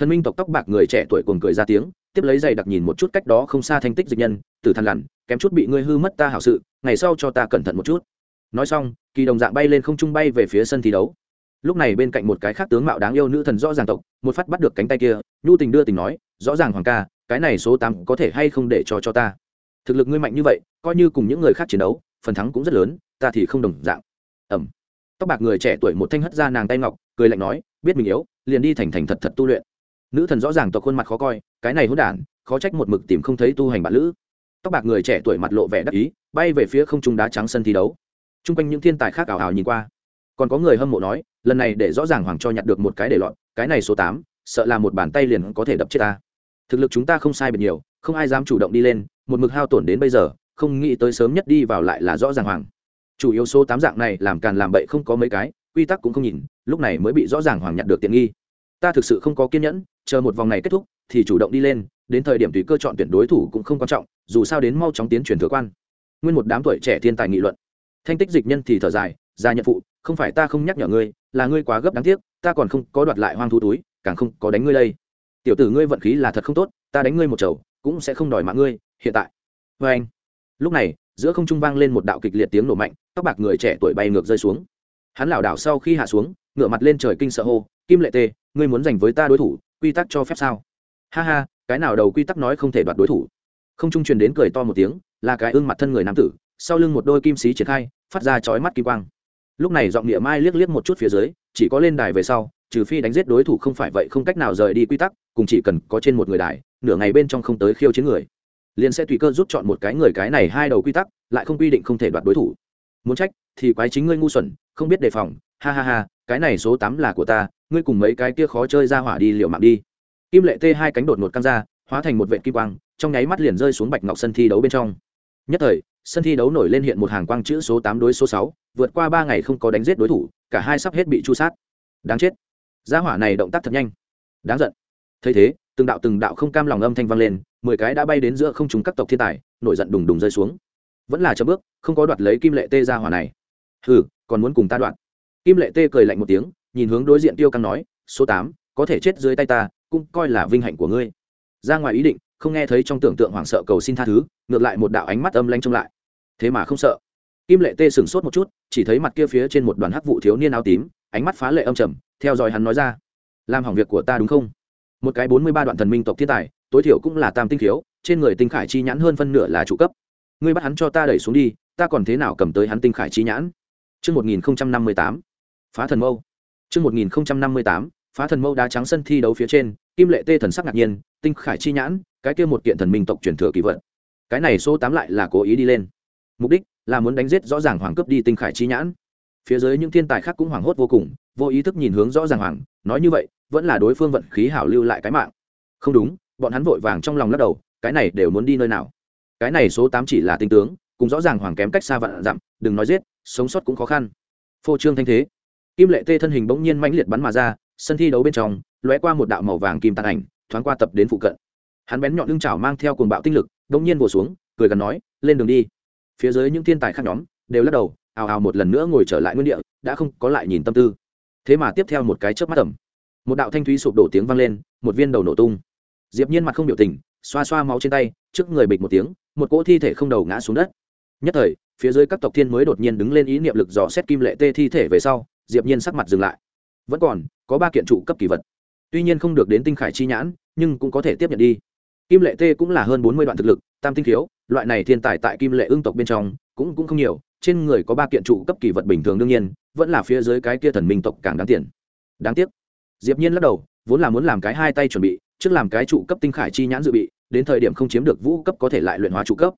thần minh tộc tóc bạc người trẻ tuổi cùng cười ra tiếng, tiếp lấy giày đặc nhìn một chút cách đó không xa thanh tích dịch nhân, từ thằn lằn, kém chút bị ngươi hư mất ta hảo sự, ngày sau cho ta cẩn thận một chút. Nói xong, kỳ đồng dạng bay lên không trung bay về phía sân thi đấu. Lúc này bên cạnh một cái khác tướng mạo đáng yêu nữ thần rõ ràng tộc, một phát bắt được cánh tay kia, nhu tình đưa tình nói, rõ ràng hoàng ca, cái này số tám có thể hay không để cho cho ta? Thực lực ngươi mạnh như vậy, coi như cùng những người khác chiến đấu, phần thắng cũng rất lớn, ta thì không đồng dạng. Ẩm tóc bạc người trẻ tuổi một thanh hất ra nàng tay ngọc, cười lạnh nói, biết mình yếu, liền đi thành thành thật thật tu luyện nữ thần rõ ràng tộc khuôn mặt khó coi, cái này hỗn đản, khó trách một mực tìm không thấy tu hành bạn lữ. Tóc bạc người trẻ tuổi mặt lộ vẻ đắc ý, bay về phía không trung đá trắng sân thi đấu. T r u n g quanh những thiên tài khác ảo ảo nhìn qua. Còn có người hâm mộ nói, lần này để rõ ràng hoàng cho nhặt được một cái để lọt, cái này số tám, sợ là một bàn tay liền có thể đập chết ta. Thực lực chúng ta không sai biệt nhiều, không ai dám chủ động đi lên, một mực hao tổn đến bây giờ, không nghĩ tới sớm nhất đi vào lại là rõ ràng hoàng. Chủ yếu số tám dạng này làm càn làm bậy không có mấy cái, quy tắc cũng không nhìn, lúc này mới bị rõ ràng hoàng nhặt được tiện nghi. Ta thực sự không có kiên nhẫn chờ một vòng này kết thúc, thì chủ động đi lên, đến thời điểm tùy cơ chọn tuyển đối thủ cũng không quan trọng, dù sao đến mau chóng tiến truyền thừa quan. Nguyên một đám tuổi trẻ thiên tài nghị luận. Thanh tích dịch nhân thì thở dài ra nhận phụ, không phải ta không nhắc nhở ngươi, là ngươi quá gấp đáng tiếc, ta còn không có đoạt lại hoang thú túi, càng không có đánh ngươi đây. Tiểu tử ngươi vận khí là thật không tốt, ta đánh ngươi một chầu, cũng sẽ không đòi mạng ngươi, hiện tại. Vê anh. Lúc này, giữa không trung vang lên một đạo kịch liệt tiếng nổ mạnh, tóc bạc người trẻ tuổi bay ngược rơi xuống. Hắn lảo đảo sau khi hạ xuống, ngửa mặt lên trời kinh sợ hô, kim lệ tê ngươi muốn giành với ta đối thủ quy tắc cho phép sao? Ha ha, cái nào đầu quy tắc nói không thể đoạt đối thủ? Không trung truyền đến cười to một tiếng, là cái ương mặt thân người nam tử, sau lưng một đôi kim xí triển khai, phát ra chói mắt kim quang. Lúc này giọng địa mai liếc liếc một chút phía dưới, chỉ có lên đài về sau, trừ phi đánh giết đối thủ không phải vậy không cách nào rời đi quy tắc, cùng chỉ cần có trên một người đài, nửa ngày bên trong không tới khiêu chiến người. Liền sẽ tùy cơ rút chọn một cái người cái này hai đầu quy tắc, lại không quy định không thể đoạt đối thủ. Muốn trách, thì quái chính ngươi ngu xuẩn, không biết đề phòng, ha ha ha, cái này số tám là của ta ngươi cùng mấy cái kia khó chơi ra hỏa đi liệu mạng đi. Kim lệ tê hai cánh đột ngột căng ra, hóa thành một vệ kim quang, trong nháy mắt liền rơi xuống bạch ngọc sân thi đấu bên trong. Nhất thời, sân thi đấu nổi lên hiện một hàng quang chữ số tám đối số sáu, vượt qua ba ngày không có đánh giết đối thủ, cả hai sắp hết bị chu sát. Đáng chết. Gia hỏa này động tác thật nhanh. Đáng giận. Thấy thế, từng đạo từng đạo không cam lòng âm thanh vang lên, mười cái đã bay đến giữa không chúng các tộc thiên tài, nổi giận đùng đùng rơi xuống. Vẫn là chậm bước, không có đoạt lấy kim lệ tê gia hỏa này. Hừ, còn muốn cùng ta đoạt. Kim lệ tê cười lạnh một tiếng nhìn hướng đối diện tiêu căng nói số tám có thể chết dưới tay ta cũng coi là vinh hạnh của ngươi. Ra ngoài ý định không nghe thấy trong tưởng tượng hoảng sợ cầu xin tha thứ ngược lại một đạo ánh mắt âm lanh trông lại. Thế mà không sợ. Kim lệ tê sừng sốt một chút chỉ thấy mặt kia phía trên một đoàn hắc vụ thiếu niên áo tím ánh mắt phá lệ âm trầm theo dõi hắn nói ra làm hỏng việc của ta đúng không? Một cái bốn mươi ba đoạn thần minh tộc thiên tài tối thiểu cũng là tam tinh thiếu trên người tinh khải chi nhãn hơn phân nửa là trụ cấp. Ngươi bắt hắn cho ta đẩy xuống đi ta còn thế nào cầm tới hắn tinh khải chi nhãn? Trước 1058, phá thần mâu. Trước 1058, phá thần mâu đá trắng sân thi đấu phía trên, kim lệ tê thần sắc ngạc nhiên, tinh khải chi nhãn, cái kia một kiện thần minh tộc truyền thừa kỳ vật. Cái này số tám lại là cố ý đi lên. Mục đích là muốn đánh giết rõ ràng hoàng cướp đi tinh khải chi nhãn. Phía dưới những thiên tài khác cũng hoảng hốt vô cùng, vô ý thức nhìn hướng rõ ràng hoàng, nói như vậy, vẫn là đối phương vận khí hảo lưu lại cái mạng. Không đúng, bọn hắn vội vàng trong lòng lắc đầu, cái này đều muốn đi nơi nào? Cái này số tám chỉ là tinh tướng, cùng rõ ràng hoàng kém cách xa vạn dặm, đừng nói giết, sống sót cũng khó khăn. Phô trương thanh thế, kim lệ tê thân hình bỗng nhiên mãnh liệt bắn mà ra, sân thi đấu bên trong lóe qua một đạo màu vàng kim tàn ảnh thoáng qua tập đến phụ cận. Hắn bén nhọn lưng chảo mang theo cuồng bạo tinh lực bỗng nhiên vồ xuống cười gần nói lên đường đi. Phía dưới những thiên tài khác nhóm đều lắc đầu ào ào một lần nữa ngồi trở lại nguyên địa đã không có lại nhìn tâm tư. Thế mà tiếp theo một cái chớp mắt tầm một đạo thanh thúy sụp đổ tiếng vang lên một viên đầu nổ tung. Diệp nhiên mặt không biểu tình xoa xoa máu trên tay trước người bịch một tiếng một cỗ thi thể không đầu ngã xuống đất. Nhất thời phía dưới các tộc thiên mới đột nhiên đứng lên ý niệm lực dò xét kim lệ tê thi thể về sau diệp nhiên sắc mặt dừng lại. Vẫn còn, có ba kiện trụ cấp kỳ vật. Tuy nhiên không được đến tinh khải chi nhãn, nhưng cũng có thể tiếp nhận đi. Kim lệ tê cũng là hơn bốn mươi đoạn thực lực, tam tinh thiếu loại này thiên tài tại kim lệ ương tộc bên trong, cũng cũng không nhiều, trên người có ba kiện trụ cấp kỳ vật bình thường đương nhiên, vẫn là phía dưới cái kia thần minh tộc càng đáng tiền. Đáng tiếc. Diệp nhiên lắc đầu, vốn là muốn làm cái hai tay chuẩn bị, trước làm cái trụ cấp tinh khải chi nhãn dự bị, đến thời điểm không chiếm được vũ cấp có thể lại luyện hóa trụ cấp.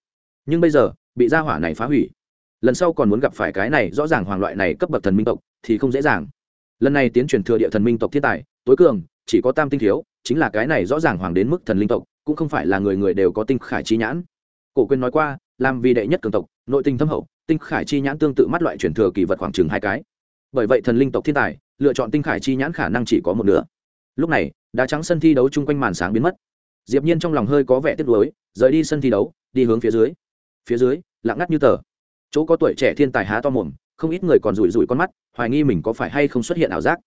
Nhưng bây giờ, bị gia hỏa này phá hủy lần sau còn muốn gặp phải cái này, rõ ràng hoàng loại này cấp bậc thần minh tộc thì không dễ dàng. Lần này tiến truyền thừa địa thần minh tộc thiên tài, tối cường, chỉ có tam tinh thiếu, chính là cái này rõ ràng hoàng đến mức thần linh tộc, cũng không phải là người người đều có tinh khải chi nhãn. Cổ quyên nói qua, làm vì đệ nhất cường tộc, nội tinh thâm hậu, tinh khải chi nhãn tương tự mắt loại truyền thừa kỳ vật khoảng chừng hai cái. Bởi vậy thần linh tộc thiên tài, lựa chọn tinh khải chi nhãn khả năng chỉ có một nửa. Lúc này, đá trắng sân thi đấu chung quanh màn sáng biến mất. Diệp nhiên trong lòng hơi có vẻ tiếc nuối, rời đi sân thi đấu, đi hướng phía dưới. Phía dưới, lặng ngắt như tờ chỗ có tuổi trẻ thiên tài há to mồm, không ít người còn rủi rủi con mắt, hoài nghi mình có phải hay không xuất hiện ảo giác.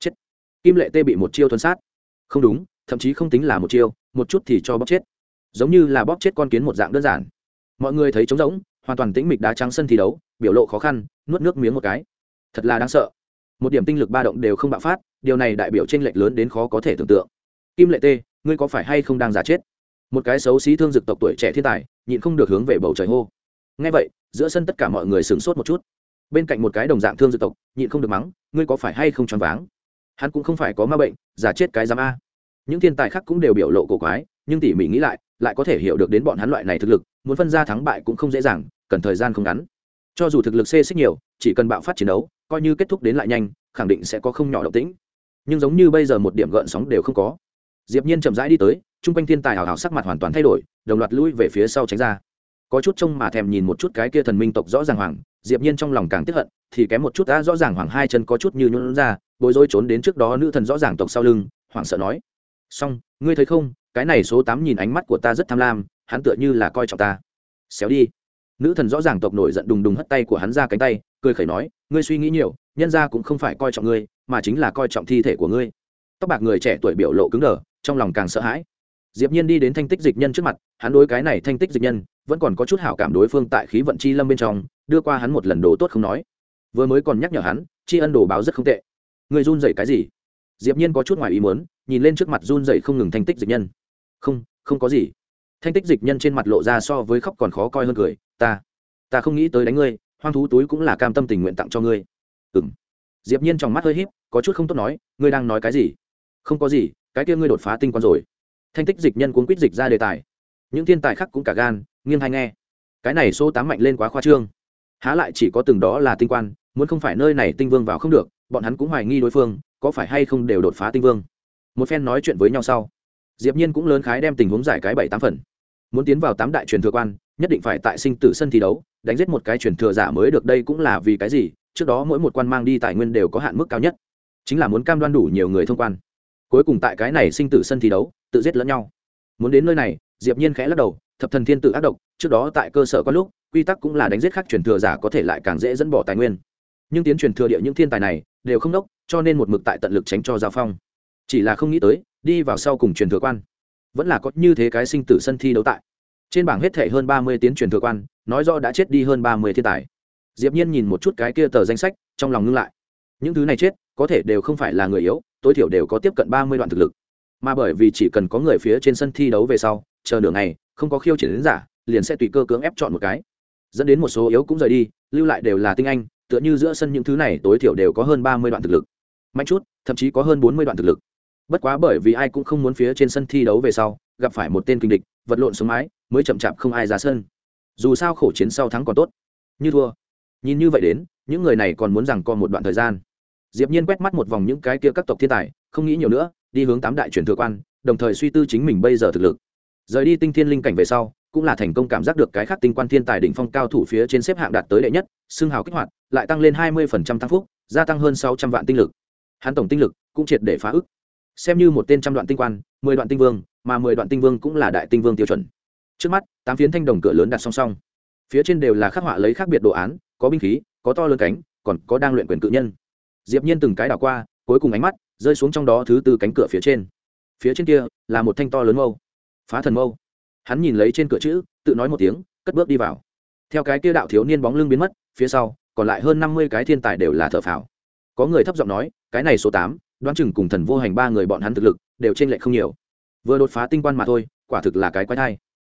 Chết. Kim lệ tê bị một chiêu tuân sát. Không đúng, thậm chí không tính là một chiêu, một chút thì cho bóp chết. Giống như là bóp chết con kiến một dạng đơn giản. Mọi người thấy trống rỗng, hoàn toàn tĩnh mịch đá trắng sân thi đấu, biểu lộ khó khăn, nuốt nước miếng một cái. Thật là đáng sợ. Một điểm tinh lực ba động đều không bạo phát, điều này đại biểu tranh lệch lớn đến khó có thể tưởng tượng. Kim lệ tê, ngươi có phải hay không đang giả chết? Một cái xấu xí thương dực tộc tuổi trẻ thiên tài, nhịn không được hướng về bầu trời hô ngay vậy, giữa sân tất cả mọi người sửng sốt một chút. Bên cạnh một cái đồng dạng thương dự tộc, nhịn không được mắng, ngươi có phải hay không choáng váng? Hắn cũng không phải có ma bệnh, giả chết cái giám a. Những thiên tài khác cũng đều biểu lộ cổ quái, nhưng tỉ mỉ nghĩ lại lại có thể hiểu được đến bọn hắn loại này thực lực, muốn phân ra thắng bại cũng không dễ dàng, cần thời gian không ngắn. Cho dù thực lực xê xích nhiều, chỉ cần bạo phát chiến đấu, coi như kết thúc đến lại nhanh, khẳng định sẽ có không nhỏ động tĩnh. Nhưng giống như bây giờ một điểm gợn sóng đều không có. Diệp nhiên chậm rãi đi tới trung quanh thiên tài hào hào sắc mặt hoàn toàn thay đổi, đồng loạt lui về phía sau tránh ra có chút trông mà thèm nhìn một chút cái kia thần minh tộc rõ ràng hoàng, diệp nhiên trong lòng càng tiếc hận, thì kém một chút đã rõ ràng hoàng hai chân có chút như nhún ra, bối rối trốn đến trước đó nữ thần rõ ràng tộc sau lưng hoàng sợ nói, xong, ngươi thấy không, cái này số tám nhìn ánh mắt của ta rất tham lam, hắn tựa như là coi trọng ta. Xéo đi. Nữ thần rõ ràng tộc nổi giận đùng đùng hất tay của hắn ra cánh tay, cười khẩy nói, ngươi suy nghĩ nhiều, nhân gia cũng không phải coi trọng ngươi, mà chính là coi trọng thi thể của ngươi. Tóc bạc người trẻ tuổi biểu lộ cứng đờ, trong lòng càng sợ hãi diệp nhiên đi đến thanh tích dịch nhân trước mặt, hắn đối cái này thanh tích dịch nhân, vẫn còn có chút hảo cảm đối phương tại khí vận chi lâm bên trong, đưa qua hắn một lần đồ tốt không nói. Vừa mới còn nhắc nhở hắn chi ân đồ báo rất không tệ. Người run rẩy cái gì? Diệp nhiên có chút ngoài ý muốn, nhìn lên trước mặt run rẩy không ngừng thanh tích dịch nhân. Không không có gì. Thanh tích dịch nhân trên mặt lộ ra so với khóc còn khó coi hơn cười, ta ta không nghĩ tới đánh ngươi, hoang thú túi cũng là cam tâm tình nguyện tặng cho ngươi. Ừm. Diệp nhiên trong mắt hơi híp, có chút không tốt nói, ngươi đang nói cái gì? Không có gì, cái kia ngươi đột phá tinh quan rồi thanh tích dịch nhân cuốn quýt dịch ra đề tài. Những thiên tài khác cũng cả gan, nghiêng hay nghe. Cái này số tám mạnh lên quá khoa trương. Há lại chỉ có từng đó là tinh quan, muốn không phải nơi này tinh vương vào không được, bọn hắn cũng hoài nghi đối phương, có phải hay không đều đột phá tinh vương. Một phen nói chuyện với nhau sau, diệp nhiên cũng lớn khái đem tình huống giải cái bảy tám phần. Muốn tiến vào tám đại truyền thừa quan, nhất định phải tại sinh tử sân thi đấu, đánh giết một cái truyền thừa giả mới được đây cũng là vì cái gì, trước đó mỗi một quan mang đi tài nguyên đều có hạn mức cao nhất. Chính là muốn cam đoan đủ nhiều người thông quan. Cuối cùng tại cái này sinh tử sân thi đấu tự giết lẫn nhau. Muốn đến nơi này, diệp nhiên khẽ lắc đầu, thập thần thiên tự ác độc, trước đó tại cơ sở có lúc, quy tắc cũng là đánh giết khác truyền thừa giả có thể lại càng dễ dẫn bỏ tài nguyên. Nhưng tiến truyền thừa địa những thiên tài này, đều không đốc, cho nên một mực tại tận lực tránh cho giao phong. Chỉ là không nghĩ tới, đi vào sau cùng truyền thừa quan, vẫn là có như thế cái sinh tử sân thi đấu tại. Trên bảng hết thể hơn ba mươi tiến truyền thừa quan, nói rõ đã chết đi hơn ba mươi thiên tài. Diệp nhiên nhìn một chút cái kia tờ danh sách, trong lòng ngưng lại. Những thứ này chết, có thể đều không phải là người yếu, tối thiểu đều có tiếp cận ba mươi đoạn thực lực mà bởi vì chỉ cần có người phía trên sân thi đấu về sau, chờ nửa ngày, không có khiêu chiến đến giả, liền sẽ tùy cơ cưỡng ép chọn một cái. Dẫn đến một số yếu cũng rời đi, lưu lại đều là tinh anh, tựa như giữa sân những thứ này tối thiểu đều có hơn ba mươi đoạn thực lực. Mạnh chút, thậm chí có hơn bốn mươi đoạn thực lực. Bất quá bởi vì ai cũng không muốn phía trên sân thi đấu về sau, gặp phải một tên kinh địch, vật lộn xuống mái, mới chậm chạp không ai ra sân. Dù sao khổ chiến sau thắng còn tốt. Như thua. Nhìn như vậy đến, những người này còn muốn rằng còn một đoạn thời gian. Diệp nhiên quét mắt một vòng những cái kia các tộc thiên tài, không nghĩ nhiều nữa đi hướng tám đại truyền thừa quan, đồng thời suy tư chính mình bây giờ thực lực. Rời đi tinh thiên linh cảnh về sau, cũng là thành công cảm giác được cái khác tinh quan thiên tài đỉnh phong cao thủ phía trên xếp hạng đạt tới đệ nhất xương hào kích hoạt, lại tăng lên hai mươi tăng phúc, gia tăng hơn sáu trăm vạn tinh lực. Hắn tổng tinh lực cũng triệt để phá ức. Xem như một tên trăm đoạn tinh quan, mười đoạn tinh vương, mà mười đoạn tinh vương cũng là đại tinh vương tiêu chuẩn. Trước mắt, tám phiến thanh đồng cửa lớn đặt song song. Phía trên đều là khắc họa lấy khác biệt đồ án, có binh khí, có to lớn cánh, còn có đang luyện quyền cự nhân. Diệp nhiên từng cái đảo qua, cuối cùng ánh mắt rơi xuống trong đó thứ tư cánh cửa phía trên. Phía trên kia là một thanh to lớn mâu. Phá thần mâu. Hắn nhìn lấy trên cửa chữ, tự nói một tiếng, cất bước đi vào. Theo cái kia đạo thiếu niên bóng lưng biến mất, phía sau, còn lại hơn năm mươi cái thiên tài đều là thợ phào. Có người thấp giọng nói, cái này số tám, đoán chừng cùng thần vô hành ba người bọn hắn thực lực, đều trên lệ không nhiều. Vừa đột phá tinh quan mà thôi, quả thực là cái quái thai.